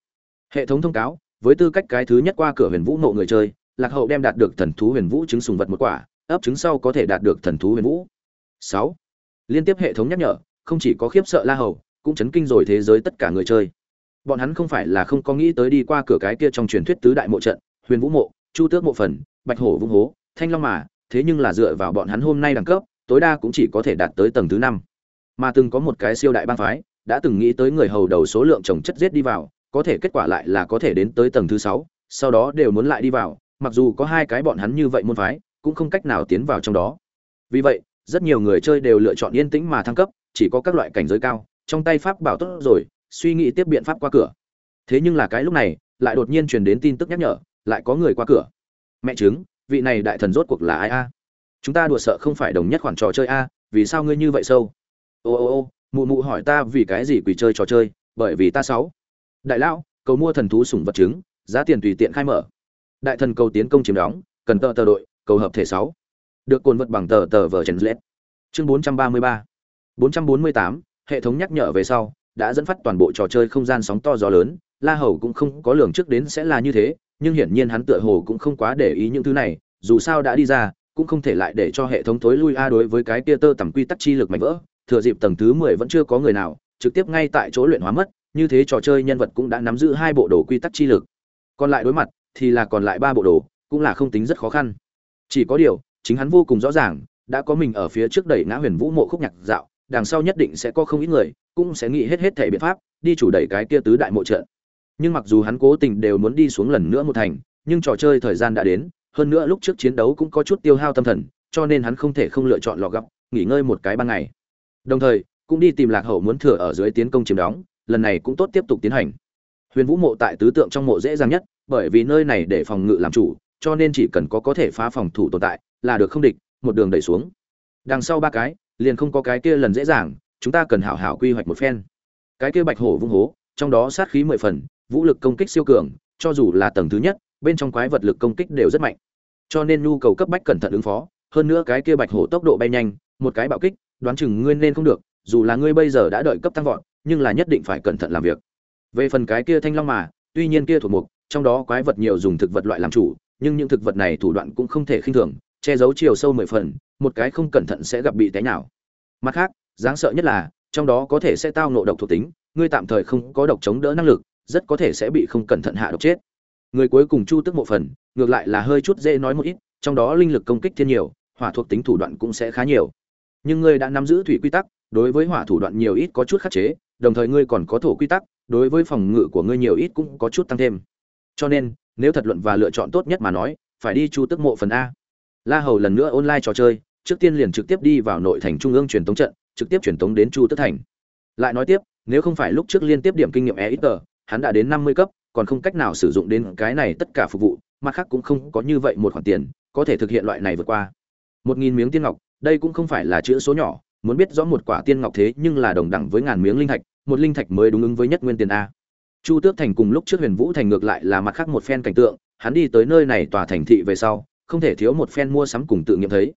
hệ thống thông cáo, với tư cách cái thứ nhất qua cửa huyền vũ nộ người chơi, lạc hậu đem đạt được thần thú huyền vũ trứng sùng vật một quả, ấp trứng sau có thể đạt được thần thú huyền vũ. Sáu. Liên tiếp hệ thống nhắc nhở, không chỉ có khiếp sợ la hầu, cũng chấn kinh rồi thế giới tất cả người chơi. Bọn hắn không phải là không có nghĩ tới đi qua cửa cái kia trong truyền thuyết tứ đại mộ trận, huyền vũ mộ, chu tước mộ phần, bạch hổ vung hố, thanh long mà, thế nhưng là dựa vào bọn hắn hôm nay đẳng cấp, tối đa cũng chỉ có thể đạt tới tầng thứ năm. Mà từng có một cái siêu đại bang phái, đã từng nghĩ tới người hầu đầu số lượng trồng chất giết đi vào có thể kết quả lại là có thể đến tới tầng thứ sáu, sau đó đều muốn lại đi vào, mặc dù có hai cái bọn hắn như vậy môn phái, cũng không cách nào tiến vào trong đó. Vì vậy, rất nhiều người chơi đều lựa chọn yên tĩnh mà thăng cấp, chỉ có các loại cảnh giới cao, trong tay pháp bảo tốt rồi, suy nghĩ tiếp biện pháp qua cửa. Thế nhưng là cái lúc này, lại đột nhiên truyền đến tin tức nhắc nhở, lại có người qua cửa. Mẹ chứng, vị này đại thần rốt cuộc là ai a? Chúng ta đùa sợ không phải đồng nhất khoản trò chơi a, vì sao ngươi như vậy sâu? Ô ô ô, mụ mụ hỏi ta vì cái gì quỷ chơi trò chơi, bởi vì ta sáu đại lão cầu mua thần thú sủng vật chứng, giá tiền tùy tiện khai mở. Đại thần cầu tiến công chiếm đóng cần tờ tờ đội cầu hợp thể sáu. Được cồn vật bằng tờ tờ vở trần lết chương bốn trăm ba mươi ba. bốn trăm bốn mươi tám hệ thống nhắc nhở về sau đã dẫn phát toàn bộ trò chơi không gian sóng to gió lớn. La hầu cũng không có lường trước đến sẽ là như thế nhưng hiển nhiên hắn tựa hồ cũng không quá để ý những thứ này dù sao đã đi ra cũng không thể lại để cho hệ thống thối lui a đối với cái kia tơ tầm quy tắc chi lực mạnh vỡ. Thừa dịp tầng thứ mười vẫn chưa có người nào trực tiếp ngay tại chỗ luyện hóa mất như thế trò chơi nhân vật cũng đã nắm giữ hai bộ đồ quy tắc chi lực. Còn lại đối mặt, thì là còn lại ba bộ đồ, cũng là không tính rất khó khăn. Chỉ có điều, chính hắn vô cùng rõ ràng, đã có mình ở phía trước đẩy ngã huyền vũ mộ khúc nhạc dạo, đằng sau nhất định sẽ có không ít người, cũng sẽ nghĩ hết hết thể biện pháp, đi chủ đẩy cái kia tứ đại mộ trận. Nhưng mặc dù hắn cố tình đều muốn đi xuống lần nữa một thành, nhưng trò chơi thời gian đã đến, hơn nữa lúc trước chiến đấu cũng có chút tiêu hao tâm thần, cho nên hắn không thể không lựa chọn lò gấp nghỉ ngơi một cái ban ngày. Đồng thời, cũng đi tìm lạc hậu muốn thừa ở dưới tiến công chiếm đóng lần này cũng tốt tiếp tục tiến hành. Huyền vũ mộ tại tứ tượng trong mộ dễ dàng nhất, bởi vì nơi này để phòng ngự làm chủ, cho nên chỉ cần có có thể phá phòng thủ tồn tại, là được không địch, một đường đẩy xuống. Đằng sau ba cái, liền không có cái kia lần dễ dàng, chúng ta cần hảo hảo quy hoạch một phen. Cái kia bạch hổ vung hố, trong đó sát khí mười phần, vũ lực công kích siêu cường, cho dù là tầng thứ nhất, bên trong quái vật lực công kích đều rất mạnh. Cho nên nhu cầu cấp bách cẩn thận ứng phó, hơn nữa cái kia bạch hổ tốc độ bay nhanh, một cái bạo kích, đoán chừng ngươi nên không được, dù là ngươi bây giờ đã đợi cấp tăng vọt nhưng là nhất định phải cẩn thận làm việc. Về phần cái kia thanh long mà, tuy nhiên kia thuộc mục, trong đó quái vật nhiều dùng thực vật loại làm chủ, nhưng những thực vật này thủ đoạn cũng không thể khinh thường, che giấu chiều sâu mười phần, một cái không cẩn thận sẽ gặp bị té nhào. Mặt khác đáng sợ nhất là, trong đó có thể sẽ tao nộ độc thuộc tính, ngươi tạm thời không có độc chống đỡ năng lực, rất có thể sẽ bị không cẩn thận hạ độc chết. Người cuối cùng chu tức một phần, ngược lại là hơi chút dễ nói một ít, trong đó linh lực công kích thiên nhiều, hỏa thuộc tính thủ đoạn cũng sẽ khá nhiều. Nhưng ngươi đã nắm giữ thủy quy tắc, đối với hỏa thủ đoạn nhiều ít có chút khắc chế đồng thời ngươi còn có thổ quy tắc, đối với phòng ngự của ngươi nhiều ít cũng có chút tăng thêm. Cho nên, nếu thật luận và lựa chọn tốt nhất mà nói, phải đi chu tức mộ phần a. La hầu lần nữa online trò chơi, trước tiên liền trực tiếp đi vào nội thành trung ương truyền tống trận, trực tiếp truyền tống đến chu tức thành. Lại nói tiếp, nếu không phải lúc trước liên tiếp điểm kinh nghiệm e ít tờ hắn đã đến năm mươi cấp, còn không cách nào sử dụng đến cái này tất cả phục vụ, mặt khác cũng không có như vậy một khoản tiền, có thể thực hiện loại này vượt qua. Một nghìn miếng tiên ngọc, đây cũng không phải là chữ số nhỏ, muốn biết rõ một quả tiên ngọc thế nhưng là đồng đẳng với ngàn miếng linh thạch một linh thạch mới đúng ứng với nhất nguyên tiền a. Chu tước thành cùng lúc trước huyền vũ thành ngược lại là mặt khác một phen cảnh tượng, hắn đi tới nơi này tòa thành thị về sau, không thể thiếu một phen mua sắm cùng tự nghiệm thấy.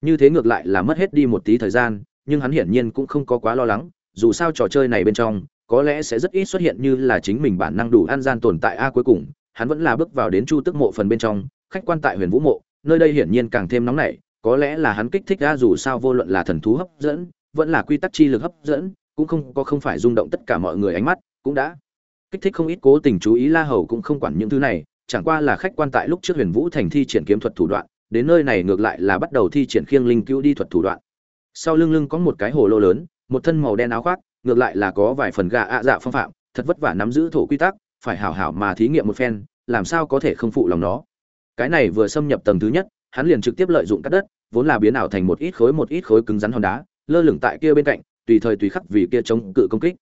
Như thế ngược lại là mất hết đi một tí thời gian, nhưng hắn hiển nhiên cũng không có quá lo lắng, dù sao trò chơi này bên trong, có lẽ sẽ rất ít xuất hiện như là chính mình bản năng đủ an gian tồn tại a cuối cùng, hắn vẫn là bước vào đến chu tức mộ phần bên trong, khách quan tại huyền vũ mộ, nơi đây hiển nhiên càng thêm nóng nảy, có lẽ là hắn kích thích a dù sao vô luận là thần thú hấp dẫn, vẫn là quy tắc chi lực hấp dẫn cũng không có không phải rung động tất cả mọi người ánh mắt, cũng đã kích thích không ít cố tình chú ý la hầu cũng không quản những thứ này, chẳng qua là khách quan tại lúc trước huyền vũ thành thi triển kiếm thuật thủ đoạn, đến nơi này ngược lại là bắt đầu thi triển khiêng linh cứu đi thuật thủ đoạn. Sau lưng lưng có một cái hồ lô lớn, một thân màu đen áo khoác, ngược lại là có vài phần gà ạ dạ phong phạm, thật vất vả nắm giữ thổ quy tắc, phải hảo hảo mà thí nghiệm một phen, làm sao có thể không phụ lòng nó. Cái này vừa xâm nhập tầng thứ nhất, hắn liền trực tiếp lợi dụng cắt đất, vốn là biến ảo thành một ít khối một ít khối cứng rắn hòn đá, lơ lửng tại kia bên cạnh tùy thời tùy khắc vì kia chống cự công kích.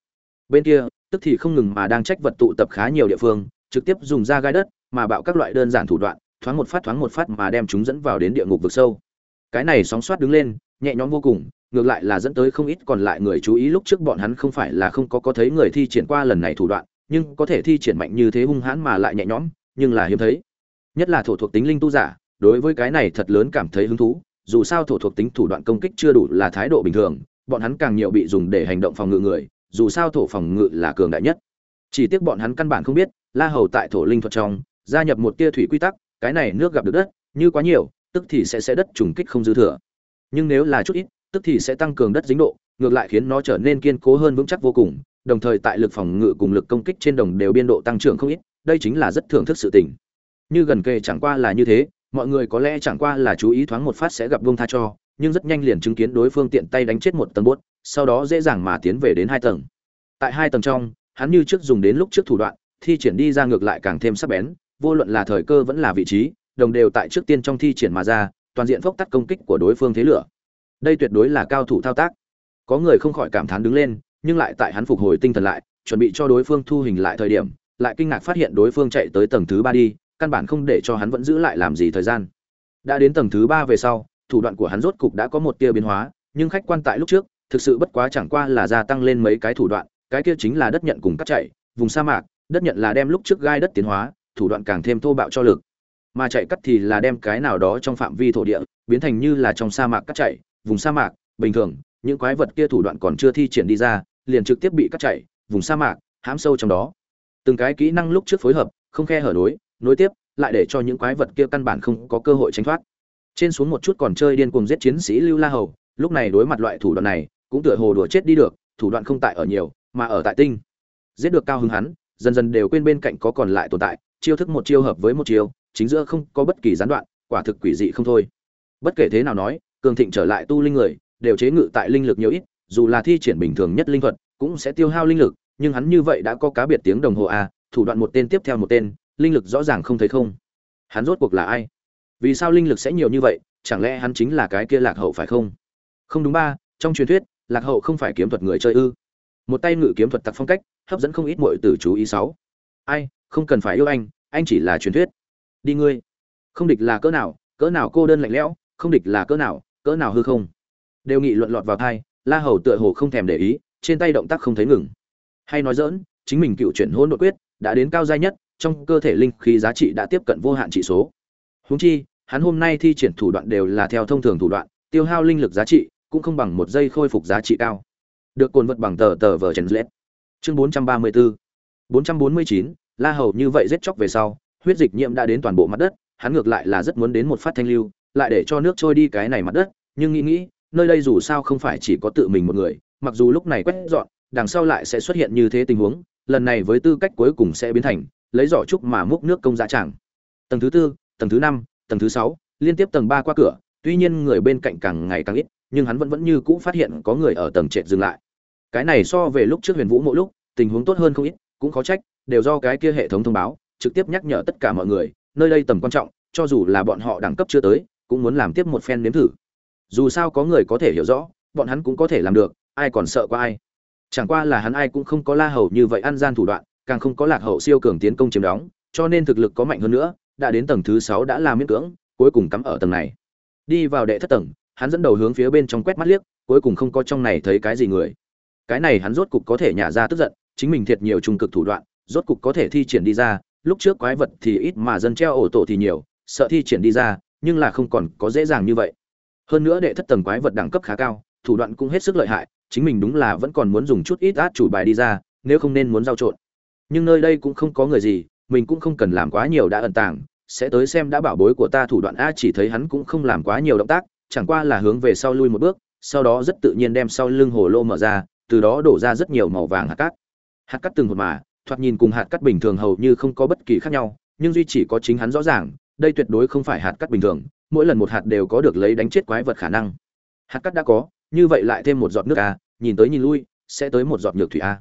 Bên kia, tức thì không ngừng mà đang trách vật tụ tập khá nhiều địa phương, trực tiếp dùng ra gai đất, mà bạo các loại đơn giản thủ đoạn, thoáng một phát thoáng một phát mà đem chúng dẫn vào đến địa ngục vực sâu. Cái này sóng soát đứng lên, nhẹ nhõm vô cùng, ngược lại là dẫn tới không ít còn lại người chú ý lúc trước bọn hắn không phải là không có có thấy người thi triển qua lần này thủ đoạn, nhưng có thể thi triển mạnh như thế hung hãn mà lại nhẹ nhõm, nhưng là hiếm thấy. Nhất là thổ thuộc tính linh tu giả, đối với cái này thật lớn cảm thấy hứng thú, dù sao thổ thuộc tính thủ đoạn công kích chưa đủ là thái độ bình thường bọn hắn càng nhiều bị dùng để hành động phòng ngự người, dù sao thổ phòng ngự là cường đại nhất. Chỉ tiếc bọn hắn căn bản không biết, la hầu tại thổ linh thuật trong, gia nhập một tia thủy quy tắc, cái này nước gặp được đất, như quá nhiều, tức thì sẽ sẽ đất trùng kích không dư thừa. Nhưng nếu là chút ít, tức thì sẽ tăng cường đất dính độ, ngược lại khiến nó trở nên kiên cố hơn vững chắc vô cùng, đồng thời tại lực phòng ngự cùng lực công kích trên đồng đều biên độ tăng trưởng không ít, đây chính là rất thưởng thức sự tình. Như gần kề chẳng qua là như thế, mọi người có lẽ chẳng qua là chú ý thoáng một phát sẽ gặp buông tha cho nhưng rất nhanh liền chứng kiến đối phương tiện tay đánh chết một tầng bốt, sau đó dễ dàng mà tiến về đến hai tầng. Tại hai tầng trong, hắn như trước dùng đến lúc trước thủ đoạn, thi triển đi ra ngược lại càng thêm sắc bén, vô luận là thời cơ vẫn là vị trí, đồng đều tại trước tiên trong thi triển mà ra, toàn diện phốc tắt công kích của đối phương thế lửa. Đây tuyệt đối là cao thủ thao tác. Có người không khỏi cảm thán đứng lên, nhưng lại tại hắn phục hồi tinh thần lại, chuẩn bị cho đối phương thu hình lại thời điểm, lại kinh ngạc phát hiện đối phương chạy tới tầng thứ ba đi, căn bản không để cho hắn vẫn giữ lại làm gì thời gian. Đã đến tầng thứ ba về sau thủ đoạn của hắn rốt cục đã có một tia biến hóa, nhưng khách quan tại lúc trước, thực sự bất quá chẳng qua là gia tăng lên mấy cái thủ đoạn, cái kia chính là đất nhận cùng cắt chạy, vùng sa mạc, đất nhận là đem lúc trước gai đất tiến hóa, thủ đoạn càng thêm thô bạo cho lực. Mà chạy cắt thì là đem cái nào đó trong phạm vi thổ địa, biến thành như là trong sa mạc cắt chạy, vùng sa mạc, bình thường, những quái vật kia thủ đoạn còn chưa thi triển đi ra, liền trực tiếp bị cắt chạy, vùng sa mạc, hãm sâu trong đó. Từng cái kỹ năng lúc trước phối hợp, không khe hở nối nối tiếp, lại để cho những quái vật kia căn bản không có cơ hội tránh thoát trên xuống một chút còn chơi điên cuồng giết chiến sĩ lưu la hầu, lúc này đối mặt loại thủ đoạn này, cũng tựa hồ đùa chết đi được, thủ đoạn không tại ở nhiều, mà ở tại tinh. Giết được cao hứng hắn, dần dần đều quên bên cạnh có còn lại tồn tại, chiêu thức một chiêu hợp với một chiêu, chính giữa không có bất kỳ gián đoạn, quả thực quỷ dị không thôi. Bất kể thế nào nói, cường thịnh trở lại tu linh người, đều chế ngự tại linh lực nhiều ít, dù là thi triển bình thường nhất linh thuật, cũng sẽ tiêu hao linh lực, nhưng hắn như vậy đã có cá biệt tiếng đồng hồ a thủ đoạn một tên tiếp theo một tên, linh lực rõ ràng không thấy không. Hắn rốt cuộc là ai? Vì sao linh lực sẽ nhiều như vậy, chẳng lẽ hắn chính là cái kia lạc hậu phải không? Không đúng ba, trong truyền thuyết, lạc hậu không phải kiếm thuật người chơi ư? Một tay ngự kiếm thuật tặc phong cách, hấp dẫn không ít mọi từ chú ý sáu. Ai, không cần phải yêu anh anh chỉ là truyền thuyết. Đi ngươi. Không địch là cỡ nào cỡ nào cô đơn lạnh lẽo, không địch là cỡ nào cỡ nào hư không. Đều nghị luận lọt vào thai la hầu tựa hồ không thèm để ý, trên tay động tác không thấy ngừng. Hay nói dỡn chính mình cựu chuyển hôn nội quyết, đã đến cao giai nhất, trong cơ thể linh khí giá trị đã tiếp cận vô hạn trị số. Huống chi hắn hôm nay thi triển thủ đoạn đều là theo thông thường thủ đoạn, tiêu hao linh lực giá trị, cũng không bằng một giây khôi phục giá trị cao. Được cồn vật bằng tờ tờ vờ chèn lết. Chương 434 449 la hầu như vậy giết chóc về sau, huyết dịch nhiễm đã đến toàn bộ mặt đất, hắn ngược lại là rất muốn đến một phát thanh lưu, lại để cho nước trôi đi cái này mặt đất, nhưng nghĩ nghĩ, nơi đây dù sao không phải chỉ có tự mình một người, mặc dù lúc này quét dọn, đằng sau lại sẽ xuất hiện như thế tình huống, lần này với tư cách cuối cùng sẽ biến thành, lấy giỏ trúc mà múc nước công giá tràng. Tầng thứ tư, tầng thứ năm tầng thứ sáu, liên tiếp tầng ba qua cửa, tuy nhiên người bên cạnh càng ngày càng ít, nhưng hắn vẫn vẫn như cũ phát hiện có người ở tầng trệt dừng lại. Cái này so về lúc trước huyền vũ mỗi lúc, tình huống tốt hơn không ít, cũng khó trách, đều do cái kia hệ thống thông báo, trực tiếp nhắc nhở tất cả mọi người, nơi đây tầm quan trọng, cho dù là bọn họ đẳng cấp chưa tới, cũng muốn làm tiếp một phen nếm thử. Dù sao có người có thể hiểu rõ, bọn hắn cũng có thể làm được, ai còn sợ qua ai. Chẳng qua là hắn ai cũng không có la hầu như vậy ăn gian thủ đoạn, càng không có lạc hậu siêu cường tiến công chiếm đóng, cho nên thực lực có mạnh hơn nữa đã đến tầng thứ sáu đã là miễn cưỡng, cuối cùng cắm ở tầng này. Đi vào đệ thất tầng, hắn dẫn đầu hướng phía bên trong quét mắt liếc, cuối cùng không có trong này thấy cái gì người. Cái này hắn rốt cục có thể nhả ra tức giận, chính mình thiệt nhiều trung cực thủ đoạn, rốt cục có thể thi triển đi ra, lúc trước quái vật thì ít mà dân treo ổ tổ thì nhiều, sợ thi triển đi ra, nhưng là không còn có dễ dàng như vậy. Hơn nữa đệ thất tầng quái vật đẳng cấp khá cao, thủ đoạn cũng hết sức lợi hại, chính mình đúng là vẫn còn muốn dùng chút ít át chủ bài đi ra, nếu không nên muốn giao trộn. Nhưng nơi đây cũng không có người gì mình cũng không cần làm quá nhiều đã ẩn tàng, sẽ tới xem đã bảo bối của ta thủ đoạn a chỉ thấy hắn cũng không làm quá nhiều động tác, chẳng qua là hướng về sau lui một bước, sau đó rất tự nhiên đem sau lưng hồ lô mở ra, từ đó đổ ra rất nhiều màu vàng hạt cát. Hạt cát từng hột mà, thoạt nhìn cùng hạt cát bình thường hầu như không có bất kỳ khác nhau, nhưng duy chỉ có chính hắn rõ ràng, đây tuyệt đối không phải hạt cát bình thường, mỗi lần một hạt đều có được lấy đánh chết quái vật khả năng. Hạt cát đã có, như vậy lại thêm một giọt nước a, nhìn tới nhìn lui, sẽ tới một giọt nhược thủy a.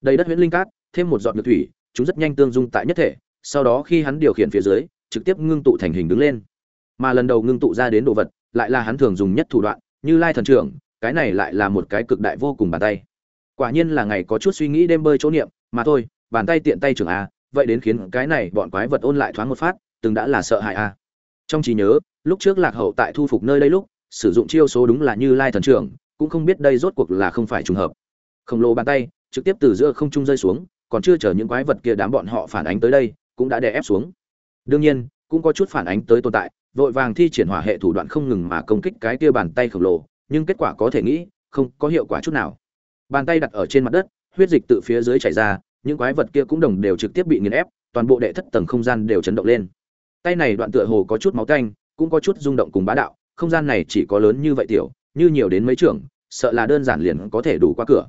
Đây đất huyễn linh cát, thêm một giọt nhược thủy chúng rất nhanh tương dung tại nhất thể, sau đó khi hắn điều khiển phía dưới, trực tiếp ngưng tụ thành hình đứng lên. Mà lần đầu ngưng tụ ra đến đồ vật, lại là hắn thường dùng nhất thủ đoạn, như lai thần trưởng, cái này lại là một cái cực đại vô cùng bàn tay. Quả nhiên là ngày có chút suy nghĩ đêm bơi chỗ niệm, mà thôi, bàn tay tiện tay trưởng a, vậy đến khiến cái này bọn quái vật ôn lại thoáng một phát, từng đã là sợ hãi a. Trong trí nhớ, lúc trước lạc hậu tại thu phục nơi đây lúc, sử dụng chiêu số đúng là như lai thần trưởng, cũng không biết đây rốt cuộc là không phải trùng hợp. Khổng lồ bàn tay, trực tiếp từ giữa không trung rơi xuống còn chưa chờ những quái vật kia đám bọn họ phản ánh tới đây cũng đã đè ép xuống. Đương nhiên cũng có chút phản ánh tới tồn tại vội vàng thi triển hỏa hệ thủ đoạn không ngừng mà công kích cái kia bàn tay khổng lồ nhưng kết quả có thể nghĩ không có hiệu quả chút nào. Bàn tay đặt ở trên mặt đất huyết dịch từ phía dưới chảy ra những quái vật kia cũng đồng đều trực tiếp bị nghiền ép toàn bộ đệ thất tầng không gian đều chấn động lên. Tay này đoạn tựa hồ có chút máu tanh, cũng có chút rung động cùng bá đạo không gian này chỉ có lớn như vậy tiểu như nhiều đến mấy trưởng sợ là đơn giản liền có thể đủ qua cửa.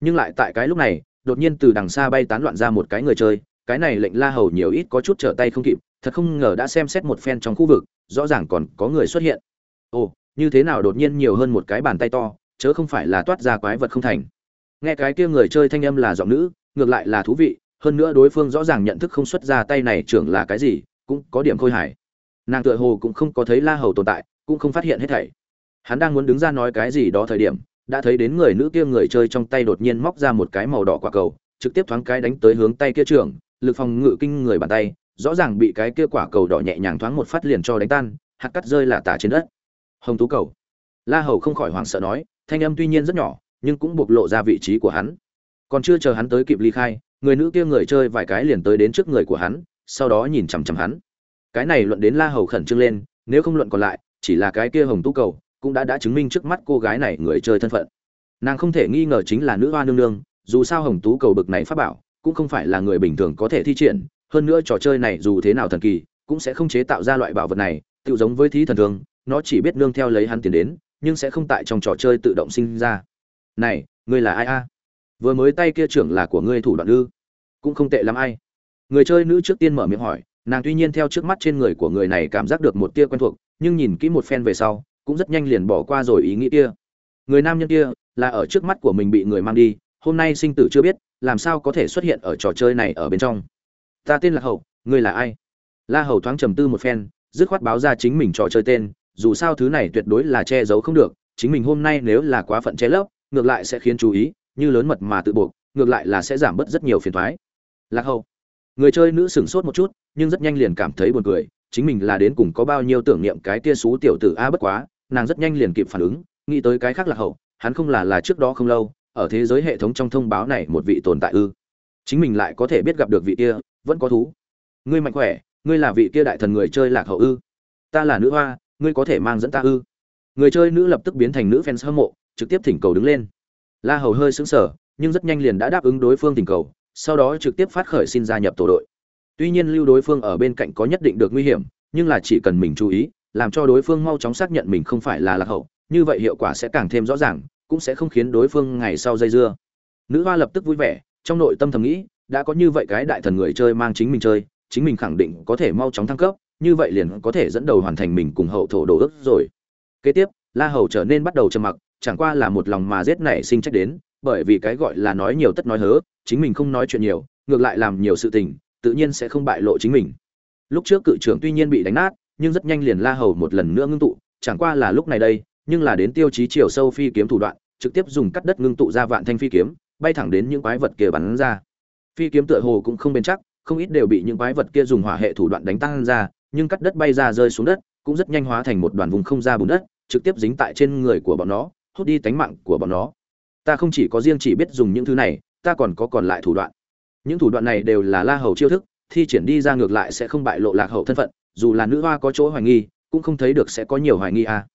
Nhưng lại tại cái lúc này đột nhiên từ đằng xa bay tán loạn ra một cái người chơi, cái này lệnh la hầu nhiều ít có chút trở tay không kịp, thật không ngờ đã xem xét một phen trong khu vực, rõ ràng còn có người xuất hiện. Ồ, như thế nào đột nhiên nhiều hơn một cái bàn tay to, chớ không phải là toát ra quái vật không thành. Nghe cái kia người chơi thanh âm là giọng nữ, ngược lại là thú vị, hơn nữa đối phương rõ ràng nhận thức không xuất ra tay này trưởng là cái gì, cũng có điểm khôi hài. Nàng tựa hồ cũng không có thấy la hầu tồn tại, cũng không phát hiện hết thảy. Hắn đang muốn đứng ra nói cái gì đó thời điểm đã thấy đến người nữ kia người chơi trong tay đột nhiên móc ra một cái màu đỏ quả cầu, trực tiếp thoáng cái đánh tới hướng tay kia trưởng, lực phòng ngự kinh người bàn tay, rõ ràng bị cái kia quả cầu đỏ nhẹ nhàng thoáng một phát liền cho đánh tan, hạt cắt rơi là tả trên đất. Hồng tú cầu. La hầu không khỏi hoảng sợ nói, thanh âm tuy nhiên rất nhỏ, nhưng cũng bộc lộ ra vị trí của hắn. Còn chưa chờ hắn tới kịp ly khai, người nữ kia người chơi vài cái liền tới đến trước người của hắn, sau đó nhìn chằm chằm hắn. Cái này luận đến la hầu khẩn trương lên, nếu không luận còn lại, chỉ là cái kia hồng tú cầu cũng đã đã chứng minh trước mắt cô gái này người chơi thân phận. Nàng không thể nghi ngờ chính là nữ hoa nương nương, dù sao hồng tú cầu bực này pháp bảo, cũng không phải là người bình thường có thể thi triển, hơn nữa trò chơi này dù thế nào thần kỳ, cũng sẽ không chế tạo ra loại bảo vật này tự giống với thí thần thương nó chỉ biết nương theo lấy hắn tiền đến, nhưng sẽ không tại trong trò chơi tự động sinh ra. Này, ngươi là ai a? Vừa mới tay kia trưởng là của ngươi thủ đoạn ư? Cũng không tệ lắm ai. Người chơi nữ trước tiên mở miệng hỏi, nàng tuy nhiên theo trước mắt trên người của người này cảm giác được một tia quen thuộc, nhưng nhìn kỹ một phen về sau cũng rất nhanh liền bỏ qua rồi ý nghĩ kia. Người nam nhân kia là ở trước mắt của mình bị người mang đi, hôm nay sinh tử chưa biết, làm sao có thể xuất hiện ở trò chơi này ở bên trong. Ta tên là hậu, ngươi là ai? La hầu thoáng trầm tư một phen, dứt khoát báo ra chính mình trò chơi tên, dù sao thứ này tuyệt đối là che giấu không được, chính mình hôm nay nếu là quá phận che lấp, ngược lại sẽ khiến chú ý, như lớn mật mà tự buộc, ngược lại là sẽ giảm bớt rất nhiều phiền thoái lạc hậu người chơi nữ sửng sốt một chút, nhưng rất nhanh liền cảm thấy buồn cười chính mình là đến cùng có bao nhiêu tưởng niệm cái tia xú tiểu tử a bất quá, nàng rất nhanh liền kịp phản ứng, nghĩ tới cái khác là hậu, hắn không là là trước đó không lâu, ở thế giới hệ thống trong thông báo này một vị tồn tại ư. Chính mình lại có thể biết gặp được vị kia, vẫn có thú. Ngươi mạnh khỏe, ngươi là vị kia đại thần người chơi lạc hậu ư. Ta là nữ hoa, ngươi có thể mang dẫn ta ư. Người chơi nữ lập tức biến thành nữ fans hâm mộ, trực tiếp thỉnh cầu đứng lên. La hầu hơi sững sờ, nhưng rất nhanh liền đã đáp ứng đối phương thỉnh cầu, sau đó trực tiếp phát khởi xin gia nhập tổ đội tuy nhiên lưu đối phương ở bên cạnh có nhất định được nguy hiểm, nhưng là chỉ cần mình chú ý, làm cho đối phương mau chóng xác nhận mình không phải là lạc hậu, như vậy hiệu quả sẽ càng thêm rõ ràng, cũng sẽ không khiến đối phương ngày sau dây dưa. Nữ hoa lập tức vui vẻ, trong nội tâm thầm nghĩ, đã có như vậy cái đại thần người chơi mang chính mình chơi, chính mình khẳng định có thể mau chóng thăng cấp, như vậy liền có thể dẫn đầu hoàn thành mình cùng hậu thổ đồ ước rồi. Kế tiếp, la hầu trở nên bắt đầu trầm mặc, chẳng qua là một lòng mà rét nảy sinh trách đến, bởi vì cái gọi là nói nhiều tất nói hớ, chính mình không nói chuyện nhiều, ngược lại làm nhiều sự tình tự nhiên sẽ không bại lộ chính mình. Lúc trước cự trưởng tuy nhiên bị đánh nát, nhưng rất nhanh liền la hầu một lần nữa ngưng tụ, chẳng qua là lúc này đây, nhưng là đến tiêu chí chiều sâu phi kiếm thủ đoạn, trực tiếp dùng cắt đất ngưng tụ ra vạn thanh phi kiếm, bay thẳng đến những quái vật kia bắn ra. Phi kiếm tựa hồ cũng không bền chắc, không ít đều bị những quái vật kia dùng hỏa hệ thủ đoạn đánh tăng ra, nhưng cắt đất bay ra rơi xuống đất, cũng rất nhanh hóa thành một đoàn vùng không ra bùn đất, trực tiếp dính tại trên người của bọn nó, hút đi tánh mạng của bọn nó. Ta không chỉ có riêng chỉ biết dùng những thứ này, ta còn có còn lại thủ đoạn những thủ đoạn này đều là la hầu chiêu thức, thi triển đi ra ngược lại sẽ không bại lộ lạc hậu thân phận, dù là nữ hoa có chỗ hoài nghi, cũng không thấy được sẽ có nhiều hoài nghi à.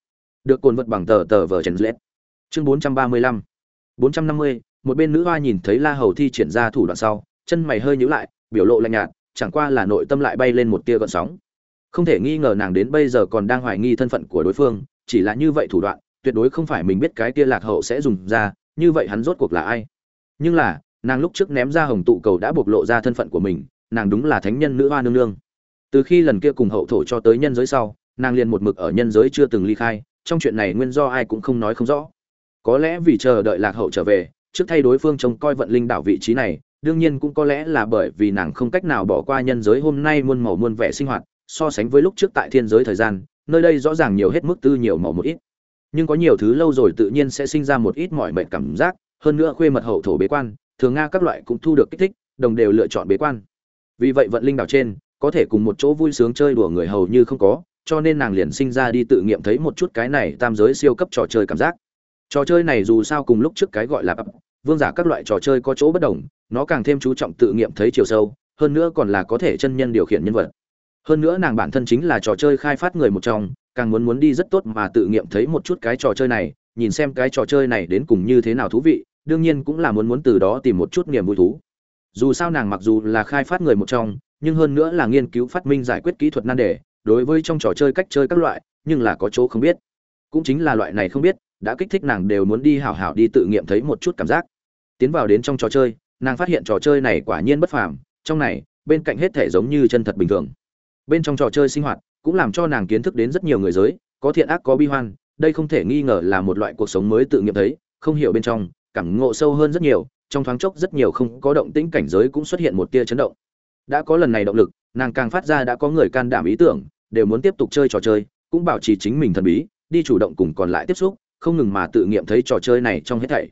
được cồn vật bằng tờ tờ vờ trần lết. Chương bốn trăm ba mươi lăm. Bốn trăm năm mươi, một bên nữ hoa nhìn thấy la hầu thi triển ra thủ đoạn sau, chân mày hơi nhíu lại, biểu lộ lạnh nhạt, chẳng qua là nội tâm lại bay lên một tia gợn sóng. Không thể nghi ngờ nàng đến bây giờ còn đang hoài nghi thân phận của đối phương, chỉ là như vậy thủ đoạn, tuyệt đối không phải mình biết cái kia lạc hậu sẽ dùng ra, như vậy hắn rốt cuộc là ai. Nhưng là nàng lúc trước ném ra hồng tụ cầu đã bộc lộ ra thân phận của mình, nàng đúng là thánh nhân nữ hoa nương nương. Từ khi lần kia cùng hậu thổ cho tới nhân giới sau, nàng liền một mực ở nhân giới chưa từng ly khai, trong chuyện này nguyên do ai cũng không nói không rõ. Có lẽ vì chờ đợi lạc hậu trở về, trước thay đối phương trông coi vận linh đảo vị trí này, đương nhiên cũng có lẽ là bởi vì nàng không cách nào bỏ qua nhân giới hôm nay muôn màu muôn vẻ sinh hoạt, so sánh với lúc trước tại thiên giới thời gian, nơi đây rõ ràng nhiều hết mức tư nhiều màu một ít. Nhưng có nhiều thứ lâu rồi tự nhiên sẽ sinh ra một ít mọi mệnh cảm giác, hơn nữa khuê mật hậu thổ bế quan thường nga các loại cũng thu được kích thích, đồng đều lựa chọn bế quan. Vì vậy vận linh đảo trên, có thể cùng một chỗ vui sướng chơi đùa người hầu như không có, cho nên nàng liền sinh ra đi tự nghiệm thấy một chút cái này tam giới siêu cấp trò chơi cảm giác. Trò chơi này dù sao cùng lúc trước cái gọi là vương giả các loại trò chơi có chỗ bất đồng, nó càng thêm chú trọng tự nghiệm thấy chiều sâu, hơn nữa còn là có thể chân nhân điều khiển nhân vật. Hơn nữa nàng bản thân chính là trò chơi khai phát người một trong, càng muốn muốn đi rất tốt mà tự nghiệm thấy một chút cái trò chơi này, nhìn xem cái trò chơi này đến cùng như thế nào thú vị đương nhiên cũng là muốn muốn từ đó tìm một chút niềm vui thú. Dù sao nàng mặc dù là khai phát người một trong, nhưng hơn nữa là nghiên cứu phát minh giải quyết kỹ thuật nan đề, đối với trong trò chơi cách chơi các loại, nhưng là có chỗ không biết. Cũng chính là loại này không biết, đã kích thích nàng đều muốn đi hảo hảo đi tự nghiệm thấy một chút cảm giác. Tiến vào đến trong trò chơi, nàng phát hiện trò chơi này quả nhiên bất phàm, trong này, bên cạnh hết thể giống như chân thật bình thường. Bên trong trò chơi sinh hoạt, cũng làm cho nàng kiến thức đến rất nhiều người giới, có thiện ác có bi hoan, đây không thể nghi ngờ là một loại cuộc sống mới tự nghiệm thấy, không hiểu bên trong cảm ngộ sâu hơn rất nhiều, trong thoáng chốc rất nhiều không có động tĩnh cảnh giới cũng xuất hiện một tia chấn động. Đã có lần này động lực, nàng càng phát ra đã có người can đảm ý tưởng, đều muốn tiếp tục chơi trò chơi, cũng bảo trì chính mình thần bí, đi chủ động cùng còn lại tiếp xúc, không ngừng mà tự nghiệm thấy trò chơi này trong hết thảy.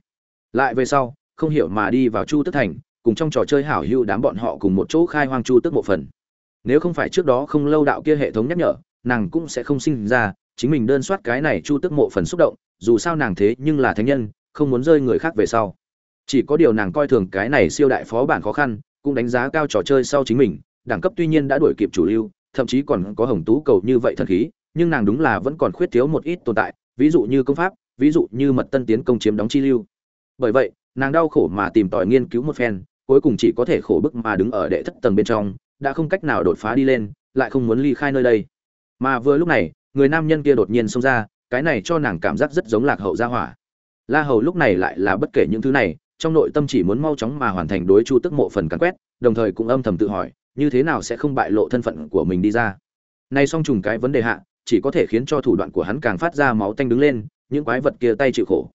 Lại về sau, không hiểu mà đi vào chu tức thành, cùng trong trò chơi hảo hữu đám bọn họ cùng một chỗ khai hoang chu tức một phần. Nếu không phải trước đó không lâu đạo kia hệ thống nhắc nhở, nàng cũng sẽ không sinh ra, chính mình đơn soát cái này chu tức mộ phần xúc động, dù sao nàng thế nhưng là thánh nhân không muốn rơi người khác về sau. Chỉ có điều nàng coi thường cái này siêu đại phó bản khó khăn, cũng đánh giá cao trò chơi sau chính mình, đẳng cấp tuy nhiên đã đuổi kịp chủ lưu, thậm chí còn có hồng tú cầu như vậy thần khí, nhưng nàng đúng là vẫn còn khuyết thiếu một ít tồn tại, ví dụ như công pháp, ví dụ như mật tân tiến công chiếm đóng chi lưu. Bởi vậy, nàng đau khổ mà tìm tòi nghiên cứu một phen, cuối cùng chỉ có thể khổ bức mà đứng ở đệ thất tầng bên trong, đã không cách nào đột phá đi lên, lại không muốn ly khai nơi đây. Mà vừa lúc này, người nam nhân kia đột nhiên xông ra, cái này cho nàng cảm giác rất giống lạc hậu gia hỏa la hầu lúc này lại là bất kể những thứ này, trong nội tâm chỉ muốn mau chóng mà hoàn thành đối chu tức mộ phần cắn quét, đồng thời cũng âm thầm tự hỏi, như thế nào sẽ không bại lộ thân phận của mình đi ra. Nay song trùng cái vấn đề hạ, chỉ có thể khiến cho thủ đoạn của hắn càng phát ra máu tanh đứng lên, những quái vật kia tay chịu khổ.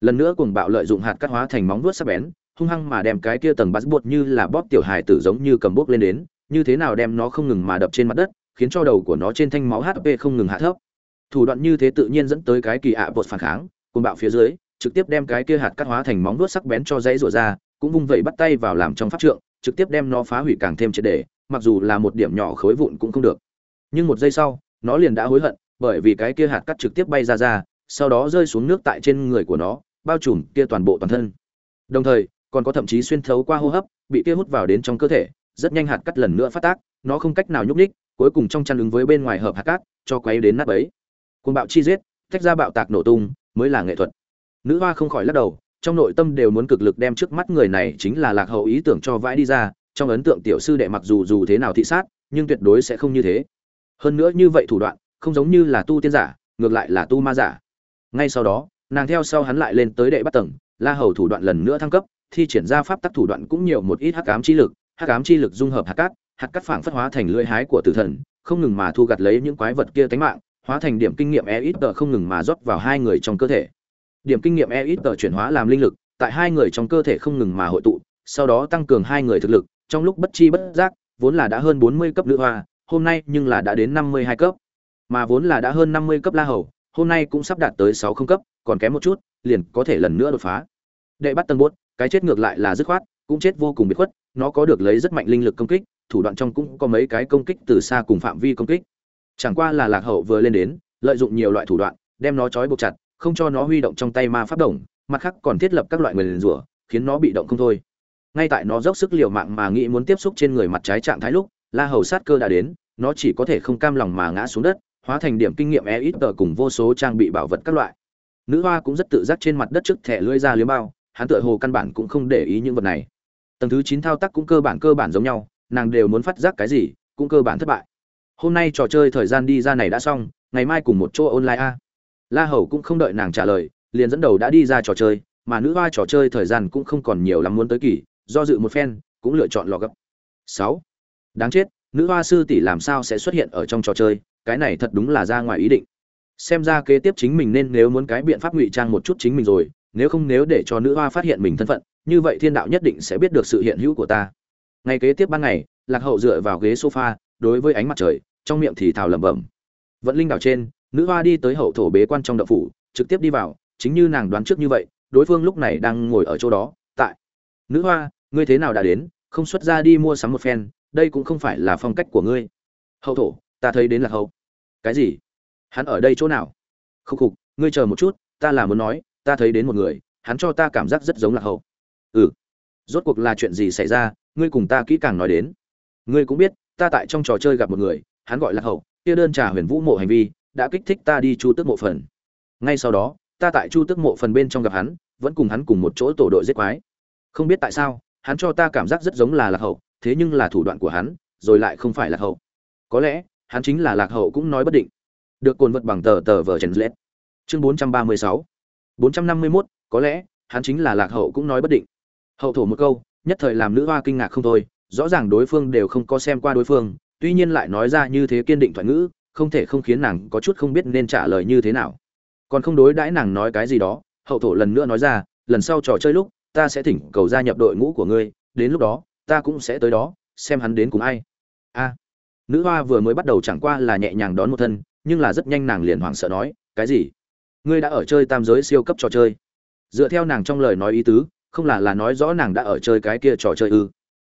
Lần nữa cùng bạo lợi dụng hạt cắt hóa thành móng vuốt sắc bén, hung hăng mà đem cái kia tầng bắt buộc như là bóp tiểu hài tử giống như cầm bốc lên đến, như thế nào đem nó không ngừng mà đập trên mặt đất, khiến cho đầu của nó trên thanh máu hp không ngừng hạ thấp. Thủ đoạn như thế tự nhiên dẫn tới cái kỳ ạ à bột phản kháng cùng bạo phía dưới trực tiếp đem cái kia hạt cắt hóa thành móng vuốt sắc bén cho dãy rủa ra cũng vung vẩy bắt tay vào làm trong pháp trượng trực tiếp đem nó phá hủy càng thêm triệt để mặc dù là một điểm nhỏ khối vụn cũng không được. Nhưng một giây sau nó liền đã hối hận bởi vì cái kia hạt cắt trực tiếp bay ra ra sau đó rơi xuống nước tại trên người của nó bao trùm kia toàn bộ toàn thân. Đồng thời còn có thậm chí xuyên thấu qua hô hấp bị kia hút vào đến trong cơ thể rất nhanh hạt cắt lần nữa phát tác nó không cách nào nhúc nhích, cuối cùng trong chăn ứng với bên ngoài hợp hạt cát cho quấy đến nát bấy. Cuồng bạo chi giết tách ra bạo tạc nổ tung mới là nghệ thuật nữ hoa không khỏi lắc đầu, trong nội tâm đều muốn cực lực đem trước mắt người này chính là lạc hậu ý tưởng cho vãi đi ra, trong ấn tượng tiểu sư đệ mặc dù dù thế nào thị sát, nhưng tuyệt đối sẽ không như thế. Hơn nữa như vậy thủ đoạn, không giống như là tu tiên giả, ngược lại là tu ma giả. Ngay sau đó, nàng theo sau hắn lại lên tới đệ bắt tầng, la hầu thủ đoạn lần nữa thăng cấp, thi triển ra pháp tắc thủ đoạn cũng nhiều một ít hắc ám chi lực, hắc ám chi lực dung hợp hạt cát hạt cát phảng phất hóa thành lưỡi hái của tử thần, không ngừng mà thu gặt lấy những quái vật kia tánh mạng, hóa thành điểm kinh nghiệm e ít tờ không ngừng mà rót vào hai người trong cơ thể điểm kinh nghiệm e ít tờ chuyển hóa làm linh lực, tại hai người trong cơ thể không ngừng mà hội tụ, sau đó tăng cường hai người thực lực, trong lúc bất chi bất giác, vốn là đã hơn bốn mươi cấp nữ hoa, hôm nay nhưng là đã đến năm mươi hai cấp. Mà vốn là đã hơn năm mươi cấp la hầu, hôm nay cũng sắp đạt tới sáu không cấp, còn kém một chút, liền có thể lần nữa đột phá. Đệ bắt tân bốt, cái chết ngược lại là dứt khoát, cũng chết vô cùng biệt khuất, nó có được lấy rất mạnh linh lực công kích, thủ đoạn trong cũng có mấy cái công kích từ xa cùng phạm vi công kích. Chẳng qua là lạc hậu vừa lên đến, lợi dụng nhiều loại thủ đoạn, đem nó trói buộc chặt không cho nó huy động trong tay ma pháp đồng, mặt khác còn thiết lập các loại người rủa, khiến nó bị động không thôi. Ngay tại nó dốc sức liều mạng mà nghĩ muốn tiếp xúc trên người mặt trái trạng thái lúc, la hầu sát cơ đã đến, nó chỉ có thể không cam lòng mà ngã xuống đất, hóa thành điểm kinh nghiệm e ít tờ cùng vô số trang bị bảo vật các loại. Nữ hoa cũng rất tự giác trên mặt đất trước thẻ lưỡi ra liếm bao, hắn tựa hồ căn bản cũng không để ý những vật này. Tầng thứ chín thao tác cũng cơ bản cơ bản giống nhau, nàng đều muốn phát giác cái gì, cũng cơ bản thất bại. Hôm nay trò chơi thời gian đi ra này đã xong, ngày mai cùng một chỗ online a la hầu cũng không đợi nàng trả lời, liền dẫn đầu đã đi ra trò chơi, mà nữ hoa trò chơi thời gian cũng không còn nhiều lắm muốn tới kỳ, do dự một phen, cũng lựa chọn lò gấp. Sáu. Đáng chết, nữ hoa sư tỷ làm sao sẽ xuất hiện ở trong trò chơi, cái này thật đúng là ra ngoài ý định. Xem ra kế tiếp chính mình nên nếu muốn cái biện pháp ngụy trang một chút chính mình rồi, nếu không nếu để cho nữ hoa phát hiện mình thân phận, như vậy thiên đạo nhất định sẽ biết được sự hiện hữu của ta. Ngày kế tiếp ban ngày, lạc hậu dựa vào ghế sofa, đối với ánh mặt trời, trong miệng thì thào lẩm bẩm. Vận linh đảo trên nữ hoa đi tới hậu thổ bế quan trong đậu phủ, trực tiếp đi vào, chính như nàng đoán trước như vậy, đối phương lúc này đang ngồi ở chỗ đó, tại. Nữ hoa, ngươi thế nào đã đến? Không xuất ra đi mua sắm một phen, đây cũng không phải là phong cách của ngươi. Hậu thổ, ta thấy đến là hậu. Cái gì? Hắn ở đây chỗ nào? Khúc khục, ngươi chờ một chút, ta là muốn nói, ta thấy đến một người, hắn cho ta cảm giác rất giống là hậu. Ừ. Rốt cuộc là chuyện gì xảy ra? Ngươi cùng ta kỹ càng nói đến. Ngươi cũng biết, ta tại trong trò chơi gặp một người, hắn gọi là hậu, kia đơn trà huyền vũ mộ hành vi đã kích thích ta đi chu tước mộ phần. Ngay sau đó, ta tại chu tước mộ phần bên trong gặp hắn, vẫn cùng hắn cùng một chỗ tổ đội giết quái. Không biết tại sao, hắn cho ta cảm giác rất giống là lạc hậu, thế nhưng là thủ đoạn của hắn, rồi lại không phải lạc hậu. Có lẽ, hắn chính là lạc hậu cũng nói bất định. Được cồn vật bằng tờ tờ vờ trần lết chương bốn trăm ba mươi sáu. bốn trăm năm mươi mốt, có lẽ, hắn chính là lạc hậu cũng nói bất định. Hậu thổ một câu, nhất thời làm nữ hoa kinh ngạc không thôi, rõ ràng đối phương đều không có xem qua đối phương, tuy nhiên lại nói ra như thế kiên định thoại ngữ không thể không khiến nàng có chút không biết nên trả lời như thế nào. Còn không đối đãi nàng nói cái gì đó, hậu thổ lần nữa nói ra, lần sau trò chơi lúc, ta sẽ thỉnh cầu gia nhập đội ngũ của ngươi, đến lúc đó, ta cũng sẽ tới đó, xem hắn đến cùng ai. A. Nữ hoa vừa mới bắt đầu chẳng qua là nhẹ nhàng đón một thân, nhưng là rất nhanh nàng liền hoảng sợ nói, cái gì? Ngươi đã ở chơi tam giới siêu cấp trò chơi? Dựa theo nàng trong lời nói ý tứ, không là là nói rõ nàng đã ở chơi cái kia trò chơi ư.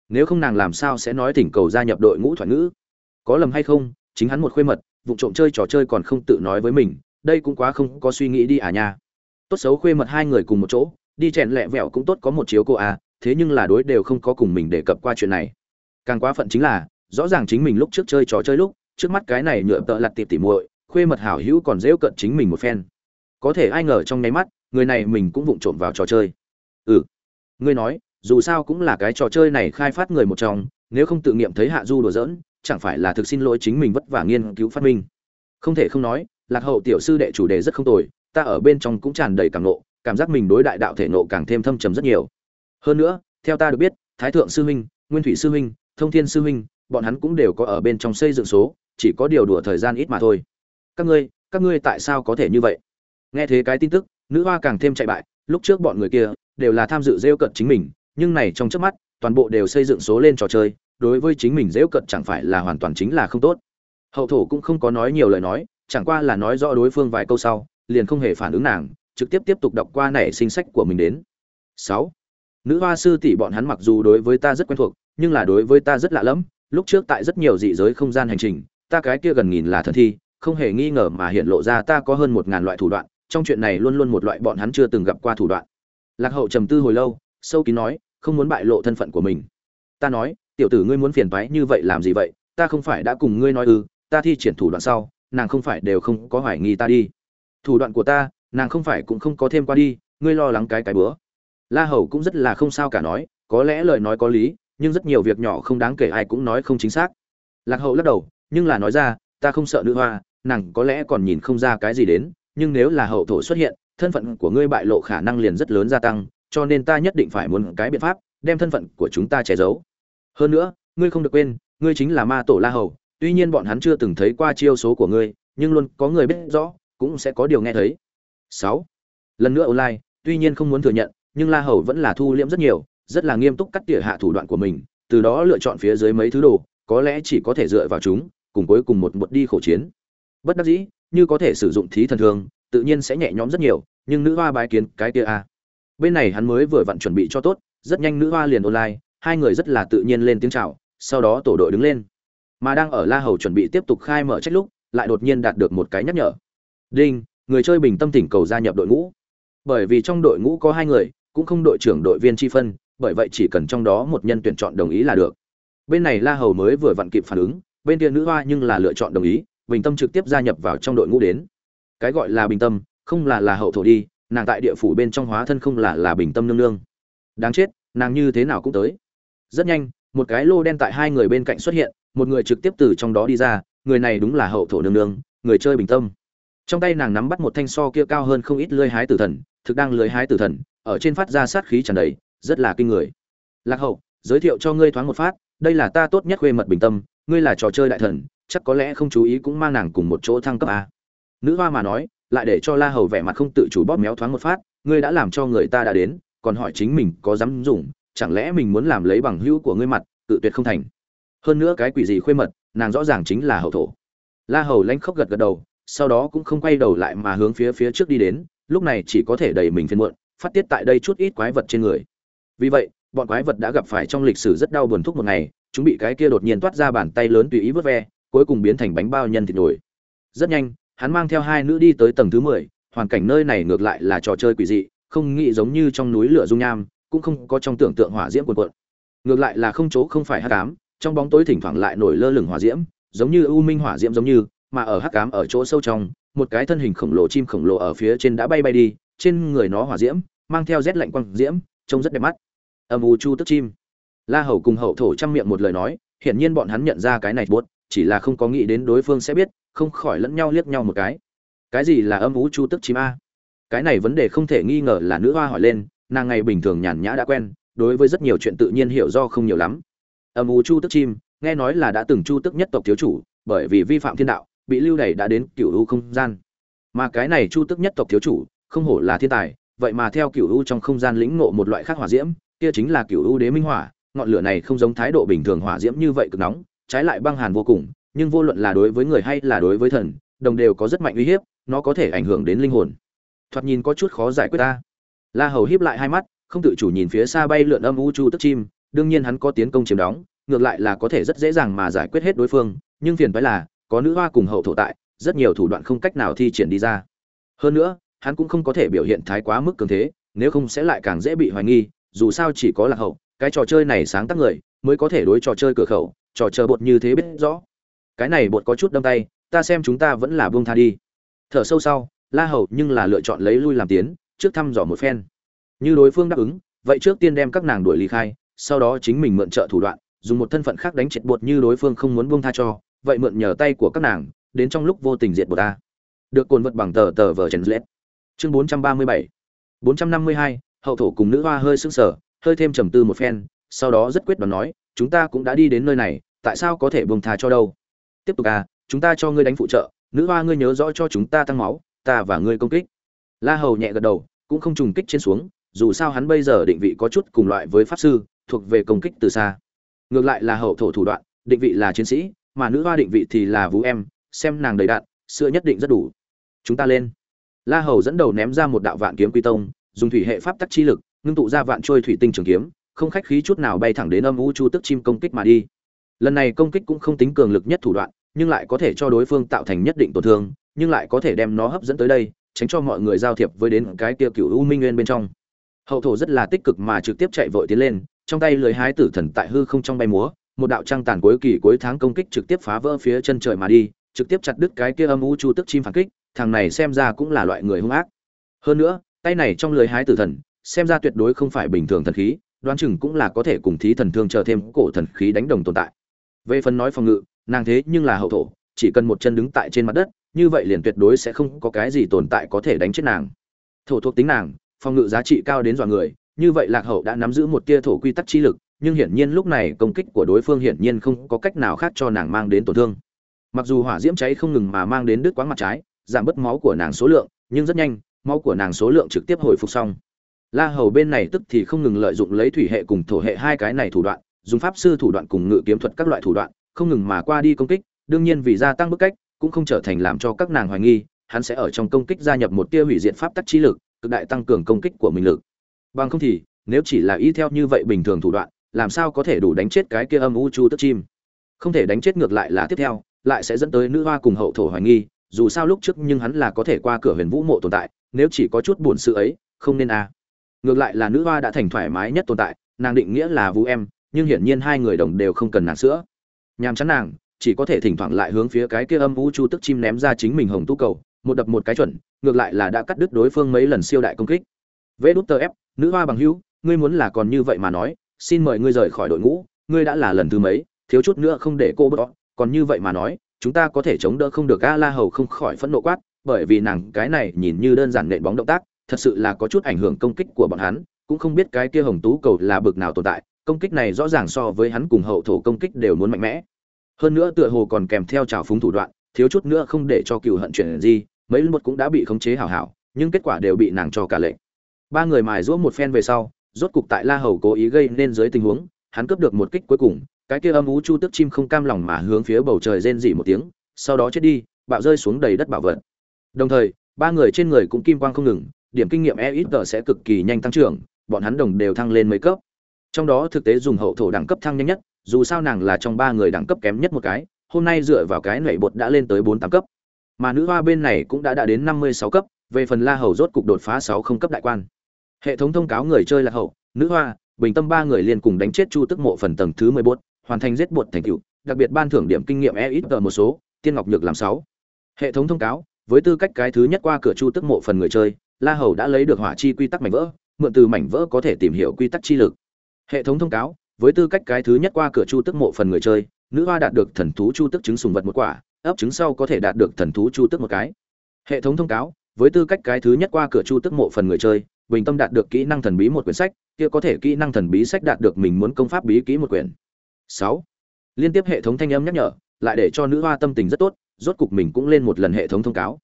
Nếu không nàng làm sao sẽ nói thỉnh cầu gia nhập đội ngũ thoại ngữ? Có lầm hay không? Chính hắn một khuê mật vụ trộm chơi trò chơi còn không tự nói với mình, đây cũng quá không có suy nghĩ đi à nha. Tốt xấu khuê mật hai người cùng một chỗ, đi chèn lẹ vẹo cũng tốt có một chiếu cô à thế nhưng là đối đều không có cùng mình đề cập qua chuyện này. Càng quá phận chính là, rõ ràng chính mình lúc trước chơi trò chơi lúc, trước mắt cái này nhựa tợ lặt tiệp tỉ muội, khuê mật hảo hữu còn dễ cận chính mình một phen. Có thể ai ngờ trong nháy mắt, người này mình cũng vụng trộm vào trò chơi. Ừ. Ngươi nói, dù sao cũng là cái trò chơi này khai phát người một trong, nếu không tự nghiệm thấy hạ du đùa giỡn chẳng phải là thực xin lỗi chính mình vất vả nghiên cứu phát minh. Không thể không nói, lạc hậu tiểu sư đệ chủ đề rất không tồi, ta ở bên trong cũng tràn đầy cảm nộ cảm giác mình đối đại đạo thể nộ càng thêm thâm trầm rất nhiều. Hơn nữa, theo ta được biết, thái thượng sư huynh, nguyên thủy sư huynh, thông thiên sư huynh, bọn hắn cũng đều có ở bên trong xây dựng số, chỉ có điều đùa thời gian ít mà thôi. Các ngươi các ngươi tại sao có thể như vậy? Nghe thế cái tin tức, nữ hoa càng thêm chạy bại, lúc trước bọn người kia đều là tham dự rêu cận chính mình, nhưng này trong trước mắt, toàn bộ đều xây dựng số lên trò chơi đối với chính mình dễ cận chẳng phải là hoàn toàn chính là không tốt. Hậu thổ cũng không có nói nhiều lời nói, chẳng qua là nói rõ đối phương vài câu sau, liền không hề phản ứng nàng, trực tiếp tiếp tục đọc qua nảy sinh sách của mình đến. Sáu. Nữ hoa sư tỷ bọn hắn mặc dù đối với ta rất quen thuộc, nhưng là đối với ta rất lạ lẫm, lúc trước tại rất nhiều dị giới không gian hành trình, ta cái kia gần nghìn là thần thi, không hề nghi ngờ mà hiện lộ ra ta có hơn một ngàn loại thủ đoạn, trong chuyện này luôn luôn một loại bọn hắn chưa từng gặp qua thủ đoạn. Lạc hậu trầm tư hồi lâu, sâu kín nói, không muốn bại lộ thân phận của mình. Ta nói tiểu tử ngươi muốn phiền toái như vậy làm gì vậy? Ta không phải đã cùng ngươi nói ư, ta thi triển thủ đoạn sau, nàng không phải đều không có hoài nghi ta đi. Thủ đoạn của ta, nàng không phải cũng không có thêm qua đi, ngươi lo lắng cái cái bữa. La hầu cũng rất là không sao cả nói, có lẽ lời nói có lý, nhưng rất nhiều việc nhỏ không đáng kể ai cũng nói không chính xác. Lạc hậu lắc đầu, nhưng là nói ra, ta không sợ nữ hoa, nàng có lẽ còn nhìn không ra cái gì đến, nhưng nếu là hậu thổ xuất hiện, thân phận của ngươi bại lộ khả năng liền rất lớn gia tăng, cho nên ta nhất định phải muốn cái biện pháp, đem thân phận của chúng ta che giấu hơn nữa, ngươi không được quên, ngươi chính là ma tổ la hầu, tuy nhiên bọn hắn chưa từng thấy qua chiêu số của ngươi, nhưng luôn có người biết rõ, cũng sẽ có điều nghe thấy. Sáu. Lần nữa online, tuy nhiên không muốn thừa nhận, nhưng la hầu vẫn là thu liễm rất nhiều, rất là nghiêm túc cắt tỉa hạ thủ đoạn của mình, từ đó lựa chọn phía dưới mấy thứ đồ, có lẽ chỉ có thể dựa vào chúng, cùng cuối cùng một một đi khổ chiến. Bất đắc dĩ, như có thể sử dụng thí thần thường, tự nhiên sẽ nhẹ nhõm rất nhiều, nhưng nữ hoa bái kiến cái kia a bên này hắn mới vừa vặn chuẩn bị cho tốt, rất nhanh nữ hoa liền online hai người rất là tự nhiên lên tiếng chào, sau đó tổ đội đứng lên. Mà đang ở la hầu chuẩn bị tiếp tục khai mở trách lúc, lại đột nhiên đạt được một cái nhắc nhở. Đinh, người chơi bình tâm tỉnh cầu gia nhập đội ngũ. Bởi vì trong đội ngũ có hai người, cũng không đội trưởng đội viên chi phân, bởi vậy chỉ cần trong đó một nhân tuyển chọn đồng ý là được. Bên này la hầu mới vừa vặn kịp phản ứng, bên kia nữ hoa nhưng là lựa chọn đồng ý, bình tâm trực tiếp gia nhập vào trong đội ngũ đến. Cái gọi là bình tâm, không là là hậu thổ đi, nàng tại địa phủ bên trong hóa thân không là là bình tâm nương nương. Đáng chết, nàng như thế nào cũng tới rất nhanh, một cái lô đen tại hai người bên cạnh xuất hiện, một người trực tiếp từ trong đó đi ra, người này đúng là hậu thổ nương nương, người chơi bình tâm. Trong tay nàng nắm bắt một thanh so kia cao hơn không ít lưới hái tử thần, thực đang lưới hái tử thần, ở trên phát ra sát khí tràn đầy, rất là kinh người. Lạc hậu, giới thiệu cho ngươi thoáng một phát, đây là ta tốt nhất khuê mật bình tâm, ngươi là trò chơi đại thần, chắc có lẽ không chú ý cũng mang nàng cùng một chỗ thăng cấp a. Nữ hoa mà nói, lại để cho la hầu vẻ mặt không tự chủ bóp méo thoáng một phát, ngươi đã làm cho người ta đã đến, còn hỏi chính mình có dám dùng chẳng lẽ mình muốn làm lấy bằng hữu của ngươi mặt, tự tuyệt không thành? Hơn nữa cái quỷ gì khuê mật, nàng rõ ràng chính là hậu thổ. La hầu lanh khóc gật gật đầu, sau đó cũng không quay đầu lại mà hướng phía phía trước đi đến, lúc này chỉ có thể đẩy mình phiên muộn, phát tiết tại đây chút ít quái vật trên người. Vì vậy, bọn quái vật đã gặp phải trong lịch sử rất đau buồn thúc một ngày, chúng bị cái kia đột nhiên toát ra bàn tay lớn tùy ý vớt ve, cuối cùng biến thành bánh bao nhân thịt nổi rất nhanh, hắn mang theo hai nữ đi tới tầng thứ mười, hoàn cảnh nơi này ngược lại là trò chơi quỷ dị, không nghĩ giống như trong núi lửa dung nham cũng không có trong tưởng tượng hỏa diễm cuồn cuộn. Ngược lại là không chỗ không phải hắc ám, trong bóng tối thỉnh thoảng lại nổi lơ lửng hỏa diễm, giống như u minh hỏa diễm giống như, mà ở hắc ám ở chỗ sâu trong, một cái thân hình khổng lồ chim khổng lồ ở phía trên đã bay bay đi, trên người nó hỏa diễm, mang theo rét lạnh quang diễm, trông rất đẹp mắt. Âm u chu tức chim. La hầu cùng hậu thổ trăm miệng một lời nói, hiển nhiên bọn hắn nhận ra cái này buốt, chỉ là không có nghĩ đến đối phương sẽ biết, không khỏi lẫn nhau liếc nhau một cái. Cái gì là âm u chu tức chim a? Cái này vấn đề không thể nghi ngờ là nữ hoa hỏi lên nàng ngày bình thường nhàn nhã đã quen, đối với rất nhiều chuyện tự nhiên hiểu do không nhiều lắm. Âm u chu tức chim, nghe nói là đã từng chu tức nhất tộc thiếu chủ, bởi vì vi phạm thiên đạo, bị lưu đày đã đến cựu u không gian. Mà cái này chu tức nhất tộc thiếu chủ, không hổ là thiên tài, vậy mà theo cựu u trong không gian lĩnh ngộ một loại khác hỏa diễm, kia chính là cựu u đế minh hỏa, ngọn lửa này không giống thái độ bình thường hỏa diễm như vậy cực nóng, trái lại băng hàn vô cùng, nhưng vô luận là đối với người hay là đối với thần, đồng đều có rất mạnh uy hiếp, nó có thể ảnh hưởng đến linh hồn. Thoạt nhìn có chút khó giải quyết ta la hầu híp lại hai mắt, không tự chủ nhìn phía xa bay lượn âm u chu tức chim, đương nhiên hắn có tiến công chiếm đóng, ngược lại là có thể rất dễ dàng mà giải quyết hết đối phương, nhưng phiền phải là, có nữ hoa cùng hậu thổ tại, rất nhiều thủ đoạn không cách nào thi triển đi ra. Hơn nữa, hắn cũng không có thể biểu hiện thái quá mức cường thế, nếu không sẽ lại càng dễ bị hoài nghi, dù sao chỉ có là hậu, cái trò chơi này sáng tác người, mới có thể đối trò chơi cửa khẩu, trò chơi bột như thế biết rõ. Cái này bột có chút đâm tay, ta xem chúng ta vẫn là buông tha đi. Thở sâu sau, la hầu nhưng là lựa chọn lấy lui làm tiến trước thăm dò một phen. Như đối phương đáp ứng, vậy trước tiên đem các nàng đuổi ly khai, sau đó chính mình mượn trợ thủ đoạn, dùng một thân phận khác đánh triệt bột như đối phương không muốn buông tha cho, vậy mượn nhờ tay của các nàng, đến trong lúc vô tình diệt bột ta. Được cồn vật bằng tờ tờ vờ trần lết. Chương bốn trăm ba mươi bảy. bốn trăm năm mươi hai, hậu thổ cùng nữ hoa hơi sững sờ, hơi thêm trầm tư một phen, sau đó rất quyết đoán nói, chúng ta cũng đã đi đến nơi này, tại sao có thể buông tha cho đâu? Tiếp tục à chúng ta cho ngươi đánh phụ trợ, nữ hoa ngươi nhớ rõ cho chúng ta tăng máu, ta và ngươi công kích la hầu nhẹ gật đầu, cũng không trùng kích trên xuống, dù sao hắn bây giờ định vị có chút cùng loại với pháp sư, thuộc về công kích từ xa. Ngược lại là hậu thổ thủ đoạn, định vị là chiến sĩ, mà nữ hoa định vị thì là vũ em, xem nàng đầy đạn, sữa nhất định rất đủ. Chúng ta lên. La hầu dẫn đầu ném ra một đạo vạn kiếm quy tông, dùng thủy hệ pháp tắc chi lực, ngưng tụ ra vạn trôi thủy tinh trường kiếm, không khách khí chút nào bay thẳng đến âm u chu tức chim công kích mà đi. Lần này công kích cũng không tính cường lực nhất thủ đoạn, nhưng lại có thể cho đối phương tạo thành nhất định tổn thương, nhưng lại có thể đem nó hấp dẫn tới đây tránh cho mọi người giao thiệp với đến cái kia cựu u minh nguyên bên trong. Hậu thổ rất là tích cực mà trực tiếp chạy vội tiến lên, trong tay lưới hái tử thần tại hư không trong bay múa, một đạo trăng tàn cuối kỳ cuối tháng công kích trực tiếp phá vỡ phía chân trời mà đi, trực tiếp chặt đứt cái kia âm u chu tức chim phản kích, thằng này xem ra cũng là loại người hung ác. Hơn nữa, tay này trong lưới hái tử thần, xem ra tuyệt đối không phải bình thường thần khí, đoán chừng cũng là có thể cùng thí thần thương chờ thêm cổ thần khí đánh đồng tồn tại. Về phần nói phòng ngự, nàng thế nhưng là hậu thổ, chỉ cần một chân đứng tại trên mặt đất như vậy liền tuyệt đối sẽ không có cái gì tồn tại có thể đánh chết nàng. Thổ thuộc tính nàng, phòng ngự giá trị cao đến dọa người, như vậy lạc hậu đã nắm giữ một tia thổ quy tắc chi lực, nhưng hiển nhiên lúc này công kích của đối phương hiển nhiên không có cách nào khác cho nàng mang đến tổn thương. Mặc dù hỏa diễm cháy không ngừng mà mang đến đứt quãng mặt trái, giảm bớt máu của nàng số lượng, nhưng rất nhanh, máu của nàng số lượng trực tiếp hồi phục xong. La hầu bên này tức thì không ngừng lợi dụng lấy thủy hệ cùng thổ hệ hai cái này thủ đoạn, dùng pháp sư thủ đoạn cùng ngự kiếm thuật các loại thủ đoạn, không ngừng mà qua đi công kích, đương nhiên vì gia tăng bức cách cũng không trở thành làm cho các nàng hoài nghi, hắn sẽ ở trong công kích gia nhập một tia hủy diệt pháp tắc trí lực, cực đại tăng cường công kích của mình lực. Bằng không thì, nếu chỉ là y theo như vậy bình thường thủ đoạn, làm sao có thể đủ đánh chết cái kia âm u chu tức chim? Không thể đánh chết ngược lại là tiếp theo, lại sẽ dẫn tới nữ hoa cùng hậu thổ hoài nghi, dù sao lúc trước nhưng hắn là có thể qua cửa huyền vũ mộ tồn tại, nếu chỉ có chút buồn sự ấy, không nên a. À. ngược lại là nữ hoa đã thành thoải mái nhất tồn tại, nàng định nghĩa là vũ em, nhưng hiển nhiên hai người đồng đều không cần nàng sữa. Nhàm chán nàng chỉ có thể thỉnh thoảng lại hướng phía cái kia âm vũ chu tức chim ném ra chính mình hồng tu cầu, một đập một cái chuẩn, ngược lại là đã cắt đứt đối phương mấy lần siêu đại công kích. Vê đút tờ ép, nữ hoa bằng hữu, ngươi muốn là còn như vậy mà nói, xin mời ngươi rời khỏi đội ngũ, ngươi đã là lần thứ mấy, thiếu chút nữa không để cô bớt còn như vậy mà nói, chúng ta có thể chống đỡ không được a la hầu không khỏi phẫn nộ quát, bởi vì nàng cái này nhìn như đơn giản nện bóng động tác, thật sự là có chút ảnh hưởng công kích của bọn hắn, cũng không biết cái kia hồng tú cầu là bực nào tồn tại, công kích này rõ ràng so với hắn cùng hậu thổ công kích đều muốn mạnh mẽ hơn nữa tựa hồ còn kèm theo trào phúng thủ đoạn, thiếu chút nữa không để cho cựu hận chuyển gì mấy một cũng đã bị khống chế hảo hảo, nhưng kết quả đều bị nàng cho cả lệnh. Ba người mài giũa một phen về sau, rốt cục tại la hầu cố ý gây nên dưới tình huống, hắn cướp được một kích cuối cùng, cái kia âm ú chu tức chim không cam lòng mà hướng phía bầu trời rên rỉ một tiếng, sau đó chết đi, bạo rơi xuống đầy đất bảo vật. Đồng thời, ba người trên người cũng kim quang không ngừng, điểm kinh nghiệm e ít sẽ cực kỳ nhanh tăng trưởng, bọn hắn đồng đều thăng lên mấy cấp. Trong đó thực tế dùng hậu thổ đẳng cấp thăng nhanh nhất dù sao nàng là trong ba người đẳng cấp kém nhất một cái, hôm nay dựa vào cái nảy bột đã lên tới bốn tám cấp. Mà nữ hoa bên này cũng đã đã đến năm mươi sáu cấp, về phần la hầu rốt cục đột phá sáu không cấp đại quan. Hệ thống thông cáo người chơi là hậu, nữ hoa, bình tâm ba người liền cùng đánh chết chu tức mộ phần tầng thứ mười bốn, hoàn thành giết bột thành cựu đặc biệt ban thưởng điểm kinh nghiệm e ít tờ một số, tiên ngọc nhược làm sáu. Hệ thống thông cáo, với tư cách cái thứ nhất qua cửa chu tức mộ phần người chơi, la hầu đã lấy được hỏa chi quy tắc mảnh vỡ, mượn từ mảnh vỡ có thể tìm hiểu quy tắc chi lực. Hệ thống thông cáo với tư cách cái thứ nhất qua cửa chu tức mộ phần người chơi, nữ hoa đạt được thần thú chu tức trứng sùng vật một quả, ấp trứng sau có thể đạt được thần thú chu tức một cái. Hệ thống thông cáo, với tư cách cái thứ nhất qua cửa chu tức mộ phần người chơi, bình tâm đạt được kỹ năng thần bí một quyển sách, kia có thể kỹ năng thần bí sách đạt được mình muốn công pháp bí kỹ một quyển. Sáu. Liên tiếp hệ thống thanh âm nhắc nhở, lại để cho nữ hoa tâm tình rất tốt, rốt cục mình cũng lên một lần hệ thống thông cáo.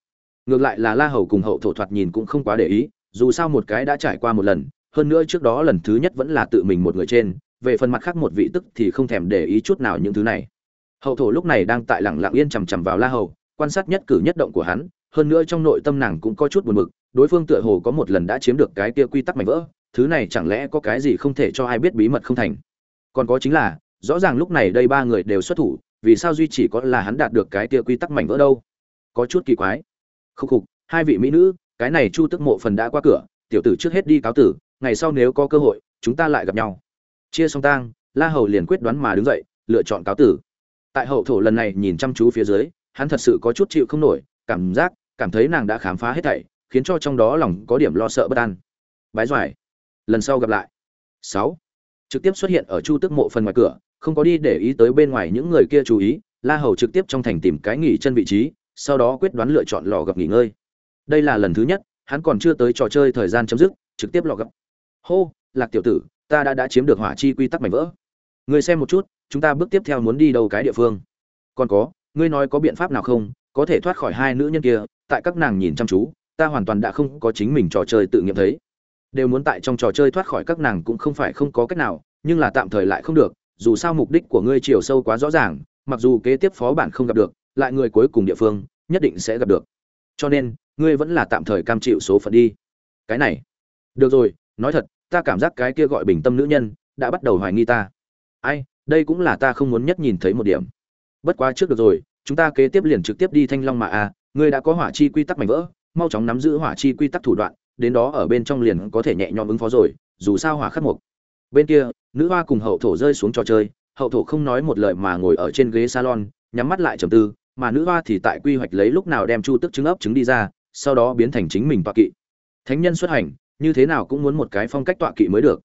Ngược lại là la hầu cùng hậu thổ thoạt nhìn cũng không quá để ý, dù sao một cái đã trải qua một lần, hơn nữa trước đó lần thứ nhất vẫn là tự mình một người trên về phần mặt khác một vị tức thì không thèm để ý chút nào những thứ này. Hậu thổ lúc này đang tại lẳng lặng yên chằm chằm vào la hầu, quan sát nhất cử nhất động của hắn, hơn nữa trong nội tâm nàng cũng có chút buồn bực, đối phương tựa hồ có một lần đã chiếm được cái kia quy tắc mảnh vỡ, thứ này chẳng lẽ có cái gì không thể cho ai biết bí mật không thành. Còn có chính là, rõ ràng lúc này đây ba người đều xuất thủ, vì sao duy chỉ có là hắn đạt được cái kia quy tắc mảnh vỡ đâu? Có chút kỳ quái. Khúc khục, hai vị mỹ nữ, cái này chu tức mộ phần đã qua cửa, tiểu tử trước hết đi cáo tử, ngày sau nếu có cơ hội, chúng ta lại gặp nhau chia xong tang, la hầu liền quyết đoán mà đứng dậy, lựa chọn cáo tử. Tại hậu thổ lần này nhìn chăm chú phía dưới, hắn thật sự có chút chịu không nổi, cảm giác, cảm thấy nàng đã khám phá hết thảy, khiến cho trong đó lòng có điểm lo sợ bất an. Bái doài, lần sau gặp lại. Sáu, trực tiếp xuất hiện ở chu tức mộ phần ngoài cửa, không có đi để ý tới bên ngoài những người kia chú ý, la hầu trực tiếp trong thành tìm cái nghỉ chân vị trí, sau đó quyết đoán lựa chọn lò gặp nghỉ ngơi. Đây là lần thứ nhất, hắn còn chưa tới trò chơi thời gian chấm dứt, trực tiếp lò gặp. Hô, lạc tiểu tử ta đã đã chiếm được hỏa chi quy tắc mảnh vỡ. Ngươi xem một chút, chúng ta bước tiếp theo muốn đi đâu cái địa phương? Còn có, ngươi nói có biện pháp nào không? Có thể thoát khỏi hai nữ nhân kia, tại các nàng nhìn chăm chú, ta hoàn toàn đã không có chính mình trò chơi tự nghiệm thấy. Đều muốn tại trong trò chơi thoát khỏi các nàng cũng không phải không có cách nào, nhưng là tạm thời lại không được, dù sao mục đích của ngươi chiều sâu quá rõ ràng, mặc dù kế tiếp phó bản không gặp được, lại người cuối cùng địa phương, nhất định sẽ gặp được. Cho nên, ngươi vẫn là tạm thời cam chịu số phận đi. Cái này. Được rồi, nói thật ta cảm giác cái kia gọi bình tâm nữ nhân đã bắt đầu hoài nghi ta. Ai đây cũng là ta không muốn nhất nhìn thấy một điểm. Bất quá trước được rồi chúng ta kế tiếp liền trực tiếp đi thanh long mà a à, ngươi đã có hỏa chi quy tắc mảnh vỡ mau chóng nắm giữ hỏa chi quy tắc thủ đoạn đến đó ở bên trong liền có thể nhẹ nhõm ứng phó rồi dù sao hỏa khắc mục. Bên kia nữ hoa cùng hậu thổ rơi xuống trò chơi hậu thổ không nói một lời mà ngồi ở trên ghế salon nhắm mắt lại trầm tư mà nữ hoa thì tại quy hoạch lấy lúc nào đem chu tức trứng ấp trứng đi ra sau đó biến thành chính mình bạc kỵ. Thánh nhân xuất hành như thế nào cũng muốn một cái phong cách tọa kỵ mới được.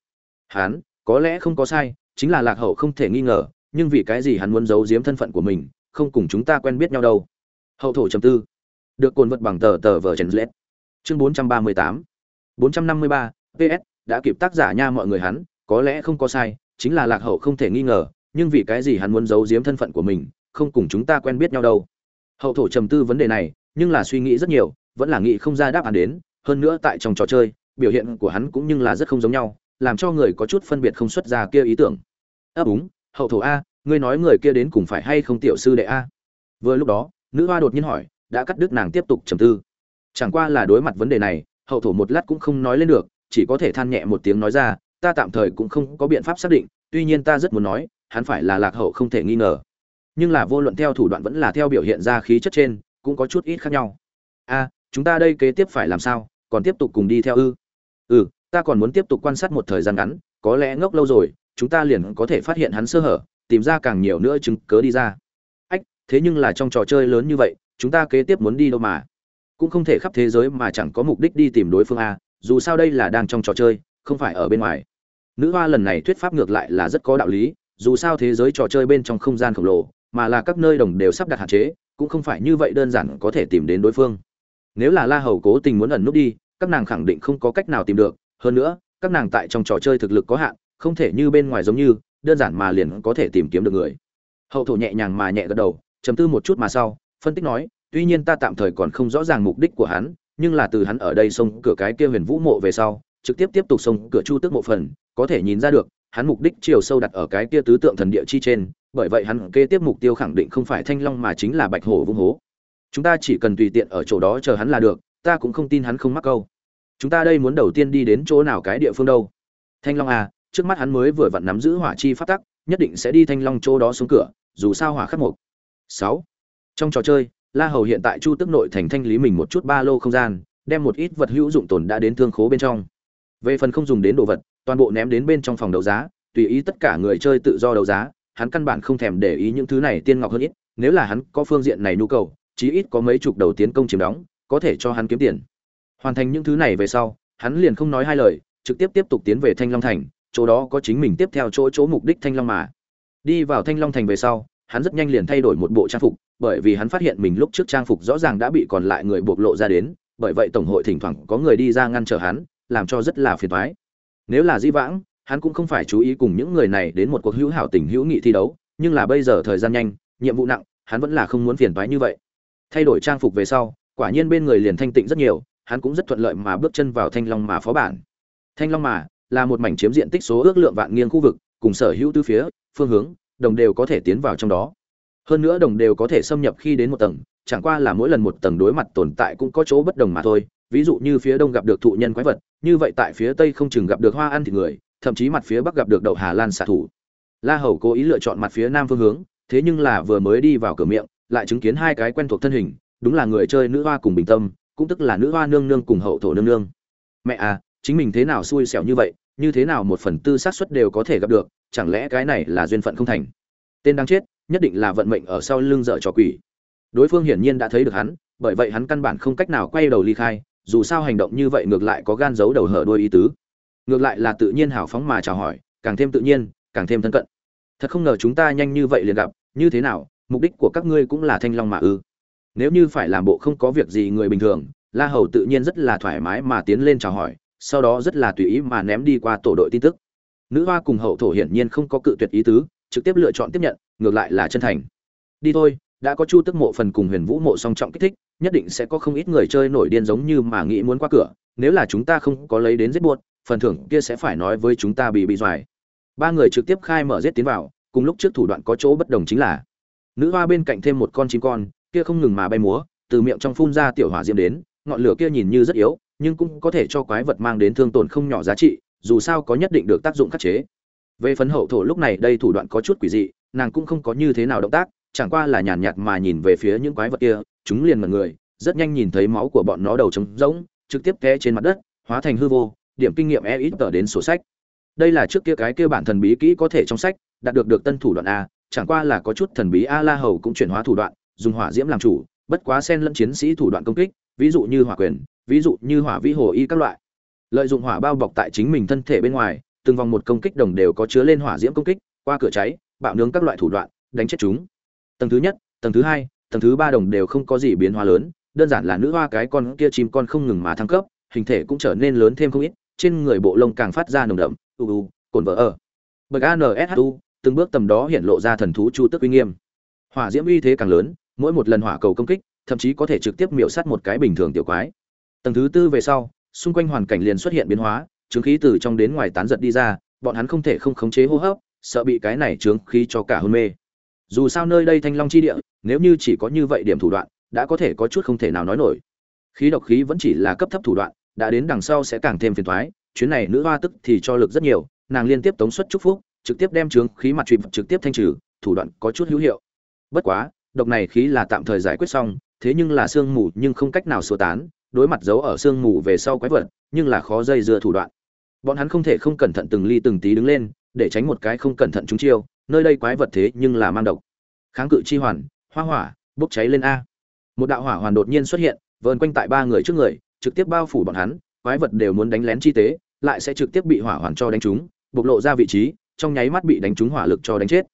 Hắn có lẽ không có sai, chính là lạc hậu không thể nghi ngờ, nhưng vì cái gì hắn muốn giấu giếm thân phận của mình, không cùng chúng ta quen biết nhau đâu. Hậu thổ trầm tư. Được cồn vật bằng tờ tờ vờ trần lết. Chương bốn trăm ba mươi tám. bốn trăm năm mươi ba ps đã kịp tác giả nha mọi người hắn, có lẽ không có sai, chính là lạc hậu không thể nghi ngờ, nhưng vì cái gì hắn muốn giấu giếm thân phận của mình, không cùng chúng ta quen biết nhau đâu. Hậu thổ trầm tư vấn đề này, nhưng là suy nghĩ rất nhiều, vẫn là nghĩ không ra đáp án đến, hơn nữa tại trong trò chơi biểu hiện của hắn cũng nhưng là rất không giống nhau, làm cho người có chút phân biệt không xuất ra kia ý tưởng. Ấp úng hậu thổ a, ngươi nói người kia đến cùng phải hay không tiểu sư đệ a? Vừa lúc đó, nữ hoa đột nhiên hỏi, đã cắt đứt nàng tiếp tục trầm tư. Chẳng qua là đối mặt vấn đề này, hậu thổ một lát cũng không nói lên được, chỉ có thể than nhẹ một tiếng nói ra, ta tạm thời cũng không có biện pháp xác định, tuy nhiên ta rất muốn nói, hắn phải là lạc hậu không thể nghi ngờ. Nhưng là vô luận theo thủ đoạn vẫn là theo biểu hiện ra khí chất trên, cũng có chút ít khác nhau. A, chúng ta đây kế tiếp phải làm sao, còn tiếp tục cùng đi theo ư? Ừ ta còn muốn tiếp tục quan sát một thời gian ngắn, có lẽ ngốc lâu rồi, chúng ta liền có thể phát hiện hắn sơ hở, tìm ra càng nhiều nữa chứng cớ đi ra. Ách, thế nhưng là trong trò chơi lớn như vậy, chúng ta kế tiếp muốn đi đâu mà? Cũng không thể khắp thế giới mà chẳng có mục đích đi tìm đối phương a dù sao đây là đang trong trò chơi, không phải ở bên ngoài. Nữ hoa lần này thuyết pháp ngược lại là rất có đạo lý, dù sao thế giới trò chơi bên trong không gian khổng lồ, mà là các nơi đồng đều sắp đặt hạn chế, cũng không phải như vậy đơn giản có thể tìm đến đối phương. Nếu là la hầu cố tình muốn ẩn nút đi các nàng khẳng định không có cách nào tìm được, hơn nữa, các nàng tại trong trò chơi thực lực có hạn, không thể như bên ngoài giống như, đơn giản mà liền có thể tìm kiếm được người. Hậu thổ nhẹ nhàng mà nhẹ gật đầu chấm tư một chút mà sau, phân tích nói, tuy nhiên ta tạm thời còn không rõ ràng mục đích của hắn, nhưng là từ hắn ở đây xông cửa cái kia huyền vũ mộ về sau, trực tiếp tiếp tục xông cửa chu tước mộ phần, có thể nhìn ra được, hắn mục đích chiều sâu đặt ở cái kia tứ tượng thần địa chi trên, bởi vậy hắn kế tiếp mục tiêu khẳng định không phải thanh long mà chính là bạch hổ vung hố. Chúng ta chỉ cần tùy tiện ở chỗ đó chờ hắn là được ta cũng không tin hắn không mắc câu. Chúng ta đây muốn đầu tiên đi đến chỗ nào cái địa phương đâu? Thanh long à trước mắt hắn mới vừa vặn nắm giữ hỏa chi pháp tắc, nhất định sẽ đi thanh long chỗ đó xuống cửa, dù sao hỏa khắc mục. Sáu. Trong trò chơi, la hầu hiện tại chu tức nội thành thanh lý mình một chút ba lô không gian, đem một ít vật hữu dụng tồn đã đến thương khố bên trong. Về phần không dùng đến đồ vật, toàn bộ ném đến bên trong phòng đấu giá, tùy ý tất cả người chơi tự do đấu giá, hắn căn bản không thèm để ý những thứ này tiên ngọc hơn ít, nếu là hắn có phương diện này nhu cầu, chí ít có mấy chục đầu tiến công chiếm đóng có thể cho hắn kiếm tiền. Hoàn thành những thứ này về sau, hắn liền không nói hai lời, trực tiếp tiếp tục tiến về thanh long thành, chỗ đó có chính mình tiếp theo chỗ chỗ mục đích thanh long mà. Đi vào thanh long thành về sau, hắn rất nhanh liền thay đổi một bộ trang phục, bởi vì hắn phát hiện mình lúc trước trang phục rõ ràng đã bị còn lại người bộc lộ ra đến, bởi vậy tổng hội thỉnh thoảng có người đi ra ngăn trở hắn, làm cho rất là phiền toái. Nếu là di vãng, hắn cũng không phải chú ý cùng những người này đến một cuộc hữu hảo tình hữu nghị thi đấu, nhưng là bây giờ thời gian nhanh, nhiệm vụ nặng, hắn vẫn là không muốn phiền toái như vậy. Thay đổi trang phục về sau quả nhiên bên người liền thanh tịnh rất nhiều, hắn cũng rất thuận lợi mà bước chân vào thanh long mà phó bản. Thanh long mà là một mảnh chiếm diện tích số ước lượng vạn nghiêng khu vực, cùng sở hữu tư phía, phương hướng, đồng đều có thể tiến vào trong đó. Hơn nữa đồng đều có thể xâm nhập khi đến một tầng, chẳng qua là mỗi lần một tầng đối mặt tồn tại cũng có chỗ bất đồng mà thôi. Ví dụ như phía đông gặp được thụ nhân quái vật, như vậy tại phía tây không chừng gặp được hoa ăn thịt người, thậm chí mặt phía bắc gặp được đậu hà lan xạ thủ. La hầu cố ý lựa chọn mặt phía nam phương hướng, thế nhưng là vừa mới đi vào cửa miệng, lại chứng kiến hai cái quen thuộc thân hình đúng là người chơi nữ hoa cùng bình tâm, cũng tức là nữ hoa nương nương cùng hậu thổ nương nương. Mẹ à chính mình thế nào xui xẻo như vậy, như thế nào một phần tư xác suất đều có thể gặp được, chẳng lẽ cái này là duyên phận không thành? Tên đang chết, nhất định là vận mệnh ở sau lưng dở trò quỷ. Đối phương hiển nhiên đã thấy được hắn, bởi vậy hắn căn bản không cách nào quay đầu ly khai, dù sao hành động như vậy ngược lại có gan giấu đầu hở đôi ý tứ. Ngược lại là tự nhiên hào phóng mà chào hỏi, càng thêm tự nhiên, càng thêm thân cận. Thật không ngờ chúng ta nhanh như vậy liền gặp, như thế nào, mục đích của các ngươi cũng là thanh long mà ư? Nếu như phải làm bộ không có việc gì người bình thường, la hầu tự nhiên rất là thoải mái mà tiến lên chào hỏi, sau đó rất là tùy ý mà ném đi qua tổ đội tin tức. Nữ hoa cùng hậu thổ hiển nhiên không có cự tuyệt ý tứ, trực tiếp lựa chọn tiếp nhận, ngược lại là chân thành. Đi thôi, đã có chu tức mộ phần cùng huyền vũ mộ song trọng kích thích, nhất định sẽ có không ít người chơi nổi điên giống như mà nghĩ muốn qua cửa, nếu là chúng ta không có lấy đến giết buốt phần thưởng kia sẽ phải nói với chúng ta bị bị doài. Ba người trực tiếp khai mở giết tiến vào, cùng lúc trước thủ đoạn có chỗ bất đồng chính là, nữ hoa bên cạnh thêm một con chim con kia không ngừng mà bay múa, từ miệng trong phun ra tiểu hỏa diễm đến, ngọn lửa kia nhìn như rất yếu, nhưng cũng có thể cho quái vật mang đến thương tổn không nhỏ giá trị, dù sao có nhất định được tác dụng khắc chế. Về phấn hậu thổ lúc này đây thủ đoạn có chút quỷ dị, nàng cũng không có như thế nào động tác, chẳng qua là nhàn nhạt mà nhìn về phía những quái vật kia, chúng liền mật người, rất nhanh nhìn thấy máu của bọn nó đầu trống rỗng, trực tiếp té trên mặt đất, hóa thành hư vô, điểm kinh nghiệm e ít tờ đến sổ sách. Đây là trước kia cái kia bản thần bí kỹ có thể trong sách, đạt được được tân thủ đoạn a, chẳng qua là có chút thần bí a la hầu cũng chuyển hóa thủ đoạn dùng hỏa diễm làm chủ, bất quá sen lẫn chiến sĩ thủ đoạn công kích, ví dụ như hỏa quyền, ví dụ như hỏa vĩ hồ y các loại. Lợi dụng hỏa bao bọc tại chính mình thân thể bên ngoài, từng vòng một công kích đồng đều có chứa lên hỏa diễm công kích, qua cửa cháy, bạo nướng các loại thủ đoạn, đánh chết chúng. Tầng thứ nhất, tầng thứ hai, tầng thứ ba đồng đều không có gì biến hóa lớn, đơn giản là nữ hoa cái con kia chim con không ngừng mà thăng cấp, hình thể cũng trở nên lớn thêm không ít, trên người bộ lông càng phát ra nồng đậm, u u, cồn vỡ ở. Bậc từng bước tầm đó hiện lộ ra thần thú chu tức uy nghiêm. Hỏa diễm uy thế càng lớn mỗi một lần hỏa cầu công kích, thậm chí có thể trực tiếp miểu sát một cái bình thường tiểu quái. Tầng thứ tư về sau, xung quanh hoàn cảnh liền xuất hiện biến hóa chứng khí từ trong đến ngoài tán giật đi ra, bọn hắn không thể không khống chế hô hấp, sợ bị cái này trướng khí cho cả hôn mê. Dù sao nơi đây thanh long chi địa, nếu như chỉ có như vậy điểm thủ đoạn, đã có thể có chút không thể nào nói nổi. Khí độc khí vẫn chỉ là cấp thấp thủ đoạn, đã đến đằng sau sẽ càng thêm phiền thoái chuyến này nữ hoa tức thì cho lực rất nhiều, nàng liên tiếp tống xuất chúc phúc, trực tiếp đem trướng khí mặt trụy trực tiếp thanh trừ, thủ đoạn có chút hữu hiệu. Bất quá độc này khí là tạm thời giải quyết xong, thế nhưng là sương mù nhưng không cách nào xua tán, đối mặt giấu ở sương mù về sau quái vật, nhưng là khó dây dưa thủ đoạn. Bọn hắn không thể không cẩn thận từng ly từng tí đứng lên, để tránh một cái không cẩn thận chúng chiêu, nơi đây quái vật thế nhưng là mang độc. Kháng cự chi hoàn, hoa hỏa, bốc cháy lên a. Một đạo hỏa hoàn đột nhiên xuất hiện, vờn quanh tại ba người trước người, trực tiếp bao phủ bọn hắn, quái vật đều muốn đánh lén chi tế, lại sẽ trực tiếp bị hỏa hoàn cho đánh trúng, bộc lộ ra vị trí, trong nháy mắt bị đánh trúng hỏa lực cho đánh chết.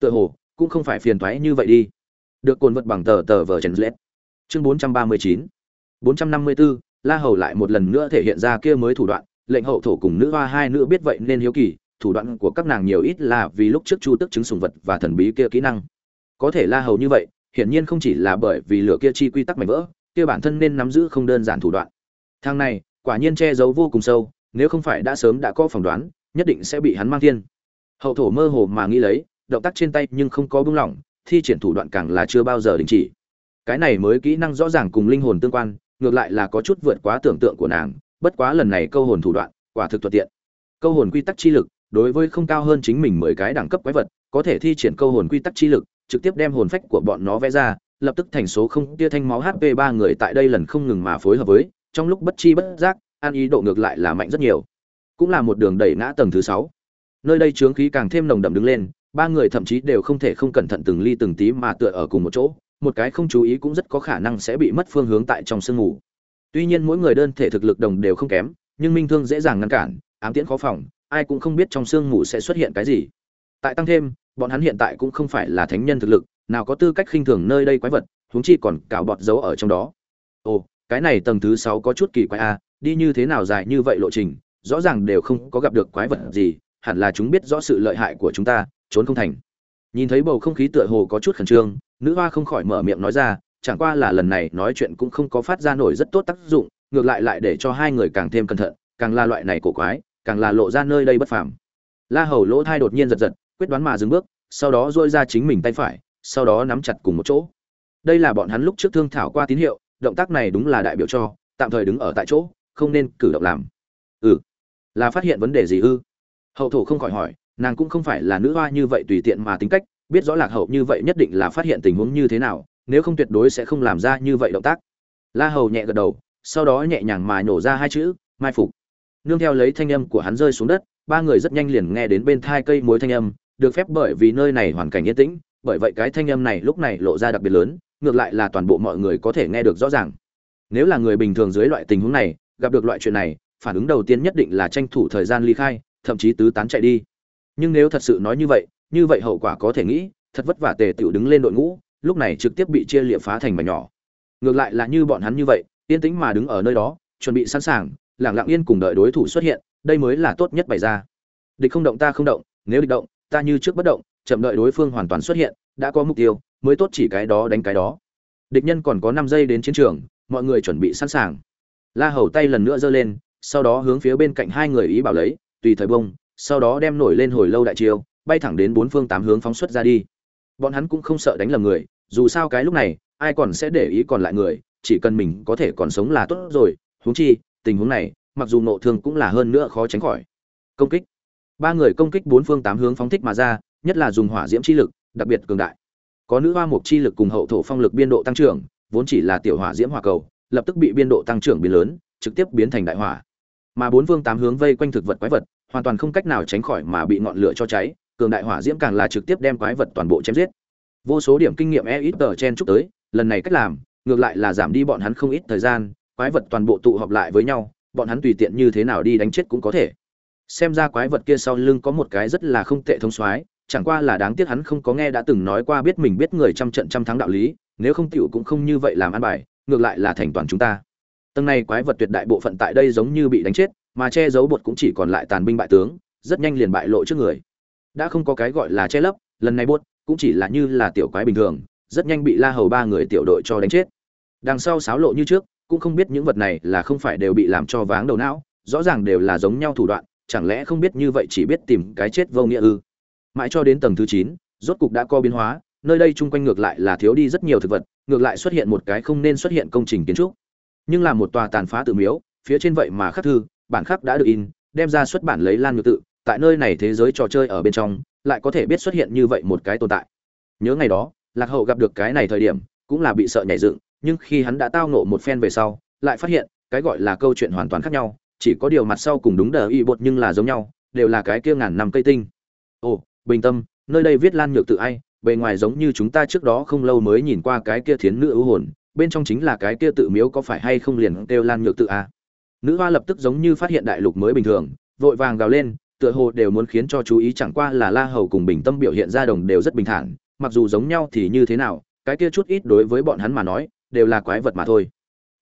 Tựa hồ, cũng không phải phiền toái như vậy đi được cồn vật bằng tờ tờ vờ trần lết chương 439 454 la hầu lại một lần nữa thể hiện ra kia mới thủ đoạn, lệnh hậu thổ cùng nữ hoa hai nữ biết vậy nên hiếu kỳ, thủ đoạn của các nàng nhiều ít là vì lúc trước chu tức chứng sùng vật và thần bí kia kỹ năng. Có thể la hầu như vậy, hiển nhiên không chỉ là bởi vì lửa kia chi quy tắc mảnh vỡ, kia bản thân nên nắm giữ không đơn giản thủ đoạn. Thang này, quả nhiên che giấu vô cùng sâu, nếu không phải đã sớm đã có phỏng đoán, nhất định sẽ bị hắn mang thiên. Hậu thổ mơ hồ mà nghĩ lấy, động tác trên tay nhưng không có buông lỏng thi triển thủ đoạn càng là chưa bao giờ đình chỉ. Cái này mới kỹ năng rõ ràng cùng linh hồn tương quan, ngược lại là có chút vượt quá tưởng tượng của nàng, bất quá lần này câu hồn thủ đoạn, quả thực thuận tiện. Câu hồn quy tắc chi lực, đối với không cao hơn chính mình mười cái đẳng cấp quái vật, có thể thi triển câu hồn quy tắc chi lực, trực tiếp đem hồn phách của bọn nó vẽ ra, lập tức thành số không, tia thanh máu hp ba người tại đây lần không ngừng mà phối hợp với, trong lúc bất chi bất giác, an ý độ ngược lại là mạnh rất nhiều. Cũng là một đường đẩy ngã tầng thứ sáu. Nơi đây trướng khí càng thêm nồng đậm đứng lên ba người thậm chí đều không thể không cẩn thận từng ly từng tí mà tựa ở cùng một chỗ, một cái không chú ý cũng rất có khả năng sẽ bị mất phương hướng tại trong sương mù tuy nhiên mỗi người đơn thể thực lực đồng đều không kém, nhưng minh thương dễ dàng ngăn cản, ám tiễn khó phòng, ai cũng không biết trong sương mù sẽ xuất hiện cái gì. Tại tăng thêm, bọn hắn hiện tại cũng không phải là thánh nhân thực lực, nào có tư cách khinh thường nơi đây quái vật, huống chi còn cào bọt dấu ở trong đó. Ồ, cái này tầng thứ sáu có chút kỳ quái a đi như thế nào dài như vậy lộ trình, rõ ràng đều không có gặp được quái vật gì, hẳn là chúng biết rõ sự lợi hại của chúng ta trốn không thành. Nhìn thấy bầu không khí tựa hồ có chút khẩn trương, nữ hoa không khỏi mở miệng nói ra, chẳng qua là lần này nói chuyện cũng không có phát ra nổi rất tốt tác dụng, ngược lại lại để cho hai người càng thêm cẩn thận, càng là loại này cổ quái, càng là lộ ra nơi đây bất phàm. La hầu lỗ thai đột nhiên giật giật, quyết đoán mà dừng bước, sau đó dôi ra chính mình tay phải, sau đó nắm chặt cùng một chỗ. Đây là bọn hắn lúc trước thương thảo qua tín hiệu, động tác này đúng là đại biểu cho, tạm thời đứng ở tại chỗ, không nên cử động làm. Ừ. Là phát hiện vấn đề gì ư? Hậu thổ không khỏi hỏi nàng cũng không phải là nữ hoa như vậy tùy tiện mà tính cách, biết rõ lạc hậu như vậy nhất định là phát hiện tình huống như thế nào, nếu không tuyệt đối sẽ không làm ra như vậy động tác. La hầu nhẹ gật đầu, sau đó nhẹ nhàng mà nhổ ra hai chữ, mai phục. Nương theo lấy thanh âm của hắn rơi xuống đất, ba người rất nhanh liền nghe đến bên thai cây mối thanh âm, được phép bởi vì nơi này hoàn cảnh yên tĩnh, bởi vậy cái thanh âm này lúc này lộ ra đặc biệt lớn, ngược lại là toàn bộ mọi người có thể nghe được rõ ràng. Nếu là người bình thường dưới loại tình huống này, gặp được loại chuyện này, phản ứng đầu tiên nhất định là tranh thủ thời gian ly khai, thậm chí tứ tán chạy đi nhưng nếu thật sự nói như vậy như vậy hậu quả có thể nghĩ, thật vất vả tề tựu đứng lên đội ngũ, lúc này trực tiếp bị chia liệt phá thành mảnh nhỏ. Ngược lại là như bọn hắn như vậy, yên tĩnh mà đứng ở nơi đó, chuẩn bị sẵn sàng, lặng lặng yên cùng đợi đối thủ xuất hiện, đây mới là tốt nhất bày ra. Địch không động ta không động, nếu địch động, ta như trước bất động, chậm đợi đối phương hoàn toàn xuất hiện, đã có mục tiêu, mới tốt chỉ cái đó đánh cái đó. Địch nhân còn có năm giây đến chiến trường, mọi người chuẩn bị sẵn sàng. La hầu tay lần nữa giơ lên, sau đó hướng phía bên cạnh hai người ý bảo lấy, tùy thời bông sau đó đem nổi lên hồi lâu đại chiêu, bay thẳng đến bốn phương tám hướng phóng xuất ra đi. Bọn hắn cũng không sợ đánh lầm người, dù sao cái lúc này, ai còn sẽ để ý còn lại người, chỉ cần mình có thể còn sống là tốt rồi. Huống chi, tình huống này, mặc dù nộ thương cũng là hơn nữa khó tránh khỏi. Công kích. Ba người công kích bốn phương tám hướng phóng thích mà ra, nhất là dùng hỏa diễm chi lực, đặc biệt cường đại. Có nữ hoa mục chi lực cùng hậu thổ phong lực biên độ tăng trưởng, vốn chỉ là tiểu hỏa diễm hỏa cầu, lập tức bị biên độ tăng trưởng biến lớn, trực tiếp biến thành đại hỏa. Mà bốn phương tám hướng vây quanh thực vật quái vật hoàn toàn không cách nào tránh khỏi mà bị ngọn lửa cho cháy, cường đại hỏa diễm càng là trực tiếp đem quái vật toàn bộ chém giết. Vô số điểm kinh nghiệm e ít tờ chen chúc tới, lần này cách làm, ngược lại là giảm đi bọn hắn không ít thời gian, quái vật toàn bộ tụ họp lại với nhau, bọn hắn tùy tiện như thế nào đi đánh chết cũng có thể. Xem ra quái vật kia sau lưng có một cái rất là không tệ thông soái, chẳng qua là đáng tiếc hắn không có nghe đã từng nói qua biết mình biết người trăm trận trăm thắng đạo lý, nếu không tiểu cũng không như vậy làm ăn bài, ngược lại là thành toàn chúng ta. Tầng này quái vật tuyệt đại bộ phận tại đây giống như bị đánh chết mà che giấu bột cũng chỉ còn lại tàn binh bại tướng, rất nhanh liền bại lộ trước người. Đã không có cái gọi là che lấp, lần này bột cũng chỉ là như là tiểu quái bình thường, rất nhanh bị la hầu ba người tiểu đội cho đánh chết. Đằng sau sáo lộ như trước, cũng không biết những vật này là không phải đều bị làm cho váng đầu não, rõ ràng đều là giống nhau thủ đoạn, chẳng lẽ không biết như vậy chỉ biết tìm cái chết vô nghĩa ư. Mãi cho đến tầng thứ chín, rốt cục đã co biến hóa, nơi đây chung quanh ngược lại là thiếu đi rất nhiều thực vật, ngược lại xuất hiện một cái không nên xuất hiện công trình kiến trúc. Nhưng là một tòa tàn phá tự miếu, phía trên vậy mà khắc thư bản khắc đã được in, đem ra xuất bản lấy lan nhược tự, tại nơi này thế giới trò chơi ở bên trong, lại có thể biết xuất hiện như vậy một cái tồn tại. Nhớ ngày đó, lạc hậu gặp được cái này thời điểm, cũng là bị sợ nhảy dựng, nhưng khi hắn đã tao nộ một phen về sau, lại phát hiện, cái gọi là câu chuyện hoàn toàn khác nhau, chỉ có điều mặt sau cùng đúng đờ y bột nhưng là giống nhau, đều là cái kia ngàn năm cây tinh. Ồ, bình tâm, nơi đây viết lan nhược tự ai, bề ngoài giống như chúng ta trước đó không lâu mới nhìn qua cái kia thiến nữ ưu hồn, bên trong chính là cái kia tự miếu có phải hay không liền kêu lan nhược tự a nữ hoa lập tức giống như phát hiện đại lục mới bình thường, vội vàng gào lên, tựa hồ đều muốn khiến cho chú ý chẳng qua là la hầu cùng bình tâm biểu hiện ra đồng đều rất bình thản, mặc dù giống nhau thì như thế nào, cái kia chút ít đối với bọn hắn mà nói, đều là quái vật mà thôi.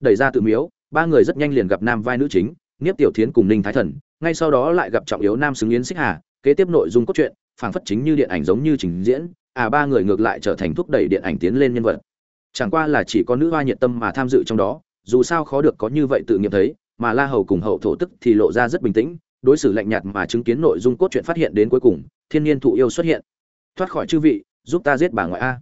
Đẩy ra tự miếu, ba người rất nhanh liền gặp nam vai nữ chính nghiếp tiểu thiến cùng ninh thái thần, ngay sau đó lại gặp trọng yếu nam xứng yến xích hà, kế tiếp nội dung cốt truyện, phảng phất chính như điện ảnh giống như trình diễn à ba người ngược lại trở thành thúc đẩy điện ảnh tiến lên nhân vật. Chẳng qua là chỉ có nữ hoa nhiệt tâm mà tham dự trong đó, dù sao khó được có như vậy tự nghiệm thấy mà la hầu cùng hậu thổ tức thì lộ ra rất bình tĩnh đối xử lạnh nhạt mà chứng kiến nội dung cốt truyện phát hiện đến cuối cùng thiên nhiên thụ yêu xuất hiện. Thoát khỏi chư vị giúp ta giết bà ngoại a.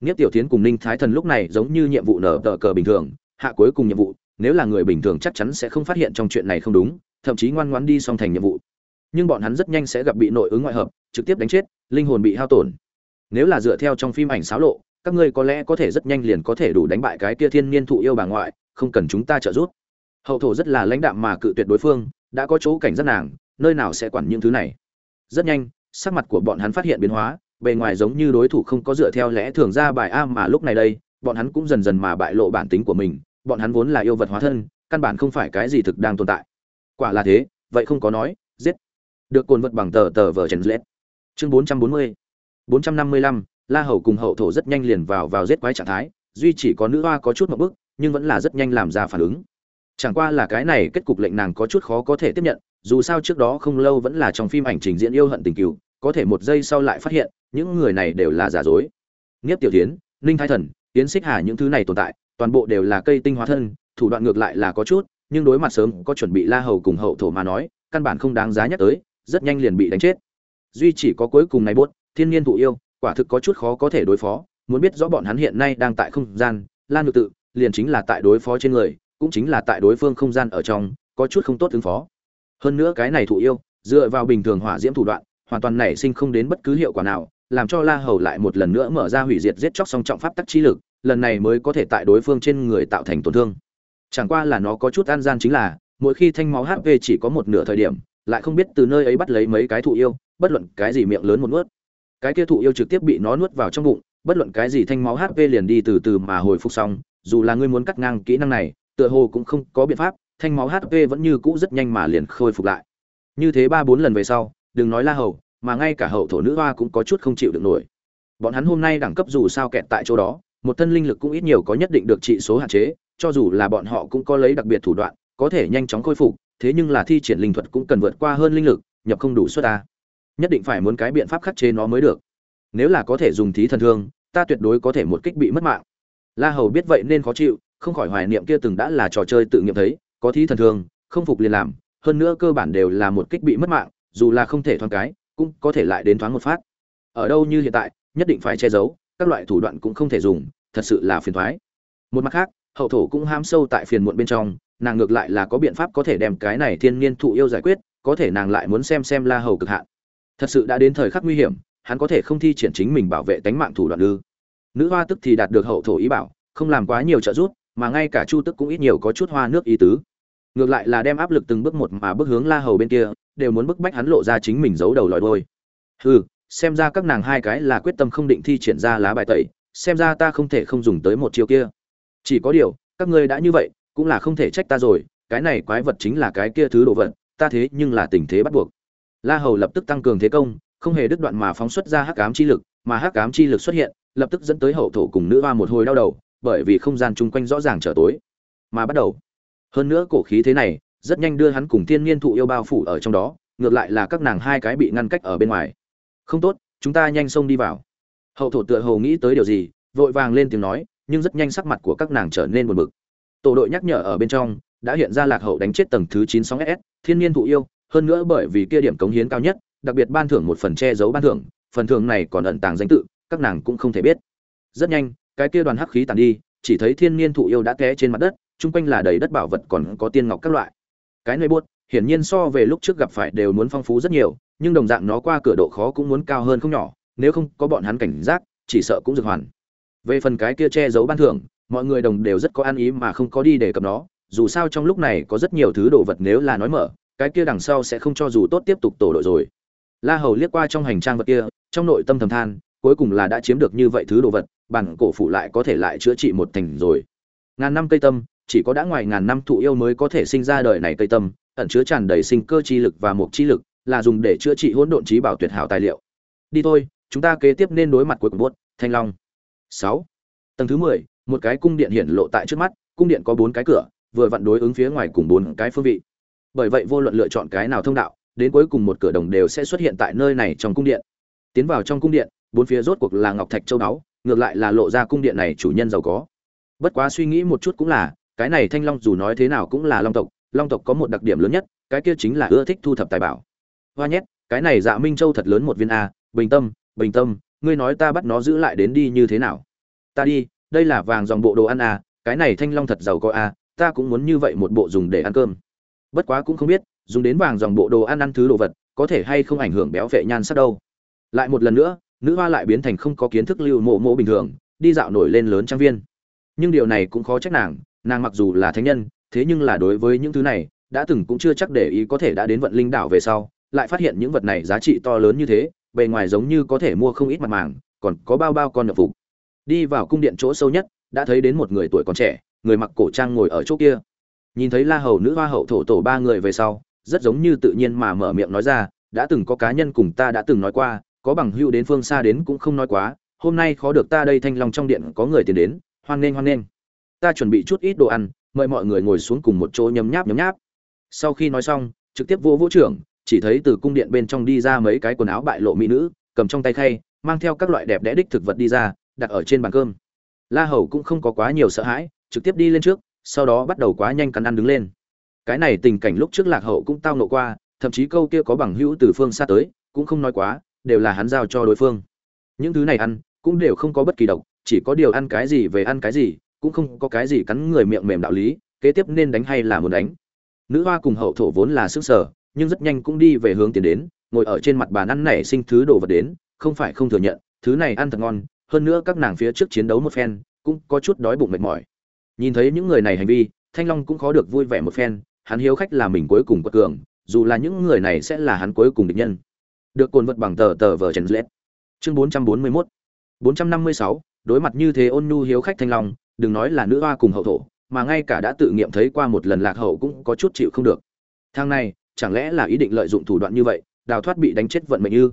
Niếp Tiểu Thiến cùng Ninh Thái Thần lúc này giống như nhiệm vụ nở tờ cờ bình thường, hạ cuối cùng nhiệm vụ, nếu là người bình thường chắc chắn sẽ không phát hiện trong chuyện này không đúng, thậm chí ngoan ngoãn đi xong thành nhiệm vụ. nhưng bọn hắn rất nhanh sẽ gặp bị nội ứng ngoại hợp trực tiếp đánh chết linh hồn bị hao tổn. Nếu là dựa theo trong phim ảnh xáo lộ các ngươi có lẽ có thể rất nhanh liền có thể đủ đánh bại cái kia thiên niên thụ yêu bà ngoại không cần chúng ta trợ giúp hậu thổ rất là lãnh đạm mà cự tuyệt đối phương, đã có chỗ cảnh giác nàng, nơi nào sẽ quản những thứ này. Rất nhanh, sắc mặt của bọn hắn phát hiện biến hóa, bề ngoài giống như đối thủ không có dựa theo lẽ thường ra bài a mà lúc này đây, bọn hắn cũng dần dần mà bại lộ bản tính của mình, bọn hắn vốn là yêu vật hóa thân, căn bản không phải cái gì thực đang tồn tại. Quả là thế, vậy không có nói, giết. Được cồn vật bằng tờ tờ vờ chèn lết. Chương bốn trăm bốn mươi, bốn trăm năm mươi lăm, la hầu cùng hậu thổ rất nhanh liền vào vào giết quái trạng thái, duy chỉ có nữ hoa có chút một bước, nhưng vẫn là rất nhanh làm ra phản ứng chẳng qua là cái này kết cục lệnh nàng có chút khó có thể tiếp nhận, dù sao trước đó không lâu vẫn là trong phim ảnh trình diễn yêu hận tình cựu, có thể một giây sau lại phát hiện, những người này đều là giả dối. Nghiếp tiểu tiến ninh thái thần tiến xích hà những thứ này tồn tại, toàn bộ đều là cây tinh hóa thân, thủ đoạn ngược lại là có chút, nhưng đối mặt sớm có chuẩn bị la hầu cùng hậu thổ mà nói, căn bản không đáng giá nhắc tới, rất nhanh liền bị đánh chết. Duy chỉ có cuối cùng này buốt, thiên nhiên thụ yêu, quả thực có chút khó có thể đối phó, muốn biết rõ bọn hắn hiện nay đang tại không gian, lan ngược tự, liền chính là tại đối phó trên người cũng chính là tại đối phương không gian ở trong, có chút không tốt ứng phó. Hơn nữa cái này thụ yêu, dựa vào bình thường hỏa diễm thủ đoạn, hoàn toàn nảy sinh không đến bất cứ hiệu quả nào, làm cho la hầu lại một lần nữa mở ra hủy diệt giết chóc song trọng pháp tắc chi lực, lần này mới có thể tại đối phương trên người tạo thành tổn thương. Chẳng qua là nó có chút an gian chính là, mỗi khi thanh máu hp chỉ có một nửa thời điểm, lại không biết từ nơi ấy bắt lấy mấy cái thụ yêu, bất luận cái gì miệng lớn một nuốt. Cái kia thụ yêu trực tiếp bị nó nuốt vào trong bụng, bất luận cái gì thanh máu hp liền đi từ từ mà hồi phục xong, dù là ngươi muốn cắt ngang kỹ năng này tựa hồ cũng không có biện pháp, thanh máu hp vẫn như cũ rất nhanh mà liền khôi phục lại. Như thế ba bốn lần về sau, đừng nói la hầu, mà ngay cả hậu thổ nữ hoa cũng có chút không chịu được nổi. Bọn hắn hôm nay đẳng cấp dù sao kẹt tại chỗ đó, một thân linh lực cũng ít nhiều có nhất định được trị số hạn chế, cho dù là bọn họ cũng có lấy đặc biệt thủ đoạn, có thể nhanh chóng khôi phục, thế nhưng là thi triển linh thuật cũng cần vượt qua hơn linh lực, nhập không đủ suất ta. Nhất định phải muốn cái biện pháp khắc chế nó mới được. Nếu là có thể dùng thí thần thương, ta tuyệt đối có thể một kích bị mất mạng. La hầu biết vậy nên khó chịu không khỏi hoài niệm kia từng đã là trò chơi tự nghiệm thấy, có thí thần thương, không phục liền làm, hơn nữa cơ bản đều là một kích bị mất mạng, dù là không thể thoáng cái, cũng có thể lại đến thoáng một phát. Ở đâu như hiện tại, nhất định phải che giấu, các loại thủ đoạn cũng không thể dùng, thật sự là phiền thoái một mặt khác, hậu thổ cũng ham sâu tại phiền muộn bên trong, nàng ngược lại là có biện pháp có thể đem cái này thiên nhiên thụ yêu giải quyết, có thể nàng lại muốn xem xem la hầu cực hạn. Thật sự đã đến thời khắc nguy hiểm, hắn có thể không thi triển chính mình bảo vệ tánh mạng thủ đoạn ư. Nữ hoa tức thì đạt được hậu thổ ý bảo, không làm quá nhiều trợ giúp mà ngay cả chu tức cũng ít nhiều có chút hoa nước ý tứ. Ngược lại là đem áp lực từng bước một mà bước hướng la hầu bên kia, đều muốn bức bách hắn lộ ra chính mình giấu đầu lòi đôi hừ, xem ra các nàng hai cái là quyết tâm không định thi triển ra lá bài tẩy, xem ra ta không thể không dùng tới một chiêu kia. Chỉ có điều, các ngươi đã như vậy, cũng là không thể trách ta rồi, cái này quái vật chính là cái kia thứ đồ vật, ta thế nhưng là tình thế bắt buộc. La hầu lập tức tăng cường thế công, không hề đứt đoạn mà phóng xuất ra hắc ám chi lực, mà hắc ám chi lực xuất hiện, lập tức dẫn tới hậu thổ cùng nữ hoa một hồi đau đầu bởi vì không gian chung quanh rõ ràng trở tối. Mà bắt đầu, hơn nữa cổ khí thế này, rất nhanh đưa hắn cùng thiên nhiên thụ yêu bao phủ ở trong đó, ngược lại là các nàng hai cái bị ngăn cách ở bên ngoài. Không tốt, chúng ta nhanh xông đi vào. Hậu thổ tựa hồ nghĩ tới điều gì, vội vàng lên tiếng nói, nhưng rất nhanh sắc mặt của các nàng trở nên buồn bực. Tổ đội nhắc nhở ở bên trong, đã hiện ra lạc hậu đánh chết tầng thứ chín sóng s, thiên nhiên thụ yêu, hơn nữa bởi vì kia điểm cống hiến cao nhất, đặc biệt ban thưởng một phần che giấu ban thưởng, phần thưởng này còn ẩn tàng danh tự, các nàng cũng không thể biết. Rất nhanh cái kia đoàn hắc khí tàn đi, chỉ thấy thiên niên thụ yêu đã té trên mặt đất, chung quanh là đầy đất bảo vật còn có tiên ngọc các loại. Cái nơi buốt, hiển nhiên so về lúc trước gặp phải đều muốn phong phú rất nhiều, nhưng đồng dạng nó qua cửa độ khó cũng muốn cao hơn không nhỏ, nếu không có bọn hắn cảnh giác, chỉ sợ cũng dược hoàn. Về phần cái kia che giấu ban thưởng, mọi người đồng đều rất có ăn ý mà không có đi để cập nó, dù sao trong lúc này có rất nhiều thứ đồ vật nếu là nói mở, cái kia đằng sau sẽ không cho dù tốt tiếp tục tổ đội rồi. La hầu liếc qua trong hành trang vật kia, trong nội tâm thầm than, cuối cùng là đã chiếm được như vậy thứ đồ vật bản cổ phụ lại có thể lại chữa trị một thành rồi. Ngàn năm cây tâm, chỉ có đã ngoài ngàn năm thụ yêu mới có thể sinh ra đời này cây tâm, ẩn chứa tràn đầy sinh cơ chi lực và một chi lực, là dùng để chữa trị hỗn độn trí bảo tuyệt hảo tài liệu. Đi thôi, chúng ta kế tiếp nên đối mặt cuối cùng buốt thanh long. Sáu. Tầng thứ mười, một cái cung điện hiện lộ tại trước mắt, cung điện có bốn cái cửa, vừa vặn đối ứng phía ngoài cùng bốn cái phương vị. Bởi vậy vô luận lựa chọn cái nào thông đạo, đến cuối cùng một cửa đồng đều sẽ xuất hiện tại nơi này trong cung điện. Tiến vào trong cung điện, bốn phía rốt cuộc là ngọc thạch châu đáo ngược lại là lộ ra cung điện này chủ nhân giàu có. Bất quá suy nghĩ một chút cũng là, cái này thanh long dù nói thế nào cũng là long tộc long tộc có một đặc điểm lớn nhất, cái kia chính là ưa thích thu thập tài bảo. Hoa nhét, cái này dạ minh châu thật lớn một viên a, bình tâm bình tâm, ngươi nói ta bắt nó giữ lại đến đi như thế nào? Ta đi, đây là vàng dòng bộ đồ ăn a, cái này thanh long thật giàu có a, ta cũng muốn như vậy một bộ dùng để ăn cơm. Bất quá cũng không biết, dùng đến vàng dòng bộ đồ ăn ăn thứ đồ vật, có thể hay không ảnh hưởng béo vệ nhan sắc đâu. Lại một lần nữa nữ hoa lại biến thành không có kiến thức lưu mộ mộ bình thường, đi dạo nổi lên lớn trang viên. Nhưng điều này cũng khó trách nàng nàng mặc dù là thánh nhân, thế nhưng là đối với những thứ này, đã từng cũng chưa chắc để ý có thể đã đến vận linh đảo về sau, lại phát hiện những vật này giá trị to lớn như thế, bề ngoài giống như có thể mua không ít mặt màng, còn có bao bao con nhập phục. Đi vào cung điện chỗ sâu nhất, đã thấy đến một người tuổi còn trẻ, người mặc cổ trang ngồi ở chỗ kia. Nhìn thấy la hầu nữ hoa hậu thổ tổ ba người về sau, rất giống như tự nhiên mà mở miệng nói ra, đã từng có cá nhân cùng ta đã từng nói qua có bằng hữu đến phương xa đến cũng không nói quá, hôm nay khó được ta đây thanh long trong điện có người tiền đến, hoan nghênh hoan nghênh. Ta chuẩn bị chút ít đồ ăn, mời mọi người ngồi xuống cùng một chỗ nhấm nháp nhấm nháp. Sau khi nói xong, trực tiếp vô vũ trưởng, chỉ thấy từ cung điện bên trong đi ra mấy cái quần áo bại lộ mỹ nữ, cầm trong tay khay, mang theo các loại đẹp đẽ đích thực vật đi ra, đặt ở trên bàn cơm. La hầu cũng không có quá nhiều sợ hãi, trực tiếp đi lên trước, sau đó bắt đầu quá nhanh cắn ăn đứng lên. Cái này tình cảnh lúc trước lạc hậu cũng tao nộ qua, thậm chí câu kia có bằng hữu từ phương xa tới, cũng không nói quá đều là hắn giao cho đối phương. Những thứ này ăn cũng đều không có bất kỳ độc, chỉ có điều ăn cái gì về ăn cái gì, cũng không có cái gì cắn người miệng mềm đạo lý, kế tiếp nên đánh hay là muốn đánh. Nữ hoa cùng hậu thổ vốn là sức sở, nhưng rất nhanh cũng đi về hướng tiến đến, ngồi ở trên mặt bàn ăn này sinh thứ đồ vật đến, không phải không thừa nhận, thứ này ăn thật ngon, hơn nữa các nàng phía trước chiến đấu một phen, cũng có chút đói bụng mệt mỏi. Nhìn thấy những người này hành vi, thanh long cũng khó được vui vẻ một phen, hắn hiếu khách là mình cuối cùng quật cường, dù là những người này sẽ là hắn cuối cùng địch nhân được cồn vật bằng tờ tờ vờ trần lết. Chương bốn trăm bốn mươi mốt, bốn trăm năm mươi sáu, đối mặt như thế ôn nhu hiếu khách thanh long, đừng nói là nữ hoa cùng hậu thổ, mà ngay cả đã tự nghiệm thấy qua một lần lạc hậu cũng có chút chịu không được. Thang này, chẳng lẽ là ý định lợi dụng thủ đoạn như vậy, đào thoát bị đánh chết vận mệnh như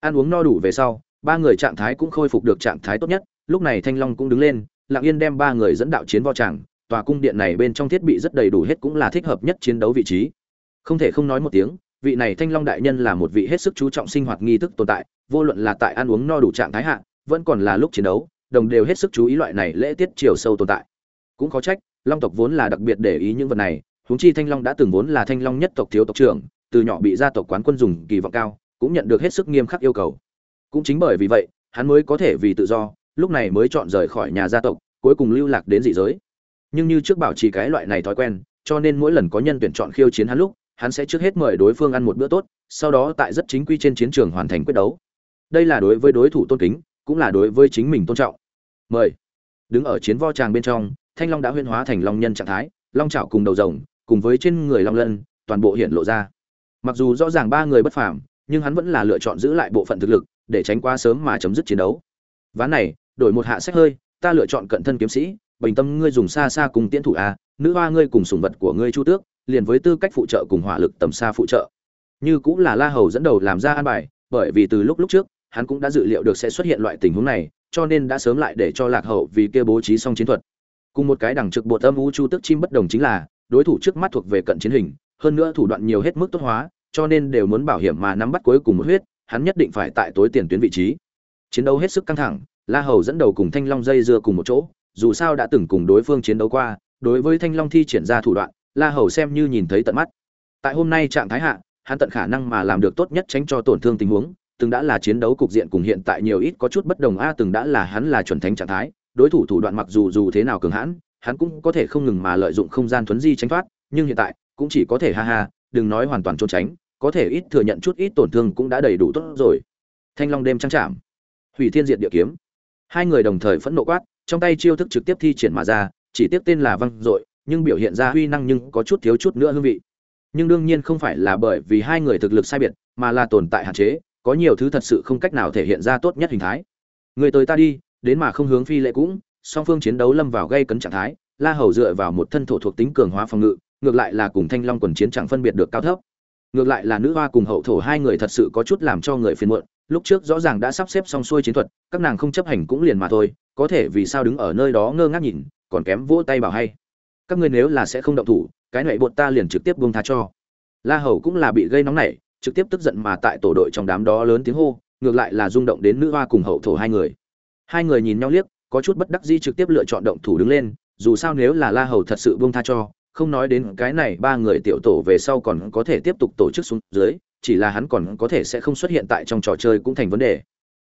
ăn uống no đủ về sau, ba người trạng thái cũng khôi phục được trạng thái tốt nhất, lúc này thanh long cũng đứng lên, lặng yên đem ba người dẫn đạo chiến vào tràng, tòa cung điện này bên trong thiết bị rất đầy đủ hết cũng là thích hợp nhất chiến đấu vị trí. Không thể không nói một tiếng vị này thanh long đại nhân là một vị hết sức chú trọng sinh hoạt nghi thức tồn tại, vô luận là tại ăn uống no đủ trạng thái hạ, vẫn còn là lúc chiến đấu, đồng đều hết sức chú ý loại này lễ tiết chiều sâu tồn tại. Cũng có trách, long tộc vốn là đặc biệt để ý những vật này, huống chi thanh long đã từng vốn là thanh long nhất tộc thiếu tộc trưởng, từ nhỏ bị gia tộc quán quân dùng kỳ vọng cao, cũng nhận được hết sức nghiêm khắc yêu cầu. Cũng chính bởi vì vậy, hắn mới có thể vì tự do, lúc này mới chọn rời khỏi nhà gia tộc, cuối cùng lưu lạc đến dị giới. Nhưng như trước bảo trì cái loại này thói quen, cho nên mỗi lần có nhân tuyển chọn khiêu chiến hắn lúc hắn sẽ trước hết mời đối phương ăn một bữa tốt, sau đó tại rất chính quy trên chiến trường hoàn thành quyết đấu. Đây là đối với đối thủ tôn kính, cũng là đối với chính mình tôn trọng. Mời. Đứng ở chiến vo tràng bên trong, thanh long đã huyên hóa thành long nhân trạng thái, long trảo cùng đầu rồng, cùng với trên người long lân, toàn bộ hiện lộ ra. Mặc dù rõ ràng ba người bất phàm, nhưng hắn vẫn là lựa chọn giữ lại bộ phận thực lực, để tránh quá sớm mà chấm dứt chiến đấu. Ván này, đổi một hạ sách hơi, ta lựa chọn cận thân kiếm sĩ, bình tâm ngươi dùng xa xa cùng tiễn thủ a, nữ hoa ngươi cùng sủng vật của ngươi chu tước liền với tư cách phụ trợ cùng hỏa lực tầm xa phụ trợ. Như cũng là la hầu dẫn đầu làm ra an bài, bởi vì từ lúc lúc trước, hắn cũng đã dự liệu được sẽ xuất hiện loại tình huống này, cho nên đã sớm lại để cho lạc hậu vì kia bố trí xong chiến thuật. Cùng một cái đẳng trực bộ âm u chu tước chim bất đồng chính là, đối thủ trước mắt thuộc về cận chiến hình, hơn nữa thủ đoạn nhiều hết mức tốt hóa, cho nên đều muốn bảo hiểm mà nắm bắt cuối cùng một huyết, hắn nhất định phải tại tối tiền tuyến vị trí. Chiến đấu hết sức căng thẳng, la hầu dẫn đầu cùng thanh long dây dưa cùng một chỗ, dù sao đã từng cùng đối phương chiến đấu qua, đối với thanh long thi triển ra thủ đoạn la hầu xem như nhìn thấy tận mắt. Tại hôm nay trạng thái hạ, hắn tận khả năng mà làm được tốt nhất tránh cho tổn thương tình huống, từng đã là chiến đấu cục diện cùng hiện tại nhiều ít có chút bất đồng a, từng đã là hắn là chuẩn thánh trạng thái, đối thủ thủ đoạn mặc dù dù thế nào cường hãn, hắn cũng có thể không ngừng mà lợi dụng không gian thuấn di tránh thoát, nhưng hiện tại cũng chỉ có thể ha ha, đừng nói hoàn toàn trốn tránh, có thể ít thừa nhận chút ít tổn thương cũng đã đầy đủ tốt rồi. Thanh long đêm trăng trạm hủy thiên diệt địa kiếm. Hai người đồng thời phẫn nộ quát, trong tay chiêu thức trực tiếp thi triển mà ra, chỉ tiếp tên là văng dội nhưng biểu hiện ra huy năng nhưng có chút thiếu chút nữa hương vị. Nhưng đương nhiên không phải là bởi vì hai người thực lực sai biệt, mà là tồn tại hạn chế, có nhiều thứ thật sự không cách nào thể hiện ra tốt nhất hình thái. Người tới ta đi, đến mà không hướng phi lệ cũng, song phương chiến đấu lâm vào gây cấn trạng thái, la hầu dựa vào một thân thổ thuộc tính cường hóa phòng ngự, ngược lại là cùng thanh long quần chiến chẳng phân biệt được cao thấp. Ngược lại là nữ hoa cùng hậu thổ hai người thật sự có chút làm cho người phiền muộn, lúc trước rõ ràng đã sắp xếp xong xuôi chiến thuật, các nàng không chấp hành cũng liền mà thôi, có thể vì sao đứng ở nơi đó ngơ ngác nhìn, còn kém vỗ tay bảo hay các ngươi nếu là sẽ không động thủ, cái này bột ta liền trực tiếp buông tha cho. La hầu cũng là bị gây nóng nảy, trực tiếp tức giận mà tại tổ đội trong đám đó lớn tiếng hô, ngược lại là rung động đến nữ hoa cùng hậu thổ hai người. Hai người nhìn nhau liếc, có chút bất đắc dĩ trực tiếp lựa chọn động thủ đứng lên, dù sao nếu là la hầu thật sự buông tha cho, không nói đến cái này ba người tiểu tổ về sau còn có thể tiếp tục tổ chức xuống dưới, chỉ là hắn còn có thể sẽ không xuất hiện tại trong trò chơi cũng thành vấn đề.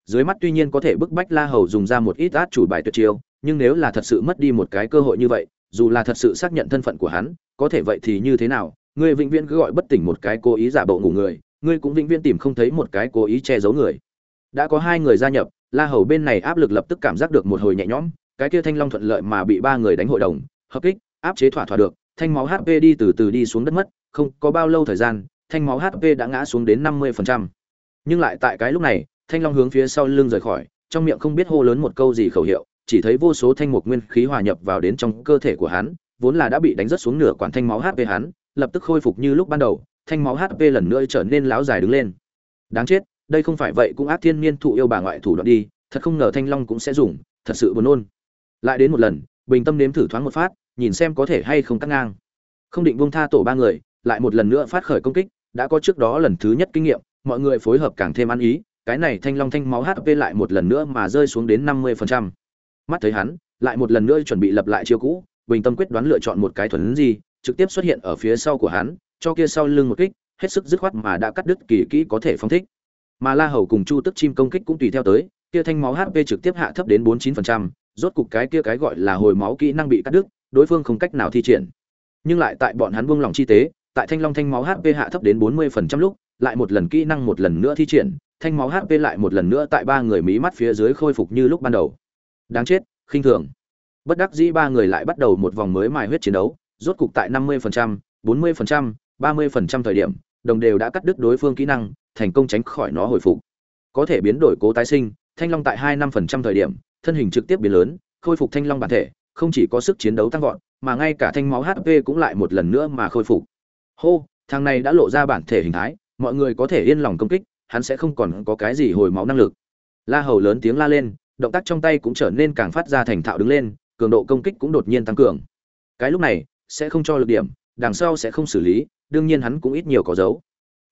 Dưới mắt tuy nhiên có thể bức bách la hầu dùng ra một ít át chủ bài tuyệt chiêu, nhưng nếu là thật sự mất đi một cái cơ hội như vậy dù là thật sự xác nhận thân phận của hắn, có thể vậy thì như thế nào? Người vĩnh viễn cứ gọi bất tỉnh một cái cố ý giả bộ ngủ người, ngươi cũng vĩnh viễn tìm không thấy một cái cố ý che giấu người. Đã có hai người gia nhập, la hầu bên này áp lực lập tức cảm giác được một hồi nhẹ nhõm, cái kia thanh long thuận lợi mà bị ba người đánh hội đồng, hợp kích, áp chế thỏa thỏa được, thanh máu hp đi từ từ đi xuống đất mất, không có bao lâu thời gian, thanh máu hp đã ngã xuống đến năm mươi nhưng lại tại cái lúc này, thanh long hướng phía sau lưng rời khỏi, trong miệng không biết hô lớn một câu gì khẩu hiệu chỉ thấy vô số thanh mục nguyên khí hòa nhập vào đến trong cơ thể của hắn, vốn là đã bị đánh rất xuống nửa quản thanh máu hp hắn, lập tức khôi phục như lúc ban đầu, thanh máu hp lần nữa trở nên láo dài đứng lên. Đáng chết, đây không phải vậy, cũng ác thiên niên thụ yêu bà ngoại thủ đoạn đi, thật không ngờ thanh long cũng sẽ dùng, thật sự buồn nôn. Lại đến một lần, bình tâm nếm thử thoáng một phát, nhìn xem có thể hay không cắt ngang. Không định buông tha tổ ba người, lại một lần nữa phát khởi công kích, đã có trước đó lần thứ nhất kinh nghiệm, mọi người phối hợp càng thêm ăn ý, cái này thanh long thanh máu hp lại một lần nữa mà rơi xuống đến năm mươi phần trăm mắt thấy hắn, lại một lần nữa chuẩn bị lập lại chiêu cũ, bình tâm quyết đoán lựa chọn một cái thuần gì trực tiếp xuất hiện ở phía sau của hắn, cho kia sau lưng một kích, hết sức dứt khoát mà đã cắt đứt kỳ kỹ có thể phóng thích. Mà la hầu cùng chu tức chim công kích cũng tùy theo tới, kia thanh máu hp trực tiếp hạ thấp đến bốn chín phần trăm, rốt cục cái kia cái gọi là hồi máu kỹ năng bị cắt đứt, đối phương không cách nào thi triển. Nhưng lại tại bọn hắn buông lòng chi tế, tại thanh long thanh máu hp hạ thấp đến bốn mươi phần trăm lúc, lại một lần kỹ năng một lần nữa thi triển, thanh máu hp lại một lần nữa tại ba người mí mắt phía dưới khôi phục như lúc ban đầu đáng chết, khinh thường. Bất đắc dĩ ba người lại bắt đầu một vòng mới mài huyết chiến đấu, rốt cục tại năm mươi phần trăm, bốn mươi phần trăm, ba mươi phần trăm thời điểm, đồng đều đã cắt đứt đối phương kỹ năng, thành công tránh khỏi nó hồi phục. Có thể biến đổi cố tái sinh, thanh long tại hai năm phần trăm thời điểm, thân hình trực tiếp biến lớn, khôi phục thanh long bản thể, không chỉ có sức chiến đấu tăng vọt, mà ngay cả thanh máu hp cũng lại một lần nữa mà khôi phục. Hô, thằng này đã lộ ra bản thể hình thái, mọi người có thể yên lòng công kích, hắn sẽ không còn có cái gì hồi máu năng lực. La hầu lớn tiếng la lên động tác trong tay cũng trở nên càng phát ra thành thạo đứng lên, cường độ công kích cũng đột nhiên tăng cường. Cái lúc này, sẽ không cho lực điểm, đằng sau sẽ không xử lý, đương nhiên hắn cũng ít nhiều có dấu.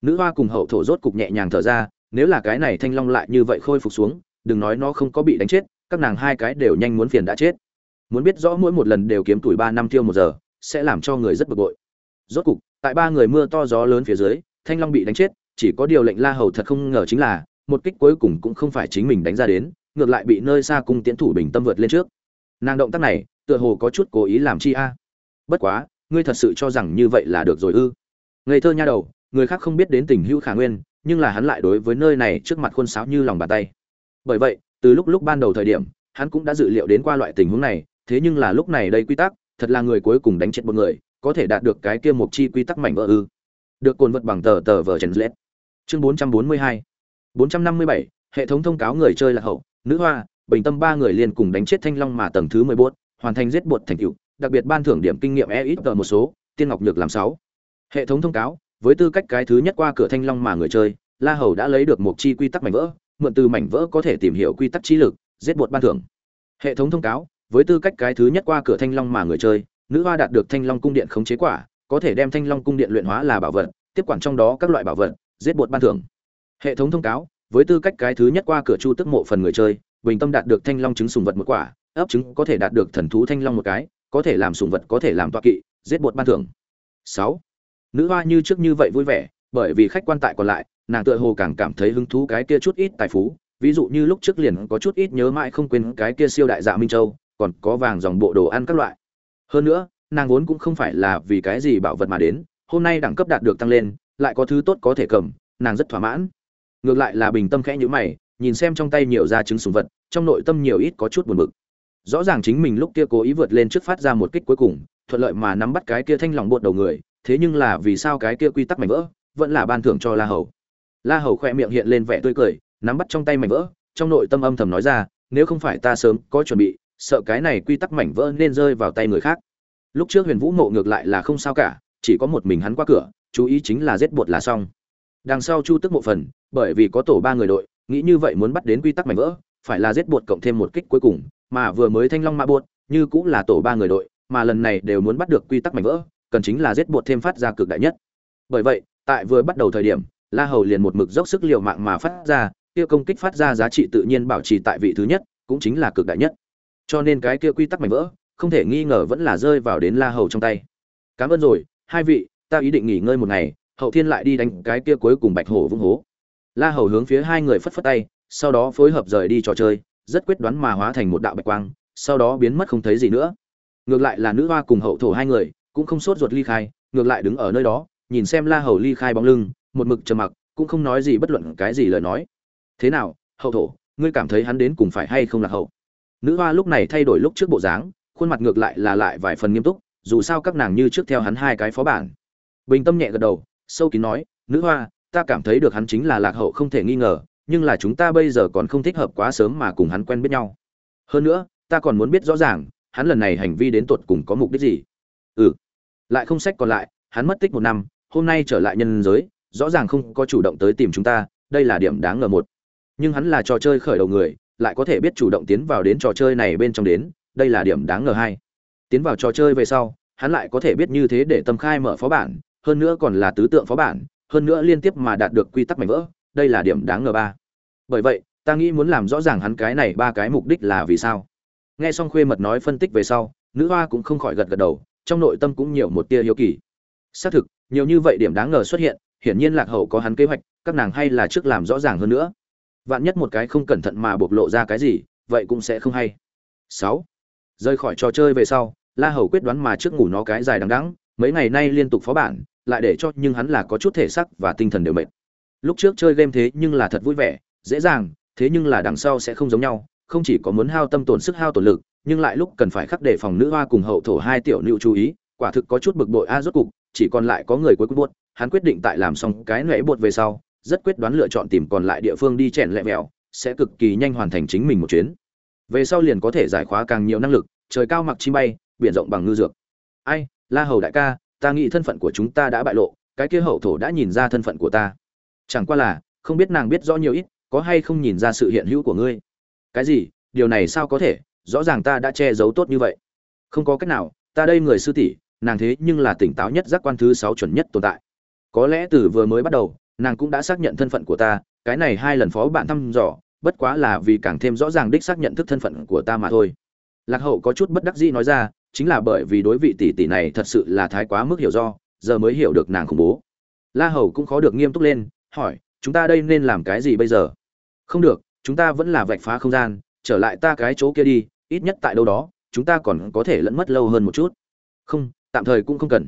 Nữ hoa cùng hậu thổ rốt cục nhẹ nhàng thở ra, nếu là cái này thanh long lại như vậy khôi phục xuống, đừng nói nó không có bị đánh chết, các nàng hai cái đều nhanh muốn phiền đã chết. Muốn biết rõ mỗi một lần đều kiếm tuổi ba năm tiêu một giờ, sẽ làm cho người rất bực bội. Rốt cục, tại ba người mưa to gió lớn phía dưới, thanh long bị đánh chết, chỉ có điều lệnh la hầu thật không ngờ chính là, một kích cuối cùng cũng không phải chính mình đánh ra đến ngược lại bị nơi xa cung tiến thủ bình tâm vượt lên trước. Nàng động tác này, tựa hồ có chút cố ý làm chi a. Bất quá, ngươi thật sự cho rằng như vậy là được rồi ư? Ngây thơ nha đầu, người khác không biết đến tình hữu khả nguyên, nhưng là hắn lại đối với nơi này trước mặt khuôn sáo như lòng bàn tay. Bởi vậy, từ lúc lúc ban đầu thời điểm, hắn cũng đã dự liệu đến qua loại tình huống này, thế nhưng là lúc này đây quy tắc, thật là người cuối cùng đánh chết một người, có thể đạt được cái kia mục chi quy tắc mảnh vỡ ư? Được cồn vật bằng tờ tờ vở trần lết chương 442 457 hệ thống thông cáo người chơi là hậu nữ hoa bình tâm ba người liền cùng đánh chết thanh long mà tầng thứ 14, hoàn thành giết bột thành cựu đặc biệt ban thưởng điểm kinh nghiệm e ít một số tiên ngọc nhược làm sáu. Hệ thống thông cáo với tư cách cái thứ nhất qua cửa thanh long mà người chơi la hầu đã lấy được một chi quy tắc mảnh vỡ mượn từ mảnh vỡ có thể tìm hiểu quy tắc trí lực giết bột ban thưởng. Hệ thống thông cáo với tư cách cái thứ nhất qua cửa thanh long mà người chơi nữ hoa đạt được thanh long cung điện khống chế quả có thể đem thanh long cung điện luyện hóa là bảo vật tiếp quản trong đó các loại bảo vật giết bột ban thưởng. Hệ thống thông cáo với tư cách cái thứ nhất qua cửa chu tức mộ phần người chơi, bình tâm đạt được thanh long trứng sùng vật một quả, ấp trứng có thể đạt được thần thú thanh long một cái, có thể làm sùng vật, có thể làm toa kỵ, giết bột ban thưởng. Sáu, nữ hoa như trước như vậy vui vẻ, bởi vì khách quan tại còn lại, nàng tựa hồ càng cảm thấy hứng thú cái kia chút ít tài phú, ví dụ như lúc trước liền có chút ít nhớ mãi không quên cái kia siêu đại dạ minh châu, còn có vàng dòng bộ đồ ăn các loại. Hơn nữa, nàng vốn cũng không phải là vì cái gì bảo vật mà đến, hôm nay đẳng cấp đạt được tăng lên, lại có thứ tốt có thể cầm, nàng rất thỏa mãn ngược lại là bình tâm khẽ nhữ mày, nhìn xem trong tay nhiều da trứng sùng vật, trong nội tâm nhiều ít có chút buồn bực. Rõ ràng chính mình lúc kia cố ý vượt lên trước phát ra một kích cuối cùng, thuận lợi mà nắm bắt cái kia thanh lòng bột đầu người, thế nhưng là vì sao cái kia quy tắc mảnh vỡ, vẫn là ban thưởng cho la hầu. La hầu khoe miệng hiện lên vẻ tươi cười, nắm bắt trong tay mảnh vỡ, trong nội tâm âm thầm nói ra, nếu không phải ta sớm có chuẩn bị, sợ cái này quy tắc mảnh vỡ nên rơi vào tay người khác. Lúc trước huyền vũ mộ ngược lại là không sao cả, chỉ có một mình hắn qua cửa, chú ý chính là giết bột là xong đằng sau chu tức mộ phần, bởi vì có tổ ba người đội, nghĩ như vậy muốn bắt đến quy tắc mảnh vỡ, phải là giết bột cộng thêm một kích cuối cùng, mà vừa mới thanh long mã bột như cũng là tổ ba người đội, mà lần này đều muốn bắt được quy tắc mảnh vỡ, cần chính là giết bột thêm phát ra cực đại nhất. Bởi vậy, tại vừa bắt đầu thời điểm, la hầu liền một mực dốc sức liều mạng mà phát ra, kia công kích phát ra giá trị tự nhiên bảo trì tại vị thứ nhất, cũng chính là cực đại nhất. Cho nên cái kia quy tắc mảnh vỡ, không thể nghi ngờ vẫn là rơi vào đến la hầu trong tay. Cảm ơn rồi, hai vị, ta ý định nghỉ ngơi một ngày hậu thiên lại đi đánh cái kia cuối cùng bạch hổ vung hố. La hầu hướng phía hai người phất phất tay, sau đó phối hợp rời đi trò chơi, rất quyết đoán mà hóa thành một đạo bạch quang, sau đó biến mất không thấy gì nữa. Ngược lại là nữ hoa cùng hậu thổ hai người, cũng không sốt ruột ly khai, ngược lại đứng ở nơi đó, nhìn xem la hầu ly khai bóng lưng, một mực trầm mặc, cũng không nói gì bất luận cái gì lời nói. Thế nào, hậu thổ, ngươi cảm thấy hắn đến cùng phải hay không là hậu? Nữ hoa lúc này thay đổi lúc trước bộ dáng, khuôn mặt ngược lại là lại vài phần nghiêm túc, dù sao các nàng như trước theo hắn hai cái phó bản. Bình tâm nhẹ gật đầu sâu kín nói, nữ hoa, ta cảm thấy được hắn chính là lạc hậu không thể nghi ngờ, nhưng là chúng ta bây giờ còn không thích hợp quá sớm mà cùng hắn quen biết nhau. Hơn nữa, ta còn muốn biết rõ ràng, hắn lần này hành vi đến tột cùng có mục đích gì. Ừ. Lại không sách còn lại, hắn mất tích một năm, hôm nay trở lại nhân giới, rõ ràng không có chủ động tới tìm chúng ta, đây là điểm đáng ngờ một. Nhưng hắn là trò chơi khởi đầu người, lại có thể biết chủ động tiến vào đến trò chơi này bên trong đến, đây là điểm đáng ngờ hai. Tiến vào trò chơi về sau, hắn lại có thể biết như thế để tâm khai mở phó bản hơn nữa còn là tứ tượng phó bản, hơn nữa liên tiếp mà đạt được quy tắc mạnh vỡ, đây là điểm đáng ngờ ba. Bởi vậy, ta nghĩ muốn làm rõ ràng hắn cái này ba cái mục đích là vì sao. Nghe xong khuê mật nói phân tích về sau, nữ hoa cũng không khỏi gật gật đầu, trong nội tâm cũng nhiều một tia hiếu kỳ. Xác thực, nhiều như vậy điểm đáng ngờ xuất hiện, hiển nhiên lạc hậu có hắn kế hoạch, các nàng hay là trước làm rõ ràng hơn nữa. Vạn nhất một cái không cẩn thận mà bộc lộ ra cái gì, vậy cũng sẽ không hay. Sáu. Rời khỏi trò chơi về sau, la hầu quyết đoán mà trước ngủ nó cái dài đằng đẵng, mấy ngày nay liên tục phó bản lại để cho nhưng hắn là có chút thể sắc và tinh thần đều mệt. Lúc trước chơi game thế nhưng là thật vui vẻ, dễ dàng, thế nhưng là đằng sau sẽ không giống nhau, không chỉ có muốn hao tâm tổn sức hao tổn lực, nhưng lại lúc cần phải khắc đề phòng nữ hoa cùng hậu thổ hai tiểu nữ chú ý, quả thực có chút bực bội a rốt cục, chỉ còn lại có người cuối cùng buốt, hắn quyết định tại làm xong cái nệ buột về sau, rất quyết đoán lựa chọn tìm còn lại địa phương đi chèn lẹ mèo sẽ cực kỳ nhanh hoàn thành chính mình một chuyến. Về sau liền có thể giải khóa càng nhiều năng lực, trời cao mặc chim bay, biển rộng bằng ngư dược. Ai, la hầu đại ca ta nghĩ thân phận của chúng ta đã bại lộ, cái kia hậu thổ đã nhìn ra thân phận của ta. Chẳng qua là, không biết nàng biết rõ nhiều ít, có hay không nhìn ra sự hiện hữu của ngươi? Cái gì? Điều này sao có thể? Rõ ràng ta đã che giấu tốt như vậy. Không có cách nào, ta đây người sư tỷ, nàng thế nhưng là tỉnh táo nhất giác quan thứ sáu chuẩn nhất tồn tại. Có lẽ từ vừa mới bắt đầu, nàng cũng đã xác nhận thân phận của ta, cái này hai lần phó bạn thăm dò, bất quá là vì càng thêm rõ ràng đích xác nhận thức thân phận của ta mà thôi. Lạc hậu có chút bất đắc dĩ nói ra chính là bởi vì đối vị tỷ tỷ này thật sự là thái quá mức hiểu do, giờ mới hiểu được nàng khủng bố. La hầu cũng khó được nghiêm túc lên, hỏi, chúng ta đây nên làm cái gì bây giờ? Không được, chúng ta vẫn là vạch phá không gian, trở lại ta cái chỗ kia đi, ít nhất tại đâu đó, chúng ta còn có thể lẫn mất lâu hơn một chút. Không, tạm thời cũng không cần.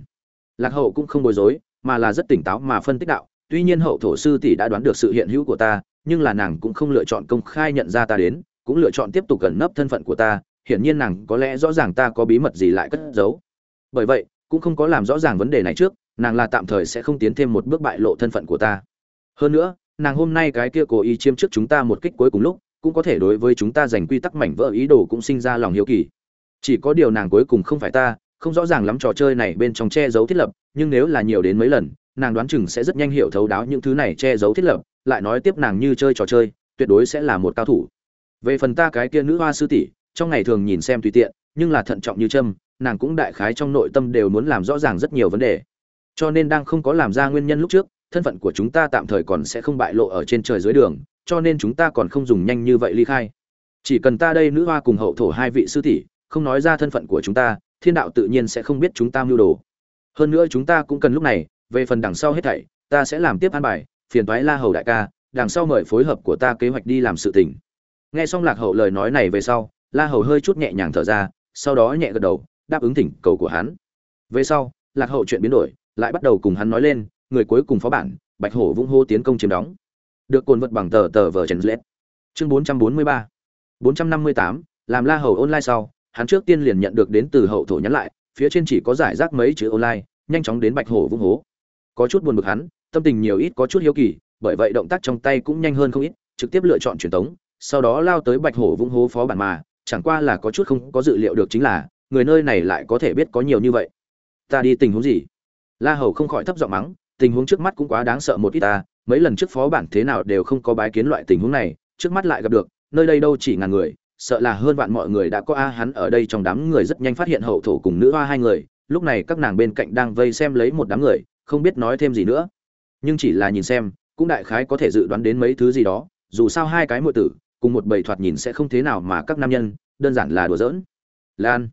Lạc hậu cũng không bối rối, mà là rất tỉnh táo mà phân tích đạo, tuy nhiên hậu thổ sư tỷ đã đoán được sự hiện hữu của ta, nhưng là nàng cũng không lựa chọn công khai nhận ra ta đến, cũng lựa chọn tiếp tục cẩn nấp thân phận của ta hiển nhiên nàng có lẽ rõ ràng ta có bí mật gì lại cất giấu. Bởi vậy, cũng không có làm rõ ràng vấn đề này trước, nàng là tạm thời sẽ không tiến thêm một bước bại lộ thân phận của ta. Hơn nữa, nàng hôm nay cái kia cố ý chiêm trước chúng ta một kích cuối cùng lúc, cũng có thể đối với chúng ta giành quy tắc mảnh vỡ ý đồ cũng sinh ra lòng hiếu kỳ. Chỉ có điều nàng cuối cùng không phải ta, không rõ ràng lắm trò chơi này bên trong che giấu thiết lập, nhưng nếu là nhiều đến mấy lần, nàng đoán chừng sẽ rất nhanh hiểu thấu đáo những thứ này che giấu thiết lập, lại nói tiếp nàng như chơi trò chơi, tuyệt đối sẽ là một cao thủ. Về phần ta cái kia nữ hoa sư tỷ trong ngày thường nhìn xem tùy tiện, nhưng là thận trọng như trâm nàng cũng đại khái trong nội tâm đều muốn làm rõ ràng rất nhiều vấn đề. Cho nên đang không có làm ra nguyên nhân lúc trước, thân phận của chúng ta tạm thời còn sẽ không bại lộ ở trên trời dưới đường, cho nên chúng ta còn không dùng nhanh như vậy ly khai. Chỉ cần ta đây nữ hoa cùng hậu thổ hai vị sư tỷ, không nói ra thân phận của chúng ta, thiên đạo tự nhiên sẽ không biết chúng ta mưu đồ. Hơn nữa chúng ta cũng cần lúc này, về phần đằng sau hết thảy, ta sẽ làm tiếp an bài, phiền toái la hầu đại ca, đằng sau mời phối hợp của ta kế hoạch đi làm sự tình. Nghe xong lạc hậu lời nói này về sau la hầu hơi chút nhẹ nhàng thở ra, sau đó nhẹ gật đầu, đáp ứng thỉnh cầu của hắn. Về sau, lạc hậu chuyện biến đổi, lại bắt đầu cùng hắn nói lên, người cuối cùng phó bản, bạch hổ vung hô tiến công chiếm đóng. Được cồn vật bằng tờ tờ vờ trần lết chương bốn trăm bốn mươi ba. bốn trăm năm mươi tám, làm la hầu online sau, hắn trước tiên liền nhận được đến từ hậu thổ nhắn lại, phía trên chỉ có giải rác mấy chữ online, nhanh chóng đến bạch hổ vung hố có chút buồn bực hắn, tâm tình nhiều ít có chút hiếu kỳ, bởi vậy động tác trong tay cũng nhanh hơn không ít, trực tiếp lựa chọn truyền tống, sau đó lao tới bạch hổ vung hố phó bản mà chẳng qua là có chút không có dự liệu được chính là, người nơi này lại có thể biết có nhiều như vậy. Ta đi tình huống gì? La hầu không khỏi thấp giọng mắng, tình huống trước mắt cũng quá đáng sợ một ít ta, mấy lần trước phó bản thế nào đều không có bái kiến loại tình huống này, trước mắt lại gặp được, nơi đây đâu chỉ ngàn người, sợ là hơn vạn mọi người đã có a hắn ở đây trong đám người rất nhanh phát hiện hậu thổ cùng nữ hoa hai người, lúc này các nàng bên cạnh đang vây xem lấy một đám người, không biết nói thêm gì nữa. Nhưng chỉ là nhìn xem, cũng đại khái có thể dự đoán đến mấy thứ gì đó, dù sao hai cái muội tử cùng một bầy thoạt nhìn sẽ không thế nào mà các nam nhân, đơn giản là đùa giỡn. Lan,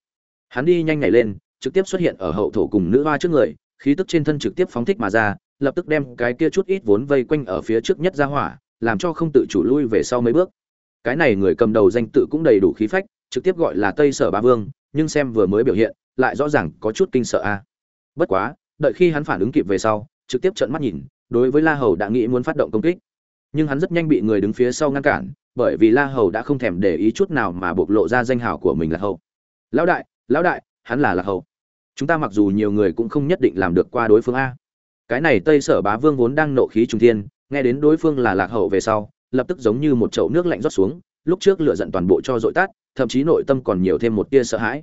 hắn đi nhanh nhảy lên, trực tiếp xuất hiện ở hậu thổ cùng nữ hoa trước người, khí tức trên thân trực tiếp phóng thích mà ra, lập tức đem cái kia chút ít vốn vây quanh ở phía trước nhất ra hỏa, làm cho không tự chủ lui về sau mấy bước. Cái này người cầm đầu danh tự cũng đầy đủ khí phách, trực tiếp gọi là tây sở ba vương, nhưng xem vừa mới biểu hiện, lại rõ ràng có chút kinh sợ a. Bất quá, đợi khi hắn phản ứng kịp về sau, trực tiếp trợn mắt nhìn, đối với la hầu đã nghĩ muốn phát động công kích nhưng hắn rất nhanh bị người đứng phía sau ngăn cản, bởi vì la hầu đã không thèm để ý chút nào mà bộc lộ ra danh hào của mình là hầu. Lão đại lão đại, hắn là lạc hầu. Chúng ta mặc dù nhiều người cũng không nhất định làm được qua đối phương a. Cái này tây sở bá vương vốn đang nộ khí trung thiên, nghe đến đối phương là lạc hậu về sau, lập tức giống như một chậu nước lạnh rót xuống, lúc trước lựa giận toàn bộ cho dội tát thậm chí nội tâm còn nhiều thêm một tia sợ hãi.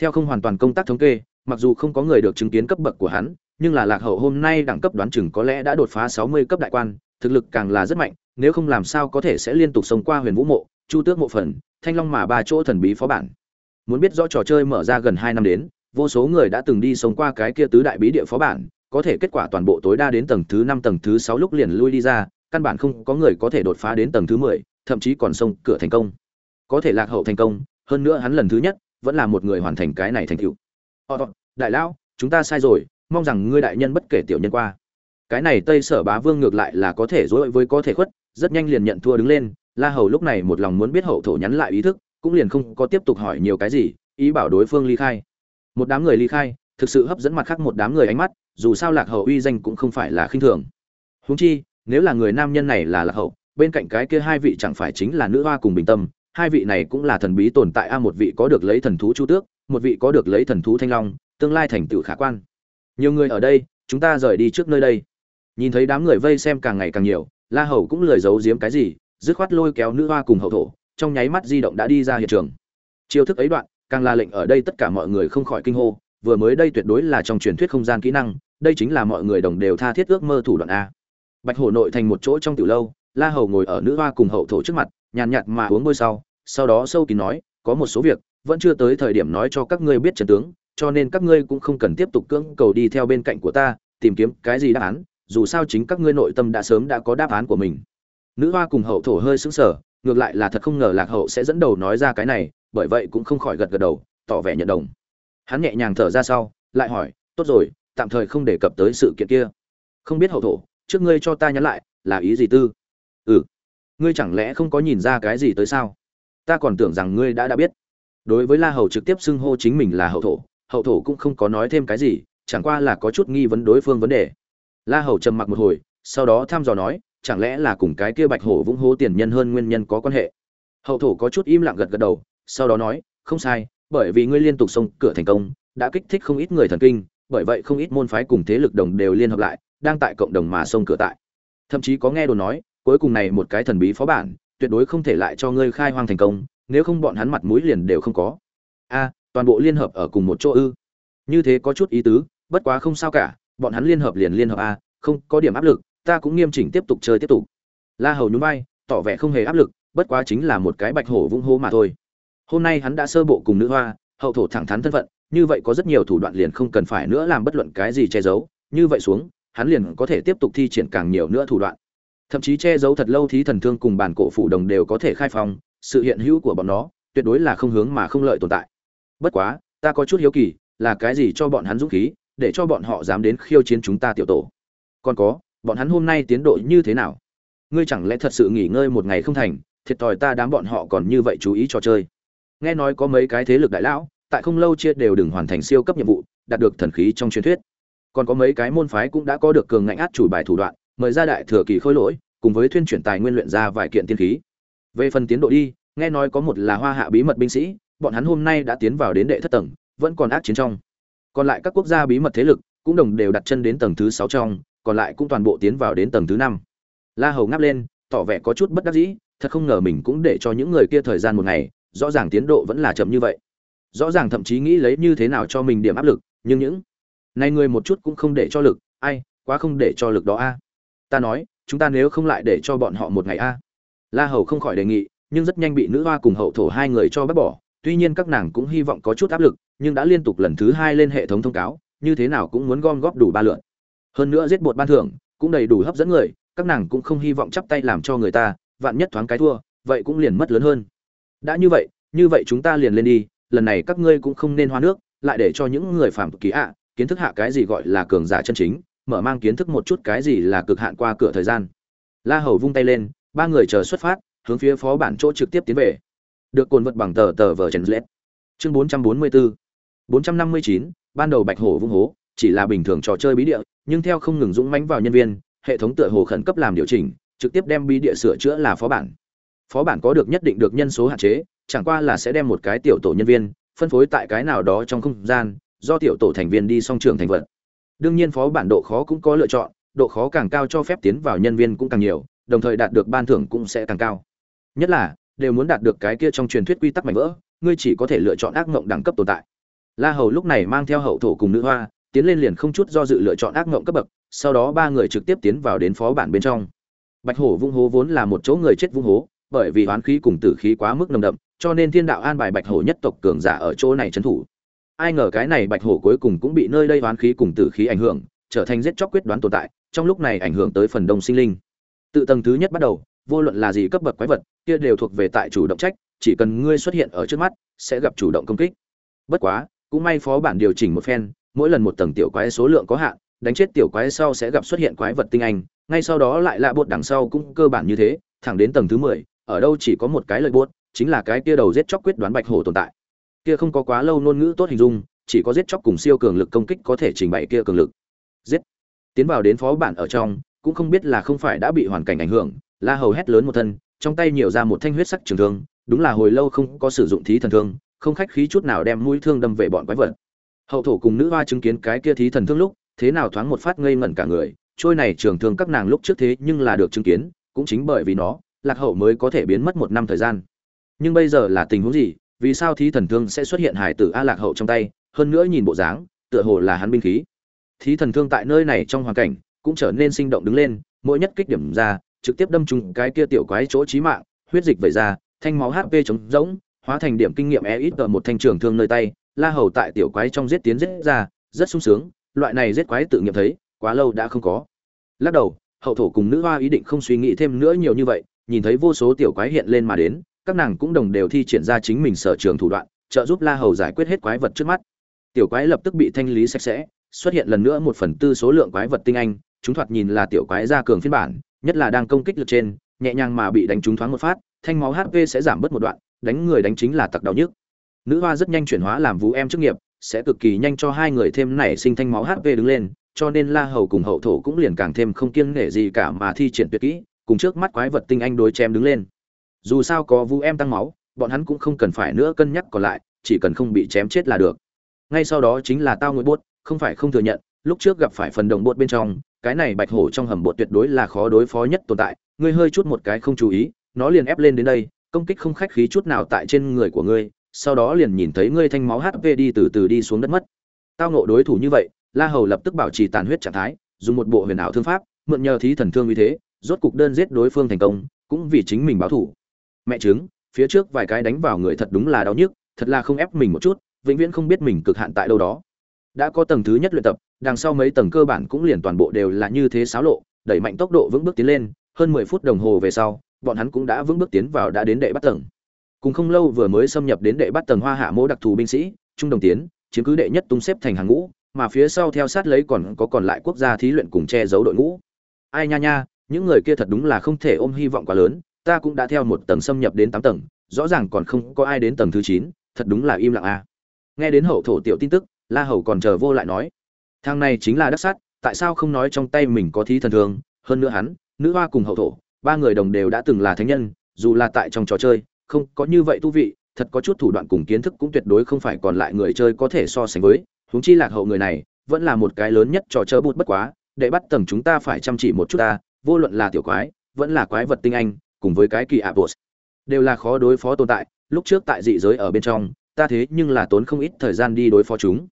Theo không hoàn toàn công tác thống kê, mặc dù không có người được chứng kiến cấp bậc của hắn, nhưng là lạc hậu hôm nay đẳng cấp đoán chừng có lẽ đã đột phá sáu mươi cấp đại quan thực lực càng là rất mạnh, nếu không làm sao có thể sẽ liên tục sống qua huyền vũ mộ, chu tước mộ phần, thanh long mà ba chỗ thần bí phó bản. Muốn biết rõ trò chơi mở ra gần hai năm đến, vô số người đã từng đi sống qua cái kia tứ đại bí địa phó bản, có thể kết quả toàn bộ tối đa đến tầng thứ năm, tầng thứ sáu lúc liền lui đi ra, căn bản không có người có thể đột phá đến tầng thứ mười, thậm chí còn sông cửa thành công. Có thể lạc hậu thành công, hơn nữa hắn lần thứ nhất, vẫn là một người hoàn thành cái này thành tựu. Đại lão, chúng ta sai rồi, mong rằng ngươi đại nhân bất kể tiểu nhân qua cái này tây sở bá vương ngược lại là có thể dối với có thể khuất, rất nhanh liền nhận thua đứng lên, la hầu lúc này một lòng muốn biết hậu thổ nhắn lại ý thức, cũng liền không có tiếp tục hỏi nhiều cái gì, ý bảo đối phương ly khai. Một đám người ly khai, thực sự hấp dẫn mặt khác một đám người ánh mắt, dù sao lạc hậu uy danh cũng không phải là khinh thường. Huống chi, nếu là người nam nhân này là lạc hậu bên cạnh cái kia hai vị chẳng phải chính là nữ hoa cùng bình tâm, hai vị này cũng là thần bí tồn tại a, một vị có được lấy thần thú chu tước, một vị có được lấy thần thú thanh long, tương lai thành tựu khả quan. Nhiều người ở đây, chúng ta rời đi trước nơi đây nhìn thấy đám người vây xem càng ngày càng nhiều, la hầu cũng lười giấu giếm cái gì, dứt khoát lôi kéo nữ hoa cùng hậu thổ, trong nháy mắt di động đã đi ra hiện trường. Chiêu thức ấy đoạn, càng là lệnh ở đây tất cả mọi người không khỏi kinh hô, vừa mới đây tuyệt đối là trong truyền thuyết không gian kỹ năng, đây chính là mọi người đồng đều tha thiết ước mơ thủ đoạn a. Bạch hổ nội thành một chỗ trong tiểu lâu, la hầu ngồi ở nữ hoa cùng hậu thổ trước mặt, nhàn nhạt mà uống môi sau sau đó sâu kín nói, có một số việc, vẫn chưa tới thời điểm nói cho các ngươi biết trận tướng, cho nên các ngươi cũng không cần tiếp tục cưỡng cầu đi theo bên cạnh của ta, tìm kiếm cái gì đáp án dù sao chính các ngươi nội tâm đã sớm đã có đáp án của mình. Nữ hoa cùng hậu thổ hơi sững sờ, ngược lại là thật không ngờ lạc hậu sẽ dẫn đầu nói ra cái này, bởi vậy cũng không khỏi gật gật đầu, tỏ vẻ nhận đồng. Hắn nhẹ nhàng thở ra sau, lại hỏi, tốt rồi, tạm thời không đề cập tới sự kiện kia. Không biết hậu thổ, trước ngươi cho ta nhắn lại, là ý gì tư? Ừ ngươi chẳng lẽ không có nhìn ra cái gì tới sao? Ta còn tưởng rằng ngươi đã đã biết. Đối với la hầu trực tiếp xưng hô chính mình là hậu thổ hậu thổ cũng không có nói thêm cái gì, chẳng qua là có chút nghi vấn đối phương vấn đề la hầu trầm mặc một hồi, sau đó thăm dò nói, chẳng lẽ là cùng cái kia bạch hổ vũng hố tiền nhân hơn nguyên nhân có quan hệ? Hậu thổ có chút im lặng gật gật đầu, sau đó nói, không sai, bởi vì ngươi liên tục xông cửa thành công, đã kích thích không ít người thần kinh, bởi vậy không ít môn phái cùng thế lực đồng đều liên hợp lại, đang tại cộng đồng mà xông cửa tại. Thậm chí có nghe đồn nói, cuối cùng này một cái thần bí phó bản, tuyệt đối không thể lại cho ngươi khai hoang thành công, nếu không bọn hắn mặt mũi liền đều không có. A, toàn bộ liên hợp ở cùng một chỗ ư? Như thế có chút ý tứ, bất quá không sao cả bọn hắn liên hợp liền liên hợp a, không có điểm áp lực, ta cũng nghiêm chỉnh tiếp tục chơi tiếp tục. La hầu nhún vai, tỏ vẻ không hề áp lực, bất quá chính là một cái bạch hổ vung hô mà thôi. Hôm nay hắn đã sơ bộ cùng nữ hoa, hậu thổ thẳng thắn thân phận, như vậy có rất nhiều thủ đoạn liền không cần phải nữa làm bất luận cái gì che giấu. Như vậy xuống, hắn liền có thể tiếp tục thi triển càng nhiều nữa thủ đoạn. Thậm chí che giấu thật lâu thí thần thương cùng bản cổ phủ đồng đều có thể khai phong, sự hiện hữu của bọn nó, tuyệt đối là không hướng mà không lợi tồn tại. Bất quá, ta có chút hiếu kỳ, là cái gì cho bọn hắn dũng khí để cho bọn họ dám đến khiêu chiến chúng ta tiểu tổ. Còn có, bọn hắn hôm nay tiến độ như thế nào? Ngươi chẳng lẽ thật sự nghỉ ngơi một ngày không thành, thiệt thòi ta đám bọn họ còn như vậy chú ý trò chơi. Nghe nói có mấy cái thế lực đại lão, tại không lâu chia đều đừng hoàn thành siêu cấp nhiệm vụ, đạt được thần khí trong truyền thuyết. Còn có mấy cái môn phái cũng đã có được cường ngạnh át chủ bài thủ đoạn, mời ra đại thừa kỳ khôi lỗi, cùng với thuyên chuyển tài nguyên luyện ra vài kiện tiên khí. Về phần tiến độ đi, nghe nói có một là hoa hạ bí mật binh sĩ, bọn hắn hôm nay đã tiến vào đến đệ thất tầng, vẫn còn ác chiến trong còn lại các quốc gia bí mật thế lực cũng đồng đều đặt chân đến tầng thứ sáu trong, còn lại cũng toàn bộ tiến vào đến tầng thứ năm. La hầu ngáp lên, tỏ vẻ có chút bất đắc dĩ, thật không ngờ mình cũng để cho những người kia thời gian một ngày, rõ ràng tiến độ vẫn là chậm như vậy. Rõ ràng thậm chí nghĩ lấy như thế nào cho mình điểm áp lực, nhưng những này người một chút cũng không để cho lực, ai, quá không để cho lực đó a. Ta nói, chúng ta nếu không lại để cho bọn họ một ngày a. La hầu không khỏi đề nghị, nhưng rất nhanh bị nữ hoa cùng hậu thổ hai người cho bác bỏ tuy nhiên các nàng cũng hy vọng có chút áp lực, nhưng đã liên tục lần thứ hai lên hệ thống thông cáo, như thế nào cũng muốn gom góp đủ ba lượn hơn nữa giết bột ban thưởng, cũng đầy đủ hấp dẫn người, các nàng cũng không hy vọng chắp tay làm cho người ta, vạn nhất thoáng cái thua, vậy cũng liền mất lớn hơn. Đã như vậy như vậy chúng ta liền lên đi, lần này các ngươi cũng không nên hoa nước, lại để cho những người phạm kỳ ạ, kiến thức hạ cái gì gọi là cường giả chân chính, mở mang kiến thức một chút cái gì là cực hạn qua cửa thời gian. La hầu vung tay lên, ba người chờ xuất phát, hướng phía phó bản chỗ trực tiếp tiến về được cồn vật bằng tờ tờ vờ trần lết chương 444 459 ban đầu bạch hổ vung hố, chỉ là bình thường trò chơi bí địa, nhưng theo không ngừng dũng mãnh vào nhân viên, hệ thống tựa hồ khẩn cấp làm điều chỉnh, trực tiếp đem bí địa sửa chữa là phó bản. Phó bản có được nhất định được nhân số hạn chế, chẳng qua là sẽ đem một cái tiểu tổ nhân viên phân phối tại cái nào đó trong không gian, do tiểu tổ thành viên đi song trường thành vật. Đương nhiên phó bản độ khó cũng có lựa chọn, độ khó càng cao cho phép tiến vào nhân viên cũng càng nhiều, đồng thời đạt được ban thưởng cũng sẽ càng cao. Nhất là đều muốn đạt được cái kia trong truyền thuyết quy tắc mạnh vỡ, ngươi chỉ có thể lựa chọn ác mộng đẳng cấp tồn tại. La hầu lúc này mang theo hậu thổ cùng nữ hoa, tiến lên liền không chút do dự lựa chọn ác mộng cấp bậc, sau đó ba người trực tiếp tiến vào đến phó bản bên trong. Bạch hổ vung hố vốn là một chỗ người chết vung hố, bởi vì oán khí cùng tử khí quá mức nồng đậm, cho nên thiên đạo an bài bạch hổ nhất tộc cường giả ở chỗ này trấn thủ. Ai ngờ cái này bạch hổ cuối cùng cũng bị nơi đây oán khí cùng tử khí ảnh hưởng, trở thành giết chóc quyết đoán tồn tại, trong lúc này ảnh hưởng tới phần đông sinh linh. Tự tầng thứ nhất bắt đầu vô luận là gì cấp bậc quái vật kia đều thuộc về tại chủ động trách chỉ cần ngươi xuất hiện ở trước mắt sẽ gặp chủ động công kích. Bất quá cũng may phó bản điều chỉnh một phen mỗi lần một tầng tiểu quái số lượng có hạn đánh chết tiểu quái sau sẽ gặp xuất hiện quái vật tinh anh ngay sau đó lại lạ bột đằng sau cũng cơ bản như thế thẳng đến tầng thứ mười ở đâu chỉ có một cái lợi bột, chính là cái kia đầu giết chóc quyết đoán bạch hổ tồn tại. Kia không có quá lâu ngôn ngữ tốt hình dung chỉ có giết chóc cùng siêu cường lực công kích có thể trình bày kia cường lực. Giết. Tiến vào đến phó bản ở trong cũng không biết là không phải đã bị hoàn cảnh ảnh hưởng la hầu hét lớn một thân, trong tay nhiều ra một thanh huyết sắc trường thương, đúng là hồi lâu không có sử dụng thí thần thương, không khách khí chút nào đem mũi thương đâm về bọn quái vật. Hậu thổ cùng nữ hoa chứng kiến cái kia thí thần thương lúc, thế nào thoáng một phát ngây ngẩn cả người, trôi này trường thương các nàng lúc trước thế nhưng là được chứng kiến, cũng chính bởi vì nó, lạc hậu mới có thể biến mất một năm thời gian. Nhưng bây giờ là tình huống gì, vì sao thí thần thương sẽ xuất hiện hải tử a lạc hậu trong tay, hơn nữa nhìn bộ dáng, tựa hồ là hắn binh khí. Thí thần thương tại nơi này trong hoàn cảnh, cũng trở nên sinh động đứng lên, mỗi nhất kích điểm ra trực tiếp đâm trúng cái kia tiểu quái chỗ chí mạng, huyết dịch vẩy ra, thanh máu hp chống rỗng, hóa thành điểm kinh nghiệm e ít ở một thanh trường thương nơi tay, la hầu tại tiểu quái trong giết tiến giết ra, rất sung sướng, loại này giết quái tự nghiệm thấy, quá lâu đã không có. Lắc đầu, hậu thổ cùng nữ hoa ý định không suy nghĩ thêm nữa nhiều như vậy, nhìn thấy vô số tiểu quái hiện lên mà đến, các nàng cũng đồng đều thi triển ra chính mình sở trường thủ đoạn, trợ giúp la hầu giải quyết hết quái vật trước mắt. Tiểu quái lập tức bị thanh lý sạch sẽ, xuất hiện lần nữa một phần tư số lượng quái vật tinh anh, chúng thoạt nhìn là tiểu quái gia cường phiên bản nhất là đang công kích lực trên, nhẹ nhàng mà bị đánh trúng thoáng một phát, thanh máu hp sẽ giảm bớt một đoạn, đánh người đánh chính là tặc đau nhức. Nữ hoa rất nhanh chuyển hóa làm vũ em chức nghiệp, sẽ cực kỳ nhanh cho hai người thêm nảy sinh thanh máu hp đứng lên, cho nên la hầu cùng hậu thổ cũng liền càng thêm không kiêng nể gì cả mà thi triển tuyệt kỹ, cùng trước mắt quái vật tinh anh đối chém đứng lên. Dù sao có vũ em tăng máu, bọn hắn cũng không cần phải nữa cân nhắc còn lại, chỉ cần không bị chém chết là được. Ngay sau đó chính là tao ngồi bốt, không phải không thừa nhận, lúc trước gặp phải phần đồng bột bên trong cái này bạch hổ trong hầm bột tuyệt đối là khó đối phó nhất tồn tại, ngươi hơi chút một cái không chú ý, nó liền ép lên đến đây, công kích không khách khí chút nào tại trên người của ngươi, sau đó liền nhìn thấy ngươi thanh máu hp đi từ từ đi xuống đất mất. Tao nộ đối thủ như vậy, la hầu lập tức bảo trì tàn huyết trạng thái, dùng một bộ huyền ảo thương pháp, mượn nhờ thí thần thương như thế, rốt cục đơn giết đối phương thành công, cũng vì chính mình báo thủ. Mẹ chứng phía trước vài cái đánh vào người thật đúng là đau nhức, thật là không ép mình một chút, vĩnh viễn không biết mình cực hạn tại đâu đó đã có tầng thứ nhất luyện tập, đằng sau mấy tầng cơ bản cũng liền toàn bộ đều là như thế xáo lộ, đẩy mạnh tốc độ vững bước tiến lên, hơn mười phút đồng hồ về sau, bọn hắn cũng đã vững bước tiến vào đã đến đệ bắt tầng cùng không lâu vừa mới xâm nhập đến đệ bắt tầng hoa hạ mỗ đặc thù binh sĩ, trung đồng tiến, chiếm cứ đệ nhất tung xếp thành hàng ngũ, mà phía sau theo sát lấy còn có còn lại quốc gia thí luyện cùng che giấu đội ngũ ai nha nha, những người kia thật đúng là không thể ôm hy vọng quá lớn, ta cũng đã theo một tầng xâm nhập đến tám tầng, rõ ràng còn không có ai đến tầng thứ chín, thật đúng là im lặng a à. nghe đến hậu thổ tiểu tin tức la hầu còn chờ vô lại nói thang này chính là đắc sát tại sao không nói trong tay mình có thí thần thương hơn nữa hắn nữ hoa cùng hậu thổ ba người đồng đều đã từng là thánh nhân dù là tại trong trò chơi không có như vậy tu vị thật có chút thủ đoạn cùng kiến thức cũng tuyệt đối không phải còn lại người chơi có thể so sánh với. Huống chi lạc hậu người này vẫn là một cái lớn nhất trò chơi bút bất quá để bắt tầng chúng ta phải chăm chỉ một chút ta vô luận là tiểu quái vẫn là quái vật tinh anh cùng với cái kỳ ạ bột, đều là khó đối phó tồn tại. Lúc trước tại dị giới ở bên trong ta thế nhưng là tốn không ít thời gian đi đối phó chúng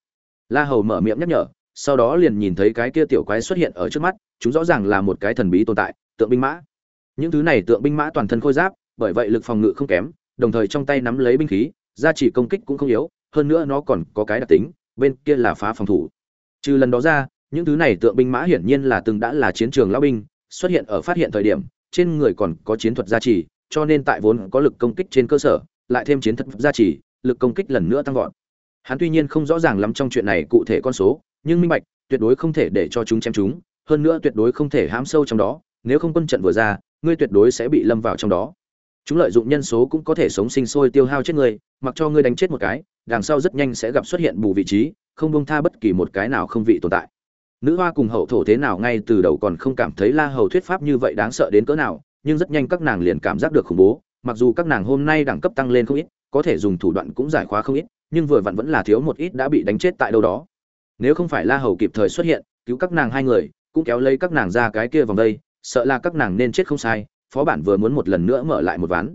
la hầu mở miệng nhắc nhở, sau đó liền nhìn thấy cái kia tiểu quái xuất hiện ở trước mắt, chúng rõ ràng là một cái thần bí tồn tại, tượng binh mã. Những thứ này tượng binh mã toàn thân khôi giáp, bởi vậy lực phòng ngự không kém, đồng thời trong tay nắm lấy binh khí, gia trì công kích cũng không yếu, hơn nữa nó còn có cái đặc tính, bên kia là phá phòng thủ. Trừ lần đó ra, những thứ này tượng binh mã hiển nhiên là từng đã là chiến trường lão binh, xuất hiện ở phát hiện thời điểm, trên người còn có chiến thuật gia trì, cho nên tại vốn có lực công kích trên cơ sở, lại thêm chiến thuật gia trì, lực công kích lần nữa tăng vọt hắn tuy nhiên không rõ ràng lắm trong chuyện này cụ thể con số, nhưng minh bạch, tuyệt đối không thể để cho chúng chém chúng, hơn nữa tuyệt đối không thể hãm sâu trong đó, nếu không quân trận vừa ra, ngươi tuyệt đối sẽ bị lâm vào trong đó. Chúng lợi dụng nhân số cũng có thể sống sinh sôi tiêu hao chết người, mặc cho ngươi đánh chết một cái, đằng sau rất nhanh sẽ gặp xuất hiện bù vị trí, không bông tha bất kỳ một cái nào không vị tồn tại. Nữ hoa cùng hậu thổ thế nào ngay từ đầu còn không cảm thấy la hầu thuyết pháp như vậy đáng sợ đến cỡ nào, nhưng rất nhanh các nàng liền cảm giác được khủng bố mặc dù các nàng hôm nay đẳng cấp tăng lên không ít, có thể dùng thủ đoạn cũng giải khóa không ít, nhưng vừa vặn vẫn là thiếu một ít đã bị đánh chết tại đâu đó. Nếu không phải la hầu kịp thời xuất hiện, cứu các nàng hai người, cũng kéo lấy các nàng ra cái kia vòng đây, sợ là các nàng nên chết không sai, phó bản vừa muốn một lần nữa mở lại một ván.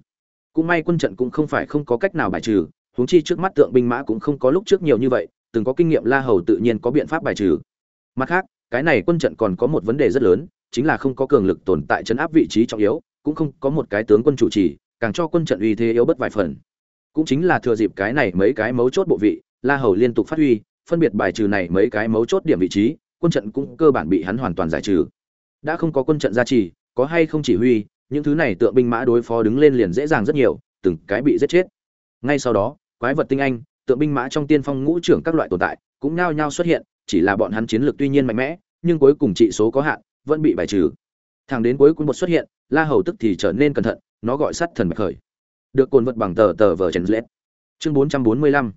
Cũng may quân trận cũng không phải không có cách nào bài trừ, huống chi trước mắt tượng binh mã cũng không có lúc trước nhiều như vậy, từng có kinh nghiệm la hầu tự nhiên có biện pháp bài trừ. Mặt khác, cái này quân trận còn có một vấn đề rất lớn, chính là không có cường lực tồn tại chấn áp vị trí trọng yếu, cũng không có một cái tướng quân chủ trì càng cho quân trận uy thế yếu bất vài phần. Cũng chính là thừa dịp cái này mấy cái mấu chốt bộ vị, la hầu liên tục phát huy, phân biệt bài trừ này mấy cái mấu chốt điểm vị trí, quân trận cũng cơ bản bị hắn hoàn toàn giải trừ. Đã không có quân trận gia trì, có hay không chỉ huy, những thứ này tượng binh mã đối phó đứng lên liền dễ dàng rất nhiều, từng cái bị giết chết. Ngay sau đó, quái vật tinh anh, tượng binh mã trong tiên phong ngũ trưởng các loại tồn tại cũng nhao nhao xuất hiện, chỉ là bọn hắn chiến lược tuy nhiên mạnh mẽ, nhưng cuối cùng trị số có hạn, vẫn bị bài trừ. Thẳng đến cuối cùng một xuất hiện, la hầu tức thì trở nên cẩn thận nó gọi sắt thần bạch khởi. Được cồn vật bằng tờ tờ vờ trần lết. Chương bốn trăm bốn mươi lăm.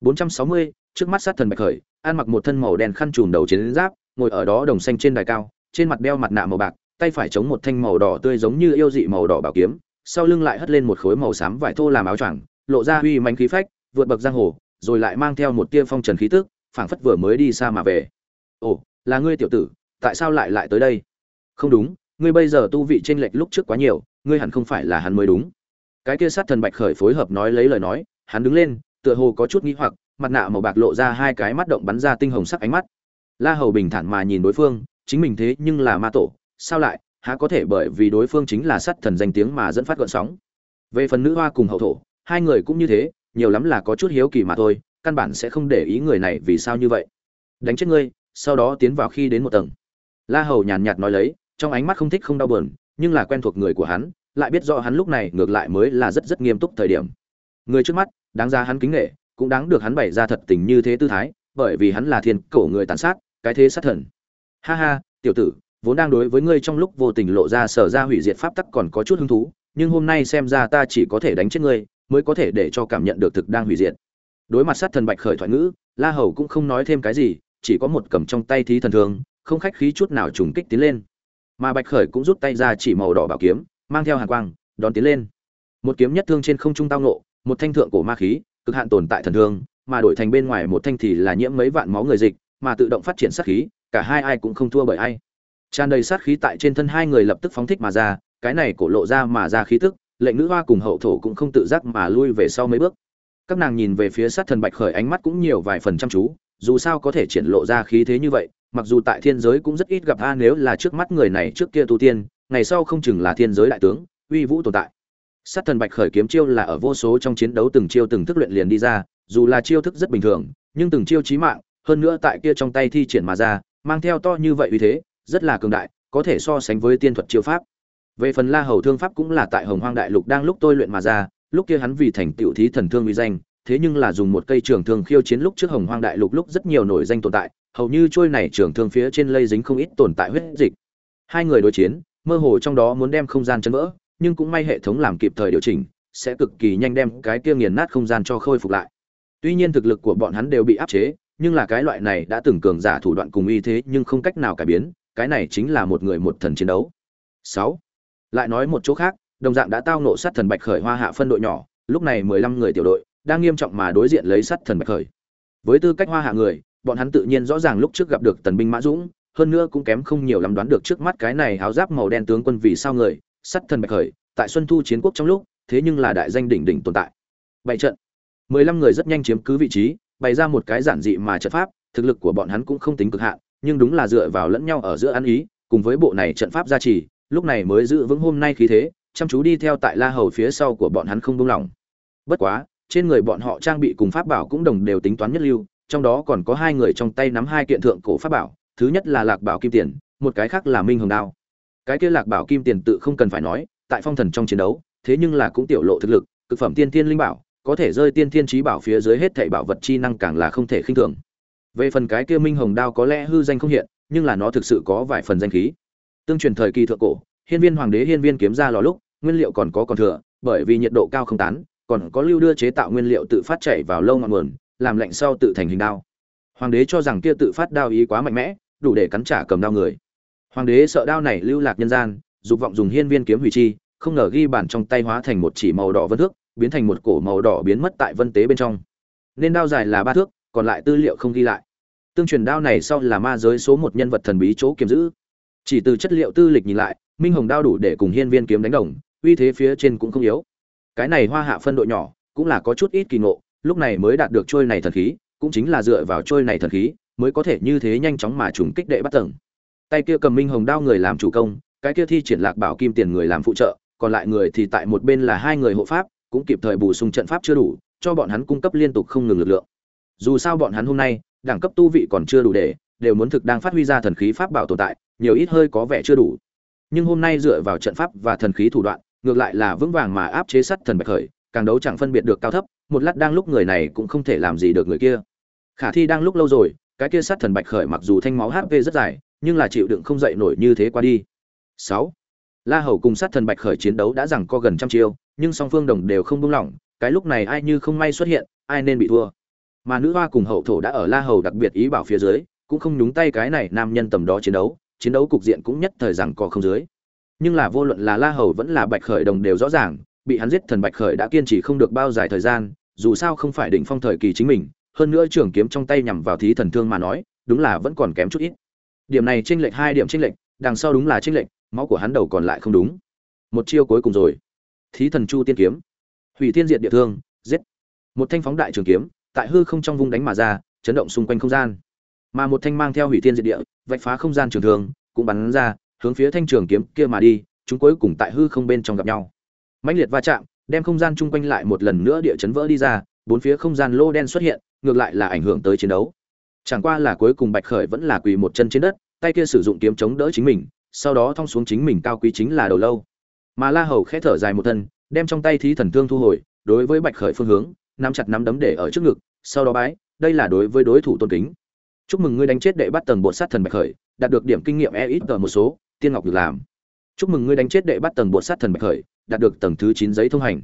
bốn trăm sáu mươi, trước mắt sát thần bạch khởi, ăn mặc một thân màu đen khăn trùm đầu chiến giáp, ngồi ở đó đồng xanh trên đài cao, trên mặt đeo mặt nạ màu bạc, tay phải chống một thanh màu đỏ tươi giống như yêu dị màu đỏ bảo kiếm, sau lưng lại hất lên một khối màu xám vải thô làm áo choàng, lộ ra uy manh khí phách, vượt bậc giang hồ, rồi lại mang theo một tia phong trần khí tức, phảng phất vừa mới đi xa mà về. Ồ, là ngươi tiểu tử, tại sao lại lại tới đây? Không đúng, ngươi bây giờ tu vị trên lệch lúc trước quá nhiều ngươi hẳn không phải là hắn mới đúng. Cái kia sát thần bạch khởi phối hợp nói lấy lời nói, hắn đứng lên, tựa hồ có chút nghi hoặc, mặt nạ màu bạc lộ ra hai cái mắt động bắn ra tinh hồng sắc ánh mắt. La hầu bình thản mà nhìn đối phương, chính mình thế nhưng là ma tổ, sao lại, há có thể bởi vì đối phương chính là sát thần danh tiếng mà dẫn phát gợn sóng. Về phần nữ hoa cùng hậu thổ, hai người cũng như thế, nhiều lắm là có chút hiếu kỳ mà thôi, căn bản sẽ không để ý người này vì sao như vậy. Đánh chết ngươi, sau đó tiến vào khi đến một tầng. La hầu nhàn nhạt nói lấy, trong ánh mắt không thích không đau buồn nhưng là quen thuộc người của hắn, lại biết rõ hắn lúc này ngược lại mới là rất rất nghiêm túc thời điểm. Người trước mắt, đáng ra hắn kính nghệ cũng đáng được hắn bày ra thật tình như thế tư thái, bởi vì hắn là thiên cổ người tàn sát, cái thế sát thần. Ha ha, tiểu tử, vốn đang đối với ngươi trong lúc vô tình lộ ra sở ra hủy diệt pháp tắc còn có chút hứng thú, nhưng hôm nay xem ra ta chỉ có thể đánh chết ngươi, mới có thể để cho cảm nhận được thực đang hủy diệt. Đối mặt sát thần bạch khởi thoại ngữ, la hầu cũng không nói thêm cái gì, chỉ có một cầm trong tay thí thần thương, không khách khí chút nào trùng kích tiến lên mà bạch khởi cũng rút tay ra chỉ màu đỏ bảo kiếm, mang theo hàn quang, đón tiến lên. Một kiếm nhất thương trên không trung tao nộ một thanh thượng cổ ma khí, cực hạn tồn tại thần thương, mà đổi thành bên ngoài một thanh thì là nhiễm mấy vạn máu người dịch, mà tự động phát triển sát khí, cả hai ai cũng không thua bởi ai. Tràn đầy sát khí tại trên thân hai người lập tức phóng thích mà ra, cái này cổ lộ ra mà ra khí tức, lệnh nữ hoa cùng hậu thổ cũng không tự giác mà lui về sau mấy bước. Các nàng nhìn về phía sát thần bạch khởi ánh mắt cũng nhiều vài phần chăm chú dù sao có thể triển lộ ra khí thế như vậy, mặc dù tại thiên giới cũng rất ít gặp a, nếu là trước mắt người này trước kia tu tiên, ngày sau không chừng là thiên giới đại tướng, uy vũ tồn tại. Sát thần bạch khởi kiếm chiêu là ở vô số trong chiến đấu từng chiêu từng thức luyện liền đi ra, dù là chiêu thức rất bình thường, nhưng từng chiêu chí mạng, hơn nữa tại kia trong tay thi triển mà ra, mang theo to như vậy uy thế, rất là cường đại, có thể so sánh với tiên thuật chiêu pháp. Về phần la hầu thương pháp cũng là tại hồng hoang đại lục đang lúc tôi luyện mà ra, lúc kia hắn vì thành tiểu thí thần thương uy danh thế nhưng là dùng một cây trường thương khiêu chiến lúc trước hồng hoang đại lục lúc rất nhiều nổi danh tồn tại, hầu như trôi này trường thương phía trên lây dính không ít tồn tại huyết dịch. Hai người đối chiến, mơ hồ trong đó muốn đem không gian chấn vỡ, nhưng cũng may hệ thống làm kịp thời điều chỉnh, sẽ cực kỳ nhanh đem cái kia nghiền nát không gian cho khôi phục lại. Tuy nhiên thực lực của bọn hắn đều bị áp chế, nhưng là cái loại này đã từng cường giả thủ đoạn cùng uy thế nhưng không cách nào cải biến, cái này chính là một người một thần chiến đấu. Sáu. Lại nói một chỗ khác, đồng dạng đã tao nộ sát thần bạch khởi hoa hạ phân đội nhỏ, lúc này mười lăm người tiểu đội đang nghiêm trọng mà đối diện lấy sắt thần bạch khởi. Với tư cách hoa hạ người, bọn hắn tự nhiên rõ ràng lúc trước gặp được tần binh mã dũng, hơn nữa cũng kém không nhiều lắm đoán được trước mắt cái này áo giáp màu đen tướng quân vì sao người, sắt thần bạch khởi, tại xuân thu chiến quốc trong lúc, thế nhưng là đại danh đỉnh đỉnh tồn tại. Bảy trận, mười lăm người rất nhanh chiếm cứ vị trí, bày ra một cái giản dị mà trận pháp, thực lực của bọn hắn cũng không tính cực hạn, nhưng đúng là dựa vào lẫn nhau ở giữa ăn ý, cùng với bộ này trận pháp gia trì, lúc này mới giữ vững hôm nay khí thế, chăm chú đi theo tại la hầu phía sau của bọn hắn không buông lỏng. Bất quá trên người bọn họ trang bị cùng pháp bảo cũng đồng đều tính toán nhất lưu, trong đó còn có hai người trong tay nắm hai kiện thượng cổ pháp bảo, thứ nhất là lạc bảo kim tiền, một cái khác là minh hồng đao. Cái kia lạc bảo kim tiền tự không cần phải nói, tại phong thần trong chiến đấu, thế nhưng là cũng tiểu lộ thực lực, cực phẩm tiên thiên linh bảo, có thể rơi tiên thiên trí bảo phía dưới hết thảy bảo vật chi năng càng là không thể khinh thường. Về phần cái kia minh hồng đao có lẽ hư danh không hiện, nhưng là nó thực sự có vài phần danh khí. Tương truyền thời kỳ thượng cổ, hiên viên hoàng đế hiên viên kiếm ra lò lúc, nguyên liệu còn có còn thừa, bởi vì nhiệt độ cao không tán còn có lưu đưa chế tạo nguyên liệu tự phát chảy vào lâu ngọn nguồn, làm lạnh sau tự thành hình đao. Hoàng đế cho rằng kia tự phát đao ý quá mạnh mẽ, đủ để cắn trả cầm đao người. Hoàng đế sợ đao này lưu lạc nhân gian, dục vọng dùng hiên viên kiếm hủy chi, không ngờ ghi bản trong tay hóa thành một chỉ màu đỏ vân thước, biến thành một cổ màu đỏ biến mất tại vân tế bên trong. Nên đao dài là ba thước, còn lại tư liệu không ghi lại. Tương truyền đao này sau là ma giới số một nhân vật thần bí chỗ kiếm giữ. Chỉ từ chất liệu tư lịch nhìn lại, minh hồng đao đủ để cùng hiên viên kiếm đánh đồng, uy thế phía trên cũng không yếu cái này hoa hạ phân đội nhỏ cũng là có chút ít kỳ ngộ, lúc này mới đạt được trôi này thần khí, cũng chính là dựa vào trôi này thần khí mới có thể như thế nhanh chóng mà trùng kích đệ bắt tầng. Tay kia cầm minh hồng đao người làm chủ công, cái kia thi triển lạc bảo kim tiền người làm phụ trợ, còn lại người thì tại một bên là hai người hộ pháp, cũng kịp thời bổ sung trận pháp chưa đủ, cho bọn hắn cung cấp liên tục không ngừng lực lượng. Dù sao bọn hắn hôm nay, đẳng cấp tu vị còn chưa đủ để, đều muốn thực đang phát huy ra thần khí pháp bảo tồn tại, nhiều ít hơi có vẻ chưa đủ. Nhưng hôm nay dựa vào trận pháp và thần khí thủ đoạn ngược lại là vững vàng mà áp chế sắt thần bạch khởi, càng đấu chẳng phân biệt được cao thấp, một lát đang lúc người này cũng không thể làm gì được người kia. Khả thi đang lúc lâu rồi, cái kia sát thần bạch khởi mặc dù thanh máu hp rất dài, nhưng là chịu đựng không dậy nổi như thế qua đi. Sáu. La hầu cùng sát thần bạch khởi chiến đấu đã rằng co gần trăm chiêu, nhưng song phương đồng đều không buông lỏng, cái lúc này ai như không may xuất hiện, ai nên bị thua. Mà nữ hoa cùng hậu thổ đã ở la hầu đặc biệt ý bảo phía dưới, cũng không nhúng tay cái này nam nhân tầm đó chiến đấu chiến đấu cục diện cũng nhất thời rằng co không dưới nhưng là vô luận là la hầu vẫn là bạch khởi đồng đều rõ ràng, bị hắn giết thần bạch khởi đã kiên trì không được bao dài thời gian, dù sao không phải đỉnh phong thời kỳ chính mình, hơn nữa trường kiếm trong tay nhằm vào thí thần thương mà nói, đúng là vẫn còn kém chút ít. Điểm này chênh lệch hai điểm chênh lệch, đằng sau đúng là chênh lệch, máu của hắn đầu còn lại không đúng. Một chiêu cuối cùng rồi. Thí thần chu tiên kiếm. Hủy thiên diệt địa thương, giết. Một thanh phóng đại trường kiếm, tại hư không trong vung đánh mà ra, chấn động xung quanh không gian. Mà một thanh mang theo hủy thiên diệt địa, vạch phá không gian trường thương, cũng bắn ra hướng phía thanh trường kiếm kia mà đi, chúng cuối cùng tại hư không bên trong gặp nhau. Mãnh liệt va chạm, đem không gian chung quanh lại một lần nữa địa chấn vỡ đi ra, bốn phía không gian lô đen xuất hiện, ngược lại là ảnh hưởng tới chiến đấu. Chẳng qua là cuối cùng bạch khởi vẫn là quỳ một chân trên đất, tay kia sử dụng kiếm chống đỡ chính mình, sau đó thong xuống chính mình cao quý chính là đầu lâu. Mà la hầu khẽ thở dài một thân, đem trong tay thí thần thương thu hồi, đối với bạch khởi phương hướng, nắm chặt nắm đấm để ở trước ngực, sau đó bái, đây là đối với đối thủ tôn kính. Chúc mừng ngươi đánh chết đệ bắt tầng bột sát thần bạch khởi, đạt được điểm kinh nghiệm e ít tờ một số tiên ngọc được làm. Chúc mừng ngươi đánh chết đệ bắt tầng bột sát thần bạch khởi, đạt được tầng thứ chín giấy thông hành.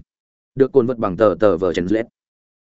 Được cồn vật bằng tờ tờ vờ chèn lết